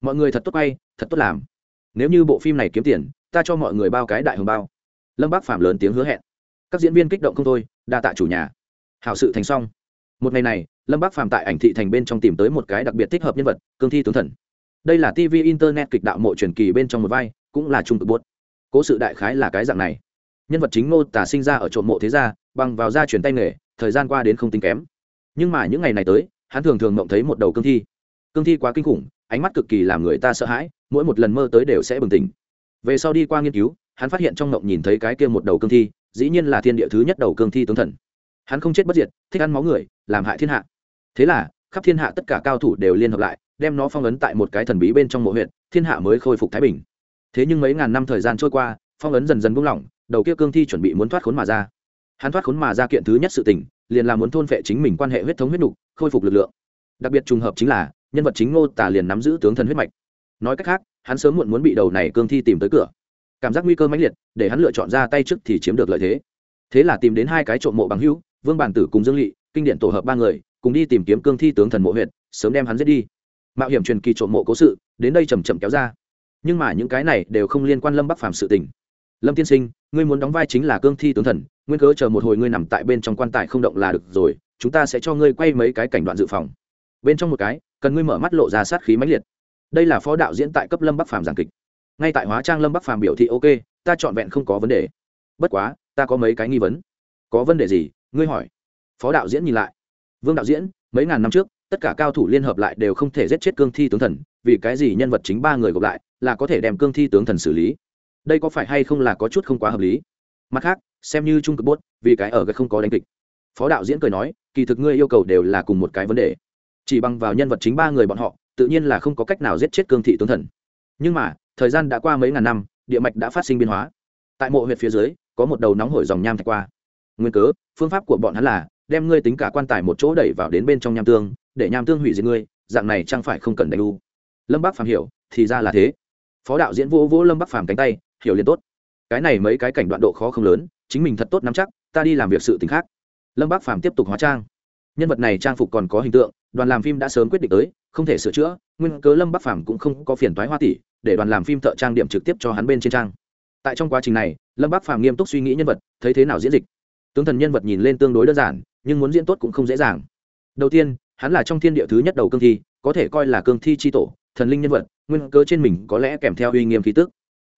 Mọi người thật tốt bay thật tốt làm. Nếu như bộ phim này kiếm tiền, ta cho mọi người bao cái đại hồng bao. Lâm bác phạm lớn tiếng hứa hẹn. Các diễn viên kích động không thôi, đa tạ chủ nhà. Hảo sự thành xong. Một ngày này, lâm bác phạm tại ảnh thị thành bên trong tìm tới một cái đặc biệt thích hợp nhân vật, cương thi tướng thần. Đây là tv internet kịch đạo mộ truyền kỳ bên trong một vai, cũng là trung cực bốt. Cố sự đại khái là cái dạng này. Nhân vật chính ngô tả sinh ra ở trộm mộ thế gia, bằng vào gia truyền tay nghề, thời gian qua đến không tính kém. Nhưng mà những ngày này tới hắn thường thường mộng thấy một đầu cương thi. Cương thi quá kinh khủng, ánh mắt cực kỳ làm người ta sợ hãi, mỗi một lần mơ tới đều sẽ bừng tỉnh. Về sau đi qua nghiên cứu, hắn phát hiện trong mộng nhìn thấy cái kia một đầu cương thi, dĩ nhiên là thiên địa thứ nhất đầu cương thi tướng thần. Hắn không chết bất diệt, thích ăn máu người, làm hại thiên hạ. Thế là, khắp thiên hạ tất cả cao thủ đều liên hợp lại, đem nó phong ấn tại một cái thần bí bên trong mộ huyện thiên hạ mới khôi phục thái bình. Thế nhưng mấy ngàn năm thời gian trôi qua, phong ấn dần dần buông lỏng, đầu kia cương thi chuẩn bị muốn thoát khốn mà ra hắn thoát khốn mà ra kiện thứ nhất sự tình, liền là muốn thôn phệ chính mình quan hệ huyết thống huyết nục, khôi phục lực lượng. Đặc biệt trùng hợp chính là, nhân vật chính ngô tả liền nắm giữ tướng thần huyết mạch. Nói cách khác, hắn sớm muộn muốn bị đầu này cương thi tìm tới cửa. Cảm giác nguy cơ mãnh liệt, để hắn lựa chọn ra tay trước thì chiếm được lợi thế. Thế là tìm đến hai cái trộm mộ bằng hữu, vương bản tử cùng dương lỵ kinh điện tổ hợp ba người, cùng đi tìm kiếm cương thi tướng thần mộ huyện sớm đem hắn giết đi. Mạo hiểm truyền kỳ trộm mộ cố sự, đến đây chầm chậm kéo ra. Nhưng mà những cái này đều không liên quan lâm bắc phàm sự tình lâm tiên sinh, ngươi muốn đóng vai chính là cương thi tướng thần, nguyên cớ chờ một hồi ngươi nằm tại bên trong quan tài không động là được rồi, chúng ta sẽ cho ngươi quay mấy cái cảnh đoạn dự phòng. Bên trong một cái, cần ngươi mở mắt lộ ra sát khí mãnh liệt. Đây là phó đạo diễn tại cấp lâm bắc phàm giảng kịch. Ngay tại hóa trang lâm bắc phàm biểu thị ok, ta trọn vẹn không có vấn đề. Bất quá, ta có mấy cái nghi vấn. Có vấn đề gì? Ngươi hỏi. Phó đạo diễn nhìn lại. Vương đạo diễn, mấy ngàn năm trước, tất cả cao thủ liên hợp lại đều không thể giết chết cương thi tướng thần, vì cái gì nhân vật chính ba người gộp lại là có thể đem cương thi tướng thần xử lý? Đây có phải hay không là có chút không quá hợp lý? Mặt khác, xem như trung cực bốt, vì cái ở gật không có đánh kịch. Phó đạo diễn cười nói, kỳ thực ngươi yêu cầu đều là cùng một cái vấn đề. Chỉ bằng vào nhân vật chính ba người bọn họ, tự nhiên là không có cách nào giết chết cương thị tướng thần. Nhưng mà, thời gian đã qua mấy ngàn năm, địa mạch đã phát sinh biến hóa. Tại mộ huyệt phía dưới, có một đầu nóng hổi dòng nham thạch qua. Nguyên cớ, phương pháp của bọn hắn là, đem ngươi tính cả quan tài một chỗ đẩy vào đến bên trong nham tương, để nham tương hủy diệt ngươi, dạng này chẳng phải không cần đánh lu lâm bắc phàm hiểu, thì ra là thế. Phó đạo diễn vô vô lâm bắc phàm cánh tay hiểu liền tốt. Cái này mấy cái cảnh đoạn độ khó không lớn, chính mình thật tốt nắm chắc, ta đi làm việc sự t khác. Lâm Bác phàm tiếp tục hóa trang. Nhân vật này trang phục còn có hình tượng, đoàn làm phim đã sớm quyết định tới, không thể sửa chữa, nguyên cớ lâm bắc phàm cũng không có phiền toái hoa tỷ, để đoàn làm phim thợ trang điểm trực tiếp cho hắn bên trên trang. Tại trong quá trình này, lâm bắc phàm nghiêm túc suy nghĩ nhân vật, thấy thế nào diễn dịch. Tướng thần nhân vật nhìn lên tương đối đơn giản, nhưng muốn diễn tốt cũng không dễ dàng. Đầu tiên, hắn là trong thiên địa thứ nhất đầu cương thi, có thể coi là cương thi tri tổ, thần linh nhân vật, nguyên cớ trên mình có lẽ kèm theo uy nghiêm khí tức.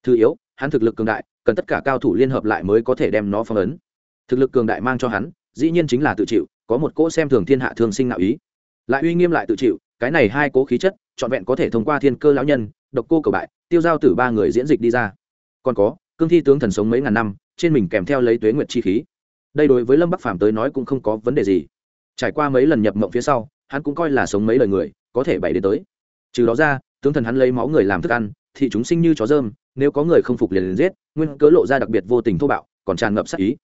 Thứ yếu hắn thực lực cường đại, cần tất cả cao thủ liên hợp lại mới có thể đem nó phong ấn. Thực lực cường đại mang cho hắn, dĩ nhiên chính là tự chịu, có một cỗ xem thường thiên hạ thường sinh nạo ý. Lại uy nghiêm lại tự chịu, cái này hai cố khí chất, trọn vẹn có thể thông qua thiên cơ lão nhân, độc cô cầu bại, tiêu giao tử ba người diễn dịch đi ra. Còn có, cương thi tướng thần sống mấy ngàn năm, trên mình kèm theo lấy tuế nguyệt chi khí. Đây đối với lâm bắc phàm tới nói cũng không có vấn đề gì. Trải qua mấy lần nhập mộng phía sau, hắn cũng coi là sống mấy lời người, có thể bày đến tới. Trừ đó ra, tướng thần hắn lấy máu người làm thức ăn thì chúng sinh như chó dơm nếu có người không phục liền liền giết, nguyên cớ lộ ra đặc biệt vô tình thô bạo, còn tràn ngập sát ý.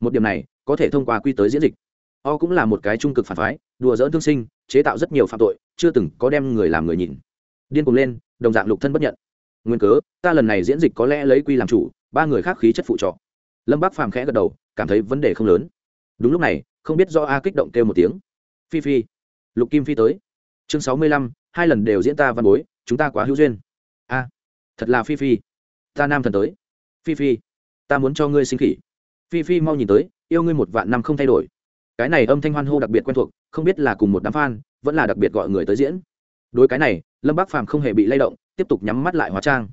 Một điểm này, có thể thông qua quy tới diễn dịch. O cũng là một cái trung cực phản phái, đùa dỡn thương sinh, chế tạo rất nhiều phạm tội, chưa từng có đem người làm người nhìn. Điên cùng lên, đồng dạng lục thân bất nhận. Nguyên cớ, ta lần này diễn dịch có lẽ lấy quy làm chủ, ba người khác khí chất phụ trọ. Lâm bác phàm khẽ gật đầu, cảm thấy vấn đề không lớn. Đúng lúc này, không biết do a kích động kêu một tiếng. Phi phi, lục kim phi tới. Chương sáu mươi lăm, hai lần đều diễn ta văn bối, chúng ta quá hữu duyên. A, thật là phi phi ta nam thần tới. Phi phi, ta muốn cho ngươi sinh khỉ. Phi phi mau nhìn tới, yêu ngươi một vạn năm không thay đổi. Cái này âm thanh hoan hô đặc biệt quen thuộc, không biết là cùng một đám f a n vẫn là đặc biệt gọi người tới diễn. Đối cái này, lâm bác phàm không hề bị lay động, tiếp tục nhắm mắt lại hóa trang.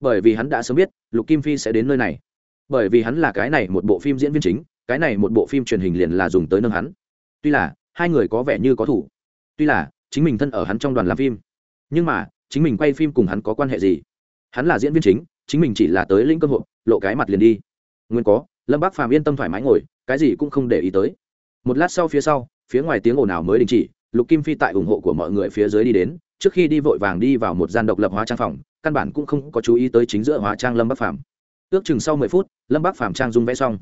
Bởi vì hắn đã sớm biết, lục kim phi sẽ đến nơi này. Bởi vì hắn là cái này một bộ phim diễn viên chính, cái này một bộ phim truyền hình liền là dùng tới nâng hắn. Tuy là, hai người có vẻ như có thủ. Tuy là, chính mình thân ở hắn trong đoàn làm phim. Nhưng mà, chính mình quay phim cùng hắn có quan hệ gì? Hắn là diễn viên chính chính mình chỉ là tới lĩnh cơ hội lộ cái mặt liền đi. Nguyên có, lâm bác phàm yên tâm thoải mái ngồi, cái gì cũng không để ý tới. Một lát sau phía sau, phía ngoài tiếng ồn ào mới đình chỉ, lục kim phi tại ủng hộ của mọi người phía dưới đi đến, trước khi đi vội vàng đi vào một gian độc lập hóa trang phòng, căn bản cũng không có chú ý tới chính giữa hóa trang lâm bắc phàm. Ước chừng sau mười phút, lâm bắc phàm trang dung vẽ xong.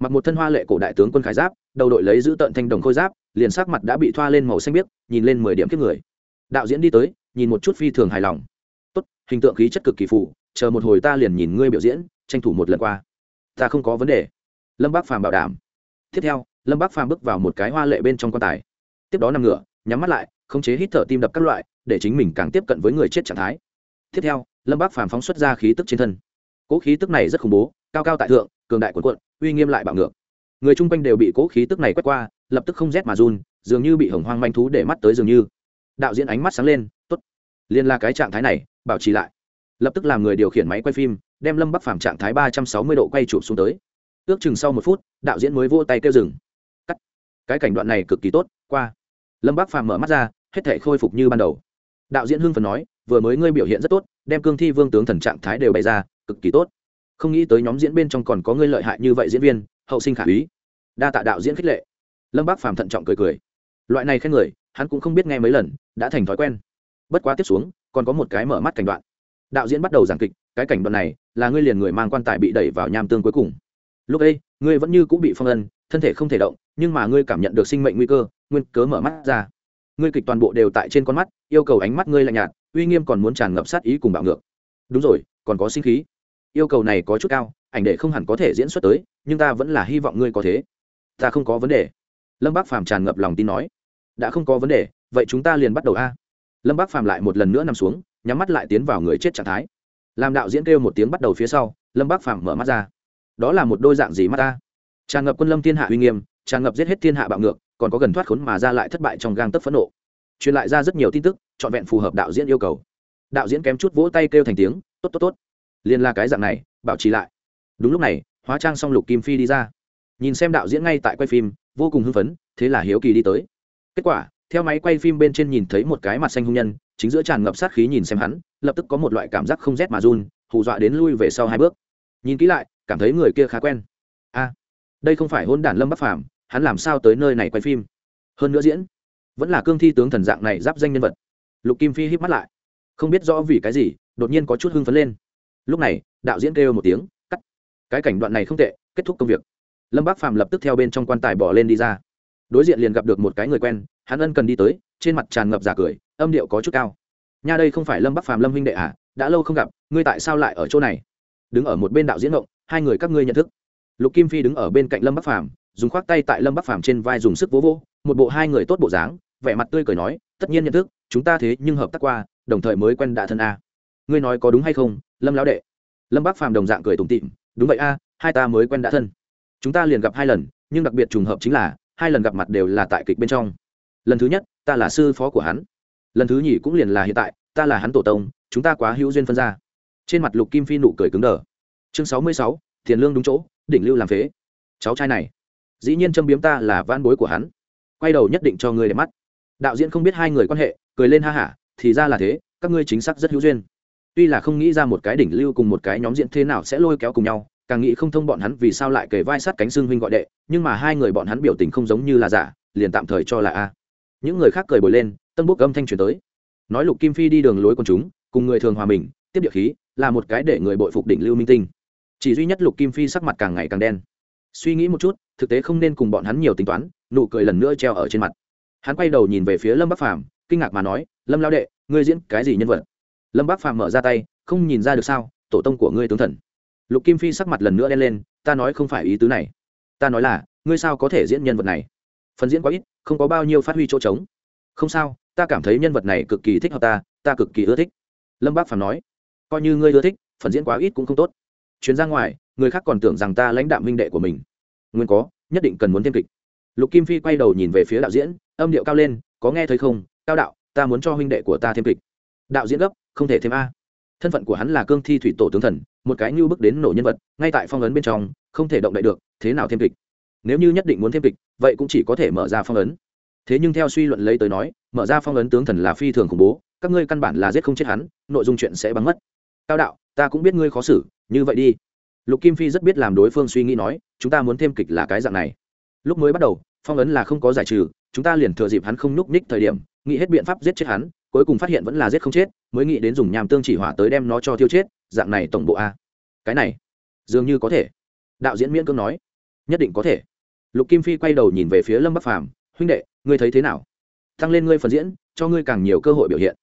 Mặc một thân hoa lệ cổ đại tướng quân khải giáp, đầu đội lấy giữ tận thanh đồng khôi giáp, liền sắc mặt đã bị thoa lên màu xanh biếc, nhìn lên mười điểm kiếp người. Đạo diễn đi tới, nhìn một chút phi thường hài lòng. Tốt, hình tượng khí chất cực kỳ phụ chờ một hồi ta liền nhìn ngươi biểu diễn, tranh thủ một lần qua. Ta không có vấn đề. Lâm bác phàm bảo đảm. Tiếp theo, lâm bác phàm bước vào một cái hoa lệ bên trong quan tài. Tiếp đó nằm ngửa, nhắm mắt lại, khống chế hít thở tim đập các loại, để chính mình càng tiếp cận với người chết trạng thái. Tiếp theo, lâm bác phàm phóng xuất ra khí tức trên thân. Cỗ khí tức này rất khủng bố, cao cao tại thượng, cường đại quần quận uy nghiêm lại bạo ngược. Người chung quanh đều bị cỗ khí tức này quét qua, lập tức không rét mà run, dường như bị hồng hoang manh thú để mắt tới dường như. Đạo diễn ánh mắt sáng lên t ố t liên là cái trạng thái này, bảo trì lại lập tức làm người điều khiển máy quay phim, đem lâm bắc phàm trạng thái ba trăm sáu mươi độ quay chụp xuống tới. Ước chừng sau một phút, đạo diễn mới vô tay kêu dừng. Cắt. Cái cảnh đoạn này cực kỳ tốt, qua. Lâm bắc phàm mở mắt ra, hết thể khôi phục như ban đầu. Đạo diễn hưng phần nói, vừa mới ngươi biểu hiện rất tốt, đem cương thi vương tướng thần trạng thái đều bày ra, cực kỳ tốt. Không nghĩ tới nhóm diễn bên trong còn có ngươi lợi hại như vậy diễn viên, hậu sinh khả úy. Đa tạ đạo diễn khích lệ. Lâm bác phàm thận trọng cười cười. Loại này khen người, hắn cũng không biết nghe mấy lần, đã thành thói quen. Bất quá tiếp xuống, còn có một cái mở mắt cảnh đoạn đạo diễn bắt đầu giảng kịch, cái cảnh đoạn này là ngươi liền người mang quan tài bị đẩy vào nham tương cuối cùng. Lúc ấy, ngươi vẫn như cũng bị phong ân thân thể không thể động, nhưng mà ngươi cảm nhận được sinh mệnh nguy cơ, nguyên cớ mở mắt ra. Ngươi kịch toàn bộ đều tại trên con mắt, yêu cầu ánh mắt ngươi lạnh nhạt, uy nghiêm còn muốn tràn ngập sát ý cùng bạo ngược. Đúng rồi, còn có sinh khí. Yêu cầu này có chút cao, ảnh đệ không hẳn có thể diễn xuất tới, nhưng ta vẫn là hy vọng ngươi có thế. Ta không có vấn đề. Lâm bác phàm tràn ngập lòng tin nói. Đã không có vấn đề, vậy chúng ta liền bắt đầu a. Lâm bác phàm lại một lần nữa nằm xuống nhắm mắt lại tiến vào người chết trạng thái. Làm đạo diễn kêu một tiếng bắt đầu phía sau, lâm bác phàm mở mắt ra. Đó là một đôi dạng gì mắt ta? Tràn ngập quân lâm thiên hạ uy nghiêm, tràn ngập giết hết thiên hạ bạo ngược, còn có gần thoát khốn mà ra lại thất bại trong gang tấc phẫn nộ. Truyền lại ra rất nhiều tin tức, trọn vẹn phù hợp đạo diễn yêu cầu. Đạo diễn kém chút vỗ tay kêu thành tiếng, tốt tốt tốt. Liên la cái dạng này, bảo trì lại. Đúng lúc này, hóa trang xong lục kim phi đi ra. Nhìn xem đạo diễn ngay tại quay phim, vô cùng hưng phấn, thế là hiếu kỳ đi tới. Kết quả, theo máy quay phim bên trên nhìn thấy một cái mặt xanh hung nhân chính giữa tràn ngập sát khí nhìn xem hắn, lập tức có một loại cảm giác không rét mà run, hù dọa đến lui về sau hai bước. Nhìn kỹ lại, cảm thấy người kia khá quen. A, đây không phải hôn đản lâm bắc phàm, hắn làm sao tới nơi này quay phim? Hơn nữa diễn, vẫn là cương thi tướng thần dạng này giáp danh nhân vật. Lục kim phi híp mắt lại. Không biết rõ vì cái gì, đột nhiên có chút hưng phấn lên. Lúc này, đạo diễn kêu một tiếng, cắt. Cái cảnh đoạn này không tệ, kết thúc công việc. Lâm bác phàm lập tức theo bên trong quan tài bỏ lên đi ra. Đối diện liền gặp được một cái người quen, hắn ân cần đi tới, trên mặt tràn ngập giả cười âm điệu có chút cao. Nha đây không phải lâm bắc phàm lâm huynh đệ à? Đã lâu không gặp, ngươi tại sao lại ở chỗ này? Đứng ở một bên đạo diễn động hai người các ngươi nhận thức. Lục kim phi đứng ở bên cạnh lâm bắc phàm, dùng khoác tay tại lâm bắc phàm trên vai dùng sức vỗ vỗ, một bộ hai người tốt bộ dáng, vẻ mặt tươi cười nói, tất nhiên nhận thức, chúng ta thế nhưng hợp tác qua, đồng thời mới quen đạ thân a. Ngươi nói có đúng hay không, lâm lão đệ? Lâm bắc phàm đồng dạng cười tủm tịm đúng vậy a, hai ta mới quen đã thân. Chúng ta liền gặp hai lần, nhưng đặc biệt trùng hợp chính là, hai lần gặp mặt đều là tại kịch bên trong. Lần thứ nhất, ta là sư phó của hắn lần thứ nhì cũng liền là hiện tại, ta là hắn tổ tông, chúng ta quá hữu duyên phân ra. Trên mặt lục kim phi nụ cười cứng đờ. Chương sáu mươi sáu tiền lương đúng chỗ, đỉnh lưu làm phế. Cháu trai này, dĩ nhiên châm biếm ta là van bối của hắn. Quay đầu nhất định cho ngươi để mắt. Đạo diễn không biết hai người quan hệ, cười lên ha hả, thì ra là thế, các ngươi chính xác rất hữu duyên. Tuy là không nghĩ ra một cái đỉnh lưu cùng một cái nhóm diễn thế nào sẽ lôi kéo cùng nhau, càng nghĩ không thông bọn hắn vì sao lại kề vai sát cánh xương huynh gọi đệ, nhưng mà hai người bọn hắn biểu tình không giống như là giả, liền tạm thời cho là a. Những người khác cười bồi lên tân bốc âm thanh truyền tới. Nói lục kim phi đi đường lối quần chúng, cùng người thường hòa mình, tiếp địa khí, là một cái để người bội phục đỉnh lưu minh tinh. Chỉ duy nhất lục kim phi sắc mặt càng ngày càng đen. Suy nghĩ một chút, thực tế không nên cùng bọn hắn nhiều tính toán, nụ cười lần nữa treo ở trên mặt. Hắn quay đầu nhìn về phía lâm bắc phàm, kinh ngạc mà nói, lâm lao đệ, ngươi diễn cái gì nhân vật? Lâm bắc phàm mở ra tay, không nhìn ra được sao, tổ tông của ngươi tướng thần. Lục kim phi sắc mặt lần nữa đen lên, ta nói không phải ý tứ này. Ta nói là, ngươi sao có thể diễn nhân vật này? Phần diễn quá ít, không có bao nhiêu phát huy chỗ trống không sao, ta cảm thấy nhân vật này cực kỳ thích hợp ta ta cực kỳ ưa thích. Lâm bác phàm nói, coi như ngươi ưa thích, phần diễn quá ít cũng không tốt. Chuyến ra ngoài, người khác còn tưởng rằng ta lãnh đạm minh đệ của mình. Nguyên có, nhất định cần muốn thêm kịch. Lục kim phi quay đầu nhìn về phía đạo diễn, âm điệu cao lên, có nghe thấy không? Cao đạo, ta muốn cho huynh đệ của ta thêm kịch. Đạo diễn gấp, không thể thêm a. Thân phận của hắn là cương thi thủy tổ tướng thần, một cái như bước đến nổ nhân vật, ngay tại phong ấn bên trong, không thể động đậy được, thế nào thêm kịch? Nếu như nhất định muốn thêm kịch, vậy cũng chỉ có thể mở ra phong ấn thế nhưng theo suy luận lấy tới nói, mở ra phong ấn tướng thần là phi thường khủng bố, các ngươi căn bản là giết không chết hắn, nội dung chuyện sẽ bắn mất. Cao đạo, ta cũng biết ngươi khó xử, như vậy đi. Lục kim phi rất biết làm đối phương suy nghĩ nói, chúng ta muốn thêm kịch là cái dạng này. Lúc mới bắt đầu, phong ấn là không có giải trừ, chúng ta liền thừa dịp hắn không nhúc ních thời điểm, nghĩ hết biện pháp giết chết hắn, cuối cùng phát hiện vẫn là giết không chết, mới nghĩ đến dùng nhàm tương chỉ hỏa tới đem nó cho thiêu chết, dạng này tổng bộ a. Cái này, dường như có thể. Đạo diễn miễn cưỡng nói, nhất định có thể. Lục kim phi quay đầu nhìn về phía lâm bắc phàm huynh đệ, ngươi thấy thế nào? Tăng lên ngươi phần diễn, cho ngươi càng nhiều cơ hội biểu hiện.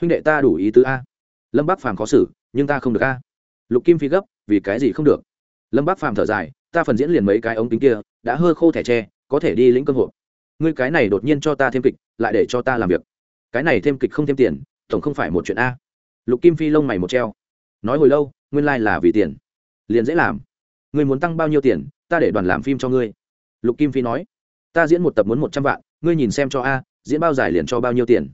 Huynh đệ ta đủ ý tứ a. Lâm bắc phàm khó xử, nhưng ta không được a. Lục kim phi gấp, vì cái gì không được? Lâm bắc phàm thở dài, ta phần diễn liền mấy cái ống kính kia, đã hơ khô thẻ tre, có thể đi lĩnh cơ hội ngươi cái này đột nhiên cho ta thêm kịch, lại để cho ta làm việc. Cái này thêm kịch không thêm tiền, tổng không phải một chuyện a. Lục kim phi lông mày một treo, nói hồi lâu, nguyên lai、like、là vì tiền. Liền dễ làm. Ngươi muốn tăng bao nhiêu tiền, ta để đoàn làm phim cho ngươi. Lục kim phi nói ta diễn một tập muốn một trăm vạn, ngươi nhìn xem cho a, diễn bao giải liền cho bao nhiêu tiền?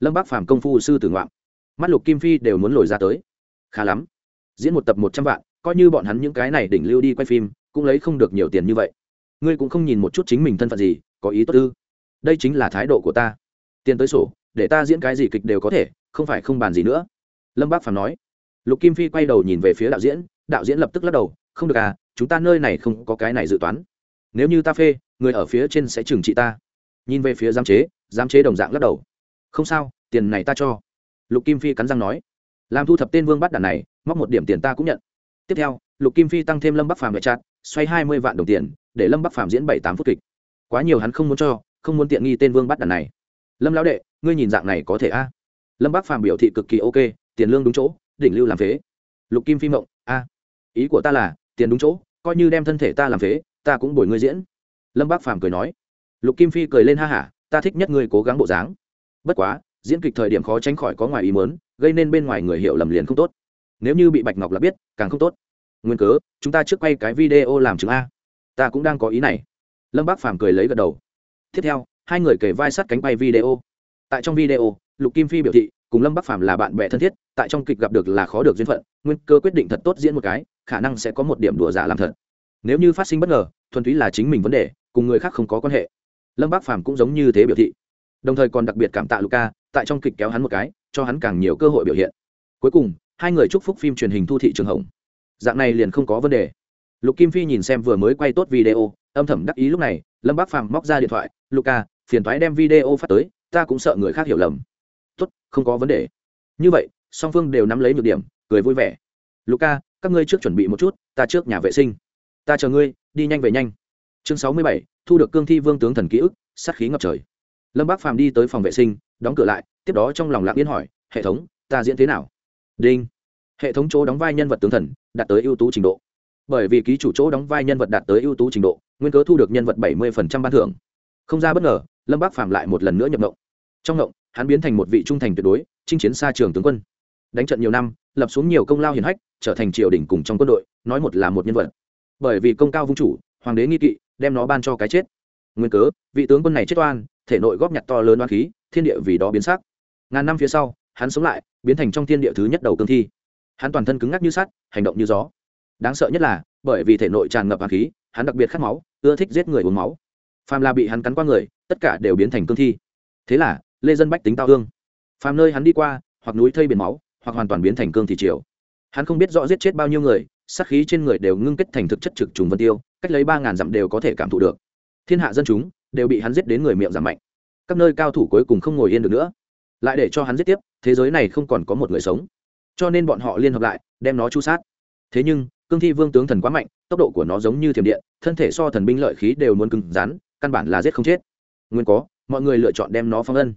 Lâm bác phàm công phu sư tử ngoạm. Mắt lục kim phi đều muốn lồi ra tới. Khá lắm. Diễn một tập một trăm vạn, coi như bọn hắn những cái này đỉnh lưu đi quay phim, cũng lấy không được nhiều tiền như vậy. Ngươi cũng không nhìn một chút chính mình thân phận gì, có ý tốt ư? Đây chính là thái độ của ta. Tiền tới sổ, để ta diễn cái gì kịch đều có thể, không phải không bàn gì nữa. Lâm bác phàm nói. Lục kim phi quay đầu nhìn về phía đạo diễn đạo diễn lập tức lắc đầu, không được à chúng ta nơi này không có cái này dự toán nếu như ta phê, người ở phía trên sẽ trừng trị ta. Nhìn về phía giám chế giám chế đồng dạng lắc đầu. Không sao, tiền này ta cho. Lục kim phi cắn răng nói. Làm thu thập tên vương bắt đàn này, móc một điểm tiền ta cũng nhận. Tiếp theo, lục kim phi tăng thêm lâm bắc phàm vệ chặt, xoay hai mươi vạn đồng tiền, để lâm bắc phàm diễn bảy tám phút kịch. Quá nhiều hắn không muốn cho, không muốn tiện nghi tên vương bắt đàn này. Lâm lão đệ, ngươi nhìn dạng này có thể a? Lâm bắc phàm biểu thị cực kỳ ok, tiền lương đúng chỗ, đỉnh lưu làm phế. Lục kim phi mộng, a. Ý của ta là, tiền đúng chỗ, coi như đem thân thể ta làm phế ta cũng bồi ngươi diễn. Lâm bác phàm cười nói. Lục kim phi cười lên ha hả, ta thích nhất ngươi cố gắng bộ dáng. Bất quá, diễn kịch thời điểm khó tránh khỏi có ngoài ý mớn gây nên bên ngoài người hiểu lầm liền không tốt. Nếu như bị bạch ngọc là biết, càng không tốt. Nguyên cớ, chúng ta trước quay cái video làm chứng a. Ta cũng đang có ý này. Lâm bác phàm cười lấy gật đầu. Tiếp theo, hai người kể vai sát cánh bay video. Tại trong video, lục kim phi biểu thị, cùng lâm bắc phàm là bạn bè thân thiết, tại trong kịch gặp được là khó được duyên phận, nguyên cơ quyết định thật tốt diễn một cái, khả năng sẽ có một điểm đùa giả làm thật. Nếu như phát sinh bất ngờ thuần túy là chính mình vấn đề, cùng người khác không có quan hệ. Lâm bác phàm cũng giống như thế biểu thị. Đồng thời còn đặc biệt cảm tạ luca tại trong kịch kéo hắn một cái, cho hắn càng nhiều cơ hội biểu hiện. Cuối cùng, hai người chúc phúc phim truyền hình thu thị trường hồng. Dạng này liền không có vấn đề. Lục kim phi nhìn xem vừa mới quay tốt video, âm thầm đắc ý lúc này, lâm bác phàm móc ra điện thoại luca phiền thoái đem video phát tới, ta cũng sợ người khác hiểu lầm. Tốt, không có vấn đề. Như vậy, song phương đều nắm lấy nhược điểm, cười vui vẻ. Luca các ngươi trước chuẩn bị một chút, ta trước nhà vệ sinh. Ta chờ ngươi đi nhanh về nhanh. Chương sáu mươi bảy, thu được cương thi vương tướng thần ký ức, sát khí ngập trời. Lâm bác phàm đi tới phòng vệ sinh, đóng cửa lại, tiếp đó trong lòng lặng yên hỏi, hệ thống, ta diễn thế nào? Đinh. Hệ thống chỗ đóng vai nhân vật tướng thần, đạt tới ưu tú trình độ. Bởi vì ký chủ chỗ đóng vai nhân vật đạt tới ưu tú trình độ, nguyên cớ thu được nhân vật bảy mươi ban thưởng. Không ra bất ngờ, lâm bác phàm lại một lần nữa nhập ngộng. Trong ngộng, hắn biến thành một vị trung thành tuyệt đối, chinh chiến xa trường tướng quân. Đánh trận nhiều năm, lập xuống nhiều công lao hiển hách, trở thành triều đình cùng trong quân đội, nói một là một nhân vật bởi vì công cao vung chủ, hoàng đế nghi kỵ, đem nó ban cho cái chết. Nguyên cớ, vị tướng quân này chết oan, thể nội góp nhặt to lớn oan khí, thiên địa vì đó biến sắc. Ngàn năm phía sau, hắn sống lại, biến thành trong thiên địa thứ nhất đầu cương thi. Hắn toàn thân cứng ngắc như sắt, hành động như gió. Đáng sợ nhất là, bởi vì thể nội tràn ngập oan khí, hắn đặc biệt khát máu, ưa thích giết người uống máu. Phàm là bị hắn cắn qua người, tất cả đều biến thành cương thi. Thế là, lê dân bách tính tao hương phàm nơi hắn đi qua, hoặc núi thây biển máu, hoặc hoàn toàn biến thành cương thị triều. Hắn không biết rõ giết chết bao nhiêu người sát khí trên người đều ngưng kết thành thực chất trực trùng vân tiêu, cách lấy ba ngàn dặm đều có thể cảm thụ được. Thiên hạ dân chúng đều bị hắn giết đến người miệng giảm mạnh. Các nơi cao thủ cuối cùng không ngồi yên được nữa. Lại để cho hắn giết tiếp, thế giới này không còn có một người sống. Cho nên bọn họ liên hợp lại, đem nó chu sát. Thế nhưng, cương thi vương tướng thần quá mạnh, tốc độ của nó giống như thiểm điện, thân thể so thần binh lợi khí đều muốn cứng rắn, căn bản là giết không chết. Nguyên có, mọi người lựa chọn đem nó phong ân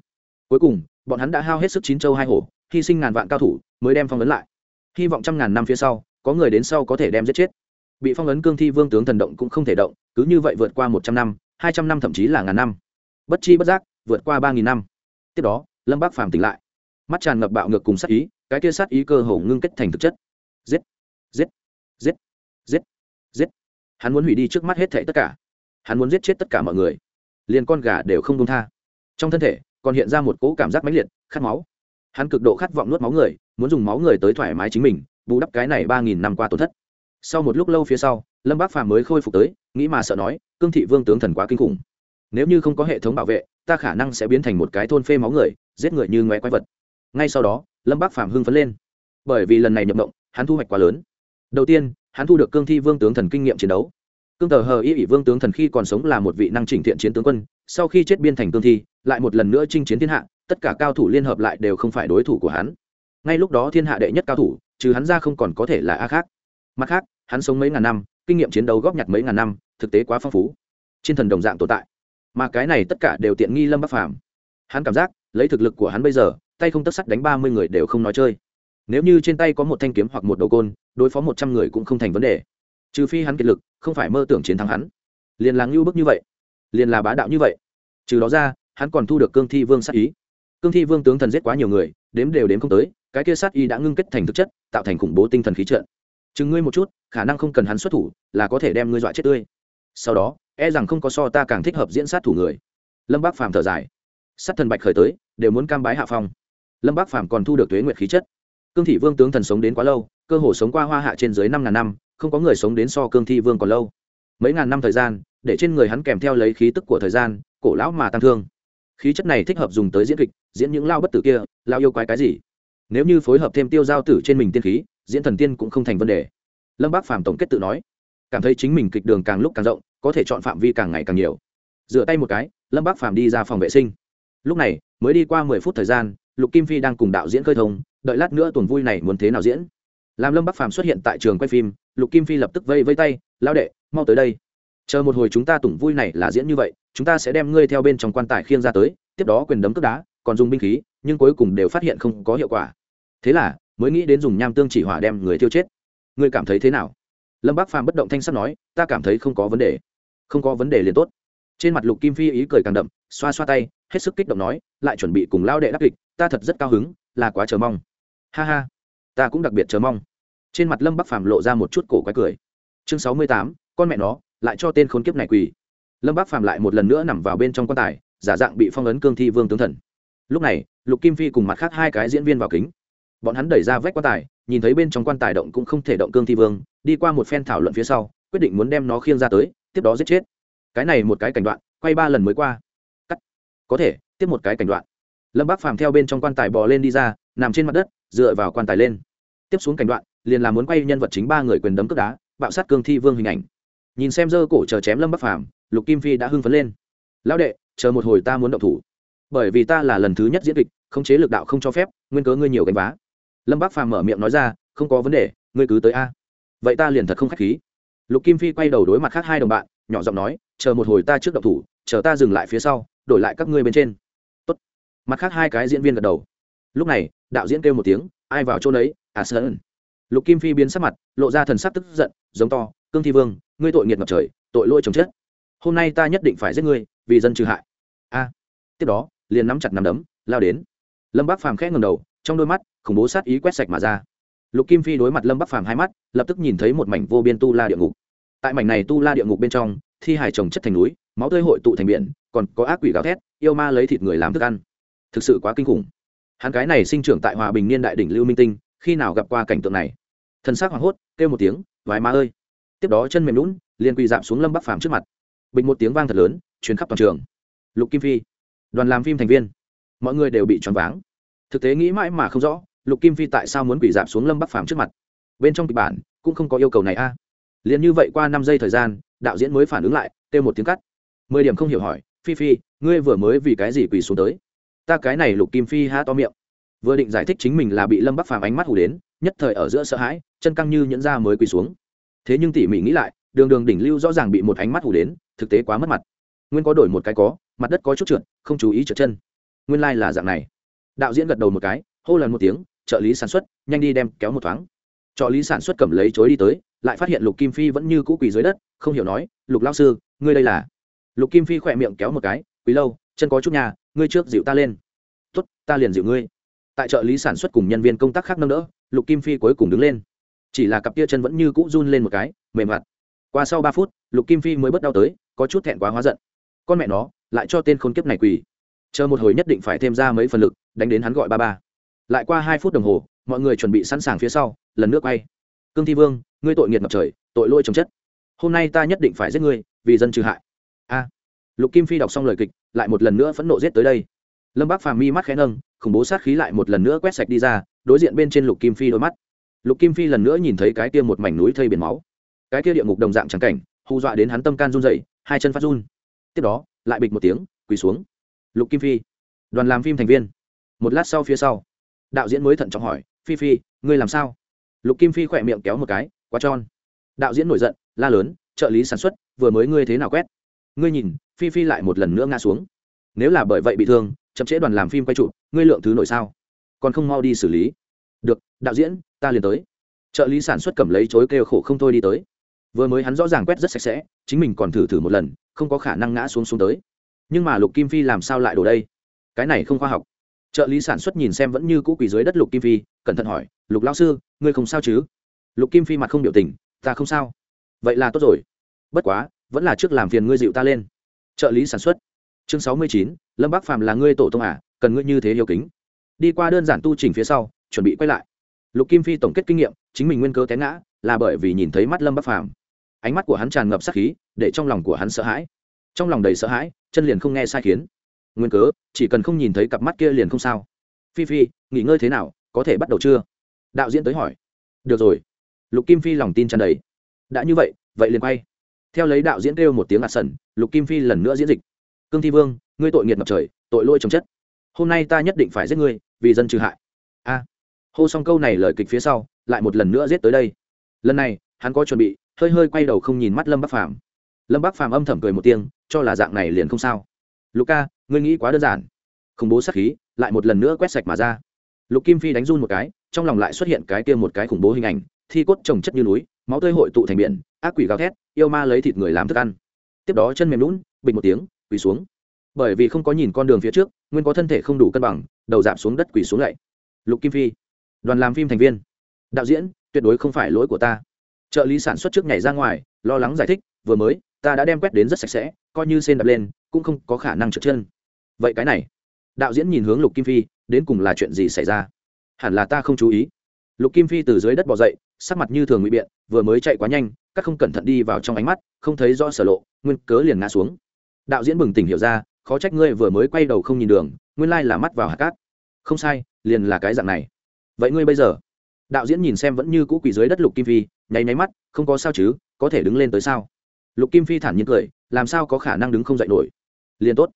cuối cùng, bọn hắn đã hao hết sức chín châu hai hổ, hy sinh ngàn vạn cao thủ, mới đem phong ấn lại. Hy vọng trăm ngàn năm phía sau có người đến sau có thể đem giết chết. Bị phong ấn cương thi vương tướng thần động cũng không thể động, cứ như vậy vượt qua một trăm năm, hai trăm năm thậm chí là ngàn năm. Bất chi bất giác, vượt qua ba nghìn năm. Tiếp đó, lâm bác phàm tỉnh lại. Mắt tràn ngập bạo ngược cùng sát ý, cái kia sát ý cơ hồ ngưng kết thành thực chất. Giết giết giết giết giết. Hắn muốn hủy đi trước mắt hết thảy tất cả. Hắn muốn giết chết tất cả mọi người. Liền con gà đều không đông tha. Trong thân thể, còn hiện ra một cỗ cảm giác mãnh liệt, khát máu. Hắn cực độ khát vọng nuốt máu người, muốn dùng máu người tới thoải mái chính mình bù đắp cái này ba nghìn năm qua tổn thất. Sau một lúc lâu phía sau, lâm bác phàm mới khôi phục tới, nghĩ mà sợ nói, cương thị vương tướng thần quá kinh khủng. Nếu như không có hệ thống bảo vệ, ta khả năng sẽ biến thành một cái thôn phê máu người, giết người như ngoé quái vật. Ngay sau đó, lâm bác phàm hưng phấn lên. Bởi vì lần này nhập động hắn thu hoạch quá lớn. Đầu tiên, hắn thu được cương thi vương tướng thần kinh nghiệm chiến đấu. Cương tờ hờ y ỷ vương tướng thần khi còn sống là một vị năng chỉnh thiện chiến tướng quân, sau khi chết biên thành cương thi, lại một lần nữa chinh chiến thiên hạ, tất cả cao thủ liên hợp lại đều không phải đối thủ của hắn. Ngay lúc đó thiên hạ đệ nhất cao thủ trừ hắn ra không còn có thể là a khác. Mặt khác, hắn sống mấy ngàn năm, kinh nghiệm chiến đấu góp nhặt mấy ngàn năm, thực tế quá phong phú. Trên thần đồng dạng tồn tại. Mà cái này tất cả đều tiện nghi lâm bắc phàm. Hắn cảm giác, lấy thực lực của hắn bây giờ, tay không tất sắt đánh ba mươi người đều không nói chơi. Nếu như trên tay có một thanh kiếm hoặc một đầu côn, đối phó một trăm người cũng không thành vấn đề. Trừ phi hắn kiệt lực, không phải mơ tưởng chiến thắng hắn. Liền là ngưu bức như vậy. Liền là bá đạo như vậy. Trừ đó ra, hắn còn thu được cương thi vương sát ý. Cương thi vương tướng thần giết quá nhiều người, đếm đều đếm không tới cái kia sát y đã ngưng kết thành thực chất, tạo thành khủng bố tinh thần khí trợn chừng ngươi một chút, khả năng không cần hắn xuất thủ, là có thể đem ngươi dọa chết tươi. Sau đó e rằng không có so ta càng thích hợp diễn sát thủ người. Lâm bác phàm thở dài. Sát thần bạch khởi tới, đều muốn cam bái hạ phong. Lâm bác phàm còn thu được tuế nguyệt khí chất. Cương thị vương tướng thần sống đến quá lâu, cơ hồ sống qua hoa hạ trên dưới năm ngàn năm, không có người sống đến so cương thi vương còn lâu. Mấy ngàn năm thời gian, để trên người hắn kèm theo lấy khí tức của thời gian, cổ lão mà tăng thương. Khí chất này thích hợp dùng tới diễn kịch, diễn những lao bất tử kia, lao yêu quái cái gì? Nếu như phối hợp thêm tiêu giao tử trên mình tiên khí, diễn thần tiên cũng không thành vấn đề. Lâm bác phàm tổng kết tự nói, cảm thấy chính mình kịch đường càng lúc càng rộng, có thể chọn phạm vi càng ngày càng nhiều. Rửa tay một cái, lâm bác phàm đi ra phòng vệ sinh. Lúc này, mới đi qua mười phút thời gian, lục kim phi đang cùng đạo diễn khơi thông, đợi lát nữa tuần vui này muốn thế nào diễn. Làm lâm bắc phàm xuất hiện tại trường quay phim, lục kim phi lập tức vây vây tay lao đệ, mau tới đây. Chờ một hồi chúng ta tủng vui này là diễn như vậy, chúng ta sẽ đem ngươi theo bên trong quan tài khiêng ra tới, tiếp đó quyền đấm cướp đá, còn dùng binh khí, nhưng cuối cùng đều phát hiện không có hiệu quả thế là, mới nghĩ đến dùng nham tương chỉ hỏa đem người tiêu chết. Ngươi cảm thấy thế nào? Lâm bác phàm bất động thanh sắt nói, ta cảm thấy không có vấn đề. Không có vấn đề liền tốt. Trên mặt lục kim phi ý cười càng đậm, xoa xoa tay, hết sức kích động nói, lại chuẩn bị cùng lao đệ đắc kịch, ta thật rất cao hứng, là quá chờ mong. Ha ha, ta cũng đặc biệt chờ mong. Trên mặt lâm bắc phàm lộ ra một chút cổ quái cười. Chương sáu mươi tám, con mẹ nó, lại cho tên khốn kiếp này quỳ. Lâm bắc phàm lại một lần nữa nằm vào bên trong quan tài, giả dạng bị phong ấn cương thi vương tướng thần. Lúc này, lục kim phi cùng mặt khác hai cái diễn viên vào kính bọn hắn đẩy ra vách quan tài, nhìn thấy bên trong quan tài động cũng không thể động cương thi vương, đi qua một phen thảo luận phía sau, quyết định muốn đem nó khiêng ra tới, tiếp đó giết chết. Cái này một cái cảnh đoạn, quay ba lần mới qua. Cắt. Có thể, tiếp một cái cảnh đoạn. Lâm bác phàm theo bên trong quan tài bò lên đi ra, nằm trên mặt đất, dựa vào quan tài lên. Tiếp xuống cảnh đoạn, liền là muốn quay nhân vật chính ba người quyền đấm cướp đá, bạo sát cương thi vương hình ảnh. Nhìn xem dơ cổ chờ chém lâm bắc phàm, lục kim phi đã hưng phấn lên. Lão đệ, chờ một hồi ta muốn động thủ. Bởi vì ta là lần thứ nhất diễn kịch, khống chế lực đạo không cho phép, nguyên cớ ngươi nhiều gánh vá lâm Bác phàm mở miệng nói ra, không có vấn đề, ngươi cứ tới a. Vậy ta liền thật không k h á c h khí. Lục kim phi quay đầu đối mặt khác hai đồng bạn, nhỏ giọng nói, chờ một hồi ta trước động thủ, chờ ta dừng lại phía sau, đổi lại các ngươi bên trên. Tốt. mặt khác hai cái diễn viên gật đầu. Lúc này, đạo diễn kêu một tiếng, ai vào chỗ đấy? À sơn lục kim phi biến sắc mặt, lộ ra thần sắc tức giận, giống to, cương thi vương, ngươi tội nghiệt ngập trời, tội lỗi chồng chết. Hôm nay ta nhất định phải giết ngươi, vì dân trừ hại. A. Tiếp đó, liền nắm chặt nắm đấm, lao đến. Lâm bác phàm khẽ ngầm đầu, trong đôi mắt khủng bố sát ý quét sạch mà ra. Lục kim phi đối mặt lâm bắc phàm hai mắt, lập tức nhìn thấy một mảnh vô biên tu la địa ngục. Tại mảnh này tu la địa ngục bên trong, thi hải trồng chất thành núi, máu tươi hội tụ thành biển, còn có ác quỷ gào thét, yêu ma lấy thịt người làm thức ăn. Thực sự quá kinh khủng. Hắn cái này sinh trưởng tại hòa bình niên đại đỉnh lưu minh tinh, khi nào gặp qua cảnh tượng này? Thân xác hoảng hốt, kêu một tiếng vài ma ơi! Tiếp đó chân mềm lún liền quỳ dạm xuống lâm bắc phàm trước mặt. Bình một tiếng vang thật lớn chuyến khắp toàn trường. Lục kim phi, đoàn làm phim thành viên, mọi người đều bị choáng váng. Thực tế nghĩ mãi mà không rõ lục kim phi tại sao muốn quỳ dạp xuống lâm bắc phàm trước mặt? Bên trong kịch bản cũng không có yêu cầu này a. À. liền như vậy qua năm giây thời gian, đạo diễn mới phản ứng lại, kêu một tiếng cắt. Mười điểm không hiểu hỏi, phi phi, ngươi vừa mới vì cái gì quỳ xuống tới? Ta cái này lục kim phi há to miệng. Vừa định giải thích chính mình là bị lâm bắc phàm ánh mắt hù đến, nhất thời ở giữa sợ hãi, chân căng như nhẫn ra mới quỳ xuống. Thế nhưng tỉ mỉ nghĩ lại, đường đường đỉnh lưu rõ ràng bị một ánh mắt hù đến, thực tế quá mất mặt. Nguyên có đổi một cái có, mặt đất có chút trượt, không chú ý trượt chân. Nguyên lai、like、là dạng này. Đạo diễn gật đầu một cái, hô lần một tiếng trợ lý sản xuất, nhanh đi đem kéo một thoáng. Trợ lý sản xuất cầm lấy chối đi tới, lại phát hiện lục kim phi vẫn như cũ quỳ dưới đất, không hiểu nói, lục lao sư, ngươi đây là? Lục kim phi khỏe miệng kéo một cái quý lâu, chân có chút nhà, ngươi trước dịu ta lên. Tuất ta liền dịu ngươi. Tại trợ lý sản xuất cùng nhân viên công tác khác nâng đỡ, lục kim phi cuối cùng đứng lên. Chỉ là cặp tia chân vẫn như cũ run lên một cái, mềm mặt. Qua sau ba phút, lục kim phi mới bất đau tới, có chút thẹn quá hóa giận. Con mẹ nó, lại cho tên khốn kiếp này quỳ. Chờ một hồi nhất định phải thêm ra mấy phần lực, đánh đến hắn gọi ba ba lại qua hai phút đồng hồ, mọi người chuẩn bị sẵn sàng phía sau, lần nước bay. Cương thi vương, ngươi tội nghiệt ngập trời, tội lỗi trồng chất. Hôm nay ta nhất định phải giết ngươi, vì dân trừ hại. A. Lục kim phi đọc xong lời kịch, lại một lần nữa phẫn nộ giết tới đây. Lâm bác phàm mi mắt khẽ nâng, khủng bố sát khí lại một lần nữa quét sạch đi ra, đối diện bên trên lục kim phi đôi mắt. Lục kim phi lần nữa nhìn thấy cái kia một mảnh núi thây biển máu. Cái kia địa ngục đồng dạng trắng cảnh, hù dọa đến hắn tâm can run dậy hai chân phát run. Tiếp đó, lại bịch một tiếng, quỳ xuống. Lục kim phi, đoàn làm phim thành viên. Một lát sau phía sau đạo diễn mới thận trọng hỏi, phi phi, ngươi làm sao? Lục kim phi khỏe miệng kéo một cái, quá tròn. Đạo diễn nổi giận, la lớn, trợ lý sản xuất, vừa mới ngươi thế nào quét? Ngươi nhìn, phi phi lại một lần nữa ngã xuống. Nếu là bởi vậy bị thương, chậm trễ đoàn làm phim quay trụ ngươi lượng thứ nổi sao? Còn không mau đi xử lý. Được, đạo diễn, ta liền tới. Trợ lý sản xuất cầm lấy chối kêu khổ không thôi đi tới. Vừa mới hắn rõ ràng quét rất sạch sẽ, chính mình còn thử thử một lần, không có khả năng ngã xuống xuống tới. Nhưng mà lục kim phi làm sao lại đổ đây? Cái này không khoa học trợ lý sản xuất nhìn xem vẫn như cũ quỳ dưới đất lục kim phi, cẩn thận hỏi, lục lao sư, ngươi không sao chứ? Lục kim phi mặt không biểu tình, ta không sao. Vậy là tốt rồi. Bất quá, vẫn là trước làm phiền ngươi dịu ta lên. Trợ lý sản xuất. Chương sáu mươi chín, lâm bắc phàm là ngươi tổ tông à cần ngươi như thế yêu kính. Đi qua đơn giản tu trình phía sau, chuẩn bị quay lại. Lục kim phi tổng kết kinh nghiệm, chính mình nguyên cơ té ngã, là bởi vì nhìn thấy mắt lâm bắc phàm. Ánh mắt của hắn tràn ngập sắc khí, để trong lòng của hắn sợ hãi. Trong lòng đầy sợ hãi, chân liền không nghe sai khiến nguyên cớ, chỉ cần không nhìn thấy cặp mắt kia liền không sao. Phi phi, nghỉ ngơi thế nào, có thể bắt đầu chưa? Đạo diễn tới hỏi. Được rồi. Lục kim phi lòng tin tràn đầy. Đã như vậy vậy liền quay. Theo lấy đạo diễn kêu một tiếng ạt sần, lục kim phi lần nữa diễn dịch. Cương thi vương, ngươi tội nghiệt ngập trời, tội lôi trồng chất. Hôm nay ta nhất định phải giết ngươi, vì dân trừ hại. A. Hô xong câu này lời kịch phía sau, lại một lần nữa giết tới đây. Lần này, hắn có chuẩn bị, hơi hơi quay đầu không nhìn mắt lâm bắc phàm. Lâm bắc phàm âm thầm cười một tiếng, cho là dạng này liền không sao. Luka ngươi nghĩ quá đơn giản. Khủng bố sát khí lại một lần nữa quét sạch mà ra. Lục kim phi đánh run một cái, trong lòng lại xuất hiện cái kia một cái khủng bố hình ảnh, thi cốt trồng chất như núi, máu tươi hội tụ thành biển, ác quỷ gào thét, yêu ma lấy thịt người làm thức ăn. Tiếp đó chân mềm lún bình một tiếng, quỳ xuống. Bởi vì không có nhìn con đường phía trước, nguyên có thân thể không đủ cân bằng, đầu giảm xuống đất quỳ xuống lại. lục kim phi, đoàn làm phim thành viên. Đạo diễn, tuyệt đối không phải lỗi của ta. Trợ lý sản xuất trước nhảy ra ngoài, lo lắng giải thích, vừa mới, ta đã đem quét đến rất sạch sẽ, coi như sen đập lên, cũng không có khả năng trượt chân vậy cái này, đạo diễn nhìn hướng lục kim phi, đến cùng là chuyện gì xảy ra? Hẳn là ta không chú ý. Lục kim phi từ dưới đất bỏ dậy, sắc mặt như thường ngụy biện, vừa mới chạy quá nhanh, các không cẩn thận đi vào trong ánh mắt, không thấy rõ sở lộ, nguyên cớ liền ngã xuống. Đạo diễn bừng tỉnh hiểu ra, khó trách ngươi vừa mới quay đầu không nhìn đường, nguyên lai là mắt vào hạt cát. Không sai, liền là cái dạng này. Vậy ngươi bây giờ? Đạo diễn nhìn xem vẫn như cũ quỷ dưới đất lục kim phi, nháy nháy mắt, không có sao chứ, có thể đứng lên tới sao? Lục kim phi thản nhiên cười, làm sao có khả năng đứng không dậy nổi? Liền tốt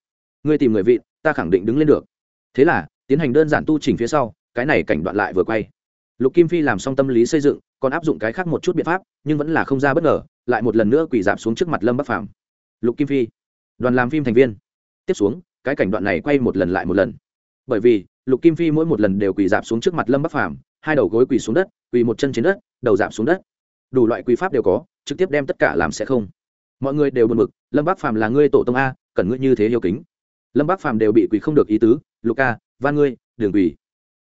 ngươi tìm người vị ta khẳng định đứng lên được. Thế là, tiến hành đơn giản tu trình phía sau, cái này cảnh đoạn lại vừa quay. Lục kim phi làm xong tâm lý xây dựng, còn áp dụng cái khác một chút biện pháp, nhưng vẫn là không ra bất ngờ, lại một lần nữa quỳ dạp xuống trước mặt lâm bắc phàm. Lục kim phi, đoàn làm phim thành viên. Tiếp xuống, cái cảnh đoạn này quay một lần lại một lần. Bởi vì, lục kim phi mỗi một lần đều quỳ dạp xuống trước mặt lâm bắc phàm, hai đầu gối quỳ xuống đất, quỳ một chân trên đất, đầu dạp xuống đất. Đủ loại quy pháp đều có, trực tiếp đem tất cả làm sẽ không. Mọi người đều buồn mực lâm bắc phàm là ngươi tổ tông a, cần ngươi như thế yêu kính lâm bác phàm đều bị quỳ không được ý tứ lục ca van ngươi đường quỳ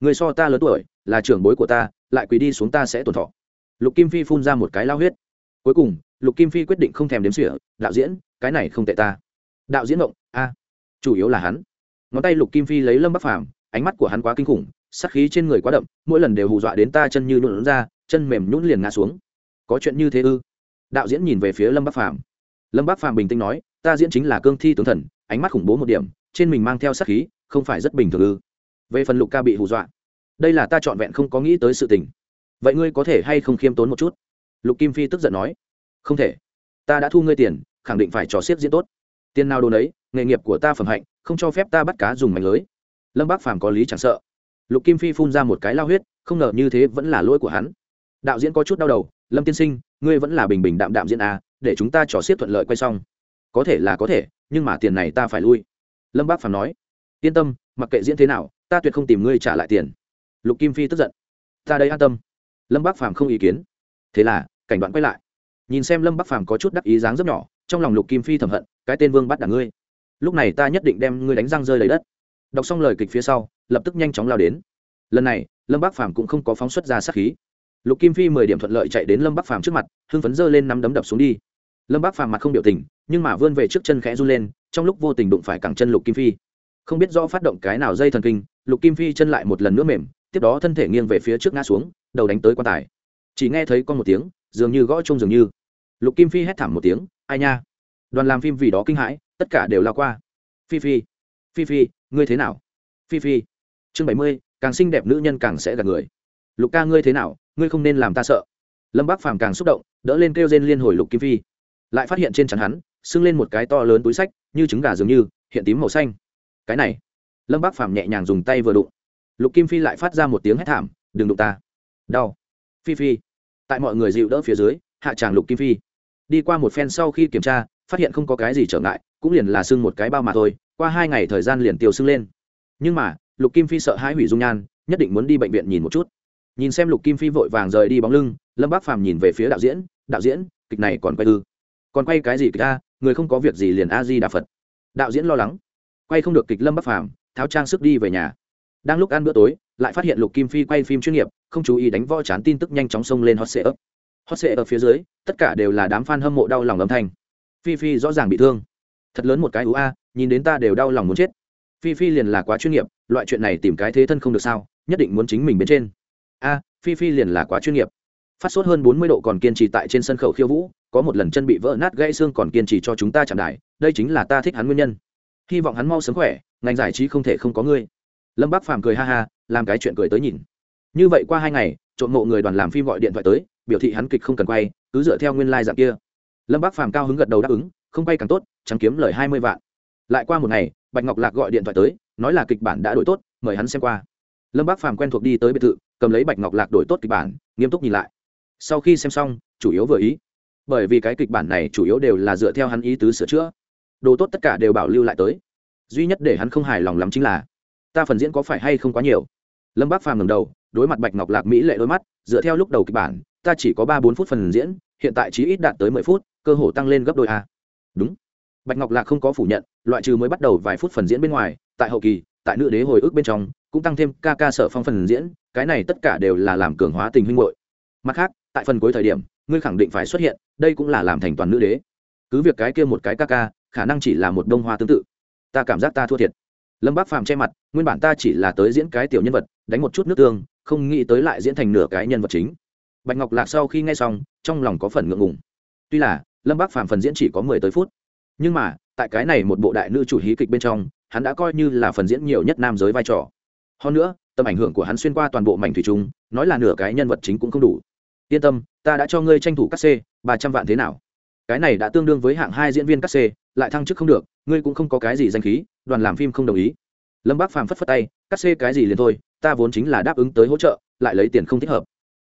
người so ta lớn tuổi, là trưởng bối của ta, lại quỳ đi xuống ta sẽ tổn thọ. Lục kim phi phun ra một cái lao huyết. Cuối cùng, lục kim phi quyết định không thèm đếm sỉa đạo diễn, cái này không tệ ta. Đạo diễn động a, chủ yếu là hắn. Ngón tay lục kim phi lấy lâm bắc phàm, ánh mắt của hắn quá kinh khủng sắc khí trên người quá đậm, mỗi lần đều hù dọa đến ta chân như nhuộn ra, chân mềm nhũn liền ngã xuống. Có chuyện như thế ư? Đạo diễn nhìn về phía lâm bắc phàm. Lâm bắc phàm bình tĩnh nói, ta diễn chính là cương thi tướng thần, ánh mắt khủng bố một điểm trên mình mang theo sát khí không phải rất bình thường ư? Về phần lục ca bị hù dọa đây là ta trọn vẹn không có nghĩ tới sự tình. Vậy ngươi có thể hay không khiêm tốn một chút? Lục kim phi tức giận nói. Không thể. Ta đã thu ngươi tiền khẳng định phải trò xiết diễn tốt. Tiền nào đồ nấy, nghề nghiệp của ta phẩm hạnh không cho phép ta bắt cá dùng mảnh lưới. Lâm bác phàm có lý chẳng sợ. Lục kim phi phun ra một cái lao huyết không ngờ như thế vẫn là lỗi của hắn. Đạo diễn có chút đau đầu lâm tiên sinh ngươi vẫn là bình bình đạm đạm diễn à để chúng ta trò xiết thuận lợi quay xong. Có thể là có thể nhưng mà tiền này ta phải lui lâm bác phàm nói, yên tâm, mặc kệ diễn thế nào, ta tuyệt không tìm ngươi trả lại tiền. Lục kim phi tức giận, ta đây an tâm. Lâm bác phàm không ý kiến. Thế là, cảnh đoạn quay lại. Nhìn xem lâm bác phàm có chút đắc ý dáng rất nhỏ, trong lòng lục kim phi thầm hận, cái tên vương bắt đảng ngươi. Lúc này ta nhất định đem ngươi đánh răng rơi lấy đất. Đọc xong lời kịch phía sau, lập tức nhanh chóng lao đến. Lần này, lâm bác phàm cũng không có phóng xuất ra sát khí. Lục kim phi mười điểm thuận lợi chạy đến lâm bác phàm trước mặt, hưng phấn giơ lên nắm đấm đập xuống đi. Lâm bác phàm mặt không biểu tình, nhưng mà vươn về trước chân khẽ run lên trong lúc vô tình đụng phải cẳng chân lục kim phi. Không biết rõ phát động cái nào dây thần kinh, lục kim phi chân lại một lần nữa mềm, tiếp đó thân thể nghiêng về phía trước ngã xuống, đầu đánh tới quan tài. Chỉ nghe thấy con một tiếng, dường như gõ chung dường như. Lục kim phi hét thảm một tiếng, ai nha? Đoàn làm phim vì đó kinh hãi, tất cả đều lao qua. Phi phi phi phi, ngươi thế nào? Phi phi. Chương bảy mươi, càng xinh đẹp nữ nhân càng sẽ gạt người. Lục ca ngươi thế nào, ngươi không nên làm ta sợ. Lâm bác phàm càng xúc động, đỡ lên kêu rên liên hồi lục kim phi lại phát hiện trên chắn hắn sưng lên một cái to lớn túi sách như trứng gà dường như, hiện tím màu xanh. Cái này, lâm bác phàm nhẹ nhàng dùng tay vừa đụng. Lục kim phi lại phát ra một tiếng hét thảm, đừng đụng ta. Đau. Phi phi. Tại mọi người dịu đỡ phía dưới, hạ tràng lục kim phi. Đi qua một phen sau khi kiểm tra, phát hiện không có cái gì trở ngại, cũng liền là sưng một cái bao mà thôi, qua hai ngày thời gian liền tiêu sưng lên. Nhưng mà, lục kim phi sợ hãi hủy dung nhan, nhất định muốn đi bệnh viện nhìn một chút. Nhìn xem lục kim phi vội vàng rời đi bóng lưng, lâm bác phàm nhìn về phía đạo diễn đạo diễn, kịch này còn quay ư? Còn quay cái gì kịch a, người không có việc gì liền a di đà phật. Đạo diễn lo lắng. Quay không được kịch lâm bắc phàm, tháo trang sức đi về nhà. Đang lúc ăn bữa tối, lại phát hiện lục kim phi quay phim chuyên nghiệp, không chú ý đánh võ chán tin tức nhanh chóng xông lên hot sệ ấp hot sệ ở phía dưới, tất cả đều là đám f a n hâm mộ đau lòng âm thanh. Phi phi rõ ràng bị thương. Thật lớn một cái ú a, nhìn đến ta đều đau lòng muốn chết. Phi phi liền là quá chuyên nghiệp, loại chuyện này tìm cái thế thân không được sao, nhất định muốn chính mình bên trên. A, phi phi liền là quá chuyên nghiệp phát sốt hơn bốn mươi độ còn kiên trì tại trên sân khấu khiêu vũ, có một lần chân bị vỡ nát gãy xương còn kiên trì cho chúng ta chạm đài, đây chính là ta thích hắn nguyên nhân. Hy vọng hắn mau sớm khỏe, ngành giải trí không thể không có ngươi. Lâm bác phàm cười ha ha, làm cái chuyện cười tới nhìn. Như vậy qua hai ngày, trộm mộ người đoàn làm phim gọi điện thoại tới, biểu thị hắn kịch không cần quay, cứ dựa theo nguyên lai、like、dạng kia. Lâm bác phàm cao hứng gật đầu đáp ứng, không quay càng tốt, chẳng kiếm lời hai mươi vạn. Lại qua một ngày, bạch ngọc lạc gọi điện thoại tới, nói là kịch bản đã đổi tốt, mời hắn xem qua. Lâm bác phàm quen thuộc đi tới biệt thự, cầm lấy bạch ngọc lạc đổi tốt kịch bản, nghiêm túc nhìn lại sau khi xem xong, chủ yếu vừa ý. Bởi vì cái kịch bản này chủ yếu đều là dựa theo hắn ý tứ sửa chữa. Đồ tốt tất cả đều bảo lưu lại tới. Duy nhất để hắn không hài lòng lắm chính là, ta phần diễn có phải hay không quá nhiều? Lâm bác phàm ngầm đầu, đối mặt bạch ngọc lạc mỹ lệ đôi mắt, dựa theo lúc đầu kịch bản, ta chỉ có ba bốn phút phần diễn, hiện tại chỉ ít đạt tới mười phút, cơ hồ tăng lên gấp đôi a. Đúng. Bạch ngọc lạc không có phủ nhận, loại trừ mới bắt đầu vài phút phần diễn bên ngoài, tại hậu kỳ, tại nữ đế hồi ức bên trong, cũng tăng thêm ca ca sở phong phần diễn, cái này tất cả đều là làm cường hóa tình huynh hội mặt khác tại phần cuối thời điểm ngươi khẳng định phải xuất hiện đây cũng là làm thành toàn nữ đế. Cứ việc cái kia một cái ca ca khả năng chỉ là một đông hoa tương tự. Ta cảm giác ta thua thiệt. Lâm bác phàm che mặt nguyên bản ta chỉ là tới diễn cái tiểu nhân vật đánh một chút nước tương không nghĩ tới lại diễn thành nửa cái nhân vật chính. Bạch ngọc lạc sau khi nghe xong trong lòng có phần ngượng ngùng. Tuy là lâm bác phàm phần diễn chỉ có mười tới phút. Nhưng mà tại cái này một bộ đại nữ chủ hí kịch bên trong hắn đã coi như là phần diễn nhiều nhất nam giới vai trò. Hơn nữa tầm ảnh hưởng của hắn xuyên qua toàn bộ mảnh thủy chung, nói là nửa cái nhân vật chính cũng không đủ yên tâm, ta đã cho ngươi tranh thủ cắt xê, ba trăm vạn thế nào? Cái này đã tương đương với hạng hai diễn viên cắt xê, lại thăng chức không được, ngươi cũng không có cái gì danh khí, đoàn làm phim không đồng ý. Lâm bác phàm phất phất tay, cắt xê cái gì liền thôi, ta vốn chính là đáp ứng tới hỗ trợ, lại lấy tiền không thích hợp.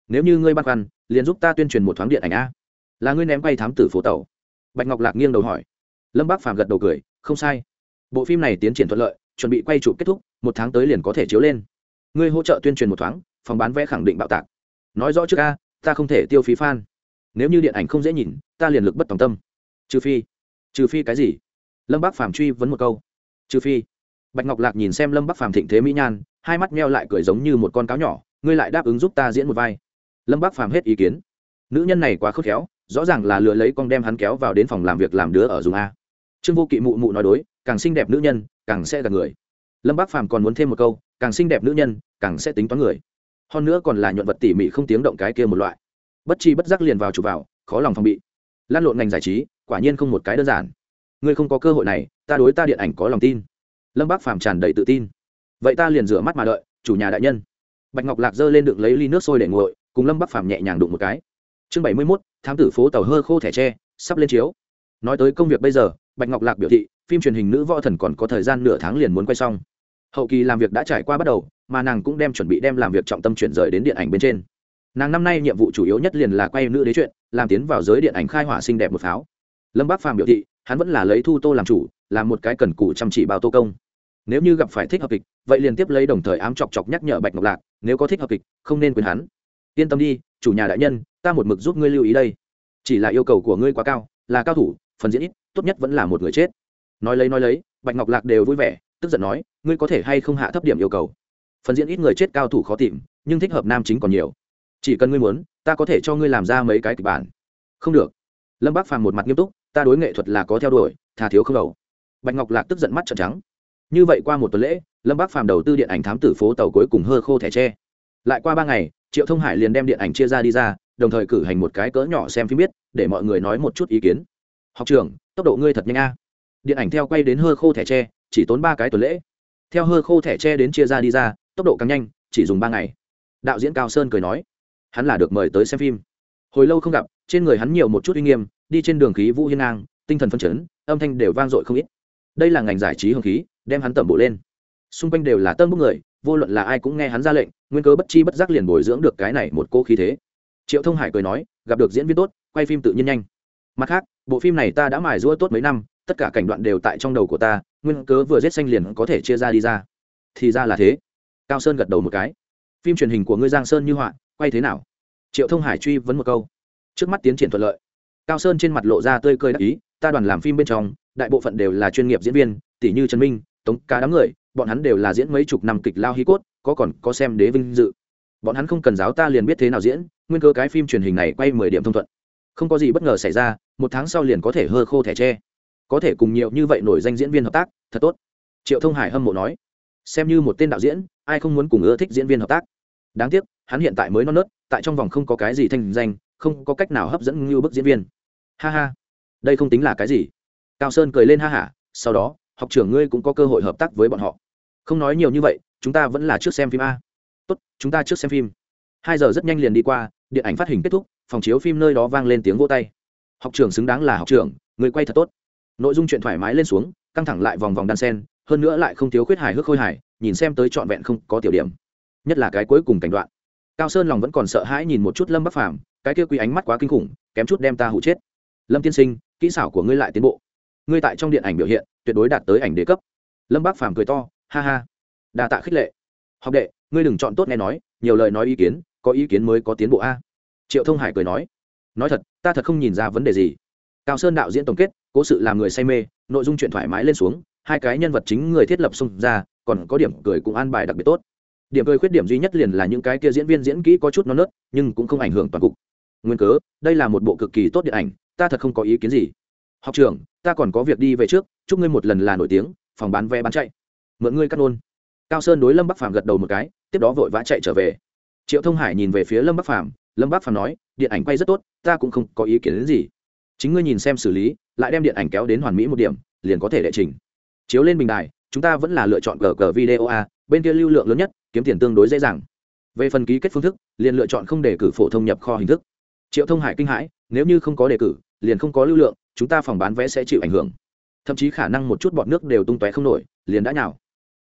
Nếu như ngươi băn khoăn, liền giúp ta tuyên truyền một thoáng điện ảnh a. Là ngươi ném bay thám tử phố tàu. Bạch ngọc lạc nghiêng đầu hỏi. Lâm bác phàm gật đầu cười, không sai. Bộ phim này tiến triển thuận lợi, chuẩn bị quay chụp kết thúc, một tháng tới liền có thể chiếu lên. Ngươi hỗ trợ tuyên truyền một thoáng, phòng bán vé khẳng định bạo tạc. Nói rõ trước a ta không thể tiêu phí fan. Nếu như điện ảnh không dễ nhìn, ta liền lực bất tòng tâm. Trừ phi trừ phi cái gì? Lâm bác phàm truy vấn một câu. Trừ phi. Bạch ngọc lạc nhìn xem lâm bác phàm thịnh thế mỹ nhan, hai mắt meo lại cười giống như một con cáo nhỏ, ngươi lại đáp ứng giúp ta diễn một vai. Lâm bác phàm hết ý kiến. Nữ nhân này quá khớt khéo, rõ ràng là lừa lấy con đem hắn kéo vào đến phòng làm việc làm đứa ở dùng a. Trương vô kỵ mụ mụ nói đối, càng xinh đẹp nữ nhân, càng sẽ gặp người. Lâm bác phàm còn muốn thêm một câu, càng xinh đẹp nữ nhân, càng sẽ tính toán người hơn nữa còn là nhuận vật tỉ mỉ không tiếng động cái kia một loại. Bất chi bất giác liền vào chụp vào, khó lòng phòng bị. Lan lộn ngành giải trí, quả nhiên không một cái đơn giản. Ngươi không có cơ hội này, ta đối ta điện ảnh có lòng tin. Lâm bác phàm tràn đầy tự tin. Vậy ta liền rửa mắt mà đợi, chủ nhà đại nhân. Bạch ngọc lạc giơ lên đựng lấy ly nước sôi để nguội, cùng lâm bắc phàm nhẹ nhàng đụng một cái. Chương bảy mươi mốt, thám tử phố tàu hơ khô thẻ tre, sắp lên chiếu. Nói tới công việc bây giờ, bạch ngọc lạc biểu thị, phim truyền hình nữ võ thần còn có thời gian nửa tháng liền muốn quay xong. Hậu kỳ làm việc đã trải qua bắt đầu mà nàng cũng đem chuẩn bị đem làm việc trọng tâm chuyển rời đến điện ảnh bên trên. Nàng năm nay nhiệm vụ chủ yếu nhất liền là quay nữ đế chuyện, làm tiến vào giới điện ảnh khai hỏa xinh đẹp một pháo. Lâm bác phàm biểu thị, hắn vẫn là lấy thu tô làm chủ, làm một cái cần cù chăm chỉ bao tô công. Nếu như gặp phải thích hợp kịch, vậy liền tiếp lấy đồng thời ám chọc chọc nhắc nhở bạch ngọc lạc, nếu có thích hợp kịch, không nên quên hắn. Yên tâm đi, chủ nhà đại nhân, ta một mực giúp ngươi lưu ý đây. Chỉ là yêu cầu của ngươi quá cao, là cao thủ, phần diễn ít, tốt nhất vẫn là một người chết. Nói lấy nói lấy, bạch ngọc lạc đều vui vẻ, tức giận nói, ngươi có thể hay không hạ thấp điểm yêu cầu? Phần diễn ít người chết cao thủ khó tìm, nhưng thích hợp nam chính còn nhiều. Chỉ cần ngươi muốn, ta có thể cho ngươi làm ra mấy cái kịch bản. Không được. Lâm bác phàm một mặt nghiêm túc, ta đối nghệ thuật là có theo đuổi, thà thiếu không đầu. Bạch ngọc lạc tức giận mắt trợn trắng. Như vậy qua một tuần lễ, lâm bác phàm đầu tư điện ảnh thám tử phố tàu cuối cùng hơ khô thẻ tre. Lại qua ba ngày, triệu thông hải liền đem điện ảnh chia ra đi ra, đồng thời cử hành một cái cỡ nhỏ xem phim biết, để mọi người nói một chút ý kiến. Học trường tốc độ ngươi thật nhanh a. Điện ảnh theo quay đến hơ khô thẻ tre, chỉ tốn ba cái tuần lễ. Theo hơ khô thẻ tre đến chia ra đi ra tốc độ càng nhanh, chỉ dùng ba ngày. Đạo diễn cao sơn cười nói, hắn là được mời tới xem phim. Hồi lâu không gặp, trên người hắn nhiều một chút uy nghiêm, đi trên đường khí vũ hiên ngang, tinh thần phân chấn, âm thanh đều vang dội không ít. Đây là ngành giải trí hương khí, đem hắn tẩm bộ lên. Xung quanh đều là tân bốc người, vô luận là ai cũng nghe hắn ra lệnh, nguyên cớ bất chi bất giác liền bồi dưỡng được cái này một cô khí thế. Triệu thông hải cười nói, gặp được diễn viên tốt, quay phim tự nhiên nhanh. Mặt khác, bộ phim này ta đã mài rũa tốt mấy năm, tất cả cảnh đoạn đều tại trong đầu của ta, nguyên cớ vừa giết xanh liền có thể chia ra đi ra. Thì ra là thế cao sơn gật đầu một cái. Phim truyền hình của ngươi giang sơn như họa, quay thế nào? Triệu thông hải truy vấn một câu. Trước mắt tiến triển thuận lợi. Cao sơn trên mặt lộ ra tươi cười đắc ý, ta đoàn làm phim bên trong, đại bộ phận đều là chuyên nghiệp diễn viên, tỷ như trần minh, tống ca đám người, bọn hắn đều là diễn mấy chục năm kịch lao hí cốt, có còn có xem đế vinh dự. Bọn hắn không cần giáo ta liền biết thế nào diễn, nguyên cơ cái phim truyền hình này quay mười điểm thông thuận. Không có gì bất ngờ xảy ra, một tháng sau liền có thể hơ khô thẻ tre. Có thể cùng nhiều như vậy nổi danh diễn viên hợp tác, thật tốt. Triệu thông hải hâm mộ nói. Xem như một tên đạo diễn ai không muốn cùng ưa thích diễn viên hợp tác. Đáng tiếc, hắn hiện tại mới non nớt, tại trong vòng không có cái gì thanh danh, không có cách nào hấp dẫn như bức diễn viên. Ha ha, đây không tính là cái gì. Cao sơn cười lên ha hả, sau đó, học trưởng ngươi cũng có cơ hội hợp tác với bọn họ. Không nói nhiều như vậy, chúng ta vẫn là trước xem phim a. Tốt, chúng ta trước xem phim. Hai giờ rất nhanh liền đi qua, điện ảnh phát hình kết thúc, phòng chiếu phim nơi đó vang lên tiếng vô tay. Học trưởng xứng đáng là học trưởng, người quay thật tốt. Nội dung chuyện thoải mái lên xuống, căng thẳng lại vòng vòng đan sen, hơn nữa lại không thiếu khuyết hài hước khôi hài nhìn xem tới trọn vẹn không có tiểu điểm. Nhất là cái cuối cùng cảnh đoạn. Cao sơn lòng vẫn còn sợ hãi nhìn một chút lâm bắc phàm, cái kia quý ánh mắt quá kinh khủng, kém chút đem ta hụ chết. Lâm tiên sinh, kỹ xảo của ngươi lại tiến bộ. Ngươi tại trong điện ảnh biểu hiện, tuyệt đối đạt tới ảnh đề cấp. Lâm bắc phàm cười to, ha ha. Đa tạ khích lệ. Học đệ, ngươi đừng chọn tốt nghe nói, nhiều lời nói ý kiến, có ý kiến mới có tiến bộ a. Triệu thông hải cười nói. Nói thật, ta thật không nhìn ra vấn đề gì. Cao sơn đạo diễn tổng kết, cố sự làm người say mê, nội dung chuyện thoải mái lên xuống, hai cái nhân vật chính người thiết lập xung ra còn có điểm cười cũng an bài đặc biệt tốt. Điểm cười khuyết điểm duy nhất liền là những cái kia diễn viên diễn kỹ có chút non nớt, nhưng cũng không ảnh hưởng toàn cục. Nguyên cớ, đây là một bộ cực kỳ tốt điện ảnh, ta thật không có ý kiến gì. Học trưởng, ta còn có việc đi về trước, chúc ngươi một lần là nổi tiếng, phòng bán vé bán chạy. Mượn ngươi cắt luôn. cao sơn đối lâm bắc phàm gật đầu một cái, tiếp đó vội vã chạy trở về. Triệu thông hải nhìn về phía lâm bắc phàm, lâm bắc phàm nói, điện ảnh quay rất tốt, ta cũng không có ý kiến đến gì. Chính ngươi nhìn xem xử lý, lại đem điện ảnh kéo đến hoàn mỹ một điểm, liền có thể đệ trình. Chiếu lên bình đài chúng ta vẫn là lựa chọn cờ cờ video a, bên kia lưu lượng lớn nhất, kiếm tiền tương đối dễ dàng. Về phần ký kết phương thức, liền lựa chọn không đề cử phổ thông nhập kho hình thức. Triệu thông hải kinh hãi, nếu như không có đề cử, liền không có lưu lượng, chúng ta phòng bán vé sẽ chịu ảnh hưởng. Thậm chí khả năng một chút bọt nước đều tung tóe không nổi, liền đã nhào.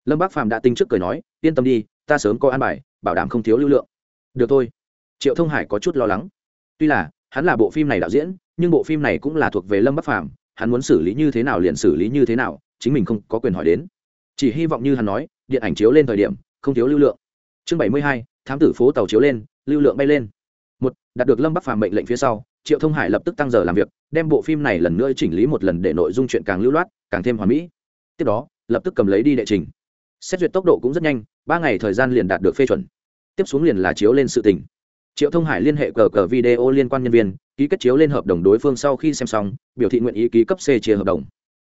Lâm bác phàm đã tinh trước cười nói, yên tâm đi, ta sớm có an bài, bảo đảm không thiếu lưu lượng. Được thôi. Triệu thông hải có chút lo lắng. Tuy là, hắn là bộ phim này đạo diễn, nhưng bộ phim này cũng là thuộc về lâm bắc phàm, hắn muốn xử lý như thế nào liền xử lý như thế nào chính mình không có quyền hỏi đến. Chỉ hy vọng như hắn nói, điện ảnh chiếu lên thời điểm, không thiếu lưu lượng. Chương bảy mươi hai, thám tử phố tàu chiếu lên, lưu lượng bay lên. Một, đạt được lâm bắc phàm mệnh lệnh phía sau, triệu thông hải lập tức tăng giờ làm việc, đem bộ phim này lần nữa chỉnh lý một lần để nội dung chuyện càng lưu loát, càng thêm hoà mỹ. Tiếp đó, lập tức cầm lấy đi đệ trình. Xét duyệt tốc độ cũng rất nhanh, ba ngày thời gian liền đạt được phê chuẩn. Tiếp xuống liền là chiếu lên sự tình. Triệu thông hải liên hệ cờ cờ video liên quan nhân viên, ký kết chiếu lên hợp đồng đối phương sau khi xem xong, biểu thị nguyện ý ký cấp c chia hợp đồng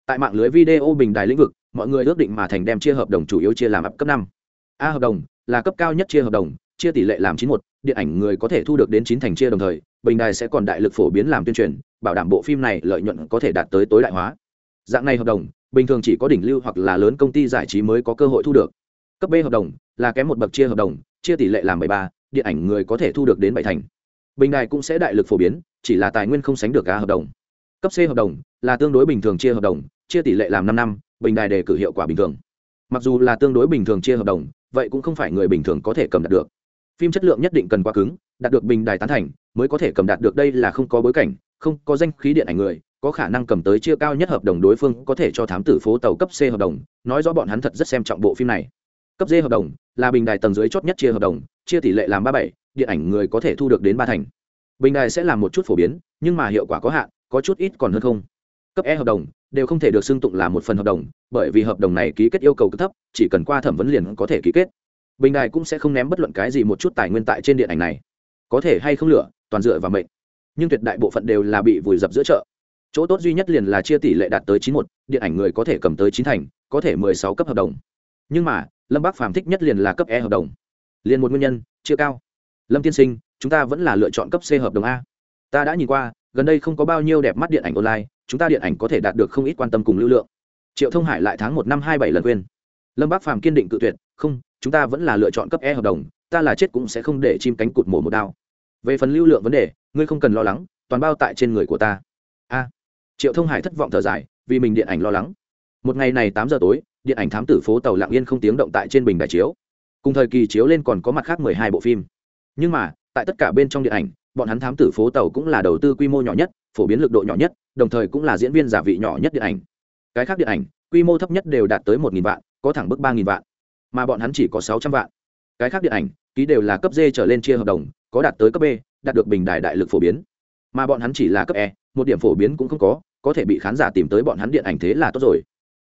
tại mạng lưới video bình đài lĩnh vực, mọi người ước định mà thành đem chia hợp đồng chủ yếu chia làm ập cấp năm. A hợp đồng là cấp cao nhất chia hợp đồng, chia tỷ lệ làm chín một, điện ảnh người có thể thu được đến chín thành chia đồng thời, bình đài sẽ còn đại lực phổ biến làm tuyên truyền, bảo đảm bộ phim này lợi nhuận có thể đạt tới tối đại hóa. Dạng này hợp đồng, bình thường chỉ có đỉnh lưu hoặc là lớn công ty giải trí mới có cơ hội thu được. Cấp b hợp đồng là kém một bậc chia hợp đồng, chia tỷ lệ làm bảy ba, điện ảnh người có thể thu được đến bảy thành. Bình đài cũng sẽ đại lực phổ biến, chỉ là tài nguyên không sánh được a hợp đồng. Cấp c hợp đồng là tương đối bình thường chia hợp đồng, chia tỷ lệ làm năm năm, bình đài đề cử hiệu quả bình thường. Mặc dù là tương đối bình thường chia hợp đồng, vậy cũng không phải người bình thường có thể cầm đạt được. Phim chất lượng nhất định cần quá cứng, đạt được bình đài tán thành, mới có thể cầm đạt được đây là không có bối cảnh, không có danh khí điện ảnh người, có khả năng cầm tới chia cao nhất hợp đồng đối phương có thể cho thám tử phố tàu cấp c hợp đồng, nói rõ bọn hắn thật rất xem trọng bộ phim này. Cấp d hợp đồng, là bình đài tầng dưới chót nhất chia hợp đồng, chia tỷ lệ làm ba bảy, điện ảnh người có thể thu được đến ba thành. Bình đài sẽ làm một chút phổ biến, nhưng mà hiệu quả có hạn, có chút ít còn hơn không cấp e hợp đồng, đều không thể được xưng tụng là một phần hợp đồng, bởi vì hợp đồng này ký kết yêu cầu cực thấp, chỉ cần qua thẩm vấn liền có thể ký kết. Bình đài cũng sẽ không ném bất luận cái gì một chút tài nguyên tại trên điện ảnh này. Có thể hay không lửa toàn dựa vào mệnh. Nhưng tuyệt đại bộ phận đều là bị vùi dập giữa chợ. Chỗ tốt duy nhất liền là chia tỷ lệ đạt tới chín một, điện ảnh người có thể cầm tới chín thành, có thể mười sáu cấp hợp đồng. Nhưng mà, lâm bác phàm thích nhất liền là cấp e hợp đồng. Liền một nguyên nhân chưa cao. Lâm tiên sinh, chúng ta vẫn là lựa chọn cấp c hợp đồng a ta đã nhìn qua, gần đây không có bao nhiêu đẹp mắt điện ảnh online, chúng ta điện ảnh có thể đạt được không ít quan tâm cùng lưu lượng. Triệu thông hải lại tháng một năm hai bảy lần quên lâm bác phàm kiên định cự tuyệt, không, chúng ta vẫn là lựa chọn cấp e hợp đồng, ta là chết cũng sẽ không để chim cánh cụt mổ một đao. Về phần lưu lượng vấn đề, ngươi không cần lo lắng, toàn bao tại trên người của ta. A. Triệu thông hải thất vọng thở dài, vì mình điện ảnh lo lắng. Một ngày này tám giờ tối, điện ảnh thám tử phố tàu lạng yên không tiếng động tại trên bình đài chiếu. Cùng thời kỳ chiếu lên còn có mặt khác mười hai bộ phim. Nhưng mà, tại tất cả bên trong điện ảnh bọn hắn thám tử phố tàu cũng là đầu tư quy mô nhỏ nhất, phổ biến lực độ nhỏ nhất, đồng thời cũng là diễn viên giả vị nhỏ nhất điện ảnh. Cái khác điện ảnh, quy mô thấp nhất đều đạt tới một nghìn vạn, có thẳng bức ba nghìn vạn, mà bọn hắn chỉ có sáu trăm vạn. Cái khác điện ảnh, ký đều là cấp d trở lên chia hợp đồng, có đạt tới cấp b, đạt được bình đài đại lực phổ biến. Mà bọn hắn chỉ là cấp e một điểm phổ biến cũng không có có thể bị khán giả tìm tới bọn hắn điện ảnh thế là tốt rồi.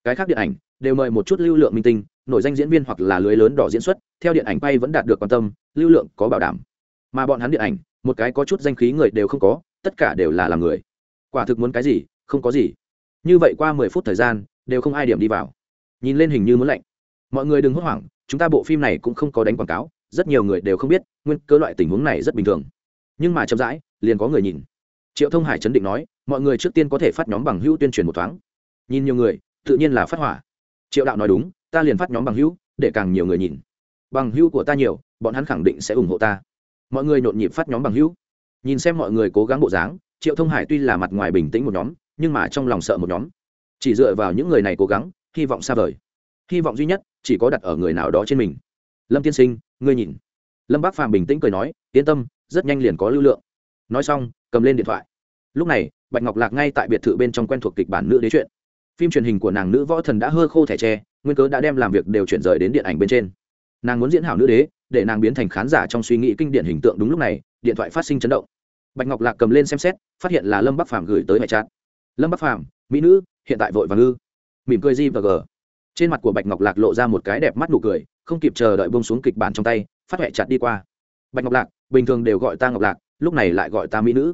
Cái khác điện ảnh, đều mời một chút lưu lượng minh tinh, nổi danh diễn viên hoặc là lưới lớn đỏ diễn xuất, theo điện ảnh bay vẫn đạt được quan tâm, lưu lượng có bảo đảm. Mà bọn hắn điện ảnh một cái có chút danh khí người đều không có, tất cả đều là làm người. Quả thực muốn cái gì, không có gì. Như vậy qua mười phút thời gian, đều không ai điểm đi vào. Nhìn lên hình như muốn lạnh. Mọi người đừng hốt hoảng, chúng ta bộ phim này cũng không có đánh quảng cáo, rất nhiều người đều không biết, nguyên cơ loại tình huống này rất bình thường. Nhưng mà chậm rãi, liền có người nhìn. Triệu thông hải chấn định nói, mọi người trước tiên có thể phát nhóm bằng hữu tuyên truyền một thoáng. Nhìn nhiều người, tự nhiên là phát hỏa. Triệu đạo nói đúng, ta liền phát nhóm bằng hữu, để càng nhiều người nhìn. Bằng hữu của ta nhiều, bọn hắn khẳng định sẽ ủng hộ ta mọi người nhộn nhịp phát nhóm bằng hữu. Nhìn xem mọi người cố gắng bộ dáng, triệu thông hải tuy là mặt ngoài bình tĩnh một nhóm, nhưng mà trong lòng sợ một nhóm. Chỉ dựa vào những người này cố gắng, hy vọng xa vời. Hy vọng duy nhất, chỉ có đặt ở người nào đó trên mình. Lâm tiên sinh, ngươi nhìn. Lâm bác phàm bình tĩnh cười nói, yên tâm, rất nhanh liền có lưu lượng. Nói xong, cầm lên điện thoại. Lúc này, bạch ngọc lạc ngay tại biệt thự bên trong quen thuộc kịch bản nữ đế chuyện phim truyền hình của nàng nữ võ thần đã hơ khô thẻ tre, nguyên cớ đã đem làm việc đều chuyển rời đến điện ảnh bên trên. Nàng muốn diễn hảo nữ đế để nàng biến thành khán giả trong suy nghĩ kinh điển hình tượng đúng lúc này, điện thoại phát sinh chấn động. Bạch ngọc lạc cầm lên xem xét, phát hiện là lâm bắc phàm gửi tới hệ trát lâm bắc phàm, mỹ nữ, hiện tại vội và ngư mỉm cười di và g. Trên mặt của bạch ngọc lạc lộ ra một cái đẹp mắt nụ cười, không kịp chờ đợi bông xuống kịch bản trong tay, phát hệ chặt đi qua. Bạch ngọc lạc, bình thường đều gọi ta ngọc lạc, lúc này lại gọi ta mỹ nữ.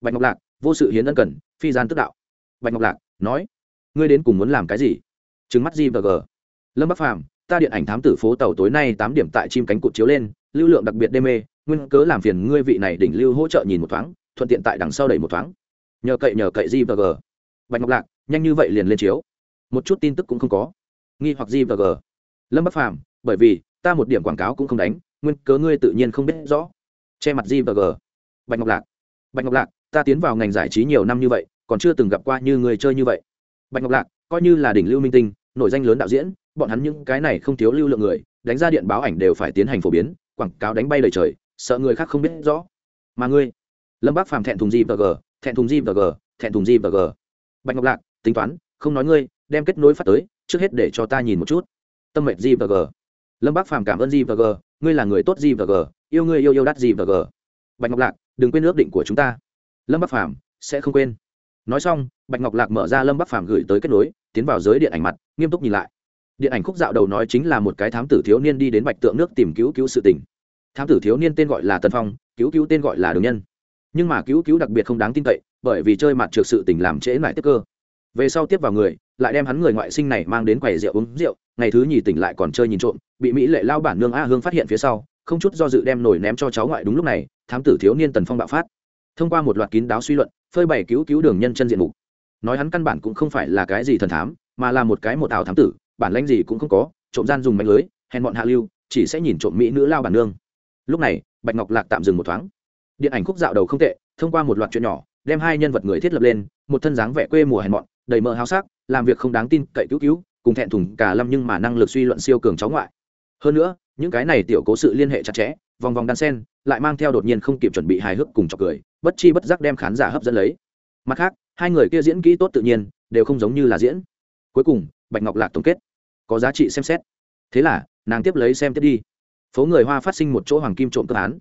Bạch ngọc lạc, vô sự hiến ân cần, phi gian tức đạo. Bạch ngọc lạc, nói, ngươi đến cùng muốn làm cái gì? Trứng mắt di và g. Lâm bắc phàm ta điện ảnh thám tử phố tàu tối nay tám điểm tại chim cánh cụt chiếu lên, lưu lượng đặc biệt đê mê, nguyên cớ làm phiền ngươi vị này đỉnh lưu hỗ trợ nhìn một thoáng, thuận tiện tại đằng sau đẩy một thoáng. Nhờ cậy nhờ cậy di g. Bạch ngọc lạc, nhanh như vậy liền lên chiếu. Một chút tin tức cũng không có. Nghi hoặc di g. Lâm bắc phàm, bởi vì, ta một điểm quảng cáo cũng không đánh, nguyên cớ ngươi tự nhiên không biết rõ. Che mặt di g. Bạch ngọc lạc, bạch ngọc lạc, ta tiến vào ngành giải trí nhiều năm như vậy, còn chưa từng gặp qua như người chơi như vậy. Bạch ngọc lạc, coi như là đỉnh lưu minh tinh nổi danh lớn đạo diễn, bọn hắn những cái này không thiếu lưu lượng người, đánh ra điện báo ảnh đều phải tiến hành phổ biến, quảng cáo đánh bay lời trời, sợ người khác không biết rõ. Mà ngươi, lâm bác phàm thẹn thùng gì và g, thẹn thùng gì và g, thẹn thùng gì và g. Bạch ngọc lạc, tính toán, không nói ngươi, đem kết nối phát tới, trước hết để cho ta nhìn một chút. Tâm mệnh gì và g. Lâm bác phàm cảm ơn gì và g, ngươi là người tốt gì và g, yêu ngươi yêu yêu đắt gì và g. Bạch ngọc lạc, đừng quên ước định của chúng ta. Lâm bắc phàm sẽ không quên. Nói xong, bạch ngọc lạc mở ra lâm bắc phàm gửi tới kết nối, tiến vào giới điện ảnh mặt nghiêm túc nhìn lại. Điện ảnh khúc dạo đầu nói chính là một cái thám tử thiếu niên đi đến bạch tượng nước tìm cứu cứu sự tình. Thám tử thiếu niên tên gọi là tân phong, cứu cứu tên gọi là đường nhân. Nhưng mà cứu cứu đặc biệt không đáng tin cậy, bởi vì chơi mặt trượt sự tình làm trễ lại tiếp cơ. Về sau tiếp vào người, lại đem hắn người ngoại sinh này mang đến quầy rượu uống rượu, ngày thứ nhì tỉnh lại còn chơi nhìn trộm, bị mỹ lệ lao bản nương a hương phát hiện phía sau, không chút do dự đem nổi ném cho cháu ngoại đúng lúc này, thám tử thiếu niên tần phong bạo phát. Thông qua một loạt kín đáo suy luận, phơi bày cứu cứu đường nhân chân diện mục. Nói hắn căn bản cũng không phải là cái gì thần thám mà là một cái một ảo thám tử, bản lãnh gì cũng không có, trộm gian dùng mạnh lưới, hèn bọn hạ lưu, chỉ sẽ nhìn trộm mỹ nữ lao bản nương. Lúc này, bạch ngọc lạc tạm dừng một thoáng. Điện ảnh khúc dạo đầu không tệ, thông qua một loạt chuyện nhỏ, đem hai nhân vật người thiết lập lên, một thân dáng vẻ quê mùa hèn mọn, đầy mỡ háo sắc, làm việc không đáng tin cậy cứu cứu, cùng thẹn thùng cả lâm nhưng mà năng lực suy luận siêu cường cháu ngoại. Hơn nữa, những cái này tiểu cố sự liên hệ chặt chẽ, vòng vòng đan sen, lại mang theo đột nhiên không kịp chuẩn bị hài hước cùng chọc cười, bất chi bất giác đem khán giả hấp dẫn lấy. Mặt khác, hai người kia diễn kỹ tốt tự nhiên, đều không giống như là diễn cuối cùng, bạch ngọc lạc tổng kết. Có giá trị xem xét. Thế là, nàng tiếp lấy xem tiếp đi. Phố người hoa phát sinh một chỗ hoàng kim trộm cướp án.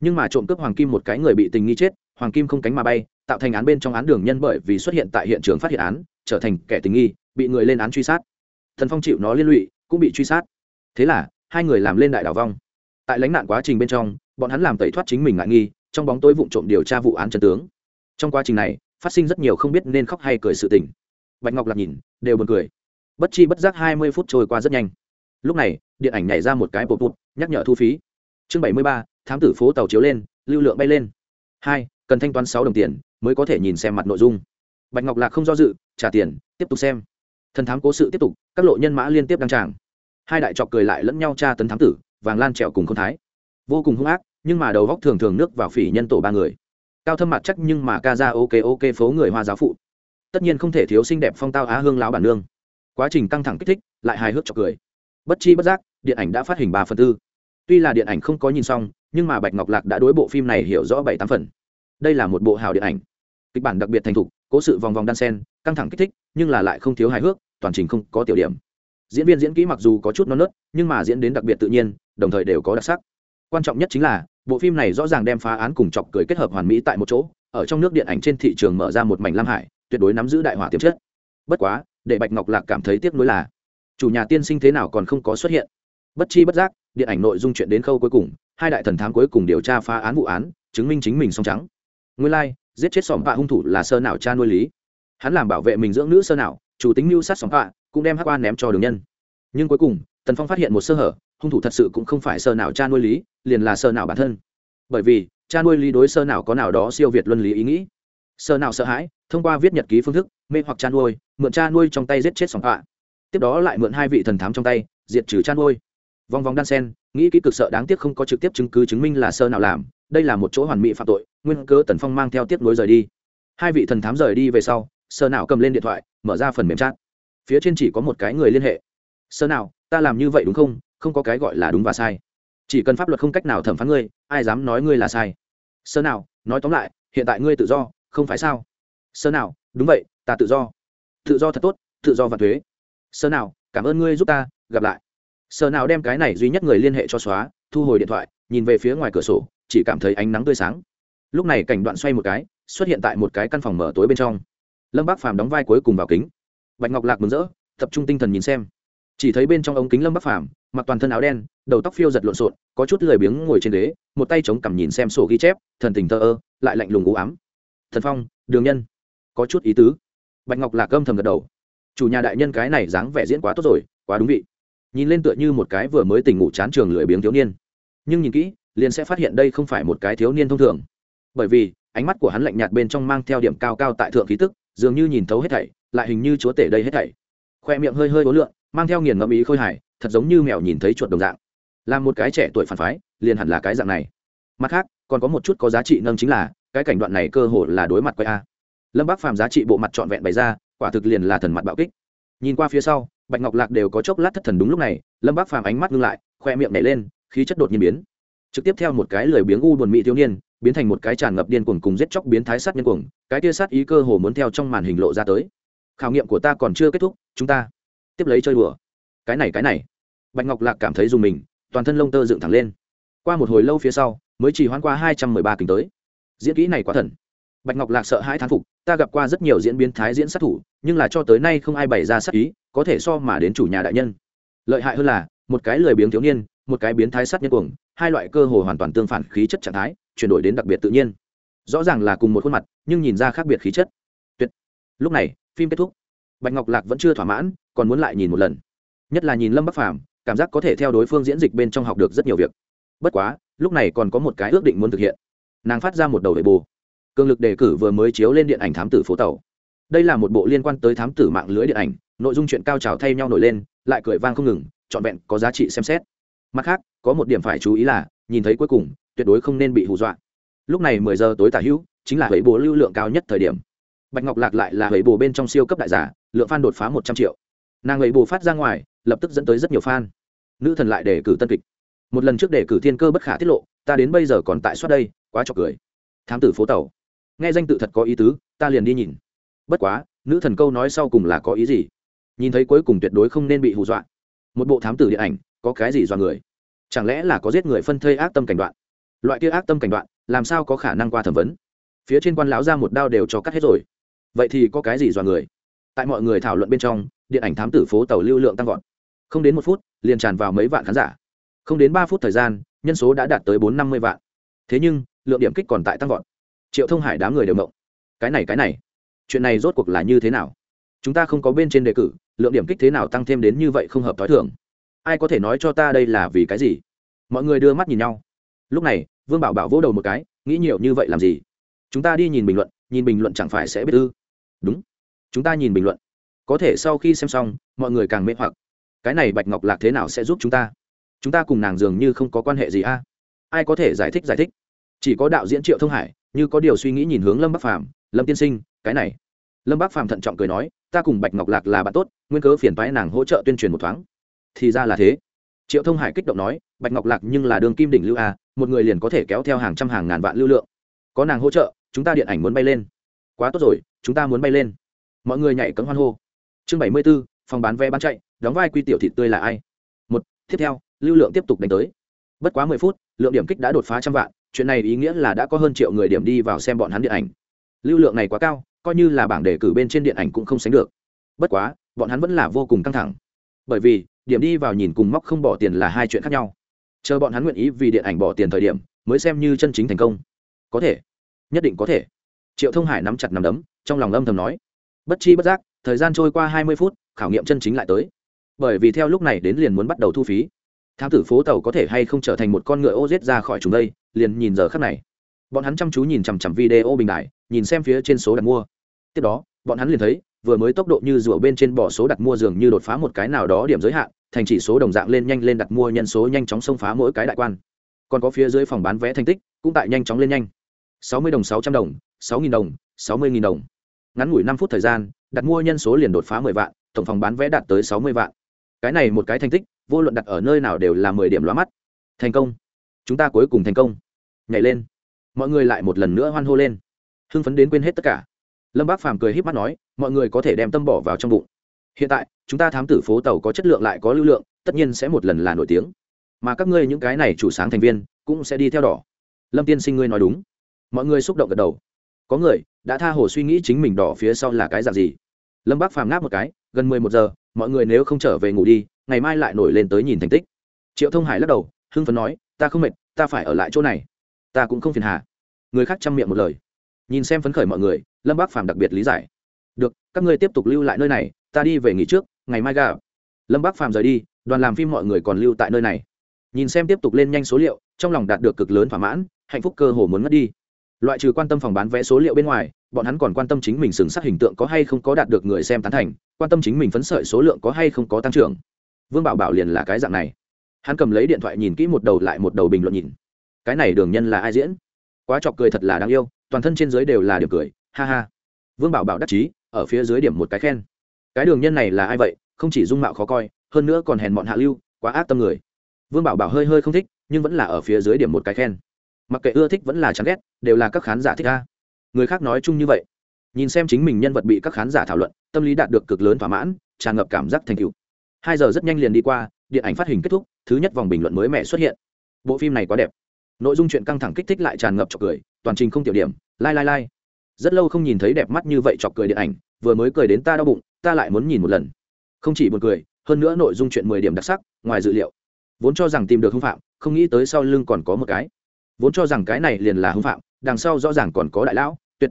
Nhưng mà trộm cướp hoàng kim một cái người bị tình nghi chết, hoàng kim không cánh mà bay, tạo thành án bên trong án đường nhân bởi vì xuất hiện tại hiện trường phát hiện án, trở thành kẻ tình nghi, bị người lên án truy sát. Thần phong chịu nó liên lụy, cũng bị truy sát. Thế là, hai người làm lên đại đảo vong. Tại lãnh nạn quá trình bên trong, bọn hắn làm tẩy thoát chính mình ngại nghi, trong bóng tối vụ trộm điều tra vụ án trần tướng. Trong quá trình này, phát sinh rất nhiều không biết nên khóc hay cười sự tình bạch ngọc lạc nhìn, đều buồn cười. Bất chi bất giác hai mươi phút trôi qua rất nhanh. Lúc này, điện ảnh nhảy ra một cái bột bụt nhắc nhở thu phí. Chương bảy mươi ba, thám tử phố tàu chiếu lên, lưu lượng bay lên. Hai, cần thanh toán sáu đồng tiền, mới có thể nhìn xem mặt nội dung. Bạch ngọc lạc không do dự, trả tiền, tiếp tục xem. Thần thám cố sự tiếp tục, các lộ nhân mã liên tiếp đăng tràng. Hai đại trọc cười lại lẫn nhau tra tấn thám tử, vàng lan trẹo cùng không thái. Vô cùng hung ác, nhưng mà đầu góc thường thường nước vào phỉ nhân tổ ba người. Cao thâm mặt chắc nhưng mà ca ra ok ok phố người hoa giáo phụ tất nhiên không thể thiếu xinh đẹp phong tao á hương lão bản nương. Quá trình căng thẳng kích thích, lại hài hước chọc cười. Bất chi bất giác, điện ảnh đã phát hình ba phần tư. Tuy là điện ảnh không có nhìn xong, nhưng mà bạch ngọc lạc đã đối bộ phim này hiểu rõ bảy tám phần. Đây là một bộ hào điện ảnh. Kịch bản đặc biệt thành thục, cố sự vòng vòng đan sen, căng thẳng kích thích, nhưng là lại không thiếu hài hước, toàn trình không có tiểu điểm. Diễn viên diễn kỹ mặc dù có chút non nớt, nhưng mà diễn đến đặc biệt tự nhiên, đồng thời đều có đặc sắc. Quan trọng nhất chính là, bộ phim này rõ ràng đem phá án cùng chọc cười kết hợp hoàn mỹ tại một chỗ, ở trong nước điện ảnh trên thị trường mở ra một mảnh lam hải tuyệt đối nắm giữ đại hỏa tiềm chất. Bất quá để bạch ngọc lạc cảm thấy tiếc nuối là chủ nhà tiên sinh thế nào còn không có xuất hiện. Bất chi bất giác điện ảnh nội dung chuyện đến khâu cuối cùng hai đại thần thám cuối cùng điều tra phá án vụ án chứng minh chính mình song trắng. Nguyên lai、like, giết chết sỏm bạ hung thủ là sơ nào cha nuôi lý. Hắn làm bảo vệ mình dưỡng nữ sơ nào chủ tính mưu sát sỏm bạ cũng đem hắc quan ném cho đường nhân. Nhưng cuối cùng tần phong phát hiện một sơ hở hung thủ thật sự cũng không phải sơ nào cha nuôi lý liền là sơ nào bản thân. Bởi vì cha nuôi lý đối sơ nào có nào đó siêu việt luân lý ý nghĩ. Sơ nào sợ hãi thông qua viết nhật ký phương thức, mê hoặc cha nuôi, mượn cha nuôi trong tay giết chết sòng họa tiếp đó lại mượn hai vị thần thám trong tay, diệt trừ cha nuôi. Vòng vòng đan sen, nghĩ kỹ cực sợ đáng tiếc không có trực tiếp chứng cứ chứng minh là sơ nào làm, đây là một chỗ hoàn mỹ phạm tội, nguyên cơ tần phong mang theo tiếp nối rời đi. Hai vị thần thám rời đi về sau, sơ nào cầm lên điện thoại, mở ra phần mềm chat. Phía trên chỉ có một cái người liên hệ. Sơ nào, ta làm như vậy đúng không? Không có cái gọi là đúng và sai. Chỉ cần pháp luật không cách nào thẩm phán ngươi, ai dám nói ngươi là sai? Sơ nào, nói tóm lại, hiện tại ngươi tự do, không phải sao? Sơ nào, đúng vậy, ta tự do. Tự do thật tốt, tự do và thuế. Sơ nào, cảm ơn ngươi giúp ta, gặp lại. Sơ nào đem cái này duy nhất người liên hệ cho xóa, thu hồi điện thoại, nhìn về phía ngoài cửa sổ, chỉ cảm thấy ánh nắng tươi sáng. Lúc này cảnh đoạn xoay một cái, xuất hiện tại một cái căn phòng mở tối bên trong. Lâm bác phàm đóng vai cuối cùng vào kính. Bạch ngọc lạc mừng rỡ, tập trung tinh thần nhìn xem. Chỉ thấy bên trong ống kính lâm bắc phàm, mặc toàn thân áo đen, đầu tóc phiêu giật lộn xộn, có chút lười biếng ngồi trên ghế, một tay chống cằm nhìn xem sổ ghi chép, thần tình thơ ơ, lại lạnh lùng u ám. Thần phong, đường nhân có chút ý tứ. Bạch ngọc lạc âm thầm gật đầu. Chủ nhà đại nhân cái này dáng vẻ diễn quá tốt rồi, quá đúng vị. Nhìn lên tựa như một cái vừa mới tỉnh ngủ chán trường lười biếng thiếu niên. Nhưng nhìn kỹ, liền sẽ phát hiện đây không phải một cái thiếu niên thông thường. Bởi vì, ánh mắt của hắn lạnh nhạt bên trong mang theo điểm cao cao tại thượng khí tức, dường như nhìn thấu hết thảy, lại hình như chúa tể đây hết thảy. Khoe miệng hơi hơi ố lượn, mang theo nghiền ngẫm ý khôi hài, thật giống như mèo nhìn thấy chuột đồng dạng. Là một cái trẻ tuổi phản phái, liền hẳn là cái dạng này. Mặt khác, còn có một chút có giá trị nâng chính là, cái cảnh đoạn này cơ hồ là đối mặt quay a lâm bác phàm giá trị bộ mặt trọn vẹn bày ra, quả thực liền là thần mặt bạo kích. Nhìn qua phía sau, bạch ngọc lạc đều có chốc lát thất thần đúng lúc này, lâm bác phàm ánh mắt ngưng lại, khoe miệng nhảy lên, khí chất đột nhiên biến. Trực tiếp theo một cái lười biếng u buồn mị thiếu niên, biến thành một cái tràn ngập điên cuồng cùng giết chóc biến thái sát nhân cuồng, cái tia sát ý cơ hồ muốn theo trong màn hình lộ ra tới. Khảo nghiệm của ta còn chưa kết thúc, chúng ta tiếp lấy chơi đùa. Cái này cái này. Bạch ngọc lạc cảm thấy dùng mình, toàn thân lông tơ dựng thẳng lên. Qua một hồi lâu phía sau, mới chỉ hoãn qua hai trăm mười ba kính tới. Diễn kỹ này quá thần. Bạch ngọc lạc sợ hãi thán phục ta gặp qua rất nhiều diễn biến thái diễn sát thủ, nhưng là cho tới nay không ai bày ra sát ý, có thể so mà đến chủ nhà đại nhân. Lợi hại hơn là, một cái lười biếng thiếu niên, một cái biến thái sát nhân cuồng, hai loại cơ hồ hoàn toàn tương phản khí chất trạng thái, chuyển đổi đến đặc biệt tự nhiên. Rõ ràng là cùng một khuôn mặt, nhưng nhìn ra khác biệt khí chất. Tuyệt. Lúc này, phim kết thúc. Bạch ngọc lạc vẫn chưa thỏa mãn, còn muốn lại nhìn một lần. Nhất là nhìn lâm bắc phàm, cảm giác có thể theo đối phương diễn dịch bên trong học được rất nhiều việc. Bất quá, lúc này còn có một cái ước định muốn thực hiện. Nàng phát ra một đầu đề bù cường lực đề cử vừa mới chiếu lên điện ảnh thám tử phố tàu. Đây là một bộ liên quan tới thám tử mạng lưới điện ảnh, nội dung chuyện cao trào thay nhau nổi lên, lại cười vang không ngừng, trọn vẹn có giá trị xem xét. Mặt khác, có một điểm phải chú ý là, nhìn thấy cuối cùng, tuyệt đối không nên bị hù dọa. Lúc này mười giờ tối tả hữu, chính là hủy bồ lưu lượng cao nhất thời điểm. Bạch ngọc lạc lại là hủy bồ bên trong siêu cấp đại giả, lượng f a n đột phá một trăm triệu. Nàng hủy bồ phát ra ngoài, lập tức dẫn tới rất nhiều f a n nữ thần lại đề cử tân kịch. Một lần trước đề cử thiên cơ bất khả tiết lộ, ta đến bây giờ còn tại soát đây, quá trọc cười. Thám tử phố tàu nghe danh tự thật có ý tứ, ta liền đi nhìn. Bất quá, nữ thần câu nói sau cùng là có ý gì? Nhìn thấy cuối cùng tuyệt đối không nên bị hù dọa. Một bộ thám tử điện ảnh, có cái gì dọa người? Chẳng lẽ là có giết người phân thây ác tâm cảnh đoạn? Loại kia ác tâm cảnh đoạn, làm sao có khả năng qua thẩm vấn? Phía trên quan lão ra một đao đều cho cắt hết rồi. Vậy thì có cái gì dọa người? Tại mọi người thảo luận bên trong, điện ảnh thám tử phố tàu lưu lượng tăng vọt. Không đến một phút, liền tràn vào mấy vạn khán giả. Không đến ba phút thời gian, nhân số đã đạt tới bốn năm mươi vạn. Thế nhưng, lượng điểm kích còn tại tăng vọt triệu thông hải đám người đều mộng cái này cái này, chuyện này rốt cuộc là như thế nào? Chúng ta không có bên trên đề cử, lượng điểm kích thế nào tăng thêm đến như vậy không hợp t h o i thường. Ai có thể nói cho ta đây là vì cái gì? Mọi người đưa mắt nhìn nhau. Lúc này, vương bảo bảo vỗ đầu một cái, nghĩ nhiều như vậy làm gì? Chúng ta đi nhìn bình luận, nhìn bình luận chẳng phải sẽ biết ư? Đúng. Chúng ta nhìn bình luận. Có thể sau khi xem xong, mọi người càng mê hoặc. Cái này bạch ngọc lạc thế nào sẽ giúp chúng ta? Chúng ta cùng nàng dường như không có quan hệ gì a. Ai có thể giải thích giải thích? Chỉ có đạo diễn triệu thông hải như có điều suy nghĩ nhìn hướng lâm bắc phàm, lâm tiên sinh, cái này. Lâm bắc phàm thận trọng cười nói, ta cùng bạch ngọc lạc là bạn tốt, nguyên cớ phiền phái nàng hỗ trợ tuyên truyền một thoáng. Thì ra là thế. Triệu thông hải kích động nói, bạch ngọc lạc nhưng là đường kim đỉnh lưu a một người liền có thể kéo theo hàng trăm hàng ngàn vạn lưu lượng. Có nàng hỗ trợ, chúng ta điện ảnh muốn bay lên. Quá tốt rồi, chúng ta muốn bay lên. Mọi người nhảy cấm hoan hô. Chương bảy mươi b ố phòng bán vé bán chạy, đóng vai quy tiểu thịt tươi là ai? Một, tiếp theo, lưu lượng tiếp tục đánh tới. Bất quá mười phút, lượng điểm kích đã đột phá trăm vạn chuyện này ý nghĩa là đã có hơn triệu người điểm đi vào xem bọn hắn điện ảnh. Lưu lượng này quá cao, coi như là bảng đề cử bên trên điện ảnh cũng không sánh được. Bất quá, bọn hắn vẫn là vô cùng căng thẳng. Bởi vì, điểm đi vào nhìn cùng móc không bỏ tiền là hai chuyện khác nhau. Chờ bọn hắn nguyện ý vì điện ảnh bỏ tiền thời điểm, mới xem như chân chính thành công. Có thể. Nhất định có thể. Triệu thông hải nắm chặt nắm đấm, trong lòng âm thầm nói. Bất chi bất giác, thời gian trôi qua hai mươi phút, khảo nghiệm chân chính lại tới. Bởi vì theo lúc này đến liền muốn bắt đầu thu phí thám tử phố tàu có thể hay không trở thành một con ngựa ô giết ra khỏi chúng đây, liền nhìn giờ khắc này. Bọn hắn chăm chú nhìn chằm chằm video bình đại nhìn xem phía trên số đặt mua. Tiếp đó, bọn hắn liền thấy, vừa mới tốc độ như rùa bên trên bỏ số đặt mua dường như đột phá một cái nào đó điểm giới hạn, thành chỉ số đồng dạng lên nhanh lên đặt mua nhân số nhanh chóng xông phá mỗi cái đại quan. Còn có phía dưới phòng bán vé thành tích, cũng tại nhanh chóng lên nhanh. Sáu mươi đồng sáu trăm đồng, sáu nghìn đồng, sáu mươi nghìn đồng. Ngắn ngủi năm phút thời gian, đặt mua nhân số liền đột phá mười vạn, tổng phòng bán vé đạt tới sáu mươi vạn. Cái này một cái thành tích vô luận đặt ở nơi nào đều là mười điểm lóa mắt. Thành công. Chúng ta cuối cùng thành công. Nhảy lên. Mọi người lại một lần nữa hoan hô lên. Hưng phấn đến quên hết tất cả. Lâm bác phàm cười h í p mắt nói, mọi người có thể đem tâm bỏ vào trong bụng. Hiện tại, chúng ta thám tử phố tàu có chất lượng lại có lưu lượng, tất nhiên sẽ một lần là nổi tiếng. Mà các ngươi những cái này chủ sáng thành viên, cũng sẽ đi theo đỏ. Lâm tiên sinh ngươi nói đúng. Mọi người xúc động gật đầu. Có người, đã tha hồ suy nghĩ chính mình đỏ phía sau là cái dạng gì? Lâm bác phàm ngáp một cái, gần mười một giờ, mọi người nếu không trở về ngủ đi ngày mai lại nổi lên tới nhìn thành tích. Triệu thông hải lắc đầu, hưng phấn nói, ta không mệt, ta phải ở lại chỗ này. Ta cũng không phiền hà. Người khác chăm miệng một lời. Nhìn xem phấn khởi mọi người, lâm bác phàm đặc biệt lý giải. Được, các ngươi tiếp tục lưu lại nơi này, ta đi về nghỉ trước, ngày mai gà. Lâm bác phàm rời đi, đoàn làm phim mọi người còn lưu tại nơi này. Nhìn xem tiếp tục lên nhanh số liệu, trong lòng đạt được cực lớn thỏa mãn, hạnh phúc cơ hồ muốn mất đi. Loại trừ quan tâm phòng bán vé số liệu bên ngoài, bọn hắn còn quan tâm chính mình sừng sắc hình tượng có hay không có đạt được người xem tán thành, quan tâm chính mình phấn sợi số lượng có hay không có tăng trưởng vương bảo bảo liền là cái dạng này hắn cầm lấy điện thoại nhìn kỹ một đầu lại một đầu bình luận nhìn cái này đường nhân là ai diễn quá chọc cười thật là đáng yêu toàn thân trên dưới đều là điểm cười ha ha vương bảo bảo đắc chí ở phía dưới điểm một cái khen cái đường nhân này là ai vậy không chỉ dung mạo khó coi hơn nữa còn hèn bọn hạ lưu quá ác tâm người vương bảo bảo hơi hơi không thích nhưng vẫn là ở phía dưới điểm một cái khen mặc kệ ưa thích vẫn là chán ghét đều là các khán giả thích ca người khác nói chung như vậy nhìn xem chính mình nhân vật bị các khán giả thảo luận tâm lý đạt được cực lớn thỏa mãn tràn ngập cảm giác thành cựu hai giờ rất nhanh liền đi qua, điện ảnh phát hình kết thúc, thứ nhất vòng bình luận mới mẻ xuất hiện. Bộ phim này quá đẹp. Nội dung chuyện căng thẳng kích thích lại tràn ngập chọc cười, toàn trình không tiểu điểm, lai lai lai. Rất lâu không nhìn thấy đẹp mắt như vậy chọc cười điện ảnh, vừa mới cười đến ta đau bụng, ta lại muốn nhìn một lần. Không chỉ buồn cười, hơn nữa nội dung chuyện mười điểm đặc sắc, ngoài dự liệu. Vốn cho rằng tìm được hung phạm, không nghĩ tới sau lưng còn có một cái. Vốn cho rằng cái này liền là hung phạm, đằng sau rõ ràng còn có đại lão, tuyệt.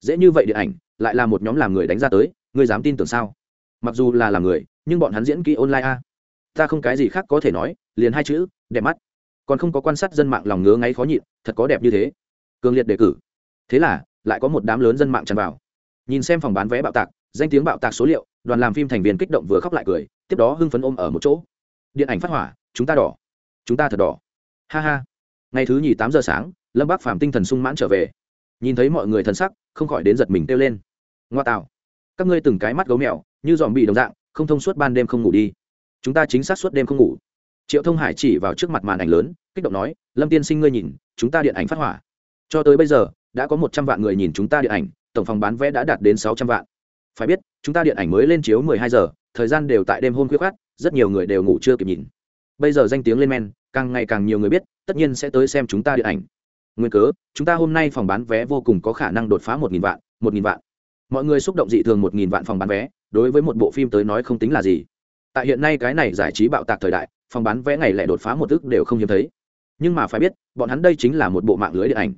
Dễ như vậy điện ảnh, lại là một nhóm làm người đánh ra tới, ngươi dám tin tưởng sao? Mặc dù là làm người nhưng bọn hắn diễn kỹ online a. Ta không cái gì khác có thể nói, liền hai chữ, đẹp mắt. Còn không có quan sát dân mạng lòng ngứa ngáy khó nhịn, thật có đẹp như thế. Cường liệt đề cử. Thế là, lại có một đám lớn dân mạng tràn vào. Nhìn xem phòng bán vé bạo tạc, danh tiếng bạo tạc số liệu, đoàn làm phim thành viên kích động vừa khóc lại cười, tiếp đó hưng phấn ôm ở một chỗ. Điện ảnh phát hỏa, chúng ta đỏ. Chúng ta thật đỏ. Ha ha. Ngày thứ nhì tám giờ sáng, lâm bác phàm tinh thần sung mãn trở về. Nhìn thấy mọi người thân sắc, không khỏi đến giật mình kêu lên. Ngoa tạo. Các ngươi từng cái mắt gấu mèo, như dòm bị đồng dạng không thông suốt ban đêm không ngủ đi. Chúng ta chính xác suốt đêm không ngủ. Triệu thông hải chỉ vào trước mặt màn ảnh lớn, kích động nói, lâm tiên sinh ngươi nhìn, chúng ta điện ảnh phát hỏa. Cho tới bây giờ, đã có một trăm vạn người nhìn chúng ta điện ảnh, tổng phòng bán vé đã đạt đến sáu trăm vạn. Phải biết, chúng ta điện ảnh mới lên chiếu mười hai giờ, thời gian đều tại đêm hôm khuya khát rất nhiều người đều ngủ chưa kịp nhìn. Bây giờ danh tiếng lên men, càng ngày càng nhiều người biết, tất nhiên sẽ tới xem chúng ta điện ảnh. Nguyên cớ, chúng ta hôm nay phòng bán vé vô cùng có khả năng đột phá một nghìn vạn, một nghìn vạn. Mọi người xúc động dị thường một nghìn vạn phòng bán vé đối với một bộ phim tới nói không tính là gì. Tại hiện nay cái này giải trí bạo tạc thời đại, phòng bán vé ngày lại đột phá một ức đều không hiếm thấy. Nhưng mà phải biết, bọn hắn đây chính là một bộ mạng lưới điện ảnh.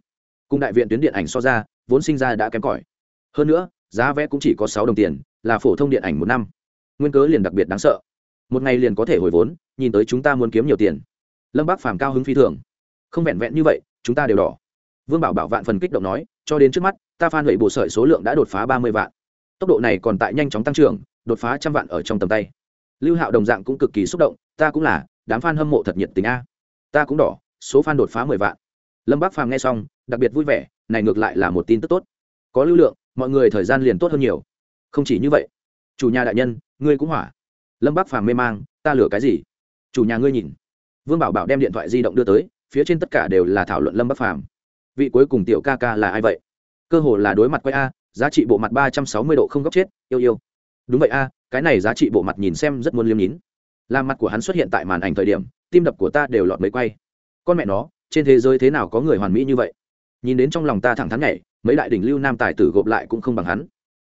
Cùng đại viện tuyến điện ảnh so ra, vốn sinh ra đã kém cỏi. Hơn nữa, giá vé cũng chỉ có sáu đồng tiền, là phổ thông điện ảnh một năm. Nguyên cớ liền đặc biệt đáng sợ. Một ngày liền có thể hồi vốn, nhìn tới chúng ta muốn kiếm nhiều tiền. Lâm bác phàm cao hứng phi thường. Không vẹn vẹn như vậy, chúng ta đều đỏ. Vương bảo bảo vạn phần kích động nói, cho đến trước mắt, ta phan lệ bộ sợi số lượng đã đột phá ba mươi vạn tốc độ này còn tại nhanh chóng tăng trưởng, đột phá trăm vạn ở trong tầm tay. Lưu hạo đồng dạng cũng cực kỳ xúc động, ta cũng là, đám f a n hâm mộ thật nhiệt tình a. Ta cũng đỏ, số f a n đột phá mười vạn. Lâm bác phàm nghe xong, đặc biệt vui vẻ, này ngược lại là một tin tức tốt. Có lưu lượng, mọi người thời gian liền tốt hơn nhiều. Không chỉ như vậy. Chủ nhà đại nhân, ngươi cũng hỏa. Lâm bác phàm mê mang, ta lừa cái gì? Chủ nhà ngươi nhìn. Vương bảo bảo đem điện thoại di động đưa tới, phía trên tất cả đều là thảo luận lâm bác phàm. Vị cuối cùng tiểu ca ca là ai vậy? Cơ hồ là đối mặt quay a giá trị bộ mặt ba trăm sáu mươi độ không góc chết, yêu yêu. Đúng vậy a, cái này giá trị bộ mặt nhìn xem rất muốn liêm nhín làm mặt của hắn xuất hiện tại màn ảnh thời điểm, tim đập của ta đều lọt mấy quay. Con mẹ nó, trên thế giới thế nào có người hoàn mỹ như vậy? Nhìn đến trong lòng ta thẳng thắn nhảy, mấy đại đỉnh lưu nam tài tử gộp lại cũng không bằng hắn.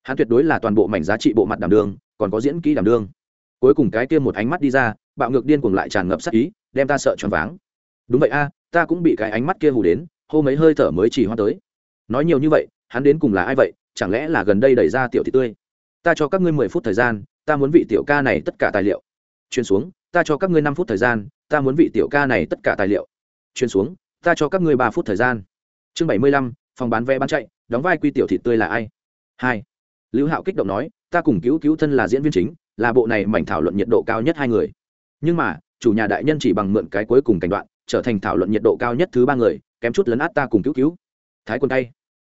Hắn tuyệt đối là toàn bộ mảnh giá trị bộ mặt đảm đường còn có diễn kỹ đảm đương. cuối cùng cái kia một ánh mắt đi ra, bạo ngược điên cuồng lại tràn ngập sắc ý, đem ta sợ choáng váng. Đúng vậy a, ta cũng bị cái ánh mắt kia hù đến, hô mấy hơi thở mới chỉ hoa tới. Nói nhiều như vậy, hắn đến cùng là ai vậy? Chẳng lẽ là gần đây đẩy ra tiểu thị tươi? Ta cho các ngươi mười phút thời gian, ta muốn vị tiểu ca này tất cả tài liệu. Truyền xuống, ta cho các ngươi năm phút thời gian, ta muốn vị tiểu ca này tất cả tài liệu. Truyền xuống, ta cho các ngươi ba phút thời gian. Chương bảy mươi lăm, phòng bán vé bán chạy, đóng vai quy tiểu thị tươi là ai? Hai. Lưu hạo kích động nói, ta cùng cứu cứu thân là diễn viên chính, là bộ này mảnh thảo luận nhiệt độ cao nhất hai người. Nhưng mà, chủ nhà đại nhân chỉ bằng mượn cái cuối cùng cảnh đoạn, trở thành thảo luận nhiệt độ cao nhất thứ ba người, kém chút lấn át ta cùng cứu cứu. Thái quân tay.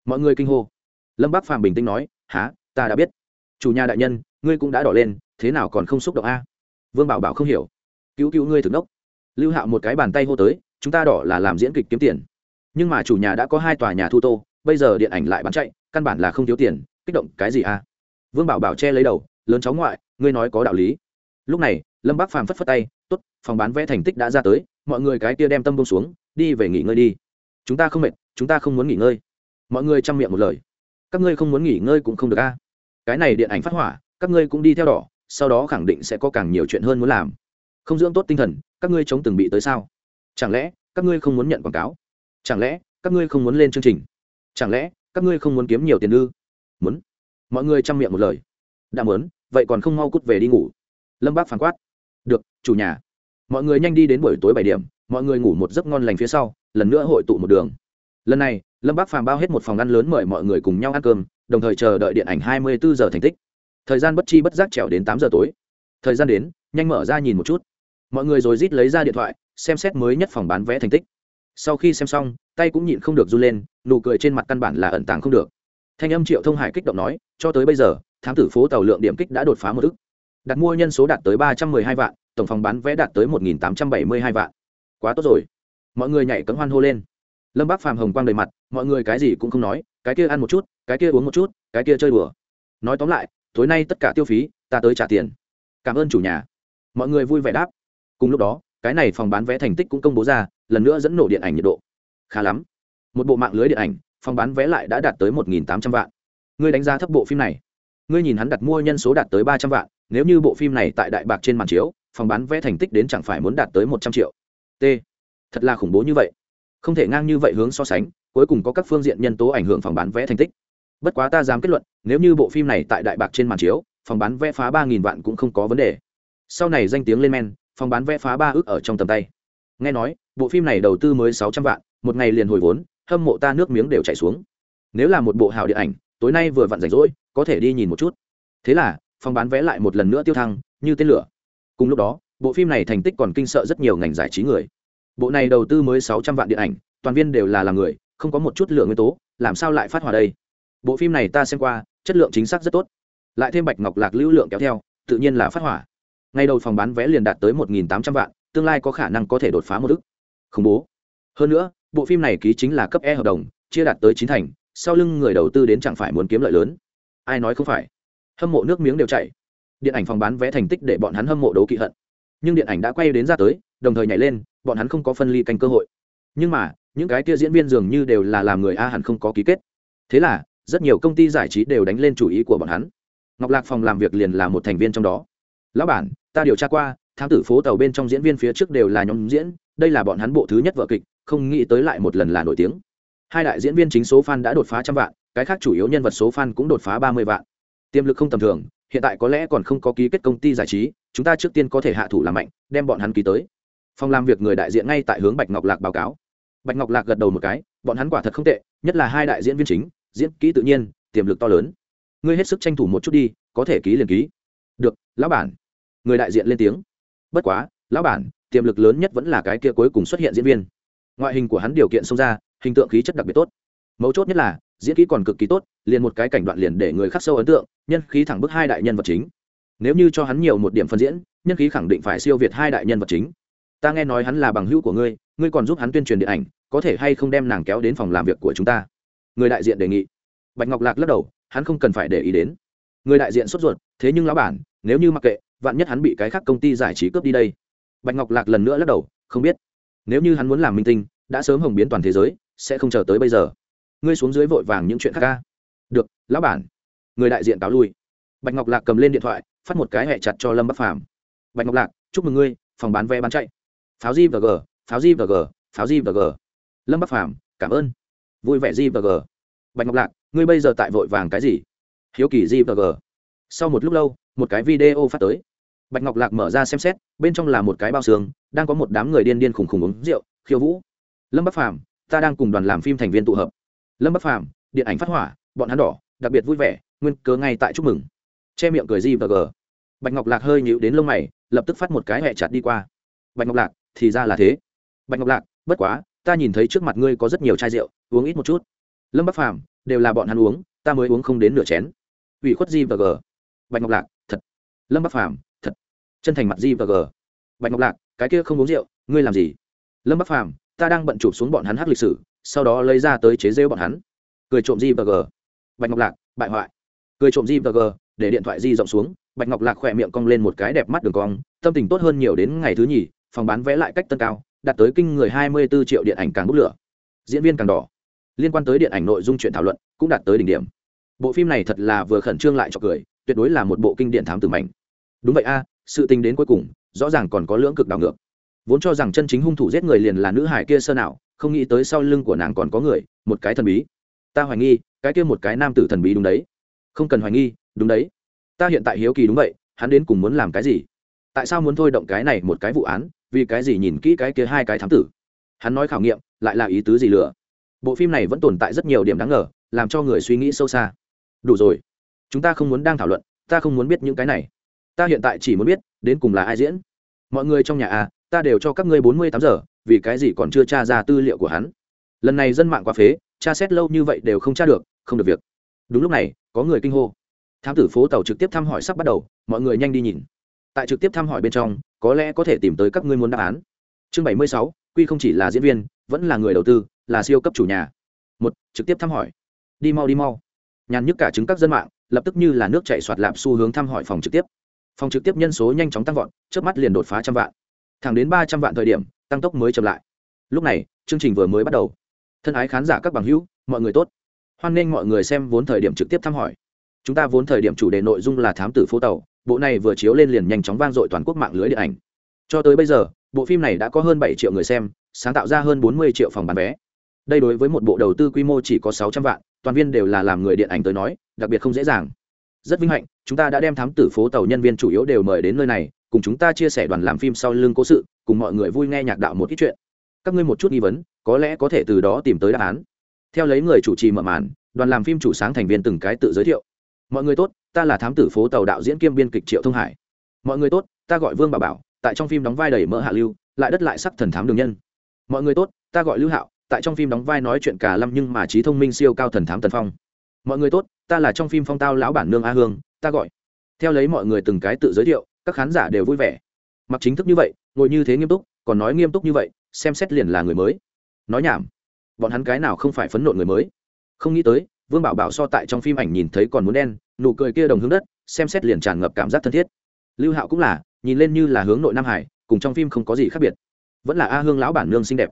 Mọi người kinh hô lâm bác phàm bình tĩnh nói há ta đã biết. Chủ nhà đại nhân, ngươi cũng đã đỏ lên, thế nào còn không xúc động a? Vương bảo bảo không hiểu. Cứu cứu ngươi thực đốc lưu hạo một cái bàn tay hô tới, chúng ta đỏ là làm diễn kịch kiếm tiền. Nhưng mà chủ nhà đã có hai tòa nhà thu tô, bây giờ điện ảnh lại bán chạy, căn bản là không thiếu tiền, kích động cái gì a? Vương bảo bảo che lấy đầu, lớn cháu ngoại, ngươi nói có đạo lý. Lúc này, lâm bác phàm phất phất tay t ố t phòng bán vé thành tích đã ra tới, mọi người cái kia đem tâm bông xuống, đi về nghỉ ngơi đi. Chúng ta không mệt, chúng ta không muốn nghỉ ngơi. Mọi người chăm miệng một lời các ngươi không muốn nghỉ ngơi cũng không được a. À? Cái này điện ảnh phát hỏa, các ngươi cũng đi theo đỏ, sau đó khẳng định sẽ có càng nhiều chuyện hơn muốn làm. Không dưỡng tốt tinh thần, các ngươi chống từng bị tới sao? Chẳng lẽ, các ngươi không muốn nhận quảng cáo? Chẳng lẽ, các ngươi không muốn lên chương trình? Chẳng lẽ, các ngươi không muốn kiếm nhiều tiền ư? Muốn. Mọi người chăm miệng một lời. Đã muốn, vậy còn không mau cút về đi ngủ. Lâm bác phản quát. Được, chủ nhà. Mọi người nhanh đi đến buổi tối bảy điểm, mọi người ngủ một giấc ngon lành phía sau, lần nữa hội tụ một đường lần này, lâm bác phàm bao hết một phòng ăn lớn mời mọi người cùng nhau ăn cơm, đồng thời chờ đợi điện ảnh hai mươi bốn giờ thành tích. Thời gian bất chi bất giác trèo đến tám giờ tối. Thời gian đến, nhanh mở ra nhìn một chút. Mọi người rồi rít lấy ra điện thoại, xem xét mới nhất phòng bán vé thành tích. Sau khi xem xong, tay cũng nhịn không được run lên, nụ cười trên mặt căn bản là ẩn tàng không được. Thanh âm triệu thông hải kích động nói, cho tới bây giờ, thám tử phố tàu lượng điểm kích đã đột phá một ức. Đặt mua nhân số đạt tới ba trăm m ư ơ i hai vạn, tổng phòng bán vé đạt tới một nghìn tám trăm bảy mươi hai vạn. Quá tốt rồi. Mọi người nhảy cấm hoan hô lên lâm bác phàm hồng quang đầy mặt, mọi người cái gì cũng không nói, cái kia ăn một chút, cái kia uống một chút, cái kia chơi đùa. Nói tóm lại, tối nay tất cả tiêu phí, ta tới trả tiền. Cảm ơn chủ nhà. Mọi người vui vẻ đáp. Cùng lúc đó, cái này phòng bán vé thành tích cũng công bố ra, lần nữa dẫn nổ điện ảnh nhiệt độ. Khá lắm. Một bộ mạng lưới điện ảnh, phòng bán vé lại đã đạt tới một tám trăm vạn. Ngươi đánh giá thấp bộ phim này. Ngươi nhìn hắn đặt mua nhân số đạt tới ba trăm vạn, nếu như bộ phim này tại đại bạc trên màn chiếu, phòng bán vé thành tích đến chẳng phải muốn đạt tới một trăm triệu. T. Thật là khủng bố như vậy không thể ngang như vậy hướng so sánh, cuối cùng có các phương diện nhân tố ảnh hưởng phòng bán vé thành tích. Bất quá ta dám kết luận, nếu như bộ phim này tại đại bạc trên màn chiếu, phòng bán vé phá ba nghìn vạn cũng không có vấn đề. Sau này danh tiếng lên men, phòng bán vé phá ba ước ở trong tầm tay. Nghe nói, bộ phim này đầu tư mới sáu trăm vạn, một ngày liền hồi vốn, hâm mộ ta nước miếng đều chảy xuống. Nếu là một bộ hào điện ảnh, tối nay vừa vặn rảnh rỗi, có thể đi nhìn một chút. Thế là, phòng bán vé lại một lần nữa tiêu thăng, như tên lửa. Cùng lúc đó, bộ phim này thành tích còn kinh sợ rất nhiều ngành giải trí người bộ này đầu tư mới sáu trăm vạn điện ảnh, toàn viên đều là làm người, không có một chút lượng nguyên tố, làm sao lại phát hỏa đây? Bộ phim này ta xem qua, chất lượng chính xác rất tốt. Lại thêm bạch ngọc lạc lưu lượng kéo theo, tự nhiên là phát hỏa. Ngay đầu phòng bán vé liền đạt tới một nghìn tám trăm vạn, tương lai có khả năng có thể đột phá một ức. Khủng bố. Hơn nữa, bộ phim này ký chính là cấp e hợp đồng, chia đạt tới chín thành, sau lưng người đầu tư đến chẳng phải muốn kiếm lợi lớn. Ai nói không phải? Hâm mộ nước miếng đều chạy điện ảnh phòng bán vé thành tích để bọn hắn hâm mộ đấu kỵ hận. Nhưng điện ảnh đã quay đến ra tới, đồng thời nhảy lên bọn hắn không có phân ly canh cơ hội. Nhưng mà, những cái kia diễn viên dường như đều là làm người a hẳn không có ký kết. Thế là, rất nhiều công ty giải trí đều đánh lên chủ ý của bọn hắn. Ngọc lạc phòng làm việc liền là một thành viên trong đó. Lão bản, ta điều tra qua, thám tử phố tàu bên trong diễn viên phía trước đều là nhóm diễn, đây là bọn hắn bộ thứ nhất vợ kịch, không nghĩ tới lại một lần là nổi tiếng. Hai đại diễn viên chính số fan đã đột phá trăm vạn, cái khác chủ yếu nhân vật số fan cũng đột phá ba mươi vạn. Tiềm lực không tầm thường, hiện tại có lẽ còn không có ký kết công ty giải trí, chúng ta trước tiên có thể hạ thủ làm mạnh, đem bọn hắn ký tới phòng làm việc người đại diện ngay tại hướng bạch ngọc lạc báo cáo. Bạch ngọc lạc gật đầu một cái, bọn hắn quả thật không tệ, nhất là hai đại diễn viên chính, diễn kỹ tự nhiên, tiềm lực to lớn. Ngươi hết sức tranh thủ một chút đi, có thể ký liền ký. Được, lão bản. Người đại diện lên tiếng. Bất quá, lão bản, tiềm lực lớn nhất vẫn là cái kia cuối cùng xuất hiện diễn viên. Ngoại hình của hắn điều kiện xông ra, hình tượng khí chất đặc biệt tốt. Mấu chốt nhất là, diễn kỹ còn cực kỳ tốt, liền một cái cảnh đoạn liền để người khắc sâu ấn tượng, nhân khí thẳng bức hai đại nhân vật chính. Nếu như cho hắn nhiều một điểm phân diễn, nhân khí khẳng định phải siêu việt hai đại nhân vật chính ta nghe nói hắn là bằng hữu của ngươi ngươi còn giúp hắn tuyên truyền điện ảnh, có thể hay không đem nàng kéo đến phòng làm việc của chúng ta? Người đại diện đề nghị. Bạch ngọc lạc lắc đầu, hắn không cần phải để ý đến. Người đại diện sốt ruột, thế nhưng lão bản, nếu như mặc kệ, vạn nhất hắn bị cái khác công ty giải trí cướp đi đây. Bạch ngọc lạc lần nữa lắc đầu, không biết. Nếu như hắn muốn làm minh tinh, đã sớm hồng biến toàn thế giới, sẽ không chờ tới bây giờ. Ngươi xuống dưới vội vàng những chuyện khác ca. Được, lão bản. Người đại diện cáo lui. Bạch ngọc lạc cầm lên điện thoại, phát một cái hẹ chặt cho lâm bắc phàm. Bạch ngọc lạc, chúc mừng ngươi, phòng bán vé bán chạy pháo di và g, pháo di và g, pháo di và g. Lâm bắc phàm, cảm ơn. Vui vẻ di và g. Bạch ngọc lạc, ngươi bây giờ tại vội vàng cái gì? Hiếu kỳ di và g. Sau một lúc lâu, một cái video phát tới. Bạch ngọc lạc mở ra xem xét, bên trong là một cái bao xương, đang có một đám người điên điên khùng khùng uống rượu, khiêu vũ. Lâm bắc phàm, ta đang cùng đoàn làm phim thành viên tụ hợp. Lâm bắc phàm, điện ảnh phát hỏa, bọn hắn đỏ, đặc biệt vui vẻ, nguyên cớ ngay tại chúc mừng. Che miệng cười di và g. Bạch ngọc lạc hơi nhịu đến lông mày, lập tức phát một cái hẹ chặt đi qua. Bạch ngọc lạc thì ra là thế. Bạch ngọc lạc, bất quá, ta nhìn thấy trước mặt ngươi có rất nhiều chai rượu, uống ít một chút. Lâm bắc phàm, đều là bọn hắn uống, ta mới uống không đến nửa chén. Ủy khuất di và g. Bạch ngọc lạc, thật. Lâm bắc phàm, thật. Chân thành mặt di và g. Bạch ngọc lạc, cái kia không uống rượu, ngươi làm gì? Lâm bắc phàm, ta đang bận chụp xuống bọn hắn hát lịch sử, sau đó lấy ra tới chế rêu bọn hắn. Cười trộm di và g. Bạch ngọc lạc, bại hoại. Cười trộm di và g, để điện thoại di rộng xuống, bạch ngọc lạc khỏe miệng cong lên một cái đẹp mắt đường cong, tâm tình tốt hơn nhiều đến ngày thứ nhì phòng bán vé lại cách tân cao, đạt tới kinh người hai mươi 24 triệu điện ảnh càng bút lửa. Diễn viên càng đỏ. Liên quan tới điện ảnh nội dung chuyện thảo luận, cũng đạt tới đỉnh điểm. Bộ phim này thật là vừa khẩn trương lại cho cười, tuyệt đối là một bộ kinh điển thám tử mạnh đúng vậy a, sự tình đến cuối cùng, rõ ràng còn có lưỡng cực đảo ngược. Vốn cho rằng chân chính hung thủ giết người liền là nữ hải kia sơ nào không nghĩ tới sau lưng của nàng còn có người, một cái thần bí. Ta hoài nghi, cái kia một cái nam tử thần bí đúng đấy. Không cần hoài nghi, đúng đấy. Ta hiện tại hiếu kỳ đúng vậy, hắn đến cùng muốn làm cái gì? Tại sao muốn thôi động cái này một cái vụ án? Vì cái gì nhìn kỹ cái kia hai cái thám tử? Hắn nói khảo nghiệm, lại là ý tứ gì lừa? Bộ phim này vẫn tồn tại rất nhiều điểm đáng ngờ, làm cho người suy nghĩ sâu xa. Đủ rồi. Chúng ta không muốn đang thảo luận, ta không muốn biết những cái này. Ta hiện tại chỉ muốn biết, đến cùng là ai diễn? Mọi người trong nhà à ta đều cho các ngươi bốn mươi tám giờ, vì cái gì còn chưa tra ra tư liệu của hắn? Lần này dân mạng quá phế, tra xét lâu như vậy đều không tra được, không được việc. Đúng lúc này, có người kinh hô. Thám tử phố tàu trực tiếp thăm hỏi sắp bắt đầu, mọi người nhanh đi nhìn tại trực tiếp thăm hỏi bên trong, có lẽ có thể tìm tới các ngươi muốn đáp án. Chương bảy mươi sáu, quy không chỉ là diễn viên, vẫn là người đầu tư, là siêu cấp chủ nhà. Một, trực tiếp thăm hỏi. Đi mau đi mau. Nhàn nhức cả chứng các dân mạng, lập tức như là nước chạy soạt lạp xu hướng thăm hỏi phòng trực tiếp. Phòng trực tiếp nhân số nhanh chóng tăng vọt trước mắt liền đột phá trăm vạn. Thẳng đến ba trăm vạn thời điểm, tăng tốc mới chậm lại. Lúc này, chương trình vừa mới bắt đầu. Thân ái khán giả các bằng hữu, mọi người tốt. Hoan nghênh mọi người xem vốn thời điểm trực tiếp thăm hỏi. Chúng ta vốn thời điểm chủ đề nội dung là thám tử phố tàu bộ này vừa chiếu lên liền nhanh chóng vang dội toàn quốc mạng lưới điện ảnh. Cho tới bây giờ, bộ phim này đã có hơn bảy triệu người xem, sáng tạo ra hơn bốn mươi triệu phòng bán vé. Đây đối với một bộ đầu tư quy mô chỉ có sáu trăm vạn, toàn viên đều là làm người điện ảnh tới nói, đặc biệt không dễ dàng. Rất vinh hạnh, chúng ta đã đem thám tử phố tàu nhân viên chủ yếu đều mời đến nơi này, cùng chúng ta chia sẻ đoàn làm phim sau lưng cố sự, cùng mọi người vui nghe nhạc đạo một ít chuyện. Các ngươi một chút nghi vấn, có lẽ có thể từ đó tìm tới đáp án. Theo lấy người chủ trì mở màn, đoàn làm phim chủ sáng thành viên từng cái tự giới thiệu mọi người tốt, ta là thám tử phố tàu đạo diễn kiêm biên kịch triệu thông hải. Mọi người tốt, ta gọi vương bà bảo, tại trong phim đóng vai đầy mỡ hạ lưu, lại đất lại sắc thần thám đường nhân. Mọi người tốt, ta gọi lưu hạo, tại trong phim đóng vai nói chuyện cả lâm nhưng mà trí thông minh siêu cao thần thám tần phong. Mọi người tốt, ta là trong phim phong tao lão bản nương a hương, ta gọi. Theo lấy mọi người từng cái tự giới thiệu, các khán giả đều vui vẻ. Mặc chính thức như vậy, ngồi như thế nghiêm túc, còn nói nghiêm túc như vậy, xem xét liền là người mới. Nói nhảm. Bọn hắn cái nào không phải phấn nộn người mới? Không nghĩ tới vương bảo bảo so tại trong phim ảnh nhìn thấy còn muốn đen, nụ cười kia đồng hướng đất, xem xét liền tràn ngập cảm giác thân thiết. Lưu hạo cũng là, nhìn lên như là hướng nội nam hải, cùng trong phim không có gì khác biệt. Vẫn là a hương lão bản nương xinh đẹp.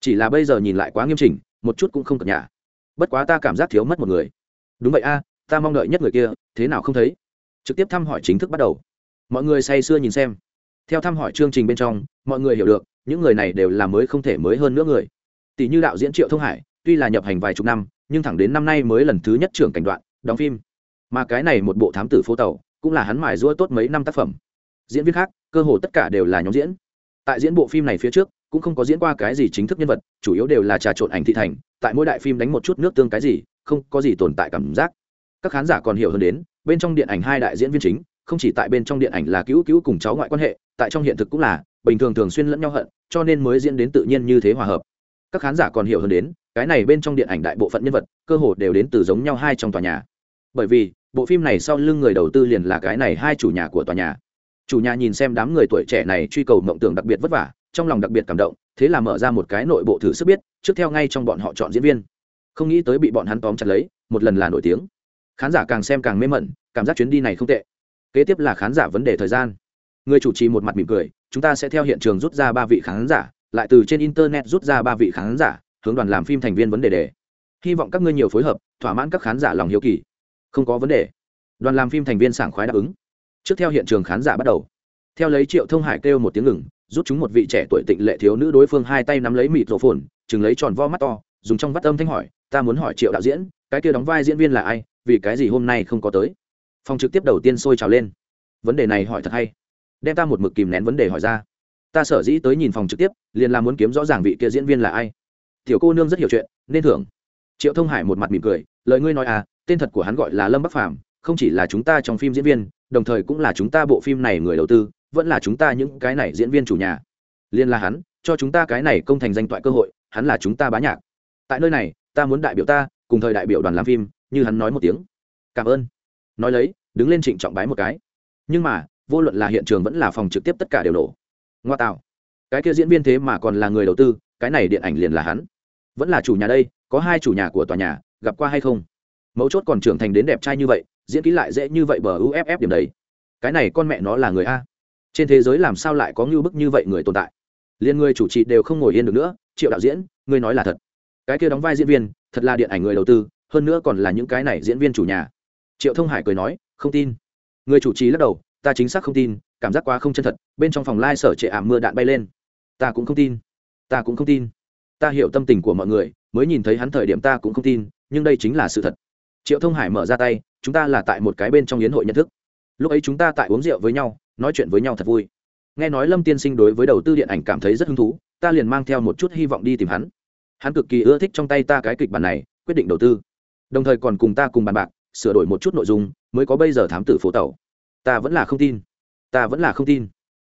Chỉ là bây giờ nhìn lại quá nghiêm chỉnh, một chút cũng không cập nhà bất quá ta cảm giác thiếu mất một người. Đúng vậy a, ta mong đợi nhất người kia, thế nào không thấy? Trực tiếp thăm hỏi chính thức bắt đầu. Mọi người say sưa nhìn xem. Theo thăm hỏi chương trình bên trong, mọi người hiểu được, những người này đều là mới không thể mới hơn nữa người. Tỷ như đạo diễn triệu thông hải, tuy là nhập hành vài chục năm nhưng thẳng đến năm nay mới lần thứ nhất trưởng cảnh đoạn, đóng phim. Mà cái này một bộ thám tử phố tàu, cũng là hắn mài rũa tốt mấy năm tác phẩm. Diễn viên khác, cơ hồ tất cả đều là nhóm diễn. Tại diễn bộ phim này phía trước, cũng không có diễn qua cái gì chính thức nhân vật, chủ yếu đều là trà trộn ảnh thị thành, tại mỗi đại phim đánh một chút nước tương cái gì, không có gì tồn tại cảm giác. Các khán giả còn hiểu hơn đến, bên trong điện ảnh hai đại diễn viên chính, không chỉ tại bên trong điện ảnh là cứu cứu cùng cháu ngoại quan hệ, tại trong hiện thực cũng là, bình thường thường xuyên lẫn nhau hận, cho nên mới diễn đến tự nhiên như thế hòa hợp. Các khán giả còn hiểu hơn đến cái này bên trong điện ảnh đại bộ phận nhân vật, cơ hồ đều đến từ giống nhau hai trong tòa nhà. Bởi vì, bộ phim này sau lưng người đầu tư liền là cái này hai chủ nhà của tòa nhà. Chủ nhà nhìn xem đám người tuổi trẻ này truy cầu mộng tưởng đặc biệt vất vả, trong lòng đặc biệt cảm động, thế là mở ra một cái nội bộ thử sức biết, trước theo ngay trong bọn họ chọn diễn viên. Không nghĩ tới bị bọn hắn tóm chặt lấy, một lần là nổi tiếng. Khán giả càng xem càng mê mẩn, cảm giác chuyến đi này không tệ. Kế tiếp là khán giả vấn đề thời gian. Người chủ trì một mặt mỉm cười, chúng ta sẽ theo hiện trường rút ra ba vị khán giả, lại từ trên internet rút ra ba vị khán giả hướng đoàn làm phim thành viên vấn đề đề. Hy vọng các ngươi nhiều phối hợp, thỏa mãn các khán giả lòng hiếu kỳ. Không có vấn đề. Đoàn làm phim thành viên sảng khoái đáp ứng. Trước theo hiện trường khán giả bắt đầu. Theo lấy triệu thông hải kêu một tiếng ngừng, rút chúng một vị trẻ tuổi tịnh lệ thiếu nữ đối phương hai tay nắm lấy mịt rổ phồn, chừng lấy tròn vo mắt to, dùng trong vắt âm thanh hỏi, ta muốn hỏi triệu đạo diễn, cái kia đóng vai diễn viên là ai? Vì cái gì hôm nay không có tới? Phòng trực tiếp đầu tiên sôi trào lên. Vấn đề này hỏi thật hay. Đem ta một mực kìm nén vấn đề hỏi ra. Ta sở dĩ tới nhìn phòng trực tiếp, liền là muốn kiếm rõ ràng vị kia diễn viên là ai tiểu cô nương rất hiểu chuyện, nên thưởng. Triệu thông hải một mặt mỉm cười, lời ngươi nói à tên thật của hắn gọi là lâm bắc phàm, không chỉ là chúng ta trong phim diễn viên, đồng thời cũng là chúng ta bộ phim này người đầu tư, vẫn là chúng ta những cái này diễn viên chủ nhà. Liên là hắn, cho chúng ta cái này công thành danh toại cơ hội, hắn là chúng ta bá nhạc. Tại nơi này, ta muốn đại biểu ta, cùng thời đại biểu đoàn làm phim, như hắn nói một tiếng. Cảm ơn. Nói lấy, đứng lên trịnh trọng bái một cái. Nhưng mà, vô luận là hiện trường vẫn là phòng trực tiếp tất cả đều nổ. Ngoa tạo. Cái kia diễn viên thế mà còn là người đầu tư, cái này điện ảnh liền là hắn vẫn là chủ nhà đây, có hai chủ nhà của tòa nhà, gặp qua hay không? Mấu chốt còn trưởng thành đến đẹp trai như vậy, diễn kỹ lại dễ như vậy bờ uff điểm đấy. Cái này con mẹ nó là người a. Trên thế giới làm sao lại có ngưu bức như vậy người tồn tại? Liên người chủ trì đều không ngồi yên được nữa, triệu đạo diễn, ngươi nói là thật. Cái kia đóng vai diễn viên, thật là điện ảnh người đầu tư, hơn nữa còn là những cái này diễn viên chủ nhà. Triệu thông hải cười nói, không tin. Người chủ trì lắc đầu, ta chính xác không tin, cảm giác quá không chân thật, bên trong phòng lai sở trệ ảm mưa đạn bay lên. Ta cũng không tin. Ta cũng không tin ta hiểu tâm tình của mọi người, mới nhìn thấy hắn thời điểm ta cũng không tin, nhưng đây chính là sự thật. Triệu thông hải mở ra tay, chúng ta là tại một cái bên trong yến hội nhận thức. Lúc ấy chúng ta tại uống rượu với nhau, nói chuyện với nhau thật vui. Nghe nói lâm tiên sinh đối với đầu tư điện ảnh cảm thấy rất hứng thú, ta liền mang theo một chút hy vọng đi tìm hắn. Hắn cực kỳ ưa thích trong tay ta cái kịch bản này, quyết định đầu tư. Đồng thời còn cùng ta cùng bàn bạc, sửa đổi một chút nội dung, mới có bây giờ thám tử phố tàu. Ta vẫn là không tin. Ta vẫn là không tin.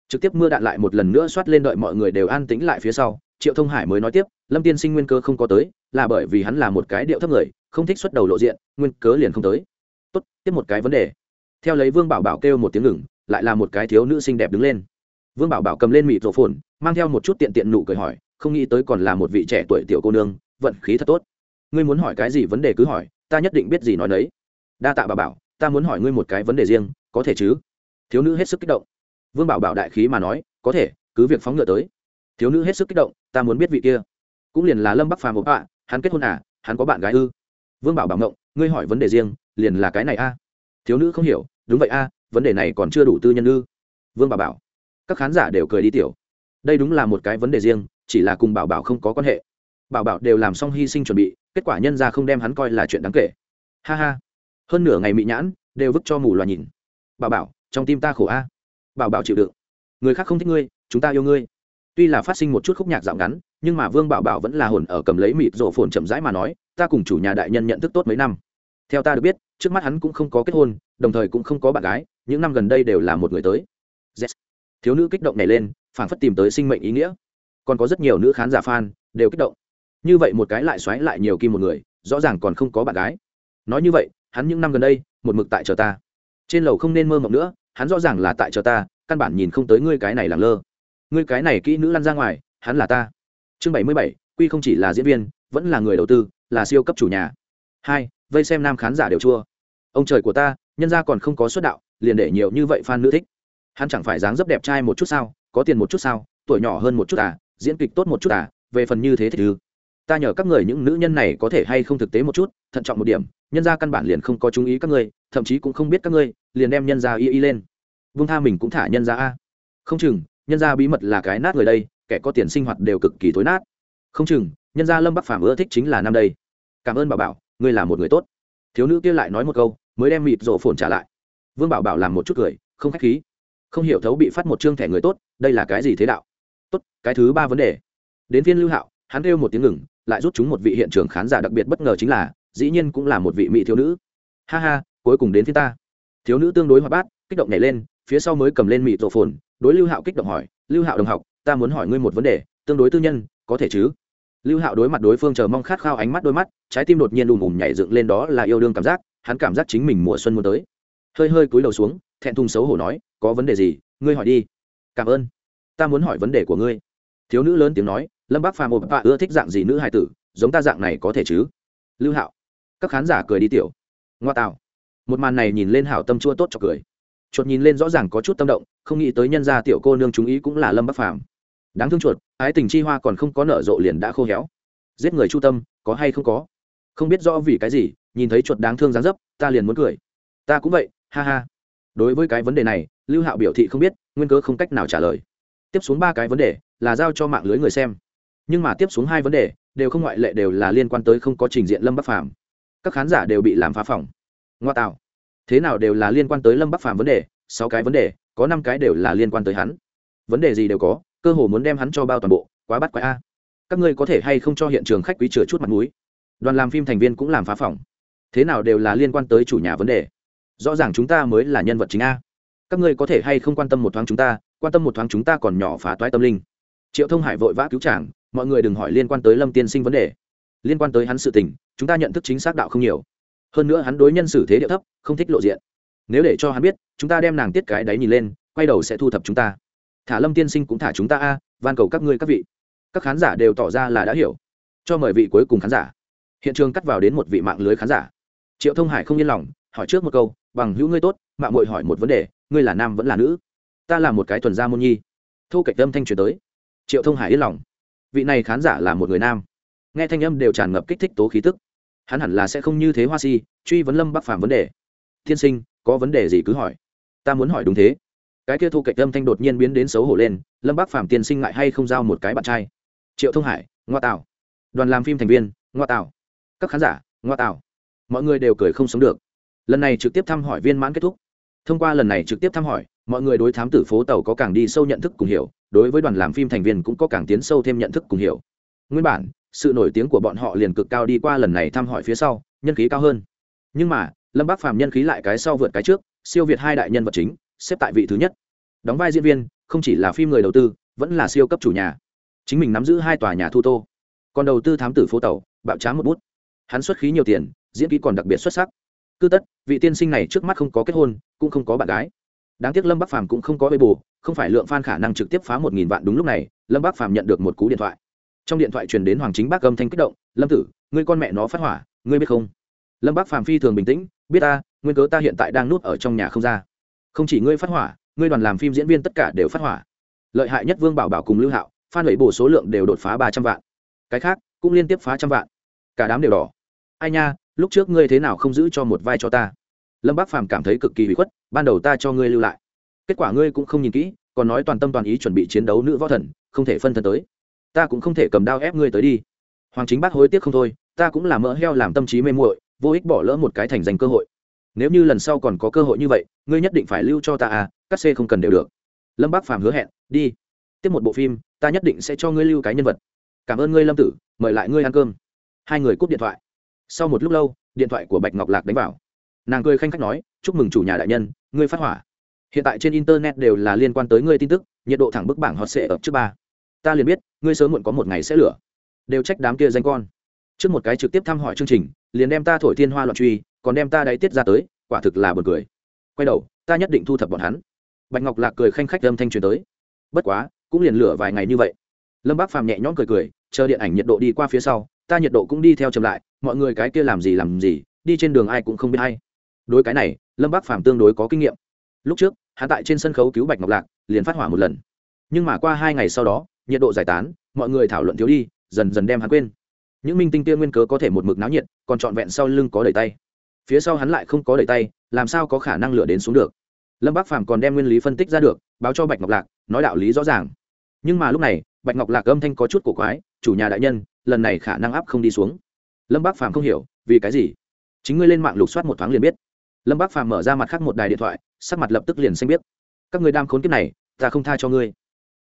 Trực tiếp mưa đạn lại một lần nữa soát lên đợi mọi người đều an tĩnh lại phía sau triệu thông hải mới nói tiếp, lâm tiên sinh nguyên cơ không có tới, là bởi vì hắn là một cái điệu thấp người, không thích xuất đầu lộ diện, nguyên cớ liền không tới. Tốt, tiếp một cái vấn đề. Theo lấy vương bảo bảo kêu một tiếng ngừng, lại là một cái thiếu nữ xinh đẹp đứng lên. Vương bảo bảo cầm lên mịt rổ phồn, mang theo một chút tiện tiện nụ cười hỏi, không nghĩ tới còn là một vị trẻ tuổi tiểu cô nương, vận khí thật tốt. Ngươi muốn hỏi cái gì vấn đề cứ hỏi, ta nhất định biết gì nói đấy đa tạ bà bảo, ta muốn hỏi ngươi một cái vấn đề riêng, có thể chứ? Thiếu nữ hết sức kích động. Vương bảo bảo đại khí mà nói, có thể, cứ việc phóng ngựa tới thiếu nữ hết sức kích động, ta muốn biết vị kia. Cũng liền là lâm bắc phàm một ạ hắn kết hôn à? Hắn có bạn gái ư? Vương bảo bảo ngộng, ngươi hỏi vấn đề riêng, liền là cái này a. Thiếu nữ không hiểu, đúng vậy a, vấn đề này còn chưa đủ tư nhân ư? Vương bảo bảo, các khán giả đều cười đi tiểu. Đây đúng là một cái vấn đề riêng, chỉ là cùng bảo bảo không có quan hệ. Bảo bảo đều làm xong hy sinh chuẩn bị, kết quả nhân ra không đem hắn coi là chuyện đáng kể. Ha ha. Hơn nửa ngày mị nhãn, đều vứt cho mù loà nhìn. Bảo bảo, trong tim ta khổ a. Bảo bảo chịu đựng, người khác không thích ngươi, chúng ta yêu ngươi tuy là phát sinh một chút khúc nhạc dạo ngắn, nhưng mà vương bảo bảo vẫn là hồn ở cầm lấy mịt rổ phồn chậm rãi mà nói, ta cùng chủ nhà đại nhân nhận thức tốt mấy năm. Theo ta được biết, trước mắt hắn cũng không có kết hôn, đồng thời cũng không có bạn gái, những năm gần đây đều là một người tới. Yes. thiếu nữ kích động này lên, phảng phất tìm tới sinh mệnh ý nghĩa. Còn có rất nhiều nữ khán giả fan đều kích động. Như vậy một cái lại xoáy lại nhiều kim một người, rõ ràng còn không có bạn gái. Nói như vậy, hắn những năm gần đây, một mực tại chờ ta. Trên lầu không nên mơ mộng nữa, hắn rõ ràng là tại chờ ta, căn bản nhìn không tới ngươi cái này làng lơ ngươi cái này kỹ nữ lăn ra ngoài, hắn là ta. Chương bảy mươi bảy, quy không chỉ là diễn viên, vẫn là người đầu tư, là siêu cấp chủ nhà. Hai, vây xem nam khán giả đều chua. Ông trời của ta, nhân ra còn không có xuất đạo, liền để nhiều như vậy fan nữ thích. Hắn chẳng phải dáng dấp đẹp trai một chút sao, có tiền một chút sao, tuổi nhỏ hơn một chút à diễn kịch tốt một chút à về phần như thế thì thứ ta nhờ các người những nữ nhân này có thể hay không thực tế một chút, thận trọng một điểm, nhân ra căn bản liền không có chú ý các ngươi, thậm chí cũng không biết các ngươi, liền đem nhân ra y y lên. Vung tha mình cũng thả nhân ra a. Không chừng nhân ra bí mật là cái nát người đây, kẻ có tiền sinh hoạt đều cực kỳ thối nát. Không chừng, nhân ra lâm bắc phàm ưa thích chính là năm đây. Cảm ơn bảo bảo, ngươi là một người tốt. Thiếu nữ kia lại nói một câu, mới đem mịt rổ phồn trả lại. Vương bảo bảo làm một chút cười, không khách khí. Không hiểu thấu bị phát một chương thẻ người tốt, đây là cái gì thế đạo? Tốt, cái thứ ba vấn đề. Đến viên lưu hạo, hắn kêu một tiếng ngừng, lại rút chúng một vị hiện trường khán giả đặc biệt bất ngờ chính là, dĩ nhiên cũng là một vị mỹ thiếu nữ. Ha ha, cuối cùng đến phía ta. Thiếu nữ tương đối hoạt bát, kích động nhảy lên, phía sau mới cầm lên mịt rổ phồn đối lưu hạo kích động hỏi, lưu hạo đồng học, ta muốn hỏi ngươi một vấn đề, tương đối tư nhân, có thể chứ? Lưu hạo đối mặt đối phương chờ mong khát khao ánh mắt đôi mắt, trái tim đột nhiên ùm ùm nhảy dựng lên đó là yêu đương cảm giác, hắn cảm giác chính mình mùa xuân muốn tới. Hơi hơi cúi đầu xuống, thẹn thùng xấu hổ nói, có vấn đề gì, ngươi hỏi đi. Cảm ơn, ta muốn hỏi vấn đề của ngươi. Thiếu nữ lớn tiếng nói, lâm bác phàm một bạ ưa thích dạng gì nữ hài tử, giống ta dạng này có thể chứ? Lưu hạo, các khán giả cười đi tiểu. Ngoa tạo, một màn này nhìn lên hảo tâm chua tốt cho cười chuột nhìn lên rõ ràng có chút tâm động, không nghĩ tới nhân gia tiểu cô nương chúng ý cũng là lâm bắc phàm. Đáng thương chuột, ái tình chi hoa còn không có nở rộ liền đã khô héo. Giết người chu tâm, có hay không có? Không biết rõ vì cái gì, nhìn thấy chuột đáng thương dáng dấp, ta liền muốn cười. Ta cũng vậy, ha ha. Đối với cái vấn đề này, lưu hạo biểu thị không biết, nguyên cớ không cách nào trả lời. Tiếp xuống ba cái vấn đề, là giao cho mạng lưới người xem. Nhưng mà tiếp xuống hai vấn đề, đều không ngoại lệ đều là liên quan tới không có trình diện lâm bắc phàm. Các khán giả đều bị làm phá phỏng ngoa tạo thế nào đều là liên quan tới lâm bắc phàm vấn đề, sáu cái vấn đề, có năm cái đều là liên quan tới hắn. Vấn đề gì đều có, cơ hồ muốn đem hắn cho bao toàn bộ, quá bắt quái a. Các ngươi có thể hay không cho hiện trường khách quý chừa chút mặt mũi? Đoàn làm phim thành viên cũng làm phá phòng. Thế nào đều là liên quan tới chủ nhà vấn đề. Rõ ràng chúng ta mới là nhân vật chính a. Các ngươi có thể hay không quan tâm một thoáng chúng ta, quan tâm một thoáng chúng ta còn nhỏ phá toái tâm linh. Triệu thông hải vội vã cứu chàng, mọi người đừng hỏi liên quan tới lâm tiên sinh vấn đề. Liên quan tới hắn sự tình, chúng ta nhận thức chính xác đạo không nhiều hơn nữa hắn đối nhân xử thế địa thấp, không thích lộ diện. Nếu để cho hắn biết, chúng ta đem nàng tiết cái đáy nhìn lên, quay đầu sẽ thu thập chúng ta. Thả lâm tiên sinh cũng thả chúng ta a, van cầu các ngươi các vị. Các khán giả đều tỏ ra là đã hiểu. Cho mời vị cuối cùng khán giả. Hiện trường cắt vào đến một vị mạng lưới khán giả. Triệu thông hải không yên lòng, hỏi trước một câu, bằng hữu ngươi tốt, mạng mội hỏi một vấn đề, ngươi là nam vẫn là nữ? Ta là một cái thuần gia môn nhi. Thu cạnh âm thanh truyền tới. Triệu thông hải yên lòng. Vị này khán giả là một người nam. Nghe thanh âm đều tràn ngập kích thích tố khí tức hắn hẳn là sẽ không như thế hoa si, truy vấn lâm bắc phàm vấn đề. Tiên sinh, có vấn đề gì cứ hỏi. Ta muốn hỏi đúng thế. Cái kia thu cạnh âm thanh đột nhiên biến đến xấu hổ lên, lâm bắc phàm tiên sinh ngại hay không giao một cái bạn trai? Triệu thông hải, ngoa tạo đoàn làm phim thành viên, ngoa tạo các khán giả, ngoa tạo mọi người đều cười không sống được. Lần này trực tiếp thăm hỏi viên mãn kết thúc. Thông qua lần này trực tiếp thăm hỏi, mọi người đối thám tử phố tàu có càng đi sâu nhận thức cùng hiểu, đối với đoàn làm phim thành viên cũng có càng tiến sâu thêm nhận thức cùng hiểu. Nguyên bản sự nổi tiếng của bọn họ liền cực cao đi qua lần này thăm hỏi phía sau, nhân khí cao hơn. Nhưng mà, lâm bác phàm nhân khí lại cái sau vượt cái trước, siêu việt hai đại nhân vật chính, xếp tại vị thứ nhất. Đóng vai diễn viên, không chỉ là phim người đầu tư, vẫn là siêu cấp chủ nhà. Chính mình nắm giữ hai tòa nhà thu tô. Còn đầu tư thám tử phố tàu, bạo trá một bút. Hắn xuất khí nhiều tiền, diễn kỹ còn đặc biệt xuất sắc. Cứ tất, vị tiên sinh này trước mắt không có kết hôn, cũng không có bạn gái. Đáng tiếc lâm bắc phàm cũng không có bê bù, không phải lượng f a n khả năng trực tiếp phá một nghìn vạn đúng lúc này, lâm bắc phàm nhận được một cú điện thoại trong điện thoại truyền đến hoàng chính bác âm thanh kích động, lâm tử, ngươi con mẹ nó phát hỏa, ngươi biết không? Lâm bác phàm phi thường bình tĩnh, biết ta, nguyên cớ ta hiện tại đang nuốt ở trong nhà không ra. Không chỉ ngươi phát hỏa, ngươi đoàn làm phim diễn viên tất cả đều phát hỏa. Lợi hại nhất vương bảo bảo cùng lưu hạo, phan lẩy bổ số lượng đều đột phá ba trăm vạn. Cái khác, cũng liên tiếp phá trăm vạn. Cả đám đều đỏ. Ai nha, lúc trước ngươi thế nào không giữ cho một vai cho ta? Lâm bác phàm cảm thấy cực kỳ bị khuất, ban đầu ta cho ngươi lưu lại. Kết quả ngươi cũng không nhìn kỹ, còn nói toàn tâm toàn ý chuẩn bị chiến đấu nữ võ thần, không thể phân thân tới ta cũng không thể cầm đao ép ngươi tới đi. Hoàng chính bác hối tiếc không thôi, ta cũng là mỡ heo làm tâm trí mê muội, vô ích bỏ lỡ một cái thành danh cơ hội. Nếu như lần sau còn có cơ hội như vậy, ngươi nhất định phải lưu cho ta à cắt xê không cần đều được. Lâm bác phàm hứa hẹn, đi. Tiếp một bộ phim, ta nhất định sẽ cho ngươi lưu cái nhân vật. Cảm ơn ngươi lâm tử, mời lại ngươi ăn cơm. Hai người cúp điện thoại. Sau một lúc lâu, điện thoại của bạch ngọc lạc đánh vào. Nàng cười khanh khách nói, chúc mừng chủ nhà đại nhân, ngươi phát hỏa. Hiện tại trên internet đều là liên quan tới ngươi tin tức, nhiệt độ thẳng bức bảng hot sệ ở trước ba ta liền biết, ngươi sớm muộn có một ngày sẽ lửa. Đều trách đám kia danh con. Trước một cái trực tiếp thăm hỏi chương trình, liền đem ta thổi thiên hoa loạn truy, còn đem ta đáy tiết ra tới, quả thực là b u ồ n cười. Quay đầu, ta nhất định thu thập bọn hắn. Bạch ngọc lạc cười khanh khách âm thanh truyền tới. Bất quá, cũng liền lửa vài ngày như vậy. Lâm bác phàm nhẹ nhõm cười cười, chờ điện ảnh nhiệt độ đi qua phía sau, ta nhiệt độ cũng đi theo chậm lại, mọi người cái kia làm gì làm gì, đi trên đường ai cũng không biết hay đối cái này, lâm bác phàm tương đối có kinh nghiệm. Lúc trước hạ tại trên sân khấu cứu bạch ngọc lạc, liền phát hỏa một lần. Nhưng mà qua hai ngày sau đó nhiệt độ giải tán, mọi người thảo luận thiếu đi, dần dần đem hắn quên. Những minh tinh kia nguyên cớ có thể một mực náo nhiệt, còn trọn vẹn sau lưng có đẩy tay. Phía sau hắn lại không có đẩy tay, làm sao có khả năng lửa đến xuống được? Lâm bác phàm còn đem nguyên lý phân tích ra được, báo cho bạch ngọc lạc, nói đạo lý rõ ràng. Nhưng mà lúc này, bạch ngọc lạc âm thanh có chút cổ quái, chủ nhà đại nhân, lần này khả năng áp không đi xuống. Lâm bác phàm không hiểu, vì cái gì? Chính ngươi lên mạng lục soát một thoáng liền biết. Lâm bác phàm mở ra mặt khác một đài điện thoại, sắc mặt lập tức liền xanh biết các người đam khốn kiếp này, ta không tha cho ngươi.